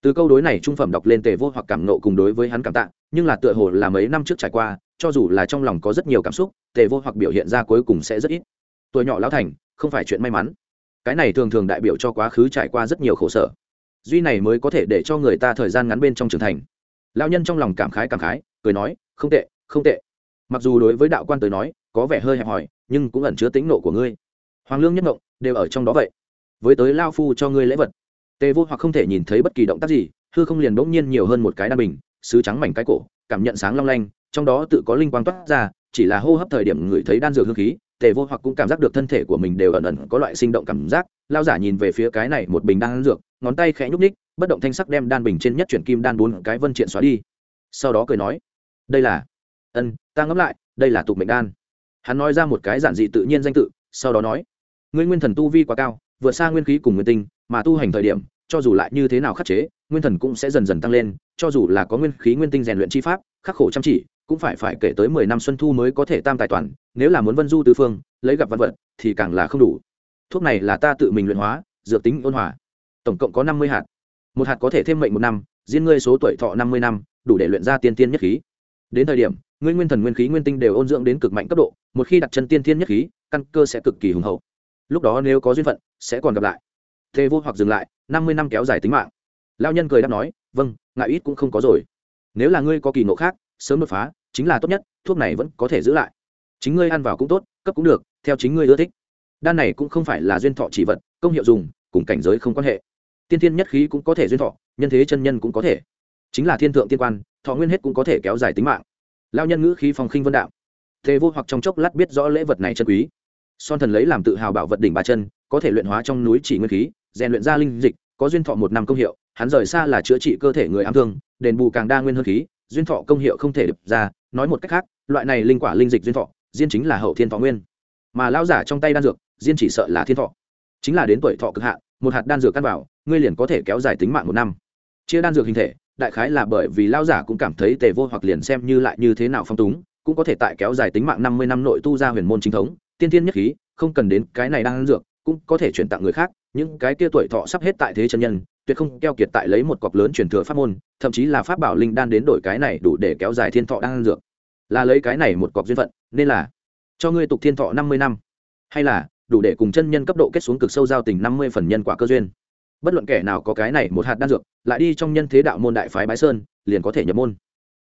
Từ câu đối này trung phẩm đọc lên tề vô hoặc cảm nộ cùng đối với hắn cảm tạ, nhưng là tựa hồ là mấy năm trước trải qua, cho dù là trong lòng có rất nhiều cảm xúc, tề vô hoặc biểu hiện ra cuối cùng sẽ rất ít. Tuổi nhỏ lão thành, không phải chuyện may mắn. Cái này thường thường đại biểu cho quá khứ trải qua rất nhiều khổ sở duy này mới có thể để cho người ta thời gian ngắn bên trong trưởng thành. Lao nhân trong lòng cảm khái cảm khái, cười nói, không tệ không tệ. Mặc dù đối với đạo quan tới nói, có vẻ hơi hẹp hòi, nhưng cũng ẩn chứa tính nộ của ngươi. Hoàng lương nhất ngộng, đều ở trong đó vậy. Với tới lao phu cho ngươi lễ vật. Tề vô hoặc không thể nhìn thấy bất kỳ động tác gì, hư không liền bỗng nhiên nhiều hơn một cái đan bình, sứ trắng mảnh cái cổ, cảm nhận sáng long lanh, trong đó tự có linh quang toát ra, chỉ là hô hấp thời điểm ngửi thấy đan dược hương khí, tề vô hoặc cũng cảm giác được thân thể của mình đều ẩn ẩn có loại sinh động cảm giác. Lao giả nhìn về phía cái này một bình đan dược ngón tay khẽ nhúc ních bất động thanh sắc đem đan bình trên nhất chuyển kim đan bốn cái vân triện xóa đi. Sau đó cười nói, đây là, ân, ta ngẫm lại, đây là tục mệnh đan. Hắn nói ra một cái giản dị tự nhiên danh tự, sau đó nói, ngươi nguyên thần tu vi quá cao, vượt xa nguyên khí cùng nguyên tinh, mà tu hành thời điểm, cho dù lại như thế nào khắc chế, nguyên thần cũng sẽ dần dần tăng lên, cho dù là có nguyên khí nguyên tinh rèn luyện chi pháp, khắc khổ chăm chỉ, cũng phải phải kể tới mười năm xuân thu mới có thể tam tài toàn, nếu là muốn vân du tứ phương, lấy gặp văn vật, thì càng là không đủ. Thuốc này là ta tự mình luyện hóa, dược tính ôn hòa tổng cộng có năm mươi hạt. Một hạt có thể thêm mệnh một năm, riêng ngươi số tuổi thọ năm mươi năm, đủ để luyện ra tiên tiên nhất khí. Đến thời điểm, ngươi nguyên thần nguyên khí nguyên tinh đều ôn dưỡng đến cực mạnh cấp độ, một khi đặt chân tiên tiên nhất khí, căn cơ sẽ cực kỳ hùng hậu. Lúc đó nếu có duyên phận, sẽ còn gặp lại. Thế vô hoặc dừng lại, năm mươi năm kéo dài tính mạng. Lao nhân cười đáp nói vâng ngại ít cũng không có rồi. Nếu là ngươi có kỳ ngộ khác, sớm đột phá, chính là tốt nhất, thuốc này vẫn có thể giữ lại. Chính ngươi ăn vào cũng tốt, cấp cũng được, theo chính ngươi ưa thích. Đan này cũng không phải là duyên thọ chỉ vật, công hiệu dùng, cùng cảnh giới không quan hệ tiên thiên nhất khí cũng có thể duyên thọ, nhân thế chân nhân cũng có thể. Chính là thiên thượng tiên quan, thọ nguyên hết cũng có thể kéo dài tính mạng. Lao nhân ngữ khí phòng khinh vân đạo. Thế vô hoặc trong chốc lát biết rõ lễ vật này chân quý. Son thần lấy làm tự hào bảo vật đỉnh ba chân, có thể luyện hóa trong núi chỉ nguyên khí, rèn luyện ra linh dịch, có duyên thọ một năm công hiệu, hắn rời xa là chữa trị cơ thể người ám thương, đền bù càng đa nguyên hơn khí, duyên thọ công hiệu không thể đập ra. Nói một cách khác, loại này linh quả linh dịch duyên thọ, diên chính là hậu thiên thọ nguyên. Mà lão giả trong tay đan dược, diên chỉ sợ là thiên thọ. Chính là đến tuổi thọ cực hạn, một hạt đan dược căn vào ngươi liền có thể kéo dài tính mạng một năm. Chia đan dược hình thể, đại khái là bởi vì lao giả cũng cảm thấy tề vô hoặc liền xem như lại như thế nào phong túng, cũng có thể tại kéo dài tính mạng năm mươi năm nội tu ra huyền môn chính thống, tiên tiên nhất khí, không cần đến cái này đan dược, cũng có thể chuyển tặng người khác, những cái kia tuổi thọ sắp hết tại thế chân nhân, tuyệt không keo kiệt tại lấy một cọc lớn truyền thừa pháp môn, thậm chí là pháp bảo linh đan đến đổi cái này đủ để kéo dài thiên thọ đan dược. Là lấy cái này một cọc duyên phận, nên là cho ngươi tục thiên thọ năm mươi năm. Hay là đủ để cùng chân nhân cấp độ kết xuống cực sâu giao tình năm mươi phần nhân quả cơ duyên bất luận kẻ nào có cái này một hạt đan dược, lại đi trong nhân thế đạo môn đại phái bái sơn, liền có thể nhập môn.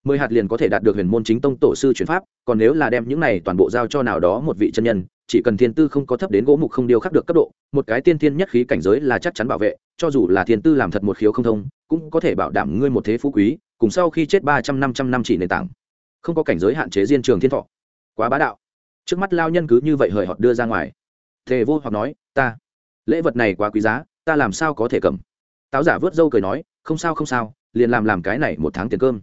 Mười hạt liền có thể đạt được huyền môn chính tông tổ sư chuyển pháp, còn nếu là đem những này toàn bộ giao cho nào đó một vị chân nhân, chỉ cần thiên tư không có thấp đến gỗ mục không điêu khắc được cấp độ, một cái tiên thiên nhất khí cảnh giới là chắc chắn bảo vệ, cho dù là thiên tư làm thật một khiếu không thông, cũng có thể bảo đảm ngươi một thế phú quý, cùng sau khi chết ba trăm năm trăm năm chỉ nền tảng. Không có cảnh giới hạn chế diên trường thiên thọ. Quá bá đạo. Trước mắt lao nhân cứ như vậy hời hợt đưa ra ngoài. Thề vô hoặc nói, ta, lễ vật này quá quý giá ta làm sao có thể cầm? Táo giả vớt râu cười nói, không sao không sao, liền làm làm cái này một tháng tiền cơm.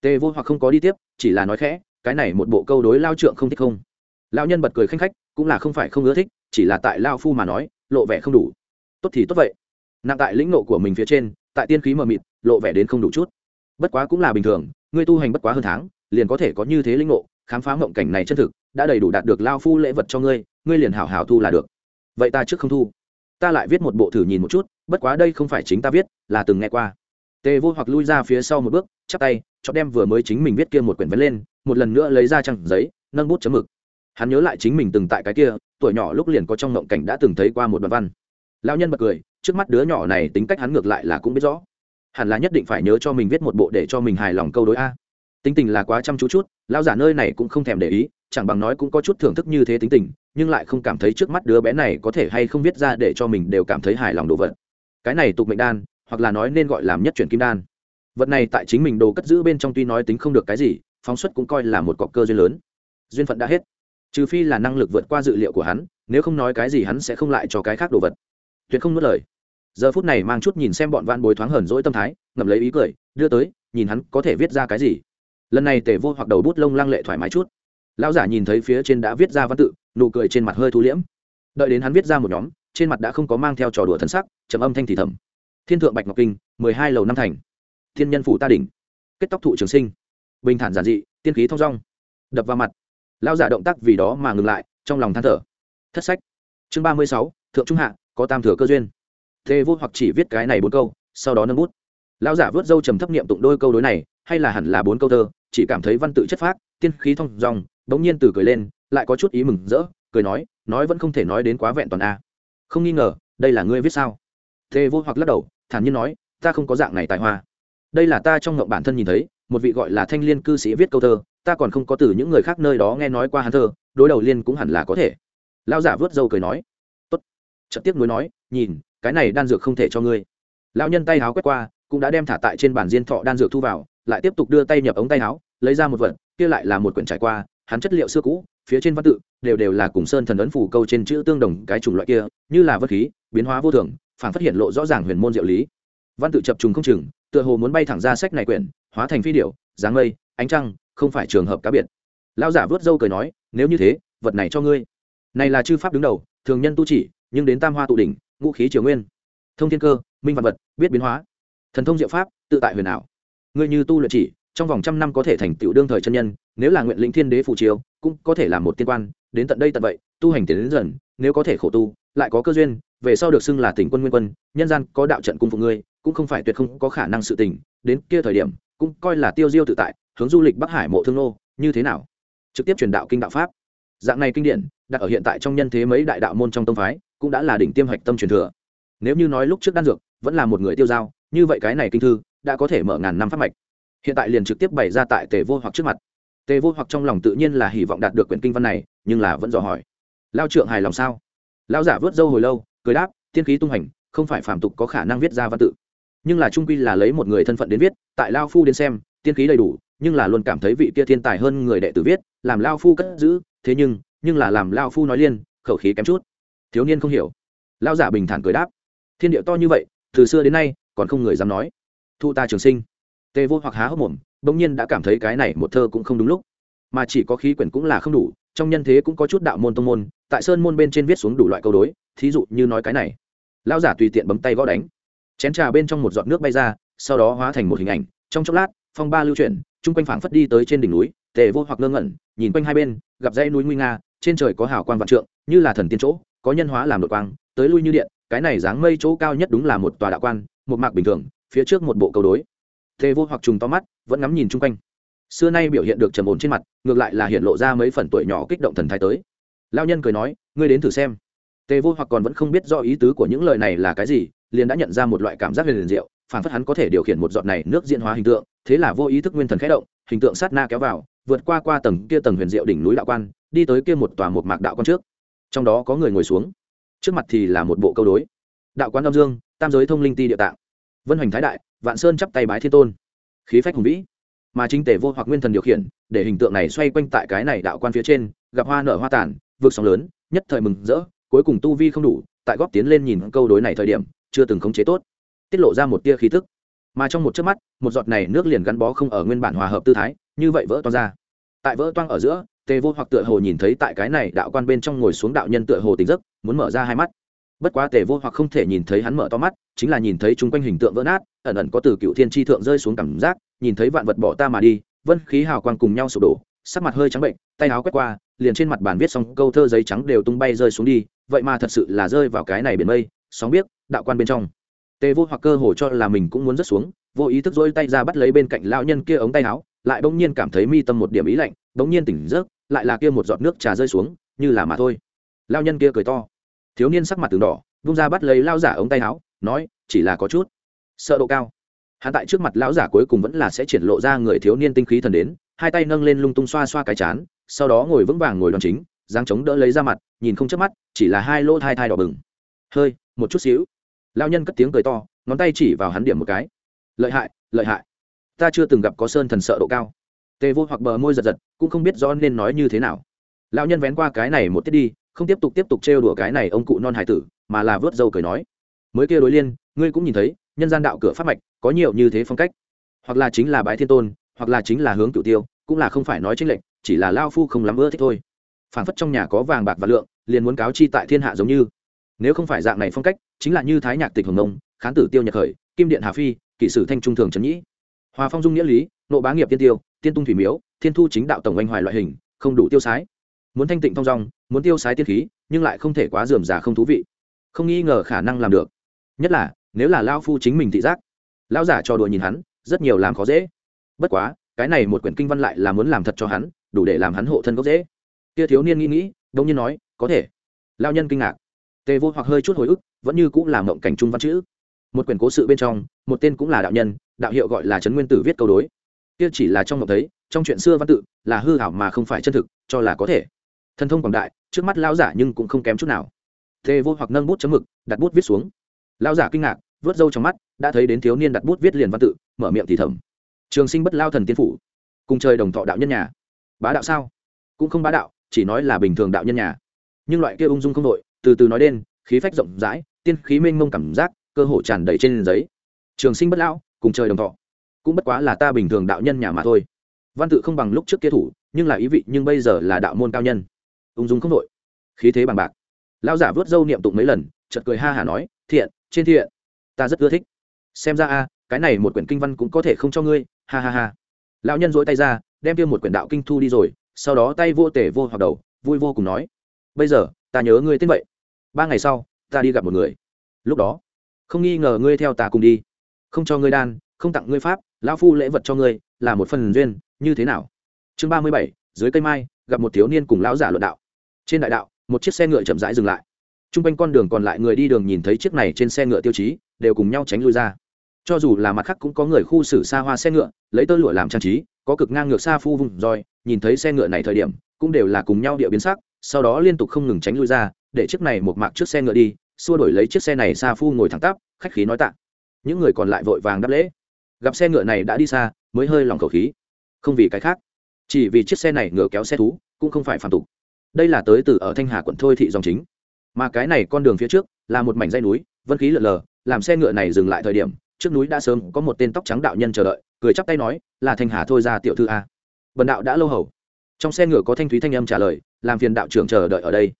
Tề vô hoặc không có đi tiếp, chỉ là nói khẽ, cái này một bộ câu đối lao trượng không thích không? Lao nhân bật cười khanh khách, cũng là không phải không ưa thích, chỉ là tại lao phu mà nói, lộ vẻ không đủ. Tốt thì tốt vậy. Nặng tại lĩnh nộ của mình phía trên, tại tiên khí mờ mịt, lộ vẻ đến không đủ chút. Bất quá cũng là bình thường, ngươi tu hành bất quá hơn tháng, liền có thể có như thế lĩnh nộ khám phá mộng cảnh này chân thực, đã đầy đủ đạt được lao phu lễ vật cho ngươi ngươi liền hảo hảo thu là được. Vậy ta trước không thu ta lại viết một bộ thử nhìn một chút, bất quá đây không phải chính ta viết, là từng nghe qua. Tề vô hoặc lui ra phía sau một bước, chắp tay, cho đem vừa mới chính mình viết kia một quyển vén lên, một lần nữa lấy ra trang giấy, nâng bút chấm mực. Hắn nhớ lại chính mình từng tại cái kia, tuổi nhỏ lúc liền có trong ngộng cảnh đã từng thấy qua một đoạn văn. Lão nhân bật cười, trước mắt đứa nhỏ này tính cách hắn ngược lại là cũng biết rõ. Hẳn là nhất định phải nhớ cho mình viết một bộ để cho mình hài lòng câu đối a. Tính tình là quá chăm chú chút, lão giả nơi này cũng không thèm để ý, chẳng bằng nói cũng có chút thưởng thức như thế tính tình nhưng lại không cảm thấy trước mắt đứa bé này có thể hay không viết ra để cho mình đều cảm thấy hài lòng đồ vật. Cái này tục mệnh đan, hoặc là nói nên gọi làm nhất chuyển kim đan. Vật này tại chính mình đồ cất giữ bên trong tuy nói tính không được cái gì, phóng xuất cũng coi là một cọc cơ duyên lớn. Duyên phận đã hết. Trừ phi là năng lực vượt qua dự liệu của hắn, nếu không nói cái gì hắn sẽ không lại cho cái khác đồ vật. Tuyệt không nuốt lời. Giờ phút này mang chút nhìn xem bọn van bối thoáng hờn dỗi tâm thái, ngậm lấy ý cười, đưa tới, nhìn hắn có thể viết ra cái gì. Lần này tề vô hoặc đầu bút lông lăng lệ thoải mái chút. Lão giả nhìn thấy phía trên đã viết ra văn tự nụ cười trên mặt hơi thu liễm. Đợi đến hắn viết ra một nhóm, trên mặt đã không có mang theo trò đùa thân sắc, trầm âm thanh thì thầm. Thiên thượng bạch ngọc kinh, mười hai lầu năm thành. Thiên nhân phủ ta đỉnh. Kết tóc thụ trường sinh. Bình thản giản dị, tiên khí thong dong. Đập vào mặt. Lao giả động tác vì đó mà ngừng lại, trong lòng than thở. Thất sách. Chương ba mươi sáu, thượng trung hạ, có tam thừa cơ duyên. Thế vô hoặc chỉ viết cái này bốn câu, sau đó nâng bút. Lao giả vớt dâu trầm thấp niệm tụng đôi câu đối này, hay là hẳn là bốn câu thơ, chỉ cảm thấy văn tự chất phác, tiên khí thong dong, bỗng nhiên từ cười lên lại có chút ý mừng rỡ, cười nói nói vẫn không thể nói đến quá vẹn toàn a. Không nghi ngờ, đây là ngươi viết sao? Thế vô hoặc lắc đầu, thản nhiên nói, ta không có dạng này tài hoa. Đây là ta trong ngộng bản thân nhìn thấy, một vị gọi là thanh liên cư sĩ viết câu thơ, ta còn không có từ những người khác nơi đó nghe nói qua hắn thơ, đối đầu liên cũng hẳn là có thể. Lão giả vớt râu cười nói, tốt. Chợt tiếc nuối nói, nhìn, cái này đan dược không thể cho ngươi. Lão nhân tay háo quét qua, cũng đã đem thả tại trên bàn diên thọ đan dược thu vào, lại tiếp tục đưa tay nhập ống tay háo, lấy ra một vật, kia lại là một quyển trải qua, hắn chất liệu xưa cũ phía trên văn tự đều đều là cùng sơn thần ấn phủ câu trên chữ tương đồng cái chủng loại kia, như là vật khí, biến hóa vô thường phản phát hiện lộ rõ ràng huyền môn diệu lý. Văn tự chập trùng không chừng, tựa hồ muốn bay thẳng ra sách này quyển, hóa thành phi điệu dáng mây, ánh trăng, không phải trường hợp cá biệt. Lão giả vớt râu cười nói, nếu như thế, vật này cho ngươi. Này là chư pháp đứng đầu, thường nhân tu chỉ, nhưng đến tam hoa tụ đỉnh, ngũ khí triều nguyên. Thông thiên cơ, minh vật vật, biết biến hóa. Thần thông diệu pháp, tự tại huyền ảo. Ngươi như tu luyện chỉ, trong vòng trăm năm có thể thành tựu đương thời chân nhân nếu là nguyện lĩnh thiên đế phụ chiếu cũng có thể làm một tiên quan, đến tận đây tận vậy, tu hành tiến đến dần, nếu có thể khổ tu, lại có cơ duyên, về sau được xưng là tỉnh quân nguyên quân, nhân gian có đạo trận cung phụ ngươi, cũng không phải tuyệt không có khả năng sự tình, đến kia thời điểm, cũng coi là tiêu diêu tự tại, hướng du lịch bắc hải mộ thương nô, như thế nào? Trực tiếp truyền đạo kinh đạo pháp. Dạng này kinh điển, đặt ở hiện tại trong nhân thế mấy đại đạo môn trong tông phái, cũng đã là đỉnh tiêm hạch tâm truyền thừa. Nếu như nói lúc trước đan dược, vẫn là một người tiêu dao như vậy cái này kinh thư, đã có thể mở ngàn năm pháp mạch. Hiện tại liền trực tiếp bày ra tại tề vô hoặc trước mặt tề vô hoặc trong lòng tự nhiên là hy vọng đạt được quyển kinh văn này, nhưng là vẫn dò hỏi. Lao trượng hài lòng sao? Lao giả vớt dâu hồi lâu, cười đáp, tiên khí tung hành, không phải phàm tục có khả năng viết ra văn tự. Nhưng là trung quy là lấy một người thân phận đến viết, tại lao phu đến xem, tiên khí đầy đủ, nhưng là luôn cảm thấy vị kia thiên tài hơn người đệ tử viết, làm lao phu cất giữ, thế nhưng nhưng là làm lao phu nói liên, khẩu khí kém chút. Thiếu niên không hiểu. Lao giả bình thản cười đáp, thiên điệu to như vậy, từ xưa đến nay, còn không người dám nói. Thu ta trường sinh. Tê vô hoặc há hốc mồm bỗng nhiên đã cảm thấy cái này một thơ cũng không đúng lúc. Mà chỉ có khí quyển cũng là không đủ, trong nhân thế cũng có chút đạo môn tông môn, tại sơn môn bên trên viết xuống đủ loại câu đối, thí dụ như nói cái này. Lao giả tùy tiện bấm tay gõ đánh. Chén trà bên trong một giọt nước bay ra, sau đó hóa thành một hình ảnh. Trong chốc lát, phong ba lưu chuyển, chung quanh phảng phất đi tới trên đỉnh núi, tề vô hoặc ngơ ngẩn, nhìn quanh hai bên, gặp dãy núi nguy nga, trên trời có hào quang vạn trượng, như là thần tiên chỗ, có nhân hóa làm đội quang, tới lui như điện, cái này dáng mây chỗ cao nhất đúng là một tòa đạo quan, một mạc bình thường, phía trước một bộ câu đối tề vô hoặc trùng to mắt, vẫn ngắm nhìn chung quanh. Xưa nay biểu hiện được trầm ổn trên mặt, ngược lại là hiện lộ ra mấy phần tuổi nhỏ kích động thần thái tới. Lao nhân cười nói, ngươi đến thử xem. Tề vô hoặc còn vẫn không biết do ý tứ của những lời này là cái gì, liền đã nhận ra một loại cảm giác huyền diệu, phản phất hắn có thể điều khiển một giọt này nước diễn hóa hình tượng, thế là vô ý thức nguyên thần khẽ động, hình tượng sát na kéo vào, vượt qua qua tầng kia tầng huyền diệu đỉnh núi đạo quan, đi tới kia một tòa một mạc đạo quan trước. Trong đó có người ngồi xuống. Trước mặt thì là một bộ câu đối. Đạo quan âm dương, tam giới thông linh ti địa tạng vân hoành thái đại, vạn sơn chắp tay bái thiên tôn. Khí phách hùng vĩ, mà chính tề vô hoặc nguyên thần điều khiển, để hình tượng này xoay quanh tại cái này đạo quan phía trên, gặp hoa nở hoa tàn, vượt sóng lớn, nhất thời mừng rỡ, cuối cùng tu vi không đủ, tại góp tiến lên nhìn câu đối này thời điểm, chưa từng khống chế tốt, tiết lộ ra một tia khí tức. Mà trong một chớp mắt, một giọt này nước liền gắn bó không ở nguyên bản hòa hợp tư thái, như vậy vỡ toang ra. Tại vỡ toang ở giữa, tề vô hoặc tựa hồ nhìn thấy tại cái này đạo quan bên trong ngồi xuống đạo nhân tựa hồ tỉnh giấc, muốn mở ra hai mắt bất quá tề vô hoặc không thể nhìn thấy hắn mở to mắt, chính là nhìn thấy chung quanh hình tượng vỡ nát, ẩn ẩn có từ cựu thiên tri thượng rơi xuống cảm giác, nhìn thấy vạn vật bỏ ta mà đi, vân khí hào quang cùng nhau sụp đổ, sắc mặt hơi trắng bệnh, tay áo quét qua, liền trên mặt bàn viết xong câu thơ giấy trắng đều tung bay rơi xuống đi, vậy mà thật sự là rơi vào cái này biển mây, sóng biết đạo quan bên trong. Tề vô hoặc cơ hồ cho là mình cũng muốn rớt xuống, vô ý thức dỗi tay ra bắt lấy bên cạnh lão nhân kia ống tay áo, lại bỗng nhiên cảm thấy mi tâm một điểm ý lạnh, bỗng nhiên tỉnh giấc, lại là kia một giọt nước trà rơi xuống, như là mà thôi. Lão nhân kia cười to thiếu niên sắc mặt từng đỏ, vung ra bắt lấy lao giả ống tay áo, nói, chỉ là có chút. Sợ độ cao. Hắn tại trước mặt lão giả cuối cùng vẫn là sẽ triển lộ ra người thiếu niên tinh khí thần đến, hai tay nâng lên lung tung xoa xoa cái chán, sau đó ngồi vững vàng ngồi đòn chính giáng chống đỡ lấy ra mặt, nhìn không chớp mắt, chỉ là hai lỗ thai thai đỏ bừng. Hơi, một chút xíu. Lao nhân cất tiếng cười to, ngón tay chỉ vào hắn điểm một cái. Lợi hại lợi hại. Ta chưa từng gặp có sơn thần sợ độ cao. Tề vô hoặc bờ môi giật giật, cũng không biết rõ nên nói như thế nào. Lão nhân vén qua cái này một tiết đi không tiếp tục tiếp tục trêu đùa cái này ông cụ non hải tử, mà là vớt dâu cười nói. Mới kia đối liên, ngươi cũng nhìn thấy, nhân gian đạo cửa pháp mạch, có nhiều như thế phong cách. Hoặc là chính là bái thiên tôn, hoặc là chính là hướng cửu tiêu, cũng là không phải nói chính lệnh chỉ là lao phu không lắm ưa thích thôi. Phản phất trong nhà có vàng bạc và lượng, liền muốn cáo chi tại thiên hạ giống như. Nếu không phải dạng này phong cách, chính là như thái nhạc tịch hồng nông, khán tử tiêu nhật khởi, kim điện hà phi kỵ sử thanh trung thường trần nhĩ, hòa phong dung nghĩa lý, nộ bá nghiệp tiên tiêu, tiên tung thủy miếu, thiên thu chính đạo tổng anh hoài loại hình, không đủ tiêu sái. Muốn thanh tịnh thong dong muốn tiêu sái tiên khí, nhưng lại không thể quá dườm già không thú vị. Không nghi ngờ khả năng làm được. Nhất là, nếu là lao phu chính mình thị giác. Lao giả cho đùa nhìn hắn, rất nhiều làm khó dễ. Bất quá, cái này một quyển kinh văn lại là muốn làm thật cho hắn, đủ để làm hắn hộ thân gốc dễ. Kia thiếu niên nghĩ nghĩ đông nhiên nói, có thể. Lao nhân kinh ngạc. Tề vô hoặc hơi chút hồi ức, vẫn như cũng là mộng cảnh trung văn chữ. Một quyển cố sự bên trong, một tên cũng là đạo nhân, đạo hiệu gọi là trấn nguyên tử viết câu đối. Kia chỉ là trong mộng thấy, trong chuyện xưa văn tự, là hư hảo mà không phải chân thực, cho là có thể thần thông quảng đại, trước mắt lão giả nhưng cũng không kém chút nào. Tề vô hoặc nâng bút chấm mực, đặt bút viết xuống. Lão giả kinh ngạc, vớt râu trong mắt, đã thấy đến thiếu niên đặt bút viết liền văn tự, mở miệng thì thầm. Trường sinh bất lao thần tiên phủ, cùng trời đồng thọ đạo nhân nhà. Bá đạo sao? Cũng không bá đạo, chỉ nói là bình thường đạo nhân nhà. Nhưng loại kia ung dung không đội, từ từ nói đen, khí phách rộng rãi, tiên khí mênh mông cảm giác, cơ hội tràn đầy trên giấy. Trường sinh bất lão cùng trời đồng thọ. Cũng bất quá là ta bình thường đạo nhân nhà mà thôi. Văn tự không bằng lúc trước kia thủ, nhưng là ý vị, nhưng bây giờ là đạo môn cao nhân ung dung không đội. Khí thế bằng bạc. Lão giả vớt râu niệm tụng mấy lần, chợt cười ha hả nói, thiện, trên thiện. Ta rất ưa thích. Xem ra a, cái này một quyển kinh văn cũng có thể không cho ngươi. Ha ha ha. Lão nhân dỗi tay ra, đem tiêu một quyển đạo kinh thu đi rồi, sau đó tay vô tể vô hoặc đầu, vui vô cùng nói, bây giờ, ta nhớ ngươi tên vậy. Ba ngày sau, ta đi gặp một người. Lúc đó, không nghi ngờ ngươi theo ta cùng đi. Không cho ngươi đan, không tặng ngươi pháp, lão phu lễ vật cho ngươi, là một phần duyên, như thế nào? Chương ba mươi bảy, dưới cây mai, gặp một thiếu niên cùng lão giả luận đạo trên đại đạo, một chiếc xe ngựa chậm rãi dừng lại. T r u n g quanh con đường còn lại người đi đường nhìn thấy chiếc này trên xe ngựa tiêu chí, đều cùng nhau tránh lui ra. Cho dù là mặt khác cũng có người khu xử xa hoa xe ngựa, lấy tơ lụa làm trang trí, có cực ngang ngược xa phu vùng roi, nhìn thấy xe ngựa này thời điểm, cũng đều là cùng nhau địa biến sắc, sau đó liên tục không ngừng tránh lui ra, để chiếc này một mạc trước xe ngựa đi, xua đổi lấy chiếc xe này xa phu ngồi thẳng tắp, khách khí nói tạ. Những người còn lại vội vàng đáp lễ. Gặp xe ngựa này đã đi xa, mới hơi lòng khẩu khí. Không vì cái khác, chỉ vì chiếc xe này ngựa kéo xe thú, cũng không phải phản tục đây là tới từ ở thanh hà quận thôi thị dòng chính. Mà cái này con đường phía trước là một mảnh dây núi, vân khí lợn lờ, làm xe ngựa này dừng lại thời điểm, trước núi đã sớm có một tên tóc trắng đạo nhân chờ đợi, cười chắp tay nói, là thanh hà thôi ra tiểu thư a. Bần đạo đã lâu hầu. Trong xe ngựa có thanh thúy thanh âm trả lời, làm phiền đạo trưởng chờ đợi ở đây.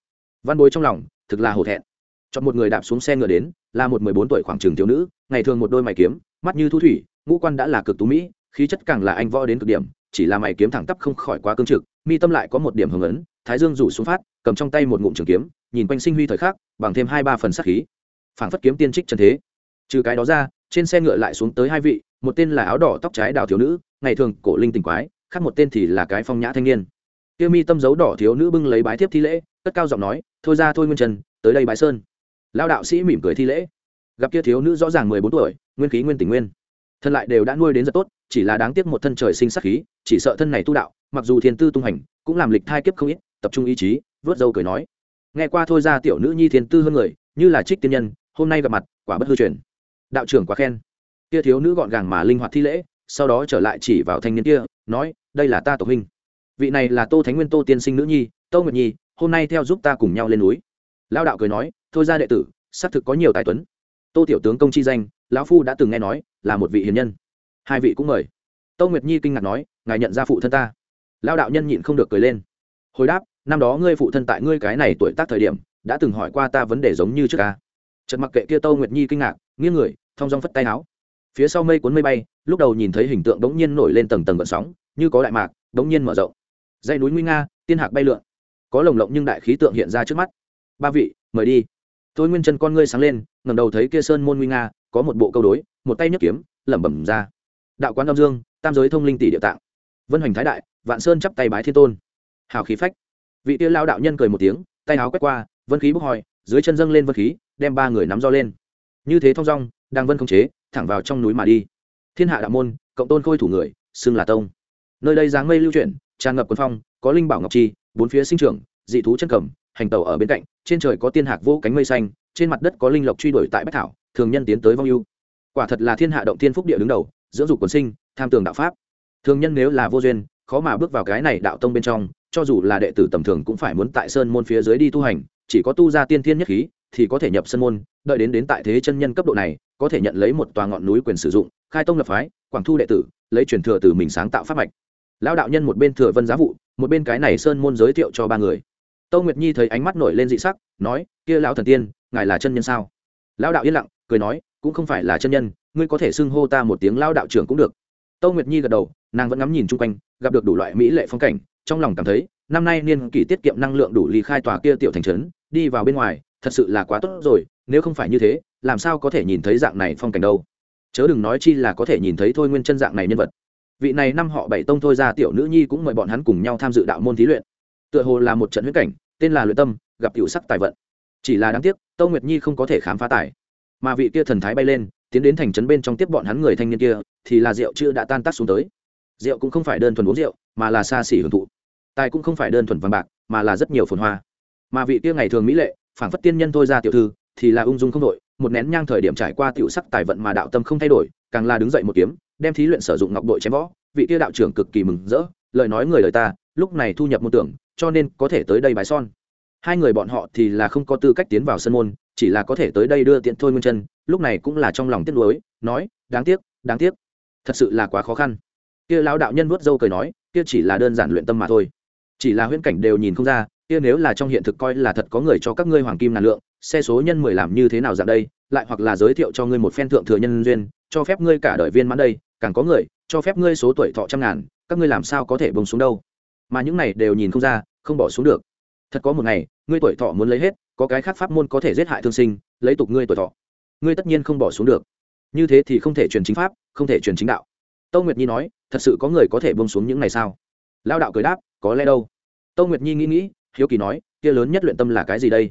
Văn bối trong lòng, thực là hổ thẹn. Chọn một người đạp xuống xe ngựa đến, là một mười bốn tuổi khoảng trường thiếu nữ, ngày thường một đôi mày kiếm, mắt như thu thủy, ngũ quan đã là cực tú mỹ, khí chất càng là anh võ đến cực điểm, chỉ là mày kiếm thẳng tắp không khỏi quá cương trực, mi tâm lại có một điểm hưởng ấn thái dương rủ xuống phát, cầm trong tay một ngụm trường kiếm, nhìn quanh sinh huy thời khắc, bằng thêm hai ba phần sát khí. Phảng phất kiếm tiên trích chân thế. Trừ cái đó ra, trên xe ngựa lại xuống tới hai vị, một tên là áo đỏ tóc trái đào thiếu nữ, ngày thường cổ linh tình quái, khác một tên thì là cái phong nhã thanh niên. Tiêu mi tâm dấu đỏ thiếu nữ bưng lấy bái thiếp thi lễ, cất cao giọng nói, thôi ra thôi nguyên trần, tới đây bái sơn. Lao đạo sĩ mỉm cười thi lễ. Gặp kia thiếu nữ rõ ràng mười bốn tuổi, nguyên khí nguyên tình nguyên. Thân lại đều đã nuôi đến rất tốt, chỉ là đáng tiếc một thân trời sinh sắc khí, chỉ sợ thân này tu đạo, mặc dù thiên tư tung hành, cũng làm lịch thai kiếp không ít tập trung ý chí, vớt dâu cười nói. Nghe qua thôi ra tiểu nữ nhi thiên tư hơn người, như là trích tiên nhân, hôm nay gặp mặt, quả bất hư truyền. Đạo trưởng quá khen. Kia thiếu nữ gọn gàng mà linh hoạt thi lễ, sau đó trở lại chỉ vào thanh niên kia, nói, đây là ta tổ huynh. Vị này là tô thánh nguyên tô tiên sinh nữ nhi, tô nguyệt nhi, hôm nay theo giúp ta cùng nhau lên núi. Lao đạo cười nói, thôi ra đệ tử, xác thực có nhiều tài tuấn. Tô tiểu tướng công chi danh, lão phu đã từng nghe nói, là một vị hiền nhân. Hai vị cũng mời. Tô nguyệt nhi kinh ngạc nói, ngài nhận ra phụ thân ta. Lao đạo nhân nhịn không được cười lên. Hồi đáp năm đó ngươi phụ thân tại ngươi cái này tuổi tác thời điểm, đã từng hỏi qua ta vấn đề giống như trước ca. Chật mặc kệ kia tô nguyệt nhi kinh ngạc, nghiêng người, thong dong phất tay áo phía sau mây cuốn mây bay, lúc đầu nhìn thấy hình tượng bỗng nhiên nổi lên tầng tầng gợn sóng, như có đại mạc, bỗng nhiên mở rộng. Dây núi nguy nga, tiên hạc bay lượn. Có lồng lộng nhưng đại khí tượng hiện ra trước mắt. Ba vị, mời đi. Thôi nguyên chân con ngươi sáng lên ngầm đầu thấy kia sơn môn nguy nga, có một bộ câu đối, một tay nhấc kiếm, lẩm bẩm ra. Đạo quán âm dương, tam giới thông linh tỷ địa tạng. Vân hoành thái đại, vạn sơn chắp tay bái thiên tôn. Hào khí phách vị tiêu lao đạo nhân cười một tiếng, tay áo quét qua, vân khí bốc hòi dưới chân dâng lên vân khí, đem ba người nắm do lên. Như thế thong dong, đang vân không chế, thẳng vào trong núi mà đi. Thiên hạ đạo môn, cộng tôn khôi thủ người, xưng là tông. Nơi đây dáng mây lưu chuyển, tràn ngập quân phong, có linh bảo ngọc chi, bốn phía sinh trưởng, dị thú chân cầm, hành tàu ở bên cạnh, trên trời có tiên hạc vô cánh mây xanh, trên mặt đất có linh lộc truy đuổi tại bách thảo, thường nhân tiến tới vong ưu. Quả thật là thiên hạ động thiên phúc địa đứng đầu, dưỡng dục quần sinh, tham tường đạo pháp. Thường nhân nếu là vô duyên, khó mà bước vào cái này đạo tông bên trong cho dù là đệ tử tầm thường cũng phải muốn tại sơn môn phía dưới đi tu hành, chỉ có tu ra tiên thiên nhất khí thì có thể nhập sơn môn, đợi đến đến tại thế chân nhân cấp độ này, có thể nhận lấy một tòa ngọn núi quyền sử dụng, khai tông lập phái, quảng thu đệ tử, lấy truyền thừa từ mình sáng tạo pháp mạch. Lão đạo nhân một bên thừa vân giá vụ, một bên cái này sơn môn giới thiệu cho ba người. Tâu nguyệt nhi thấy ánh mắt nổi lên dị sắc, nói, kia lão thần tiên, ngài là chân nhân sao? Lão đạo yên lặng, cười nói, cũng không phải là chân nhân, ngươi có thể xưng hô ta một tiếng lão đạo trưởng cũng được. Tâu nguyệt nhi gật đầu, nàng vẫn ngắm nhìn chung quanh, gặp được đủ loại mỹ lệ phong cảnh trong lòng cảm thấy, năm nay niên kỷ tiết kiệm năng lượng đủ ly khai tòa kia tiểu thành trấn, đi vào bên ngoài, thật sự là quá tốt rồi, nếu không phải như thế, làm sao có thể nhìn thấy dạng này phong cảnh đâu. Chớ đừng nói chi là có thể nhìn thấy thôi nguyên chân dạng này nhân vật. Vị này năm họ bảy tông thôi ra tiểu nữ nhi cũng mời bọn hắn cùng nhau tham dự đạo môn thí luyện. Tựa hồ là một trận huyết cảnh, tên là luyện tâm, gặp cựu sắc tài vận. Chỉ là đáng tiếc, tâu nguyệt nhi không có thể khám phá tài. Mà vị kia thần thái bay lên, tiến đến thành trấn bên trong tiếp bọn hắn người thanh niên kia, thì là rượu chưa đã tan tác xuống tới. Rượu cũng không phải đơn thuần uống rượu, mà là xa xỉ hưởng thụ tài cũng không phải đơn thuần vàng bạc, mà là rất nhiều phồn hoa. Mà vị kia ngày thường mỹ lệ, phảng phất tiên nhân thôi ra tiểu thư, thì là ung dung không đội một nén nhang thời điểm trải qua tiểu sắc tài vận mà đạo tâm không thay đổi, càng là đứng dậy một kiếm, đem thí luyện sử dụng ngọc bội chém võ, vị kia đạo trưởng cực kỳ mừng rỡ, lời nói người lời ta, lúc này thu nhập môn tưởng, cho nên có thể tới đây bài son. Hai người bọn họ thì là không có tư cách tiến vào sân môn, chỉ là có thể tới đây đưa tiện thôi nguyên chân, lúc này cũng là trong lòng tiếc nuối, nói, đáng tiếc đáng tiếc. Thật sự là quá khó khăn. Kia lão đạo nhân vuốt dâu cười nói, kia chỉ là đơn giản luyện tâm mà thôi chỉ là huyễn cảnh đều nhìn không ra, kia nếu là trong hiện thực coi là thật có người cho các ngươi hoàng kim ngàn lượng, xe số nhân mười làm như thế nào dạng đây, lại hoặc là giới thiệu cho ngươi một phen thượng thừa nhân duyên, cho phép ngươi cả đời viên mãn đây, càng có người, cho phép ngươi số tuổi thọ trăm ngàn, các ngươi làm sao có thể bông xuống đâu. Mà những này đều nhìn không ra, không bỏ xuống được. Thật có một ngày, ngươi tuổi thọ muốn lấy hết, có cái khác pháp môn có thể giết hại thương sinh, lấy tục ngươi tuổi thọ. Ngươi tất nhiên không bỏ xuống được. Như thế thì không thể truyền chính pháp, không thể truyền chính đạo. Tâu nguyệt nhi nói, thật sự có người có thể bông xuống những này sao? Lao đạo cười đáp có lẽ đâu? Tâu nguyệt nhi nghĩ nghĩ, hiếu kỳ nói, kia lớn nhất luyện tâm là cái gì đây?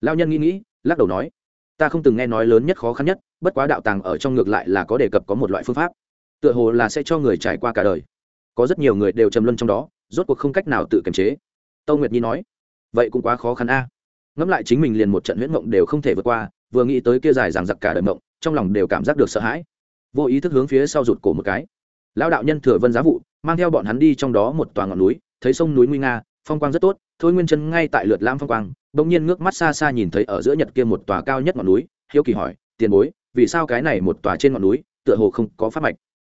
Lao nhân nghĩ nghĩ, lắc đầu nói, ta không từng nghe nói lớn nhất khó khăn nhất, bất quá đạo tàng ở trong ngược lại là có đề cập có một loại phương pháp. Tựa hồ là sẽ cho người trải qua cả đời. Có rất nhiều người đều trầm luân trong đó, rốt cuộc không cách nào tự kiềm chế. Tâu nguyệt nhi nói, vậy cũng quá khó khăn a. À. ngẫm lại chính mình liền một trận huyễn mộng đều không thể vượt qua, vừa nghĩ tới kia dài dằng dặc cả đời mộng, trong lòng đều cảm giác được sợ hãi. Vô ý thức hướng phía sau rụt cổ một cái. Lão đạo nhân thừa vân giá vụ, mang theo bọn hắn đi trong đó một tòa ngọn núi thấy sông núi nguy nga, phong quang rất tốt, thôi nguyên chân ngay tại lượt lam phong quang, bỗng nhiên ngước mắt xa xa nhìn thấy ở giữa nhật kia một tòa cao nhất ngọn núi, hiếu kỳ hỏi, tiền bối, vì sao cái này một tòa trên ngọn núi, tựa hồ không có pháp mạch?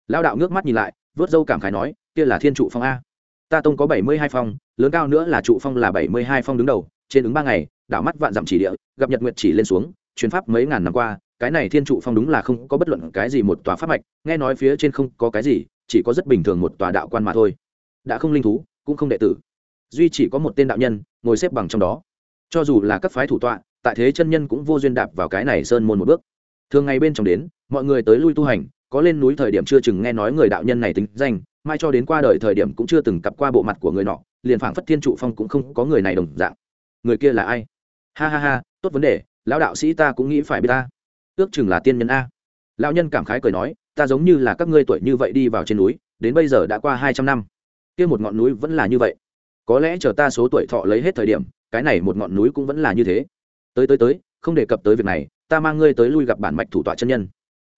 Lão đạo ngước mắt nhìn lại, vớt dâu cảm khái nói, kia là thiên trụ phong a. Ta tông có bảy mươi hai phong, lớn cao nữa là trụ phong là bảy mươi hai phong đứng đầu, trên ứng ba ngày, đảo mắt vạn dặm chỉ địa, gặp nhật nguyệt chỉ lên xuống, chuyến pháp mấy ngàn năm qua, cái này thiên trụ phong đúng là không có bất luận cái gì một tòa pháp mạch, nghe nói phía trên không có cái gì, chỉ có rất bình thường một tòa đạo quan mà thôi. Đã không linh thú cũng không đệ tử. Duy chỉ có một tên đạo nhân ngồi xếp bằng trong đó. Cho dù là các phái thủ tọa, tại thế chân nhân cũng vô duyên đạp vào cái này sơn môn một bước. Thường ngày bên trong đến, mọi người tới lui tu hành, có lên núi thời điểm chưa chừng nghe nói người đạo nhân này tính danh, mai cho đến qua đời thời điểm cũng chưa từng cặp qua bộ mặt của người nọ, liền phảng phất thiên trụ phong cũng không có người này đồng dạng. Người kia là ai? Ha ha ha, tốt vấn đề, lão đạo sĩ ta cũng nghĩ phải biết ta. Ước chừng là tiên nhân a. Lão nhân cảm khái cười nói, ta giống như là các ngươi tuổi như vậy đi vào trên núi, đến bây giờ đã qua hai trăm năm kia một ngọn núi vẫn là như vậy. Có lẽ chờ ta số tuổi thọ lấy hết thời điểm cái này một ngọn núi cũng vẫn là như thế. Tới tới tới không đề cập tới việc này ta mang ngươi tới lui gặp bản mạch thủ tọa chân nhân.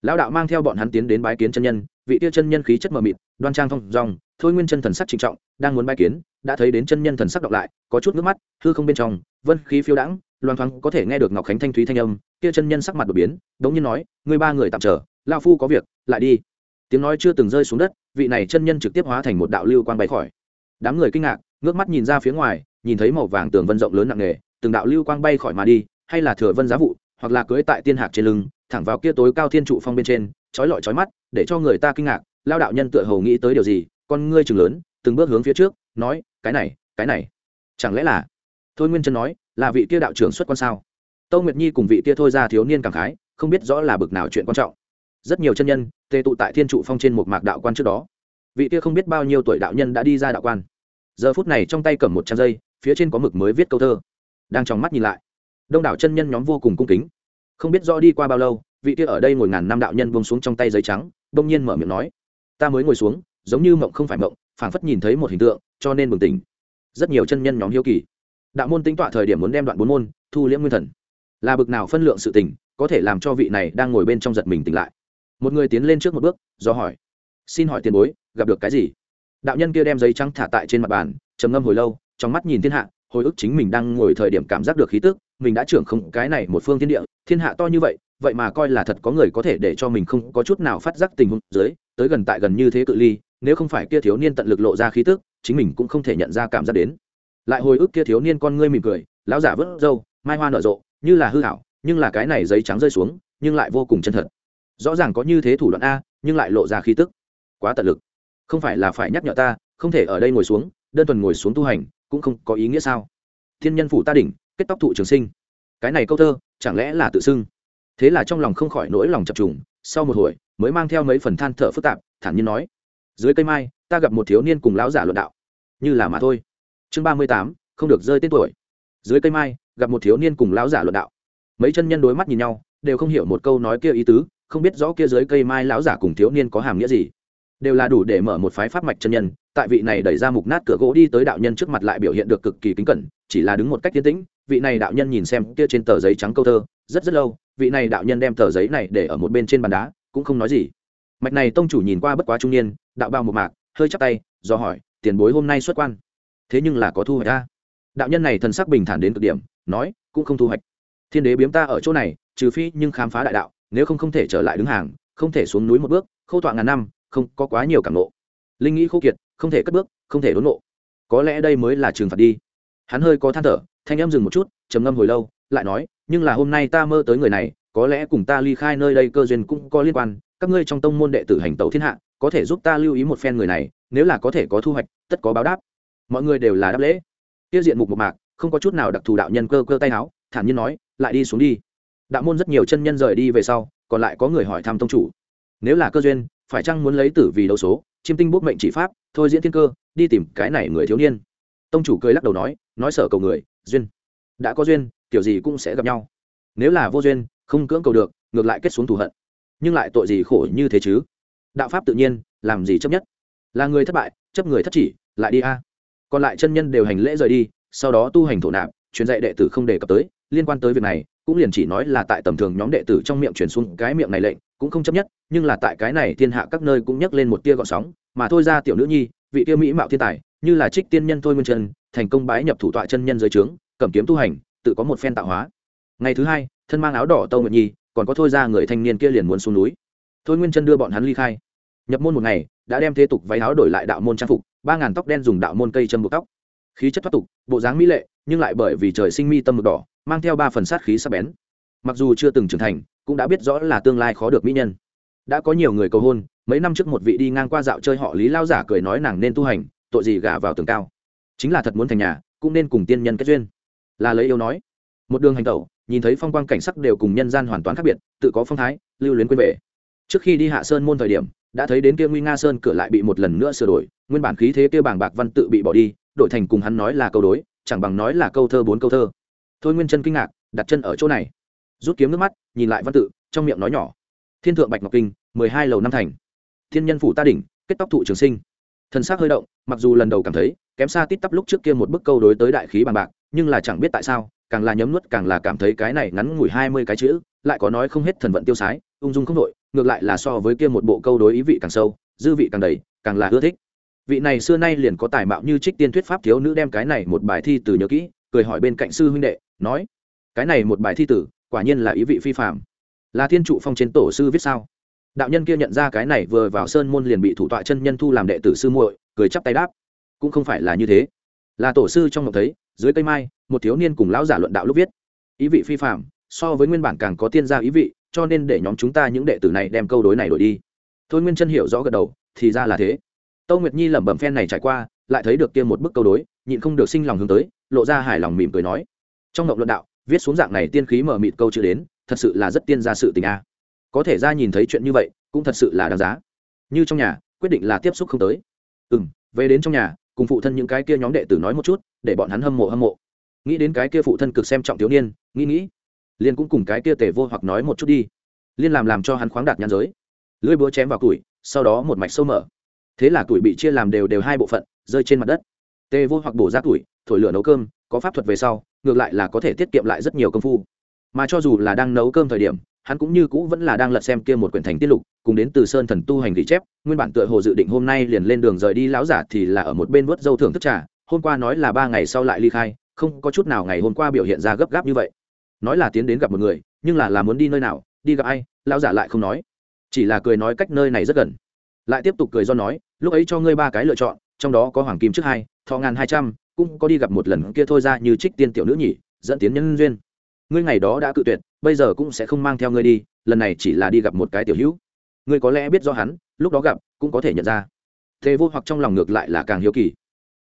Lão đạo mang theo bọn hắn tiến đến bái kiến chân nhân vị tiêu chân nhân khí chất mờ mịt đoan trang thong dong, thôi nguyên chân thần sắc trịnh trọng đang muốn bái kiến đã thấy đến chân nhân thần sắc đọc lại có chút nước mắt hư không bên trong vân khí phiêu đãng loan thoáng có thể nghe được ngọc khánh thanh thúy thanh âm kia chân nhân sắc mặt đột biến đống nhiên nói ngươi ba người tạm chờ lao phu có việc lại đi tiếng nói chưa từng rơi xuống đất, vị này chân nhân trực tiếp hóa thành một đạo lưu quang bay khỏi. Đám người kinh ngạc, ngước mắt nhìn ra phía ngoài, nhìn thấy màu vàng tường vân rộng lớn nặng nề, từng đạo lưu quang bay khỏi mà đi, hay là thừa vân giá vụ, hoặc là cưới tại tiên hạc trên lưng, thẳng vào kia tối cao thiên trụ phong bên trên, trói lọi trói mắt, để cho người ta kinh ngạc, lao đạo nhân tựa hồ nghĩ tới điều gì, con ngươi chừng lớn, từng bước hướng phía trước, nói, cái này cái này, chẳng lẽ là? Thôi nguyên chân nói, là vị kia đạo trưởng xuất quan sao? Tâu nguyệt nhi cùng vị kia thôi ra thiếu niên cảm khái, không biết rõ là bực nào chuyện quan trọng rất nhiều chân nhân, tề tụ tại thiên trụ phong trên một mạc đạo quan trước đó. Vị kia không biết bao nhiêu tuổi đạo nhân đã đi ra đạo quan. Giờ phút này trong tay cầm một trang dây, phía trên có mực mới viết câu thơ. Đang trong mắt nhìn lại, đông đảo chân nhân nhóm vô cùng cung kính. Không biết rõ đi qua bao lâu, vị kia ở đây ngồi ngàn năm đạo nhân buông xuống trong tay giấy trắng bỗng nhiên mở miệng nói, ta mới ngồi xuống, giống như mộng không phải mộng, phảng phất nhìn thấy một hình tượng, cho nên bừng tỉnh. Rất nhiều chân nhân nhóm hiếu kỳ. Đạo môn tính tọa thời điểm muốn đem đoạn bốn môn, thu liễm nguyên thần. Là bực nào phân lượng sự tình, có thể làm cho vị này đang ngồi bên trong giật mình tỉnh lại một người tiến lên trước một bước, do hỏi, xin hỏi tiền bối, gặp được cái gì? Đạo nhân kia đem giấy trắng thả tại trên mặt bàn, trầm ngâm hồi lâu, trong mắt nhìn thiên hạ, hồi ức chính mình đang ngồi thời điểm cảm giác được khí tức, mình đã trưởng không cái này một phương thiên địa, thiên hạ to như vậy vậy mà coi là thật có người có thể để cho mình không có chút nào phát giác tình huống dưới, tới gần tại gần như thế cự ly, nếu không phải kia thiếu niên tận lực lộ ra khí tức, chính mình cũng không thể nhận ra cảm giác đến. Lại hồi ức kia thiếu niên con ngươi mỉm cười, lão giả vớt râu, mai hoa nở rộ, như là hư hảo nhưng là cái này giấy trắng rơi xuống, nhưng lại vô cùng chân thật rõ ràng có như thế thủ đoạn a, nhưng lại lộ ra khí tức. Quá tận lực. Không phải là phải nhắc nhở ta, không thể ở đây ngồi xuống, đơn thuần ngồi xuống tu hành, cũng không có ý nghĩa sao? Thiên nhân phủ ta đỉnh, kết tóc thụ trường sinh. Cái này câu thơ, chẳng lẽ là tự xưng? Thế là trong lòng không khỏi nỗi lòng chập trùng, sau một hồi, mới mang theo mấy phần than thở phức tạp, thản nhiên nói, dưới cây mai, ta gặp một thiếu niên cùng lão giả luận đạo. Như là mà thôi. Chương ba mươi tám, không được rơi tên tuổi. Dưới cây mai, gặp một thiếu niên cùng lão giả luận đạo. Mấy chân nhân đối mắt nhìn nhau, đều không hiểu một câu nói kia ý tứ không biết rõ kia dưới cây mai lão giả cùng thiếu niên có hàm nghĩa gì. Đều là đủ để mở một phái pháp mạch chân nhân, tại vị này đẩy ra mục nát cửa gỗ đi tới đạo nhân trước mặt lại biểu hiện được cực kỳ kính cẩn, chỉ là đứng một cách tiến tĩnh, vị này đạo nhân nhìn xem kia trên tờ giấy trắng câu thơ, rất rất lâu, vị này đạo nhân đem tờ giấy này để ở một bên trên bàn đá, cũng không nói gì. Mạch này tông chủ nhìn qua bất quá trung niên, đạo bao một mạc, hơi chắc tay, do hỏi, tiền bối hôm nay xuất quan? Thế nhưng là có thu hoạch ta đạo nhân này thần sắc bình thản đến cực điểm, nói, cũng không thu hoạch. Thiên đế biếm ta ở chỗ này, trừ phi nhưng khám phá đại đạo nếu không không thể trở lại đứng hàng, không thể xuống núi một bước, khâu tọa ngàn năm, không có quá nhiều cảm nộ. Linh nghĩ khô kiệt, không thể cất bước, không thể đốn nộ có lẽ đây mới là trường phạt đi. Hắn hơi có than thở, thanh em dừng một chút, trầm ngâm hồi lâu, lại nói, nhưng là hôm nay ta mơ tới người này, có lẽ cùng ta ly khai nơi đây cơ duyên cũng có liên quan. Các ngươi trong tông môn đệ tử hành tẩu thiên hạ, có thể giúp ta lưu ý một phen người này, nếu là có thể có thu hoạch, tất có báo đáp. Mọi người đều là đáp lễ. Tiêu diện mục một mạc, không có chút nào đặc thù đạo nhân cơ cơ tay áo, thản nhiên nói, lại đi xuống đi đạo môn rất nhiều chân nhân rời đi về sau, còn lại có người hỏi thăm tông chủ. Nếu là cơ duyên, phải chăng muốn lấy tử vì đấu số, chiêm tinh bút mệnh chỉ pháp, thôi diễn thiên cơ, đi tìm cái này người thiếu niên. Tông chủ cười lắc đầu nói nói sở cầu người, duyên. Đã có duyên, kiểu gì cũng sẽ gặp nhau. Nếu là vô duyên, không cưỡng cầu được, ngược lại kết xuống thù hận. Nhưng lại tội gì khổ như thế chứ? Đạo pháp tự nhiên, làm gì chấp nhất? Là người thất bại, chấp người thất chỉ, lại đi a. Còn lại chân nhân đều hành lễ rời đi, sau đó tu hành thổ nạp, truyền dạy đệ tử không đề cập tới, liên quan tới việc này cũng liền chỉ nói là tại tầm thường nhóm đệ tử trong miệng truyền xuống cái miệng này lệnh, cũng không chấp nhất, nhưng là tại cái này thiên hạ các nơi cũng nhắc lên một tia gọn sóng, mà thôi ra tiểu nữ nhi, vị tiêu mỹ mạo thiên tài, như là trích tiên nhân thôi nguyên chân, thành công bái nhập thủ tọa chân nhân dưới trướng, cầm kiếm tu hành, tự có một phen tạo hóa. Ngày thứ hai, thân mang áo đỏ tâu nguyệt nhi, còn có thôi ra người thanh niên kia liền muốn xuống núi. Thôi nguyên chân đưa bọn hắn ly khai. Nhập môn một ngày, đã đem thế tục váy áo đổi lại đạo môn trang phục, ba ngàn tóc đen dùng đạo môn cây châm buộc tóc khí chất thoát tục, bộ dáng mỹ lệ, nhưng lại bởi vì trời sinh mi tâm mực đỏ, mang theo ba phần sát khí sắc bén. Mặc dù chưa từng trưởng thành, cũng đã biết rõ là tương lai khó được mỹ nhân. Đã có nhiều người cầu hôn, mấy năm trước một vị đi ngang qua dạo chơi họ lý lao giả cười nói nàng nên tu hành, tội gì gả vào tường cao. Chính là thật muốn thành nhà, cũng nên cùng tiên nhân kết duyên. Là lấy yêu nói. Một đường hành tẩu, nhìn thấy phong quang cảnh sắc đều cùng nhân gian hoàn toàn khác biệt, tự có phong thái, lưu luyến quên về. Trước khi đi hạ sơn môn thời điểm, đã thấy đến kia nguy nga sơn cửa lại bị một lần nữa sửa đổi, nguyên bản khí thế kia bảng bạc văn tự bị bỏ đi đổi thành cùng hắn nói là câu đối, chẳng bằng nói là câu thơ bốn câu thơ. Thôi nguyên chân kinh ngạc, đặt chân ở chỗ này. Rút kiếm nước mắt, nhìn lại văn tự, trong miệng nói nhỏ. Thiên thượng bạch ngọc kinh, mười hai lầu năm thành. Thiên nhân phủ ta đỉnh, kết tóc thụ trường sinh. Thân xác hơi động, mặc dù lần đầu cảm thấy, kém xa tít tắp lúc trước kia một bức câu đối tới đại khí bằng bạc, nhưng là chẳng biết tại sao, càng là nhấm nuốt càng là cảm thấy cái này ngắn ngủi hai mươi cái chữ, lại có nói không hết thần vận tiêu sái, ung dung không đội ngược lại là so với kia một bộ câu đối ý vị càng sâu, dư vị càng đầy, càng là ưa thích vị này xưa nay liền có tài mạo như trích tiên thuyết pháp thiếu nữ đem cái này một bài thi từ nhớ kỹ, cười hỏi bên cạnh sư huynh đệ, nói, cái này một bài thi tử quả nhiên là ý vị phi phạm là thiên trụ phong trên tổ sư viết sao? Đạo nhân kia nhận ra cái này vừa vào sơn môn liền bị thủ tọa chân nhân thu làm đệ tử sư muội, cười chắp tay đáp, cũng không phải là như thế. Là tổ sư trong ngọc thấy, dưới cây mai, một thiếu niên cùng lão giả luận đạo lúc viết. Ý vị phi phạm so với nguyên bản càng có tiên gia ý vị, cho nên để nhóm chúng ta những đệ tử này đem câu đối này đổi đi. Thôi nguyên chân hiểu rõ gật đầu, thì ra là thế tâu nguyệt nhi lẩm bẩm phen này trải qua, lại thấy được kia một bức câu đối, nhịn không được sinh lòng hướng tới, lộ ra hài lòng mỉm cười nói. Trong ngộng luận đạo, viết xuống dạng này tiên khí mở mịt câu chữ đến, thật sự là rất tiên gia sự tình a. Có thể ra nhìn thấy chuyện như vậy, cũng thật sự là đáng giá. Như trong nhà, quyết định là tiếp xúc không tới. Ừ m về đến trong nhà, cùng phụ thân những cái kia nhóm đệ tử nói một chút, để bọn hắn hâm mộ hâm mộ. Nghĩ đến cái kia phụ thân cực xem trọng thiếu niên, nghĩ nghĩ liên cũng cùng cái kia tề vô hoặc nói một chút đi. Liên làm làm cho hắn khoáng đạt nhan giới. Lưỡi búa chém vào củi, sau đó một mạch sâu mở thế là tuổi bị chia làm đều đều hai bộ phận, rơi trên mặt đất. Tê vô hoặc bổ ra tuổi, thổi lửa nấu cơm, có pháp thuật về sau, ngược lại là có thể tiết kiệm lại rất nhiều công phu. Mà cho dù là đang nấu cơm thời điểm, hắn cũng như cũ vẫn là đang lật xem kia một quyển thành tiết lục, cùng đến từ sơn thần tu hành ghi chép, nguyên bản tựa hồ dự định hôm nay liền lên đường rời đi lão giả thì là ở một bên vớt dâu thưởng thức trà, hôm qua nói là ba ngày sau lại ly khai, không có chút nào ngày hôm qua biểu hiện ra gấp gáp như vậy. Nói là tiến đến gặp một người, nhưng là là muốn đi nơi nào, đi gặp ai, lão giả lại không nói. Chỉ là cười nói cách nơi này rất gần. Lại tiếp tục cười do nói lúc ấy cho ngươi ba cái lựa chọn, trong đó có hoàng kim trước hai, thọ ngàn hai trăm, cũng có đi gặp một lần kia thôi ra như trích tiên tiểu nữ nhỉ, dẫn tiến nhân duyên. Ngươi ngày đó đã cự tuyệt, bây giờ cũng sẽ không mang theo ngươi đi, lần này chỉ là đi gặp một cái tiểu hữu. Ngươi có lẽ biết do hắn, lúc đó gặp, cũng có thể nhận ra. Thế vô hoặc trong lòng ngược lại là càng hiếu kỳ.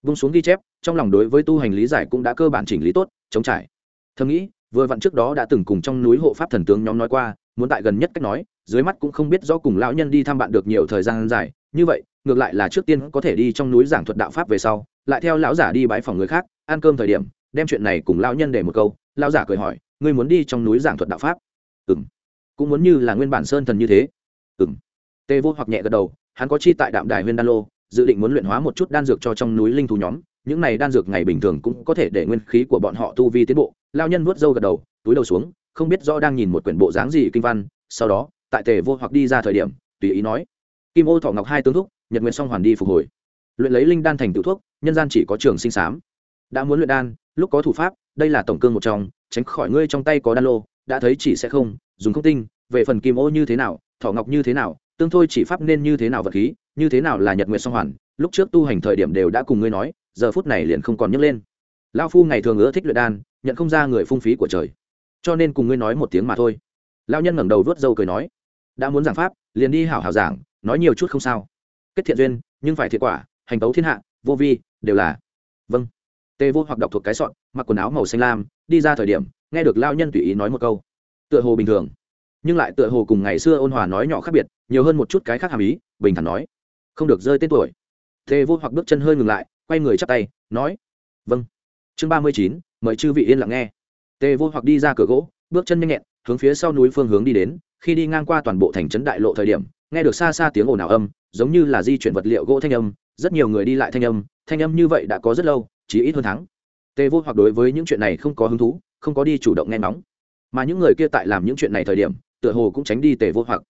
Vung xuống ghi chép, trong lòng đối với tu hành lý giải cũng đã cơ bản chỉnh lý tốt, chống trải. Thầm nghĩ, vừa vặn trước đó đã từng cùng trong núi hộ pháp thần tướng nhóm nói qua, muốn tại gần nhất cách nói, dưới mắt cũng không biết do cùng lão nhân đi thăm bạn được nhiều thời gian dài, như vậy ngược lại là trước tiên có thể đi trong núi giảng thuật đạo pháp về sau, lại theo lão giả đi bãi phòng người khác, ăn cơm thời điểm, đem chuyện này cùng lão nhân để một câu, lão giả cười hỏi, ngươi muốn đi trong núi giảng thuật đạo pháp? Ừ m cũng muốn như là nguyên bản sơn thần như thế? Ừ m tê vô hoặc nhẹ gật đầu, hắn có chi tại đạm đài huyên đan lô, dự định muốn luyện hóa một chút đan dược cho trong núi linh thú nhóm, những này đan dược ngày bình thường cũng có thể để nguyên khí của bọn họ tu vi tiến bộ. Lao nhân vuốt râu gật đầu, túi đầu xuống, không biết rõ đang nhìn một quyển bộ dáng gì kinh văn, sau đó, tại tề vô hoặc đi ra thời điểm, tùy ý nói, kim ô thọ ngọc hai tướng thúc nhật nguyện song hoàn đi phục hồi. Luyện lấy linh đan thành tự thuốc, nhân gian chỉ có trường sinh sám. Đã muốn luyện đan, lúc có thủ pháp, đây là tổng cương một trong, tránh khỏi ngươi trong tay có đan lô, đã thấy chỉ sẽ không, dùng không tinh, về phần kim ô như thế nào thọ ngọc như thế nào, tương thôi chỉ pháp nên như thế nào vật khí, như thế nào là nhật nguyện song hoàn, lúc trước tu hành thời điểm đều đã cùng ngươi nói, giờ phút này liền không còn nhấc lên. Lao phu ngày thường ưa thích luyện đan, nhận không ra người phung phí của trời. Cho nên cùng ngươi nói một tiếng mà thôi. Lao nhân ngẩng đầu vớt râu cười nói, đã muốn giảng pháp, liền đi hảo hảo giảng, nói nhiều chút không sao kết thiện duyên, nhưng phải thiệt quả, hành tấu thiên hạ, vô vi, đều là. Vâng. Tê vô hoặc đọc thuộc cái sọn mặc quần áo màu xanh lam, đi ra thời điểm, nghe được lao nhân tùy ý nói một câu. Tựa hồ bình thường, nhưng lại tựa hồ cùng ngày xưa ôn hòa nói nhỏ khác biệt, nhiều hơn một chút cái khác hàm ý, bình thản nói. Không được rơi tên tuổi. Tê vô hoặc bước chân hơi ngừng lại, quay người chắp tay, nói. Vâng. Chương ba mươi chín, mời chư vị yên lặng nghe. Tê vô hoặc đi ra cửa gỗ, bước chân nhanh nhẹn, hướng phía sau núi phương hướng đi đến, khi đi ngang qua toàn bộ thành trấn đại lộ thời điểm nghe được xa xa tiếng ồn ào âm, giống như là di chuyển vật liệu gỗ thanh âm, rất nhiều người đi lại thanh âm thanh âm như vậy đã có rất lâu, chỉ ít hơn tháng. Tê vô hoặc đối với những chuyện này không có hứng thú, không có đi chủ động nghe nóng mà những người kia tại làm những chuyện này thời điểm, tựa hồ cũng tránh đi tề vô hoặc.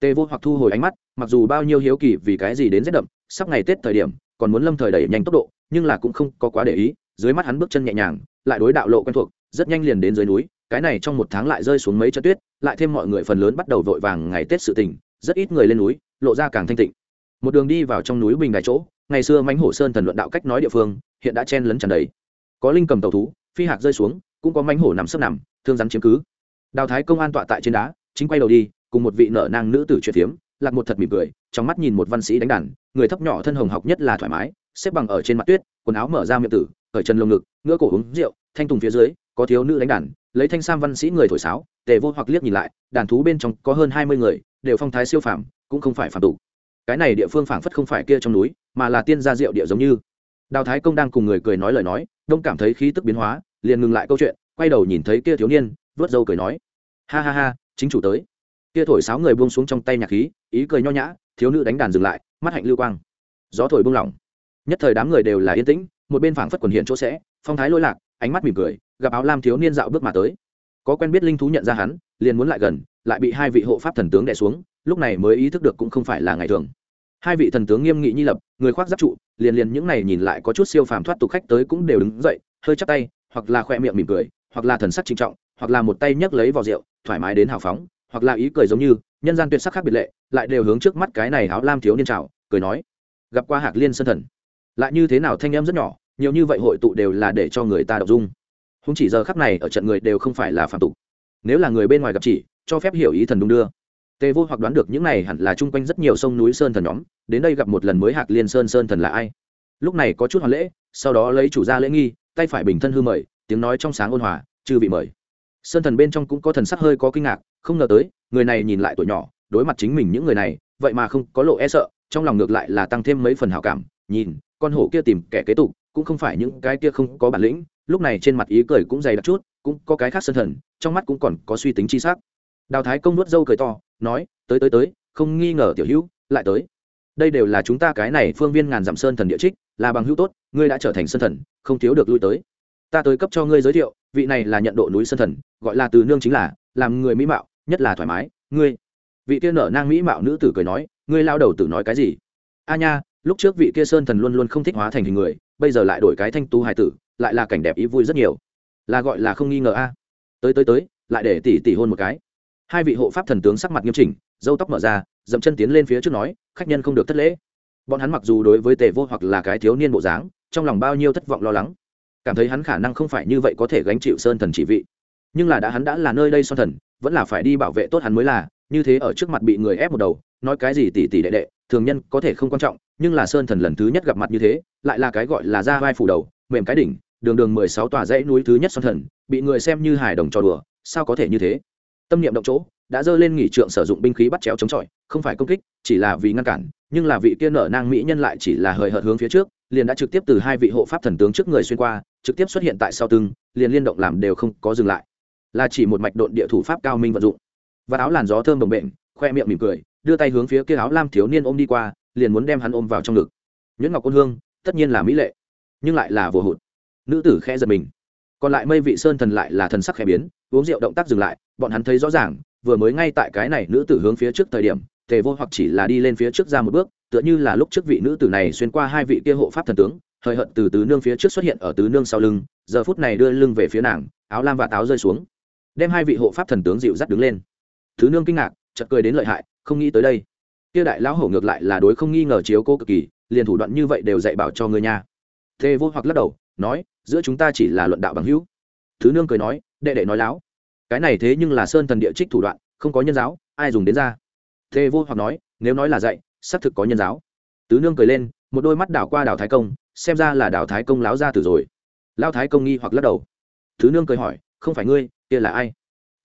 Tề vô hoặc thu hồi ánh mắt, mặc dù bao nhiêu hiếu kỳ vì cái gì đến rét đậm, sắp ngày tết thời điểm, còn muốn lâm thời đẩy nhanh tốc độ, nhưng là cũng không có quá để ý, dưới mắt hắn bước chân nhẹ nhàng, lại đối đạo lộ quen thuộc, rất nhanh liền đến dưới núi, cái này trong một tháng lại rơi xuống mấy trận tuyết, lại thêm mọi người phần lớn bắt đầu vội vàng ngày tết sự tình rất ít người lên núi, lộ ra càng thanh tịnh. Một đường đi vào trong núi bình đại chỗ, ngày xưa mánh hổ sơn thần luận đạo cách nói địa phương, hiện đã chen lấn tràn đầy. Có linh cầm tàu thú, phi hạc rơi xuống, cũng có mánh hổ nằm sấp nằm, thương rắn chiếm cứ. Đào thái công an tọa tại trên đá, chính quay đầu đi, cùng một vị nở nang nữ tử chuyện phiếm, lạc một thật mỉm cười, trong mắt nhìn một văn sĩ đánh đàn, người thấp nhỏ thân hồng học nhất là thoải mái, xếp bằng ở trên mặt tuyết, quần áo mở ra miệng tử ở chân lồng ngực ngựa cổ uống rượu, thanh tùng phía dưới, có thiếu nữ đánh đàn, lấy thanh sam văn sĩ người thổi sáo, tề vô hoặc liếc nhìn lại, đàn thú bên trong có hơn hai mươi người đều phong thái siêu phàm, cũng không phải phàm tục. Cái này địa phương phảng phất không phải kia trong núi, mà là tiên gia rượu địa giống như. Đào thái công đang cùng người cười nói lời nói, đông cảm thấy khí tức biến hóa, liền ngừng lại câu chuyện, quay đầu nhìn thấy kia thiếu niên, vớt dâu cười nói. Ha ha ha, chính chủ tới. Kia thổi sáo người buông xuống trong tay nhạc khí, ý cười nho nhã, thiếu nữ đánh đàn dừng lại, mắt hạnh lưu quang. Gió thổi buông lỏng. Nhất thời đám người đều là yên tĩnh, một bên phảng phất quần hiện chỗ sẽ, phong thái lỗi lạc, ánh mắt mỉm cười, gặp áo lam thiếu niên dạo bước mà tới. Có quen biết linh thú nhận ra hắn liền muốn lại gần, lại bị hai vị hộ pháp thần tướng đẻ xuống, lúc này mới ý thức được cũng không phải là ngày thường. Hai vị thần tướng nghiêm nghị nhi lập, người khoác giáp trụ, liền liền những này nhìn lại có chút siêu phàm thoát tục khách tới cũng đều đứng dậy, hơi chắp tay, hoặc là khoe miệng mỉm cười, hoặc là thần sắc trinh trọng, hoặc là một tay nhấc lấy vào rượu, thoải mái đến hào phóng, hoặc là ý cười giống như, nhân gian tuyệt sắc khác biệt lệ, lại đều hướng trước mắt cái này áo lam thiếu niên trào cười nói, gặp qua hạc liên sơn thần. Lại như thế nào thanh em rất nhỏ, nhiều như vậy hội tụ đều là để cho người ta đọc dung. Không chỉ giờ khắc này ở trận người đều không phải là phạm tục nếu là người bên ngoài gặp chỉ, cho phép hiểu ý thần đung đưa. Tề vô hoặc đoán được những này hẳn là chung quanh rất nhiều sông núi sơn thần nhóm, đến đây gặp một lần mới hạc liên sơn sơn thần là ai? Lúc này có chút hoàn lễ, sau đó lấy chủ gia lễ nghi, tay phải bình thân hư mời, tiếng nói trong sáng ôn hòa, chư vị mời. Sơn thần bên trong cũng có thần sắc hơi có kinh ngạc, không ngờ tới, người này nhìn lại tuổi nhỏ, đối mặt chính mình những người này, vậy mà không có lộ e sợ, trong lòng ngược lại là tăng thêm mấy phần hảo cảm, nhìn, con hổ kia tìm kẻ kế tục, cũng không phải những cái kia không có bản lĩnh, lúc này trên mặt ý cười cũng dày đặc chút cũng có cái khác sân thần, trong mắt cũng còn có suy tính chi sắc. Đào thái công nuốt dâu cười to, nói, tới tới tới, không nghi ngờ tiểu hữu, lại tới. Đây đều là chúng ta cái này phương viên ngàn dặm sơn thần địa trích, là bằng hữu tốt, ngươi đã trở thành sơn thần, không thiếu được lui tới. Ta tới cấp cho ngươi giới thiệu, vị này là nhận độ núi sơn thần, gọi là từ nương chính là, làm người mỹ mạo, nhất là thoải mái, ngươi. Vị kia nở nang mỹ mạo nữ tử cười nói, ngươi lao đầu tử nói cái gì? A nha, lúc trước vị kia sơn thần luôn luôn không thích hóa thành hình người, bây giờ lại đổi cái thanh tu hài tử, lại là cảnh đẹp ý vui rất nhiều là gọi là không nghi ngờ a. Tới tới tới, lại để tỷ tỷ hôn một cái. Hai vị hộ pháp thần tướng sắc mặt nghiêm chỉnh dâu tóc mở ra, dậm chân tiến lên phía trước nói, khách nhân không được thất lễ. Bọn hắn mặc dù đối với tề vô hoặc là cái thiếu niên bộ dáng, trong lòng bao nhiêu thất vọng lo lắng. Cảm thấy hắn khả năng không phải như vậy có thể gánh chịu sơn thần chỉ vị. Nhưng là đã hắn đã là nơi đây son thần, vẫn là phải đi bảo vệ tốt hắn mới là, như thế ở trước mặt bị người ép một đầu, nói cái gì tỷ tỷ đệ đệ, thường nhân có thể không quan trọng, nhưng là sơn thần lần thứ nhất gặp mặt như thế, lại là cái gọi là ra vai phủ đầu, mềm cái đỉnh đường đường mười sáu tòa dãy núi thứ nhất son thần, bị người xem như hài đồng trò đùa, sao có thể như thế? Tâm niệm động chỗ, đã dơ lên nghỉ trượng sử dụng binh khí bắt chéo chống chọi, không phải công kích, chỉ là vì ngăn cản, nhưng là vị kia nở nang mỹ nhân lại chỉ là hời hợt hướng phía trước, liền đã trực tiếp từ hai vị hộ pháp thần tướng trước người xuyên qua, trực tiếp xuất hiện tại sau tưng, liền liên động làm đều không có dừng lại. Là chỉ một mạch độn địa thủ pháp cao minh vận dụng. Và áo làn gió thơm đồng bệnh khoe miệng mỉm cười, đưa tay hướng phía kia áo lam thiếu niên ôm đi qua, liền muốn đem hắn ôm vào trong ngực. Nhuyễn ngọc ôn hương, tất nhiên là mỹ lệ, nhưng lại là vô hụt nữ tử khẽ giật mình. Còn lại mây vị sơn thần lại là thần sắc khẽ biến, uống rượu động tác dừng lại, bọn hắn thấy rõ ràng, vừa mới ngay tại cái này nữ tử hướng phía trước thời điểm, tề vô hoặc chỉ là đi lên phía trước ra một bước, tựa như là lúc trước vị nữ tử này xuyên qua hai vị kia hộ pháp thần tướng hời hận từ tứ nương phía trước xuất hiện ở tứ nương sau lưng, giờ phút này đưa lưng về phía nàng, áo lam và táo rơi xuống. Đem hai vị hộ pháp thần tướng dịu dắt đứng lên. Thứ nương kinh ngạc chật cười đến lợi hại, không nghĩ tới đây. Kia đại lão hổ ngược lại là đối không nghi ngờ chiếu cô cực kỳ, liền thủ đoạn như vậy đều dạy bảo cho người nha. Tề vô hoặc lắc đầu, nói giữa chúng ta chỉ là luận đạo bằng hữu. Thứ nương cười nói, đệ đệ nói láo. Cái này thế nhưng là sơn thần địa trích thủ đoạn, không có nhân giáo, ai dùng đến ra? Thế vô hoặc nói, nếu nói là dạy, xác thực có nhân giáo. Tứ nương cười lên, một đôi mắt đảo qua đảo thái công, xem ra là đảo thái công láo ra từ rồi. Lao thái công nghi hoặc lắc đầu. Thứ nương cười hỏi, không phải ngươi, kia là ai?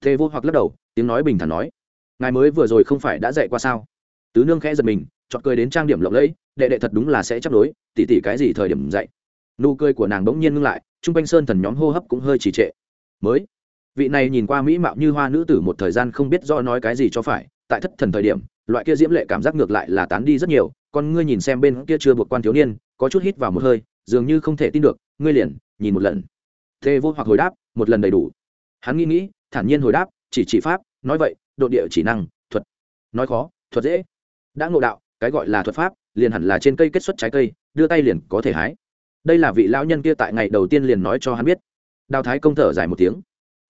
Thế vô hoặc lắc đầu, tiếng nói bình thản nói. Ngài mới vừa rồi không phải đã dạy qua sao? Tứ nương khẽ giật mình chọn cười đến trang điểm lộng lẫy, đệ đệ thật đúng là sẽ chấp đối tỉ tỉ cái gì thời điểm dạy? Nụ cười của nàng bỗng nhiên ngưng lại, chung quanh sơn thần nhóm hô hấp cũng hơi trì trệ. Mới, vị này nhìn qua mỹ mạo như hoa nữ tử một thời gian không biết do nói cái gì cho phải, tại thất thần thời điểm, loại kia diễm lệ cảm giác ngược lại là tán đi rất nhiều còn ngươi nhìn xem bên kia chưa buộc quan thiếu niên, có chút hít vào một hơi, dường như không thể tin được, ngươi liền, nhìn một lần. Thê vô hoặc hồi đáp, một lần đầy đủ. Hắn nghĩ nghĩ, thản nhiên hồi đáp, chỉ chỉ pháp, nói vậy, độ địa chỉ năng, thuật. Nói khó, thuật dễ. Đã ngộ đạo, cái gọi là thuật pháp, liền hẳn là trên cây kết xuất trái cây, đưa tay liền có thể hái đây là vị lão nhân kia tại ngày đầu tiên liền nói cho hắn biết. Đào thái công thở dài một tiếng.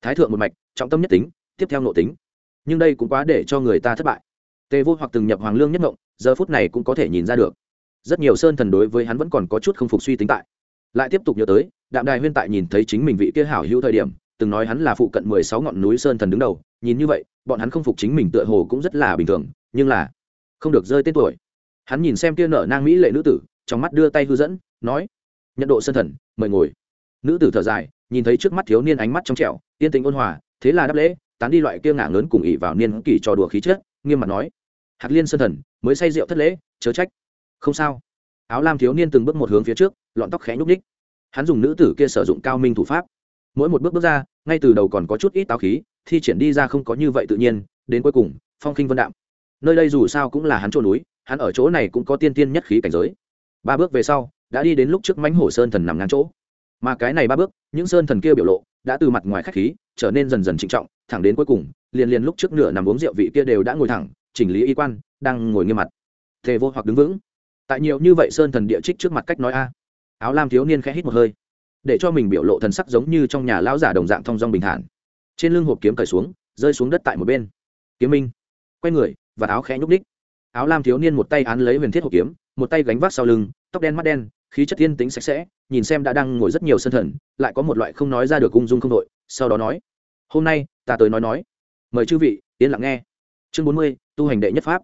Thái thượng một mạch, trọng tâm nhất tính, tiếp theo nội tính. Nhưng đây cũng quá để cho người ta thất bại. Tề vô hoặc từng nhập hoàng lương nhất ngộng, giờ phút này cũng có thể nhìn ra được. Rất nhiều sơn thần đối với hắn vẫn còn có chút không phục suy tính tại. Lại tiếp tục nhớ tới, đạm đài huyên tại nhìn thấy chính mình vị kia hảo hữu thời điểm, từng nói hắn là phụ cận mười sáu ngọn núi sơn thần đứng đầu. Nhìn như vậy, bọn hắn không phục chính mình tựa hồ cũng rất là bình thường, nhưng là không được rơi tên tuổi. Hắn nhìn xem kia nở nang mỹ lệ nữ tử, trong mắt đưa tay hư dẫn, nói nhận độ sơn thần, mời ngồi. Nữ tử thở dài, nhìn thấy trước mắt thiếu niên ánh mắt trong trẻo tiên tình ôn hòa, thế là đáp lễ, tán đi loại kia ngả lớn cùng ỉ vào niên kỷ trò đùa khí chết nghiêm mặt nói. Hạt liên sơn thần, mới say rượu thất lễ, chớ trách. Không sao. Áo lam thiếu niên từng bước một hướng phía trước, lọn tóc khẽ nhúc ních hắn dùng nữ tử kia sử dụng cao minh thủ pháp. Mỗi một bước bước ra, ngay từ đầu còn có chút ít táo khí, thi triển đi ra không có như vậy tự nhiên, đến cuối cùng, phong khinh vân đạm. Nơi đây dù sao cũng là hắn chỗ núi, hắn ở chỗ này cũng có tiên tiên nhất khí cảnh giới. Ba bước về sau đã đi đến lúc trước mãnh hổ sơn thần nằm ngang chỗ. Mà cái này ba bước, những sơn thần kia biểu lộ, đã từ mặt ngoài khách khí, trở nên dần dần trịnh trọng, thẳng đến cuối cùng, liền liền lúc trước nửa nằm uống rượu vị kia đều đã ngồi thẳng, chỉnh lý y quan, đang ngồi nghiêm mặt. Thề vô hoặc đứng vững. Tại nhiều như vậy sơn thần địa trích trước mặt cách nói a. Áo lam thiếu niên khẽ hít một hơi, để cho mình biểu lộ thần sắc giống như trong nhà lão giả đồng dạng thong dong bình thản. Trên lưng hộp kiếm cởi xuống, rơi xuống đất tại một bên. Kiếm minh, quay người, và áo khẽ nhúc ních áo lam thiếu niên một tay án lấy huyền thiết hộp kiếm, một tay gánh vác sau lưng, tóc đen mắt đen khí chất thiên tính sạch sẽ, nhìn xem đã đang ngồi rất nhiều sân thần, lại có một loại không nói ra được ung dung không đội, sau đó nói, hôm nay, ta tới nói nói. Mời chư vị, yên lặng nghe. Chương bốn mươi, tu hành đệ nhất pháp.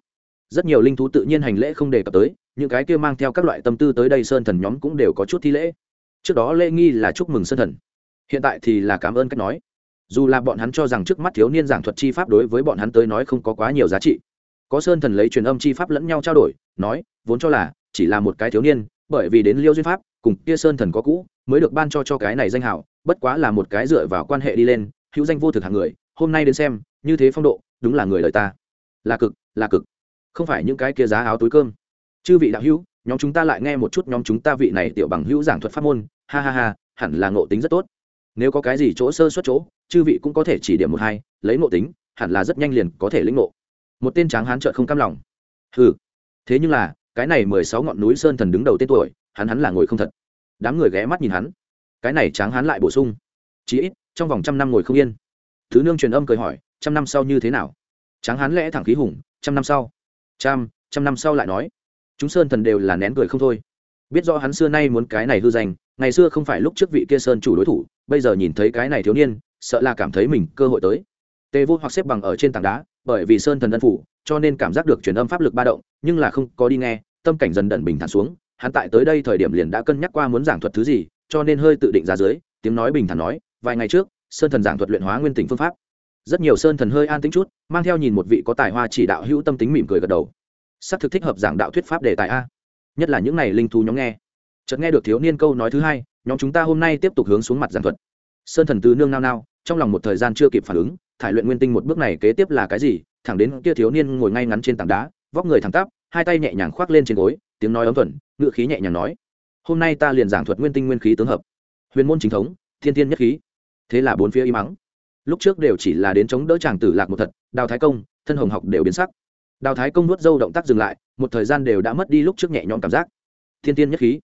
Rất nhiều linh thú tự nhiên hành lễ không đề cập tới, những cái kia mang theo các loại tâm tư tới đây sơn thần nhóm cũng đều có chút thi lễ. Trước đó lễ nghi là chúc mừng sơn thần. Hiện tại thì là cảm ơn cách nói. Dù là bọn hắn cho rằng trước mắt thiếu niên giảng thuật chi pháp đối với bọn hắn tới nói không có quá nhiều giá trị, có sơn thần lấy truyền âm chi pháp lẫn nhau trao đổi, nói, vốn cho là chỉ là một cái thiếu niên bởi vì đến liêu duyên pháp cùng kia sơn thần có cũ mới được ban cho cho cái này danh hào, bất quá là một cái dựa vào quan hệ đi lên hữu danh vô thực hàng người hôm nay đến xem như thế phong độ đúng là người lời ta. Là cực là cực. Không phải những cái kia giá áo túi cơm. Chư vị đạo hữu nhóm chúng ta lại nghe một chút nhóm chúng ta vị này tiểu bằng hữu giảng thuật pháp môn ha ha ha hẳn là ngộ tính rất tốt. Nếu có cái gì chỗ sơ xuất chỗ chư vị cũng có thể chỉ điểm một hai lấy ngộ tính hẳn là rất nhanh liền có thể lĩnh ngộ. Một tên tráng hán trợn không cam lòng. Hừ. Thế nhưng là cái này mười sáu ngọn núi sơn thần đứng đầu tên tuổi, hắn hắn là ngồi không thật. Đám người ghé mắt nhìn hắn. Cái này tráng hắn lại bổ sung. Chí ít, trong vòng trăm năm ngồi không yên. Thứ nương truyền âm cười hỏi, trăm năm sau như thế nào? Tráng hắn lẽ thẳng khí hùng, trăm năm sau. Trăm trăm năm sau lại nói. Chúng sơn thần đều là nén cười không thôi. Biết rõ hắn xưa nay muốn cái này hư danh, ngày xưa không phải lúc trước vị kia sơn chủ đối thủ, bây giờ nhìn thấy cái này thiếu niên, sợ là cảm thấy mình cơ hội tới. Tề vô hoặc xếp bằng ở trên tảng đá, bởi vì sơn thần ân phủ cho nên cảm giác được truyền âm pháp lực ba động, nhưng là không có đi nghe tâm cảnh dần đần bình thản xuống, hắn tại tới đây thời điểm liền đã cân nhắc qua muốn giảng thuật thứ gì, cho nên hơi tự định ra dưới, tiếng nói bình thản nói, vài ngày trước, sơn thần giảng thuật luyện hóa nguyên tình phương pháp. Rất nhiều sơn thần hơi an tính chút, mang theo nhìn một vị có tài hoa chỉ đạo hữu tâm tính mỉm cười gật đầu. Xác thực thích hợp giảng đạo thuyết pháp đề tài a. Nhất là những này linh thú nhóm nghe. Chợt nghe được thiếu niên câu nói thứ hai, nhóm chúng ta hôm nay tiếp tục hướng xuống mặt giảng thuật. Sơn thần tứ nương nao nao, trong lòng một thời gian chưa kịp phản ứng, thải luyện nguyên tinh một bước này kế tiếp là cái gì, thẳng đến kia thiếu niên ngồi ngay ngắn trên tảng đá, vóc người thẳng tắp hai tay nhẹ nhàng khoác lên trên gối, tiếng nói ấm thuần ngự khí nhẹ nhàng nói, hôm nay ta liền giảng thuật nguyên tinh nguyên khí tướng hợp, huyền môn chính thống, thiên thiên nhất khí. Thế là bốn phía im mắng lúc trước đều chỉ là đến chống đỡ chàng tử lạc một thật, đào thái công, thân hồng học đều biến sắc. Đào thái công nuốt dâu động tác dừng lại, một thời gian đều đã mất đi lúc trước nhẹ nhõm cảm giác. Thiên tiên nhất khí.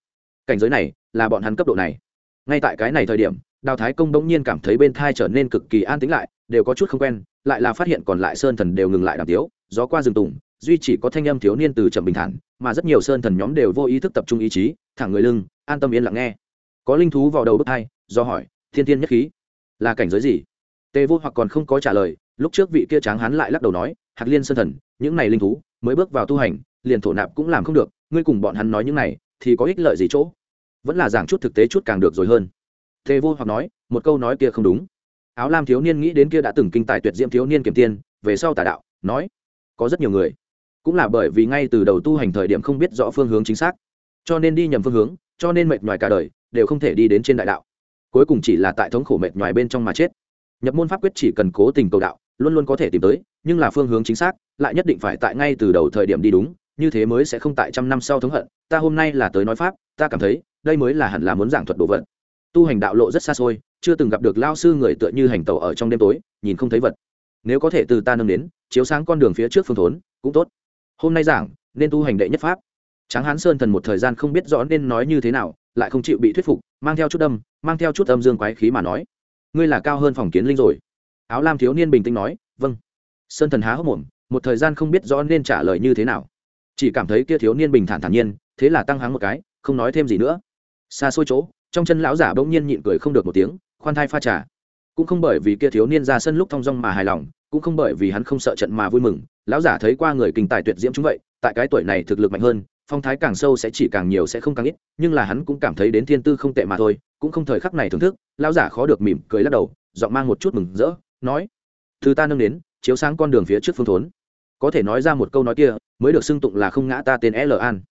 Cảnh giới này là bọn hắn cấp độ này. Ngay tại cái này thời điểm, đào thái công bỗng nhiên cảm thấy bên thai trở nên cực kỳ an tĩnh lại, đều có chút không quen, lại là phát hiện còn lại sơn thần đều ngừng lại đàm tiếu, gió qua rừng tùng duy chỉ có thanh âm thiếu niên từ trầm bình thản, mà rất nhiều sơn thần nhóm đều vô ý thức tập trung ý chí, thẳng người lưng, an tâm yên lặng nghe. Có linh thú vào đầu bước hai do hỏi, thiên tiên nhất khí, là cảnh giới gì? Tề vô hoặc còn không có trả lời, lúc trước vị kia tráng hắn lại lắc đầu nói, hạc liên sơn thần, những này linh thú, mới bước vào tu hành, liền thổ nạp cũng làm không được, ngươi cùng bọn hắn nói những này, thì có ích lợi gì chỗ? Vẫn là giảng chút thực tế chút càng được rồi hơn. Tề vô hoặc nói, một câu nói kia không đúng. Áo lam thiếu niên nghĩ đến kia đã từng kinh tài tuyệt diễm thiếu niên kiểm tiên, về sau tà đạo, nói, có rất nhiều người cũng là bởi vì ngay từ đầu tu hành thời điểm không biết rõ phương hướng chính xác. Cho nên đi nhầm phương hướng, cho nên mệt nhoài cả đời, đều không thể đi đến trên đại đạo. Cuối cùng chỉ là tại thống khổ mệt nhoài bên trong mà chết. Nhập môn pháp quyết chỉ cần cố tình cầu đạo, luôn luôn có thể tìm tới, nhưng là phương hướng chính xác, lại nhất định phải tại ngay từ đầu thời điểm đi đúng, như thế mới sẽ không tại trăm năm sau thống hận. Ta hôm nay là tới nói pháp, ta cảm thấy, đây mới là hẳn là muốn giảng thuật đồ vật. Tu hành đạo lộ rất xa xôi, chưa từng gặp được lao sư người tựa như hành tàu ở trong đêm tối, nhìn không thấy vật. Nếu có thể từ ta nâng đến, chiếu sáng con đường phía trước phương thốn, cũng tốt hôm nay giảng, nên tu hành đệ nhất pháp. Tráng hán sơn thần một thời gian không biết rõ nên nói như thế nào, lại không chịu bị thuyết phục, mang theo chút âm, mang theo chút âm dương quái khí mà nói. Ngươi là cao hơn phòng kiến linh rồi. Áo lam thiếu niên bình tĩnh nói vâng. Sơn thần há hốc mồm, một thời gian không biết rõ nên trả lời như thế nào. Chỉ cảm thấy kia thiếu niên bình thản thản nhiên, thế là tăng háng một cái, không nói thêm gì nữa. Xa xôi chỗ, trong chân lão giả bỗng nhiên nhịn cười không được một tiếng, khoan thai pha trà. Cũng không bởi vì kia thiếu niên ra sân lúc thong dong mà hài lòng cũng không bởi vì hắn không sợ trận mà vui mừng, lão giả thấy qua người kinh tài tuyệt diễm chúng vậy, tại cái tuổi này thực lực mạnh hơn, phong thái càng sâu sẽ chỉ càng nhiều sẽ không càng ít, nhưng là hắn cũng cảm thấy đến thiên tư không tệ mà thôi, cũng không thời khắc này thưởng thức, lão giả khó được mỉm cười lắc đầu, giọng mang một chút mừng rỡ, nói, thứ ta nâng đến, chiếu sáng con đường phía trước phương thốn. Có thể nói ra một câu nói kia, mới được xưng tụng là không ngã ta tên l an.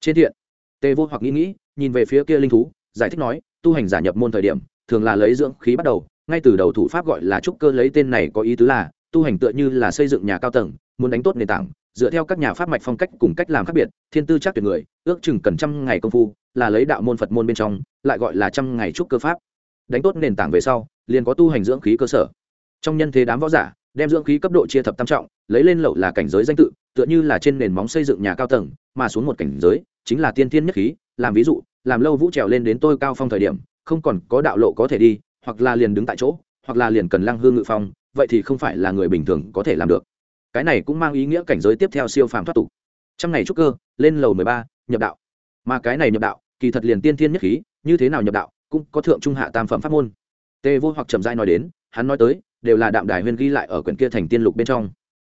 Trên thiện, tê vô hoặc nghĩ nghĩ, nhìn về phía kia linh thú, giải thích nói, tu hành giả nhập môn thời điểm, thường là lấy dưỡng khí bắt đầu, ngay từ đầu thủ pháp gọi là trúc cơ lấy tên này có ý tứ là tu hành tựa như là xây dựng nhà cao tầng, muốn đánh tốt nền tảng, dựa theo các nhà pháp mạch phong cách cùng cách làm khác biệt, thiên tư chắc tuyệt người, ước chừng cần trăm ngày công phu, là lấy đạo môn phật môn bên trong, lại gọi là trăm ngày trúc cơ pháp. Đánh tốt nền tảng về sau, liền có tu hành dưỡng khí cơ sở. Trong nhân thế đám võ giả, đem dưỡng khí cấp độ chia thập tam trọng, lấy lên lậu là cảnh giới danh tự, tựa như là trên nền móng xây dựng nhà cao tầng, mà xuống một cảnh giới, chính là tiên thiên nhất khí, làm ví dụ, làm lâu vũ trèo lên đến tôi cao phong thời điểm, không còn có đạo lộ có thể đi, hoặc là liền đứng tại chỗ, hoặc là liền cần lăng hương ngự phong vậy thì không phải là người bình thường có thể làm được. Cái này cũng mang ý nghĩa cảnh giới tiếp theo siêu phàm thoát tục. Trăm ngày trúc cơ, lên lầu mười ba, nhập đạo. Mà cái này nhập đạo, kỳ thật liền tiên thiên nhất khí, như thế nào nhập đạo cũng có thượng trung hạ tam phẩm pháp môn. Tê vô hoặc trầm giai nói đến, hắn nói tới, đều là đạm đài huyên ghi lại ở quyển kia thành tiên lục bên trong.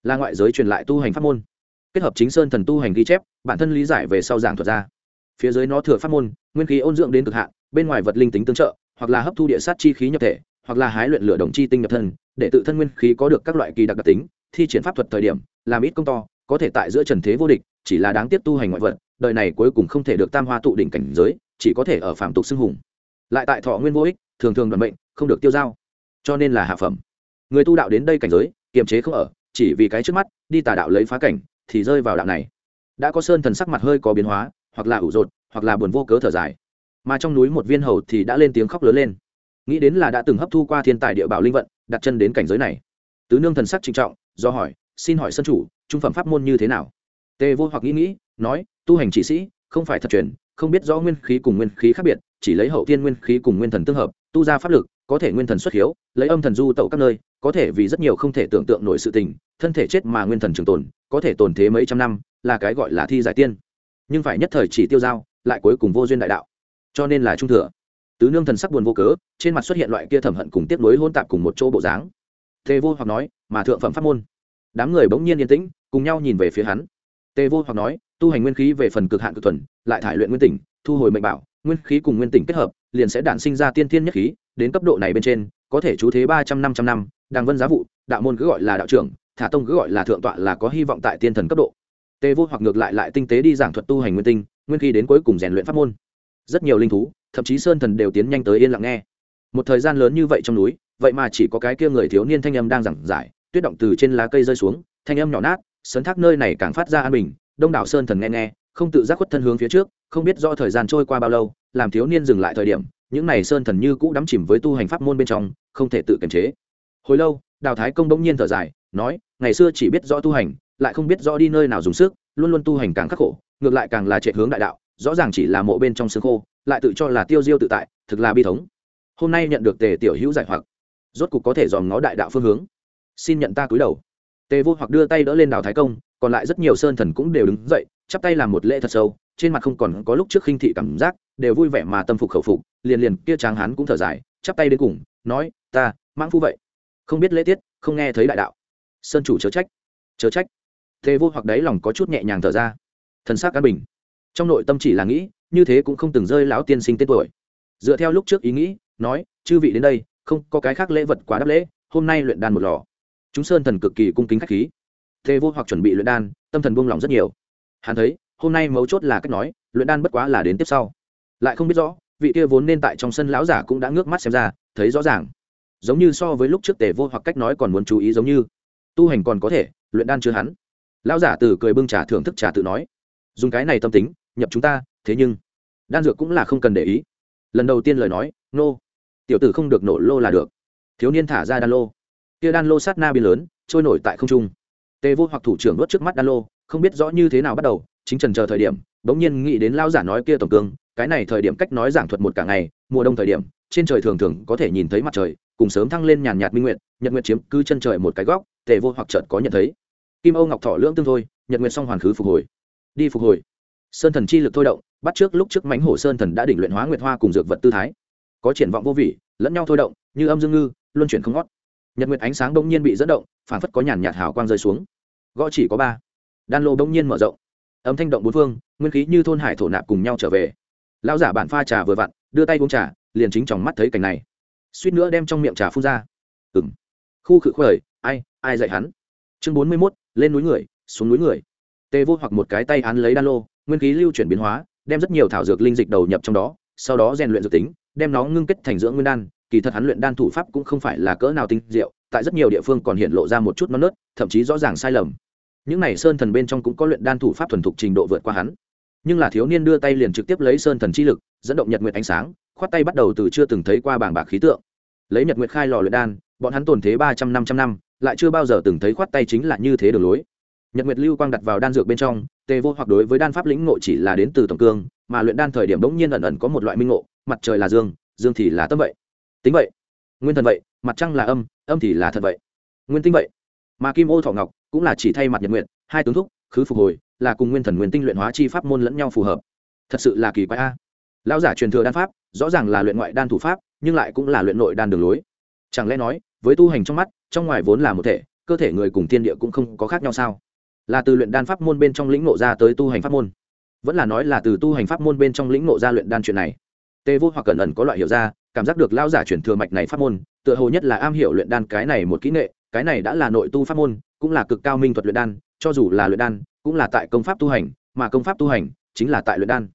Là ngoại giới truyền lại tu hành pháp môn. Kết hợp chính sơn thần tu hành ghi chép, bản thân lý giải về sau giảng thuật ra. Phía dưới nó thừa pháp môn, nguyên khí ôn dưỡng đến cực hạn, bên ngoài vật linh tính tương trợ, hoặc là hấp thu địa sát chi khí nhập thể, hoặc là hái luyện lửa đồng chi tinh nhập thân để tự thân nguyên khí có được các loại kỳ đặc đặc tính thi triển pháp thuật thời điểm làm ít công to có thể tại giữa trần thế vô địch chỉ là đáng tiếc tu hành ngoại vật đời này cuối cùng không thể được tam hoa tụ đỉnh cảnh giới chỉ có thể ở phạm tục xưng hùng. Lại tại thọ nguyên vô ích thường thường đoàn bệnh, không được tiêu dao. Cho nên là hạ phẩm. Người tu đạo đến đây cảnh giới kiềm chế không ở chỉ vì cái trước mắt đi tà đạo lấy phá cảnh thì rơi vào đạo này. Đã có sơn thần sắc mặt hơi có biến hóa hoặc là ủ rột hoặc là buồn vô cớ thở dài. Mà trong núi một viên hầu thì đã lên tiếng khóc lớn lên. Nghĩ đến là đã từng hấp thu qua thiên tài địa bảo linh vận đặt chân đến cảnh giới này. Tứ nương thần sắc trinh trọng, do hỏi, xin hỏi sân chủ, trung phẩm pháp môn như thế nào? Tề vô hoặc nghĩ nghĩ, nói, tu hành chỉ sĩ, không phải thật truyền, không biết rõ nguyên khí cùng nguyên khí khác biệt, chỉ lấy hậu thiên nguyên khí cùng nguyên thần tương hợp, tu ra pháp lực, có thể nguyên thần xuất hiếu, lấy âm thần du tẩu các nơi, có thể vì rất nhiều không thể tưởng tượng nổi sự tình, thân thể chết mà nguyên thần trường tồn, có thể tồn thế mấy trăm năm, là cái gọi là thi giải tiên. Nhưng phải nhất thời chỉ tiêu giao, lại cuối cùng vô duyên đại đạo. Cho nên là trung thừa tứ nương thần sắc buồn vô cớ, trên mặt xuất hiện loại kia thẩm hận cùng tiếp nối hôn tạp cùng một chỗ bộ dáng. Tề vô hoặc nói, mà thượng phẩm pháp môn. Đám người bỗng nhiên yên tĩnh, cùng nhau nhìn về phía hắn. Tề vô hoặc nói, tu hành nguyên khí về phần cực hạn cực thuần, lại thải luyện nguyên tỉnh, thu hồi mệnh bảo, nguyên khí cùng nguyên tỉnh kết hợp, liền sẽ đản sinh ra tiên thiên nhất khí, đến cấp độ này bên trên, có thể chú thế ba trăm năm trăm năm, đàng vân giá vụ, đạo môn cứ gọi là đạo trưởng, thả tông cứ gọi là thượng tọa là có hy vọng tại tiên thần cấp độ. Tề vô hoặc ngược lại lại tinh tế đi giảng thuật tu hành nguyên tinh, nguyên khí đến cuối cùng rèn luyện pháp môn rất nhiều linh thú, thậm chí sơn thần đều tiến nhanh tới yên lặng nghe. Một thời gian lớn như vậy trong núi, vậy mà chỉ có cái kia người thiếu niên thanh âm đang giảng giải, tuyết động từ trên lá cây rơi xuống, thanh âm nhỏ nát, sấn thác nơi này càng phát ra an bình, đông đảo sơn thần nghe nghe, không tự giác khuất thân hướng phía trước, không biết do thời gian trôi qua bao lâu, làm thiếu niên dừng lại thời điểm, những này sơn thần như cũ đắm chìm với tu hành pháp môn bên trong, không thể tự kiềm chế. Hồi lâu, đào thái công bỗng nhiên thở dài, nói, ngày xưa chỉ biết rõ tu hành, lại không biết rõ đi nơi nào dùng sức, luôn luôn tu hành càng khắc khổ, ngược lại càng là trệ hướng đại đạo rõ ràng chỉ là mộ bên trong xương khô, lại tự cho là tiêu diêu tự tại, thực là bi thống. Hôm nay nhận được tề tiểu hữu giải hoặc, rốt cục có thể dòm ngó đại đạo phương hướng. Xin nhận ta cúi đầu. Tề vô hoặc đưa tay đỡ lên đào thái công, còn lại rất nhiều sơn thần cũng đều đứng dậy, chắp tay làm một lễ thật sâu, trên mặt không còn có lúc trước khinh thị cảm giác, đều vui vẻ mà tâm phục khẩu phục, liền liền kia tráng hán cũng thở dài, chắp tay đến cùng, nói, ta, mãng phu vậy. Không biết lễ tiết, không nghe thấy đại đạo. Sơn chủ chớ trách. Chớ trách. Tề vô hoặc đấy lòng có chút nhẹ nhàng thở ra. Thần sắc á bình trong nội tâm chỉ là nghĩ, như thế cũng không từng rơi lão tiên sinh tên tuổi. Dựa theo lúc trước ý nghĩ, nói, chư vị đến đây, không có cái khác lễ vật quá đáp lễ, hôm nay luyện đan một lò. Chúng sơn thần cực kỳ cung kính khách khí. Thế vô hoặc chuẩn bị luyện đan, tâm thần buông lỏng rất nhiều. Hắn thấy, hôm nay mấu chốt là cách nói, luyện đan bất quá là đến tiếp sau. Lại không biết rõ, vị kia vốn nên tại trong sân lão giả cũng đã ngước mắt xem ra, thấy rõ ràng. Giống như so với lúc trước tề vô hoặc cách nói còn muốn chú ý giống như. Tu hành còn có thể, luyện đan chưa hắn? Lão giả từ cười bưng trà thưởng thức trà tự nói. Dùng cái này tâm tính nhập chúng ta, thế nhưng, đan dược cũng là không cần để ý. Lần đầu tiên lời nói, nô, tiểu tử không được nổ lô là được. Thiếu niên thả ra đan lô. Kia đan lô sát na biên lớn, trôi nổi tại không trung. Tề vô hoặc thủ trưởng đốt trước mắt đan lô, không biết rõ như thế nào bắt đầu, chính trần chờ thời điểm, bỗng nhiên nghĩ đến lao giả nói kia tổng cương, cái này thời điểm cách nói giảng thuật một cả ngày, mùa đông thời điểm, trên trời thường thường có thể nhìn thấy mặt trời, cùng sớm thăng lên nhàn nhạt minh nguyện nhật nguyện chiếm cứ chân trời một cái góc tề vô hoặc chợt có nhận thấy. Kim âu ngọc thọ lưỡng tương thôi, nhật nguyện song hoàn khứ phục hồi. Đi phục hồi sơn thần chi lực thôi động, bắt trước lúc trước mánh hổ sơn thần đã đỉnh luyện hóa nguyệt hoa cùng dược vật tư thái. Có triển vọng vô vị, lẫn nhau thôi động, như âm dương ngư, luân chuyển không ngót. Nhật nguyệt ánh sáng đông nhiên bị dẫn động phản phất có nhàn nhạt hào quang rơi xuống. Gõ chỉ có ba. Đan lô đông nhiên mở rộng. Âm thanh động bốn phương, nguyên khí như thôn hải thổ nạp cùng nhau trở về. Lão giả bản pha trà vừa vặn, đưa tay uống trà, liền chính trong mắt thấy cảnh này. Suýt nữa đem trong miệng trà phun ra. Ừng khu khự khởi, ai ai dạy hắn? Chương bốn mươi mốt, lên núi người, xuống núi người. Tê vô hoặc một cái tay án lấy đan lô nguyên khí lưu chuyển biến hóa, đem rất nhiều thảo dược linh dịch đầu nhập trong đó, sau đó rèn luyện dược tính, đem nó ngưng kết thành dưỡng nguyên đan. Kỳ thật hắn luyện đan thủ pháp cũng không phải là cỡ nào tinh diệu, tại rất nhiều địa phương còn hiện lộ ra một chút non nớt, thậm chí rõ ràng sai lầm. Những này sơn thần bên trong cũng có luyện đan thủ pháp thuần thục trình độ vượt qua hắn. Nhưng là thiếu niên đưa tay liền trực tiếp lấy sơn thần chi lực, dẫn động nhật nguyệt ánh sáng, khoát tay bắt đầu từ chưa từng thấy qua bảng bạc khí tượng. Lấy nhật nguyệt khai lò luyện đan, bọn hắn tồn thế ba trăm năm trăm năm, lại chưa bao giờ từng thấy khoát tay chính là như thế đường lối. Nhật nguyệt lưu quang đặt vào đan dược bên trong tề vô hoặc đối với đan pháp lĩnh ngộ chỉ là đến từ tổng cương, mà luyện đan thời điểm bỗng nhiên ẩn ẩn có một loại minh ngộ, mặt trời là dương dương thì là tâm vậy. Tính vậy. Nguyên thần vậy, mặt trăng là âm âm thì là thật vậy. Nguyên tinh vậy. Mà kim ô thọ ngọc cũng là chỉ thay mặt nhật nguyện hai tướng thúc, khứ phục hồi, là cùng nguyên thần nguyên tinh luyện hóa chi pháp môn lẫn nhau phù hợp. Thật sự là kỳ quái a. Lão giả truyền thừa đan pháp, rõ ràng là luyện ngoại đan thủ pháp, nhưng lại cũng là luyện nội đan đường lối. Chẳng lẽ nói, với tu hành trong mắt, trong ngoài vốn là một thể, cơ thể người cùng tiên địa cũng không có khác nhau sao? Là từ luyện đan pháp môn bên trong lĩnh ngộ ra tới tu hành pháp môn. Vẫn là nói là từ tu hành pháp môn bên trong lĩnh ngộ ra luyện đan chuyện này. Tê vô hoặc cẩn ẩn có loại hiểu ra, cảm giác được lao giả chuyển thừa mạch này pháp môn, tựa hồ nhất là am hiểu luyện đan cái này một kỹ nghệ, cái này đã là nội tu pháp môn, cũng là cực cao minh thuật luyện đan, cho dù là luyện đan, cũng là tại công pháp tu hành, mà công pháp tu hành chính là tại luyện đan.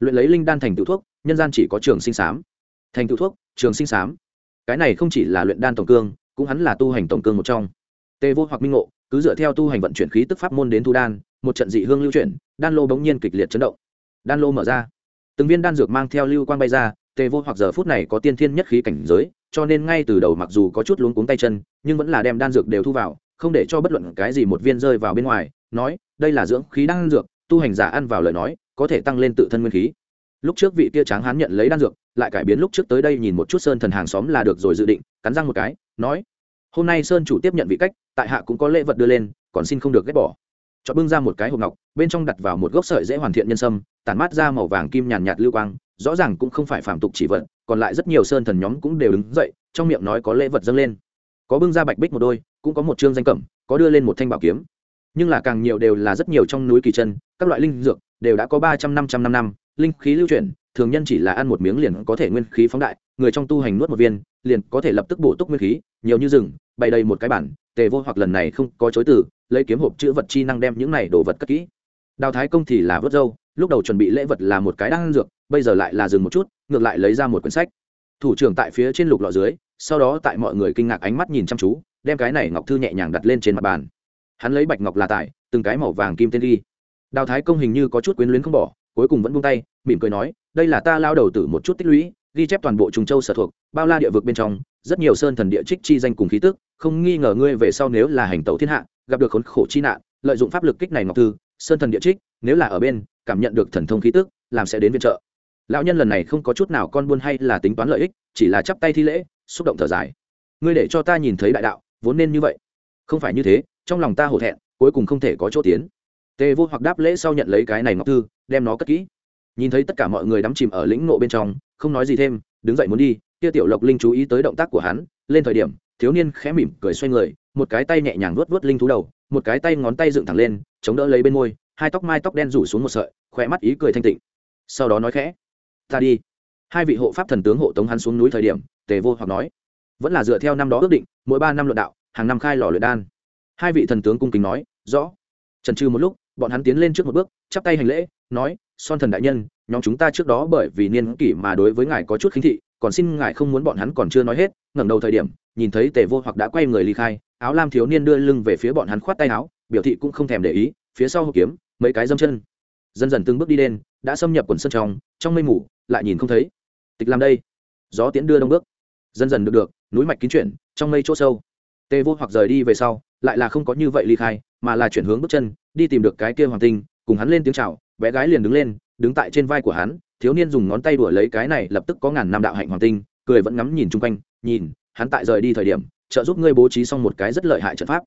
Luyện lấy linh đan thành tự thuốc, nhân gian chỉ có trường sinh sám. Thành tự thuốc, trường sinh sám. Cái này không chỉ là luyện đan tổng cương, cũng hắn là tu hành tổng cương một trong. Tê vô hoặc minh ngộ cứ dựa theo tu hành vận chuyển khí tức pháp môn đến thu đan, một trận dị hương lưu chuyển, đan lô bỗng nhiên kịch liệt chấn động. Đan lô mở ra. Từng viên đan dược mang theo lưu quang bay ra, tề vô hoặc giờ phút này có tiên thiên nhất khí cảnh giới, cho nên ngay từ đầu mặc dù có chút luống cuống tay chân, nhưng vẫn là đem đan dược đều thu vào, không để cho bất luận cái gì một viên rơi vào bên ngoài, nói, đây là dưỡng khí đan dược, tu hành giả ăn vào lời nói, có thể tăng lên tự thân nguyên khí. Lúc trước vị kia tráng hán nhận lấy đan dược, lại cải biến lúc trước tới đây nhìn một chút sơn thần hàng xóm là được rồi dự định, cắn răng một cái, nói hôm nay sơn chủ tiếp nhận vị cách, tại hạ cũng có lễ vật đưa lên, còn xin không được ghét bỏ. Cho bưng ra một cái hộp ngọc, bên trong đặt vào một gốc sợi dễ hoàn thiện nhân sâm, tản mát ra màu vàng kim nhàn nhạt lưu quang, rõ ràng cũng không phải phạm tục chỉ vật, còn lại rất nhiều sơn thần nhóm cũng đều đứng dậy, trong miệng nói có lễ vật dâng lên. Có bưng ra bạch bích một đôi, cũng có một chương danh cẩm, có đưa lên một thanh bảo kiếm. Nhưng là càng nhiều đều là rất nhiều trong núi kỳ chân, các loại linh dược đều đã có ba trăm năm trăm năm năm, linh khí lưu chuyển, thường nhân chỉ là ăn một miếng liền có thể nguyên khí phóng đại người trong tu hành nuốt một viên, liền có thể lập tức bổ túc nguyên khí, nhiều như rừng, bày đầy một cái bản, tề vô hoặc lần này không có chối từ, lấy kiếm hộp chữ vật chi năng đem những này đồ vật cất kỹ. Đào thái công thì là vớt dâu lúc đầu chuẩn bị lễ vật là một cái đan dược, bây giờ lại là dừng một chút, ngược lại lấy ra một quyển sách. Thủ trưởng tại phía trên lục lọ dưới, sau đó tại mọi người kinh ngạc ánh mắt nhìn chăm chú, đem cái này ngọc thư nhẹ nhàng đặt lên trên mặt bàn. Hắn lấy bạch ngọc là tải, từng cái màu vàng kim tên đi đào thái công hình như có chút quyến luyến không bỏ, cuối cùng vẫn buông tay, mỉm cười nói, đây là ta lao đầu tử một chút tích lũy ghi chép toàn bộ trùng châu sở thuộc, bao la địa vực bên trong, rất nhiều sơn thần địa trích chi danh cùng khí tức, không nghi ngờ ngươi về sau nếu là hành tẩu thiên hạ, gặp được khốn khổ chi nạn, lợi dụng pháp lực kích này ngọc thư, sơn thần địa trích, nếu là ở bên, cảm nhận được thần thông khí tức, làm sẽ đến viện trợ. Lão nhân lần này không có chút nào con buôn hay là tính toán lợi ích, chỉ là chắp tay thi lễ, xúc động thở dài. Ngươi để cho ta nhìn thấy đại đạo, vốn nên như vậy. Không phải như thế, trong lòng ta hổ thẹn, cuối cùng không thể có chỗ tiến. Tề vô hoặc đáp lễ sau nhận lấy cái này ngọc thư, đem nó cất kỹ. Nhìn thấy tất cả mọi người đắm chìm ở lĩnh nộ bên trong không nói gì thêm, đứng dậy muốn đi, kia tiểu lộc linh chú ý tới động tác của hắn, lên thời điểm, thiếu niên khẽ mỉm cười xoay người, một cái tay nhẹ nhàng vuốt vuốt linh thú đầu, một cái tay ngón tay dựng thẳng lên, chống đỡ lấy bên môi, hai tóc mai tóc đen rủ xuống một sợi, khỏe mắt ý cười thanh tịnh. Sau đó nói khẽ, ta đi. Hai vị hộ pháp thần tướng hộ tống hắn xuống núi thời điểm, tề vô hoặc nói, vẫn là dựa theo năm đó ước định, mỗi ba năm luận đạo, hàng năm khai lò luyện đan. Hai vị thần tướng cung kính nói, rõ. Trần trừ một lúc, bọn hắn tiến lên trước một bước, chắp tay hành lễ, nói, son thần đại nhân nhóm chúng ta trước đó bởi vì niên kỷ mà đối với ngài có chút khinh thị, còn xin ngài không muốn bọn hắn còn chưa nói hết, ngẩng đầu thời điểm, nhìn thấy tề vô hoặc đã quay người ly khai, áo lam thiếu niên đưa lưng về phía bọn hắn khoát tay áo, biểu thị cũng không thèm để ý, phía sau hộp kiếm, mấy cái dâm chân. Dần dần từng bước đi lên, đã xâm nhập quần sân trong trong mây mù, lại nhìn không thấy. Tịch làm đây. Gió tiến đưa đông bước. Dần dần được được, núi mạch kín chuyển, trong mây chỗ sâu. Tề vô hoặc rời đi về sau, lại là không có như vậy ly khai, mà là chuyển hướng bước chân, đi tìm được cái kia hoàng tinh, cùng hắn lên tiếng chào, bé gái liền đứng lên đứng tại trên vai của hắn, thiếu niên dùng ngón tay đuổi lấy cái này lập tức có ngàn năm đạo hạnh hoàng tinh, cười vẫn ngắm nhìn chung quanh, nhìn, hắn tại rời đi thời điểm, trợ giúp ngươi bố trí xong một cái rất lợi hại trận pháp.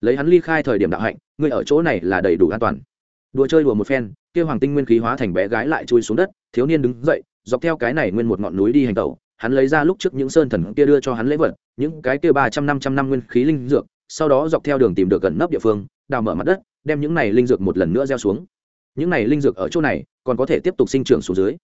Lấy hắn ly khai thời điểm đạo hạnh, ngươi ở chỗ này là đầy đủ an toàn. Đùa chơi đùa một phen, kia hoàng tinh nguyên khí hóa thành bé gái lại chui xuống đất, thiếu niên đứng dậy, dọc theo cái này nguyên một ngọn núi đi hành tẩu, hắn lấy ra lúc trước những sơn thần kia đưa cho hắn lễ vật, những cái kia ba trăm năm trăm năm nguyên khí linh dược, sau đó dọc theo đường tìm được gần nấp địa phương, đào mở mặt đất, đem những này linh dược một lần nữa gieo xuống những này linh dược ở chỗ này còn có thể tiếp tục sinh trưởng xuống dưới.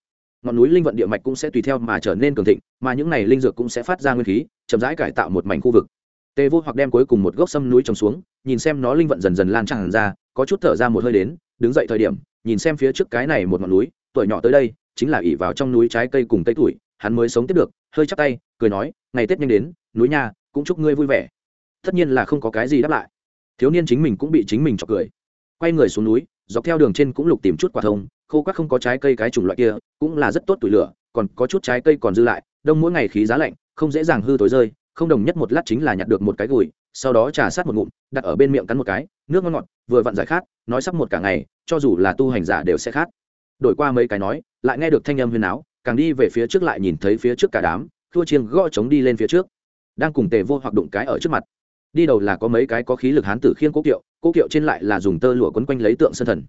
Ngọn núi linh vận địa mạch cũng sẽ tùy theo mà trở nên cường thịnh, mà những này linh dược cũng sẽ phát ra nguyên khí, chậm rãi cải tạo một mảnh khu vực. Tê vô hoặc đem cuối cùng một gốc sâm núi trồng xuống, nhìn xem nó linh vận dần dần lan tràn ra, có chút thở ra một hơi đến, đứng dậy thời điểm, nhìn xem phía trước cái này một ngọn núi, tuổi nhỏ tới đây, chính là ỉ vào trong núi trái cây cùng cây tuổi, hắn mới sống tiếp được, hơi chắc tay, cười nói, ngày tết nhanh đến, núi nha, cũng chúc ngươi vui vẻ. Tất nhiên là không có cái gì đáp lại. Thiếu niên chính mình cũng bị chính mình chọc cười. Quay người xuống núi dọc theo đường trên cũng lục tìm chút quả thông, khô quắc không có trái cây cái chủng loại kia, cũng là rất tốt tuổi lửa, còn có chút trái cây còn dư lại, đông mỗi ngày khí giá lạnh, không dễ dàng hư tối rơi, không đồng nhất một lát chính là nhặt được một cái gùi, sau đó trà sát một ngụm, đặt ở bên miệng cắn một cái, nước ngon ngọt, vừa vặn giải khát, nói sắp một cả ngày, cho dù là tu hành giả đều sẽ khát. Đổi qua mấy cái nói, lại nghe được thanh âm huyền áo, càng đi về phía trước lại nhìn thấy phía trước cả đám thua chiêng gõ trống đi lên phía trước. Đang cùng tề vô hoặc đụng cái ở trước mặt đi đầu là có mấy cái có khí lực hán tử khiêng cố kiệu cố kiệu trên lại là dùng tơ lụa quấn quanh lấy tượng sơn thần.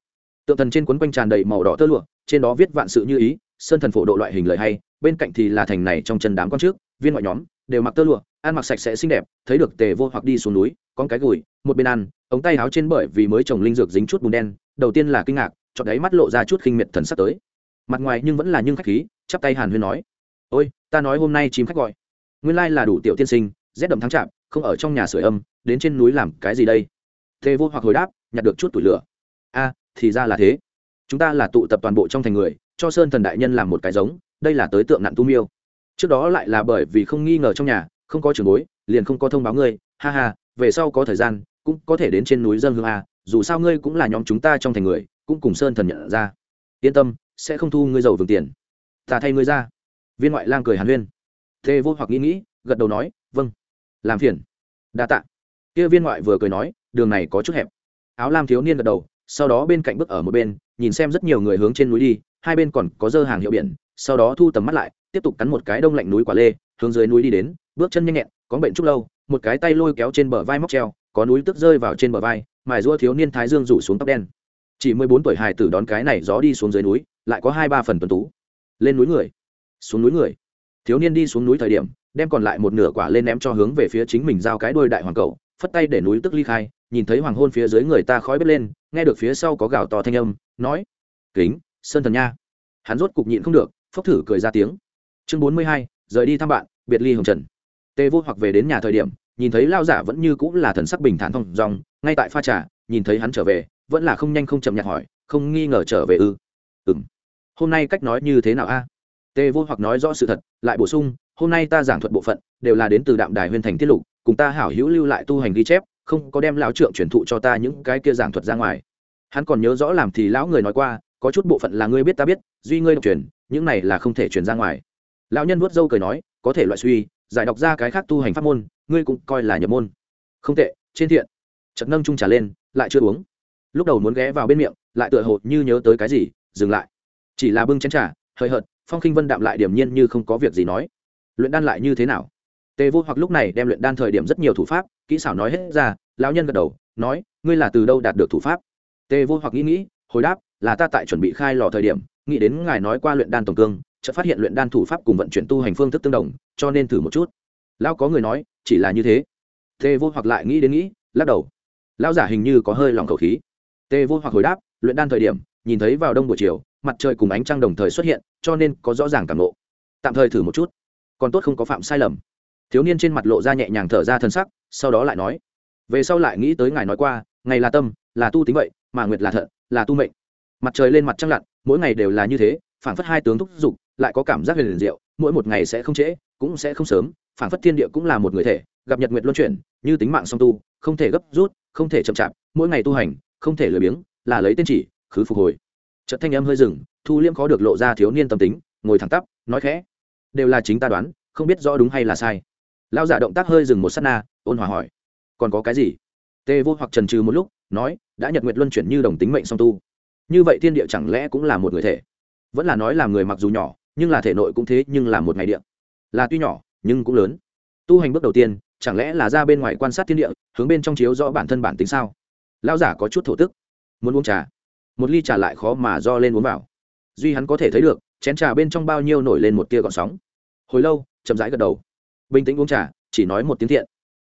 Tượng thần trên quấn quanh tràn đầy màu đỏ tơ lụa, trên đó viết vạn sự như ý, sơn thần phổ độ loại hình lời hay, bên cạnh thì là thành này trong chân đám con trước, viên ngoại nhóm, đều mặc tơ lụa, ăn mặc sạch sẽ xinh đẹp, thấy được tề vô hoặc đi xuống núi con cái gùi, một bên ăn, ống tay áo trên bởi vì mới trồng linh dược dính chút bùn đen, đầu tiên là kinh ngạc cho đáy mắt lộ ra chút khinh miệt thần sắp tới. Mặt ngoài nhưng vẫn là nhưng khách khí, chắp tay hàn huyên nói, ôi, ta nói hôm nay chim khách gọi. Nguyên lai là đủ tiểu tiên sinh, rét đậm tháng chạp không ở trong nhà sưởi âm, đến trên núi làm cái gì đây? Thế vô hoặc hồi đáp, nhặt được chút tuổi lửa. A, thì ra là thế. Chúng ta là tụ tập toàn bộ trong thành người, cho sơn thần đại nhân làm một cái giống, đây là tới tượng nạn tu miêu. Trước đó lại là bởi vì không nghi ngờ trong nhà, không có trường bối, liền không có thông báo ngươi. Ha ha, về sau có thời gian, cũng có thể đến trên núi dân hương a, dù sao ngươi cũng là nhóm chúng ta trong thành người, cũng cùng sơn thần nhận ra. Yên tâm, sẽ không thu ngươi giàu vương tiền. Ta thay ngươi ra. Viên ngoại lang cười hàn huyên. Thê vô hoặc nghĩ nghĩ, gật đầu nói vâng làm phiền. Đa tạ. Kia viên ngoại vừa cười nói, đường này có chút hẹp. Áo lam thiếu niên gật đầu, sau đó bên cạnh bước ở một bên, nhìn xem rất nhiều người hướng trên núi đi, hai bên còn có dơ hàng hiệu biển, sau đó thu tầm mắt lại, tiếp tục cắn một cái đông lạnh núi quả lê, hướng dưới núi đi đến, bước chân nhanh nhẹn, có bệnh chút lâu, một cái tay lôi kéo trên bờ vai móc treo, có núi tức rơi vào trên bờ vai, mài rua thiếu niên thái dương rủ xuống tóc đen. Chỉ mười bốn tuổi hài tử đón cái này gió đi xuống dưới núi, lại có hai ba phần tuần tú. Lên núi người. Xuống núi người. Thiếu niên đi xuống núi thời điểm đem còn lại một nửa quả lên ném cho hướng về phía chính mình giao cái đôi đại hoàng cầu phất tay để núi tức ly khai, nhìn thấy hoàng hôn phía dưới người ta khói bếp lên, nghe được phía sau có gào to thanh âm, nói, kính, sơn thần nha. Hắn rốt cục nhịn không được, phốc thử cười ra tiếng. Chương bốn mươi hai, rời đi thăm bạn, biệt ly hồng trần. Tê vô hoặc về đến nhà thời điểm, nhìn thấy lao giả vẫn như cũng là thần sắc bình thản thông dòng ngay tại pha trà, nhìn thấy hắn trở về, vẫn là không nhanh không chậm nhạt hỏi, không nghi ngờ trở về ư? Ừ. hôm nay cách nói như thế nào a? Tê vô hoặc nói rõ sự thật, lại bổ sung hôm nay ta giảng thuật bộ phận, đều là đến từ đạm đài huyền thành tiết lục, cùng ta hảo hữu lưu lại tu hành ghi chép, không có đem lão trượng truyền thụ cho ta những cái kia giảng thuật ra ngoài. Hắn còn nhớ rõ làm thì lão người nói qua, có chút bộ phận là ngươi biết ta biết, duy ngươi độc truyền, những này là không thể truyền ra ngoài. Lão nhân vuốt râu cười nói, có thể loại suy, giải đọc ra cái khác tu hành pháp môn, ngươi cũng coi là nhập môn. Không tệ, trên thiện. Chật nâng trung trả lên, lại chưa uống. Lúc đầu muốn ghé vào bên miệng, lại tựa hồ như nhớ tới cái gì, dừng lại. Chỉ là bưng chén trà, hơi hợt, phong khinh vân đạm lại điểm nhiên như không có việc gì nói luyện đan lại như thế nào? Tề vô hoặc lúc này đem luyện đan thời điểm rất nhiều thủ pháp, kỹ xảo nói hết ra, lão nhân gật đầu, nói, ngươi là từ đâu đạt được thủ pháp? Tề vô hoặc nghĩ nghĩ, hồi đáp, là ta tại chuẩn bị khai lò thời điểm, nghĩ đến ngài nói qua luyện đan tổng cương, chợt phát hiện luyện đan thủ pháp cùng vận chuyển tu hành phương thức tương đồng, cho nên thử một chút. Lão có người nói, chỉ là như thế. Tề vô hoặc lại nghĩ đến nghĩ, lắc đầu. Lão giả hình như có hơi lòng khẩu khí. Tề vô hoặc hồi đáp, luyện đan thời điểm, nhìn thấy vào đông buổi chiều, mặt trời cùng ánh trăng đồng thời xuất hiện, cho nên có rõ ràng cảm lộ tạm thời thử một chút còn tốt không có phạm sai lầm. Thiếu niên trên mặt lộ ra nhẹ nhàng thở ra thân sắc, sau đó lại nói, về sau lại nghĩ tới ngài nói qua, ngày là tâm, là tu tính vậy, mà nguyệt là thận, là tu mệnh. Mặt trời lên mặt trăng lặn, mỗi ngày đều là như thế, phảng phất hai tướng thúc giục, lại có cảm giác huyền liền diệu, mỗi một ngày sẽ không trễ, cũng sẽ không sớm, phảng phất thiên địa cũng là một người thể, gặp nhật nguyệt luân chuyển, như tính mạng song tu, không thể gấp rút, không thể chậm chạp, mỗi ngày tu hành, không thể lười biếng, là lấy tên chỉ, khứ phục hồi. Trận thanh âm hơi dừng, thu liêm khó được lộ ra thiếu niên tâm tính, ngồi thẳng tắp, nói khẽ đều là chính ta đoán, không biết rõ đúng hay là sai. Lao giả động tác hơi dừng một s á t na, ôn hòa hỏi, còn có cái gì? Tê vô hoặc trần trừ một lúc, nói, đã nhật nguyệt luân chuyển như đồng tính mệnh song tu. Như vậy thiên địa chẳng lẽ cũng là một người thể? Vẫn là nói là người mặc dù nhỏ, nhưng là thể nội cũng thế, nhưng là một ngày địa. Là tuy nhỏ, nhưng cũng lớn. Tu hành bước đầu tiên, chẳng lẽ là ra bên ngoài quan sát thiên địa, hướng bên trong chiếu rõ bản thân bản tính sao? Lao giả có chút thổ tức, muốn uống trà. Một ly trà lại khó mà do lên uống vào. Duy hắn có thể thấy được chén trà bên trong bao nhiêu nổi lên một tia gọn sóng. Hồi lâu, chậm rãi gật đầu. Bình tĩnh uống trà, chỉ nói một tiếng thiện.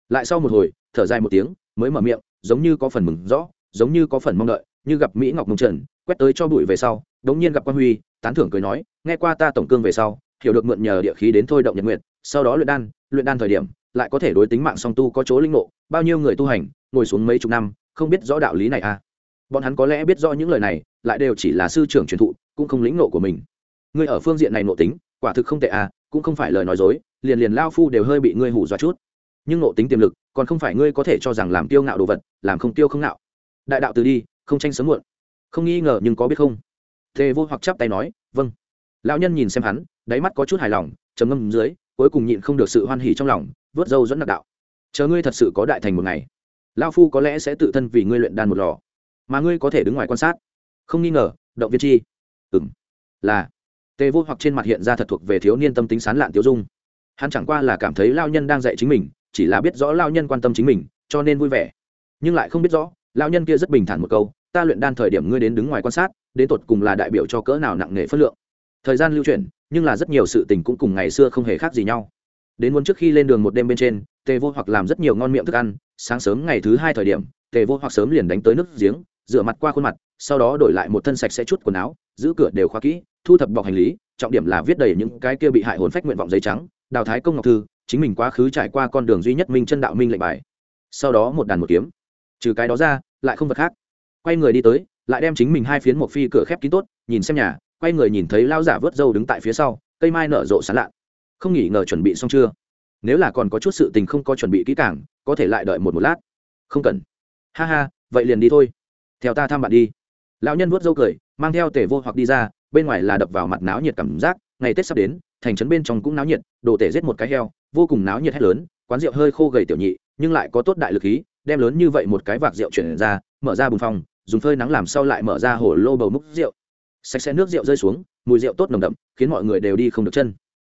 Lại sau một hồi, thở dài một tiếng, mới mở miệng, giống như có phần mừng rõ, giống như có phần mong đợi, như gặp mỹ ngọc mông trần, quét tới cho bụi về sau, đống nhiên gặp quan huy, tán thưởng cười nói, nghe qua ta tổng cương về sau, hiểu được mượn nhờ địa khí đến thôi động nhật nguyện sau đó luyện đan luyện đan thời điểm, lại có thể đối tính mạng song tu có chỗ linh mộ bao nhiêu người tu hành, ngồi xuống mấy chục năm, không biết rõ đạo lý này à? Bọn hắn có lẽ biết rõ những lời này, lại đều chỉ là sư trưởng truyền thụ, cũng không lĩnh ngộ của mình ngươi ở phương diện này nộ tính, quả thực không tệ à cũng không phải lời nói dối, liền liền lao phu đều hơi bị ngươi hủ dọa chút. Nhưng nộ tính tiềm lực, còn không phải ngươi có thể cho rằng làm tiêu ngạo đồ vật, làm không tiêu không ngạo. Đại đạo từ đi, không tranh sớm muộn. Không nghi ngờ nhưng có biết không? Thề vô hoặc chắp tay nói vâng. Lão nhân nhìn xem hắn, đáy mắt có chút hài lòng, trầm ngâm dưới, cuối cùng nhịn không được sự hoan hỉ trong lòng, vớt dâu dẫn đặc đạo. Chờ ngươi thật sự có đại thành một ngày lao phu có lẽ sẽ tự thân vì ngươi luyện đan một lò, mà ngươi có thể đứng ngoài quan sát. Không nghi ngờ, động viên chi. Ừng là tề vô hoặc trên mặt hiện ra thật thuộc về thiếu niên tâm tính sán lạn tiêu dung. Hắn chẳng qua là cảm thấy lao nhân đang dạy chính mình, chỉ là biết rõ lao nhân quan tâm chính mình, cho nên vui vẻ. Nhưng lại không biết rõ lao nhân kia rất bình thản một câu, ta luyện đan thời điểm ngươi đến đứng ngoài quan sát, đến tột cùng là đại biểu cho cỡ nào nặng nề phất lượng. Thời gian lưu chuyển, nhưng là rất nhiều sự tình cũng cùng ngày xưa không hề khác gì nhau. Đến muốn trước khi lên đường một đêm bên trên, tề vô hoặc làm rất nhiều ngon miệng thức ăn, sáng sớm ngày thứ hai thời điểm, tề vô hoặc sớm liền đánh tới nước giếng, rửa mặt qua khuôn mặt sau đó đổi lại một thân sạch sẽ chút quần áo, giữ cửa đều khóa kỹ, thu thập bọc hành lý, trọng điểm là viết đầy những cái kia bị hại hồn phách nguyện vọng giấy trắng, đào thái công ngọc thư, chính mình quá khứ trải qua con đường duy nhất minh chân đạo minh lệnh bài. Sau đó một đàn một kiếm. Trừ cái đó ra, lại không vật khác. Quay người đi tới, lại đem chính mình hai phiến một phi cửa khép kín tốt, nhìn xem nhà, quay người nhìn thấy lao giả vớt dâu đứng tại phía sau, cây mai nở rộ sán lạ. Không nghỉ ngờ chuẩn bị xong chưa? Nếu là còn có chút sự tình không có chuẩn bị kỹ càng, có thể lại đợi một một lát. Không cần. Ha ha, vậy liền đi thôi. Theo ta thăm bạn đi lão nhân vuốt râu cười, mang theo tể vô hoặc đi ra, bên ngoài là đập vào mặt náo nhiệt cảm giác, ngày tết sắp đến, thành trấn bên trong cũng náo nhiệt, đồ tể giết một cái heo, vô cùng náo nhiệt hết lớn, quán rượu hơi khô gầy tiểu nhị, nhưng lại có tốt đại lực khí, đem lớn như vậy một cái vạc rượu chuyển ra, mở ra bùng phòng, dùng phơi nắng làm sau lại mở ra hồ lô bầu múc rượu. Sạch sẽ nước rượu rơi xuống, mùi rượu tốt nồng đậm, khiến mọi người đều đi không được chân.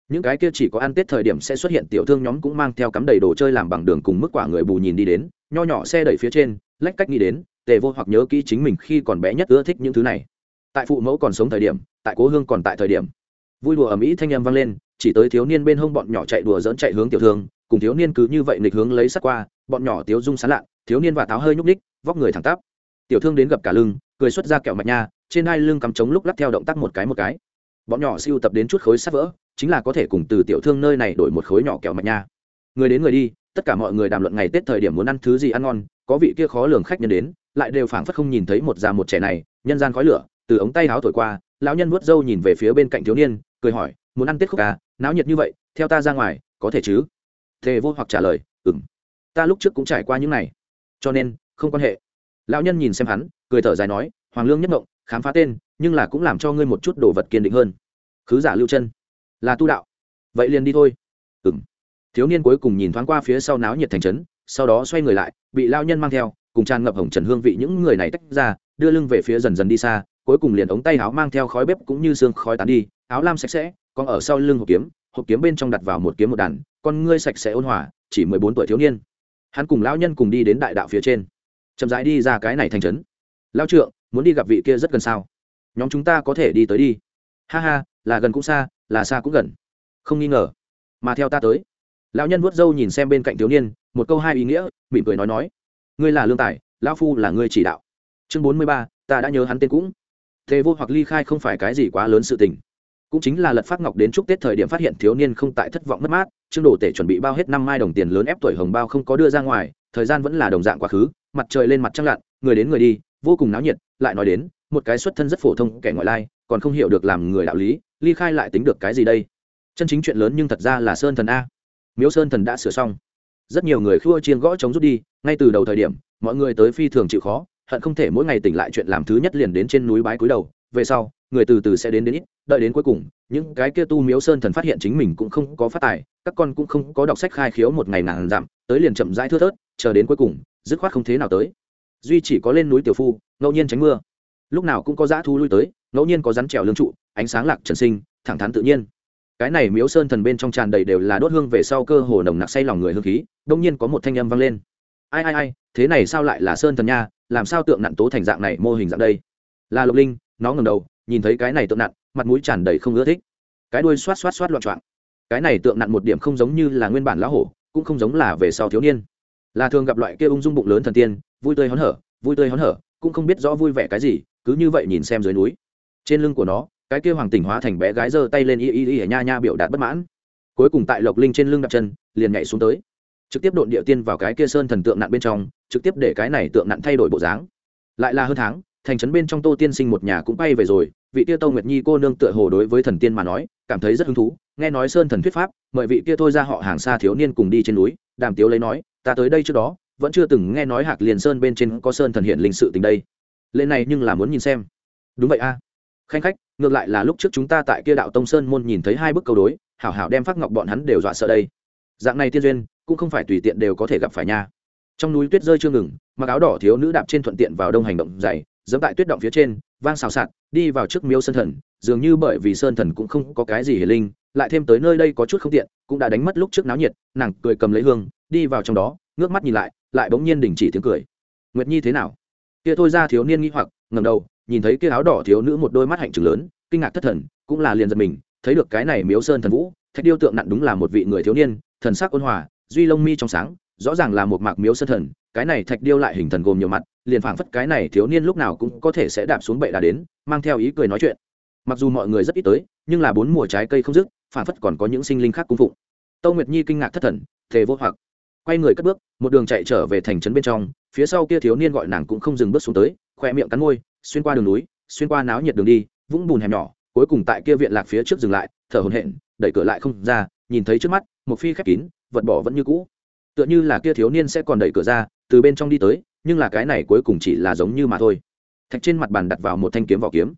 Những cái kia chỉ có ăn tết thời điểm sẽ xuất hiện tiểu thương nhóm cũng mang theo cắm đầy đồ chơi làm bằng đường cùng mức quả người bù nhìn đi đến, nho nhỏ xe đẩy phía trên, lách cách nghĩ đến tề vô hoặc nhớ kỹ chính mình khi còn bé nhất ưa thích những thứ này. Tại phụ mẫu còn sống thời điểm, tại cố hương còn tại thời điểm. Vui đùa ở mỹ thanh âm vang lên, chỉ tới thiếu niên bên hông bọn nhỏ chạy đùa dỡn chạy hướng tiểu thương, cùng thiếu niên cứ như vậy nghịch hướng lấy sắt qua, bọn nhỏ tiếu dung sán lạ thiếu niên và táo hơi nhúc ních vóc người thẳng tắp. Tiểu thương đến gặp cả lưng, cười xuất ra kẹo mạch nha, trên hai lưng cắm trống lúc lắc theo động tác một cái một cái. Bọn nhỏ siêu tập đến chút khối sắt vỡ, chính là có thể cùng từ tiểu thương nơi này đổi một khối nhỏ kẹo mạch nha. Người đến người đi, tất cả mọi người đàm luận ngày tết thời điểm muốn ăn thứ gì ăn ngon, có vị kia khó lường khách nhân đến lại đều phảng phất không nhìn thấy một già một trẻ này, nhân gian khói lửa, từ ống tay áo thổi qua, lão nhân vuốt râu nhìn về phía bên cạnh thiếu niên, cười hỏi, muốn ăn tết khúc à? Náo nhiệt như vậy, theo ta ra ngoài, có thể chứ? Thề vô hoặc trả lời ừng ta lúc trước cũng trải qua những này, cho nên không quan hệ. Lão nhân nhìn xem hắn, cười thở dài nói, hoàng lương nhất mộng khám phá tên, nhưng là cũng làm cho ngươi một chút đồ vật kiên định hơn. Khứ giả lưu chân, là tu đạo. Vậy liền đi thôi. Ừng thiếu niên cuối cùng nhìn thoáng qua phía sau náo nhiệt thành trấn, sau đó xoay người lại, bị lao nhân mang theo cùng tràn ngập hồng trần hương vị những người này tách ra, đưa lưng về phía dần dần đi xa, cuối cùng liền ống tay áo mang theo khói bếp cũng như xương khói tán đi, áo lam sạch sẽ, còn ở sau lưng hộp kiếm hộp kiếm bên trong đặt vào một kiếm một đàn, con ngươi sạch sẽ ôn hòa, chỉ mười bốn tuổi thiếu niên. Hắn cùng lão nhân cùng đi đến đại đạo phía trên. Chậm rãi đi ra cái này thành trấn. Lao trượng, muốn đi gặp vị kia rất gần sao? Nhóm chúng ta có thể đi tới đi. Ha ha, là gần cũng xa, là xa cũng gần. Không nghi ngờ. Mà theo ta tới. Lão nhân vuốt râu nhìn xem bên cạnh thiếu niên, một câu hai ý nghĩa, mỉm cười nói nói ngươi là lương tài, lão phu là ngươi chỉ đạo. Chương bốn mươi ba, ta đã nhớ hắn tên cũng. Thế vô hoặc ly khai không phải cái gì quá lớn sự tình. Cũng chính là lật phát ngọc đến chúc tết thời điểm phát hiện thiếu niên không tại thất vọng mất mát chương đồ tể chuẩn bị bao hết năm mai đồng tiền lớn ép tuổi hồng bao không có đưa ra ngoài, thời gian vẫn là đồng dạng quá khứ, mặt trời lên mặt trăng lặn, người đến người đi, vô cùng náo nhiệt, lại nói đến, một cái xuất thân rất phổ thông, kẻ ngoại lai, còn không hiểu được làm người đạo lý, ly khai lại tính được cái gì đây? Chân chính chuyện lớn nhưng thật ra là sơn thần a. Miếu sơn thần đã sửa xong rất nhiều người khua chiên gõ chống rút đi, ngay từ đầu thời điểm, mọi người tới phi thường chịu khó, hận không thể mỗi ngày tỉnh lại chuyện làm thứ nhất liền đến trên núi bái cúi đầu, về sau, người từ từ sẽ đến đến ít, đợi đến cuối cùng, những cái kia tu miếu sơn thần phát hiện chính mình cũng không có phát tài, các con cũng không có đọc sách khai khiếu một ngày nàng giảm tới liền chậm rãi thưa thớt, chờ đến cuối cùng, dứt khoát không thế nào tới. Duy chỉ có lên núi tiểu phu, ngẫu nhiên tránh mưa. Lúc nào cũng có dã thu lui tới, ngẫu nhiên có rắn trèo lương trụ, ánh sáng lạc trần sinh, thẳng thắn tự nhiên cái này miếu sơn thần bên trong tràn đầy đều là đốt hương về sau cơ hồ nồng nặc say lòng người hương khí, đông nhiên có một thanh âm vang lên. Ai ai ai, thế này sao lại là sơn thần nha, làm sao tượng nặn tố thành dạng này mô hình dạng đây? Là lục linh, nó ngầm đầu, nhìn thấy cái này tượng nặn, mặt mũi tràn đầy không ưa thích. Cái đuôi xoát xoát xoát loạn trọng cái này tượng nặn một điểm không giống như là nguyên bản lão hổ, cũng không giống là về sau thiếu niên. Là thường gặp loại kia ung dung bụng lớn thần tiên, vui tươi hớn hở, vui tươi hớn hở, cũng không biết rõ vui vẻ cái gì, cứ như vậy nhìn xem dưới núi. Trên lưng của nó cái kia hoàng tỉnh hóa thành bé gái giơ tay lên y y y nha nha biểu đạt bất mãn. Cuối cùng tại lộc linh trên lưng đặt chân, liền nhảy xuống tới. Trực tiếp độn địa tiên vào cái kia sơn thần tượng nặn bên trong, trực tiếp để cái này tượng nặn thay đổi bộ dáng. Lại là hơn tháng, thành trấn bên trong tô tiên sinh một nhà cũng bay về rồi, vị kia tô nguyệt nhi cô nương tựa hồ đối với thần tiên mà nói, cảm thấy rất hứng thú, nghe nói sơn thần thuyết pháp, mời vị kia thôi ra họ hàng xa thiếu niên cùng đi trên núi, đàm tiếu lấy nói, ta tới đây trước đó, vẫn chưa từng nghe nói hạc liền sơn bên trên có sơn thần hiện linh sự tình đây. Lên này nhưng là muốn nhìn xem. Đúng vậy a khanh khách, ngược lại là lúc trước chúng ta tại kia đạo tông sơn môn nhìn thấy hai bức câu đối, hảo hảo đem phát ngọc bọn hắn đều dọa sợ đây. Dạng này tiên duyên, cũng không phải tùy tiện đều có thể gặp phải nha. Trong núi tuyết rơi chưa ngừng, mặc áo đỏ thiếu nữ đạp trên thuận tiện vào đông hành động dày dẫm tại tuyết động phía trên, vang xào xạc, đi vào trước miếu sơn thần, dường như bởi vì sơn thần cũng không có cái gì hiền linh, lại thêm tới nơi đây có chút không tiện, cũng đã đánh mất lúc trước náo nhiệt, nàng cười cầm lấy hương, đi vào trong đó, ngước mắt nhìn lại lại bỗng nhiên đình chỉ tiếng cười. Nguyệt nhi thế nào? Kia thôi ra thiếu niên nghi hoặc ngầm đầu nhìn thấy kia áo đỏ thiếu nữ một đôi mắt hạnh trừng lớn, kinh ngạc thất thần, cũng là liền giật mình, thấy được cái này miếu sơn thần vũ, thạch điêu tượng nặng đúng là một vị người thiếu niên, thần sắc ôn hòa, duy lông mi trong sáng, rõ ràng là một mạc miếu sơn thần, cái này thạch điêu lại hình thần gồm nhiều mặt, liền phảng phất cái này thiếu niên lúc nào cũng có thể sẽ đạp xuống bệ đá đến, mang theo ý cười nói chuyện. Mặc dù mọi người rất ít tới, nhưng là bốn mùa trái cây không dứt, phảng phất còn có những sinh linh khác cung phụng. Tâu nguyệt nhi kinh ngạc thất thần, thề vô hoặc. Quay người cất bước, một đường chạy trở về thành trấn bên trong, phía sau kia thiếu niên gọi nàng cũng không dừng bước xuống tới khoe miệng cắn môi xuyên qua đường núi, xuyên qua náo nhiệt đường đi, vũng bùn hẻm nhỏ, cuối cùng tại kia viện lạc phía trước dừng lại, thở hổn hển, đẩy cửa lại không ra, nhìn thấy trước mắt, một phi khép kín, vật bỏ vẫn như cũ. Tựa như là kia thiếu niên sẽ còn đẩy cửa ra, từ bên trong đi tới, nhưng là cái này cuối cùng chỉ là giống như mà thôi. Thạch trên mặt bàn đặt vào một thanh kiếm vỏ kiếm.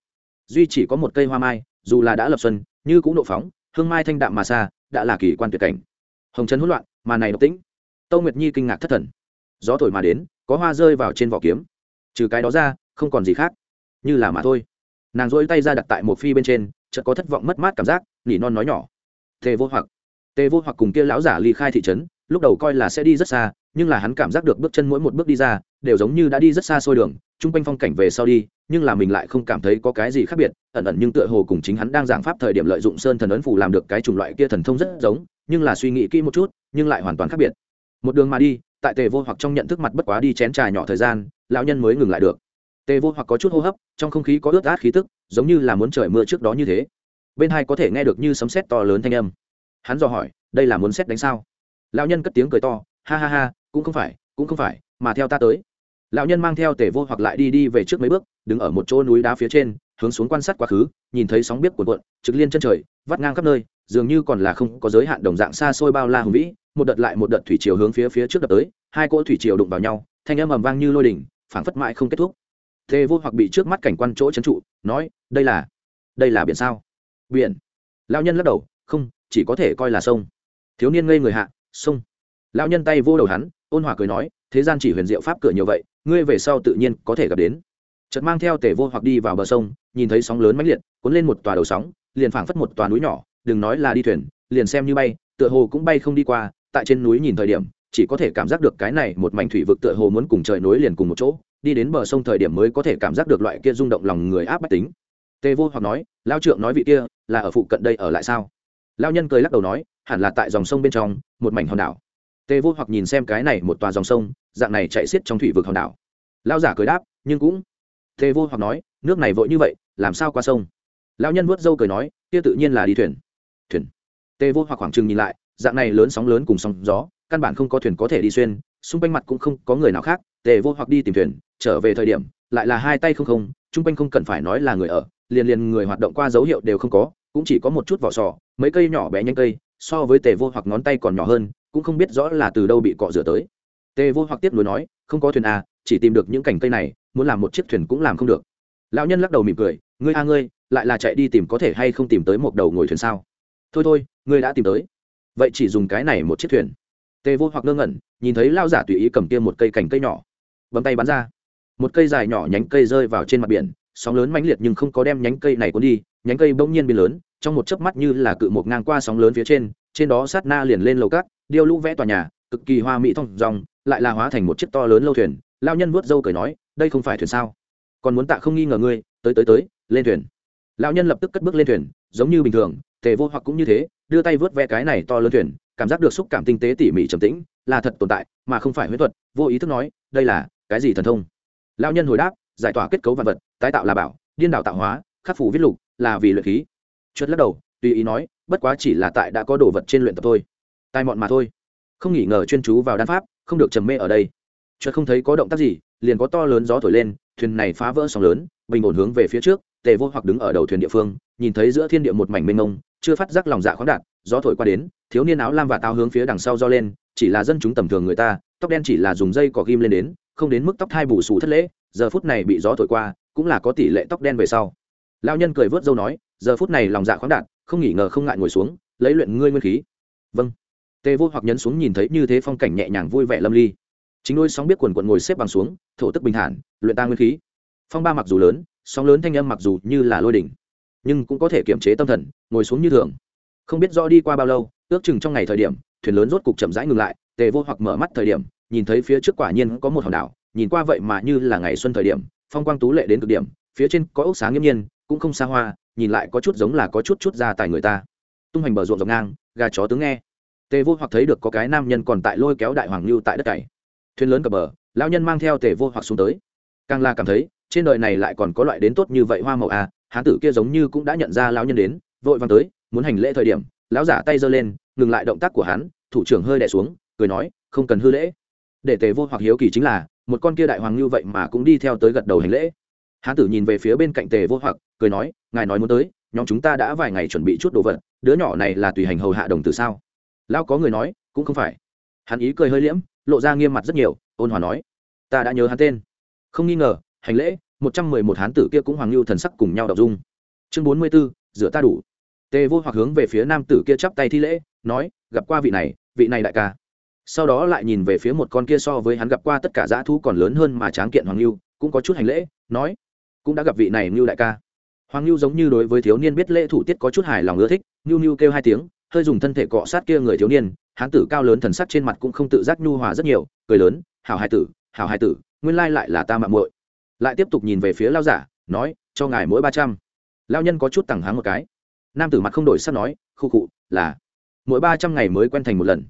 Duy chỉ có một cây hoa mai, dù là đã lập xuân, như cũng nộ phóng, hương mai thanh đạm mà xa, đã là kỳ quan tuyệt cảnh. Hồng trần hỗn loạn, mà này độc tĩnh. Tâu nguyệt nhi kinh ngạc thất thần. Gió thổi mà đến, có hoa rơi vào trên vỏ kiếm. Trừ cái đó ra không còn gì khác. Như là mà thôi. Nàng dỗi tay ra đặt tại một phi bên trên, chợt có thất vọng mất mát cảm giác, nỉ non nói nhỏ. Tề vô hoặc. Tề vô hoặc cùng kia lão giả ly khai thị trấn, lúc đầu coi là sẽ đi rất xa, nhưng là hắn cảm giác được bước chân mỗi một bước đi ra, đều giống như đã đi rất xa xôi đường, chung quanh phong cảnh về sau đi, nhưng là mình lại không cảm thấy có cái gì khác biệt, ẩn ẩn nhưng tựa hồ cùng chính hắn đang giảng pháp thời điểm lợi dụng sơn thần ấn phủ làm được cái chủng loại kia thần thông rất giống, nhưng là suy nghĩ kỹ một chút, nhưng lại hoàn toàn khác biệt. Một đường mà đi, tại tề vô hoặc trong nhận thức mặt bất quá đi chén trà nhỏ thời gian, lão nhân mới ngừng lại được tề vô hoặc có chút hô hấp, trong không khí có ướt át khí tức, giống như là muốn trời mưa trước đó như thế. Bên hai có thể nghe được như sấm sét to lớn thanh âm. Hắn dò hỏi, đây là muốn xét đánh sao? Lão nhân cất tiếng cười to, ha ha ha, cũng không phải, cũng không phải, mà theo ta tới. Lão nhân mang theo tề vô hoặc lại đi đi về trước mấy bước, đứng ở một chỗ núi đá phía trên, hướng xuống quan sát quá khứ, nhìn thấy sóng biếc cuộn cuộn, trực liên chân trời, vắt ngang khắp nơi, dường như còn là không có giới hạn đồng dạng xa xôi bao la hùng vĩ, một đợt lại một đợt thủy chiều hướng phía phía trước đập tới, hai cỗ thủy chiều đụng vào nhau, thanh âm ầm vang như lôi đỉnh, phảng phất mãi không kết thúc tề vô hoặc bị trước mắt cảnh quan chỗ trấn trụ, nói, đây là đây là biển sao? Biển? Lão nhân lắc đầu, không, chỉ có thể coi là sông. Thiếu niên ngây người hạ, sông. Lão nhân tay vô đầu hắn, ôn hòa cười nói, thế gian chỉ huyền diệu pháp cửa nhiều vậy, ngươi về sau tự nhiên có thể gặp đến. Chợt mang theo tề vô hoặc đi vào bờ sông, nhìn thấy sóng lớn mãnh liệt, cuốn lên một tòa đầu sóng, liền phảng phất một tòa núi nhỏ, đừng nói là đi thuyền, liền xem như bay, tựa hồ cũng bay không đi qua, tại trên núi nhìn thời điểm, chỉ có thể cảm giác được cái này một mảnh thủy vực tựa hồ muốn cùng trời nối liền cùng một chỗ đi đến bờ sông thời điểm mới có thể cảm giác được loại kia rung động lòng người áp bách tính. Tề vô hoặc nói lao trượng nói vị kia là ở phụ cận đây ở lại sao? Lao nhân cười lắc đầu nói, hẳn là tại dòng sông bên trong, một mảnh hòn đảo. Tề vô hoặc nhìn xem cái này một tòa dòng sông, dạng này chạy xiết trong thủy vực hòn đảo. Lao giả cười đáp, nhưng cũng tề vô hoặc nói, nước này vội như vậy, làm sao qua sông? Lao nhân vuốt râu cười nói, kia tự nhiên là đi thuyền. Thuyền? Tề vô hoặc khoảng chừng nhìn lại, dạng này lớn sóng lớn cùng sóng gió, căn bản không có thuyền có thể đi xuyên, xung quanh mặt cũng không có người nào khác, tề vô hoặc đi tìm thuyền trở về thời điểm, lại là hai tay không không, chung quanh không cần phải nói là người ở, liền liền người hoạt động qua dấu hiệu đều không có, cũng chỉ có một chút vỏ sò, mấy cây nhỏ bé nhanh cây, so với tề vô hoặc ngón tay còn nhỏ hơn, cũng không biết rõ là từ đâu bị cọ rửa tới. Tề vô hoặc tiếp nối nói, không có thuyền à chỉ tìm được những cành cây này, muốn làm một chiếc thuyền cũng làm không được. Lão nhân lắc đầu mỉm cười, ngươi a ngươi, lại là chạy đi tìm có thể hay không tìm tới một đầu ngồi thuyền sao? Thôi thôi, ngươi đã tìm tới. Vậy chỉ dùng cái này một chiếc thuyền. Tề vô hoặc ngơ ngẩn, nhìn thấy lao giả tùy ý cầm kia một cây cành cây nhỏ, bấm tay bắn ra một cây dài nhỏ nhánh cây rơi vào trên mặt biển, sóng lớn mãnh liệt nhưng không có đem nhánh cây này cuốn đi, nhánh cây bỗng nhiên biến lớn, trong một chớp mắt như là cự một ngang qua sóng lớn phía trên trên đó sát na liền lên lầu cát, điêu lũ vẽ tòa nhà, cực kỳ hoa mỹ thông dòng, lại là hóa thành một chiếc to lớn lâu thuyền, lao nhân vuốt râu cười nói, đây không phải thuyền sao? Còn muốn tạ không nghi ngờ ngươi, tới tới tới, lên thuyền. Lão nhân lập tức cất bước lên thuyền, giống như bình thường, tề vô hoặc cũng như thế, đưa tay vớt vẽ cái này to lớn thuyền, cảm giác được xúc cảm tinh tế tỉ mỉ trầm tĩnh, là thật tồn tại, mà không phải huyết thuật, vô ý thức nói, đây là cái gì thần thông? Lão nhân hồi đáp, giải tỏa kết cấu vật vật, tái tạo là bảo, điên đảo tạo hóa, khắc phủ viết lục, là vì luyện khí. Chuất lắc đầu, tùy ý nói, bất quá chỉ là tại đã có đồ vật trên luyện tập thôi. Tai mọn mà thôi. Không nghỉ ngờ chuyên chú vào đan pháp, không được trầm mê ở đây. Chuất không thấy có động tác gì, liền có to lớn gió thổi lên, thuyền này phá vỡ sóng lớn, bình ổn hướng về phía trước, tề vô hoặc đứng ở đầu thuyền địa phương, nhìn thấy giữa thiên địa một mảnh mênh mông, chưa phát giác lòng dạ khoáng đạt, gió thổi qua đến, thiếu niên áo lam và tao hướng phía đằng sau do lên, chỉ là dân chúng tầm thường người ta, tóc đen chỉ là dùng dây cỏ ghim lên đến không đến mức tóc thai bù xù thất lễ, giờ phút này bị gió thổi qua, cũng là có tỷ lệ tóc đen về sau. Lao nhân cười vớt dâu nói, giờ phút này lòng dạ khoáng đạt, không nghỉ ngờ không ngại ngồi xuống, lấy luyện ngươi nguyên khí. Vâng. Tề vô hoặc nhấn xuống nhìn thấy như thế phong cảnh nhẹ nhàng vui vẻ lâm ly. Chính đôi sóng biết quần quận ngồi xếp bằng xuống, thổ tức bình thản, luyện ta nguyên khí. Phong ba mặc dù lớn, sóng lớn thanh âm mặc dù như là lôi đỉnh, nhưng cũng có thể kiềm chế tâm thần, ngồi xuống như thường. Không biết rõ đi qua bao lâu, ước chừng trong ngày thời điểm, thuyền lớn rốt cục chậm rãi ngừng lại, tề vô hoặc mở mắt thời điểm nhìn thấy phía trước quả nhiên có một hòn đảo, nhìn qua vậy mà như là ngày xuân thời điểm, phong quang tú lệ đến cực điểm, phía trên có ốc sáng nghiêm nhiên cũng không xa hoa, nhìn lại có chút giống là có chút chút ra tài người ta. Tung hành bờ ruộng dọc ngang, gà chó tướng nghe. Tề vô hoặc thấy được có cái nam nhân còn tại lôi kéo đại hoàng lưu tại đất cày. Thuyền lớn cập bờ, lão nhân mang theo tề vô hoặc xuống tới. Càng là cảm thấy, trên đời này lại còn có loại đến tốt như vậy hoa màu à hán tử kia giống như cũng đã nhận ra lão nhân đến, vội vàng tới, muốn hành lễ thời điểm, lão giả tay giơ lên, ngừng lại động tác của hắn, thủ trưởng hơi đè xuống, cười nói, không cần hư lễ để tề vô hoặc hiếu kỳ chính là, một con kia đại hoàng như vậy mà cũng đi theo tới gật đầu hành lễ. Hán tử nhìn về phía bên cạnh tề vô hoặc, cười nói, ngài nói muốn tới, nhóm chúng ta đã vài ngày chuẩn bị chút đồ vật, đứa nhỏ này là tùy hành hầu hạ đồng tử sao? Lão có người nói, cũng không phải. Hắn ý cười hơi liễm, lộ ra nghiêm mặt rất nhiều, ôn hòa nói, ta đã nhớ hắn tên. Không nghi ngờ, hành lễ, một trăm mười một hán tử kia cũng hoàng lưu thần sắc cùng nhau đọc dung. Chương bốn mươi b ố rửa ta đủ. Tề vô hoặc hướng về phía nam tử kia chắp tay thi lễ, nói, gặp qua vị này vị này đại ca sau đó lại nhìn về phía một con kia so với hắn gặp qua tất cả dã thú còn lớn hơn mà tráng kiện hoàng lưu cũng có chút hành lễ, nói, cũng đã gặp vị này ngưu đại ca. Hoàng lưu giống như đối với thiếu niên biết lễ thủ tiết có chút hài lòng ưa thích ngưu ngưu kêu hai tiếng, hơi dùng thân thể cọ sát kia người thiếu niên, hán tử cao lớn thần sắc trên mặt cũng không tự giác nhu hòa rất nhiều, cười lớn, hảo hai tử, hảo hai tử, nguyên lai lại là ta mạng muội. Lại tiếp tục nhìn về phía lao giả, nói, cho ngài mỗi ba trăm. Lao nhân có chút tẳng háng một cái. Nam tử mặt không đổi sắc nói, khu cụ là, mỗi ba trăm ngày mới quen thành một lần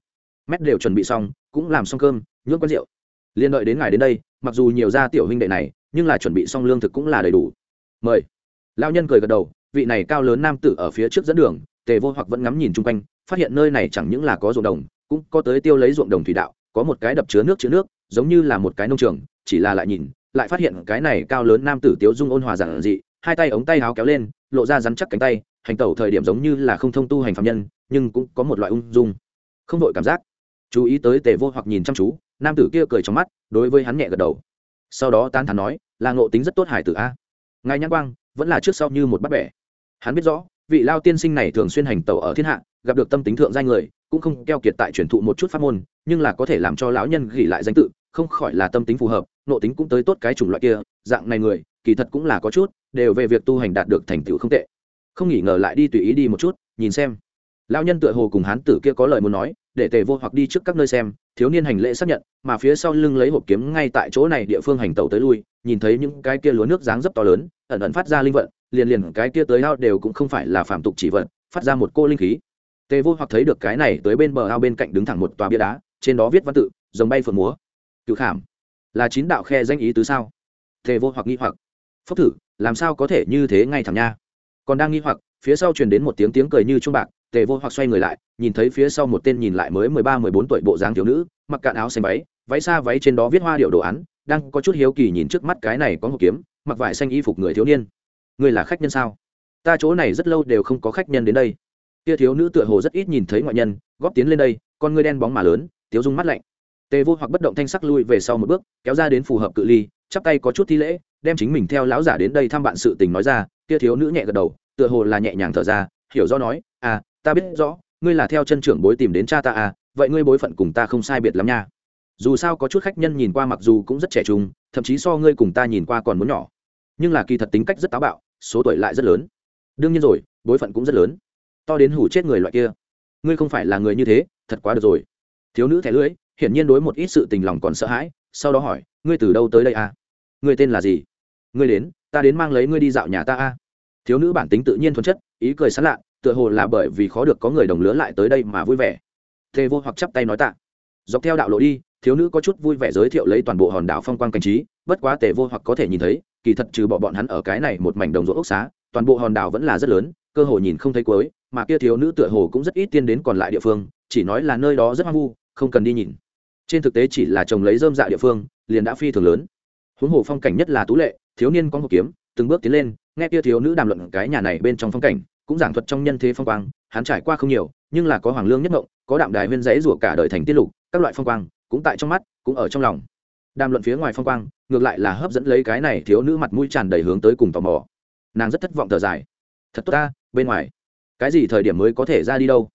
mét đều chuẩn bị xong, cũng làm xong cơm, nhuộm quán rượu. Liên đợi đến ngài đến đây, mặc dù nhiều gia tiểu huynh đệ này, nhưng là chuẩn bị xong lương thực cũng là đầy đủ. Mời. Lao nhân cười gật đầu, vị này cao lớn nam tử ở phía trước dẫn đường, tề vô hoặc vẫn ngắm nhìn chung quanh, phát hiện nơi này chẳng những là có ruộng đồng, cũng có tới tiêu lấy ruộng đồng thủy đạo, có một cái đập chứa nước chứa nước, giống như là một cái nông trường, chỉ là lại nhìn, lại phát hiện cái này cao lớn nam tử tiếu dung ôn hòa giản dị, hai tay ống tay áo kéo lên, lộ ra rắn chắc cánh tay, hành tẩu thời điểm giống như là không thông tu hành phạm nhân, nhưng cũng có một loại ung dung. Không đội cảm giác chú ý tới tề vô hoặc nhìn chăm chú, nam tử kia cười trong mắt, đối với hắn nhẹ gật đầu. Sau đó tán thán nói, là ngộ tính rất tốt hải tử a. Ngài nhãn quang, vẫn là trước sau như một bắt bẻ. Hắn biết rõ, vị lao tiên sinh này thường xuyên hành tẩu ở thiên hạ, gặp được tâm tính thượng danh người, cũng không keo kiệt tại truyền thụ một chút pháp môn, nhưng là có thể làm cho lão nhân gỉ lại danh tự, không khỏi là tâm tính phù hợp nộ tính cũng tới tốt cái chủng loại kia, dạng này người, kỳ thật cũng là có chút, đều về việc tu hành đạt được thành tựu không tệ. Không nghỉ ngờ lại đi tùy ý đi một chút, nhìn xem. Lão nhân tựa hồ cùng hán tử kia có lời muốn nói để tề vô hoặc đi trước các nơi xem, thiếu niên hành lễ xác nhận, mà phía sau lưng lấy hộp kiếm ngay tại chỗ này địa phương hành tàu tới lui, nhìn thấy những cái kia lúa nước dáng dấp to lớn, ẩn ẩn phát ra linh vận, liền liền cái kia tới ao đều cũng không phải là phạm tục chỉ vận, phát ra một cô linh khí. Tề vô hoặc thấy được cái này tới bên bờ ao bên cạnh đứng thẳng một tòa bia đá, trên đó viết văn tự dòng bay phượng múa. Cựu khảm, là chín đạo khe danh ý tứ sao? Tề vô hoặc nghi hoặc. Phốc thử, làm sao có thể như thế ngay thẳng nha? Còn đang nghi hoặc, phía sau truyền đến một tiếng tiếng cười như trung bạc tề vô hoặc xoay người lại, nhìn thấy phía sau một tên nhìn lại mới mười ba, mười bốn tuổi bộ dáng thiếu nữ, mặc cạn áo xanh váy váy xa váy trên đó viết hoa điệu đồ án, đang có chút hiếu kỳ nhìn trước mắt cái này có một kiếm, mặc vải xanh y phục người thiếu niên. Người là khách nhân sao? Ta chỗ này rất lâu đều không có khách nhân đến đây. Kia thiếu nữ tựa hồ rất ít nhìn thấy ngoại nhân, góp tiến lên đây, con ngươi đen bóng mà lớn thiếu dung mắt lạnh. Tề vô hoặc bất động thanh sắc lui về sau một bước, kéo ra đến phù hợp cự ly, chắp tay có chút thi lễ, đem chính mình theo lão giả đến đây thăm bạn sự tình nói ra. Kia thiếu nữ nhẹ gật đầu, tựa hồ là nhẹ nhàng thở ra, hiểu do nói à ta biết rõ, ngươi là theo chân trưởng bối tìm đến cha ta à vậy ngươi bối phận cùng ta không sai biệt lắm nha. Dù sao có chút khách nhân nhìn qua mặc dù cũng rất trẻ trung, thậm chí so ngươi cùng ta nhìn qua còn muốn nhỏ. Nhưng là kỳ thật tính cách rất táo bạo, số tuổi lại rất lớn. Đương nhiên rồi, bối phận cũng rất lớn. To đến hủ chết người loại kia. Ngươi không phải là người như thế, thật quá được rồi. Thiếu nữ thẻ lưỡi, hiển nhiên đối một ít sự tình lòng còn sợ hãi, sau đó hỏi, ngươi từ đâu tới đây à? Ngươi tên là gì? Ngươi đến, ta đến mang lấy ngươi đi dạo nhà ta à? Thiếu nữ bản tính tự nhiên thuần chất, ý cười sán lạ tựa hồ là bởi vì khó được có người đồng lứa lại tới đây mà vui vẻ. Tề vô hoặc chắp tay nói tạ. Dọc theo đạo lộ đi, thiếu nữ có chút vui vẻ giới thiệu lấy toàn bộ hòn đảo phong quang cảnh trí, bất quá tề vô hoặc có thể nhìn thấy, kỳ thật trừ bỏ bọn hắn ở cái này một mảnh đồng ruộng ốc xá, toàn bộ hòn đảo vẫn là rất lớn, cơ hồ nhìn không thấy cuối, mà kia thiếu nữ tựa hồ cũng rất ít tiên đến còn lại địa phương, chỉ nói là nơi đó rất hoang vu, không cần đi nhìn. Trên thực tế chỉ là trồng lấy dơm dạ địa phương, liền đã phi thường lớn. Huống hồ phong cảnh nhất là tú lệ, thiếu niên có hộp kiếm, từng bước tiến lên, nghe kia thiếu nữ đàm luận cái nhà này bên trong phong cảnh cũng giảng thuật trong nhân thế phong quang, hắn trải qua không nhiều, nhưng là có hoàng lương nhất ngộng có đạm đài huyên giấy rủa cả đời thành tiết lục, các loại phong quang cũng tại trong mắt, cũng ở trong lòng. Đàm luận phía ngoài phong quang, ngược lại là hấp dẫn lấy cái này thiếu nữ mặt mũi tràn đầy hướng tới cùng tò mò. Nàng rất thất vọng thở dài. Thật tốt ta, bên ngoài, cái gì thời điểm mới có thể ra đi đâu?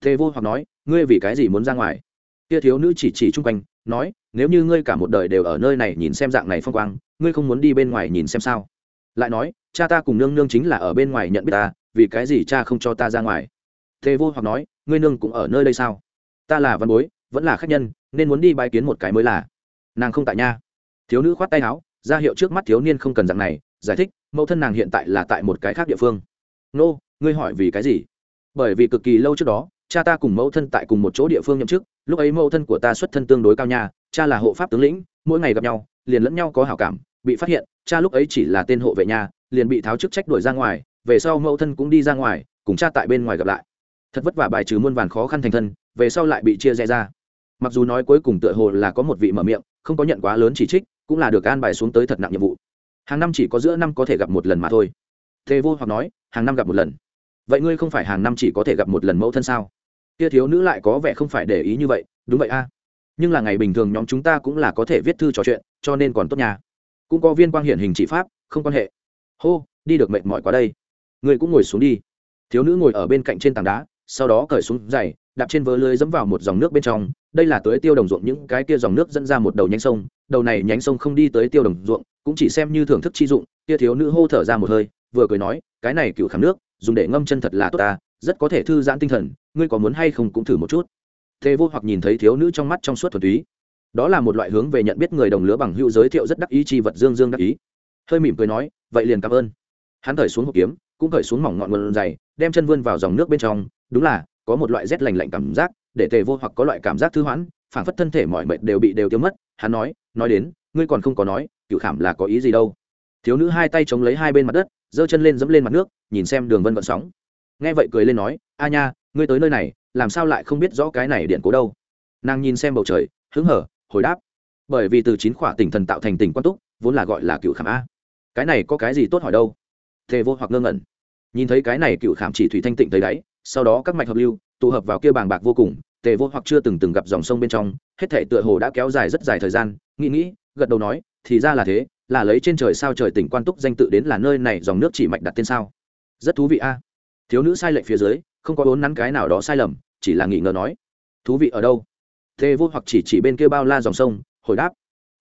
Thế vô hoặc nói, ngươi vì cái gì muốn ra ngoài? Kia thiếu nữ chỉ chỉ chung quanh, nói, nếu như ngươi cả một đời đều ở nơi này nhìn xem dạng này phong quang, ngươi không muốn đi bên ngoài nhìn xem sao? Lại nói, cha ta cùng nương nương chính là ở bên ngoài nhận biết ta vì cái gì cha không cho ta ra ngoài? Thế vô hoặc nói, ngươi nương cũng ở nơi đây sao? Ta là văn bối, vẫn là khách nhân, nên muốn đi bãi kiến một cái mới là. Nàng không tại nha. Thiếu nữ khoát tay áo, ra hiệu trước mắt thiếu niên không cần dạng này, giải thích, mẫu thân nàng hiện tại là tại một cái khác địa phương. Nô, ngươi hỏi vì cái gì? Bởi vì cực kỳ lâu trước đó, cha ta cùng mẫu thân tại cùng một chỗ địa phương nhậm chức, lúc ấy mẫu thân của ta xuất thân tương đối cao nha, cha là hộ pháp tướng lĩnh, mỗi ngày gặp nhau, liền lẫn nhau có hảo cảm, bị phát hiện, cha lúc ấy chỉ là tên hộ vệ nhà liền bị tháo chức trách đuổi ra ngoài về sau mẫu thân cũng đi ra ngoài, cùng cha tại bên ngoài gặp lại. Thật vất vả bài trừ muôn vàn khó khăn thành thân, về sau lại bị chia rẽ ra. Mặc dù nói cuối cùng tựa hồ là có một vị mở miệng, không có nhận quá lớn chỉ trích, cũng là được an bài xuống tới thật nặng nhiệm vụ. Hàng năm chỉ có giữa năm có thể gặp một lần mà thôi. Thế vô hoặc nói, hàng năm gặp một lần. Vậy ngươi không phải hàng năm chỉ có thể gặp một lần mẫu thân sao? Kia thiếu nữ lại có vẻ không phải để ý như vậy, đúng vậy a. Nhưng là ngày bình thường nhóm chúng ta cũng là có thể viết thư trò chuyện, cho nên còn tốt nhà cũng có viên quang hiển hình chỉ pháp, không quan hệ. Hô, đi được mệt mỏi quá đây ngươi cũng ngồi xuống đi. Thiếu nữ ngồi ở bên cạnh trên tảng đá, sau đó cởi xuống giày, đạp trên vớ lưới dẫm vào một dòng nước bên trong. Đây là tới tiêu đồng ruộng, những cái kia dòng nước dẫn ra một đầu nhánh sông. Đầu này nhánh sông không đi tới tiêu đồng ruộng, cũng chỉ xem như thưởng thức chi dụng. Kia thiếu nữ hô thở ra một hơi, vừa cười nói, cái này cựu khảm nước, dùng để ngâm chân thật là tốt ta, rất có thể thư giãn tinh thần, ngươi có muốn hay không cũng thử một chút. Thế vô hoặc nhìn thấy thiếu nữ trong mắt trong suốt thuần túy. Đó là một loại hướng về nhận biết người đồng lứa bằng hữu giới thiệu rất đắc ý chi vật dương dương đắc ý. Hơi mỉm cười nói, vậy liền cảm ơn. Hắn thời xuống hộp kiếm cũng cởi xuống mỏng ngọn mượn dày, đem chân vươn vào dòng nước bên trong, đúng là, có một loại rét lành lạnh cảm giác, để tề vô hoặc có loại cảm giác thư hoãn phản phất thân thể mọi mệt đều bị đều tiêu mất, hắn nói nói đến, ngươi còn không có nói cựu khảm là có ý gì đâu. Thiếu nữ hai tay chống lấy hai bên mặt đất, giơ chân lên dẫm lên mặt nước, nhìn xem đường vân vận sóng. Nghe vậy cười lên nói, a nha, ngươi tới nơi này, làm sao lại không biết rõ cái này điện cố đâu? Nàng nhìn xem bầu trời, hứng hở, hồi đáp, bởi vì từ chín khỏa tỉnh thần tạo thành tỉnh quan túc, vốn là gọi là cựu khảm a. Cái này có cái gì tốt hỏi đâu? Thề vô hoặc ngơ ngẩn. Nhìn thấy cái này cựu khảm chỉ thủy thanh tịnh tới đáy, sau đó các mạch hợp lưu, tụ hợp vào kia bàng bạc vô cùng tề vô hoặc chưa từng từng gặp dòng sông bên trong, hết thể tựa hồ đã kéo dài rất dài thời gian, nghĩ nghĩ, gật đầu nói, thì ra là thế, là lấy trên trời sao trời tỉnh quan túc danh tự đến là nơi này dòng nước chỉ mạch đặt tên sao. Rất thú vị a. Thiếu nữ sai lệch phía dưới, không có bốn nắn cái nào đó sai lầm, chỉ là nghĩ ngờ nói, thú vị ở đâu? Tề vô hoặc chỉ chỉ bên kia bao la dòng sông, hồi đáp,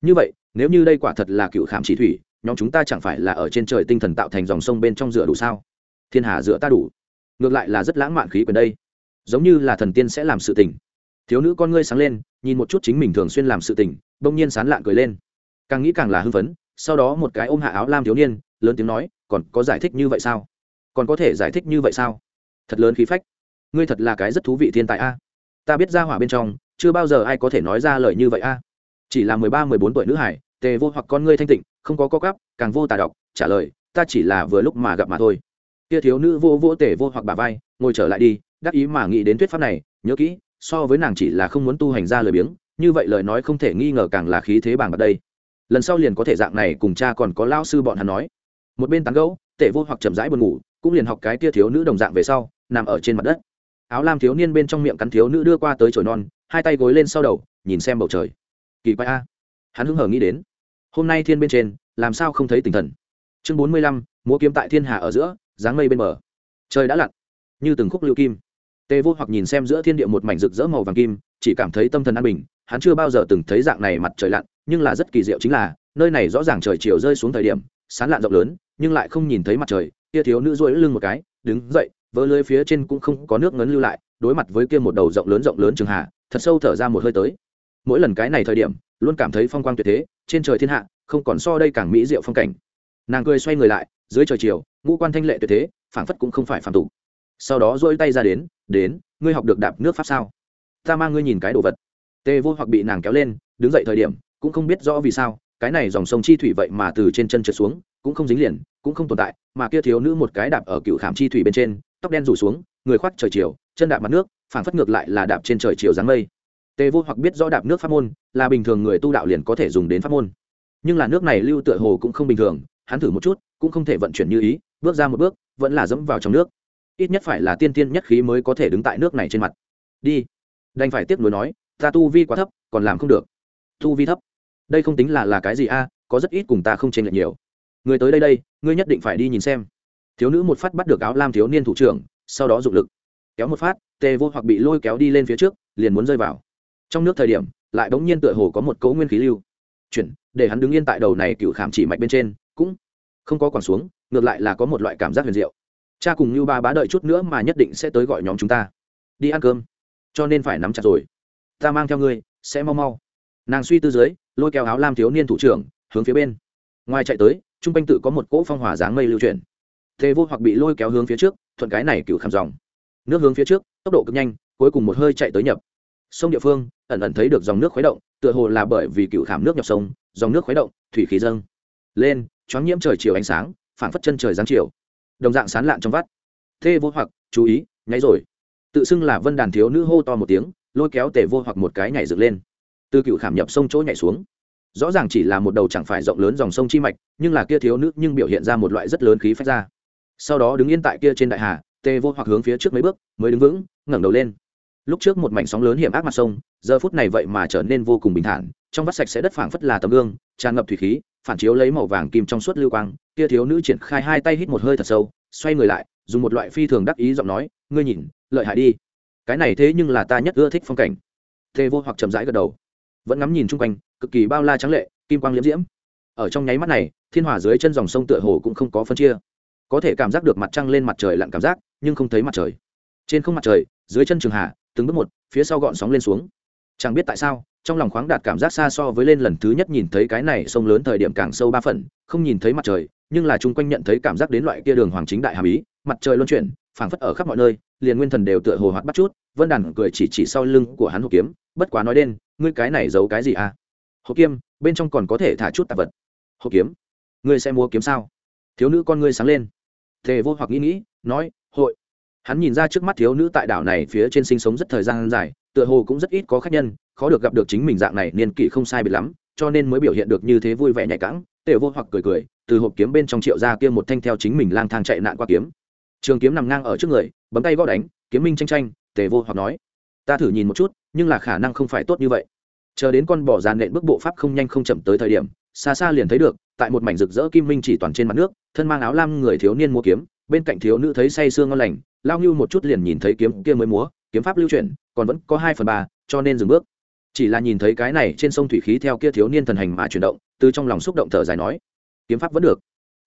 như vậy, nếu như đây quả thật là cựu khảm chỉ thủy nhóm chúng ta chẳng phải là ở trên trời tinh thần tạo thành dòng sông bên trong rửa đủ sao? Thiên hà rửa ta đủ. Ngược lại là rất lãng mạn khí quyền đây. Giống như là thần tiên sẽ làm sự tình. Thiếu nữ con ngươi sáng lên, nhìn một chút chính mình thường xuyên làm sự tình, bỗng nhiên sán lạn cười lên. Càng nghĩ càng là hưng phấn, sau đó một cái ôm hạ áo lam thiếu niên, lớn tiếng nói, còn có giải thích như vậy sao? Còn có thể giải thích như vậy sao? Thật lớn khí phách. Ngươi thật là cái rất thú vị thiên tài a. Ta biết ra hỏa bên trong, chưa bao giờ ai có thể nói ra lời như vậy a. Chỉ là mười ba, mười bốn tuổi nữ hải, tề vô hoặc con ngươi thanh tịnh không có co cắp càng vô tà đọc trả lời, ta chỉ là vừa lúc mà gặp mà thôi. Kia thiếu nữ vô vô tể vô hoặc bà vai, ngồi trở lại đi, đắc ý mà nghĩ đến thuyết pháp này, nhớ kỹ, so với nàng chỉ là không muốn tu hành ra lời biếng, như vậy lời nói không thể nghi ngờ càng là khí thế bảng bật đây. Lần sau liền có thể dạng này cùng cha còn có lao sư bọn hắn nói. Một bên tán gẫu, tể vô hoặc chậm rãi buồn ngủ, cũng liền học cái kia thiếu nữ đồng dạng về sau, nằm ở trên mặt đất. Áo lam thiếu niên bên trong miệng cắn thiếu nữ đưa qua tới chổi non, hai tay gối lên sau đầu, nhìn xem bầu trời. Kỳ quái a. Hắn hứng hở nghĩ đến hôm nay thiên bên trên, làm sao không thấy tinh thần? Chương bốn mươi lăm, múa kiếm tại thiên hà ở giữa, dáng mây bên bờ. Trời đã lặn, như từng khúc lưu kim. Tề vô hoặc nhìn xem giữa thiên địa một mảnh rực rỡ màu vàng kim, chỉ cảm thấy tâm thần an bình, hắn chưa bao giờ từng thấy dạng này mặt trời lặn, nhưng là rất kỳ diệu chính là, nơi này rõ ràng trời chiều rơi xuống thời điểm, sán lạn rộng lớn, nhưng lại không nhìn thấy mặt trời, kia thiếu nữ rối lưng một cái, đứng dậy, vỡ lưới phía trên cũng không có nước ngấn lưu lại, đối mặt với kia một đầu rộng lớn rộng lớn trường hạ thật sâu thở ra một hơi tới mỗi lần cái này thời điểm, luôn cảm thấy phong quang tuyệt thế, trên trời thiên hạ, không còn so đây càng mỹ diệu phong cảnh. Nàng cười xoay người lại, dưới trời chiều, ngũ quan thanh lệ tuyệt thế, phảng phất cũng không phải phản tục. Sau đó dỗi tay ra đến đến, ngươi học được đạp nước pháp sao? Ta mang ngươi nhìn cái đồ vật. Tê vô hoặc bị nàng kéo lên, đứng dậy thời điểm, cũng không biết rõ vì sao, cái này dòng sông chi thủy vậy mà từ trên chân trượt xuống, cũng không dính liền, cũng không tồn tại, mà kia thiếu nữ một cái đạp ở cựu khảm chi thủy bên trên, tóc đen rủ xuống, người khoác trời chiều, chân đạp mặt nước, phảng phất ngược lại là đạp trên trời chiều dáng mây. Tề vô hoặc biết rõ đạp nước pháp môn, là bình thường người tu đạo liền có thể dùng đến pháp môn. Nhưng là nước này lưu tựa hồ cũng không bình thường, hắn thử một chút, cũng không thể vận chuyển như ý, bước ra một bước, vẫn là dẫm vào trong nước. Ít nhất phải là tiên tiên nhất khí mới có thể đứng tại nước này trên mặt. Đi. Đành phải tiếp nối nói, ta tu vi quá thấp, còn làm không được. Tu vi thấp. Đây không tính là là cái gì a, có rất ít cùng ta không chênh lệch nhiều. Người tới đây đây, ngươi nhất định phải đi nhìn xem. Thiếu nữ một phát bắt được áo lam thiếu niên thủ trưởng, sau đó dụng lực. Kéo một phát, tề vô hoặc bị lôi kéo đi lên phía trước, liền muốn rơi vào trong nước thời điểm, lại bỗng nhiên tựa hồ có một cấu nguyên khí lưu. Chuyển, để hắn đứng yên tại đầu này cựu khảm chỉ mạch bên trên, cũng không có quản xuống, ngược lại là có một loại cảm giác huyền diệu. Cha cùng như ba bá đợi chút nữa mà nhất định sẽ tới gọi nhóm chúng ta. Đi ăn cơm, cho nên phải nắm chặt rồi. Ta mang theo ngươi, sẽ mau mau. Nàng suy tư dưới, lôi kéo áo lam thiếu niên thủ trưởng, hướng phía bên. Ngoài chạy tới t r u n g quanh tự có một cỗ phong hỏa dáng mây lưu chuyển. Thế vô hoặc bị lôi kéo hướng phía trước, thuận cái này cựu khảm dòng. Nước hướng phía trước, tốc độ cực nhanh, cuối cùng một hơi chạy tới nhập. Sông địa phương ẩn ẩn thấy được dòng nước khuấy động, tựa hồ là bởi vì cựu khảm nước nhập sông, dòng nước khuấy động, thủy khí dâng lên, choáng nhiễm trời chiều ánh sáng phản phất chân trời giáng chiều, đồng dạng sán lạn trong vắt. Thê vô hoặc, chú ý, nháy rồi. Tự xưng là vân đàn thiếu nữ hô to một tiếng, lôi kéo tề vô hoặc một cái nhảy dựng lên. Từ cựu khảm nhập sông chỗ nhảy xuống. Rõ ràng chỉ là một đầu chẳng phải rộng lớn dòng sông chi mạch, nhưng là kia thiếu nữ nhưng biểu hiện ra một loại rất lớn khí phách ra. Sau đó đứng yên tại kia trên đại hà, tề vô hoặc hướng phía trước mấy bước, mới đứng vững, ngẩng đầu lên lúc trước một mảnh sóng lớn hiểm ác mặt sông, giờ phút này vậy mà trở nên vô cùng bình thản, trong vắt sạch sẽ đất phảng phất là tấm gương, tràn ngập thủy khí, phản chiếu lấy màu vàng kim trong suốt lưu quang, kia thiếu nữ triển khai hai tay hít một hơi thật sâu, xoay người lại, dùng một loại phi thường đắc ý giọng nói, ngươi nhìn, lợi hại đi. Cái này thế nhưng là ta nhất ưa thích phong cảnh. Thê vô hoặc chậm rãi gật đầu. Vẫn ngắm nhìn chung quanh, cực kỳ bao la trắng lệ, kim quang liễm diễm. Ở trong nháy mắt này, thiên hòa dưới chân dòng sông tựa hồ cũng không có phân chia. Có thể cảm giác được mặt trăng lên mặt trời lặn cảm giác, nhưng không thấy mặt trời. Trên không mặt trời, dưới chân trường hạ từng bước một, phía sau gọn sóng lên xuống. Chẳng biết tại sao, trong lòng khoáng đạt cảm giác xa so với lên lần thứ nhất nhìn thấy cái này sông lớn thời điểm càng sâu ba phần, không nhìn thấy mặt trời, nhưng là chung quanh nhận thấy cảm giác đến loại kia đường hoàng chính đại hàm ý, mặt trời luân chuyển, phảng phất ở khắp mọi nơi, liền nguyên thần đều tựa hồ hoạt bắt chút, vân đàn cười chỉ chỉ sau lưng của hắn hộp kiếm, bất quá nói đen, ngươi cái này giấu cái gì à? Hộp kiếm, bên trong còn có thể thả chút tạp vật. Hộp kiếm, ngươi sẽ mua kiếm sao? Thiếu nữ con ngươi sáng lên. Thề vô hoặc nghĩ nghĩ, nói, hội hắn nhìn ra trước mắt thiếu nữ tại đảo này phía trên sinh sống rất thời gian dài, tựa hồ cũng rất ít có khách nhân, khó được gặp được chính mình dạng này niên kỷ không sai biệt lắm, cho nên mới biểu hiện được như thế vui vẻ nhạy cãng. Tề vô hoặc cười cười, từ hộp kiếm bên trong triệu ra kia một thanh theo chính mình lang thang chạy nạn qua kiếm. Trường kiếm nằm ngang ở trước người, bấm tay gõ đánh, kiếm minh tranh tranh tề vô hoặc nói, ta thử nhìn một chút, nhưng là khả năng không phải tốt như vậy. Chờ đến con bò giàn nện bước bộ pháp không nhanh không chậm tới thời điểm, xa xa liền thấy được, tại một mảnh rực rỡ kim minh chỉ toàn trên mặt nước, thân mang áo lam người thiếu niên mua kiếm, bên cạnh thiếu nữ thấy say sương ngon lành lao ngưu một chút liền nhìn thấy kiếm kia mới múa, kiếm pháp lưu chuyển, còn vẫn có hai phần ba, cho nên dừng bước. Chỉ là nhìn thấy cái này trên sông thủy khí theo kia thiếu niên thần hành mà chuyển động, từ trong lòng xúc động thở dài nói, kiếm pháp vẫn được.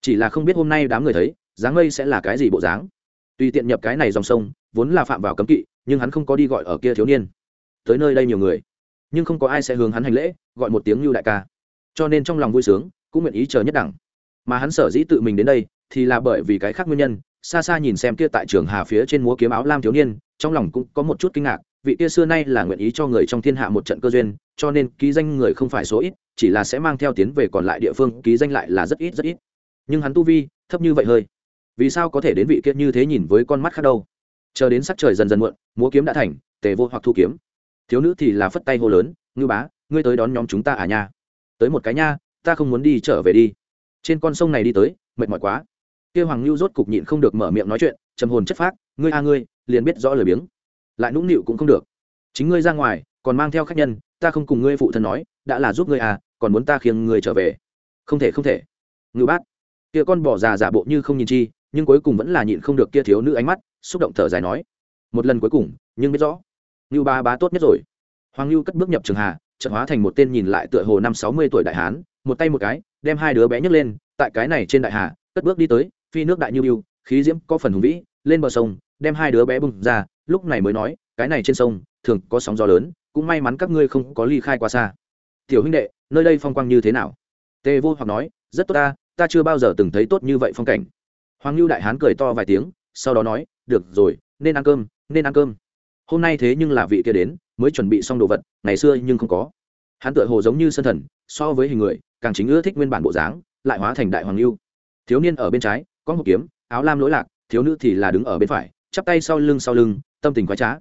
Chỉ là không biết hôm nay đám người thấy, dáng mây sẽ là cái gì bộ dáng. Tùy tiện nhập cái này dòng sông, vốn là phạm vào cấm kỵ, nhưng hắn không có đi gọi ở kia thiếu niên. Tới nơi đây nhiều người, nhưng không có ai sẽ hướng hắn hành lễ, gọi một tiếng lưu đại ca. Cho nên trong lòng vui sướng, cũng nguyện ý chờ nhất đẳng. Mà hắn sở dĩ tự mình đến đây, thì là bởi vì cái khác nguyên nhân xa xa nhìn xem kia tại trường hà phía trên múa kiếm áo lam thiếu niên, trong lòng cũng có một chút kinh ngạc, vị kia xưa nay là nguyện ý cho người trong thiên hạ một trận cơ duyên, cho nên ký danh người không phải số ít, chỉ là sẽ mang theo tiến về còn lại địa phương, ký danh lại là rất ít rất ít. Nhưng hắn tu vi, thấp như vậy hơi. Vì sao có thể đến vị kia như thế nhìn với con mắt khác đâu? Chờ đến sắc trời dần dần muộn, múa kiếm đã thành, tề vô hoặc thu kiếm. Thiếu nữ thì là phất tay hô lớn, ngư bá, ngươi tới đón nhóm chúng ta à nha? Tới một cái nha, ta không muốn đi trở về đi. Trên con sông này đi tới, mệt mỏi quá kia hoàng lưu rốt cục nhịn không được mở miệng nói chuyện, trầm hồn chất phác, ngươi a, ngươi, liền biết rõ lời biếng. Lại nũng nịu cũng không được. Chính ngươi ra ngoài, còn mang theo khách nhân, ta không cùng ngươi phụ thân nói, đã là giúp ngươi à còn muốn ta khiêng ngươi trở về. Không thể không thể. Ngự bát kia con bỏ già giả bộ như không nhìn chi, nhưng cuối cùng vẫn là nhịn không được kia thiếu nữ ánh mắt, xúc động thở dài nói, một lần cuối cùng, nhưng biết rõ. Ngưu ba bá tốt nhất rồi. Hoàng lưu cất bước nhập trường hà trận hóa thành một tên nhìn lại tựa hồ năm sáu mươi tuổi đại hán, một tay một cái, đem hai đứa bé nhấc lên, tại cái này trên đại hà cất bước đi tới phi nước đại như biêu khí diễm có phần hùng vĩ, lên bờ sông, đem hai đứa bé bung ra, lúc này mới nói, cái này trên sông, thường có sóng gió lớn, cũng may mắn các ngươi không có ly khai quá xa. Tiểu huynh đệ, nơi đây phong quang như thế nào? Tề vô hoặc nói, rất tốt ta ta chưa bao giờ từng thấy tốt như vậy phong cảnh. Hoàng lưu đại hán cười to vài tiếng, sau đó nói, được rồi, nên ăn cơm, nên ăn cơm. Hôm nay thế nhưng là vị kia đến, mới chuẩn bị xong đồ vật, ngày xưa nhưng không có. Hắn tựa hồ giống như sân thần, so với hình người, càng chính ưa thích nguyên bản bộ dáng, lại hóa thành đại hoàng lưu thiếu niên ở bên trái có một kiếm, áo lam lỗi lạc, thiếu nữ thì là đứng ở bên phải, chắp tay sau lưng sau lưng, tâm tình quái trá.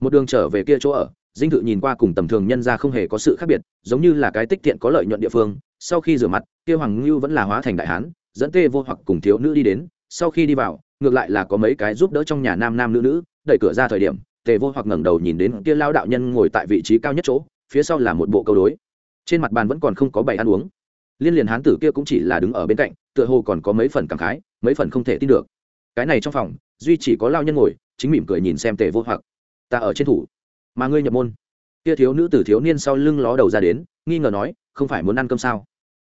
Một đường trở về kia chỗ ở, dinh thự nhìn qua cùng tầm thường nhân ra không hề có sự khác biệt, giống như là cái tích thiện có lợi nhuận địa phương. Sau khi rửa mặt, kia hoàng ngưu vẫn là hóa thành đại hán, dẫn tê vô hoặc cùng thiếu nữ đi đến. Sau khi đi vào, ngược lại là có mấy cái giúp đỡ trong nhà nam nam nữ nữ. Đẩy cửa ra thời điểm, tề vô hoặc ngẩng đầu nhìn đến kia lao đạo nhân ngồi tại vị trí cao nhất chỗ, phía sau là một bộ câu đối. Trên mặt bàn vẫn còn không có bày ăn uống liên liền hán tử kia cũng chỉ là đứng ở bên cạnh, tựa hồ còn có mấy phần cảm khái, mấy phần không thể tin được. Cái này trong phòng, duy chỉ có lao nhân ngồi, chính mỉm cười nhìn xem tề vô hoặc. Ta ở trên thủ, mà ngươi nhập môn. Kia thiếu nữ tử thiếu niên sau lưng ló đầu ra đến, nghi ngờ nói, không phải muốn ăn cơm sao?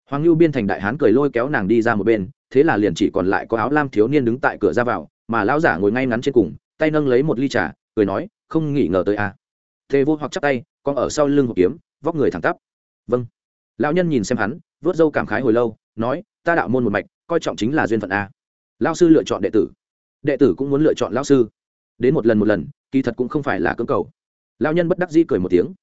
Hoàng lưu biên thành đại hán cười lôi kéo nàng đi ra một bên, thế là liền chỉ còn lại có áo lam thiếu niên đứng tại cửa ra vào, mà lão giả ngồi ngay ngắn trên cùng, tay nâng lấy một ly trà, cười nói, không nghĩ ngờ tới à. tề vô hoặc chắc tay, con ở sau lưng hộp kiếm, vóc người thẳng tắp. Vâng. Lão nhân nhìn xem hắn vớt dâu cảm khái hồi lâu, nói, ta đạo môn một mạch, coi trọng chính là duyên phận a. Lao sư lựa chọn đệ tử. Đệ tử cũng muốn lựa chọn lao sư. Đến một lần một lần, kỳ thật cũng không phải là cưỡng cầu. Lao nhân bất đắc dĩ cười một tiếng.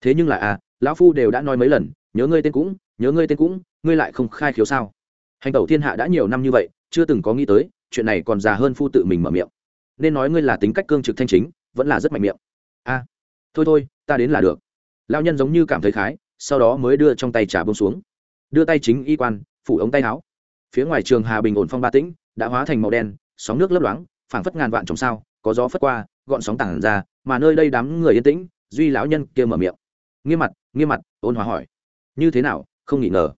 Thế nhưng là a lão phu đều đã nói mấy lần, nhớ ngươi tên cũng, nhớ ngươi tên cũng, ngươi lại không khai khiếu sao? Hành tẩu thiên hạ đã nhiều năm như vậy, chưa từng có nghĩ tới, chuyện này còn già hơn phu tự mình mở miệng. Nên nói ngươi là tính cách cương trực thanh chính, vẫn là rất mạnh miệng. A. Thôi thôi, ta đến là được. Lao nhân giống như cảm thấy khái, sau đó mới đưa trong tay trà bông xuống đưa tay chính y quan, phủ ống tay áo. Phía ngoài trường hà bình ổn phong ba tĩnh, đã hóa thành màu đen, sóng nước lấp loáng, phảng phất ngàn vạn trồng sao, có gió phất qua, gọn sóng tảng ra, mà nơi đây đám người yên tĩnh, duy lão nhân kia mở miệng. Nghiêm mặt nghiêm mặt, ôn hòa hỏi. Như thế nào, không nghỉ ngờ.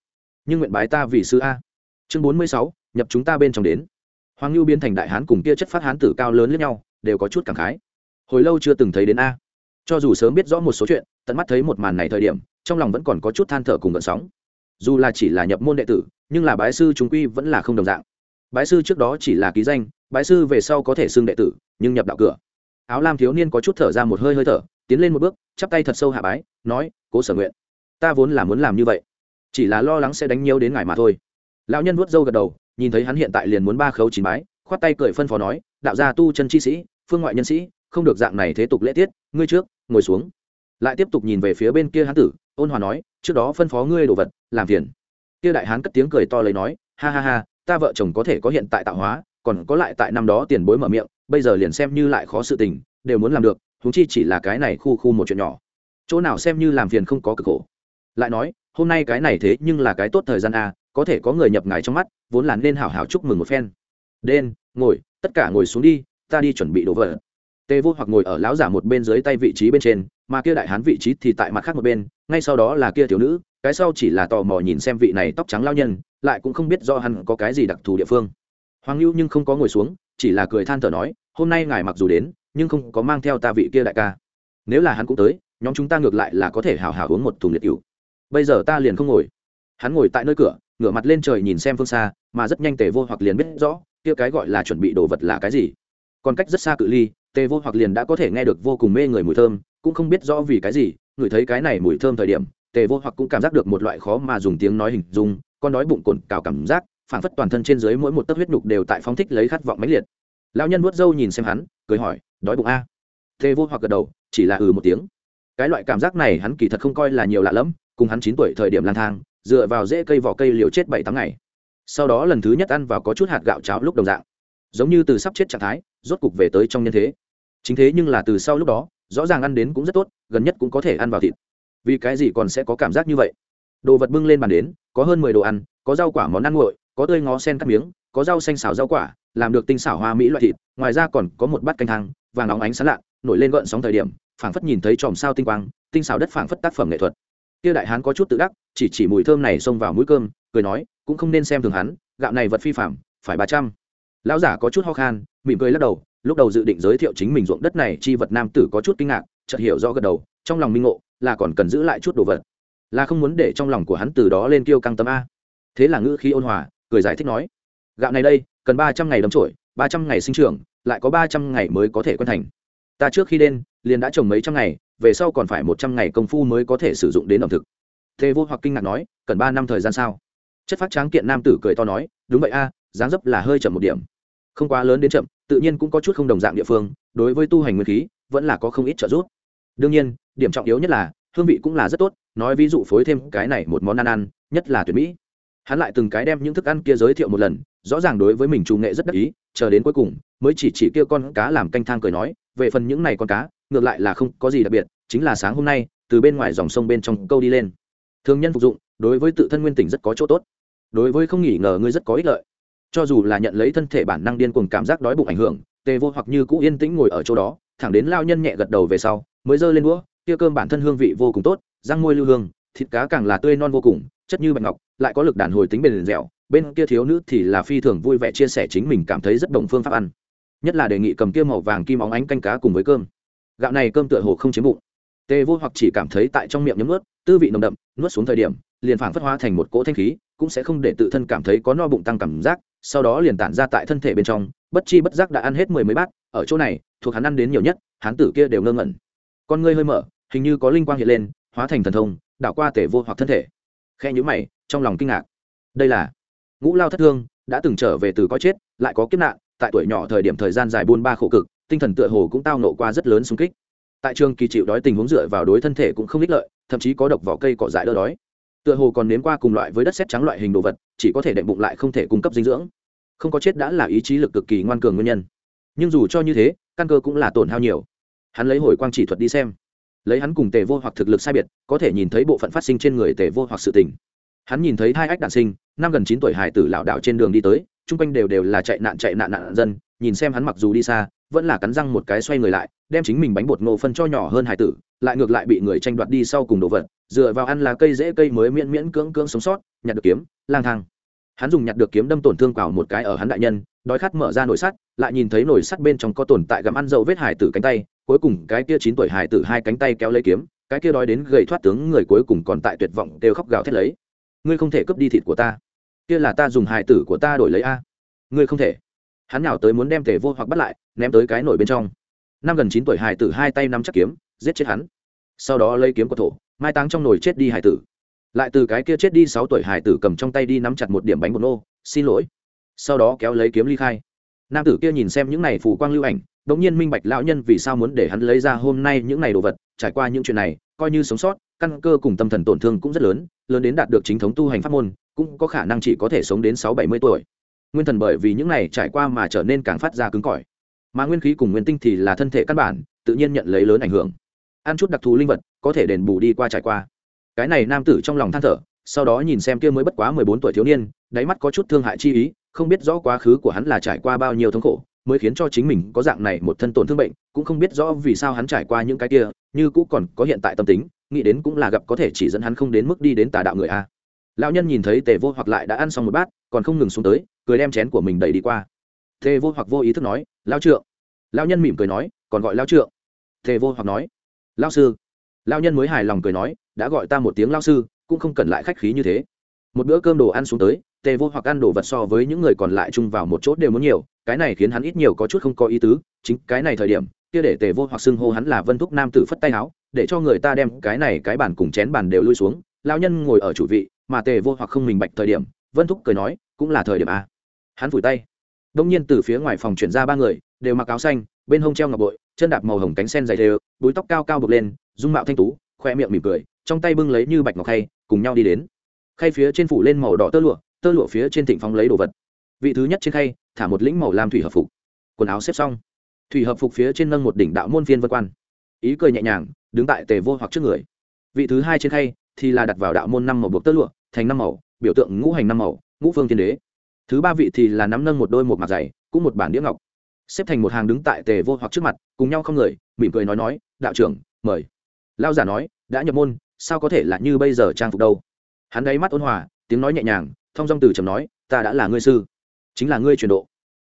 Nhưng nguyện bái ta vì sư a. Chương bốn mươi sáu, nhập chúng ta bên trong đến. Hoàng lưu biến thành đại hán cùng kia chất phát hán tử cao lớn lẫn nhau, đều có chút cảm khái. Hồi lâu chưa từng thấy đến a. Cho dù sớm biết rõ một số chuyện, tận mắt thấy một màn này thời điểm, trong lòng vẫn còn có chút than thở cùng gợn sóng dù là chỉ là nhập môn đệ tử, nhưng là bái sư chúng quy vẫn là không đồng dạng. Bái sư trước đó chỉ là ký danh, bái sư về sau có thể xưng đệ tử, nhưng nhập đạo cửa. Áo lam thiếu niên có chút thở ra một hơi hơi thở, tiến lên một bước, chắp tay thật sâu hạ bái, nói, cố sở nguyện, ta vốn là muốn làm như vậy, chỉ là lo lắng sẽ đánh nhiều đến ngài mà thôi. Lão nhân vuốt râu gật đầu, nhìn thấy hắn hiện tại liền muốn ba khấu chín bái, khoát tay cười phân phó nói, đạo gia tu chân chi sĩ, phương ngoại nhân sĩ, không được dạng này thế tục lễ tiết, ngươi trước, ngồi xuống. Lại tiếp tục nhìn về phía bên kia hán tử ôn hòa nói, trước đó phân phó ngươi đồ vật, làm phiền. Kia đại hán cất tiếng cười to lấy nói, ha ha ha, ta vợ chồng có thể có hiện tại tạo hóa, còn có lại tại năm đó tiền bối mở miệng, bây giờ liền xem như lại khó sự tình, đều muốn làm được, huống chi chỉ là cái này khu khu một chuyện nhỏ. Chỗ nào xem như làm phiền không có cực khổ. Lại nói, hôm nay cái này thế nhưng là cái tốt thời gian a, có thể có người nhập ngài trong mắt, vốn là nên hảo hảo chúc mừng một phen. Đen, ngồi, tất cả ngồi xuống đi, ta đi chuẩn bị đồ vật. Tê vô hoặc ngồi ở lão giả một bên dưới tay vị trí bên trên, mà kia đại hán vị trí thì tại mặt khác một bên ngay sau đó là kia thiếu nữ, cái sau chỉ là tò mò nhìn xem vị này tóc trắng lao nhân, lại cũng không biết do hắn có cái gì đặc thù địa phương. Hoàng lưu nhưng không có ngồi xuống, chỉ là cười than thở nói, hôm nay ngài mặc dù đến, nhưng không có mang theo ta vị kia đại ca. Nếu là hắn cũng tới, nhóm chúng ta ngược lại là có thể hào hào uống một thùng liệt cựu bây giờ ta liền không ngồi. Hắn ngồi tại nơi cửa, ngửa mặt lên trời nhìn xem phương xa, mà rất nhanh tề vô hoặc liền biết rõ, kia cái gọi là chuẩn bị đồ vật là cái gì. Còn cách rất xa cự ly, tề vô hoặc liền đã có thể nghe được vô cùng mê người mùi thơm, cũng không biết rõ vì cái gì ngửi thấy cái này mùi thơm thời điểm, tề vô hoặc cũng cảm giác được một loại khó mà dùng tiếng nói hình dung, con đói bụng cồn cào cảm giác phản phất toàn thân trên dưới mỗi một tấc huyết nhục đều tại phóng thích lấy khát vọng mãnh liệt. Lão nhân vuốt râu nhìn xem hắn, cười hỏi, đói bụng a? Tề vô hoặc gật đầu, chỉ là ừ một tiếng. Cái loại cảm giác này hắn kỳ thật không coi là nhiều lạ lẫm, cùng hắn chín tuổi thời điểm lang thang, dựa vào rễ cây vỏ cây liều chết bảy tháng ngày. Sau đó lần thứ nhất ăn vào có chút hạt gạo cháo lúc đồng dạng. Giống như từ sắp chết trạng thái, rốt cục về tới trong nhân thế. Chính thế nhưng là từ sau lúc đó rõ ràng ăn đến cũng rất tốt, gần nhất cũng có thể ăn vào thịt. Vì cái gì còn sẽ có cảm giác như vậy? Đồ vật bưng lên bàn đến, có hơn mười đồ ăn, có rau quả món ăn nguội, có tươi ngó sen cắt miếng, có rau xanh xào rau quả, làm được tinh xảo hoa mỹ loại thịt, ngoài ra còn có một bát canh thang, vàng óng ánh sán lạ, nổi lên gợn sóng thời điểm, phảng phất nhìn thấy chòm sao tinh quang, tinh xảo đất phảng phất tác phẩm nghệ thuật. Kia đại hán có chút tự đắc, chỉ chỉ mùi thơm này xông vào mũi cơm, cười nói, cũng không nên xem thường hắn, gạo này vật phi phạm phải ba trăm. Lão giả có chút ho khan, mỉm cười lắc đầu lúc đầu dự định giới thiệu chính mình ruộng đất này chi vật nam tử có chút kinh ngạc chợt hiểu rõ gật đầu trong lòng minh ngộ là còn cần giữ lại chút đồ vật. Là không muốn để trong lòng của hắn từ đó lên kêu căng tâm a. Thế là ngữ khí ôn hòa cười giải thích nói gạo này đây cần ba trăm ngày đấm trổi ba trăm ngày sinh trưởng lại có ba trăm ngày mới có thể quen thành. Ta trước khi đến, liền đã trồng mấy trăm ngày về sau còn phải một trăm ngày công phu mới có thể sử dụng đến ẩm thực. Thế vô hoặc kinh ngạc nói cần ba năm thời gian sao? Chất phát tráng kiện nam tử cười to nói đúng vậy a dáng dấp là hơi chậm một điểm không quá lớn đến chậm, tự nhiên cũng có chút không đồng dạng địa phương, đối với tu hành nguyên khí, vẫn là có không ít trợ giúp. Đương nhiên, điểm trọng yếu nhất là, hương vị cũng là rất tốt, nói ví dụ phối thêm cái này một món ăn ăn, nhất là tuyệt mỹ. Hắn lại từng cái đem những thức ăn kia giới thiệu một lần, rõ ràng đối với mình chủ nghệ rất đắc ý, chờ đến cuối cùng, mới chỉ chỉ kia con cá làm canh thang cười nói, về phần những này con cá, ngược lại là không có gì đặc biệt, chính là sáng hôm nay, từ bên ngoài dòng sông bên trong câu đi lên. Thường nhân phục dụng, đối với tự thân nguyên tỉnh rất có chỗ tốt. Đối với không nghỉ ngờ ngươi rất có ích lợi cho dù là nhận lấy thân thể bản năng điên cuồng cảm giác đói bụng ảnh hưởng, tề vô hoặc như cũ yên tĩnh ngồi ở chỗ đó, thẳng đến lao nhân nhẹ gật đầu về sau, mới giơ lên đũa, kia cơm bản thân hương vị vô cùng tốt, răng môi lưu hương, thịt cá càng là tươi non vô cùng, chất như bạch ngọc, lại có lực đàn hồi tính bền dẻo, bên kia thiếu nữ thì là phi thường vui vẻ chia sẻ chính mình cảm thấy rất đồng phương pháp ăn. Nhất là đề nghị cầm kia màu vàng kim óng ánh canh cá cùng với cơm. Gạo này cơm tựa hồ không chiếm bụng. Tề vô hoặc chỉ cảm thấy tại trong miệng nhấm ướt tư vị nồng đậm, nuốt xuống thời điểm, liền phảng phất hóa thành một cỗ thanh khí, cũng sẽ không để tự thân cảm thấy có no bụng tăng cảm giác sau đó liền tản ra tại thân thể bên trong, bất chi bất giác đã ăn hết mười mấy bát, ở chỗ này, thuộc hắn ăn đến nhiều nhất, hán tử kia đều ngơ ngẩn. Con ngươi hơi mở, hình như có linh quang hiện lên, hóa thành thần thông, đảo qua tể vô hoặc thân thể. Khe nhữ mày, trong lòng kinh ngạc. Đây là ngũ lao thất thương, đã từng trở về từ có chết, lại có kiếp nạn, tại tuổi nhỏ thời điểm thời gian dài buôn ba khổ cực, tinh thần tựa hồ cũng tao nộ qua rất lớn xung kích. Tại trường kỳ chịu đói tình huống dựa vào đối thân thể cũng không ích lợi, thậm chí có độc vỏ cây cỏ dại đỡ đói tựa hồ còn nếm qua cùng loại với đất xét trắng loại hình đồ vật, chỉ có thể đệm bụng lại không thể cung cấp dinh dưỡng. Không có chết đã là ý chí lực cực kỳ ngoan cường nguyên nhân. Nhưng dù cho như thế, căn cơ cũng là tổn hao nhiều. Hắn lấy hồi quang chỉ thuật đi xem. Lấy hắn cùng tề vô hoặc thực lực sai biệt, có thể nhìn thấy bộ phận phát sinh trên người tề vô hoặc sự tình. Hắn nhìn thấy hai ách đạn sinh, năm gần chín tuổi hải tử lảo đảo trên đường đi tới, chung quanh đều đều là chạy nạn chạy nạn nạn dân, nhìn xem hắn mặc dù đi xa, vẫn là cắn răng một cái xoay người lại, đem chính mình bánh bột ngô phân cho nhỏ hơn hải tử lại ngược lại bị người tranh đoạt đi sau cùng đồ vật, dựa vào ăn là cây dễ cây mới miễn miễn cưỡng cưỡng sống sót, nhặt được kiếm, lang thang. Hắn dùng nhặt được kiếm đâm tổn thương vào một cái ở hắn đại nhân, đói khát mở ra nồi sắt, lại nhìn thấy nồi sắt bên trong có tồn tại gặm ăn dầu vết hải tử cánh tay, cuối cùng cái kia chín tuổi hải tử hai cánh tay kéo lấy kiếm, cái kia đói đến gầy thoát tướng người cuối cùng còn tại tuyệt vọng đều khóc gào thét lấy. Ngươi không thể cướp đi thịt của ta. Kia là ta dùng hải tử của ta đổi lấy a. Ngươi không thể. Hắn nào tới muốn đem tề vô hoặc bắt lại, ném tới cái nồi bên trong. Năm gần chín tuổi hải tử hai tay nắm chắc kiếm giết chết hắn. Sau đó lấy kiếm của thổ, mai táng trong nồi chết đi hải tử. Lại từ cái kia chết đi sáu tuổi hải tử cầm trong tay đi nắm chặt một điểm bánh bột nô, xin lỗi. Sau đó kéo lấy kiếm ly khai. Nam tử kia nhìn xem những này phủ quang lưu ảnh đ ỗ n g nhiên minh bạch lão nhân vì sao muốn để hắn lấy ra hôm nay những này đồ vật, trải qua những chuyện này, coi như sống sót, căn cơ cùng tâm thần tổn thương cũng rất lớn lớn đến đạt được chính thống tu hành pháp môn, cũng có khả năng chỉ có thể sống đến sáu bảy mươi tuổi. Nguyên thần bởi vì những này trải qua mà trở nên càng phát ra cứng cỏi. Mà nguyên khí cùng nguyên tinh thì là thân thể căn bản, tự nhiên nhận lấy lớn ảnh hưởng ăn chút đặc thù linh vật, có thể đền bù đi qua trải qua. Cái này nam tử trong lòng than thở, sau đó nhìn xem kia mới bất quá mười bốn tuổi thiếu niên, đáy mắt có chút thương hại chi ý, không biết rõ quá khứ của hắn là trải qua bao nhiêu thống khổ, mới khiến cho chính mình có dạng này một thân tổn thương bệnh, cũng không biết rõ vì sao hắn trải qua những cái kia, như cũ còn có hiện tại tâm tính, nghĩ đến cũng là gặp có thể chỉ dẫn hắn không đến mức đi đến tà đạo người a. Lão nhân nhìn thấy tề vô hoặc lại đã ăn xong một bát, còn không ngừng xuống tới, cười đem chén của mình đẩy đi qua. Tề vô hoặc vô ý thức nói lao trượng. Lão nhân mỉm cười nói, còn gọi lao trượng. Tề vô hoặc nói lao sư. Lao nhân mới hài lòng cười nói, đã gọi ta một tiếng lao sư, cũng không cần lại khách khí như thế. Một bữa cơm đồ ăn xuống tới, tề vô hoặc ăn đồ vật so với những người còn lại chung vào một chỗ đều muốn nhiều, cái này khiến hắn ít nhiều có chút không có ý tứ, chính cái này thời điểm, kia để tề vô hoặc xưng hô hắn là vân thúc nam tử phất tay áo, để cho người ta đem cái này cái bàn cùng chén bàn đều lui xuống lao nhân ngồi ở chủ vị, mà tề vô hoặc không mình bạch thời điểm, vân thúc cười nói, cũng là thời điểm a hắn vùi tay. Đông nhiên từ phía ngoài phòng chuyển ra ba người, đều mặc áo xanh bên hông treo ngọc bội, chân đạp màu hồng cánh sen dày đều, búi tóc cao cao bực lên, dung mạo thanh tú, khoe miệng mỉm cười, trong tay bưng lấy như bạch ngọc khay, cùng nhau đi đến. Khay phía trên phủ lên màu đỏ tơ lụa tơ lụa phía trên thịnh phong lấy đồ vật. Vị thứ nhất trên khay, thả một lĩnh màu lam thủy hợp phục. Quần áo xếp xong. Thủy hợp phục phía trên nâng một đỉnh đạo môn viên vân quan. Ý cười nhẹ nhàng, đứng tại tề vô hoặc trước người. Vị thứ hai trên khay, thì là đặt vào đạo môn năm màu buộc tơ lụa, thành năm màu, biểu tượng ngũ hành năm màu, ngũ phương thiên đế. Thứ ba vị thì là nắm nâng một đôi một mặt dày, cũng một bản đĩa ngọc xếp thành một hàng đứng tại tề vô hoặc trước mặt, cùng nhau không người, mỉm cười nói nói, đạo trưởng, mời. Lao giả nói, đã nhập môn, sao có thể là như bây giờ trang phục đâu? Hắn đáy mắt ôn hòa, tiếng nói nhẹ nhàng, thong dong từ trầm nói, ta đã là ngươi sư, chính là ngươi truyền độ.